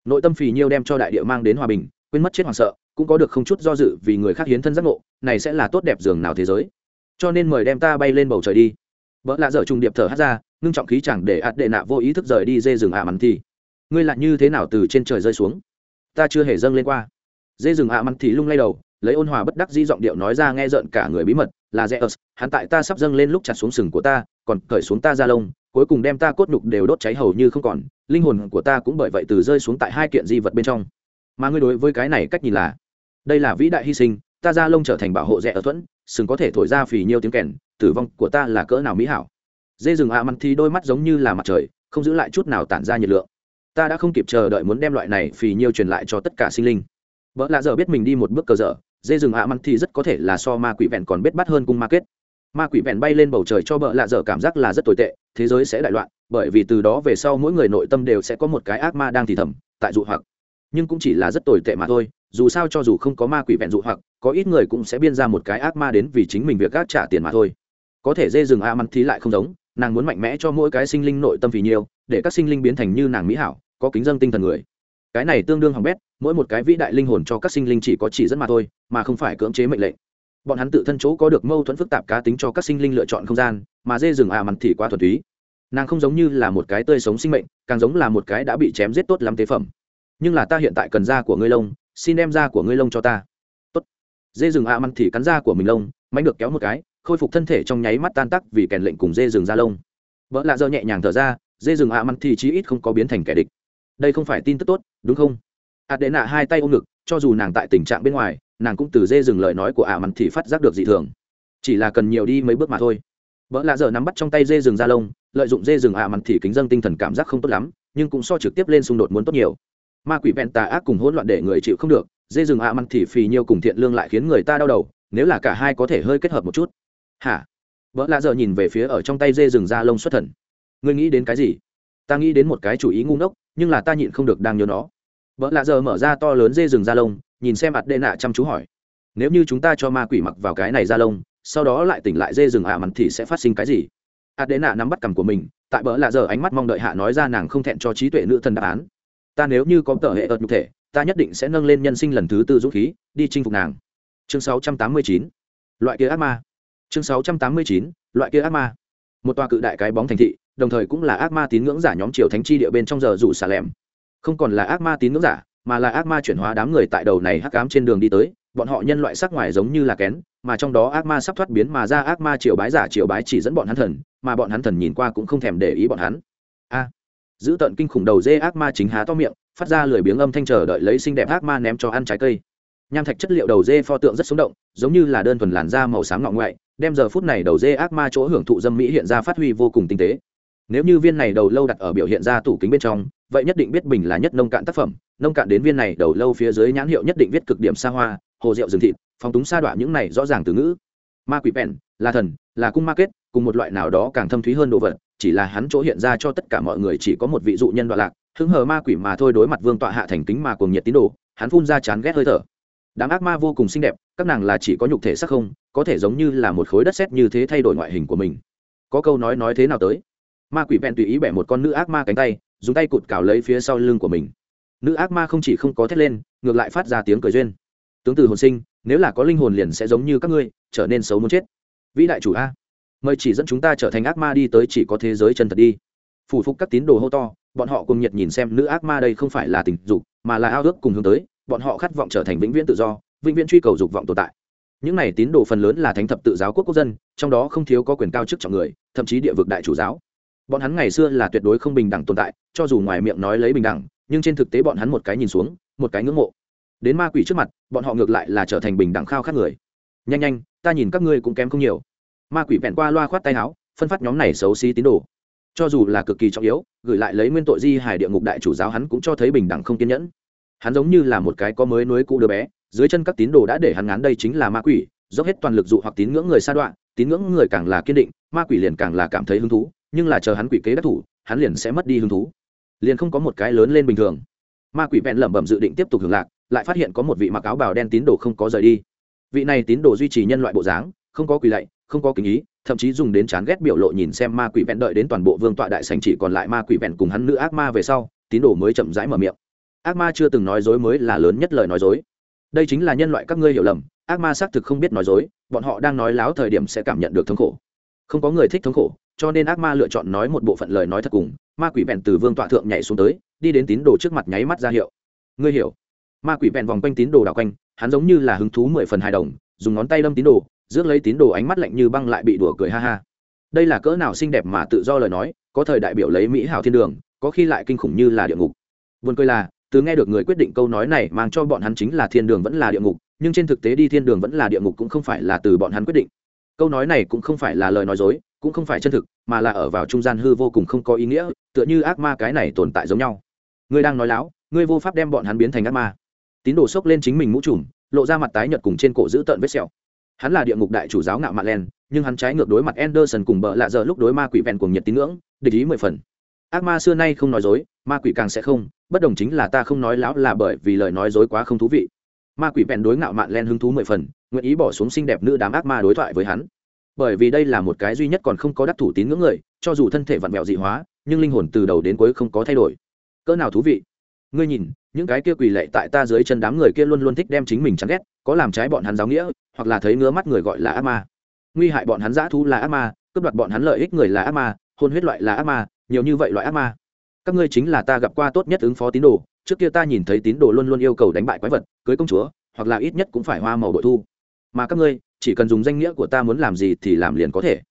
Nội tâm phì nhiêu đem cho đại địa mang đến hòa bình, quên mất chết hoàng sợ, cũng có được không chút do dự vì người khác hiến thân giác ngộ, này sẽ là tốt đẹp giường nào thế giới cho nên mời đem ta bay lên bầu trời đi. Vợ lạ dở trùng điệp thở hát ra, ngưng trọng khí chẳng để ạt đệ nạ vô ý thức rời đi dê rừng ạ mắn thì. Ngươi lại như thế nào từ trên trời rơi xuống? Ta chưa hề dâng lên qua. Dê rừng ạ mắn thì lung lay đầu, lấy ôn hòa bất đắc di giọng điệu nói ra nghe rợn cả người bí mật, là rẽ ớt hắn tại ta sắp dâng lên lúc chặt xuống sừng của ta, còn cởi xuống ta ra lông, cuối cùng đem ta cốt nhục đều đốt cháy hầu như không còn, linh hồn của ta cũng bởi vậy từ rơi xuống tại hai kiện di vật bên trong. Mà ngươi đối với cái này cách nhìn là, đây là vĩ đại hy sinh, ta ra lông trở thành bảo hộ rẽ ở thuẫn sừng có thể thổi ra phì nhiêu tiếng kèn, tử vong của ta là cỡ nào mỹ hảo. Dê rừng ạ à mặt thì đôi mắt giống như là mặt trời, không giữ lại chút nào tản ra nhiệt lượng. Ta đã không kịp chờ đợi muốn đem loại này phì nhiêu truyền lại cho tất cả sinh linh. Vợ lạ giờ biết mình đi một bước cờ dở, dê rừng ạ à mặt thì rất có thể là so ma quỷ vẹn còn biết bắt hơn cung ma kết. Ma quỷ vẹn bay lên bầu trời cho vợ lạ dở cảm giác là rất tồi tệ, thế giới sẽ đại loạn, bởi vì từ đó về sau mỗi người nội tâm đều sẽ có một cái ác ma đang thì thầm, tại dụ hoặc. Nhưng cũng chỉ là rất tồi tệ mà thôi dù sao cho dù không có ma quỷ vẹn dụ hoặc, có ít người cũng sẽ biên ra một cái ác ma đến vì chính mình việc gác trả tiền mà thôi. Có thể dê rừng a mắn thì lại không giống, nàng muốn mạnh mẽ cho mỗi cái sinh linh nội tâm vì nhiều, để các sinh linh biến thành như nàng mỹ hảo, có kính dân tinh thần người. Cái này tương đương hỏng bét, mỗi một cái vĩ đại linh hồn cho các sinh linh chỉ có chỉ dẫn mà thôi, mà không phải cưỡng chế mệnh lệnh. Bọn hắn tự thân chỗ có được mâu thuẫn phức tạp cá tính cho các sinh linh lựa chọn không gian, mà dê rừng a mắn thì quá thuần túy. Nàng không giống như là một cái tươi sống sinh mệnh, càng giống là một cái đã bị chém giết tốt lắm tế phẩm. Nhưng là ta hiện tại cần da của ngươi lông xin đem da của ngươi lông cho ta. Tốt. Dê rừng ạ măn thì cắn da của mình lông, mánh được kéo một cái, khôi phục thân thể trong nháy mắt tan tắc vì kèn lệnh cùng dê rừng da lông. Vợ lạ dơ nhẹ nhàng thở ra, dê rừng ạ măn thì chí ít không có biến thành kẻ địch. Đây không phải tin tức tốt, đúng không? Ạt đệ nạ hai tay ôm ngực, cho dù nàng tại tình trạng bên ngoài, nàng cũng từ dê rừng lời nói của ả mặn thì phát giác được dị thường. Chỉ là cần nhiều đi mấy bước mà thôi. Vợ lạ giờ nắm bắt trong tay dê rừng da lông, lợi dụng dê rừng ả mặn thì kính dân tinh thần cảm giác không tốt lắm, nhưng cũng so trực tiếp lên xung đột muốn tốt nhiều ma quỷ vẹn tà ác cùng hỗn loạn để người chịu không được, dê rừng ạ à mặn thì phì nhiêu cùng thiện lương lại khiến người ta đau đầu, nếu là cả hai có thể hơi kết hợp một chút. Hả? Vợ lạ giờ nhìn về phía ở trong tay dê rừng da lông xuất thần. Ngươi nghĩ đến cái gì? Ta nghĩ đến một cái chủ ý ngu ngốc, nhưng là ta nhịn không được đang nhớ nó. Vợ lạ giờ mở ra to lớn dê rừng da lông, nhìn xem mặt đệ nạ chăm chú hỏi. Nếu như chúng ta cho ma quỷ mặc vào cái này da lông, sau đó lại tỉnh lại dê rừng ạ à mặn thì sẽ phát sinh cái gì? Adena nắm bắt cằm của mình, tại bỡ lạ giờ ánh mắt mong đợi hạ nói ra nàng không thẹn cho trí tuệ nữ thần đáp án ta nếu như có tờ hệ ợt nhục thể, ta nhất định sẽ nâng lên nhân sinh lần thứ tư dũng khí, đi chinh phục nàng chương 689. loại kia ác ma chương 689. loại kia ác ma một tòa cự đại cái bóng thành thị, đồng thời cũng là ác ma tín ngưỡng giả nhóm triều thánh chi địa bên trong giờ rủ xà lẻm không còn là ác ma tín ngưỡng giả, mà là ác ma chuyển hóa đám người tại đầu này hắc ám trên đường đi tới, bọn họ nhân loại sắc ngoài giống như là kén, mà trong đó ác ma sắp thoát biến mà ra ác ma triều bái giả triều bái chỉ dẫn bọn hắn thần, mà bọn hắn thần nhìn qua cũng không thèm để ý bọn hắn giữ tận kinh khủng đầu dê ác ma chính há to miệng, phát ra lười biếng âm thanh chờ đợi lấy xinh đẹp ác ma ném cho ăn trái cây. Nham thạch chất liệu đầu dê pho tượng rất sống động, giống như là đơn thuần làn da màu xám ngọng ngoại, đem giờ phút này đầu dê ác ma chỗ hưởng thụ dâm mỹ hiện ra phát huy vô cùng tinh tế. Nếu như viên này đầu lâu đặt ở biểu hiện ra tủ kính bên trong, vậy nhất định biết bình là nhất nông cạn tác phẩm, nông cạn đến viên này đầu lâu phía dưới nhãn hiệu nhất định viết cực điểm xa hoa, hồ rượu rừng thịt phóng túng sa đọa những này rõ ràng từ ngữ. Ma quỷ pèn là thần là cung ma kết, cùng một loại nào đó càng thâm thúy hơn đồ vật chỉ là hắn chỗ hiện ra cho tất cả mọi người chỉ có một vị dụ nhân đoạn lạc, hứng hờ ma quỷ mà thôi đối mặt vương tọa hạ thành kính mà cuồng nhiệt tín đồ, hắn phun ra chán ghét hơi thở. Đám ác ma vô cùng xinh đẹp, các nàng là chỉ có nhục thể sắc không, có thể giống như là một khối đất sét như thế thay đổi ngoại hình của mình. Có câu nói nói thế nào tới? Ma quỷ vẹn tùy ý bẻ một con nữ ác ma cánh tay, dùng tay cụt cào lấy phía sau lưng của mình. Nữ ác ma không chỉ không có thét lên, ngược lại phát ra tiếng cười duyên. Tướng từ hồn sinh, nếu là có linh hồn liền sẽ giống như các ngươi, trở nên xấu muốn chết. Vĩ đại chủ a mời chỉ dẫn chúng ta trở thành ác ma đi tới chỉ có thế giới chân thật đi. Phủ phục các tín đồ hô to, bọn họ cùng nhiệt nhìn xem nữ ác ma đây không phải là tình dục, mà là ao ước cùng hướng tới, bọn họ khát vọng trở thành vĩnh viễn tự do, vĩnh viễn truy cầu dục vọng tồn tại. Những này tín đồ phần lớn là thánh thập tự giáo quốc quốc dân, trong đó không thiếu có quyền cao chức trọng người, thậm chí địa vực đại chủ giáo. Bọn hắn ngày xưa là tuyệt đối không bình đẳng tồn tại, cho dù ngoài miệng nói lấy bình đẳng, nhưng trên thực tế bọn hắn một cái nhìn xuống, một cái ngưỡng mộ. Đến ma quỷ trước mặt, bọn họ ngược lại là trở thành bình đẳng khao khát người. Nhanh nhanh, ta nhìn các ngươi cũng kém không nhiều ma quỷ vẹn qua loa khoát tay áo, phân phát nhóm này xấu xí tín đồ. Cho dù là cực kỳ trọng yếu, gửi lại lấy nguyên tội di hải địa ngục đại chủ giáo hắn cũng cho thấy bình đẳng không kiên nhẫn. Hắn giống như là một cái có mới nối cũ đứa bé, dưới chân các tín đồ đã để hắn ngán đây chính là ma quỷ, dốc hết toàn lực dụ hoặc tín ngưỡng người sa đoạn, tín ngưỡng người càng là kiên định, ma quỷ liền càng là cảm thấy hứng thú, nhưng là chờ hắn quỷ kế đắc thủ, hắn liền sẽ mất đi hứng thú. Liền không có một cái lớn lên bình thường. Ma quỷ vẹn lẩm bẩm dự định tiếp tục hưởng lạc, lại phát hiện có một vị mặc áo bào đen tín đồ không có rời đi. Vị này tín đồ duy trì nhân loại bộ dáng, không có quỷ lạy không có kính ý, thậm chí dùng đến chán ghét biểu lộ nhìn xem ma quỷ vẹn đợi đến toàn bộ vương tọa đại sành chỉ còn lại ma quỷ vẹn cùng hắn nữ ác ma về sau, tín đồ mới chậm rãi mở miệng. Ác ma chưa từng nói dối mới là lớn nhất lời nói dối. Đây chính là nhân loại các ngươi hiểu lầm, ác ma xác thực không biết nói dối, bọn họ đang nói láo thời điểm sẽ cảm nhận được thống khổ. Không có người thích thống khổ, cho nên ác ma lựa chọn nói một bộ phận lời nói thật cùng, ma quỷ vẹn từ vương tọa thượng nhảy xuống tới, đi đến tín đồ trước mặt nháy mắt ra hiệu. Ngươi hiểu. Ma quỷ vẹn vòng quanh tín đồ đảo quanh, hắn giống như là hứng thú mười phần hài đồng, dùng ngón tay đâm tín đồ rước lấy tín đồ ánh mắt lạnh như băng lại bị đùa cười ha ha. Đây là cỡ nào xinh đẹp mà tự do lời nói, có thời đại biểu lấy mỹ hảo thiên đường, có khi lại kinh khủng như là địa ngục. Vườn cười là, từ nghe được người quyết định câu nói này mang cho bọn hắn chính là thiên đường vẫn là địa ngục, nhưng trên thực tế đi thiên đường vẫn là địa ngục cũng không phải là từ bọn hắn quyết định. Câu nói này cũng không phải là lời nói dối, cũng không phải chân thực, mà là ở vào trung gian hư vô cùng không có ý nghĩa, tựa như ác ma cái này tồn tại giống nhau. Ngươi đang nói láo ngươi vô pháp đem bọn hắn biến thành ác ma. Tín đồ xốc lên chính mình mũ trùm, lộ ra mặt tái nhợt cùng trên cổ giữ tợn vết sẹo hắn là địa ngục đại chủ giáo ngạo mạn len, nhưng hắn trái ngược đối mặt anderson cùng bợ lạ giờ lúc đối ma quỷ vẹn cuồng nhiệt tín ngưỡng, địch ý mười phần. Ác ma xưa nay không nói dối, ma quỷ càng sẽ không, bất đồng chính là ta không nói láo là bởi vì lời nói dối quá không thú vị. Ma quỷ vẹn đối ngạo mạn len hứng thú mười phần, nguyện ý bỏ xuống xinh đẹp nữ đám ác ma đối thoại với hắn. Bởi vì đây là một cái duy nhất còn không có đắc thủ tín ngưỡng người, cho dù thân thể vặn vẹo dị hóa, nhưng linh hồn từ đầu đến cuối không có thay đổi. Cỡ nào thú vị ngươi nhìn, những cái kia quỳ lệ tại ta dưới chân đám người kia luôn luôn thích đem chính mình chán ghét, có làm trái bọn hắn giáo nghĩa, hoặc là thấy ngứa mắt người gọi là ác ma. Nguy hại bọn hắn dã thú là ác ma, cướp đoạt bọn hắn lợi ích người là ác ma, hôn huyết loại là ác ma, nhiều như vậy loại ác ma. Các ngươi chính là ta gặp qua tốt nhất ứng phó tín đồ, trước kia ta nhìn thấy tín đồ luôn luôn yêu cầu đánh bại quái vật, cưới công chúa, hoặc là ít nhất cũng phải hoa màu bội thu. Mà các ngươi, chỉ cần dùng danh nghĩa của ta muốn làm gì thì làm liền có thể.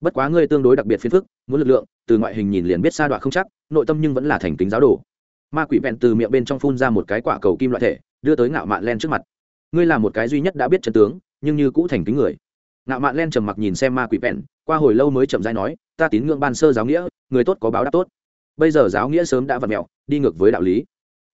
Bất quá ngươi tương đối đặc biệt phiền phức, muốn lực lượng, từ ngoại hình nhìn liền biết sa đoạn không chắc, nội tâm nhưng vẫn là thành kính giáo đồ ma quỷ vẹn từ miệng bên trong phun ra một cái quả cầu kim loại thể, đưa tới ngạo mạn len trước mặt. Ngươi là một cái duy nhất đã biết chân tướng, nhưng như cũ thành kính người. Ngạo mạn len trầm mặc nhìn xem ma quỷ vẹn, qua hồi lâu mới chậm dai nói, ta tín ngưỡng ban sơ giáo nghĩa, người tốt có báo đáp tốt. Bây giờ giáo nghĩa sớm đã vặt mẹo, đi ngược với đạo lý.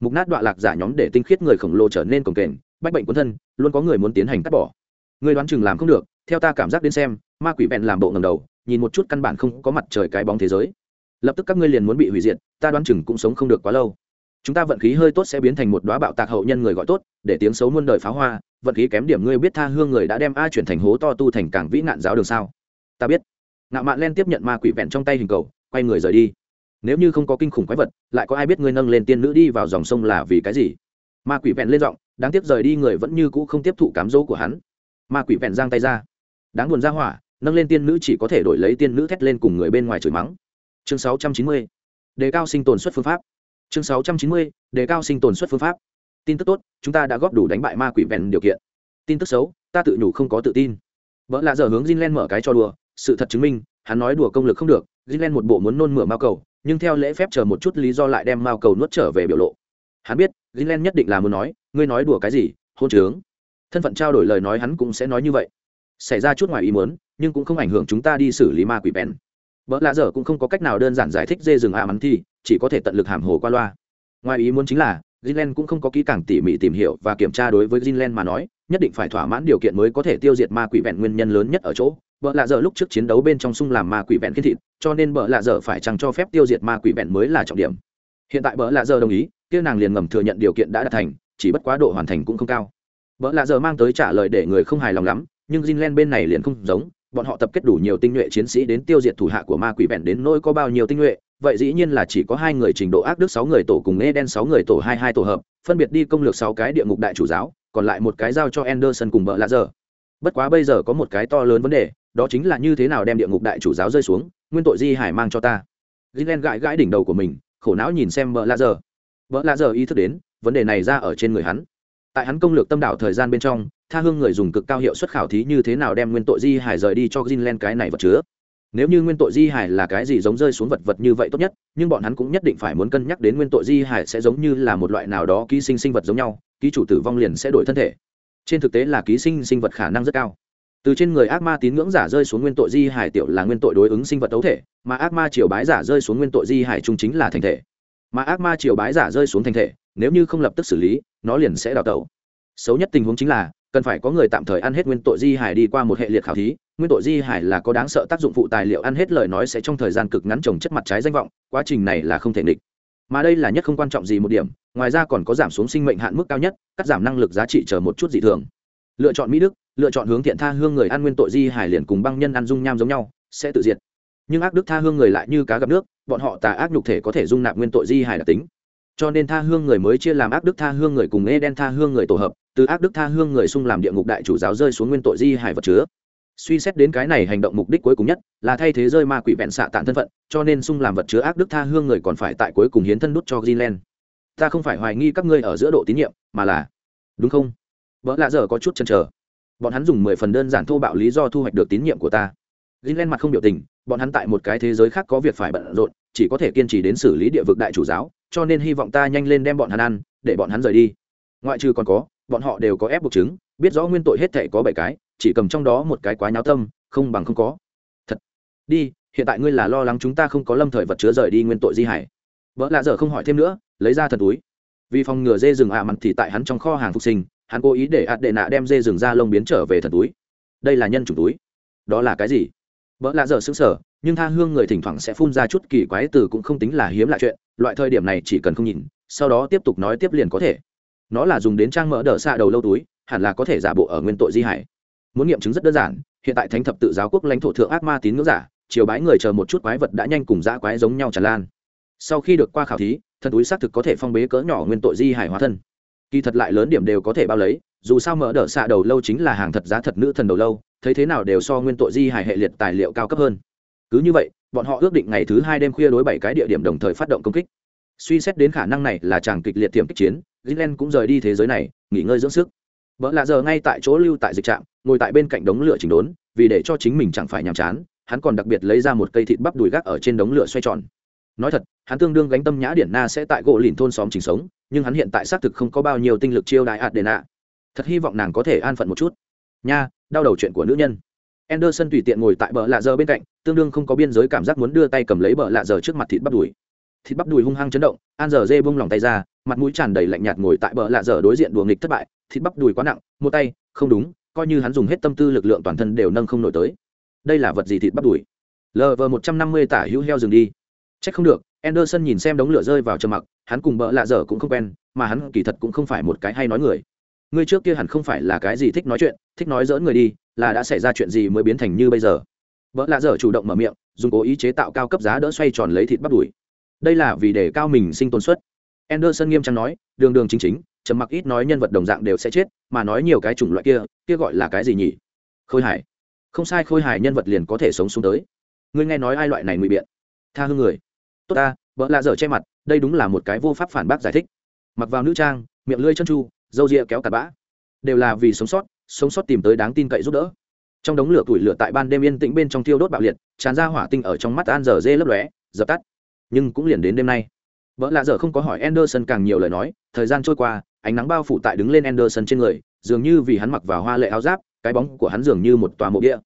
Mục nát đoạn lạc giả nhóm để tinh khiết người khổng lồ trở nên cồng kềnh, bách bệnh quân thân, luôn có người muốn tiến hành cắt bỏ. Người đoán chừng làm không được, theo ta cảm giác đến xem, ma quỷ vẹn làm bộ ngầm đầu, nhìn một chút căn bản không có mặt trời cái bóng thế giới. Lập tức các ngươi liền muốn bị hủy diệt, ta đoán chừng cũng sống không được quá lâu chúng ta vận khí hơi tốt sẽ biến thành một đóa bạo tạc hậu nhân người gọi tốt, để tiếng xấu muôn đời pháo hoa, vận khí kém điểm ngươi biết tha hương người đã đem a chuyển thành hố to tu thành cảng vĩ nạn giáo đường sao? Ta biết. Ngạo mạn len tiếp nhận ma quỷ vẹn trong tay hình cầu, quay người rời đi. Nếu như không có kinh khủng quái vật, lại có ai biết ngươi nâng lên tiên nữ đi vào dòng sông là vì cái gì? Ma quỷ vẹn lên giọng, đáng tiếc rời đi người vẫn như cũ không tiếp thụ cám dỗ của hắn. Ma quỷ vẹn giang tay ra. Đáng buồn ra hỏa, nâng lên tiên nữ chỉ có thể đổi lấy tiên nữ thét lên cùng người bên ngoài chửi mắng. Chương 690. đề cao sinh tồn xuất phương pháp chương 690. đề cao sinh tồn xuất phương pháp. Tin tức tốt, chúng ta đã góp đủ đánh bại ma quỷ vẹn điều kiện. Tin tức xấu, ta tự nhủ không có tự tin. Vợ lạ giờ hướng Jinlen mở cái cho đùa, sự thật chứng minh, hắn nói đùa công lực không được, Jinlen một bộ muốn nôn mửa mao cầu, nhưng theo lễ phép chờ một chút lý do lại đem mao cầu nuốt trở về biểu lộ. Hắn biết, Jinlen nhất định là muốn nói, ngươi nói đùa cái gì, hôn trướng. Thân phận trao đổi lời nói hắn cũng sẽ nói như vậy. Xảy ra chút ngoài ý muốn, nhưng cũng không ảnh hưởng chúng ta đi xử lý ma quỷ bèn vợ lạ dở cũng không có cách nào đơn giản giải thích dê rừng à mắn thì chỉ có thể tận lực hàm hồ qua loa ngoài ý muốn chính là Greenland cũng không có kỹ càng tỉ mỉ tìm hiểu và kiểm tra đối với Greenland mà nói, nhất định phải thỏa mãn điều kiện mới có thể tiêu diệt ma quỷ vẹn nguyên nhân lớn nhất ở chỗ. Bợ lạ dở lúc trước chiến đấu bên trong xung làm ma quỷ vẹn kiên thịt, cho nên bợ lạ dở phải chẳng cho phép tiêu diệt ma quỷ vẹn mới là trọng điểm. Hiện tại bợ lạ dở đồng ý, kia nàng liền ngầm thừa nhận điều kiện đã đạt thành, chỉ bất quá độ hoàn thành cũng không cao. Bợ lạ dở mang tới trả lời để người không hài lòng lắm, nhưng Greenland bên này liền không giống, bọn họ tập kết đủ nhiều tinh nhuệ chiến sĩ đến tiêu diệt thủ hạ của ma quỷ vẹn đến nỗi có bao nhiêu tinh nhuệ, vậy dĩ nhiên là chỉ có hai người trình độ ác đức sáu người tổ cùng e đen sáu người tổ hai hai tổ hợp, phân biệt đi công lược sáu cái địa ngục đại chủ giáo, còn lại một cái giao cho Anderson cùng bợ lạ dở. Bất quá bây giờ có một cái to lớn vấn đề, đó chính là như thế nào đem địa ngục đại chủ giáo rơi xuống, nguyên tội di hải mang cho ta. Gilen gãi gãi đỉnh đầu của mình, khổ não nhìn xem bợ lạ dở. Bợ lạ dở ý thức đến, vấn đề này ra ở trên người hắn. tại hắn công lược tâm đảo thời gian bên trong tha hương người dùng cực cao hiệu suất khảo thí như thế nào đem nguyên tội di hải rời đi cho Greenland cái này vật chứa nếu như nguyên tội di hải là cái gì giống rơi xuống vật vật như vậy tốt nhất, nhưng bọn hắn cũng nhất định phải muốn cân nhắc đến nguyên tội di hải sẽ giống như là một loại nào đó ký sinh sinh vật giống nhau, ký chủ tử vong liền sẽ đổi thân thể. Trên thực tế là ký sinh sinh vật khả năng rất cao. Từ trên người ác ma tín ngưỡng giả rơi xuống nguyên tội di hải tiểu là nguyên tội đối ứng sinh vật đấu thể, mà ác ma triều bái giả rơi xuống nguyên tội di hải trung chính là thành thể. Mà ác ma triều bái giả rơi xuống thành thể, nếu như không lập tức xử lý, nó liền sẽ đào tẩu. Xấu nhất tình huống chính là, cần phải có người tạm thời ăn hết nguyên tội di hải đi qua một hệ liệt khảo thí nguyên tội di hải là có đáng sợ tác dụng phụ tài liệu ăn hết lời nói sẽ trong thời gian cực ngắn trồng chất mặt trái danh vọng, quá trình này là không thể nghịch. Mà đây là nhất không quan trọng gì một điểm, ngoài ra còn có giảm xuống sinh mệnh hạn mức cao nhất, cắt giảm năng lực giá trị chờ một chút dị thường. Lựa chọn mỹ đức, lựa chọn hướng thiện tha hương người ăn nguyên tội di hải liền cùng băng nhân ăn dung nham giống nhau, sẽ tự diệt. Nhưng ác đức tha hương người lại như cá gặp nước, bọn họ tà ác nhục thể có thể dung nạp nguyên tội di hải đặc tính. Cho nên tha hương người mới chia làm ác đức tha hương người cùng e đen tha hương người tổ hợp, từ ác đức tha hương người xung làm địa ngục đại chủ giáo rơi xuống nguyên tội di hải vật chứa suy xét đến cái này hành động mục đích cuối cùng nhất là thay thế rơi ma quỷ vẹn xạ tạn thân phận, cho nên sung làm vật chứa ác đức tha hương người còn phải tại cuối cùng hiến thân nút cho greenland. Ta không phải hoài nghi các ngươi ở giữa độ tín nhiệm, mà là đúng không? Vợ lạ giờ có chút chần trở. bọn hắn dùng mười phần đơn giản thô bạo lý do thu hoạch được tín nhiệm của ta. Greenland mặt không biểu tình, bọn hắn tại một cái thế giới khác có việc phải bận rộn, chỉ có thể kiên trì đến xử lý địa vực đại chủ giáo, cho nên hy vọng ta nhanh lên đem bọn hắn ăn, để bọn hắn rời đi. Ngoại trừ còn có, bọn họ đều có ép buộc chứng, biết rõ nguyên tội hết thể có bảy cái chỉ cầm trong đó một cái quá nháo tâm, không bằng không có. Thật. Đi, hiện tại ngươi là lo lắng chúng ta không có lâm thời vật chứa rời đi nguyên tội di hải. Vợ lạ dở không hỏi thêm nữa, lấy ra thần túi. Vì phòng ngừa dê rừng ạ à mặn thì tại hắn trong kho hàng phục sinh, hắn cố ý để ạt đệ nạ đem dê rừng ra lông biến trở về thần túi. Đây là nhân chủng túi. Đó là cái gì? Vợ lạ dở xứng sở nhưng tha hương người thỉnh thoảng sẽ phun ra chút kỳ quái từ cũng không tính là hiếm lạ chuyện, loại thời điểm này chỉ cần không nhìn, sau đó tiếp tục nói tiếp liền có thể. Nó là dùng đến trang mỡ đỡ xạ đầu lâu túi, hẳn là có thể giả bộ ở nguyên tội di hải muốn nghiệm chứng rất đơn giản, hiện tại thánh thập tự giáo quốc lãnh thổ thượng ác ma tín ngưỡng giả chiều bái người chờ một chút quái vật đã nhanh cùng dã quái giống nhau tràn lan. Sau khi được qua khảo thí, thần túi xác thực có thể phong bế cỡ nhỏ nguyên tội di hải hóa thân. Kỳ thật lại lớn điểm đều có thể bao lấy, dù sao mở đỡ xạ đầu lâu chính là hàng thật giá thật nữ thần đầu lâu, thấy thế nào đều so nguyên tội di hải hệ liệt tài liệu cao cấp hơn. Cứ như vậy, bọn họ ước định ngày thứ hai đêm khuya đối bảy cái địa điểm đồng thời phát động công kích. Suy xét đến khả năng này là chàng kịch liệt tiềm kích chiến gilen cũng rời đi thế giới này, nghỉ ngơi dưỡng sức vợ lạ giờ ngay tại chỗ lưu tại dịch trạm ngồi tại bên cạnh đống lửa chỉnh đốn vì để cho chính mình chẳng phải nhàm chán hắn còn đặc biệt lấy ra một cây thịt bắp đùi gác ở trên đống lửa xoay tròn. Nói thật hắn tương đương gánh tâm nhã điển na sẽ tại gỗ lìn thôn xóm chỉnh sống nhưng hắn hiện tại xác thực không có bao nhiêu tinh lực chiêu đại ạt đền ạ thật hy vọng nàng có thể an phận một chút. Nha đau đầu chuyện của nữ nhân. Anderson tùy tiện ngồi tại bờ lạ giờ bên cạnh, tương đương không có biên giới cảm giác muốn đưa tay cầm lấy bờ lạ giờ trước mặt thịt bắp đùi. Thịt bắp đùi hung hăng chấn động, An giờ dê bông lòng tay ra, mặt mũi tràn đầy lạnh nhạt ngồi tại bờ lạ dở đối diện đùa nghịch thất bại, thịt bắp đùi quá nặng, một tay, không đúng, coi như hắn dùng hết tâm tư lực lượng toàn thân đều nâng không nổi tới. Đây là vật gì thịt bắp đùi? Lv một trăm năm mươi tả hữu heo dừng đi. Chắc không được, Anderson nhìn xem đống lửa rơi vào trầm mặc, hắn cùng bờ lạ dở cũng không quen, mà hắn kỳ thật cũng không phải một cái hay nói người. Người trước kia hẳn không phải là cái gì thích nói chuyện, thích nói dỡn người đi, là đã xảy ra chuyện gì mới biến thành như bây giờ vợ lạ dở chủ động mở miệng dùng cố ý chế tạo cao cấp giá đỡ xoay tròn lấy thịt bắp đùi đây là vì để cao mình sinh tồn suất. Anderson nghiêm trang nói, đường đường chính chính, trầm mặc ít nói nhân vật đồng dạng đều sẽ chết, mà nói nhiều cái chủng loại kia kia gọi là cái gì nhỉ? Khôi hải không sai, khôi hải nhân vật liền có thể sống xuống tới. Ngươi nghe nói ai loại này ngụy biện? Tha hương người. Tốt ta, vợ lạ dở che mặt, đây đúng là một cái vô pháp phản bác giải thích. Mặc vào nữ trang, miệng lưỡi chân chu dâu rịa kéo cặp bã. Đều là vì sống sót sống sót tìm tới đáng tin cậy giúp đỡ. Trong đống lửa tuổi lửa tại ban đêm yên tĩnh bên trong thiêu đốt bạo liệt, tràn ra hỏa tinh ở trong mắt an giờ dê lấp lóe, dập tắt nhưng cũng liền đến đêm nay. Vợ lạ giờ không có hỏi anderson càng nhiều lời nói, thời gian trôi qua, ánh nắng bao phủ tại đứng lên anderson trên người, dường như vì hắn mặc vào hoa lệ áo giáp, cái bóng của hắn dường như một tòa mộ địa.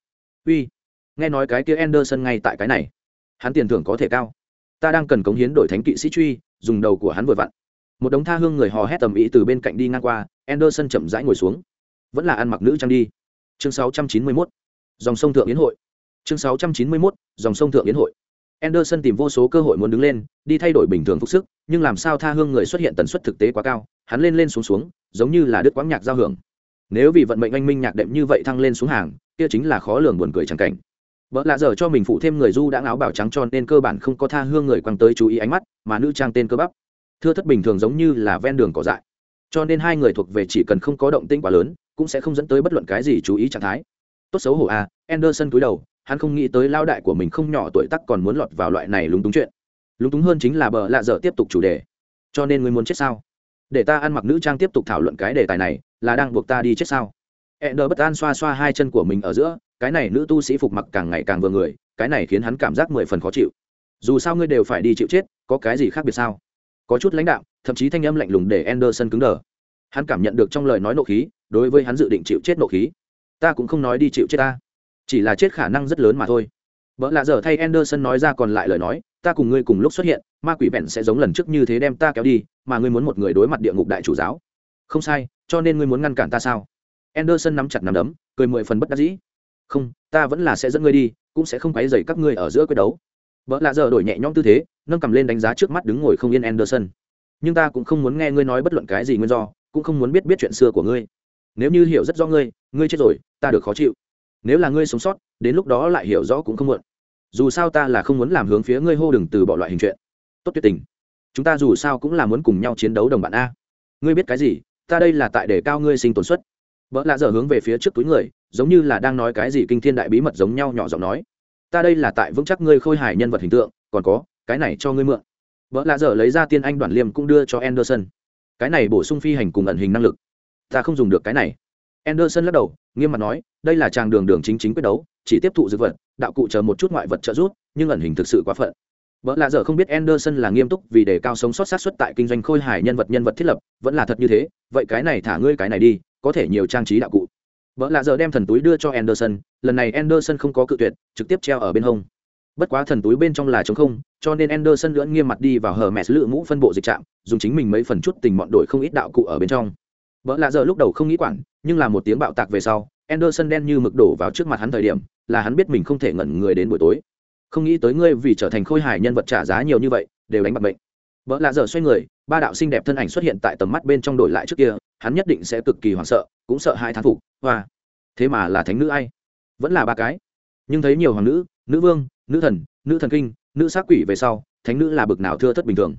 Uy, nghe nói cái kia anderson ngay tại cái này. Hắn tiền thưởng có thể cao. Ta đang cần cống hiến đổi thánh kỵ sĩ truy, dùng đầu của hắn vừa vặn. Một đống tha hương người hò hét tầm ý từ bên cạnh đi ngang qua, anderson chậm rãi ngồi xuống. Vẫn là ăn mặc nữ trang đi. Chương 691. dòng sông thượng yến hội. Chương 691. dòng sông thượng yến hội. Anderson tìm vô số cơ hội muốn đứng lên, đi thay đổi bình thường phục sức, nhưng làm sao tha hương người xuất hiện tần suất thực tế quá cao, hắn lên lên xuống xuống, giống như là đứt quãng nhạc giao hưởng. Nếu vì vận mệnh anh minh nhạc đệm như vậy thăng lên xuống hàng, kia chính là khó lường buồn cười chẳng cảnh. Bỡ lạ giờ cho mình phụ thêm người du đã áo bảo trắng tròn nên cơ bản không có tha hương người quăng tới chú ý ánh mắt, mà nữ trang tên cơ bắp. Thưa thất bình thường giống như là ven đường cỏ dại. Cho nên hai người thuộc về chỉ cần không có động tĩnh quá lớn, cũng sẽ không dẫn tới bất luận cái gì chú ý trạng thái tốt xấu hổ à anderson cúi đầu hắn không nghĩ tới lao đại của mình không nhỏ tuổi tắc còn muốn lọt vào loại này lúng túng chuyện lúng túng hơn chính là bờ lạ dở tiếp tục chủ đề cho nên ngươi muốn chết sao để ta ăn mặc nữ trang tiếp tục thảo luận cái đề tài này là đang buộc ta đi chết sao Ender bất an xoa xoa hai chân của mình ở giữa, cái này nữ tu sĩ phục mặc càng ngày càng vừa người, cái này khiến hắn cảm giác mười phần khó chịu. Dù sao ngươi đều phải đi chịu chết, có cái gì khác biệt sao? Có chút lãnh đạo, thậm chí thanh âm lạnh lùng để Anderson cứng đờ. Hắn cảm nhận được trong lời nói nộ khí, đối với hắn dự định chịu chết nộ khí. Ta cũng không nói đi chịu chết ta, chỉ là chết khả năng rất lớn mà thôi. vợ lạ giờ thay Anderson nói ra còn lại lời nói, ta cùng ngươi cùng lúc xuất hiện, ma quỷ vẹn sẽ giống lần trước như thế đem ta kéo đi, mà ngươi muốn một người đối mặt địa ngục đại chủ giáo. Không sai, cho nên ngươi muốn ngăn cản ta sao? Anderson nắm chặt nắm đấm, cười mười phần bất đắc dĩ. "Không, ta vẫn là sẽ dẫn ngươi đi, cũng sẽ không quấy dày các ngươi ở giữa quyết đấu." vợ lạ giờ đổi nhẹ nhõm tư thế, nâng cầm lên đánh giá trước mắt đứng ngồi không yên Anderson. "Nhưng ta cũng không muốn nghe ngươi nói bất luận cái gì nguyên do, cũng không muốn biết biết chuyện xưa của ngươi. Nếu như hiểu rất rõ ngươi, ngươi chết rồi, ta được khó chịu. Nếu là ngươi sống sót, đến lúc đó lại hiểu rõ cũng không muộn. Dù sao ta là không muốn làm hướng phía ngươi hô đừng từ bỏ loại hình chuyện. Tốt tuyệt tình. Chúng ta dù sao cũng là muốn cùng nhau chiến đấu đồng bạn a. Ngươi biết cái gì? Ta đây là tại để cao ngươi sinh tồn suất vợ lạ dở hướng về phía trước túi người giống như là đang nói cái gì kinh thiên đại bí mật giống nhau nhỏ giọng nói ta đây là tại vững chắc ngươi khôi hài nhân vật hình tượng còn có cái này cho ngươi mượn vợ lạ dở lấy ra tiên anh đoàn liêm cũng đưa cho anderson cái này bổ sung phi hành cùng ẩn hình năng lực ta không dùng được cái này anderson lắc đầu, nghiêm mặt nói, đây là chàng đường đường chính chính quyết đấu, chỉ tiếp thụ dược vật, đạo cụ chờ một chút ngoại vật trợ giúp, nhưng ẩn hình thực sự quá phận. Bỡ lạ giờ không biết anderson là nghiêm túc vì đề cao sống sót sát xuất tại kinh doanh khôi hài nhân vật nhân vật thiết lập, vẫn là thật như thế, vậy cái này thả ngươi cái này đi, có thể nhiều trang trí đạo cụ. Bỡ lạ giờ đem thần túi đưa cho anderson, lần này anderson không có cự tuyệt, trực tiếp treo ở bên hông. Bất quá thần túi bên trong là trống không, cho nên anderson lưỡng nghiêm mặt đi vào hở mẹ lựa mũ phân bộ dịch trạm, dùng chính mình mấy phần chút tình mọn đổi không ít đạo cụ ở bên trong vợ lạ giờ lúc đầu không nghĩ quản, nhưng là một tiếng bạo tạc về sau, anderson đen như mực đổ vào trước mặt hắn thời điểm, là hắn biết mình không thể ngẩn người đến buổi tối. Không nghĩ tới ngươi vì trở thành khôi hài nhân vật trả giá nhiều như vậy, đều đánh bạc bệnh vợ lạ giờ xoay người, ba đạo xinh đẹp thân ảnh xuất hiện tại tầm mắt bên trong đổi lại trước kia, hắn nhất định sẽ cực kỳ hoảng sợ, cũng sợ hai thán phục, hoa. Thế mà là thánh nữ ai? Vẫn là ba cái. Nhưng thấy nhiều hoàng nữ nữ vương, nữ thần nữ thần kinh, nữ sát quỷ về sau, thánh nữ là bực nào thưa thất bình thường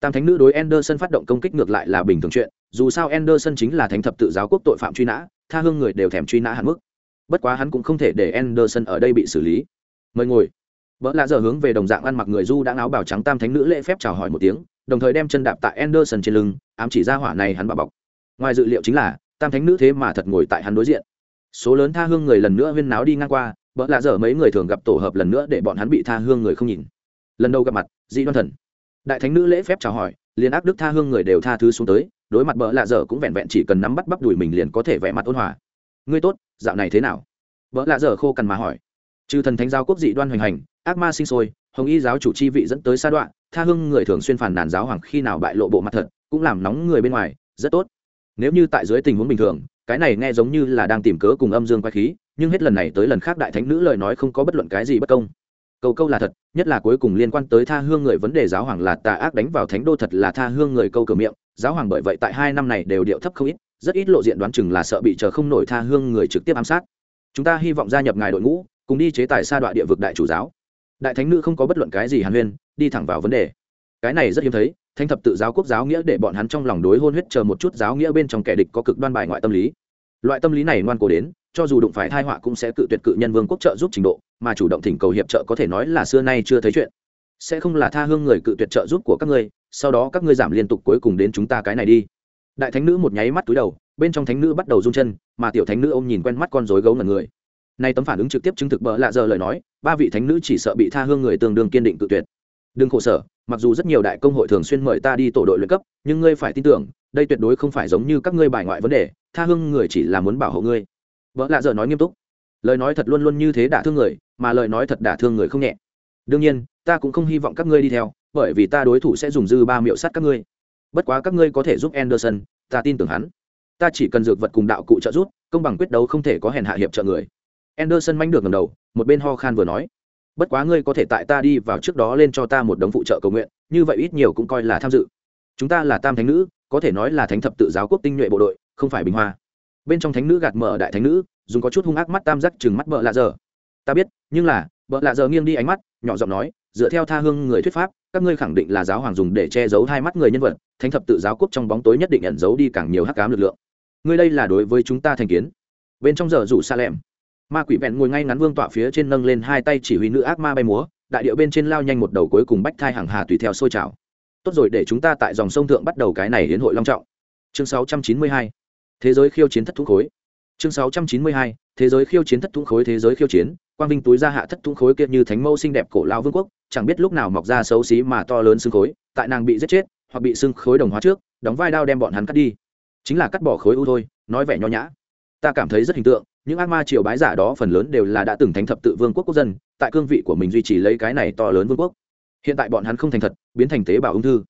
tam thánh nữ đối anderson phát động công kích ngược lại là bình thường chuyện, dù sao anderson chính là thánh thập tự giáo quốc tội phạm truy nã, tha hương người đều thèm truy nã hạn mức. Bất quá hắn cũng không thể để anderson ở đây bị xử lý. Mời ngồi. Vợ lạ giờ hướng về đồng dạng ăn mặc người du đã áo bào trắng tam thánh nữ lễ phép chào hỏi một tiếng, đồng thời đem chân đạp tại anderson trên lưng, ám chỉ ra hỏa này hắn bà bọc. Ngoài dự liệu chính là, tam thánh nữ thế mà thật ngồi tại hắn đối diện. Số lớn tha hương người lần nữa huyên náo đi ngang qua vợ lạ dở mấy người thường gặp tổ hợp lần nữa để bọn hắn bị tha hương người không nhìn. Lần đầu gặp mặt dị đoan thần đại thánh nữ lễ phép chào hỏi, liền ác đức tha hương người đều tha thứ xuống tới, đối mặt bợ lạ dở cũng vẹn vẹn chỉ cần nắm bắt bắp đùi mình liền có thể vẽ mặt ôn hòa. Ngươi tốt, dạo này thế nào? Bợ lạ dở khô cằn mà hỏi. Trừ thần thánh giáo quốc dị đoan hoành hành, ác ma sinh sôi, hồng y giáo chủ chi vị dẫn tới sa đoạn tha hương người thường xuyên phản nàn giáo hoàng khi nào bại lộ bộ mặt thật, cũng làm nóng người bên ngoài, rất tốt. Nếu như tại dưới tình huống bình thường, cái này nghe giống như là đang tìm cớ cùng âm dương quay khí, nhưng hết lần này tới lần khác đại thánh nữ lời nói không có bất luận cái gì bất công câu câu là thật, nhất là cuối cùng liên quan tới tha hương người vấn đề giáo hoàng là tà ác đánh vào thánh đô thật là tha hương người câu cửa miệng. Giáo hoàng bởi vậy tại hai năm này đều điệu thấp không ít, rất ít lộ diện đoán chừng là sợ bị chờ không nổi tha hương người trực tiếp ám sát. Chúng ta hy vọng gia nhập ngài đội ngũ, cùng đi chế tài sa đoạn địa vực đại chủ giáo. Đại thánh nữ không có bất luận cái gì hàn huyên, đi thẳng vào vấn đề. Cái này rất hiếm thấy thanh thập tự giáo quốc giáo nghĩa để bọn hắn trong lòng đối hôn huyết chờ một chút giáo nghĩa bên trong kẻ địch có cực đoan bài ngoại tâm lý. Loại tâm lý này ngoan cố đến, cho dù đụng phải thai họa cũng sẽ cự tuyệt cự nhân vương quốc trợ giúp trình độ mà chủ động thỉnh cầu hiệp trợ có thể nói là xưa nay chưa thấy chuyện. Sẽ không là tha hương người cự tuyệt trợ giúp của các ngươi, sau đó các ngươi giảm liên tục cuối cùng đến chúng ta cái này đi. Đại thánh nữ một nháy mắt túi đầu, bên trong thánh nữ bắt đầu rung chân, mà tiểu thánh nữ ôm nhìn quen mắt con rối gấu ngần người. Nay tấm phản ứng trực tiếp chứng thực bỡ lạ giờ lời nói, ba vị thánh nữ chỉ sợ bị tha hương người tương đương kiên định cự tuyệt. Đừng khổ sở, mặc dù rất nhiều đại công hội thường xuyên mời ta đi tổ đội luyện cấp, nhưng ngươi phải tin tưởng, đây tuyệt đối không phải giống như các ngươi bài ngoại vấn đề, tha hương người chỉ là muốn bảo hộ ngươi. Vợ lạ giờ nói nghiêm túc lời nói thật luôn luôn như thế đả thương người, mà lời nói thật đả thương người không nhẹ. Đương nhiên, ta cũng không hy vọng các ngươi đi theo, bởi vì ta đối thủ sẽ dùng dư ba miệu sát các ngươi. Bất quá các ngươi có thể giúp anderson, ta tin tưởng hắn. Ta chỉ cần dược vật cùng đạo cụ trợ giúp, công bằng quyết đấu không thể có hèn hạ hiệp trợ người. Anderson manh được ngầm đầu, một bên ho khan vừa nói. Bất quá ngươi có thể tại ta đi vào trước đó lên cho ta một đống phụ trợ cầu nguyện, như vậy ít nhiều cũng coi là tham dự. Chúng ta là tam thánh nữ, có thể nói là thánh thập tự giáo quốc tinh nhuệ bộ đội, không phải bình hoa bên trong thánh nữ gạt mở đại thánh nữ, dùng có chút hung ác mắt tam giác chừng mắt bợ lạ giờ ta biết, nhưng là, bợ lạ giờ nghiêng đi ánh mắt, nhỏ giọng nói, dựa theo tha hương người thuyết pháp, các ngươi khẳng định là giáo hoàng dùng để che giấu hai mắt người nhân vật, thánh thập tự giáo quốc trong bóng tối nhất định ẩn giấu đi càng nhiều hắc cám lực lượng. Ngươi đây là đối với chúng ta thành kiến. Bên trong giờ rủ xa lẹm, ma quỷ vẹn ngồi ngay ngắn vương tọa phía trên nâng lên hai tay chỉ huy nữ ác ma bay múa, đại điệu bên trên lao nhanh một đầu cuối cùng bách thai hàng hà tùy theo sôi trào. Tốt rồi, để chúng ta tại dòng sông thượng bắt đầu cái này hiến hội long trọng. Chương 692 thế giới khiêu chiến thất thúng khối. Chương 692. thế giới khiêu chiến thất thúng khối, thế giới khiêu chiến. Quang vinh túi ra hạ thất thúng khối kia như thánh mẫu xinh đẹp cổ lao vương quốc, chẳng biết lúc nào mọc ra xấu xí mà to lớn xương khối, tại nàng bị giết chết, hoặc bị xương khối đồng hóa trước, đóng vai đao đem bọn hắn cắt đi. Chính là cắt bỏ khối u thôi, nói vẻ nho nhã. Ta cảm thấy rất hình tượng, những ác ma triều bái giả đó phần lớn đều là đã từng thánh thập tự vương quốc quốc dân, tại cương vị của mình duy trì lấy cái này to lớn vương quốc. Hiện tại bọn hắn không thành thật, biến thành tế bào ung thư.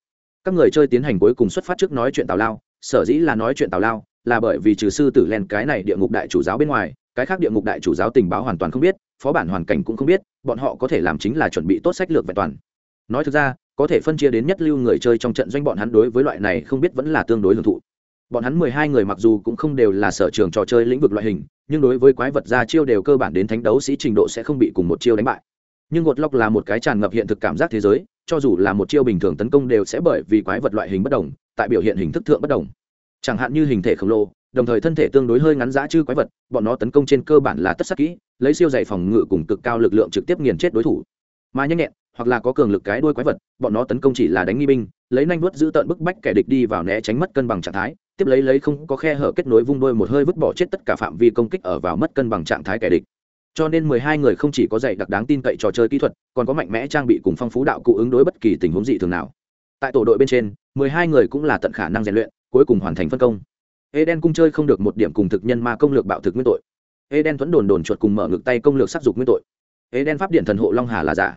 Các người chơi tiến hành cuối cùng xuất phát trước nói chuyện tào lao, sở dĩ là nói chuyện tào lao là bởi vì trừ sư tử len cái này địa ngục đại chủ giáo bên ngoài, cái khác địa ngục đại chủ giáo tình báo hoàn toàn không biết, phó bản hoàn cảnh cũng không biết, bọn họ có thể làm chính là chuẩn bị tốt sách lược vẹn toàn. Nói thực ra, có thể phân chia đến nhất lưu người chơi trong trận doanh bọn hắn đối với loại này không biết vẫn là tương đối hưởng thụ. Bọn hắn mười hai người mặc dù cũng không đều là sở trường trò chơi lĩnh vực loại hình, nhưng đối với quái vật ra chiêu đều cơ bản đến thánh đấu sĩ trình độ sẽ không bị cùng một chiêu đánh bại. Nhưng gột lóc là một cái tràn ngập hiện thực cảm giác thế giới, cho dù là một chiêu bình thường tấn công đều sẽ bởi vì quái vật loại hình bất đồng, tại biểu hiện hình thức thượng bất đồng chẳng hạn như hình thể khổng lồ, đồng thời thân thể tương đối hơi ngắn dã chư quái vật, bọn nó tấn công trên cơ bản là tất sắc kỹ, lấy siêu dày phòng ngự cùng cực cao lực lượng trực tiếp nghiền chết đối thủ. Mà nhanh nhẹn, hoặc là có cường lực cái đuôi quái vật, bọn nó tấn công chỉ là đánh nghi binh, lấy nhanh vuốt giữ tận bức bách kẻ địch đi vào né tránh mất cân bằng trạng thái, tiếp lấy lấy không có khe hở kết nối vung đôi một hơi vứt bỏ chết tất cả phạm vi công kích ở vào mất cân bằng trạng thái kẻ địch. Cho nên mười hai người không chỉ có dạy đặc đáng tin cậy trò chơi kỹ thuật, còn có mạnh mẽ trang bị cùng phong phú đạo cụ ứng đối bất kỳ tình huống dị thường nào. Tại tổ đội bên trên, mười hai người cũng là tận khả năng rèn luyện cuối cùng hoàn thành phân công. Eden cung chơi không được một điểm cùng thực nhân ma công lược bạo thực nguyên tội. Eden thuẫn đồn đồn chuột cùng mở ngực tay công lược sắc dục nguyên tội. Eden pháp điện thần hộ long hà là giả.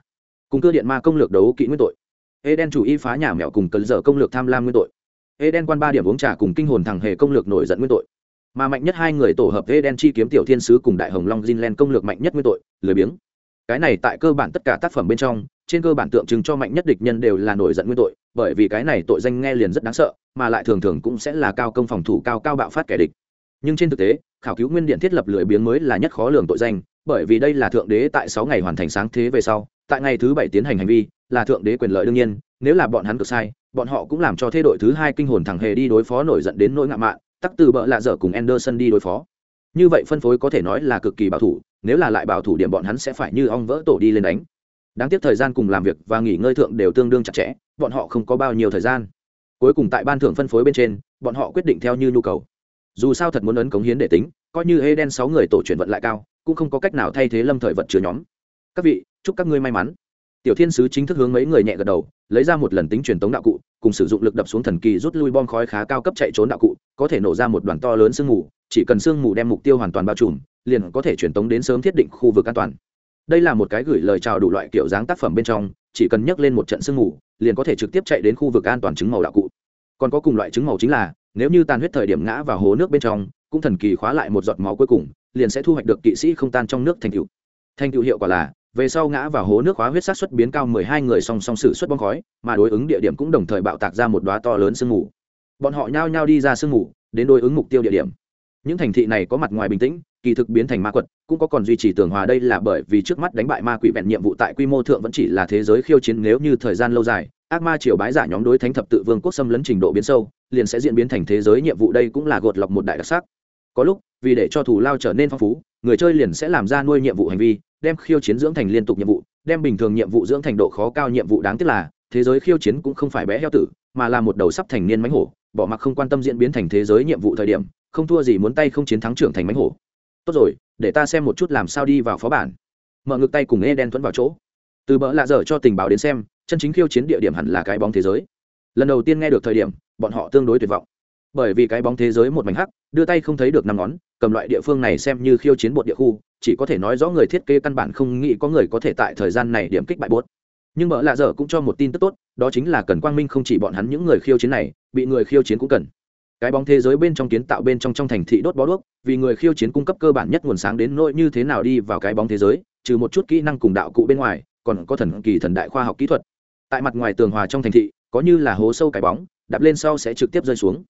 Cùng cơ điện ma công lược đấu kỹ nguyên tội. Eden chủ y phá nhà mẹo cùng cấn dở công lược tham lam nguyên tội. Eden quan ba điểm uống trà cùng kinh hồn thằng hề công lược nổi giận nguyên tội. Mà mạnh nhất hai người tổ hợp eden chi kiếm tiểu thiên sứ cùng đại hồng long Jinlen công lược mạnh nhất nguyên tội, lười biếng. Cái này tại cơ bản tất cả tác phẩm bên trong trên cơ bản tượng trưng cho mạnh nhất địch nhân đều là nổi giận nguyên tội, bởi vì cái này tội danh nghe liền rất đáng sợ, mà lại thường thường cũng sẽ là cao công phòng thủ, cao cao bạo phát kẻ địch. Nhưng trên thực tế, khảo cứu nguyên điện thiết lập lười biếng mới là nhất khó lường tội danh, bởi vì đây là thượng đế tại sáu ngày hoàn thành sáng thế về sau, tại ngày thứ bảy tiến hành hành vi, là thượng đế quyền lợi đương nhiên, nếu là bọn hắn cực sai, bọn họ cũng làm cho thế đội thứ hai kinh hồn thẳng hề đi đối phó nổi giận đến nỗi ngạo mạn, tắc từ bợ lạ dở cùng anderson đi đối phó. Như vậy phân phối có thể nói là cực kỳ bảo thủ, nếu là lại bảo thủ điểm bọn hắn sẽ phải như ong vỡ tổ đi lên đánh đáng tiếc thời gian cùng làm việc và nghỉ ngơi thượng đều tương đương chặt chẽ, bọn họ không có bao nhiêu thời gian. Cuối cùng tại ban thưởng phân phối bên trên, bọn họ quyết định theo như nhu cầu. Dù sao thật muốn ấn cống hiến để tính, coi như eden sáu người tổ chuyển vận lại cao, cũng không có cách nào thay thế lâm thời vật chứa nhóm. Các vị, chúc các ngươi may mắn. Tiểu thiên sứ chính thức hướng mấy người nhẹ gật đầu, lấy ra một lần tính truyền tống đạo cụ, cùng sử dụng lực đập xuống thần kỳ rút lui bom khói khá cao cấp chạy trốn đạo cụ, có thể nổ ra một đoàn to lớn sương mù, chỉ cần sương mù đem mục tiêu hoàn toàn bao trùm, liền có thể truyền tống đến sớm thiết định khu vực an toàn đây là một cái gửi lời chào đủ loại kiểu dáng tác phẩm bên trong, chỉ cần nhấc lên một trận sương mù, liền có thể trực tiếp chạy đến khu vực an toàn chứng màu đạo cụ. Còn có cùng loại chứng màu chính là, nếu như tàn huyết thời điểm ngã vào hố nước bên trong, cũng thần kỳ khóa lại một giọt máu cuối cùng, liền sẽ thu hoạch được kỵ sĩ không tan trong nước thành cựu thành cựu hiệu quả là, về sau ngã vào hố nước khóa huyết sát xuất biến cao mười hai người song song sử xuất bong khói, mà đối ứng địa điểm cũng đồng thời bạo tạc ra một đoá to lớn sương mù. Bọn họ nhao nhao đi ra sương mù, đến đối ứng mục tiêu địa điểm những thành thị này có mặt ngoài bình tĩnh, kỳ thực biến thành ma quật, cũng có còn duy trì tường hòa đây là bởi vì trước mắt đánh bại ma quỷ vẹn nhiệm vụ tại quy mô thượng vẫn chỉ là thế giới khiêu chiến nếu như thời gian lâu dài, ác ma triều bái giả nhóm đối thánh thập tự vương quốc xâm lấn trình độ biến sâu, liền sẽ diễn biến thành thế giới nhiệm vụ đây cũng là gột lọc một đại đặc sắc. Có lúc, vì để cho thủ lao trở nên phong phú, người chơi liền sẽ làm ra nuôi nhiệm vụ hành vi, đem khiêu chiến dưỡng thành liên tục nhiệm vụ, đem bình thường nhiệm vụ dưỡng thành độ khó cao nhiệm vụ đáng tiếc là, thế giới khiêu chiến cũng không phải bé heo tử, mà là một đầu sắp thành niên mánh hổ, bỏ mặc không quan tâm diễn biến thành thế giới nhiệm vụ thời điểm không thua gì muốn tay không chiến thắng trưởng thành mánh hổ. Tốt rồi, để ta xem một chút làm sao đi vào phó bản. Mở ngực tay cùng e đen thuẫn vào chỗ. Từ bỡ lạ dở cho tình báo đến xem, chân chính khiêu chiến địa điểm hẳn là cái bóng thế giới. Lần đầu tiên nghe được thời điểm, bọn họ tương đối tuyệt vọng. Bởi vì cái bóng thế giới một mảnh hắc, đưa tay không thấy được năm ngón, cầm loại địa phương này xem như khiêu chiến bột địa khu, chỉ có thể nói rõ người thiết kế căn bản không nghĩ có người có thể tại thời gian này điểm kích bại bốt nhưng mợ lạ dở cũng cho một tin tức tốt, đó chính là cần quang minh không chỉ bọn hắn những người khiêu chiến này, bị người khiêu chiến cũng cần cái bóng thế giới bên trong kiến tạo bên trong trong thành thị đốt bó đuốc, vì người khiêu chiến cung cấp cơ bản nhất nguồn sáng đến nỗi như thế nào đi vào cái bóng thế giới, trừ một chút kỹ năng cùng đạo cụ bên ngoài, còn có thần kỳ thần đại khoa học kỹ thuật. Tại mặt ngoài tường hòa trong thành thị, có như là hố sâu cái bóng, đạp lên sau sẽ trực tiếp rơi xuống.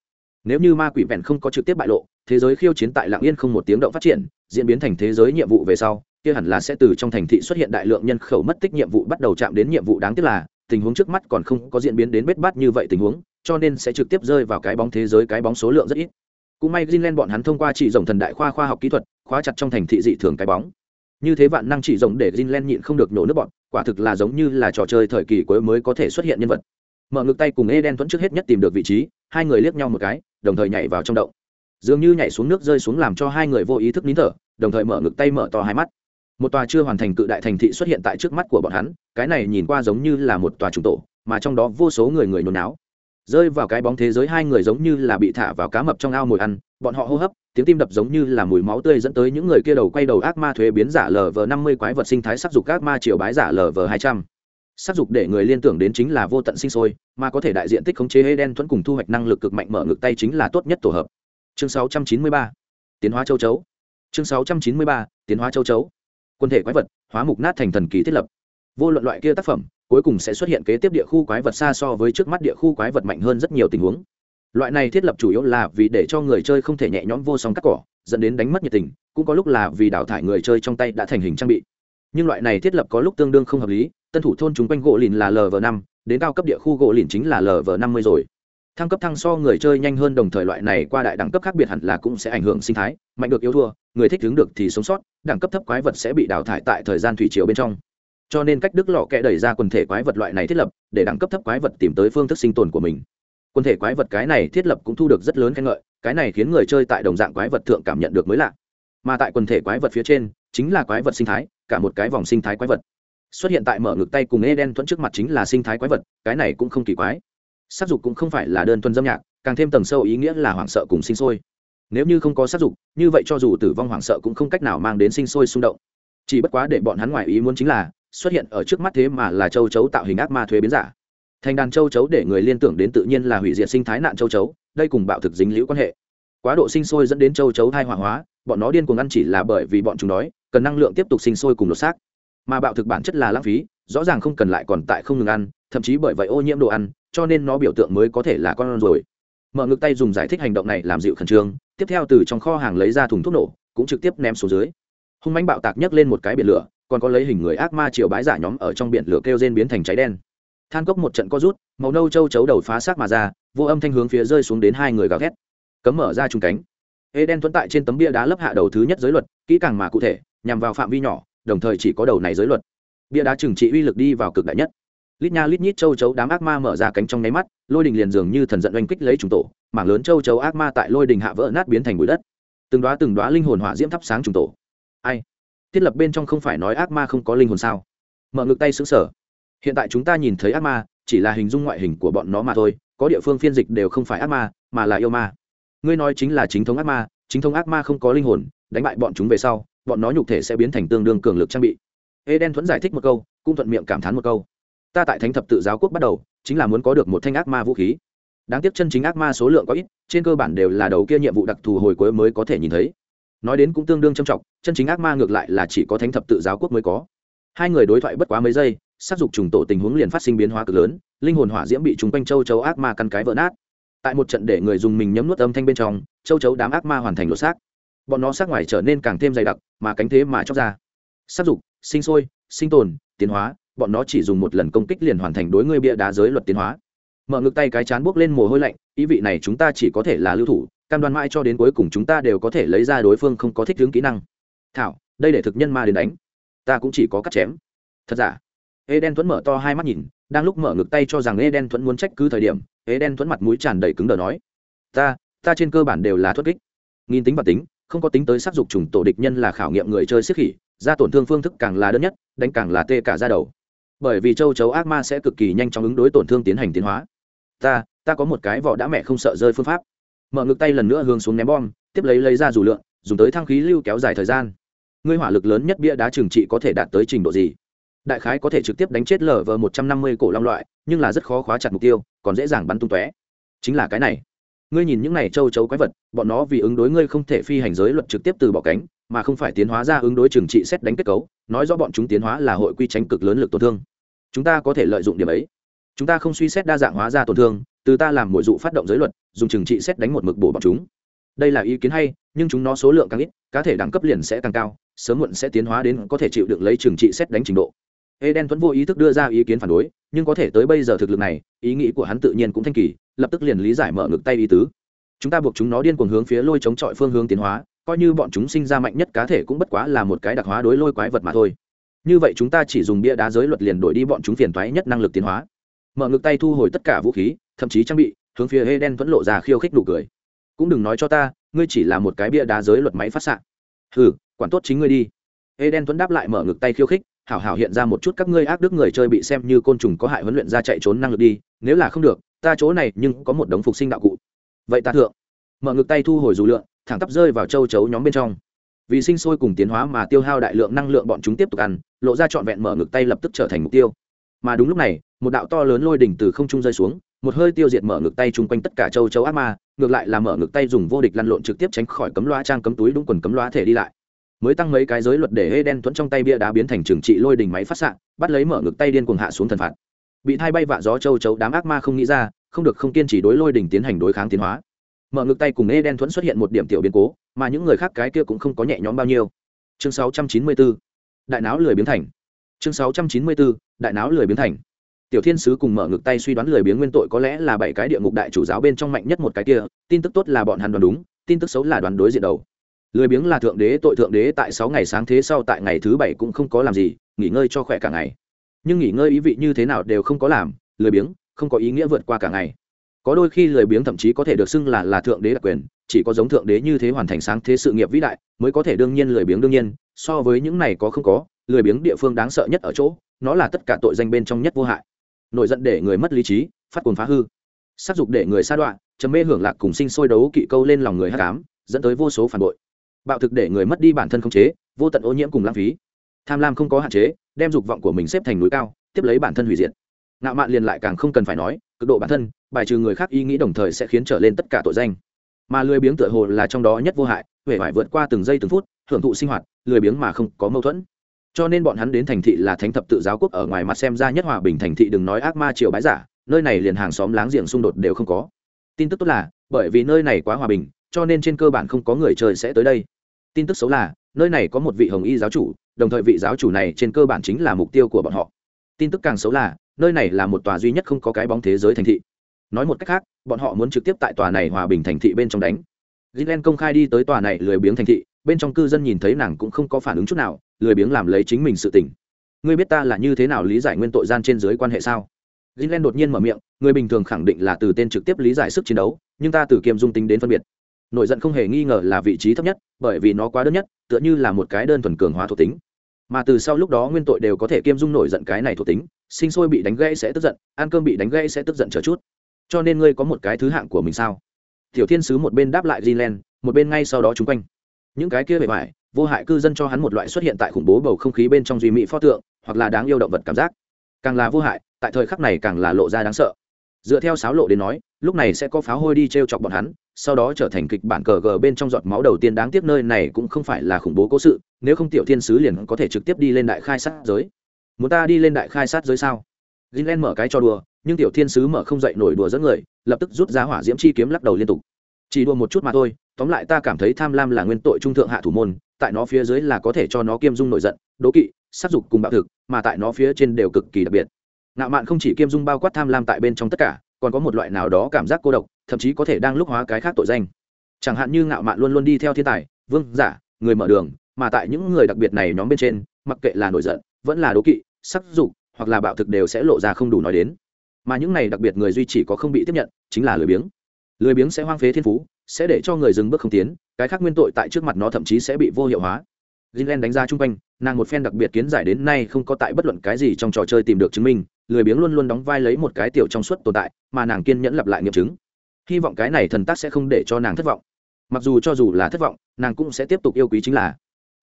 Nếu như ma quỷ vẹn không có trực tiếp bại lộ, thế giới khiêu chiến tại lạng yên không một tiếng động phát triển, diễn biến thành thế giới nhiệm vụ về sau, kia hẳn là sẽ từ trong thành thị xuất hiện đại lượng nhân khẩu mất tích nhiệm vụ bắt đầu chạm đến nhiệm vụ đáng tiếc là, tình huống trước mắt còn không có diễn biến đến bết bát như vậy tình huống cho nên sẽ trực tiếp rơi vào cái bóng thế giới, cái bóng số lượng rất ít. Cũng may Greenland bọn hắn thông qua chỉ rộng thần đại khoa khoa học kỹ thuật, khóa chặt trong thành thị dị thường cái bóng. Như thế vạn năng chỉ rộng để Greenland nhịn không được nổ nước bọn, quả thực là giống như là trò chơi thời kỳ cuối mới có thể xuất hiện nhân vật. Mở ngực tay cùng Eden thuẫn trước hết nhất tìm được vị trí, hai người liếc nhau một cái, đồng thời nhảy vào trong động. Dường như nhảy xuống nước rơi xuống làm cho hai người vô ý thức nín thở, đồng thời mở ngực tay mở to hai mắt. Một tòa chưa hoàn thành cự đại thành thị xuất hiện tại trước mắt của bọn hắn, cái này nhìn qua giống như là một tòa trùng tổ, mà trong đó vô số người người nôn náo rơi vào cái bóng thế giới hai người giống như là bị thả vào cá mập trong ao mồi ăn, bọn họ hô hấp, tiếng tim đập giống như là mùi máu tươi dẫn tới những người kia đầu quay đầu ác ma thuế biến giả lv năm mươi quái vật sinh thái sắc dục ác ma triều bái giả lv hai trăm sắc dục để người liên tưởng đến chính là vô tận sinh sôi, mà có thể đại diện tích khống chế hê đen thuẫn cùng thu hoạch năng lực cực mạnh mở ngực tay chính là tốt nhất tổ hợp chương 693. tiến hóa châu chấu chương 693. tiến hóa châu chấu quân thể quái vật, hóa mục nát thành thần kỳ thiết lập vô luận loại kia tác phẩm cuối cùng sẽ xuất hiện kế tiếp địa khu quái vật xa so với trước mắt địa khu quái vật mạnh hơn rất nhiều tình huống. Loại này thiết lập chủ yếu là vì để cho người chơi không thể nhẹ nhõm vô song cắt cỏ, dẫn đến đánh mất nhiệt tình, cũng có lúc là vì đào thải người chơi trong tay đã thành hình trang bị. Nhưng loại này thiết lập có lúc tương đương không hợp lý, tân thủ thôn chúng quanh gỗ lìn là lv năm, đến cao cấp địa khu gỗ lìn chính là lv năm mươi rồi. Thăng cấp thăng so người chơi nhanh hơn đồng thời loại này qua đại đẳng cấp khác biệt hẳn là cũng sẽ ảnh hưởng sinh thái, mạnh được yếu thua, người thích hướng được thì sống sót, đẳng cấp thấp quái vật sẽ bị đào thải tại thời gian thủy chiều bên trong cho nên cách đức lọ kẽ đẩy ra quần thể quái vật loại này thiết lập, để đẳng cấp thấp quái vật tìm tới phương thức sinh tồn của mình. Quần thể quái vật cái này thiết lập cũng thu được rất lớn khen ngợi, cái này khiến người chơi tại đồng dạng quái vật thượng cảm nhận được mới lạ. Mà tại quần thể quái vật phía trên, chính là quái vật sinh thái, cả một cái vòng sinh thái quái vật. Xuất hiện tại mở ngực tay cùng eden thuẫn trước mặt chính là sinh thái quái vật, cái này cũng không kỳ quái. S á c dục cũng không phải là đơn thuần dâm nhạc, càng thêm tầng sâu ý nghĩa là hoảng sợ cùng sinh sôi. Nếu như không có s á c dục, như vậy cho dù tử vong hoảng sợ cũng không cách nào mang đến sinh sôi xung động. Chỉ bất quá để bọn hắn ngoài ý muốn chính là xuất hiện ở trước mắt thế mà là châu chấu tạo hình ác ma thuế biến giả. Thành đàn châu chấu để người liên tưởng đến tự nhiên là hủy diệt sinh thái nạn châu chấu, đây cùng bạo thực dính liễu quan hệ. Quá độ sinh sôi dẫn đến châu chấu thai hỏa hóa, bọn nó điên cuồng ăn chỉ là bởi vì bọn chúng đói, cần năng lượng tiếp tục sinh sôi cùng lột xác. Mà bạo thực bản chất là lãng phí, rõ ràng không cần lại còn tại không ngừng ăn, thậm chí bởi vậy ô nhiễm đồ ăn, cho nên nó biểu tượng mới có thể là con rồi mở ngực tay dùng giải thích hành động này làm dịu khẩn trương, tiếp theo từ trong kho hàng lấy ra thùng thuốc nổ, cũng trực tiếp ném xuống dưới. Hung mánh bạo tạc nhấc lên một cái biển lửa còn có lấy hình người ác ma triều bái giả nhóm ở trong biển lửa kêu rên biến thành cháy đen. Than cốc một trận co rút, màu nâu châu chấu đầu phá xác mà ra, vô âm thanh hướng phía rơi xuống đến hai người gào thét. Cấm mở ra trùng cánh. Ê đen tuấn tại trên tấm bia đá lấp hạ đầu thứ nhất giới luật, kỹ càng mà cụ thể, nhằm vào phạm vi nhỏ, đồng thời chỉ có đầu này giới luật. Bia đá trừng trị uy lực đi vào cực đại nhất. Lít nha lít nhít châu chấu đám ác ma mở ra cánh trong nháy mắt, lôi đình liền dường như thần giận oanh kích lấy trùng tổ, mảng lớn châu chấu ác ma tại lôi đình hạ vỡ nát biến thành bụi đất. Từng đoá từng đoá linh hồn hỏa diễm thắp sáng trùng tổ. Ai? Thiết lập bên trong không phải nói ác ma không có linh hồn sao? Mở ngực tay xứng sở hiện tại chúng ta nhìn thấy ác ma, chỉ là hình dung ngoại hình của bọn nó mà thôi, có địa phương phiên dịch đều không phải ác ma, mà là yêu ma. Ngươi nói chính là chính thống ác ma, chính thống ác ma không có linh hồn, đánh bại bọn chúng về sau, bọn nó nhục thể sẽ biến thành tương đương cường lực trang bị. Ê đen thuẫn giải thích một câu, cũng thuận miệng cảm thán một câu. Ta tại thánh thập tự giáo quốc bắt đầu, chính là muốn có được một thanh ác ma vũ khí. Đáng tiếc chân chính ác ma số lượng có ít, trên cơ bản đều là đầu kia nhiệm vụ đặc thù hồi cuối mới có thể nhìn thấy nói đến cũng tương đương trầm trọng, chân chính ác ma ngược lại là chỉ có thánh thập tự giáo quốc mới có. Hai người đối thoại bất quá mấy giây, sát dục trùng tổ tình huống liền phát sinh biến hóa cực lớn, linh hồn hỏa diễm bị chúng quanh châu chấu ác ma căn cái vỡ nát. Tại một trận để người dùng mình nhấm nuốt âm thanh bên trong, châu chấu đám ác ma hoàn thành lột xác. Bọn nó sát ngoài trở nên càng thêm dày đặc, mà cánh thế mà chóc ra. Sát dục, sinh sôi, sinh tồn, tiến hóa, bọn nó chỉ dùng một lần công kích liền hoàn thành đối ngươi bịa đá giới luật tiến hóa. Mở ngực tay cái chán buốc lên mồ hôi lạnh, ý vị này chúng ta chỉ có thể là lưu thủ cam đoan mãi cho đến cuối cùng chúng ta đều có thể lấy ra đối phương không có thích hướng kỹ năng thảo đây để thực nhân ma đến đánh ta cũng chỉ có cắt chém thật giả Eden thuẫn mở to hai mắt nhìn, đang lúc mở ngực tay cho rằng Eden thuẫn muốn trách cứ thời điểm, Eden thuẫn mặt mũi tràn đầy cứng đờ nói: "Ta, ta trên cơ bản đều là thoát kích. Nghìn tính và tính, không có tính tới sát dục trùng tổ địch nhân là khảo nghiệm người chơi siết khỉ, ra tổn thương phương thức càng là đơn nhất, đánh càng là tê cả ra đầu. Bởi vì châu chấu ác ma sẽ cực kỳ nhanh chóng ứng đối tổn thương tiến hành tiến hóa. Ta, ta có một cái vỏ đã mẹ không sợ rơi phương pháp. Mở ngực tay lần nữa hướng xuống ném bom, tiếp lấy lấy ra dù lượng, dùng tới thăng khí lưu kéo dài thời gian. Ngươi hỏa lực lớn nhất bia đá trừng trị có thể đạt tới trình độ gì? đại khái có thể trực tiếp đánh chết lở vờ một trăm năm mươi cổ long loại nhưng là rất khó khóa chặt mục tiêu còn dễ dàng bắn tung tóe chính là cái này ngươi nhìn những này châu chấu quái vật bọn nó vì ứng đối ngươi không thể phi hành giới luật trực tiếp từ bỏ cánh mà không phải tiến hóa ra ứng đối trừng trị xét đánh kết cấu nói rõ bọn chúng tiến hóa là hội quy tránh cực lớn lực tổn thương chúng ta có thể lợi dụng điểm ấy chúng ta không suy xét đa dạng hóa ra tổn thương từ ta làm mỗi dụ phát động giới luật dùng trừng trị xét đánh một mực bổ bọn chúng đây là ý kiến hay nhưng chúng nó số lượng càng ít cá thể đẳng cấp liền sẽ càng cao sớm muộn sẽ tiến hóa đến có thể chịu đựng lấy trừng trị xét đánh trình độ Eden Tuấn vô ý thức đưa ra ý kiến phản đối, nhưng có thể tới bây giờ thực lực này, ý nghĩ của hắn tự nhiên cũng thanh kỳ, lập tức liền lý giải mở ngực tay ý tứ. Chúng ta buộc chúng nó điên cuồng hướng phía lôi chống chọi phương hướng tiến hóa, coi như bọn chúng sinh ra mạnh nhất cá thể cũng bất quá là một cái đặc hóa đối lôi quái vật mà thôi. Như vậy chúng ta chỉ dùng bia đá giới luật liền đổi đi bọn chúng phiền toái nhất năng lực tiến hóa. Mở ngực tay thu hồi tất cả vũ khí, thậm chí trang bị, hướng phía hê đen thuẫn lộ ra khiêu khích đủ cười. Cũng đừng nói cho ta, ngươi chỉ là một cái bia đá giới luật máy phát xạ. Hừ, quản tốt chính ngươi đi. Hê đen thuẫn đáp lại mở ngực tay khiêu khích, hảo hảo hiện ra một chút các ngươi ác đức người chơi bị xem như côn trùng có hại huấn luyện ra chạy trốn năng lực đi, nếu là không được, ta chỗ này nhưng có một đống phục sinh đạo cụ. Vậy ta thượng. Mở ngực tay thu hồi dù lượng thẳng tắp rơi vào châu chấu nhóm bên trong. Vì sinh sôi cùng tiến hóa mà tiêu hao đại lượng năng lượng bọn chúng tiếp tục ăn, lộ ra trọn vẹn mở ngực tay lập tức trở thành mục tiêu. Mà đúng lúc này, một đạo to lớn lôi đỉnh từ không trung rơi xuống một hơi tiêu diệt mở ngực tay chung quanh tất cả châu châu ác ma, ngược lại là mở ngực tay dùng vô địch lăn lộn trực tiếp tránh khỏi cấm loa trang cấm túi đúng quần cấm loa thể đi lại. Mới tăng mấy cái giới luật để hê đen thuẫn trong tay bia đá biến thành trường trị lôi đình máy phát xạ, bắt lấy mở ngực tay điên cuồng hạ xuống thần phạt. Bị thay bay vạ gió châu chấu đám ác ma không nghĩ ra, không được không kiên trì đối lôi đình tiến hành đối kháng tiến hóa. Mở ngực tay cùng hê đen thuẫn xuất hiện một điểm tiểu biến cố, mà những người khác cái kia cũng không có nhẹ nhõm bao nhiêu. Chương 694 đại não lười biến thành. Chương 694 đại não lười biến thành tiểu thiên sứ cùng mở ngực tay suy đoán lười biếng nguyên tội có lẽ là bảy cái địa ngục đại chủ giáo bên trong mạnh nhất một cái kia, tin tức tốt là bọn hắn đoán đúng, tin tức xấu là đoán đối diện đầu. Lười biếng là thượng đế, tội thượng đế tại sáu ngày sáng thế sau tại ngày thứ bảy cũng không có làm gì, nghỉ ngơi cho khỏe cả ngày. Nhưng nghỉ ngơi ý vị như thế nào đều không có làm, lười biếng, không có ý nghĩa vượt qua cả ngày. Có đôi khi lười biếng thậm chí có thể được xưng là là thượng đế đặc quyền, chỉ có giống thượng đế như thế hoàn thành sáng thế sự nghiệp vĩ đại mới có thể đương nhiên lười biếng đương nhiên, so với những này có không có, lười biếng địa phương đáng sợ nhất ở chỗ, nó là tất cả tội danh bên trong nhất vô hại nổi giận để người mất lý trí, phát cuồng phá hư. Sắc dục để người sa đoạn trầm mê hưởng lạc cùng sinh sôi đấu kỵ câu lên lòng người hát cám dẫn tới vô số phản bội. Bạo thực để người mất đi bản thân không chế, vô tận ô nhiễm cùng lãng phí. Tham lam không có hạn chế, đem dục vọng của mình xếp thành núi cao, tiếp lấy bản thân hủy diệt. Ngạo mạn liền lại càng không cần phải nói, cực độ bản thân, bài trừ người khác ý nghĩ đồng thời sẽ khiến trở lên tất cả tội danh. Mà lười biếng tựa hồ là trong đó nhất vô hại huệ phải vượt qua từng giây từng phút, hưởng thụ sinh hoạt, lười biếng mà không có mâu thuẫn cho nên bọn hắn đến thành thị là thánh thập tự giáo quốc ở ngoài mặt xem ra nhất hòa bình thành thị đừng nói ác ma triều bái giả, nơi này liền hàng xóm láng giềng xung đột đều không có. Tin tức tốt là, bởi vì nơi này quá hòa bình, cho nên trên cơ bản không có người chơi sẽ tới đây. Tin tức xấu là, nơi này có một vị hồng y giáo chủ, đồng thời vị giáo chủ này trên cơ bản chính là mục tiêu của bọn họ. Tin tức càng xấu là, nơi này là một tòa duy nhất không có cái bóng thế giới thành thị. Nói một cách khác, bọn họ muốn trực tiếp tại tòa này hòa bình thành thị bên trong đánh. Gilen công khai đi tới tòa này lười biếng thành thị, bên trong cư dân nhìn thấy nàng cũng không có phản ứng chút nào lười biếng làm lấy chính mình sự tỉnh ngươi biết ta là như thế nào lý giải nguyên tội gian trên dưới quan hệ sao? Gilen đột nhiên mở miệng người bình thường khẳng định là từ tên trực tiếp lý giải sức chiến đấu nhưng ta từ kiêm dung tính đến phân biệt. Nội giận không hề nghi ngờ là vị trí thấp nhất bởi vì nó quá đơn nhất tựa như là một cái đơn thuần cường hóa thuộc tính. Mà từ sau lúc đó nguyên tội đều có thể kiêm dung nổi giận cái này thuộc tính sinh sôi bị đánh gãy sẽ tức giận ăn cơm bị đánh gãy sẽ tức giận chờ chút. Cho nên ngươi có một cái thứ hạng của mình sao? Tiểu thiên sứ một bên đáp lại Greenland, một bên ngay sau đó chung quanh. Những cái kia bề ngoài vô hại cư dân cho hắn một loại xuất hiện tại khủng bố bầu không khí bên trong duy mỹ pho tượng, hoặc là đáng yêu động vật cảm giác. Càng là vô hại, tại thời khắc này càng là lộ ra đáng sợ. Dựa theo sáo lộ đến nói, lúc này sẽ có pháo hôi đi t r e o chọc bọn hắn, sau đó trở thành kịch bản cờ gờ bên trong giọt máu đầu tiên đáng tiếc nơi này cũng không phải là khủng bố cố sự, nếu không tiểu thiên sứ liền có thể trực tiếp đi lên đại khai sát giới. Muốn ta đi lên đại khai sát giới sao? Greenland mở cái cho đùa, nhưng tiểu thiên sứ mở không dậy nổi đùa dẫn người, lập tức rút ra hỏa diễm chi kiếm lắc đầu liên tục chỉ đùa một chút mà thôi, tóm lại ta cảm thấy tham lam là nguyên tội trung thượng hạ thủ môn, tại nó phía dưới là có thể cho nó kiêm dung nổi giận, đố kỵ, sát dục cùng bạo thực, mà tại nó phía trên đều cực kỳ đặc biệt. Ngạo mạn không chỉ kiêm dung bao quát tham lam tại bên trong tất cả, còn có một loại nào đó cảm giác cô độc, thậm chí có thể đang lúc hóa cái khác tội danh. Chẳng hạn như ngạo mạn luôn luôn đi theo thiên tài, vương, giả, người mở đường, mà tại những người đặc biệt này nhóm bên trên, mặc kệ là nổi giận, vẫn là đố kỵ sắc dục, hoặc là bạo thực đều sẽ lộ ra không đủ nói đến. Mà những này đặc biệt người duy chỉ có không bị tiếp nhận, chính là lười biếng lười biếng sẽ hoang phế thiên phú sẽ để cho người dừng bước không tiến cái khác nguyên tội tại trước mặt nó thậm chí sẽ bị vô hiệu hóa Gilen đánh ra chung quanh, nàng một phen đặc biệt kiến giải đến nay không có tại bất luận cái gì trong trò chơi tìm được chứng minh, lười biếng luôn luôn đóng vai lấy một cái tiểu trong suốt tồn tại, mà nàng kiên nhẫn lặp lại nghiệm chứng. Hy vọng cái này thần tác sẽ không để cho nàng thất vọng. Mặc dù cho dù là thất vọng, nàng cũng sẽ tiếp tục yêu quý chính là.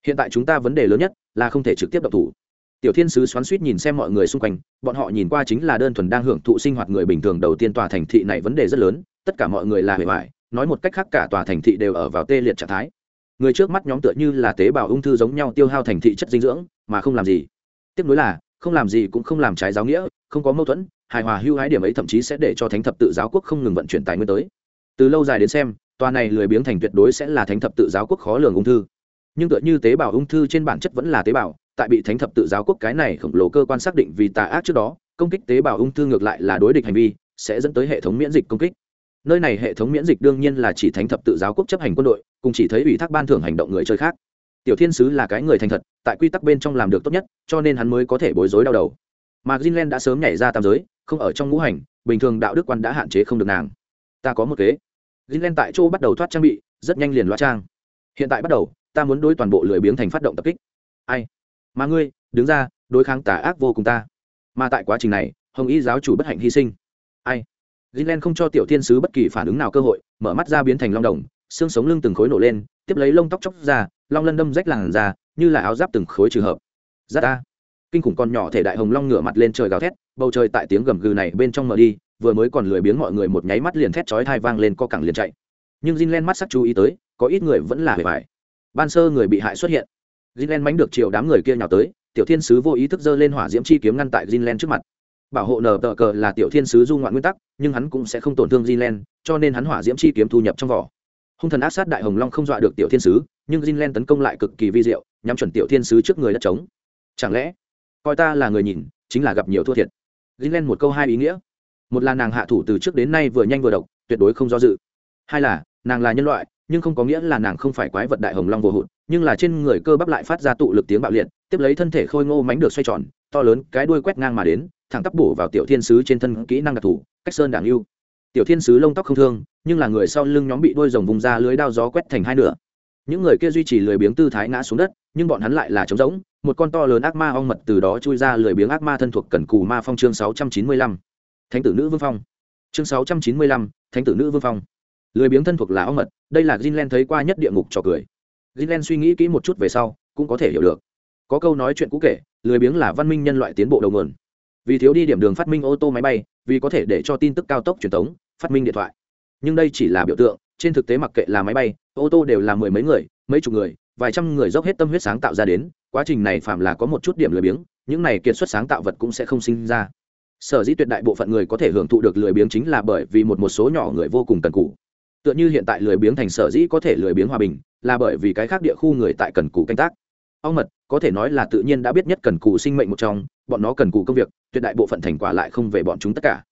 Hiện tại chúng ta vấn đề lớn nhất là không thể trực tiếp động thủ tiểu thiên sứ xoắn suýt nhìn xem mọi người xung quanh bọn họ nhìn qua chính là đơn thuần đang hưởng thụ sinh hoạt người bình thường đầu tiên tòa thành thị này vấn đề rất lớn tất cả mọi người là hề hoài, nói một cách khác cả tòa thành thị đều ở vào tê liệt trạng thái. Người trước mắt nhóm tựa như là tế bào ung thư giống nhau tiêu hao thành thị chất dinh dưỡng, mà không làm gì. Tiếp nối là, không làm gì cũng không làm trái giáo nghĩa, không có mâu thuẫn, hài hòa hưu hái điểm ấy thậm chí sẽ để cho thánh thập tự giáo quốc không ngừng vận chuyển tài nguyên tới. Từ lâu dài đến xem, tòa này lười biếng thành tuyệt đối sẽ là thánh thập tự giáo quốc khó lường ung thư. Nhưng tựa như tế bào ung thư trên bản chất vẫn là tế bào, tại bị thánh thập tự giáo quốc cái này khổng lồ cơ quan xác định vì tà ác trước đó, công kích tế bào ung thư ngược lại là đối địch hành vi, sẽ dẫn tới hệ thống miễn dịch công kích nơi này hệ thống miễn dịch đương nhiên là chỉ thánh thập tự giáo quốc chấp hành quân đội, cùng chỉ thấy ủy thác ban thưởng hành động người chơi khác. Tiểu thiên sứ là cái người thành thật, tại quy tắc bên trong làm được tốt nhất, cho nên hắn mới có thể bối rối đau đầu. Mà greenland đã sớm nhảy ra tam giới, không ở trong ngũ hành, bình thường đạo đức quan đã hạn chế không được nàng. Ta có một kế. Greenland tại chỗ bắt đầu thoát trang bị, rất nhanh liền loa trang. Hiện tại bắt đầu, ta muốn đối toàn bộ lười biếng thành phát động tập kích. Ai? Mà ngươi, đứng ra, đối kháng tà ác vô cùng ta. Mà tại quá trình này, hồng y giáo chủ bất hạnh hy sinh. Ai? Greenland không cho tiểu thiên sứ bất kỳ phản ứng nào cơ hội, mở mắt ra biến thành long đồng, xương sống lưng từng khối nổ lên, tiếp lấy lông tóc chóc ra, long lân đâm rách làn ra như là áo giáp từng khối trừ hợp. Rát ta. Kinh khủng con nhỏ thể đại hồng long ngửa mặt lên trời gào thét, bầu trời tại tiếng gầm gừ này bên trong mở đi, vừa mới còn lười biếng mọi người một nháy mắt liền thét chói tai vang lên co cẳng liền chạy. Nhưng Jinlen mắt sắc chú ý tới, có ít người vẫn là hề vải ban sơ người bị hại xuất hiện. Jinlen mánh được chiều đám người kia nhào tới, tiểu thiên sứ vô ý thức giơ lên hỏa diễm chi kiếm ngăn tại Jinlen trước mặt bảo hộ nở tờ cờ là tiểu thiên sứ du ngoạn nguyên tắc, nhưng hắn cũng sẽ không tổn thương zinlen cho nên hắn hỏa diễm chi kiếm thu nhập trong vỏ. Hung thần áp sát đại hồng long không dọa được tiểu thiên sứ, nhưng zinlen tấn công lại cực kỳ vi diệu, nhắm chuẩn tiểu thiên sứ trước người đất trống. Chẳng lẽ, coi ta là người nhìn, chính là gặp nhiều thua thiệt? Zinlen một câu hai ý nghĩa. Một là nàng hạ thủ từ trước đến nay vừa nhanh vừa độc, tuyệt đối không do dự. Hai là, nàng là nhân loại, nhưng không có nghĩa là nàng không phải quái vật đại hồng long vô hụt, nhưng là trên người cơ bắp lại phát ra tụ lực tiếng bạo liệt, tiếp lấy thân thể khôi ngô mánh được xoay tròn to lớn, cái đuôi quét ngang mà đến, thẳng tắp bổ vào tiểu thiên sứ trên thân kỹ năng đặc thù, cách sơn đảng yêu. Tiểu thiên sứ lông tóc không thương, nhưng là người sau lưng nhóm bị đôi rồng vùng ra lưới đao gió quét thành hai nửa. Những người kia duy trì lười biếng tư thái ngã xuống đất, nhưng bọn hắn lại là trống rỗng, một con to lớn ác ma ong mật từ đó chui ra lười biếng ác ma thân thuộc cần cù ma phong chương sáu trăm chín mươi lăm. Thánh tử nữ vương phong. Chương sáu trăm chín mươi lăm, thánh tử nữ vương phong. Lười biếng thân thuộc là ong mật, đây là Greenland thấy qua nhất địa ngục trò cười. Greenland suy nghĩ kỹ một chút về sau, cũng có thể hiểu được. Có câu nói chuyện cũ kể lười biếng là văn minh nhân loại tiến bộ đầu nguồn. Vì thiếu đi điểm đường phát minh ô tô máy bay, vì có thể để cho tin tức cao tốc truyền thống phát minh điện thoại. Nhưng đây chỉ là biểu tượng, trên thực tế mặc kệ là máy bay, ô tô đều là mười mấy người, mấy chục người, vài trăm người dốc hết tâm huyết sáng tạo ra đến, quá trình này phạm là có một chút điểm lười biếng, những này kiệt xuất sáng tạo vật cũng sẽ không sinh ra. Sở dĩ tuyệt đại bộ phận người có thể hưởng thụ được lười biếng chính là bởi vì một một số nhỏ người vô cùng cần cù. Tựa như hiện tại lười biếng thành sở dĩ có thể lười biếng hòa bình, là bởi vì cái khác địa khu người tại cần cù canh tác ong mật, có thể nói là tự nhiên đã biết nhất cần cù sinh mệnh một trong, bọn nó cần cù công việc, tuyệt đại bộ phận thành quả lại không về bọn chúng tất cả.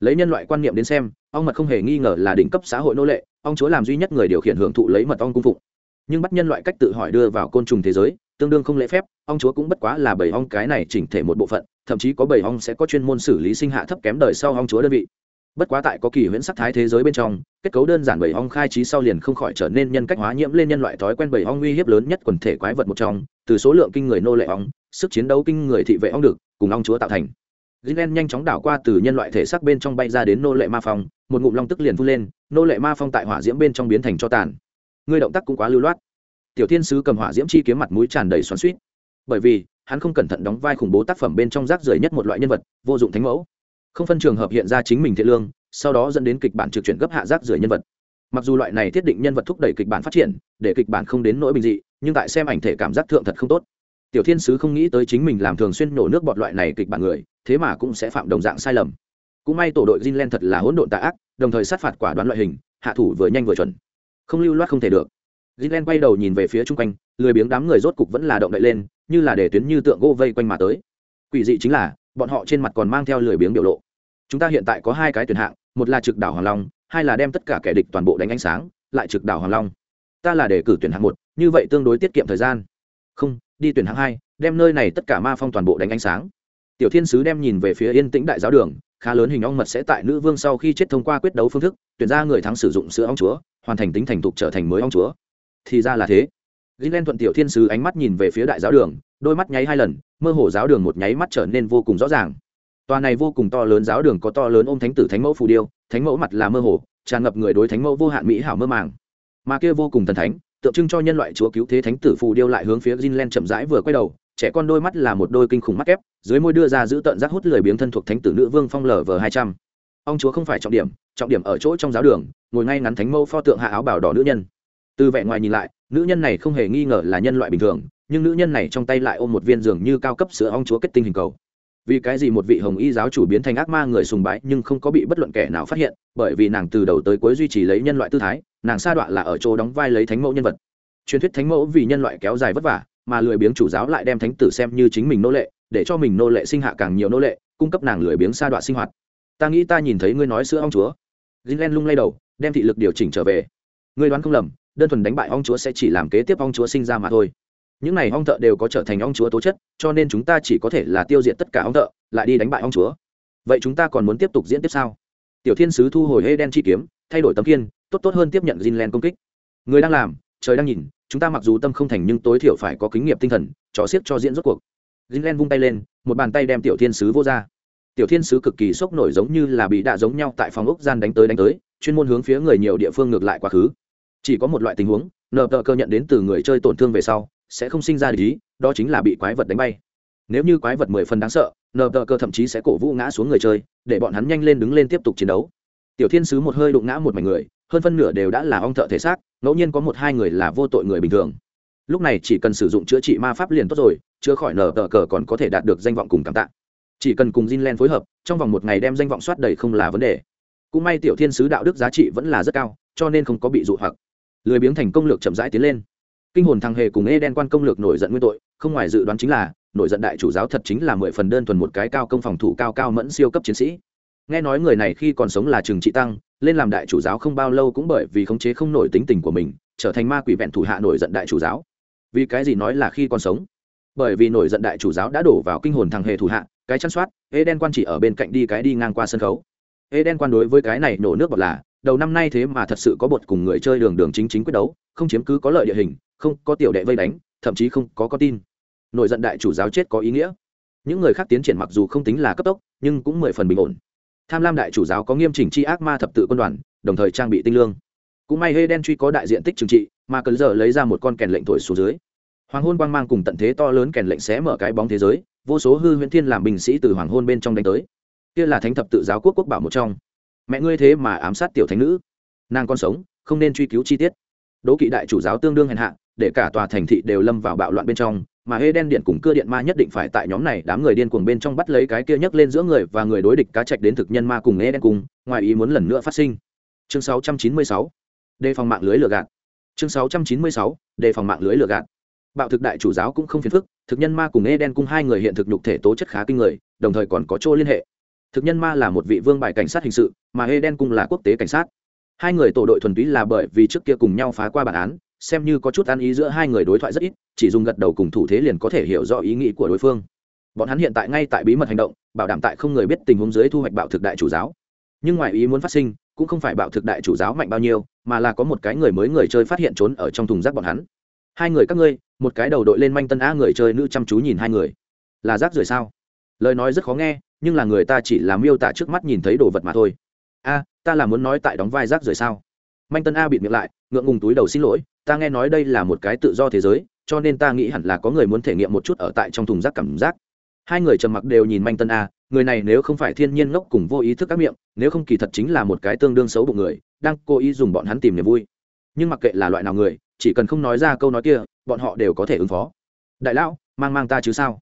Lấy nhân loại quan niệm đến xem, ong mật không hề nghi ngờ là đỉnh cấp xã hội nô lệ, ong chúa làm duy nhất người điều khiển hưởng thụ lấy mật ong cung phụng. Nhưng bắt nhân loại cách tự hỏi đưa vào côn trùng thế giới, tương đương không lễ phép, ong chúa cũng bất quá là bảy ong cái này chỉnh thể một bộ phận, thậm chí có bảy ong sẽ có chuyên môn xử lý sinh hạ thấp kém đời sau ong chúa đơn vị bất quá tại có kỳ huyễn sắc thái thế giới bên trong kết cấu đơn giản bảy ong khai trí sau liền không khỏi trở nên nhân cách hóa nhiễm lên nhân loại thói quen bảy ong uy hiếp lớn nhất quần thể quái vật một trong từ số lượng kinh người nô lệ ong sức chiến đấu kinh người thị vệ ong được cùng ong chúa tạo thành Gilen nhanh chóng đảo qua từ nhân loại thể xác bên trong bay ra đến nô lệ ma phong, một ngụm long tức liền vun lên, nô lệ ma phong tại hỏa diễm bên trong biến thành cho tàn. Ngươi động tác cũng quá lưu loát. Tiểu Thiên sứ cầm hỏa diễm chi kiếm mặt mũi tràn đầy xoắn xuýt. Bởi vì, hắn không cẩn thận đóng vai khủng bố tác phẩm bên trong rác rưởi nhất một loại nhân vật, vô dụng thánh mẫu. Không phân trường hợp hiện ra chính mình thiện lương, sau đó dẫn đến kịch bản trực chuyển gấp hạ rác rưởi nhân vật. Mặc dù loại này thiết định nhân vật thúc đẩy kịch bản phát triển, để kịch bản không đến nỗi bình dị, nhưng tại xem ảnh thể cảm giác thượng thật không tốt. Tiểu thiên sứ không nghĩ tới chính mình làm thường xuyên nổ nước bọt loại này kịch bản người thế mà cũng sẽ phạm đồng dạng sai lầm. Cũng may tổ đội Jinlen thật là hỗn độn tà ác đồng thời sát phạt quả đoán loại hình hạ thủ vừa nhanh vừa chuẩn. Không lưu loát không thể được. Jinlen quay đầu nhìn về phía chung quanh lười biếng đám người rốt cục vẫn là động đậy lên như là để tuyến như tượng gỗ vây quanh mà tới. Quỷ dị chính là bọn họ trên mặt còn mang theo lười biếng biểu lộ chúng ta hiện tại có hai cái tuyển hạng, một là trực đảo hoàng long, hai là đem tất cả kẻ địch toàn bộ đánh ánh sáng, lại trực đảo hoàng long. Ta là để cử tuyển hạng một, như vậy tương đối tiết kiệm thời gian. Không, đi tuyển hạng hai, đem nơi này tất cả ma phong toàn bộ đánh ánh sáng. Tiểu thiên sứ đem nhìn về phía yên tĩnh đại giáo đường, khá lớn hình ong mật sẽ tại nữ vương sau khi chết thông qua quyết đấu phương thức, tuyển ra người thắng sử dụng sữa ong chúa, hoàn thành tính thành thục trở thành mới ong chúa. Thì ra là thế. Gilen thuận tiểu thiên sứ ánh mắt nhìn về phía đại giáo đường, đôi mắt nháy hai lần, mơ hồ giáo đường một nháy mắt trở nên vô cùng rõ ràng tòa này vô cùng to lớn giáo đường có to lớn ôm thánh tử thánh mẫu phù điêu, thánh mẫu mặt là mơ hồ, tràn ngập người đối thánh mẫu vô hạn mỹ hảo mơ màng. Mà kia vô cùng thần thánh, tượng trưng cho nhân loại chúa cứu thế thánh tử phù điêu lại hướng phía Jinlen chậm rãi vừa quay đầu, trẻ con đôi mắt là một đôi kinh khủng mắt kép, dưới môi đưa ra giữ tận giác hút lười biếng thân thuộc thánh tử nữ vương phong lở vờ hai trăm. Ông chúa không phải trọng điểm trọng điểm ở chỗ trong giáo đường, ngồi ngay ngắn thánh mẫu pho tượng hạ áo bảo đỏ nữ nhân. Từ vẻ ngoài nhìn lại, nữ nhân này không hề nghi ngờ là nhân loại bình thường, nhưng nữ nhân này trong tay lại ôm một viên giường như cao cấp sữa ong chúa kết tinh hình cầu vì cái gì một vị hồng y giáo chủ biến thành ác ma người sùng bái nhưng không có bị bất luận kẻ nào phát hiện, bởi vì nàng từ đầu tới cuối duy trì lấy nhân loại tư thái, nàng sa đọa là ở chỗ đóng vai lấy thánh mẫu nhân vật. Truyền thuyết thánh mẫu vì nhân loại kéo dài vất vả, mà lười biếng chủ giáo lại đem thánh tử xem như chính mình nô lệ, để cho mình nô lệ sinh hạ càng nhiều nô lệ, cung cấp nàng lười biếng sa đoạn sinh hoạt. Ta nghĩ ta nhìn thấy ngươi nói sữa ong chúa. Gilen lung lay đầu, đem thị lực điều chỉnh trở về. Ngươi đoán không lầm, đơn thuần đánh bại ong chúa sẽ chỉ làm kế tiếp ong chúa sinh ra mà thôi những này ong thợ đều có trở thành ong chúa tố chất, cho nên chúng ta chỉ có thể là tiêu diệt tất cả ong thợ, lại đi đánh bại ong chúa. Vậy chúng ta còn muốn tiếp tục diễn tiếp sao? Tiểu thiên sứ thu hồi hê đen chi kiếm, thay đổi tấm kiên tốt tốt hơn tiếp nhận Greenland công kích. Người đang làm, trời đang nhìn, chúng ta mặc dù tâm không thành nhưng tối thiểu phải có kính nghiệp tinh thần cho xiếc cho diễn rốt cuộc. Greenland vung tay lên, một bàn tay đem tiểu thiên sứ vô ra. Tiểu thiên sứ cực kỳ sốc nổi giống như là bị đạ giống nhau tại phòng ốc gian đánh tới đánh tới, chuyên môn hướng phía người nhiều địa phương ngược lại quá khứ. Chỉ có một loại tình huống, nợ tờ cơ nhận đến từ người chơi tổn thương về sau sẽ không sinh ra lý đó chính là bị quái vật đánh bay. Nếu như quái vật mười phần đáng sợ, nờ tờ cơ thậm chí sẽ cổ vũ ngã xuống người chơi, để bọn hắn nhanh lên đứng lên tiếp tục chiến đấu. Tiểu thiên sứ một hơi đụng ngã một mảnh người, hơn phân nửa đều đã là ong thợ thể xác, ngẫu nhiên có một hai người là vô tội người bình thường. Lúc này chỉ cần sử dụng chữa trị ma pháp liền tốt rồi, chữa khỏi nở tờ cờ còn có thể đạt được danh vọng cùng cảm tạ. Chỉ cần cùng Jinlen phối hợp, trong vòng một ngày đem danh vọng soát đầy không là vấn đề. Cũng may tiểu thiên sứ đạo đức giá trị vẫn là rất cao, cho nên không có bị dụ hoặc. Lười biếng thành công lược chậm rãi tiến lên kinh hồn thằng hề cùng e đen quan công lược nổi giận nguyên tội, không ngoài dự đoán chính là, nổi giận đại chủ giáo thật chính là mười phần đơn thuần một cái cao công phòng thủ cao cao mẫn siêu cấp chiến sĩ. Nghe nói người này khi còn sống là trường trị tăng, lên làm đại chủ giáo không bao lâu cũng bởi vì khống chế không nổi tính tình của mình, trở thành ma quỷ vẹn thủ hạ nổi giận đại chủ giáo. Vì cái gì nói là khi còn sống? Bởi vì nổi giận đại chủ giáo đã đổ vào kinh hồn thằng hề thủ hạ, cái chăn soát ê đen quan chỉ ở bên cạnh đi cái đi ngang qua sân khấu. Ê đen quan đối với cái này nổ nước bọt là đầu năm nay thế mà thật sự có bột cùng người chơi đường đường chính chính quyết đấu, không chiếm cứ có lợi địa hình, không có tiểu đệ vây đánh, thậm chí không có có tin. Nội giận đại chủ giáo chết có ý nghĩa. Những người khác tiến triển mặc dù không tính là cấp tốc, nhưng cũng mười phần bình ổn. Tham lam đại chủ giáo có nghiêm chỉnh chi ác ma thập tự quân đoàn, đồng thời trang bị tinh lương. Cũng may hê đen truy có đại diện tích trừng trị, mà cần giờ lấy ra một con kèn lệnh thổi xuống dưới. Hoàng hôn quang mang cùng tận thế to lớn kèn lệnh xé mở cái bóng thế giới, vô số hư huyễn thiên làm binh sĩ từ hoàng hôn bên trong đánh tới. Kia là thánh thập tự giáo quốc quốc bảo một trong mẹ ngươi thế mà ám sát tiểu thánh nữ. Nàng con sống, không nên truy cứu chi tiết. Đố kỵ đại chủ giáo tương đương hèn hạ, để cả tòa thành thị đều lâm vào bạo loạn bên trong, mà hê đen điện cùng cưa điện ma nhất định phải tại nhóm này đám người điên cuồng bên trong bắt lấy cái kia nhấc lên giữa người và người đối địch cá trạch đến thực nhân ma cùng hê đen cùng, ngoài ý muốn lần nữa phát sinh. Chương 696 đề phòng mạng lưới lừa gạt. Chương 696 đề phòng mạng lưới lừa gạt. Bạo thực đại chủ giáo cũng không phiền phức, thực nhân ma cùng hê đen cung hai người hiện thực nhục thể tố chất khá kinh người, đồng thời còn có chỗ liên hệ thực nhân ma là một vị vương bài cảnh sát hình sự, mà hê đen cung là quốc tế cảnh sát. Hai người tổ đội thuần túy là bởi vì trước kia cùng nhau phá qua bản án, xem như có chút ăn ý giữa hai người đối thoại rất ít, chỉ dùng gật đầu cùng thủ thế liền có thể hiểu rõ ý nghĩ của đối phương. Bọn hắn hiện tại ngay tại bí mật hành động, bảo đảm tại không người biết tình huống dưới thu hoạch bạo thực đại chủ giáo. Nhưng ngoài ý muốn phát sinh, cũng không phải bạo thực đại chủ giáo mạnh bao nhiêu, mà là có một cái người mới người chơi phát hiện trốn ở trong thùng rác bọn hắn. Hai người các ngươi, một cái đầu đội lên manh tân a người chơi nữ chăm chú nhìn hai người. Là rác rưởi sao? Lời nói rất khó nghe nhưng là người ta chỉ là miêu tả trước mắt nhìn thấy đồ vật mà thôi. A, ta là muốn nói tại đóng vai rác rưởi sao? Manh tân a bịt miệng lại, ngượng ngùng túi đầu xin lỗi, ta nghe nói đây là một cái tự do thế giới, cho nên ta nghĩ hẳn là có người muốn thể nghiệm một chút ở tại trong thùng rác cảm giác. Hai người trầm mặc đều nhìn manh tân a, người này nếu không phải thiên nhiên ngốc cùng vô ý thức các miệng, nếu không kỳ thật chính là một cái tương đương xấu bụng người, đang cố ý dùng bọn hắn tìm niềm vui. Nhưng mặc kệ là loại nào người, chỉ cần không nói ra câu nói kia, bọn họ đều có thể ứng phó. Đại lão, mang mang ta chứ sao?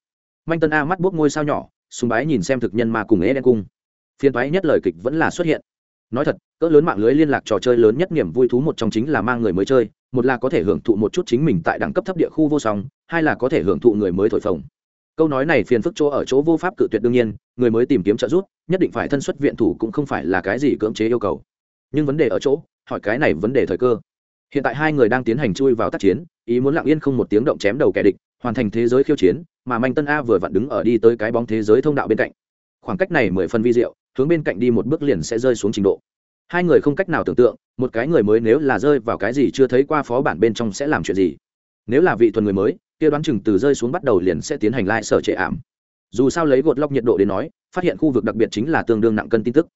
Manh tân a mắt buốc ngôi sao nhỏ sùng bái nhìn xem thực nhân mà cùng ế đen cung. Phiên thoái nhất lời kịch vẫn là xuất hiện. Nói thật, cỡ lớn mạng lưới liên lạc trò chơi lớn nhất niềm vui thú một trong chính là mang người mới chơi, một là có thể hưởng thụ một chút chính mình tại đẳng cấp thấp địa khu vô song, hai là có thể hưởng thụ người mới thổi phồng. Câu nói này phiền phức chỗ ở chỗ vô pháp cự tuyệt đương nhiên, người mới tìm kiếm trợ giúp, nhất định phải thân xuất viện thủ cũng không phải là cái gì cưỡng chế yêu cầu. Nhưng vấn đề ở chỗ, hỏi cái này vấn đề thời cơ hiện tại hai người đang tiến hành chui vào tác chiến, ý muốn lặng yên không một tiếng động chém đầu kẻ địch, hoàn thành thế giới khiêu chiến, mà manh tân a vừa vặn đứng ở đi tới cái bóng thế giới thông đạo bên cạnh. Khoảng cách này mười phần vi diệu, hướng bên cạnh đi một bước liền sẽ rơi xuống trình độ. Hai người không cách nào tưởng tượng, một cái người mới nếu là rơi vào cái gì chưa thấy qua phó bản bên trong sẽ làm chuyện gì. Nếu là vị thuần người mới, kia đoán chừng từ rơi xuống bắt đầu liền sẽ tiến hành lại sở trệ ảm. Dù sao lấy gột lóc nhiệt độ đến nói, phát hiện khu vực đặc biệt chính là tương đương nặng cân tin tức.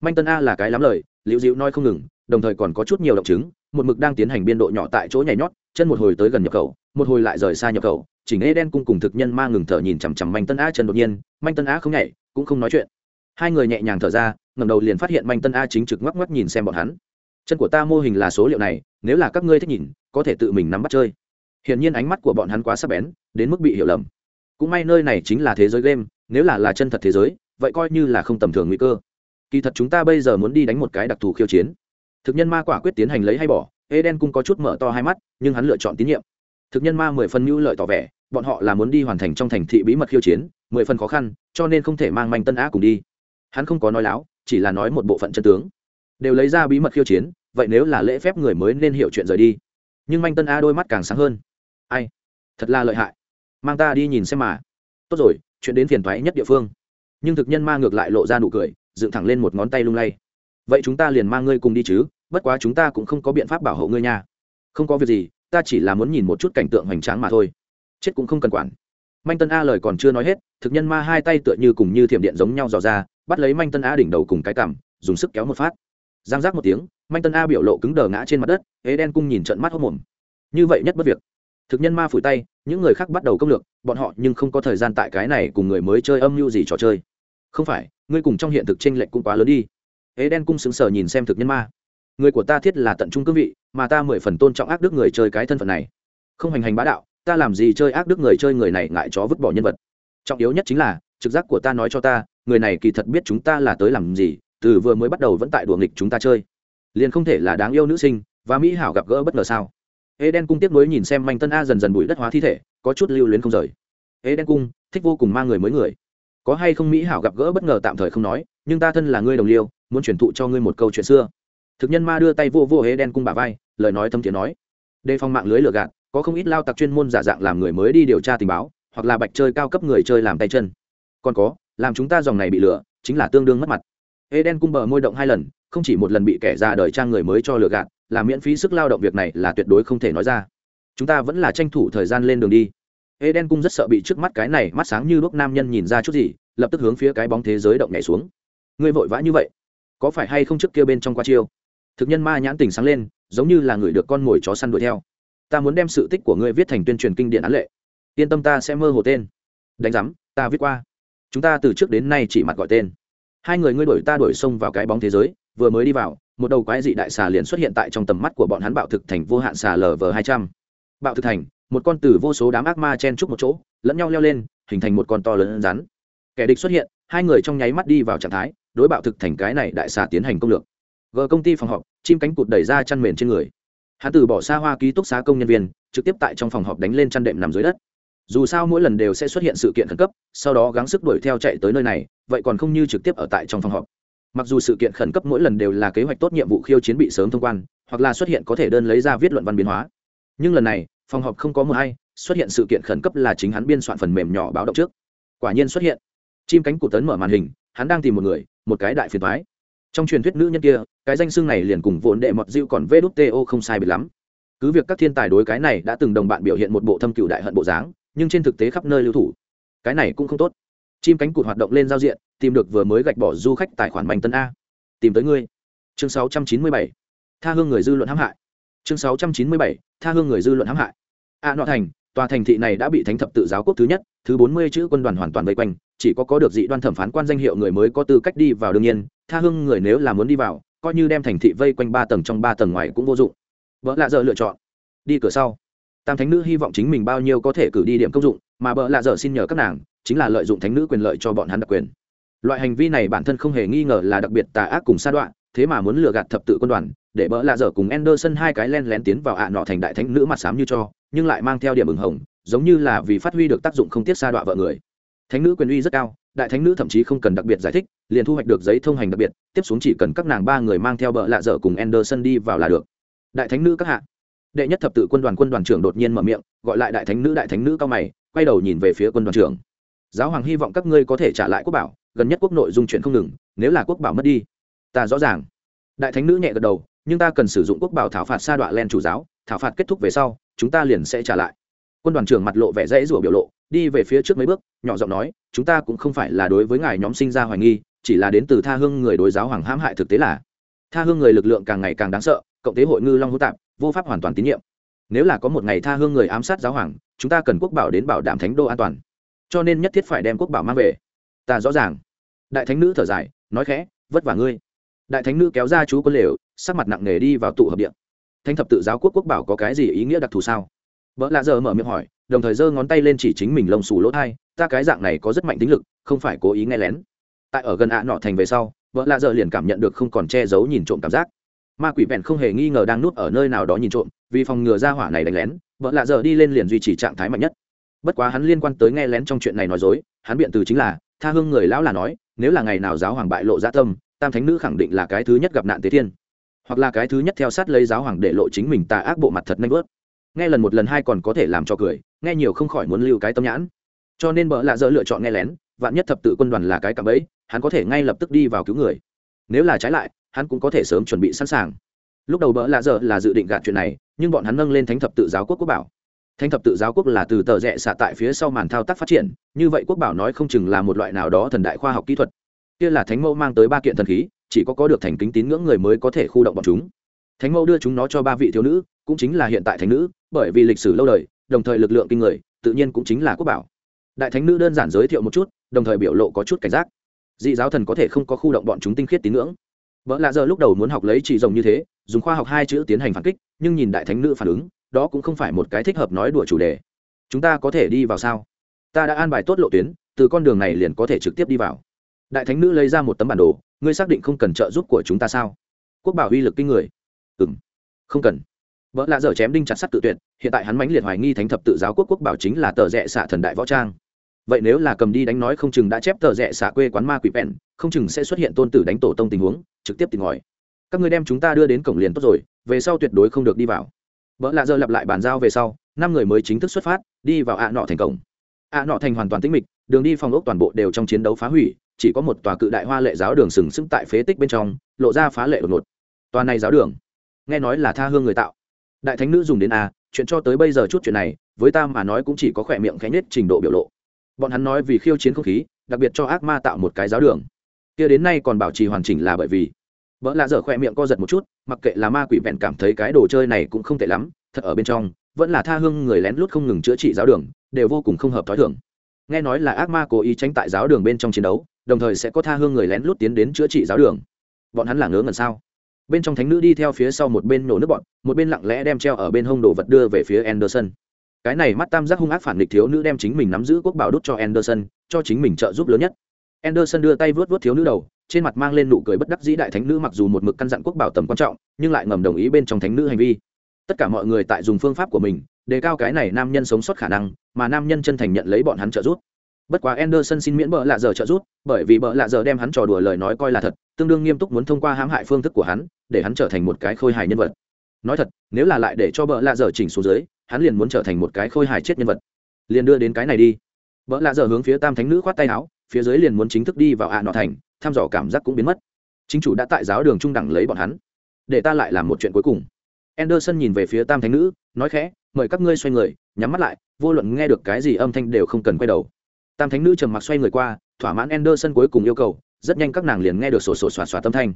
Manh tân a là cái lắm lời, liễu dịu nói không ngừng đồng thời còn có chút nhiều động chứng, một mực đang tiến hành biên độ nhỏ tại chỗ nhảy nhót, chân một hồi tới gần nhập khẩu, một hồi lại rời xa nhập khẩu, chỉnh ê đen cung cùng thực nhân ma ngừng thở nhìn chằm chằm manh tân a chân đột nhiên, manh tân a không nhảy, cũng không nói chuyện. Hai người nhẹ nhàng thở ra ngầm đầu liền phát hiện manh tân a chính trực ngoắc ngoắc nhìn xem bọn hắn. Chân của ta mô hình là số liệu này, nếu là các ngươi thích nhìn, có thể tự mình nắm bắt chơi. Hiển nhiên ánh mắt của bọn hắn quá sắc bén, đến mức bị hiểu lầm. Cũng may nơi này chính là thế giới game, nếu là là chân thật thế giới, vậy coi như là không tầm thường nguy cơ. Kỳ thật chúng ta bây giờ muốn đi đánh một cái đặc thù khiêu chiến thực nhân ma quả quyết tiến hành lấy hay bỏ, eden cũng có chút mở to hai mắt, nhưng hắn lựa chọn tín nhiệm. Thực nhân ma mười phần mưu lợi tỏ vẻ, bọn họ là muốn đi hoàn thành trong thành thị bí mật khiêu chiến, mười phần khó khăn, cho nên không thể mang manh tân á cùng đi. Hắn không có nói láo, chỉ là nói một bộ phận chân tướng. Đều lấy ra bí mật khiêu chiến, vậy nếu là lễ phép người mới nên hiểu chuyện rời đi. Nhưng manh tân a đôi mắt càng sáng hơn. Ai? Thật là lợi hại. Mang ta đi nhìn xem mà. Tốt rồi, chuyện đến phiền thoái nhất địa phương. Nhưng thực nhân ma ngược lại lộ ra nụ cười, dựng thẳng lên một ngón tay lung lay. Vậy chúng ta liền mang ngươi cùng đi chứ? Bất quá chúng ta cũng không có biện pháp bảo hộ ngươi nha. Không có việc gì, ta chỉ là muốn nhìn một chút cảnh tượng hoành tráng mà thôi. Chết cũng không cần quản. Manh tân a lời còn chưa nói hết, thực nhân ma hai tay tựa như cùng như thiểm điện giống nhau dò ra, bắt lấy manh tân a đỉnh đầu cùng cái cằm, dùng sức kéo một phát. Giang giác một tiếng, manh tân a biểu lộ cứng đờ ngã trên mặt đất, ế đen cung nhìn trận mắt hốc mồm. Như vậy nhất bất việc. Thực nhân ma phủi tay, những người khác bắt đầu công lược, bọn họ nhưng không có thời gian tại cái này cùng người mới chơi âm mưu gì trò chơi. Không phải, ngươi cùng trong hiện thực tranh lệch cũng quá lớn đi. Ế đen cung sững sờ nhìn xem thực nhân ma người của ta thiết là tận trung cương vị mà ta mười phần tôn trọng ác đức người chơi cái thân phận này không hành hành bá đạo ta làm gì chơi ác đức người chơi người này ngại chó vứt bỏ nhân vật trọng yếu nhất chính là trực giác của ta nói cho ta người này kỳ thật biết chúng ta là tới làm gì từ vừa mới bắt đầu vẫn tại đùa nghịch chúng ta chơi liền không thể là đáng yêu nữ sinh và mỹ hảo gặp gỡ bất ngờ sao Eden cung tiếp nối nhìn xem Manh Tân A dần dần bụi đất hóa thi thể, có chút lưu luyến không rời. Eden cung, thích vô cùng mang người mới người. Có hay không mỹ hảo gặp gỡ bất ngờ tạm thời không nói, nhưng ta thân là ngươi đồng liêu, muốn truyền thụ cho ngươi một câu chuyện xưa. Thực nhân ma đưa tay vô vô Eden cung bà vai, lời nói thâm thiện nói: "Đề phòng mạng lưới lừa gạt, có không ít lao tặc chuyên môn giả dạng làm người mới đi điều tra tình báo, hoặc là bạch chơi cao cấp người chơi làm tay chân. Còn có, làm chúng ta dòng này bị lừa, chính là tương đương mất mặt." Eden cung bờ môi động hai lần, không chỉ một lần bị kẻ già đời trang người mới cho lừa gạt, là miễn phí sức lao động việc này là tuyệt đối không thể nói ra chúng ta vẫn là tranh thủ thời gian lên đường đi eden cung rất sợ bị trước mắt cái này mắt sáng như đuốc nam nhân nhìn ra chút gì lập tức hướng phía cái bóng thế giới động nhảy xuống ngươi vội vã như vậy có phải hay không trước kia bên trong qua chiêu thực nhân ma nhãn tình sáng lên, giống như là người được con mồi chó săn đuổi theo. Ta muốn đem sự tích của ngươi viết thành tuyên truyền kinh điển án lệ. Yên tâm ta sẽ mơ hồ tên. Đánh giám, ta viết qua. Chúng ta từ trước đến nay chỉ mặt gọi tên. Hai người ngươi đuổi ta đuổi xông vào cái bóng thế giới, vừa mới đi vào, một đầu quái dị đại xà liền xuất hiện tại trong tầm mắt của bọn hắn bạo thực thành vô hạn xà lv hai trăm. Bạo thực thành, một con từ vô số đám ác ma chen trúc một chỗ, lẫn nhau leo lên, hình thành một con to lớn rắn. Kẻ địch xuất hiện, hai người trong nháy mắt đi vào trạng thái, đối bạo thực thành cái này đại xà tiến hành công lược g công ty phòng họp, chim cánh cụt đẩy ra chăn mền trên người. Hắn từ bỏ xa hoa ký túc xá công nhân viên, trực tiếp tại trong phòng họp đánh lên chăn đệm nằm dưới đất. Dù sao mỗi lần đều sẽ xuất hiện sự kiện khẩn cấp, sau đó gắng sức đuổi theo chạy tới nơi này, vậy còn không như trực tiếp ở tại trong phòng họp. Mặc dù sự kiện khẩn cấp mỗi lần đều là kế hoạch tốt nhiệm vụ khiêu chiến bị sớm thông quan, hoặc là xuất hiện có thể đơn lấy ra viết luận văn biến hóa. Nhưng lần này, phòng họp không có mờ hay, xuất hiện sự kiện khẩn cấp là chính hắn biên soạn phần mềm nhỏ báo động trước. Quả nhiên xuất hiện. Chim cánh cụt tấn mở màn hình, hắn đang tìm một người, một cái đại phiền thoái trong truyền thuyết nữ nhân kia, cái danh xưng này liền cùng vốn đệ mọt dịu còn vê đút to không sai biệt lắm. Cứ việc các thiên tài đối cái này đã từng đồng bạn biểu hiện một bộ thâm cựu đại hận bộ dáng, nhưng trên thực tế khắp nơi lưu thủ. Cái này cũng không tốt. Chim cánh cụt hoạt động lên giao diện, tìm được vừa mới gạch bỏ du khách tài khoản mạnh tân a. Tìm tới ngươi. Chương 697. tha hương người dư luận hãm hại. Chương 697. tha hương người dư luận hãm hại. A nọ thành tòa thành thị này đã bị thánh thập tự giáo quốc thứ nhất, thứ bốn mươi chữ quân đoàn hoàn toàn vây quanh, chỉ có có được dị đoan thẩm phán quan danh hiệu người mới có tư cách đi vào đương nhiên, tha hương người nếu là muốn đi vào, coi như đem thành thị vây quanh ba tầng trong ba tầng ngoài cũng vô dụng. Vợ lạ dợ lựa chọn. Đi cửa sau. Tam thánh nữ hy vọng chính mình bao nhiêu có thể cử đi điểm công dụng, mà bợ lạ dợ xin nhờ các nàng, chính là lợi dụng thánh nữ quyền lợi cho bọn hắn đặc quyền. Loại hành vi này bản thân không hề nghi ngờ là đặc biệt tà ác cùng sa đoạn thế mà muốn lừa gạt thập tự quân đoàn để bỡ lạ dở cùng Anderson hai cái len lén tiến vào ạ nọ thành đại thánh nữ mặt xám như cho, nhưng lại mang theo điểm ửng hồng, giống như là vì phát huy được tác dụng không tiết xa đọa vợ người. Thánh nữ quyền uy rất cao, đại thánh nữ thậm chí không cần đặc biệt giải thích, liền thu hoạch được giấy thông hành đặc biệt, tiếp xuống chỉ cần các nàng ba người mang theo bỡ lạ dở cùng Anderson đi vào là được. Đại thánh nữ các hạ. Đệ nhất thập tự quân đoàn quân đoàn trưởng đột nhiên mở miệng, gọi lại đại thánh nữ đại thánh nữ cao mày, quay đầu nhìn về phía quân đoàn trưởng. Giáo hoàng hy vọng các ngươi có thể trả lại quốc bảo, gần nhất quốc nội dung chuyện không ngừng, nếu là quốc bảo mất đi, ta rõ ràng đại thánh nữ nhẹ gật đầu nhưng ta cần sử dụng quốc bảo thảo phạt sa đọa len chủ giáo, thảo phạt kết thúc về sau, chúng ta liền sẽ trả lại. Quân đoàn trưởng mặt lộ vẻ dễ rủa biểu lộ, đi về phía trước mấy bước, nhỏ giọng nói, chúng ta cũng không phải là đối với ngài nhóm sinh ra hoài nghi, chỉ là đến từ tha hương người đối giáo hoàng hãm hại thực tế là. Tha hương người lực lượng càng ngày càng đáng sợ, cộng tế hội ngư long hữu tạp, vô pháp hoàn toàn tín nhiệm. Nếu là có một ngày tha hương người ám sát giáo hoàng, chúng ta cần quốc bảo đến bảo đảm thánh đô an toàn. Cho nên nhất thiết phải đem quốc bảo mang về. Ta rõ ràng. Đại thánh nữ thở dài, nói khẽ, vất vả ngươi đại thánh nữ kéo ra chú quân lều, sắc mặt nặng nề đi vào tụ hợp điện. Thánh thập tự giáo quốc quốc bảo có cái gì ý nghĩa đặc thù sao? Vợ lạ giờ mở miệng hỏi, đồng thời giơ ngón tay lên chỉ chính mình lông xù lỗ thai, ta cái dạng này có rất mạnh tính lực, không phải cố ý nghe lén. Tại ở gần ạ nọ thành về sau, vợ lạ giờ liền cảm nhận được không còn che giấu nhìn trộm cảm giác. Ma quỷ vẹn không hề nghi ngờ đang núp ở nơi nào đó nhìn trộm, vì phòng ngừa ra hỏa này đánh lén, vợ lạ giờ đi lên liền duy trì trạng thái mạnh nhất. Bất quá hắn liên quan tới nghe lén trong chuyện này nói dối, hắn biện từ chính là, tha hương người lão là nói, nếu là ngày nào giáo hoàng bại lộ gia tâm tam thánh nữ khẳng định là cái thứ nhất gặp nạn tế thiên, hoặc là cái thứ nhất theo sát lấy giáo hoàng để lộ chính mình tà ác bộ mặt thật nanh vớt. Nghe lần một lần hai còn có thể làm cho cười, nghe nhiều không khỏi muốn lưu cái tâm nhãn. Cho nên bợ lạ dỡ lựa chọn nghe lén, vạn nhất thập tự quân đoàn là cái cạm ấy hắn có thể ngay lập tức đi vào cứu người. Nếu là trái lại, hắn cũng có thể sớm chuẩn bị sẵn sàng. Lúc đầu bỡ lạ dỡ là dự định gạt chuyện này, nhưng bọn hắn nâng lên thánh thập tự giáo quốc quốc bảo. Thánh thập tự giáo quốc là từ tờ rẽ xạ tại phía sau màn thao tác phát triển, như vậy quốc bảo nói không chừng là một loại nào đó thần đại khoa học kỹ thuật kia là thánh mẫu mang tới ba kiện thần khí, chỉ có có được thành kính tín ngưỡng người mới có thể khu động bọn chúng. Thánh mẫu đưa chúng nó cho ba vị thiếu nữ, cũng chính là hiện tại thánh nữ, bởi vì lịch sử lâu đời, đồng thời lực lượng kinh người, tự nhiên cũng chính là quốc bảo. Đại thánh nữ đơn giản giới thiệu một chút, đồng thời biểu lộ có chút cảnh giác. Dị giáo thần có thể không có khu động bọn chúng tinh khiết tín ngưỡng. Vợ lạ giờ lúc đầu muốn học lấy chỉ rồng như thế, dùng khoa học hai chữ tiến hành phản kích, nhưng nhìn đại thánh nữ phản ứng, đó cũng không phải một cái thích hợp nói đùa chủ đề. Chúng ta có thể đi vào sao? Ta đã an bài tốt lộ tuyến, từ con đường này liền có thể trực tiếp đi vào đại thánh nữ lấy ra một tấm bản đồ, ngươi xác định không cần trợ giúp của chúng ta sao? Quốc bảo uy lực kinh người. Ừ m không cần. Vợ lạ dở chém đinh chặt sắt tự tuyệt, hiện tại hắn mãnh liệt hoài nghi thánh thập tự giáo quốc quốc bảo chính là tờ rẽ xạ thần đại võ trang. Vậy nếu là cầm đi đánh nói không chừng đã chép tờ rẽ xạ quê quán ma quỷ pèn không chừng sẽ xuất hiện tôn tử đánh tổ tông tình huống, trực tiếp tìm ngòi. Các người đem chúng ta đưa đến cổng liền tốt rồi, về sau tuyệt đối không được đi vào. Vợ lạ dở lặp lại bàn giao về sau, năm người mới chính thức xuất phát, đi vào ạ nọ thành cổng. ạ nọ thành hoàn toàn tĩnh mịch, đường đi phòng ốc toàn bộ đều trong chiến đấu phá hủy chỉ có một tòa cự đại hoa lệ giáo đường sừng sững tại phế tích bên trong, lộ ra phá lệ đột ngột. Tòa này giáo đường, nghe nói là tha hương người tạo. Đại thánh nữ dùng đến a chuyện cho tới bây giờ chút chuyện này, với ta mà nói cũng chỉ có khỏe miệng khẽ nhất trình độ biểu lộ. Bọn hắn nói vì khiêu chiến không khí, đặc biệt cho ác ma tạo một cái giáo đường. Kia đến nay còn bảo trì hoàn chỉnh là bởi vì, vợ lạ dở khỏe miệng co giật một chút, mặc kệ là ma quỷ vẹn cảm thấy cái đồ chơi này cũng không tệ lắm, thật ở bên trong, vẫn là tha hương người lén lút không ngừng chữa trị giáo đường, đều vô cùng không hợp t h ó i thường. Nghe nói là ác ma cố ý tránh tại giáo đường bên trong chiến đấu đồng thời sẽ có tha hương người lén lút tiến đến chữa trị giáo đường. Bọn hắn là ngớ ngẩn sao? Bên trong thánh nữ đi theo phía sau một bên nổ nước bọn, một bên lặng lẽ đem treo ở bên hông đồ vật đưa về phía anderson. Cái này mắt tam giác hung ác phản địch thiếu nữ đem chính mình nắm giữ quốc bảo đốt cho anderson, cho chính mình trợ giúp lớn nhất. Anderson đưa tay vớt vớt thiếu nữ đầu, trên mặt mang lên nụ cười bất đắc dĩ đại thánh nữ mặc dù một mực căn dặn quốc bảo tầm quan trọng, nhưng lại ngầm đồng ý bên trong thánh nữ hành vi. Tất cả mọi người tại dùng phương pháp của mình, đề cao cái này nam nhân sống sót khả năng, mà nam nhân chân thành nhận lấy bọn hắn trợ giúp bất quá anderson xin miễn bợ lạ giờ trợ giúp, bởi vì bợ lạ giờ đem hắn trò đùa lời nói coi là thật, tương đương nghiêm túc muốn thông qua hãm hại phương thức của hắn, để hắn trở thành một cái khôi hài nhân vật. Nói thật, nếu là lại để cho bợ lạ giờ chỉnh xuống dưới, hắn liền muốn trở thành một cái khôi hài chết nhân vật. Liền đưa đến cái này đi. Bợ lạ giờ hướng phía tam thánh nữ khoát tay áo, phía dưới liền muốn chính thức đi vào ạ nọ thành, thăm dò cảm giác cũng biến mất. Chính chủ đã tại giáo đường trung đẳng lấy bọn hắn. Để ta lại làm một chuyện cuối cùng. Anderson nhìn về phía tam thánh nữ, nói khẽ, mời các ngươi xoay người, nhắm mắt lại, vô luận nghe được cái gì âm thanh đều không cần quay đầu tam thánh nữ trầm mặc xoay người qua, thỏa mãn anderson cuối cùng yêu cầu, rất nhanh các nàng liền nghe được sổ sổ xoạt xoạt tâm thanh.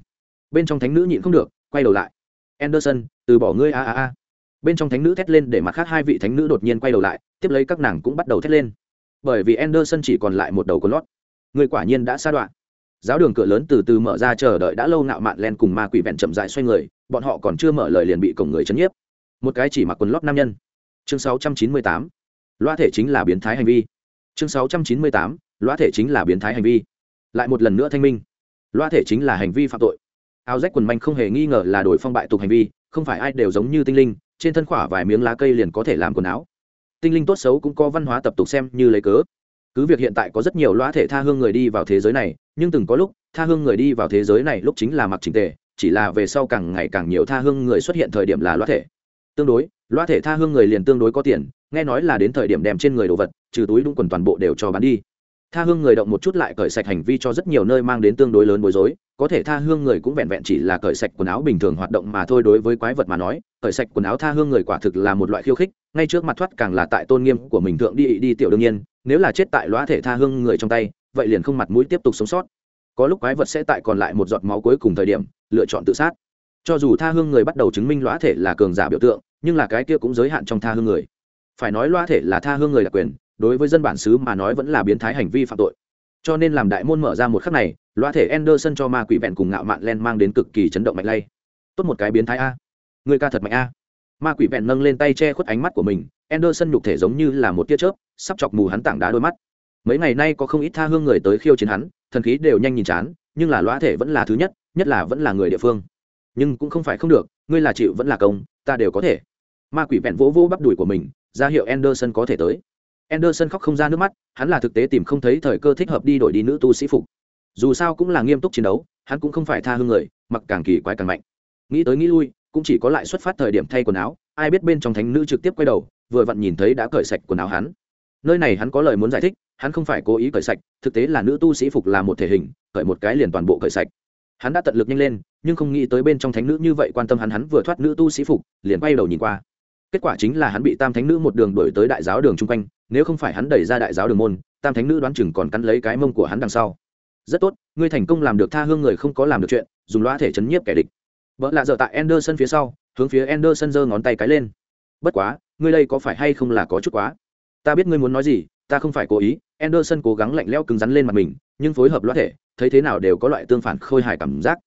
Bên trong thánh nữ nhịn không được, quay đầu lại. Anderson, từ bỏ ngươi, a a a. Bên trong thánh nữ thét lên để mặt khác hai vị thánh nữ đột nhiên quay đầu lại, tiếp lấy các nàng cũng bắt đầu thét lên. Bởi vì anderson chỉ còn lại một đầu của lót. Người quả nhiên đã xa đoạn. Giáo đường cửa lớn từ từ mở ra chờ đợi đã lâu nạo mạn len cùng ma quỷ vẹn chậm dại xoay người, bọn họ còn chưa mở lời liền bị cổng người chấn nhiếp. Một cái chỉ mặc quần lót nam nhân. Chương 698. loa thể chính là biến thái hành vi chương 698. loa thể chính là biến thái hành vi. Lại một lần nữa thanh minh. Loa thể chính là hành vi phạm tội. Áo rách quần manh không hề nghi ngờ là đổi phong bại tục hành vi, không phải ai đều giống như tinh linh, trên thân khỏa vài miếng lá cây liền có thể làm quần áo. Tinh linh tốt xấu cũng có văn hóa tập tục xem như lấy cớ. Cứ việc hiện tại có rất nhiều loa thể tha hương người đi vào thế giới này, nhưng từng có lúc, tha hương người đi vào thế giới này lúc chính là mặc trình tề, chỉ là về sau càng ngày càng nhiều tha hương người xuất hiện thời điểm là loa thể. Tương đối loa thể tha hương người liền tương đối có tiền, nghe nói là đến thời điểm đem trên người đồ vật, trừ túi đúng quần toàn bộ đều cho bán đi. Tha hương người động một chút lại cởi sạch hành vi cho rất nhiều nơi mang đến tương đối lớn bối rối, có thể tha hương người cũng vẹn vẹn chỉ là cởi sạch quần áo bình thường hoạt động mà thôi đối với quái vật mà nói, cởi sạch quần áo tha hương người quả thực là một loại khiêu khích, ngay trước mặt thoát càng là tại tôn nghiêm của mình thượng đi đi tiểu đương nhiên, nếu là chết tại loa thể tha hương người trong tay, vậy liền không mặt mũi tiếp tục sống sót. Có lúc quái vật sẽ tại còn lại một giọt máu cuối cùng thời điểm, lựa chọn tự sát cho dù tha hương người bắt đầu chứng minh lõa thể là cường giả biểu tượng, nhưng là cái kia cũng giới hạn trong tha hương người. Phải nói loa thể là tha hương người đặc quyền, đối với dân bản xứ mà nói vẫn là biến thái hành vi phạm tội. Cho nên làm đại môn mở ra một khắc này loa thể anderson cho ma quỷ vẹn cùng ngạo mạn len mang đến cực kỳ chấn động mạnh lay. Tốt một cái biến thái a. Người ca thật mạnh a. Ma quỷ vẹn nâng lên tay che khuất ánh mắt của mình, anderson nhục thể giống như là một tia chớp, sắp chọc mù hắn tảng đá đôi mắt. Mấy ngày nay có không ít tha hương người tới khiêu chiến hắn, thần khí đều nhanh nhìn chán, nhưng là loa thể vẫn là thứ nhất nhất là vẫn là người địa phương nhưng cũng không phải không được, ngươi là chịu vẫn là công, ta đều có thể. Ma quỷ vẹn vỗ vỗ bắp đùi của mình, ra hiệu anderson có thể tới. Anderson khóc không ra nước mắt, hắn là thực tế tìm không thấy thời cơ thích hợp đi đổi đi nữ tu sĩ phục. Dù sao cũng là nghiêm túc chiến đấu, hắn cũng không phải tha hương người, mặc càng kỳ quái càng mạnh. Nghĩ tới nghĩ lui, cũng chỉ có lại xuất phát thời điểm thay quần áo, ai biết bên trong thánh nữ trực tiếp quay đầu, vừa vặn nhìn thấy đã cởi sạch quần áo hắn. Nơi này hắn có lời muốn giải thích, hắn không phải cố ý cởi sạch, thực tế là nữ tu sĩ phục là một thể hình, cởi một cái liền toàn bộ cởi sạch hắn đã tận lực nhanh lên, nhưng không nghĩ tới bên trong thánh nữ như vậy quan tâm hắn hắn vừa thoát nữ tu sĩ phục, liền quay đầu nhìn qua. Kết quả chính là hắn bị tam thánh nữ một đường đổi tới đại giáo đường chung quanh, nếu không phải hắn đẩy ra đại giáo đường môn, tam thánh nữ đoán chừng còn cắn lấy cái mông của hắn đằng sau. Rất tốt, ngươi thành công làm được tha hương người không có làm được chuyện, dùng loa thể chấn nhiếp kẻ địch. Vợ lạ dở tại Anderson phía sau, hướng phía Anderson giơ ngón tay cái lên. Bất quá, ngươi đây có phải hay không là có chút quá? Ta biết ngươi muốn nói gì, ta không phải cố ý, Anderson cố gắng lạnh lẽo cứng rắn lên mặt mình, nhưng phối hợp loa thể thấy thế nào đều có loại tương phản khôi hài cảm giác.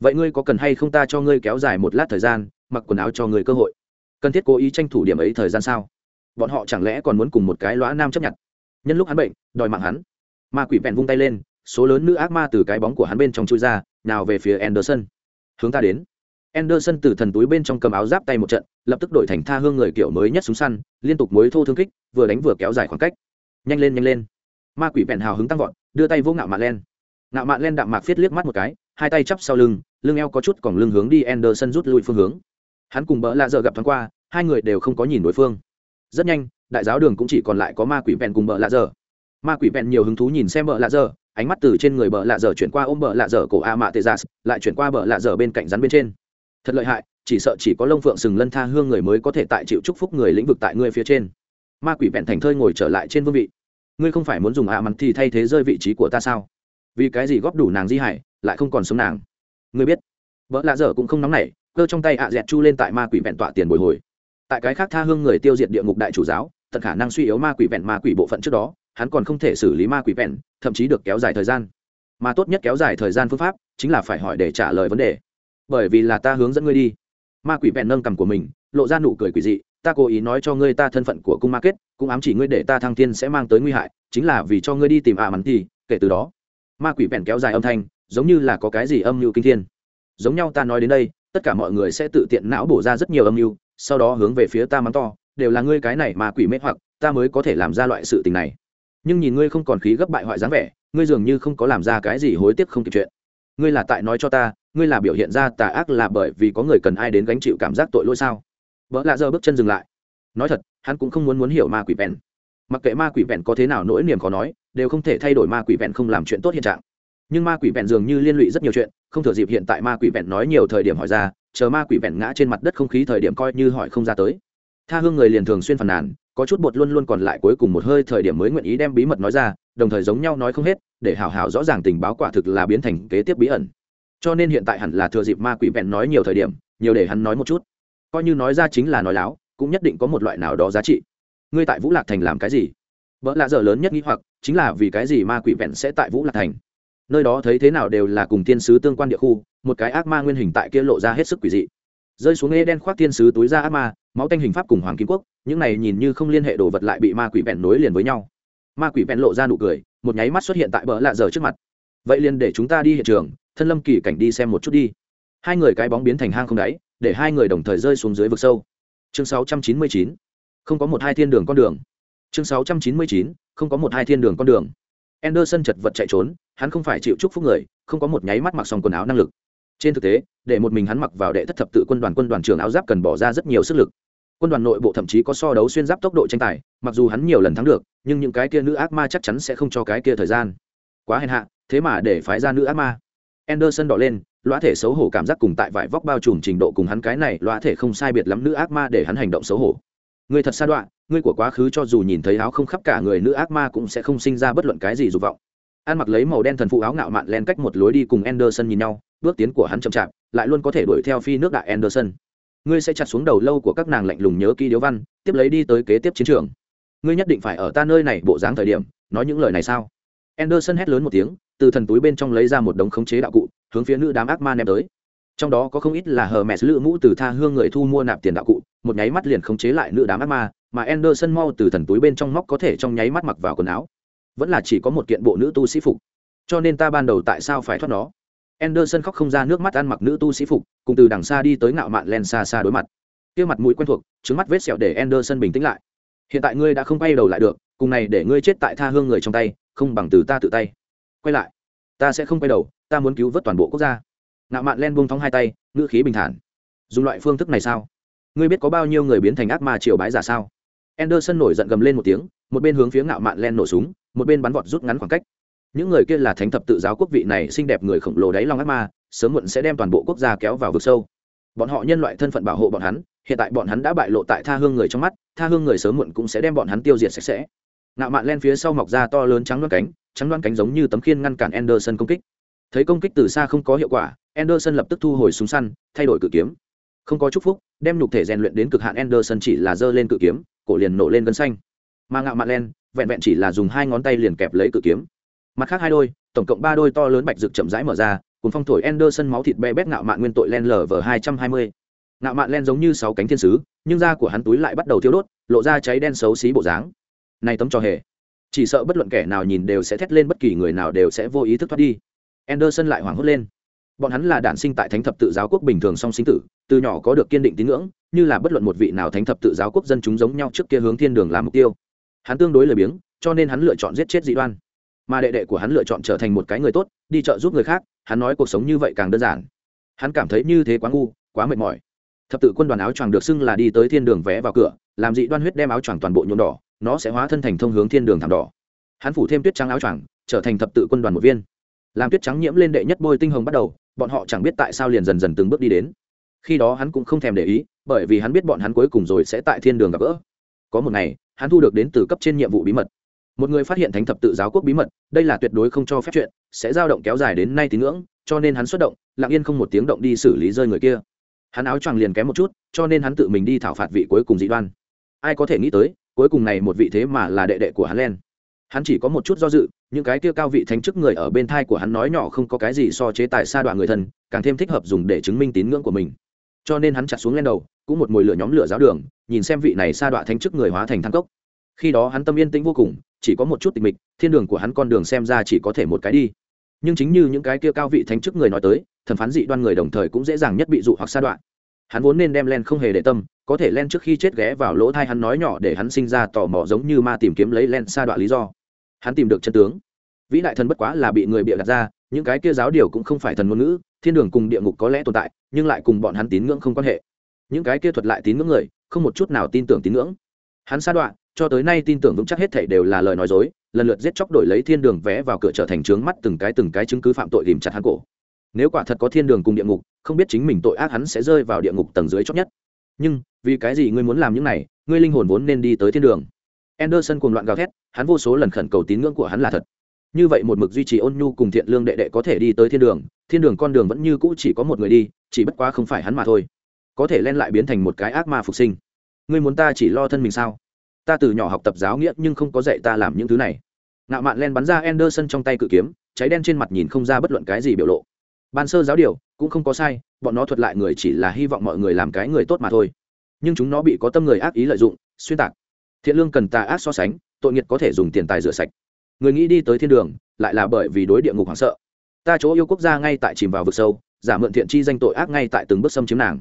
Vậy ngươi có cần hay không ta cho ngươi kéo dài một lát thời gian, mặc quần áo cho ngươi cơ hội? Cần thiết cố ý tranh thủ điểm ấy thời gian sao? Bọn họ chẳng lẽ còn muốn cùng một cái lõa nam chấp nhận? Nhân lúc hắn bệnh, đòi mạng hắn. Ma quỷ bèn vung tay lên, số lớn nữ ác ma từ cái bóng của hắn bên trong chui ra, nào về phía anderson. Hướng ta đến. Anderson từ thần túi bên trong cầm áo giáp tay một trận, lập tức đổi thành tha hương người kiểu mới nhất súng săn, liên tục mối thô thương kích, vừa đánh vừa kéo dài khoảng cách. Nhanh lên nhanh lên. Ma quỷ bèn hào hứng tăng vọt, đưa tay vô ngạo mà len ngạo mạn len đạm mạc viết liếc mắt một cái, hai tay chắp sau lưng lưng eo có chút còn lưng hướng đi anderson rút lui phương hướng. Hắn cùng bỡ lạ dở gặp thoáng qua, hai người đều không có nhìn đối phương. Rất nhanh, đại giáo đường cũng chỉ còn lại có ma quỷ Vẹn cùng bỡ lạ dở ma quỷ Vẹn nhiều hứng thú nhìn xem bỡ lạ dở ánh mắt từ trên người bỡ lạ dở chuyển qua ôm bỡ lạ dở cổ a mạ tê gia, lại chuyển qua bỡ lạ dở bên cạnh rắn bên trên. Thật lợi hại, chỉ sợ chỉ có lông phượng sừng lân tha hương người mới có thể tại chịu chúc phúc người lĩnh vực tại ngươi phía trên. Ma quỷ Vẹn thành thơi ngồi trở lại trên vương vị. Ngươi không phải muốn dùng a mắn thì thay thế rơi vị trí của ta sao? Vì cái gì góp đủ nàng di hải, lại không còn sống nàng? Ngươi biết, vợ lạ dở cũng không nóng nảy, cơ trong tay ạ dẹt chu lên tại ma quỷ vẹn tọa tiền bồi hồi. Tại cái khác tha hương người tiêu diệt địa ngục đại chủ giáo, tận khả năng suy yếu ma quỷ vẹn ma quỷ bộ phận trước đó, hắn còn không thể xử lý ma quỷ vẹn, thậm chí được kéo dài thời gian. Mà tốt nhất kéo dài thời gian phương pháp chính là phải hỏi để trả lời vấn đề. Bởi vì là ta hướng dẫn ngươi đi. Ma quỷ vẹn nâng cầm của mình, lộ ra nụ cười quỷ dị, ta cố ý nói cho ngươi ta thân phận của cung ma kết, cũng ám chỉ ngươi để ta thăng thiên sẽ mang tới nguy hại, chính là vì cho ngươi đi tìm ạ mắn thì, kể từ đó ma quỷ vẹn kéo dài âm thanh, giống như là có cái gì âm mưu kinh thiên. Giống nhau ta nói đến đây, tất cả mọi người sẽ tự tiện não bổ ra rất nhiều âm mưu, sau đó hướng về phía ta mắng to, đều là ngươi cái này mà quỷ mê hoặc, ta mới có thể làm ra loại sự tình này. Nhưng nhìn ngươi không còn khí gấp bại hoại dáng vẻ, ngươi dường như không có làm ra cái gì hối tiếc không kịp chuyện. Ngươi là tại nói cho ta, ngươi là biểu hiện ra tà ác là bởi vì có người cần ai đến gánh chịu cảm giác tội lỗi sao? Vợ lạ giờ bước chân dừng lại. Nói thật, hắn cũng không muốn muốn hiểu ma quỷ vẹn mặc kệ ma quỷ vẹn có thế nào nỗi niềm khó nói đều không thể thay đổi ma quỷ vẹn không làm chuyện tốt hiện trạng. Nhưng ma quỷ vẹn dường như liên lụy rất nhiều chuyện, không thừa dịp hiện tại ma quỷ vẹn nói nhiều thời điểm hỏi ra, chờ ma quỷ vẹn ngã trên mặt đất không khí thời điểm coi như hỏi không ra tới. Tha hương người liền thường xuyên phàn nàn, có chút bột luôn luôn còn lại cuối cùng một hơi thời điểm mới nguyện ý đem bí mật nói ra, đồng thời giống nhau nói không hết, để hào hào rõ ràng tình báo quả thực là biến thành kế tiếp bí ẩn. Cho nên hiện tại hẳn là thừa dịp ma quỷ vẹn nói nhiều thời điểm, nhiều để hắn nói một chút. Coi như nói ra chính là nói láo, cũng nhất định có một loại nào đó giá trị. Ngươi tại vũ lạc thành làm cái gì? Vợ lạ dở lớn nhất nghĩ hoặc chính là vì cái gì ma quỷ vẹn sẽ tại vũ lạc thành? Nơi đó thấy thế nào đều là cùng thiên sứ tương quan địa khu, một cái ác ma nguyên hình tại kia lộ ra hết sức quỷ dị. Rơi xuống nghe đen khoác thiên sứ túi ra ác ma, máu tanh hình pháp cùng hoàng kim quốc, những này nhìn như không liên hệ đồ vật lại bị ma quỷ vẹn nối liền với nhau. Ma quỷ vẹn lộ ra nụ cười, một nháy mắt xuất hiện tại bờ lạ giờ trước mặt. Vậy liền để chúng ta đi hiện trường, thân lâm kỳ cảnh đi xem một chút đi. Hai người cái bóng biến thành hang không đáy, để hai người đồng thời rơi xuống dưới vực sâu. Chương 699. không có một hai thiên đường con đường chương 699. không có một hai thiên đường con đường Anderson chật vật chạy trốn, hắn không phải chịu chúc phúc người, không có một nháy mắt mặc xong quần áo năng lực. Trên thực tế, để một mình hắn mặc vào đệ thất thập tự quân đoàn quân đoàn trưởng áo giáp cần bỏ ra rất nhiều sức lực. Quân đoàn nội bộ thậm chí có so đấu xuyên giáp tốc độ tranh tài, mặc dù hắn nhiều lần thắng được, nhưng những cái kia nữ ác ma chắc chắn sẽ không cho cái kia thời gian. Quá hèn hạ, thế mà để phái ra nữ ác ma. Anderson đỏ lên, loa thể xấu hổ cảm giác cùng tại vải vóc bao trùm trình độ cùng hắn cái này loa thể không sai biệt lắm nữ ác ma để hắn hành động xấu hổ. Người thật xa đoạn, ngươi của quá khứ cho dù nhìn thấy áo không khắp cả người nữ ác ma cũng sẽ không sinh ra bất luận cái gì dục vọng. Ăn mặc lấy màu đen thần phụ áo ngạo mạn len cách một lối đi cùng anderson nhìn nhau, bước tiến của hắn chậm chạp, lại luôn có thể đuổi theo phi nước đại anderson. Ngươi sẽ chặt xuống đầu lâu của các nàng lạnh lùng nhớ kỹ điếu văn, tiếp lấy đi tới kế tiếp chiến trường. Ngươi nhất định phải ở ta nơi này bộ dáng thời điểm, nói những lời này sao? Anderson hét lớn một tiếng, từ thần túi bên trong lấy ra một đống khống chế đạo cụ, hướng phía nữ đám ác ma ném tới. Trong đó có không ít là hờ mẹ lựa mũ từ tha hương người thu mua nạp tiền đạo cụ, một nháy mắt liền khống chế lại nữ đám ác ma mà Anderson mau từ thần túi bên trong móc có thể trong nháy mắt mặc vào quần áo. Vẫn là chỉ có một kiện bộ nữ tu sĩ phục. Cho nên ta ban đầu tại sao phải thoát nó? Anderson khóc không ra nước mắt ăn mặc nữ tu sĩ phục, cùng từ đằng xa đi tới ngạo mạn len xa xa đối mặt. Kia mặt mũi quen thuộc, trứng mắt vết sẹo để Anderson bình tĩnh lại. Hiện tại ngươi đã không quay đầu lại được, cùng này để ngươi chết tại tha hương người trong tay, không bằng từ ta tự tay. Quay lại, ta sẽ không quay đầu, ta muốn cứu vớt toàn bộ quốc gia. Ngạo mạn len buông thõng hai tay, ngữ khí bình thản. Dùng loại phương thức này sao? Ngươi biết có bao nhiêu người biến thành ác ma triều bái giả sao? Anderson nổi giận gầm lên một tiếng, một bên hướng phía ngạo mạn len nổ súng, một bên bắn vọt rút ngắn khoảng cách. Những người kia là thánh thập tự giáo quốc vị này xinh đẹp người khổng lồ đáy long ác ma, sớm muộn sẽ đem toàn bộ quốc gia kéo vào vực sâu. Bọn họ nhân loại thân phận bảo hộ bọn hắn hiện tại bọn hắn đã bại lộ tại tha hương người trong mắt tha hương người sớm muộn cũng sẽ đem bọn hắn tiêu diệt sạch sẽ. Ngạo mạn len phía sau mọc ra to lớn trắng đoan cánh trắng đoan cánh giống như tấm khiên ngăn cản anderson công kích. Thấy công kích từ xa không có hiệu quả anderson lập tức thu hồi súng săn thay đổi cự kiếm. Không có chúc phúc đem nhục thể rèn luyện đến cực hạn anderson chỉ là giơ lên cự kiếm cổ liền nổ lên gân xanh. Mà ngạo mạn len, vẹn vẹn chỉ là dùng hai ngón tay liền kẹp lấy cự kiếm. Mặt khác hai đôi, tổng cộng ba đôi to lớn bạch rực chậm rãi mở ra, cùng phong thổi Anderson máu thịt be bét ngạo mạn nguyên tội len lv hai trăm hai mươi. Ngạo mạn len giống như sáu cánh thiên sứ, nhưng da của hắn túi lại bắt đầu thiêu đốt, lộ ra cháy đen xấu xí bộ dáng. Này tấm trò hề, chỉ sợ bất luận kẻ nào nhìn đều sẽ thét lên, bất kỳ người nào đều sẽ vô ý thức thoát đi. Anderson lại hoảng hốt lên bọn hắn là đản sinh tại thánh thập tự giáo quốc bình thường song sinh tử, từ nhỏ có được kiên định tín ngưỡng, như là bất luận một vị nào thánh thập tự giáo quốc dân chúng giống nhau trước kia hướng thiên đường làm mục tiêu. Hắn tương đối lười biếng, cho nên hắn lựa chọn giết chết dị đoan. Mà đệ đệ của hắn lựa chọn trở thành một cái người tốt, đi chợ giúp người khác, hắn nói cuộc sống như vậy càng đơn giản. Hắn cảm thấy như thế quá ngu, quá mệt mỏi. Thập tự quân đoàn áo choàng được xưng là đi tới thiên đường vé vào cửa, làm dị đoan huyết đem áo choàng toàn bộ nhuộm đỏ, nó sẽ hóa thân thành thông hướng thiên đường thảm đỏ. Hắn phủ thêm tuyết trắng áo choàng, trở thành thập tự quân đoàn một viên. Làm tuyết trắng nhiễm lên đệ nhất bôi tinh hồng bắt đầu bọn họ chẳng biết tại sao liền dần dần từng bước đi đến. Khi đó hắn cũng không thèm để ý, bởi vì hắn biết bọn hắn cuối cùng rồi sẽ tại thiên đường gặp gỡ. Có một ngày, hắn thu được đến từ cấp trên nhiệm vụ bí mật. Một người phát hiện thánh thập tự giáo quốc bí mật, đây là tuyệt đối không cho phép chuyện, sẽ dao động kéo dài đến nay tín ngưỡng, cho nên hắn xuất động, lặng yên không một tiếng động đi xử lý rơi người kia. Hắn áo choàng liền kém một chút, cho nên hắn tự mình đi thảo phạt vị cuối cùng dị đoan. Ai có thể nghĩ tới, cuối cùng này một vị thế mà là đệ đệ của hắn len hắn chỉ có một chút do dự, những cái kia cao vị thánh chức người ở bên thai của hắn nói nhỏ không có cái gì so chế tài sa đoạn người thân, càng thêm thích hợp dùng để chứng minh tín ngưỡng của mình. Cho nên hắn chặt xuống lên đầu, cũng một mồi lửa nhóm lửa giáo đường, nhìn xem vị này sa đoạn thánh chức người hóa thành thăng cốc. Khi đó hắn tâm yên tĩnh vô cùng, chỉ có một chút tịch mịch, thiên đường của hắn con đường xem ra chỉ có thể một cái đi. Nhưng chính như những cái kia cao vị thánh chức người nói tới, thẩm phán dị đoan người đồng thời cũng dễ dàng nhất bị dụ hoặc sa đoạn hắn vốn nên đem len không hề để tâm, có thể len trước khi chết ghé vào lỗ thai hắn nói nhỏ để hắn sinh ra tò mò giống như ma tìm kiếm lấy len sa đoạn lý do hắn tìm được chân tướng. Vĩ đại thần bất quá là bị người bịa đặt ra, những cái kia giáo điều cũng không phải thần ngôn ngữ, thiên đường cùng địa ngục có lẽ tồn tại, nhưng lại cùng bọn hắn tín ngưỡng không quan hệ. Những cái kia thuật lại tín ngưỡng người, không một chút nào tin tưởng tín ngưỡng. Hắn sa đoạn cho tới nay tin tưởng vững chắc hết thảy đều là lời nói dối, lần lượt giết chóc đổi lấy thiên đường vé vào cửa trở thành trướng mắt từng cái từng cái chứng cứ phạm tội tìm chặt hắn cổ. Nếu quả thật có thiên đường cùng địa ngục, không biết chính mình tội ác hắn sẽ rơi vào địa ngục tầng dưới chót nhất. Nhưng, vì cái gì ngươi muốn làm những này, ngươi linh hồn vốn nên đi tới thiên đường anderson cuồng loạn gào thét, hắn vô số lần khẩn cầu tín ngưỡng của hắn là thật. Như vậy một mực duy trì ôn nhu cùng thiện lương đệ đệ có thể đi tới thiên đường thiên đường con đường vẫn như cũ chỉ có một người đi, chỉ bất quá không phải hắn mà thôi. Có thể lên lại biến thành một cái ác ma phục sinh. Ngươi muốn ta chỉ lo thân mình sao? Ta từ nhỏ học tập giáo nghĩa nhưng không có dạy ta làm những thứ này. Nạo mạn len bắn ra anderson trong tay cự kiếm, cháy đen trên mặt nhìn không ra bất luận cái gì biểu lộ. Ban sơ giáo điều, cũng không có sai, bọn nó thuật lại người chỉ là hy vọng mọi người làm cái người tốt mà thôi. Nhưng chúng nó bị có tâm người ác ý lợi dụng, xuyên tạc thiện lương cần tà ác so sánh, tội nghiệt có thể dùng tiền tài rửa sạch. Người nghĩ đi tới thiên đường, lại là bởi vì đối địa ngục hoảng sợ. Ta chỗ yêu quốc gia ngay tại chìm vào vực sâu, giả mượn thiện chi danh tội ác ngay tại từng bước xâm chiếm nàng.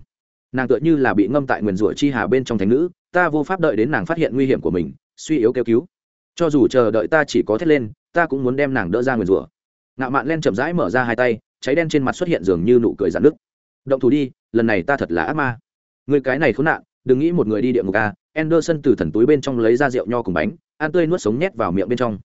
Nàng tựa như là bị ngâm tại nguyền rủa chi hà bên trong thánh nữ, ta vô pháp đợi đến nàng phát hiện nguy hiểm của mình, suy yếu kêu cứu. Cho dù chờ đợi ta chỉ có thét lên, ta cũng muốn đem nàng đỡ ra nguyền rủa. Ngạo mạn len chậm rãi mở ra hai tay, cháy đen trên mặt xuất hiện dường như nụ cười giãn nứt. động thủ đi, lần này ta thật là ác ma. Người cái này khốn nạn, đừng nghĩ một người đi địa ngục a Anderson từ thần túi bên trong lấy ra rượu nho cùng bánh, ăn tươi nuốt sống nhét vào miệng bên trong.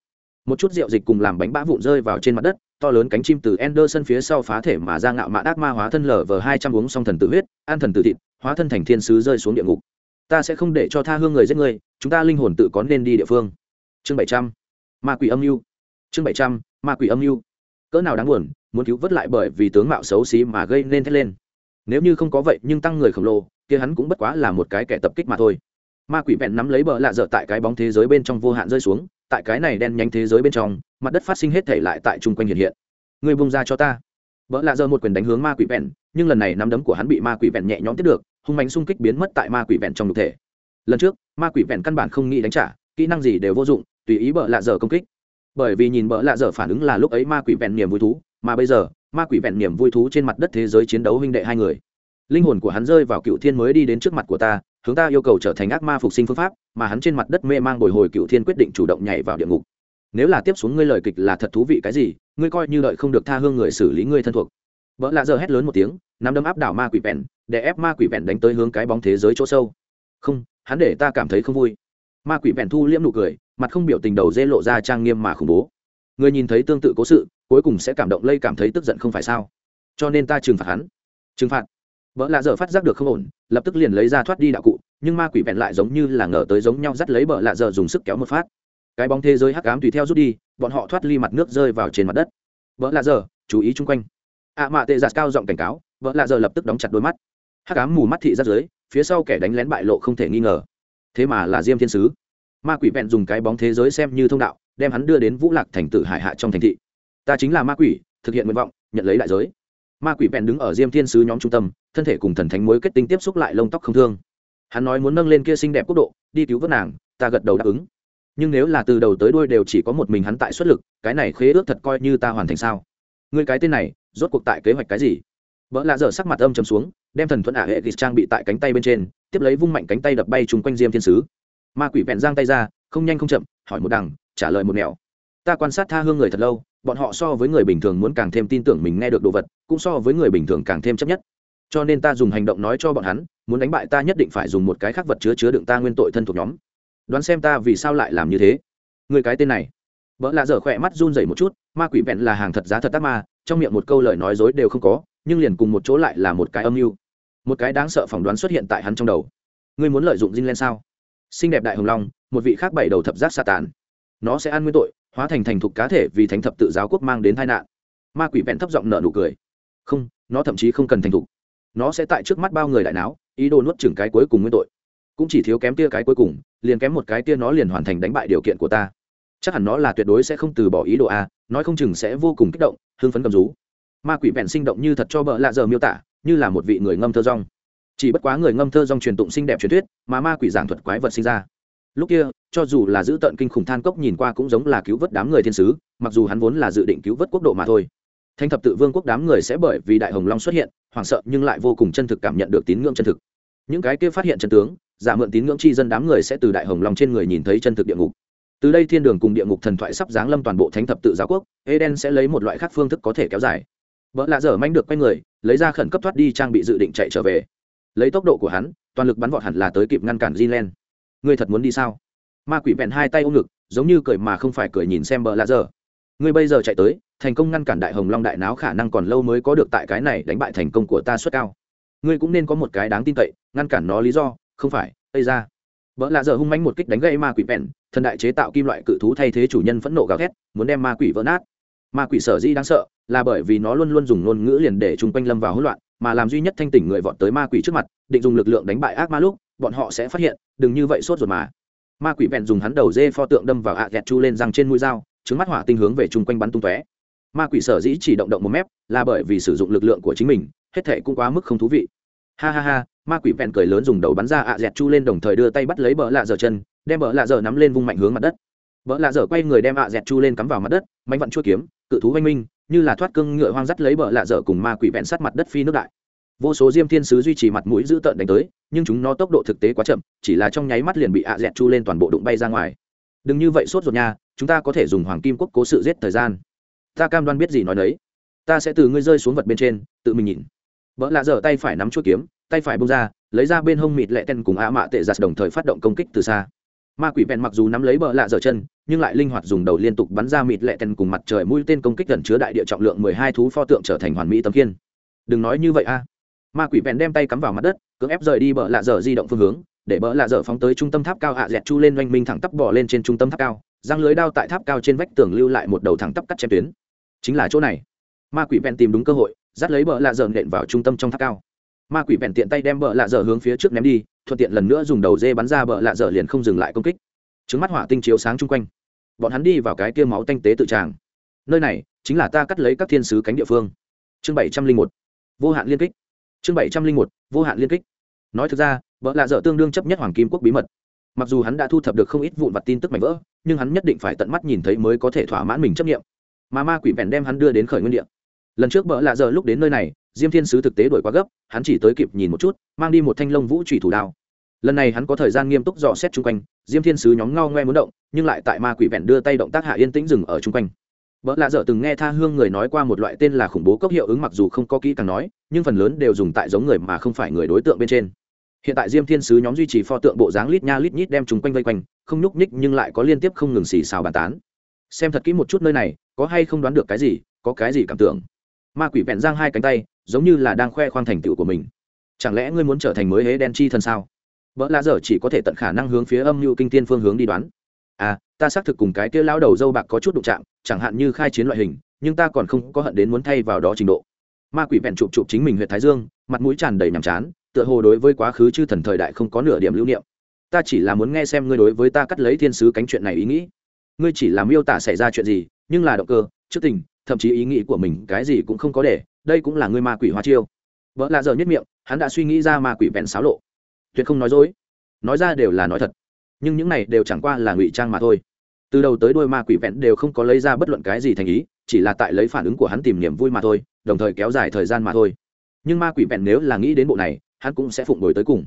Một chút rượu dịch cùng làm bánh bã vụn rơi vào trên mặt đất, to lớn cánh chim từ Anderson phía sau phá thể mà ra ngạo mạn ác ma hóa thân lở vờ hai trăm uống xong thần tử huyết, ăn thần tử thịt, hóa thân thành thiên sứ rơi xuống địa ngục. Ta sẽ không để cho tha hương người giết người, chúng ta linh hồn tự có nên đi địa phương. Chương bảy trăm, ma quỷ âm u. chương bảy trăm, ma quỷ âm u. cỡ nào đáng buồn, muốn cứu vớt lại bởi vì tướng mạo xấu xí mà gây nên thế lên. Nếu như không có vậy nhưng tăng người khổng lồ, kia hắn cũng bất quá là một cái kẻ tập kích mà thôi ma quỷ vẹn nắm lấy bờ lạ dở tại cái bóng thế giới bên trong vô hạn rơi xuống, tại cái này đen nhánh thế giới bên trong, mặt đất phát sinh hết thể lại tại chung quanh hiện hiện. Người bung ra cho ta. Bỡ lạ dở một quyền đánh hướng ma quỷ vẹn, nhưng lần này nắm đấm của hắn bị ma quỷ vẹn nhẹ nhõm tiếp được, hung mạnh xung kích biến mất tại ma quỷ vẹn trong thực thể. Lần trước, ma quỷ vẹn căn bản không nghĩ đánh trả, kỹ năng gì đều vô dụng, tùy ý bỡ lạ dở công kích. Bởi vì nhìn bỡ lạ dở phản ứng là lúc ấy ma quỷ vẹn niềm vui thú, mà bây giờ, ma quỷ vẹn niềm vui thú trên mặt đất thế giới chiến đấu huynh đệ hai người. Linh hồn của hắn rơi vào cựu thiên mới đi đến trước mặt của ta hướng ta yêu cầu trở thành ác ma phục sinh phương pháp, mà hắn trên mặt đất mê mang bồi hồi cựu thiên quyết định chủ động nhảy vào địa ngục. Nếu là tiếp xuống ngươi lời kịch là thật thú vị cái gì, ngươi coi như đợi không được tha hương người xử lý ngươi thân thuộc. Vợ lạ giờ hét lớn một tiếng, nắm đấm áp đảo ma quỷ vẹn, để ép ma quỷ vẹn đánh tới hướng cái bóng thế giới chỗ sâu. Không, hắn để ta cảm thấy không vui. Ma quỷ vẹn thu liễm nụ cười, mặt không biểu tình đầu dê lộ ra trang nghiêm mà khủng bố. Người nhìn thấy tương tự cố sự, cuối cùng sẽ cảm động lây cảm thấy tức giận không phải sao? Cho nên ta trừng phạt hắn. Trừng phạt? Vợ lạ dở phát giác được không ổn, lập tức liền lấy ra thoát đi đạo cụ, nhưng ma quỷ vẹn lại giống như là ngờ tới giống nhau dắt lấy vợ lạ dở dùng sức kéo một phát. Cái bóng thế giới hắc ám tùy theo rút đi, bọn họ thoát ly mặt nước rơi vào trên mặt đất. Vợ lạ dở, chú ý chung quanh. Ạ à mạ tệ giạt cao giọng cảnh cáo vợ lạ dở lập tức đóng chặt đôi mắt. Hắc ám mù mắt thị ra dưới, phía sau kẻ đánh lén bại lộ không thể nghi ngờ. Thế mà là diêm thiên sứ. Ma quỷ vẹn dùng cái bóng thế giới xem như thông đạo, đem hắn đưa đến vũ lạc thành tử hải hạ trong thành thị. Ta chính là ma quỷ, thực hiện nguyện vọng, nhận lấy đại giới ma quỷ vẹn đứng ở diêm thiên sứ nhóm trung tâm, thân thể cùng thần thánh mối kết tinh tiếp xúc lại lông tóc không thương. Hắn nói muốn nâng lên kia xinh đẹp quốc độ, đi cứu vớt nàng, ta gật đầu đáp ứng. Nhưng nếu là từ đầu tới đuôi đều chỉ có một mình hắn tại xuất lực, cái này khế ước thật coi như ta hoàn thành sao? Người cái tên này, rốt cuộc tại kế hoạch cái gì? Vợ lạ dở sắc mặt âm chấm xuống, đem thần thuận ả hệ ghis trang bị tại cánh tay bên trên, tiếp lấy vung mạnh cánh tay đập bay chung quanh diêm thiên sứ. Ma quỷ vẹn giang tay ra, không nhanh không chậm, hỏi một đằng, trả lời một nẻo ta quan sát tha hương người thật lâu, bọn họ so với người bình thường muốn càng thêm tin tưởng mình nghe được đồ vật, cũng so với người bình thường càng thêm chấp nhất. Cho nên ta dùng hành động nói cho bọn hắn, muốn đánh bại ta nhất định phải dùng một cái khác vật chứa chứa đựng ta nguyên tội thân thuộc nhóm. Đoán xem ta vì sao lại làm như thế. Người cái tên này. Vợ lạ dở khỏe mắt run rẩy một chút, ma quỷ vẹn là hàng thật giá thật tắc ma, trong miệng một câu lời nói dối đều không có, nhưng liền cùng một chỗ lại là một cái âm mưu. Một cái đáng sợ phỏng đoán xuất hiện tại hắn trong đầu. Ngươi muốn lợi dụng dinh lên sao? Xinh đẹp đại hồng long, một vị khác bảy đầu thập giác sa tàn. Nó sẽ ăn nguyên tội hóa thành thành thục cá thể vì thánh thập tự giáo quốc mang đến tai nạn. Ma quỷ vẹn thấp giọng nở nụ cười. Không, nó thậm chí không cần thành thục. Nó sẽ tại trước mắt bao người đại não ý đồ nuốt chừng cái cuối cùng nguyên tội. Cũng chỉ thiếu kém tia cái cuối cùng, liền kém một cái tia nó liền hoàn thành đánh bại điều kiện của ta. Chắc hẳn nó là tuyệt đối sẽ không từ bỏ ý đồ a, nói không chừng sẽ vô cùng kích động, hưng phấn cầm rú. Ma quỷ vẹn sinh động như thật cho bợ lạ giờ miêu tả, như là một vị người ngâm thơ rong. Chỉ bất quá người ngâm thơ rong truyền tụng xinh đẹp truyền thuyết, mà ma quỷ giảng thuật quái vật sinh ra lúc kia, cho dù là giữ tận kinh khủng than cốc nhìn qua cũng giống là cứu vớt đám người thiên sứ, mặc dù hắn vốn là dự định cứu vớt quốc độ mà thôi. Thanh thập tự vương quốc đám người sẽ bởi vì đại hồng long xuất hiện, hoảng sợ nhưng lại vô cùng chân thực cảm nhận được tín ngưỡng chân thực. Những cái kia phát hiện chân tướng, giả mượn tín ngưỡng chi dân đám người sẽ từ đại hồng long trên người nhìn thấy chân thực địa ngục. Từ đây thiên đường cùng địa ngục thần thoại sắp giáng lâm toàn bộ thánh thập tự giáo quốc, eden sẽ lấy một loại khác phương thức có thể kéo dài. Vợ lạ dở manh được quay người, lấy ra khẩn cấp thoát đi trang bị dự định chạy trở về. Lấy tốc độ của hắn, toàn lực bắn vọt hẳn là tới kịp ngăn cản Jinlen. Ngươi thật muốn đi sao? Ma quỷ vẹn hai tay ôm ngực, giống như cười mà không phải cười nhìn xem bờ lạ dở. Ngươi bây giờ chạy tới, thành công ngăn cản đại hồng long đại náo khả năng còn lâu mới có được tại cái này đánh bại thành công của ta suất cao. Ngươi cũng nên có một cái đáng tin cậy, ngăn cản nó lý do, không phải? ây ra. Bỡ lạ dở hung mãnh một kích đánh gãy ma quỷ vẹn thần đại chế tạo kim loại cự thú thay thế chủ nhân phẫn nộ gào thét, muốn đem ma quỷ vỡ nát. Ma quỷ sở dĩ đáng sợ, là bởi vì nó luôn luôn dùng ngôn ngữ liền để chung quanh lâm vào hỗn loạn, mà làm duy nhất thanh tỉnh người vọt tới ma quỷ trước mặt định dùng lực lượng đánh bại ác ma lúc bọn họ sẽ phát hiện, đừng như vậy sốt ruột mà. Ma quỷ vẹn dùng hắn đầu dê pho tượng đâm vào ạ à chu lên răng trên mũi dao, trứng mắt hỏa tinh hướng về chung quanh bắn tung tóe. Ma quỷ sở dĩ chỉ động động một mép, là bởi vì sử dụng lực lượng của chính mình, hết thể cũng quá mức không thú vị. Ha ha ha, ma quỷ vẹn cười lớn dùng đầu bắn ra ạ à chu lên đồng thời đưa tay bắt lấy bờ lạ dở chân, đem bờ lạ dở nắm lên vung mạnh hướng mặt đất. Bờ lạ dở quay người đem ạ à chu lên cắm vào mặt đất mạnh vặn chua kiếm, cự thú oanh minh, như là thoát cưng ngựa hoang dắt lấy bờ lạ dở cùng ma quỷ vẹn sát mặt đất phi nước đại vô số diêm thiên sứ duy trì mặt mũi giữ tợn đánh tới, nhưng chúng nó tốc độ thực tế quá chậm, chỉ là trong nháy mắt liền bị ạ dẹt chu lên toàn bộ đụng bay ra ngoài. Đừng như vậy sốt ruột nha, chúng ta có thể dùng hoàng kim quốc cố sự giết thời gian. Ta cam đoan biết gì nói đấy ta sẽ từ ngươi rơi xuống vật bên trên, tự mình nhìn. Vợ lạ dở tay phải nắm chuỗi kiếm, tay phải bông ra, lấy ra bên hông mịt lẹ ten cùng ạ mạ tệ giặt đồng thời phát động công kích từ xa. Ma quỷ bèn mặc dù nắm lấy bờ lạ dở chân, nhưng lại linh hoạt dùng đầu liên tục bắn ra mịt lẹ ten cùng mặt trời mũi tên công kích gần chứa đại địa trọng lượng mười hai thú pho tượng trở thành hoàn mỹ tấm kiên đừng nói như vậy a ma quỷ vẹn đem tay cắm vào mặt đất, cưỡng ép rời đi bờ lạ dở di động phương hướng, để bờ lạ dở phóng tới trung tâm tháp cao hạ dẹt chu lên oanh minh thẳng tắp bỏ lên trên trung tâm tháp cao, răng lưới đao tại tháp cao trên vách tường lưu lại một đầu thẳng tắp cắt chém tuyến. Chính là chỗ này. Ma quỷ vẹn tìm đúng cơ hội, dắt lấy bờ lạ dở nện vào trung tâm trong tháp cao. Ma quỷ vẹn tiện tay đem bờ lạ dở hướng phía trước ném đi, thuận tiện lần nữa dùng đầu dê bắn ra bờ lạ dở liền không dừng lại công kích. Trứng mắt hỏa tinh chiếu sáng chung quanh. Bọn hắn đi vào cái kia máu tanh tế tự tràng. Nơi này chính là ta cắt lấy các thiên sứ cánh địa phương. Chương bảy trăm linh một. Vô hạn liên kích chương bảy trăm linh một, vô hạn liên kích. Nói thực ra, vợ lạ dở tương đương chấp nhất hoàng kim quốc bí mật. Mặc dù hắn đã thu thập được không ít vụn vặt tin tức mảnh vỡ, nhưng hắn nhất định phải tận mắt nhìn thấy mới có thể thỏa mãn mình chấp nghiệm mà ma quỷ vẹn đem hắn đưa đến khởi nguyên đ ị a lần trước vợ lạ dở lúc đến nơi này, diêm thiên sứ thực tế đổi quá gấp, hắn chỉ tới kịp nhìn một chút, mang đi một thanh lông vũ trùy thủ đao. Lần này hắn có thời gian nghiêm túc dò xét chung quanh, diêm thiên sứ nhóm ngao ngoe muốn động, nhưng lại tại ma quỷ vẹn đưa tay động tác hạ yên tĩnh dừng ở chung quanh vợ lạ dở từng nghe tha hương người nói qua một loại tên là khủng bố cốc hiệu ứng mặc dù không có kỹ càng nói, nhưng phần lớn đều dùng tại giống người mà không phải người đối tượng bên trên. Hiện tại diêm thiên sứ nhóm duy trì pho tượng bộ dáng lít nha lít nhít đem chúng quanh vây quanh, không nhúc nhích nhưng lại có liên tiếp không ngừng xì xào bàn tán. Xem thật kỹ một chút nơi này, có hay không đoán được cái gì, có cái gì cảm tưởng? Ma quỷ vẹn giang hai cánh tay, giống như là đang khoe khoang thành tựu của mình. Chẳng lẽ ngươi muốn trở thành mới hế đen chi thân sao? Vợ lạ dở chỉ có thể tận khả năng hướng phía âm mưu kinh tiên phương hướng đi đoán. À ta xác thực cùng cái kia lão đầu dâu bạc có chút đụng chạm, chẳng hạn như khai chiến loại hình, nhưng ta còn không có hận đến muốn thay vào đó trình độ. Ma quỷ vẹn chụp chụp chính mình huyện thái dương, mặt mũi tràn đầy nhàm chán, tựa hồ đối với quá khứ chư thần thời đại không có nửa điểm lưu niệm. Ta chỉ là muốn nghe xem ngươi đối với ta cắt lấy thiên sứ cánh chuyện này ý nghĩ. Ngươi chỉ làm miêu tả xảy ra chuyện gì, nhưng là động cơ, trước tình, thậm chí ý nghĩ của mình cái gì cũng không có để, đây cũng là ngươi ma quỷ hoa chiêu. Vợ lạ giờ nhất miệng, hắn đã suy nghĩ ra ma quỷ vẹn xáo lộ. Tuyệt không nói dối. Nói ra đều là nói thật nhưng những này đều chẳng qua là ngụy trang mà thôi. Từ đầu tới đuôi ma quỷ vẹn đều không có lấy ra bất luận cái gì thành ý, chỉ là tại lấy phản ứng của hắn tìm niềm vui mà thôi, đồng thời kéo dài thời gian mà thôi. Nhưng ma quỷ vẹn nếu là nghĩ đến bộ này, hắn cũng sẽ phụng đổi tới cùng.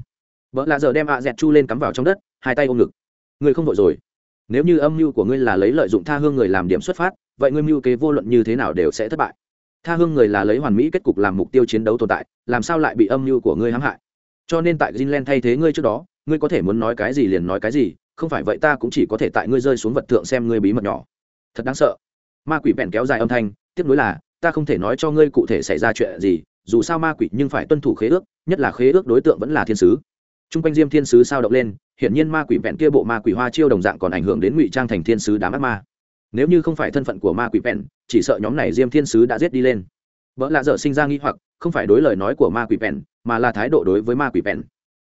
Vợ lạ giờ đem ạ dẹt chu lên cắm vào trong đất, hai tay ôm ngực. Ngươi không vội rồi. Nếu như âm mưu của ngươi là lấy lợi dụng tha hương người làm điểm xuất phát, vậy ngươi mưu kế vô luận như thế nào đều sẽ thất bại. Tha hương người là lấy hoàn mỹ kết cục làm mục tiêu chiến đấu tồn tại, làm sao lại bị âm mưu của ngươi hãm hại? Cho nên tại greenland thay thế ngươi trước đó ngươi có thể muốn nói cái gì liền nói cái gì, không phải vậy ta cũng chỉ có thể tại ngươi rơi xuống vật thượng xem ngươi bí mật nhỏ. Thật đáng sợ. Ma quỷ vẹn kéo dài âm thanh, tiếp nối là, ta không thể nói cho ngươi cụ thể xảy ra chuyện gì, dù sao ma quỷ nhưng phải tuân thủ khế ước, nhất là khế ước đối tượng vẫn là thiên sứ. T r u n g quanh diêm thiên sứ sao động lên, hiển nhiên ma quỷ vẹn kia bộ ma quỷ hoa chiêu đồng dạng còn ảnh hưởng đến ngụy trang thành thiên sứ đám ác ma. Nếu như không phải thân phận của ma quỷ vẹn chỉ sợ nhóm này diêm thiên sứ đã giết đi lên. Vợ lạ dở sinh ra nghi hoặc, không phải đối lời nói của ma quỷ vẹn mà là thái độ đối với ma quỷ vẹn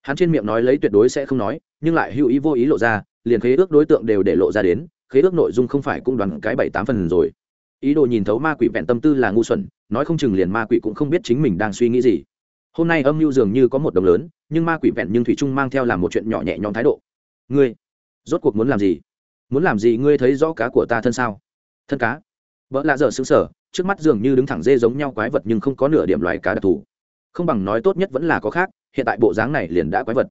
hắn trên miệng nói lấy tuyệt đối sẽ không nói, nhưng lại hữu ý vô ý lộ ra, liền khế ước đối tượng đều để lộ ra đến, khế ước nội dung không phải cũng đoàn cái bảy tám phần rồi. Ý đồ nhìn thấu ma quỷ vẹn tâm tư là ngu xuẩn, nói không chừng liền ma quỷ cũng không biết chính mình đang suy nghĩ gì. Hôm nay âm mưu dường như có một đồng lớn, nhưng ma quỷ vẹn nhưng thủy trung mang theo làm một chuyện nhỏ nhẹ nhõm thái độ. Ngươi, rốt cuộc muốn làm gì? Muốn làm gì ngươi thấy rõ cá của ta thân sao? Thân cá. Vợ lạ dở xứng sở trước mắt dường như đứng thẳng dê giống nhau quái vật nhưng không có nửa điểm loài cá đặc thù. Không bằng nói tốt nhất vẫn là có khác hiện tại bộ dáng này liền đã quái vật.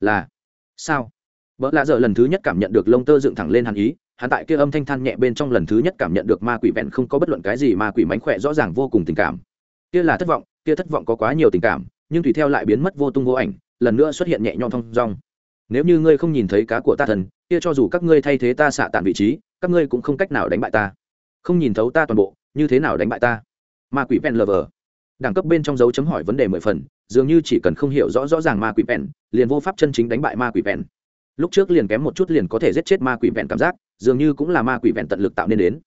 Là, sao? Vợ lạ dở lần thứ nhất cảm nhận được lông tơ dựng thẳng lên hàn ý, hắn tại kia âm thanh than nhẹ bên trong lần thứ nhất cảm nhận được ma quỷ vẹn không có bất luận cái gì, ma quỷ mánh khỏe rõ ràng vô cùng tình cảm. Kia là thất vọng, kia thất vọng có quá nhiều tình cảm, nhưng tùy theo lại biến mất vô tung vô ảnh, lần nữa xuất hiện nhẹ nhõm thong dong. Nếu như ngươi không nhìn thấy cá của ta thần, kia cho dù các ngươi thay thế ta xạ tàn vị trí, các ngươi cũng không cách nào đánh bại ta. Không nhìn thấu ta toàn bộ, như thế nào đánh bại ta? Ma quỷ vẹn lờ vờ. Đẳng cấp bên trong dấu chấm hỏi vấn đề mười phần dường như chỉ cần không hiểu rõ rõ ràng ma quỷ vẹn, liền vô pháp chân chính đánh bại ma quỷ vẹn. Lúc trước liền kém một chút liền có thể giết chết ma quỷ vẹn cảm giác, dường như cũng là ma quỷ vẹn tận lực tạo nên đến.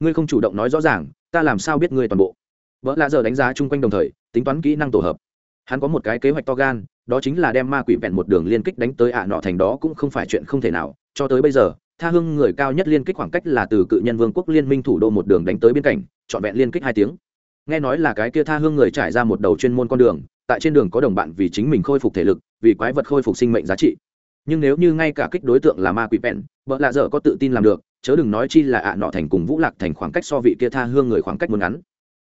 Ngươi không chủ động nói rõ ràng, ta làm sao biết ngươi toàn bộ? Vợ lạ giờ đánh giá chung quanh đồng thời, tính toán kỹ năng tổ hợp. Hắn có một cái kế hoạch to gan, đó chính là đem ma quỷ vẹn một đường liên kích đánh tới ạ nọ thành đó cũng không phải chuyện không thể nào. Cho tới bây giờ, tha hưng người cao nhất liên kích khoảng cách là từ cự nhân vương quốc liên minh thủ đô một đường đánh tới biên cảnh trọn vẹn liên kích hai tiếng. Nghe nói là cái kia tha hương người trải ra một đầu chuyên môn con đường tại trên đường có đồng bạn vì chính mình khôi phục thể lực vì quái vật khôi phục sinh mệnh giá trị. Nhưng nếu như ngay cả kích đối tượng là ma quỷ vẹn vợ lạ dở có tự tin làm được chớ đừng nói chi là ạ nọ thành cùng vũ lạc thành khoảng cách so vị kia tha hương người khoảng cách muốn ngắn.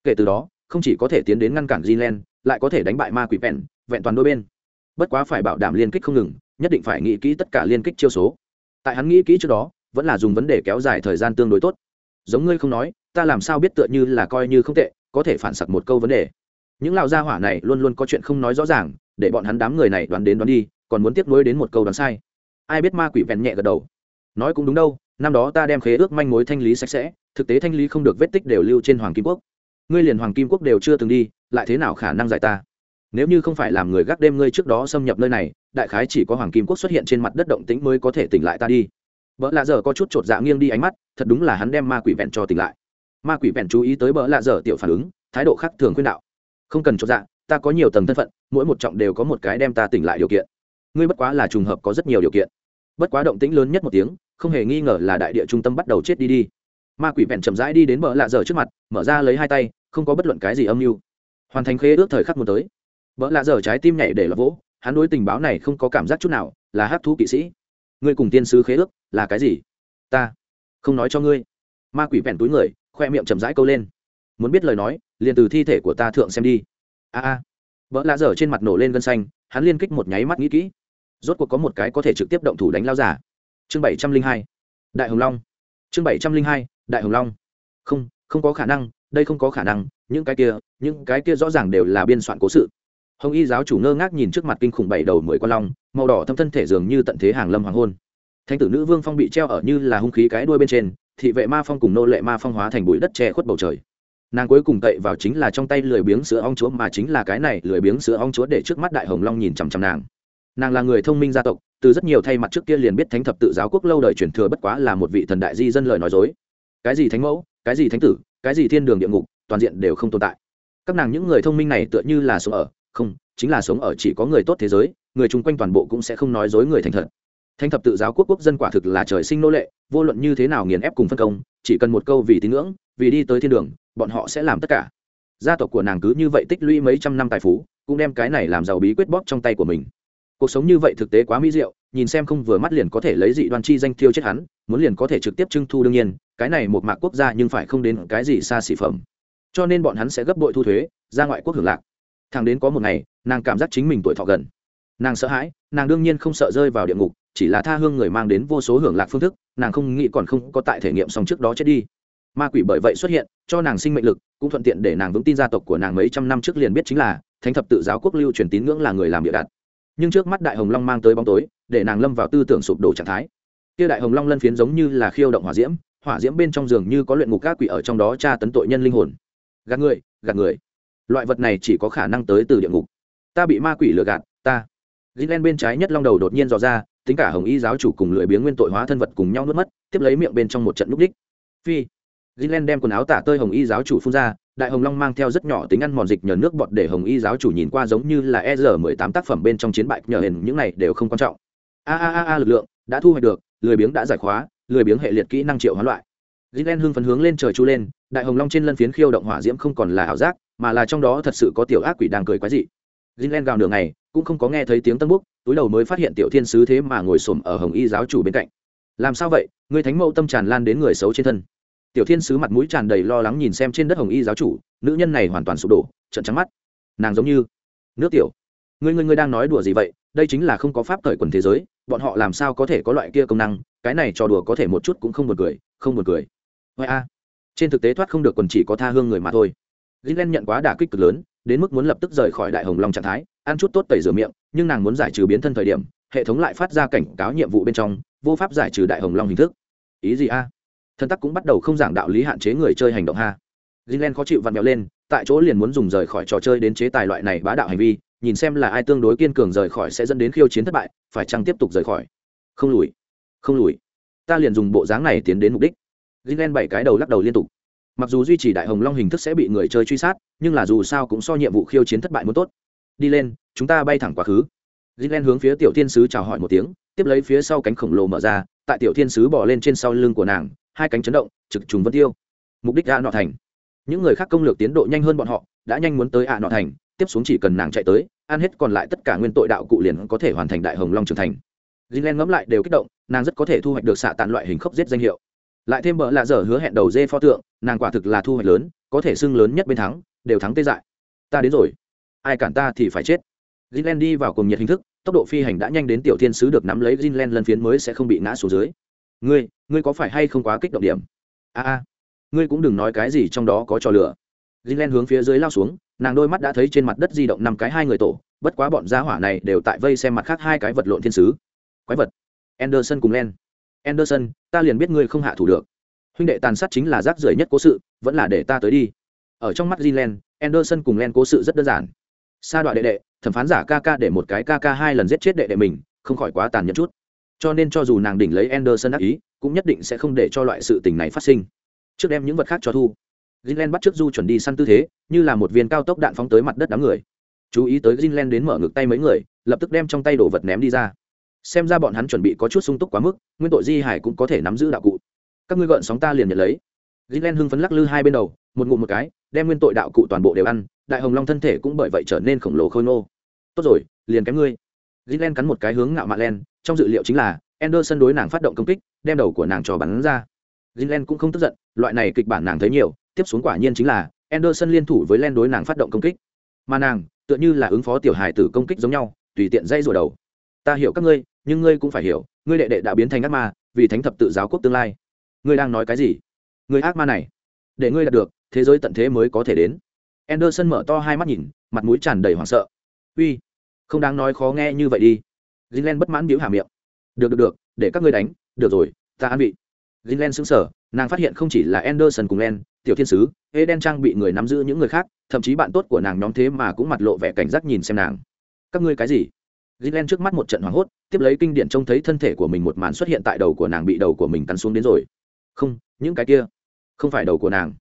Kể từ đó không chỉ có thể tiến đến ngăn cản Greenland, lại có thể đánh bại ma quỷ vẹn vẹn toàn đôi bên. Bất quá phải bảo đảm liên kích không ngừng nhất định phải nghĩ kỹ tất cả liên kích chiêu số. Tại hắn nghĩ kỹ trước đó vẫn là dùng vấn đề kéo dài thời gian tương đối tốt. Giống ngươi không nói ta làm sao biết tựa như là coi như không tệ có thể phản sặc một câu vấn đề những lão gia hỏa này luôn luôn có chuyện không nói rõ ràng, để bọn hắn đám người này đoán đến đoán đi, còn muốn tiếp nối đến một câu đoán sai. Ai biết ma quỷ vẹn nhẹ gật đầu. Nói cũng đúng đâu, năm đó ta đem khế ước manh mối thanh lý sạch sẽ, thực tế thanh lý không được vết tích đều lưu trên hoàng kim quốc. Ngươi liền hoàng kim quốc đều chưa từng đi, lại thế nào khả năng giải ta? Nếu như không phải làm người gác đêm ngươi trước đó xâm nhập nơi này, đại khái chỉ có hoàng kim quốc xuất hiện trên mặt đất động tĩnh mới có thể tỉnh lại ta đi. Vợ lạ dở có chút chột dạ nghiêng đi ánh mắt, thật đúng là hắn đem ma quỷ vẹn cho tỉnh lại. Ma quỷ vẹn chú ý tới vợ lạ dở tiểu phản ứng, thái độ khác thường khuyên đạo không cần cho dạ ta có nhiều tầng thân phận, mỗi một trọng đều có một cái đem ta tỉnh lại điều kiện. Ngươi bất quá là trùng hợp có rất nhiều điều kiện. Bất quá động tĩnh lớn nhất một tiếng, không hề nghi ngờ là đại địa trung tâm bắt đầu chết đi đi. Ma quỷ vẹn chậm rãi đi đến bờ lạ dở trước mặt, mở ra lấy hai tay, không có bất luận cái gì âm mưu. Hoàn thành khế ước thời khắc muốn tới. Bờ lạ dở trái tim nhảy để là vỗ, hắn đối tình báo này không có cảm giác chút nào, là hát thú kỵ sĩ. Ngươi cùng tiên sứ khế ước là cái gì? Ta không nói cho ngươi. Ma quỷ vẹn túi người, khoe miệng chậm rãi câu lên muốn biết lời nói, liền từ thi thể của ta thượng xem đi. A a. Vợ lạ dở trên mặt nổ lên gân xanh, hắn liên kích một nháy mắt nghĩ kỹ. Rốt cuộc có một cái có thể trực tiếp động thủ đánh lao giả. Chương bảy trăm linh hai. Đại hồng long. Chương bảy trăm linh hai, đại hồng long. Không không có khả năng, đây không có khả năng, những cái kia, những cái kia rõ ràng đều là biên soạn cố sự. Hồng y giáo chủ ngơ ngác nhìn trước mặt kinh khủng bảy đầu mười con long, màu đỏ thâm thân thể dường như tận thế hàng lâm hoàng hôn. Thánh tử nữ vương phong bị treo ở như là hung khí cái đuôi bên trên, thị vệ ma phong cùng nô lệ ma phong hóa thành bụi đất che khuất bầu trời nàng cuối cùng cậy vào chính là trong tay lười biếng sữa ong chúa mà chính là cái này lười biếng sữa ong chúa để trước mắt đại hồng long nhìn chằm chằm nàng. Nàng là người thông minh gia tộc, từ rất nhiều thay mặt trước kia liền biết thánh thập tự giáo quốc lâu đời truyền thừa bất quá là một vị thần đại di dân lời nói dối. Cái gì thánh mẫu, cái gì thánh tử, cái gì thiên đường địa ngục, toàn diện đều không tồn tại. Các nàng những người thông minh này tựa như là sống ở, không, chính là sống ở chỉ có người tốt thế giới, người chung quanh toàn bộ cũng sẽ không nói dối người thành thật. Thánh thập tự giáo quốc quốc dân quả thực là trời sinh nô lệ, vô luận như thế nào nghiền ép cùng phân công, chỉ cần một câu vì tín ngưỡng vì đi tới thiên đường, bọn họ sẽ làm tất cả. Gia tộc của nàng cứ như vậy tích lũy mấy trăm năm tài phú, cũng đem cái này làm giàu bí quyết bóp trong tay của mình. Cuộc sống như vậy thực tế quá mỹ diệu, nhìn xem không vừa mắt liền có thể lấy dị đoan chi danh thiêu chết hắn, muốn liền có thể trực tiếp trưng thu đương nhiên, cái này một mạc quốc gia nhưng phải không đến cái gì xa xỉ phẩm. Cho nên bọn hắn sẽ gấp bội thu thuế, ra ngoại quốc hưởng lạc. Thằng đến có một ngày, nàng cảm giác chính mình tuổi thọ gần. Nàng sợ hãi, nàng đương nhiên không sợ rơi vào địa ngục, chỉ là tha hương người mang đến vô số hưởng lạc phương thức, nàng không nghĩ còn không có tại thể nghiệm xong trước đó chết đi ma quỷ bởi vậy xuất hiện, cho nàng sinh mệnh lực, cũng thuận tiện để nàng vững tin gia tộc của nàng mấy trăm năm trước liền biết chính là, thánh thập tự giáo quốc lưu truyền tín ngưỡng là người làm địa đặt. Nhưng trước mắt đại hồng long mang tới bóng tối, để nàng lâm vào tư tưởng sụp đổ trạng thái. Kia đại hồng long lân phiến giống như là khiêu động hỏa diễm hỏa diễm bên trong giường như có luyện ngục các quỷ ở trong đó tra tấn tội nhân linh hồn. Gạt người gạt người. Loại vật này chỉ có khả năng tới từ địa ngục. Ta bị ma quỷ lừa gạt, ta. Gilen bên trái nhất long đầu đột nhiên dò ra, tính cả hồng y giáo chủ cùng lười biếng nguyên tội hóa thân vật cùng nhau nuốt mất, tiếp lấy miệng bên trong một trận núp đích phi gilen đem quần áo tả tơi hồng y giáo chủ phun ra đại hồng long mang theo rất nhỏ tính ăn mòn dịch nhờ nước bọt để hồng y giáo chủ nhìn qua giống như là ER18 tác phẩm bên trong chiến bại nhờ hình những này đều không quan trọng. A a a a lực lượng đã thu hoạch được lười biếng đã giải khóa lười biếng hệ liệt kỹ năng triệu hoán loại. Gilen hưng phấn hướng lên trời chu lên đại hồng long trên lân phiến khiêu động hỏa diễm không còn là ảo giác mà là trong đó thật sự có tiểu ác quỷ đang cười quái dị. Gilen gào nửa này cũng không có nghe thấy tiếng tân bốc, túi đầu mới phát hiện tiểu thiên sứ thế mà ngồi xổm ở hồng y giáo chủ bên cạnh. Làm sao vậy? Ngươi thánh mẫu tâm tràn lan đến người xấu trên thân tiểu thiên sứ mặt mũi tràn đầy lo lắng nhìn xem trên đất hồng y giáo chủ, nữ nhân này hoàn toàn sụp đổ trận trắng mắt. Nàng giống như, nước tiểu. Ngươi ngươi ngươi đang nói đùa gì vậy? Đây chính là không có pháp thời quần thế giới, bọn họ làm sao có thể có loại kia công năng? Cái này trò đùa có thể một chút cũng không buồn cười, không buồn cười. Vậy a. Trên thực tế thoát không được quần chỉ có tha hương người mà thôi. Gilen nhận quá đả kích cực lớn, đến mức muốn lập tức rời khỏi đại hồng long trạng thái, ăn chút tốt tẩy rửa miệng, nhưng nàng muốn giải trừ biến thân thời điểm, hệ thống lại phát ra cảnh cáo nhiệm vụ bên trong, vô pháp giải trừ đại hồng long hình thức. Ý gì a? Thân tắc cũng bắt đầu không giảng đạo lý hạn chế người chơi hành động ha. Jinlen khó chịu vặn vẹo lên, tại chỗ liền muốn dùng rời khỏi trò chơi đến chế tài loại này bá đạo hành vi, nhìn xem là ai tương đối kiên cường rời khỏi sẽ dẫn đến khiêu chiến thất bại, phải chăng tiếp tục rời khỏi. Không lùi không lùi. Ta liền dùng bộ dáng này tiến đến mục đích. Jinlen bảy cái đầu lắc đầu liên tục. Mặc dù duy trì đại hồng long hình thức sẽ bị người chơi truy sát, nhưng là dù sao cũng so nhiệm vụ khiêu chiến thất bại muốn tốt. Đi lên, chúng ta bay thẳng quá khứ. Jinlen hướng phía tiểu thiên sứ chào hỏi một tiếng, tiếp lấy phía sau cánh khổng lồ mở ra, tại tiểu thiên sứ bỏ lên trên sau lưng của nàng hai cánh chấn động, trực trùng vân tiêu. Mục đích ạ nọ thành. Những người khác công lược tiến độ nhanh hơn bọn họ, đã nhanh muốn tới ạ nọ thành, tiếp xuống chỉ cần nàng chạy tới, ăn hết còn lại tất cả nguyên tội đạo cụ liền có thể hoàn thành đại hồng long trưởng thành. Gilen ngẫm lại đều kích động, nàng rất có thể thu hoạch được xạ tàn loại hình khốc giết danh hiệu. Lại thêm bợ lạ dở hứa hẹn đầu dê pho tượng, nàng quả thực là thu hoạch lớn, có thể xưng lớn nhất bên thắng, đều thắng tê dại. Ta đến rồi. Ai cản ta thì phải chết. Jinlen đi vào cùng nhiệt hình thức, tốc độ phi hành đã nhanh đến tiểu thiên sứ được nắm lấy Jinlen lần phiến mới sẽ không bị ngã xuống dưới ngươi ngươi có phải hay không quá kích động điểm? A a ngươi cũng đừng nói cái gì trong đó có trò lửa Jinlen hướng phía dưới lao xuống nàng đôi mắt đã thấy trên mặt đất di động năm cái hai người tổ bất quá bọn gia hỏa này đều tại vây xem mặt khác hai cái vật lộn thiên sứ. Quái vật. Anderson cùng len. Anderson ta liền biết ngươi không hạ thủ được. Huynh đệ tàn sát chính là rác rưởi nhất cố sự vẫn là để ta tới đi. Ở trong mắt Jinlen, Anderson cùng Len cố sự rất đơn giản. Sa đoạn đệ đệ, thẩm phán giả Kaka để một cái Kaka hai lần giết chết đệ đệ mình, không khỏi quá tàn nhẫn chút. Cho nên cho dù nàng đỉnh lấy Anderson đắc ý, cũng nhất định sẽ không để cho loại sự tình này phát sinh. Trước đem những vật khác cho thu. Jinlen bắt trước Du chuẩn đi săn tư thế, như là một viên cao tốc đạn phóng tới mặt đất đám người. Chú ý tới Jinlen đến mở ngực tay mấy người, lập tức đem trong tay đồ vật ném đi ra. Xem ra bọn hắn chuẩn bị có chút sung túc quá mức, nguyên tội di hải cũng có thể nắm giữ đạo cụ. Các ngươi gợn sóng ta liền nhận lấy. Jinlen hưng phấn lắc lư hai bên đầu, một ngụm một cái, đem nguyên tội đạo cụ toàn bộ đều ăn đại hồng long thân thể cũng bởi vậy trở nên khổng lồ khôi nô tốt rồi liền kém ngươi gilen cắn một cái hướng ngạo mạn len, trong dự liệu chính là anderson đối nàng phát động công kích, đem đầu của nàng cho bắn ra. Gilen cũng không tức giận, loại này kịch bản nàng thấy nhiều, tiếp xuống quả nhiên chính là anderson liên thủ với len đối nàng phát động công kích. Mà nàng, tựa như là ứng phó tiểu hài tử công kích giống nhau, tùy tiện dây rùa đầu. Ta hiểu các ngươi, nhưng ngươi cũng phải hiểu, ngươi đệ đệ đã biến thành ác ma, vì thánh thập tự giáo quốc tương lai. Ngươi đang nói cái gì? Ngươi ác ma này, để ngươi đạt được, thế giới tận thế mới có thể đến. Anderson mở to hai mắt nhìn, mặt mũi tràn đầy hoảng sợ. Uy không đáng nói khó nghe như vậy đi gilen bất mãn biểu hà miệng được được được để các ngươi đánh được rồi ta an vị Greenland sững sờ, nàng phát hiện không chỉ là Anderson cùng Len, tiểu thiên sứ, Eden trang bị người nắm giữ những người khác, thậm chí bạn tốt của nàng nhóm thế mà cũng mặt lộ vẻ cảnh giác nhìn xem nàng. Các ngươi cái gì? Greenland trước mắt một trận hoảng hốt, tiếp lấy kinh điển trông thấy thân thể của mình một màn xuất hiện tại đầu của nàng bị đầu của mình cắn xuống đến rồi. Không, những cái kia, không phải đầu của nàng.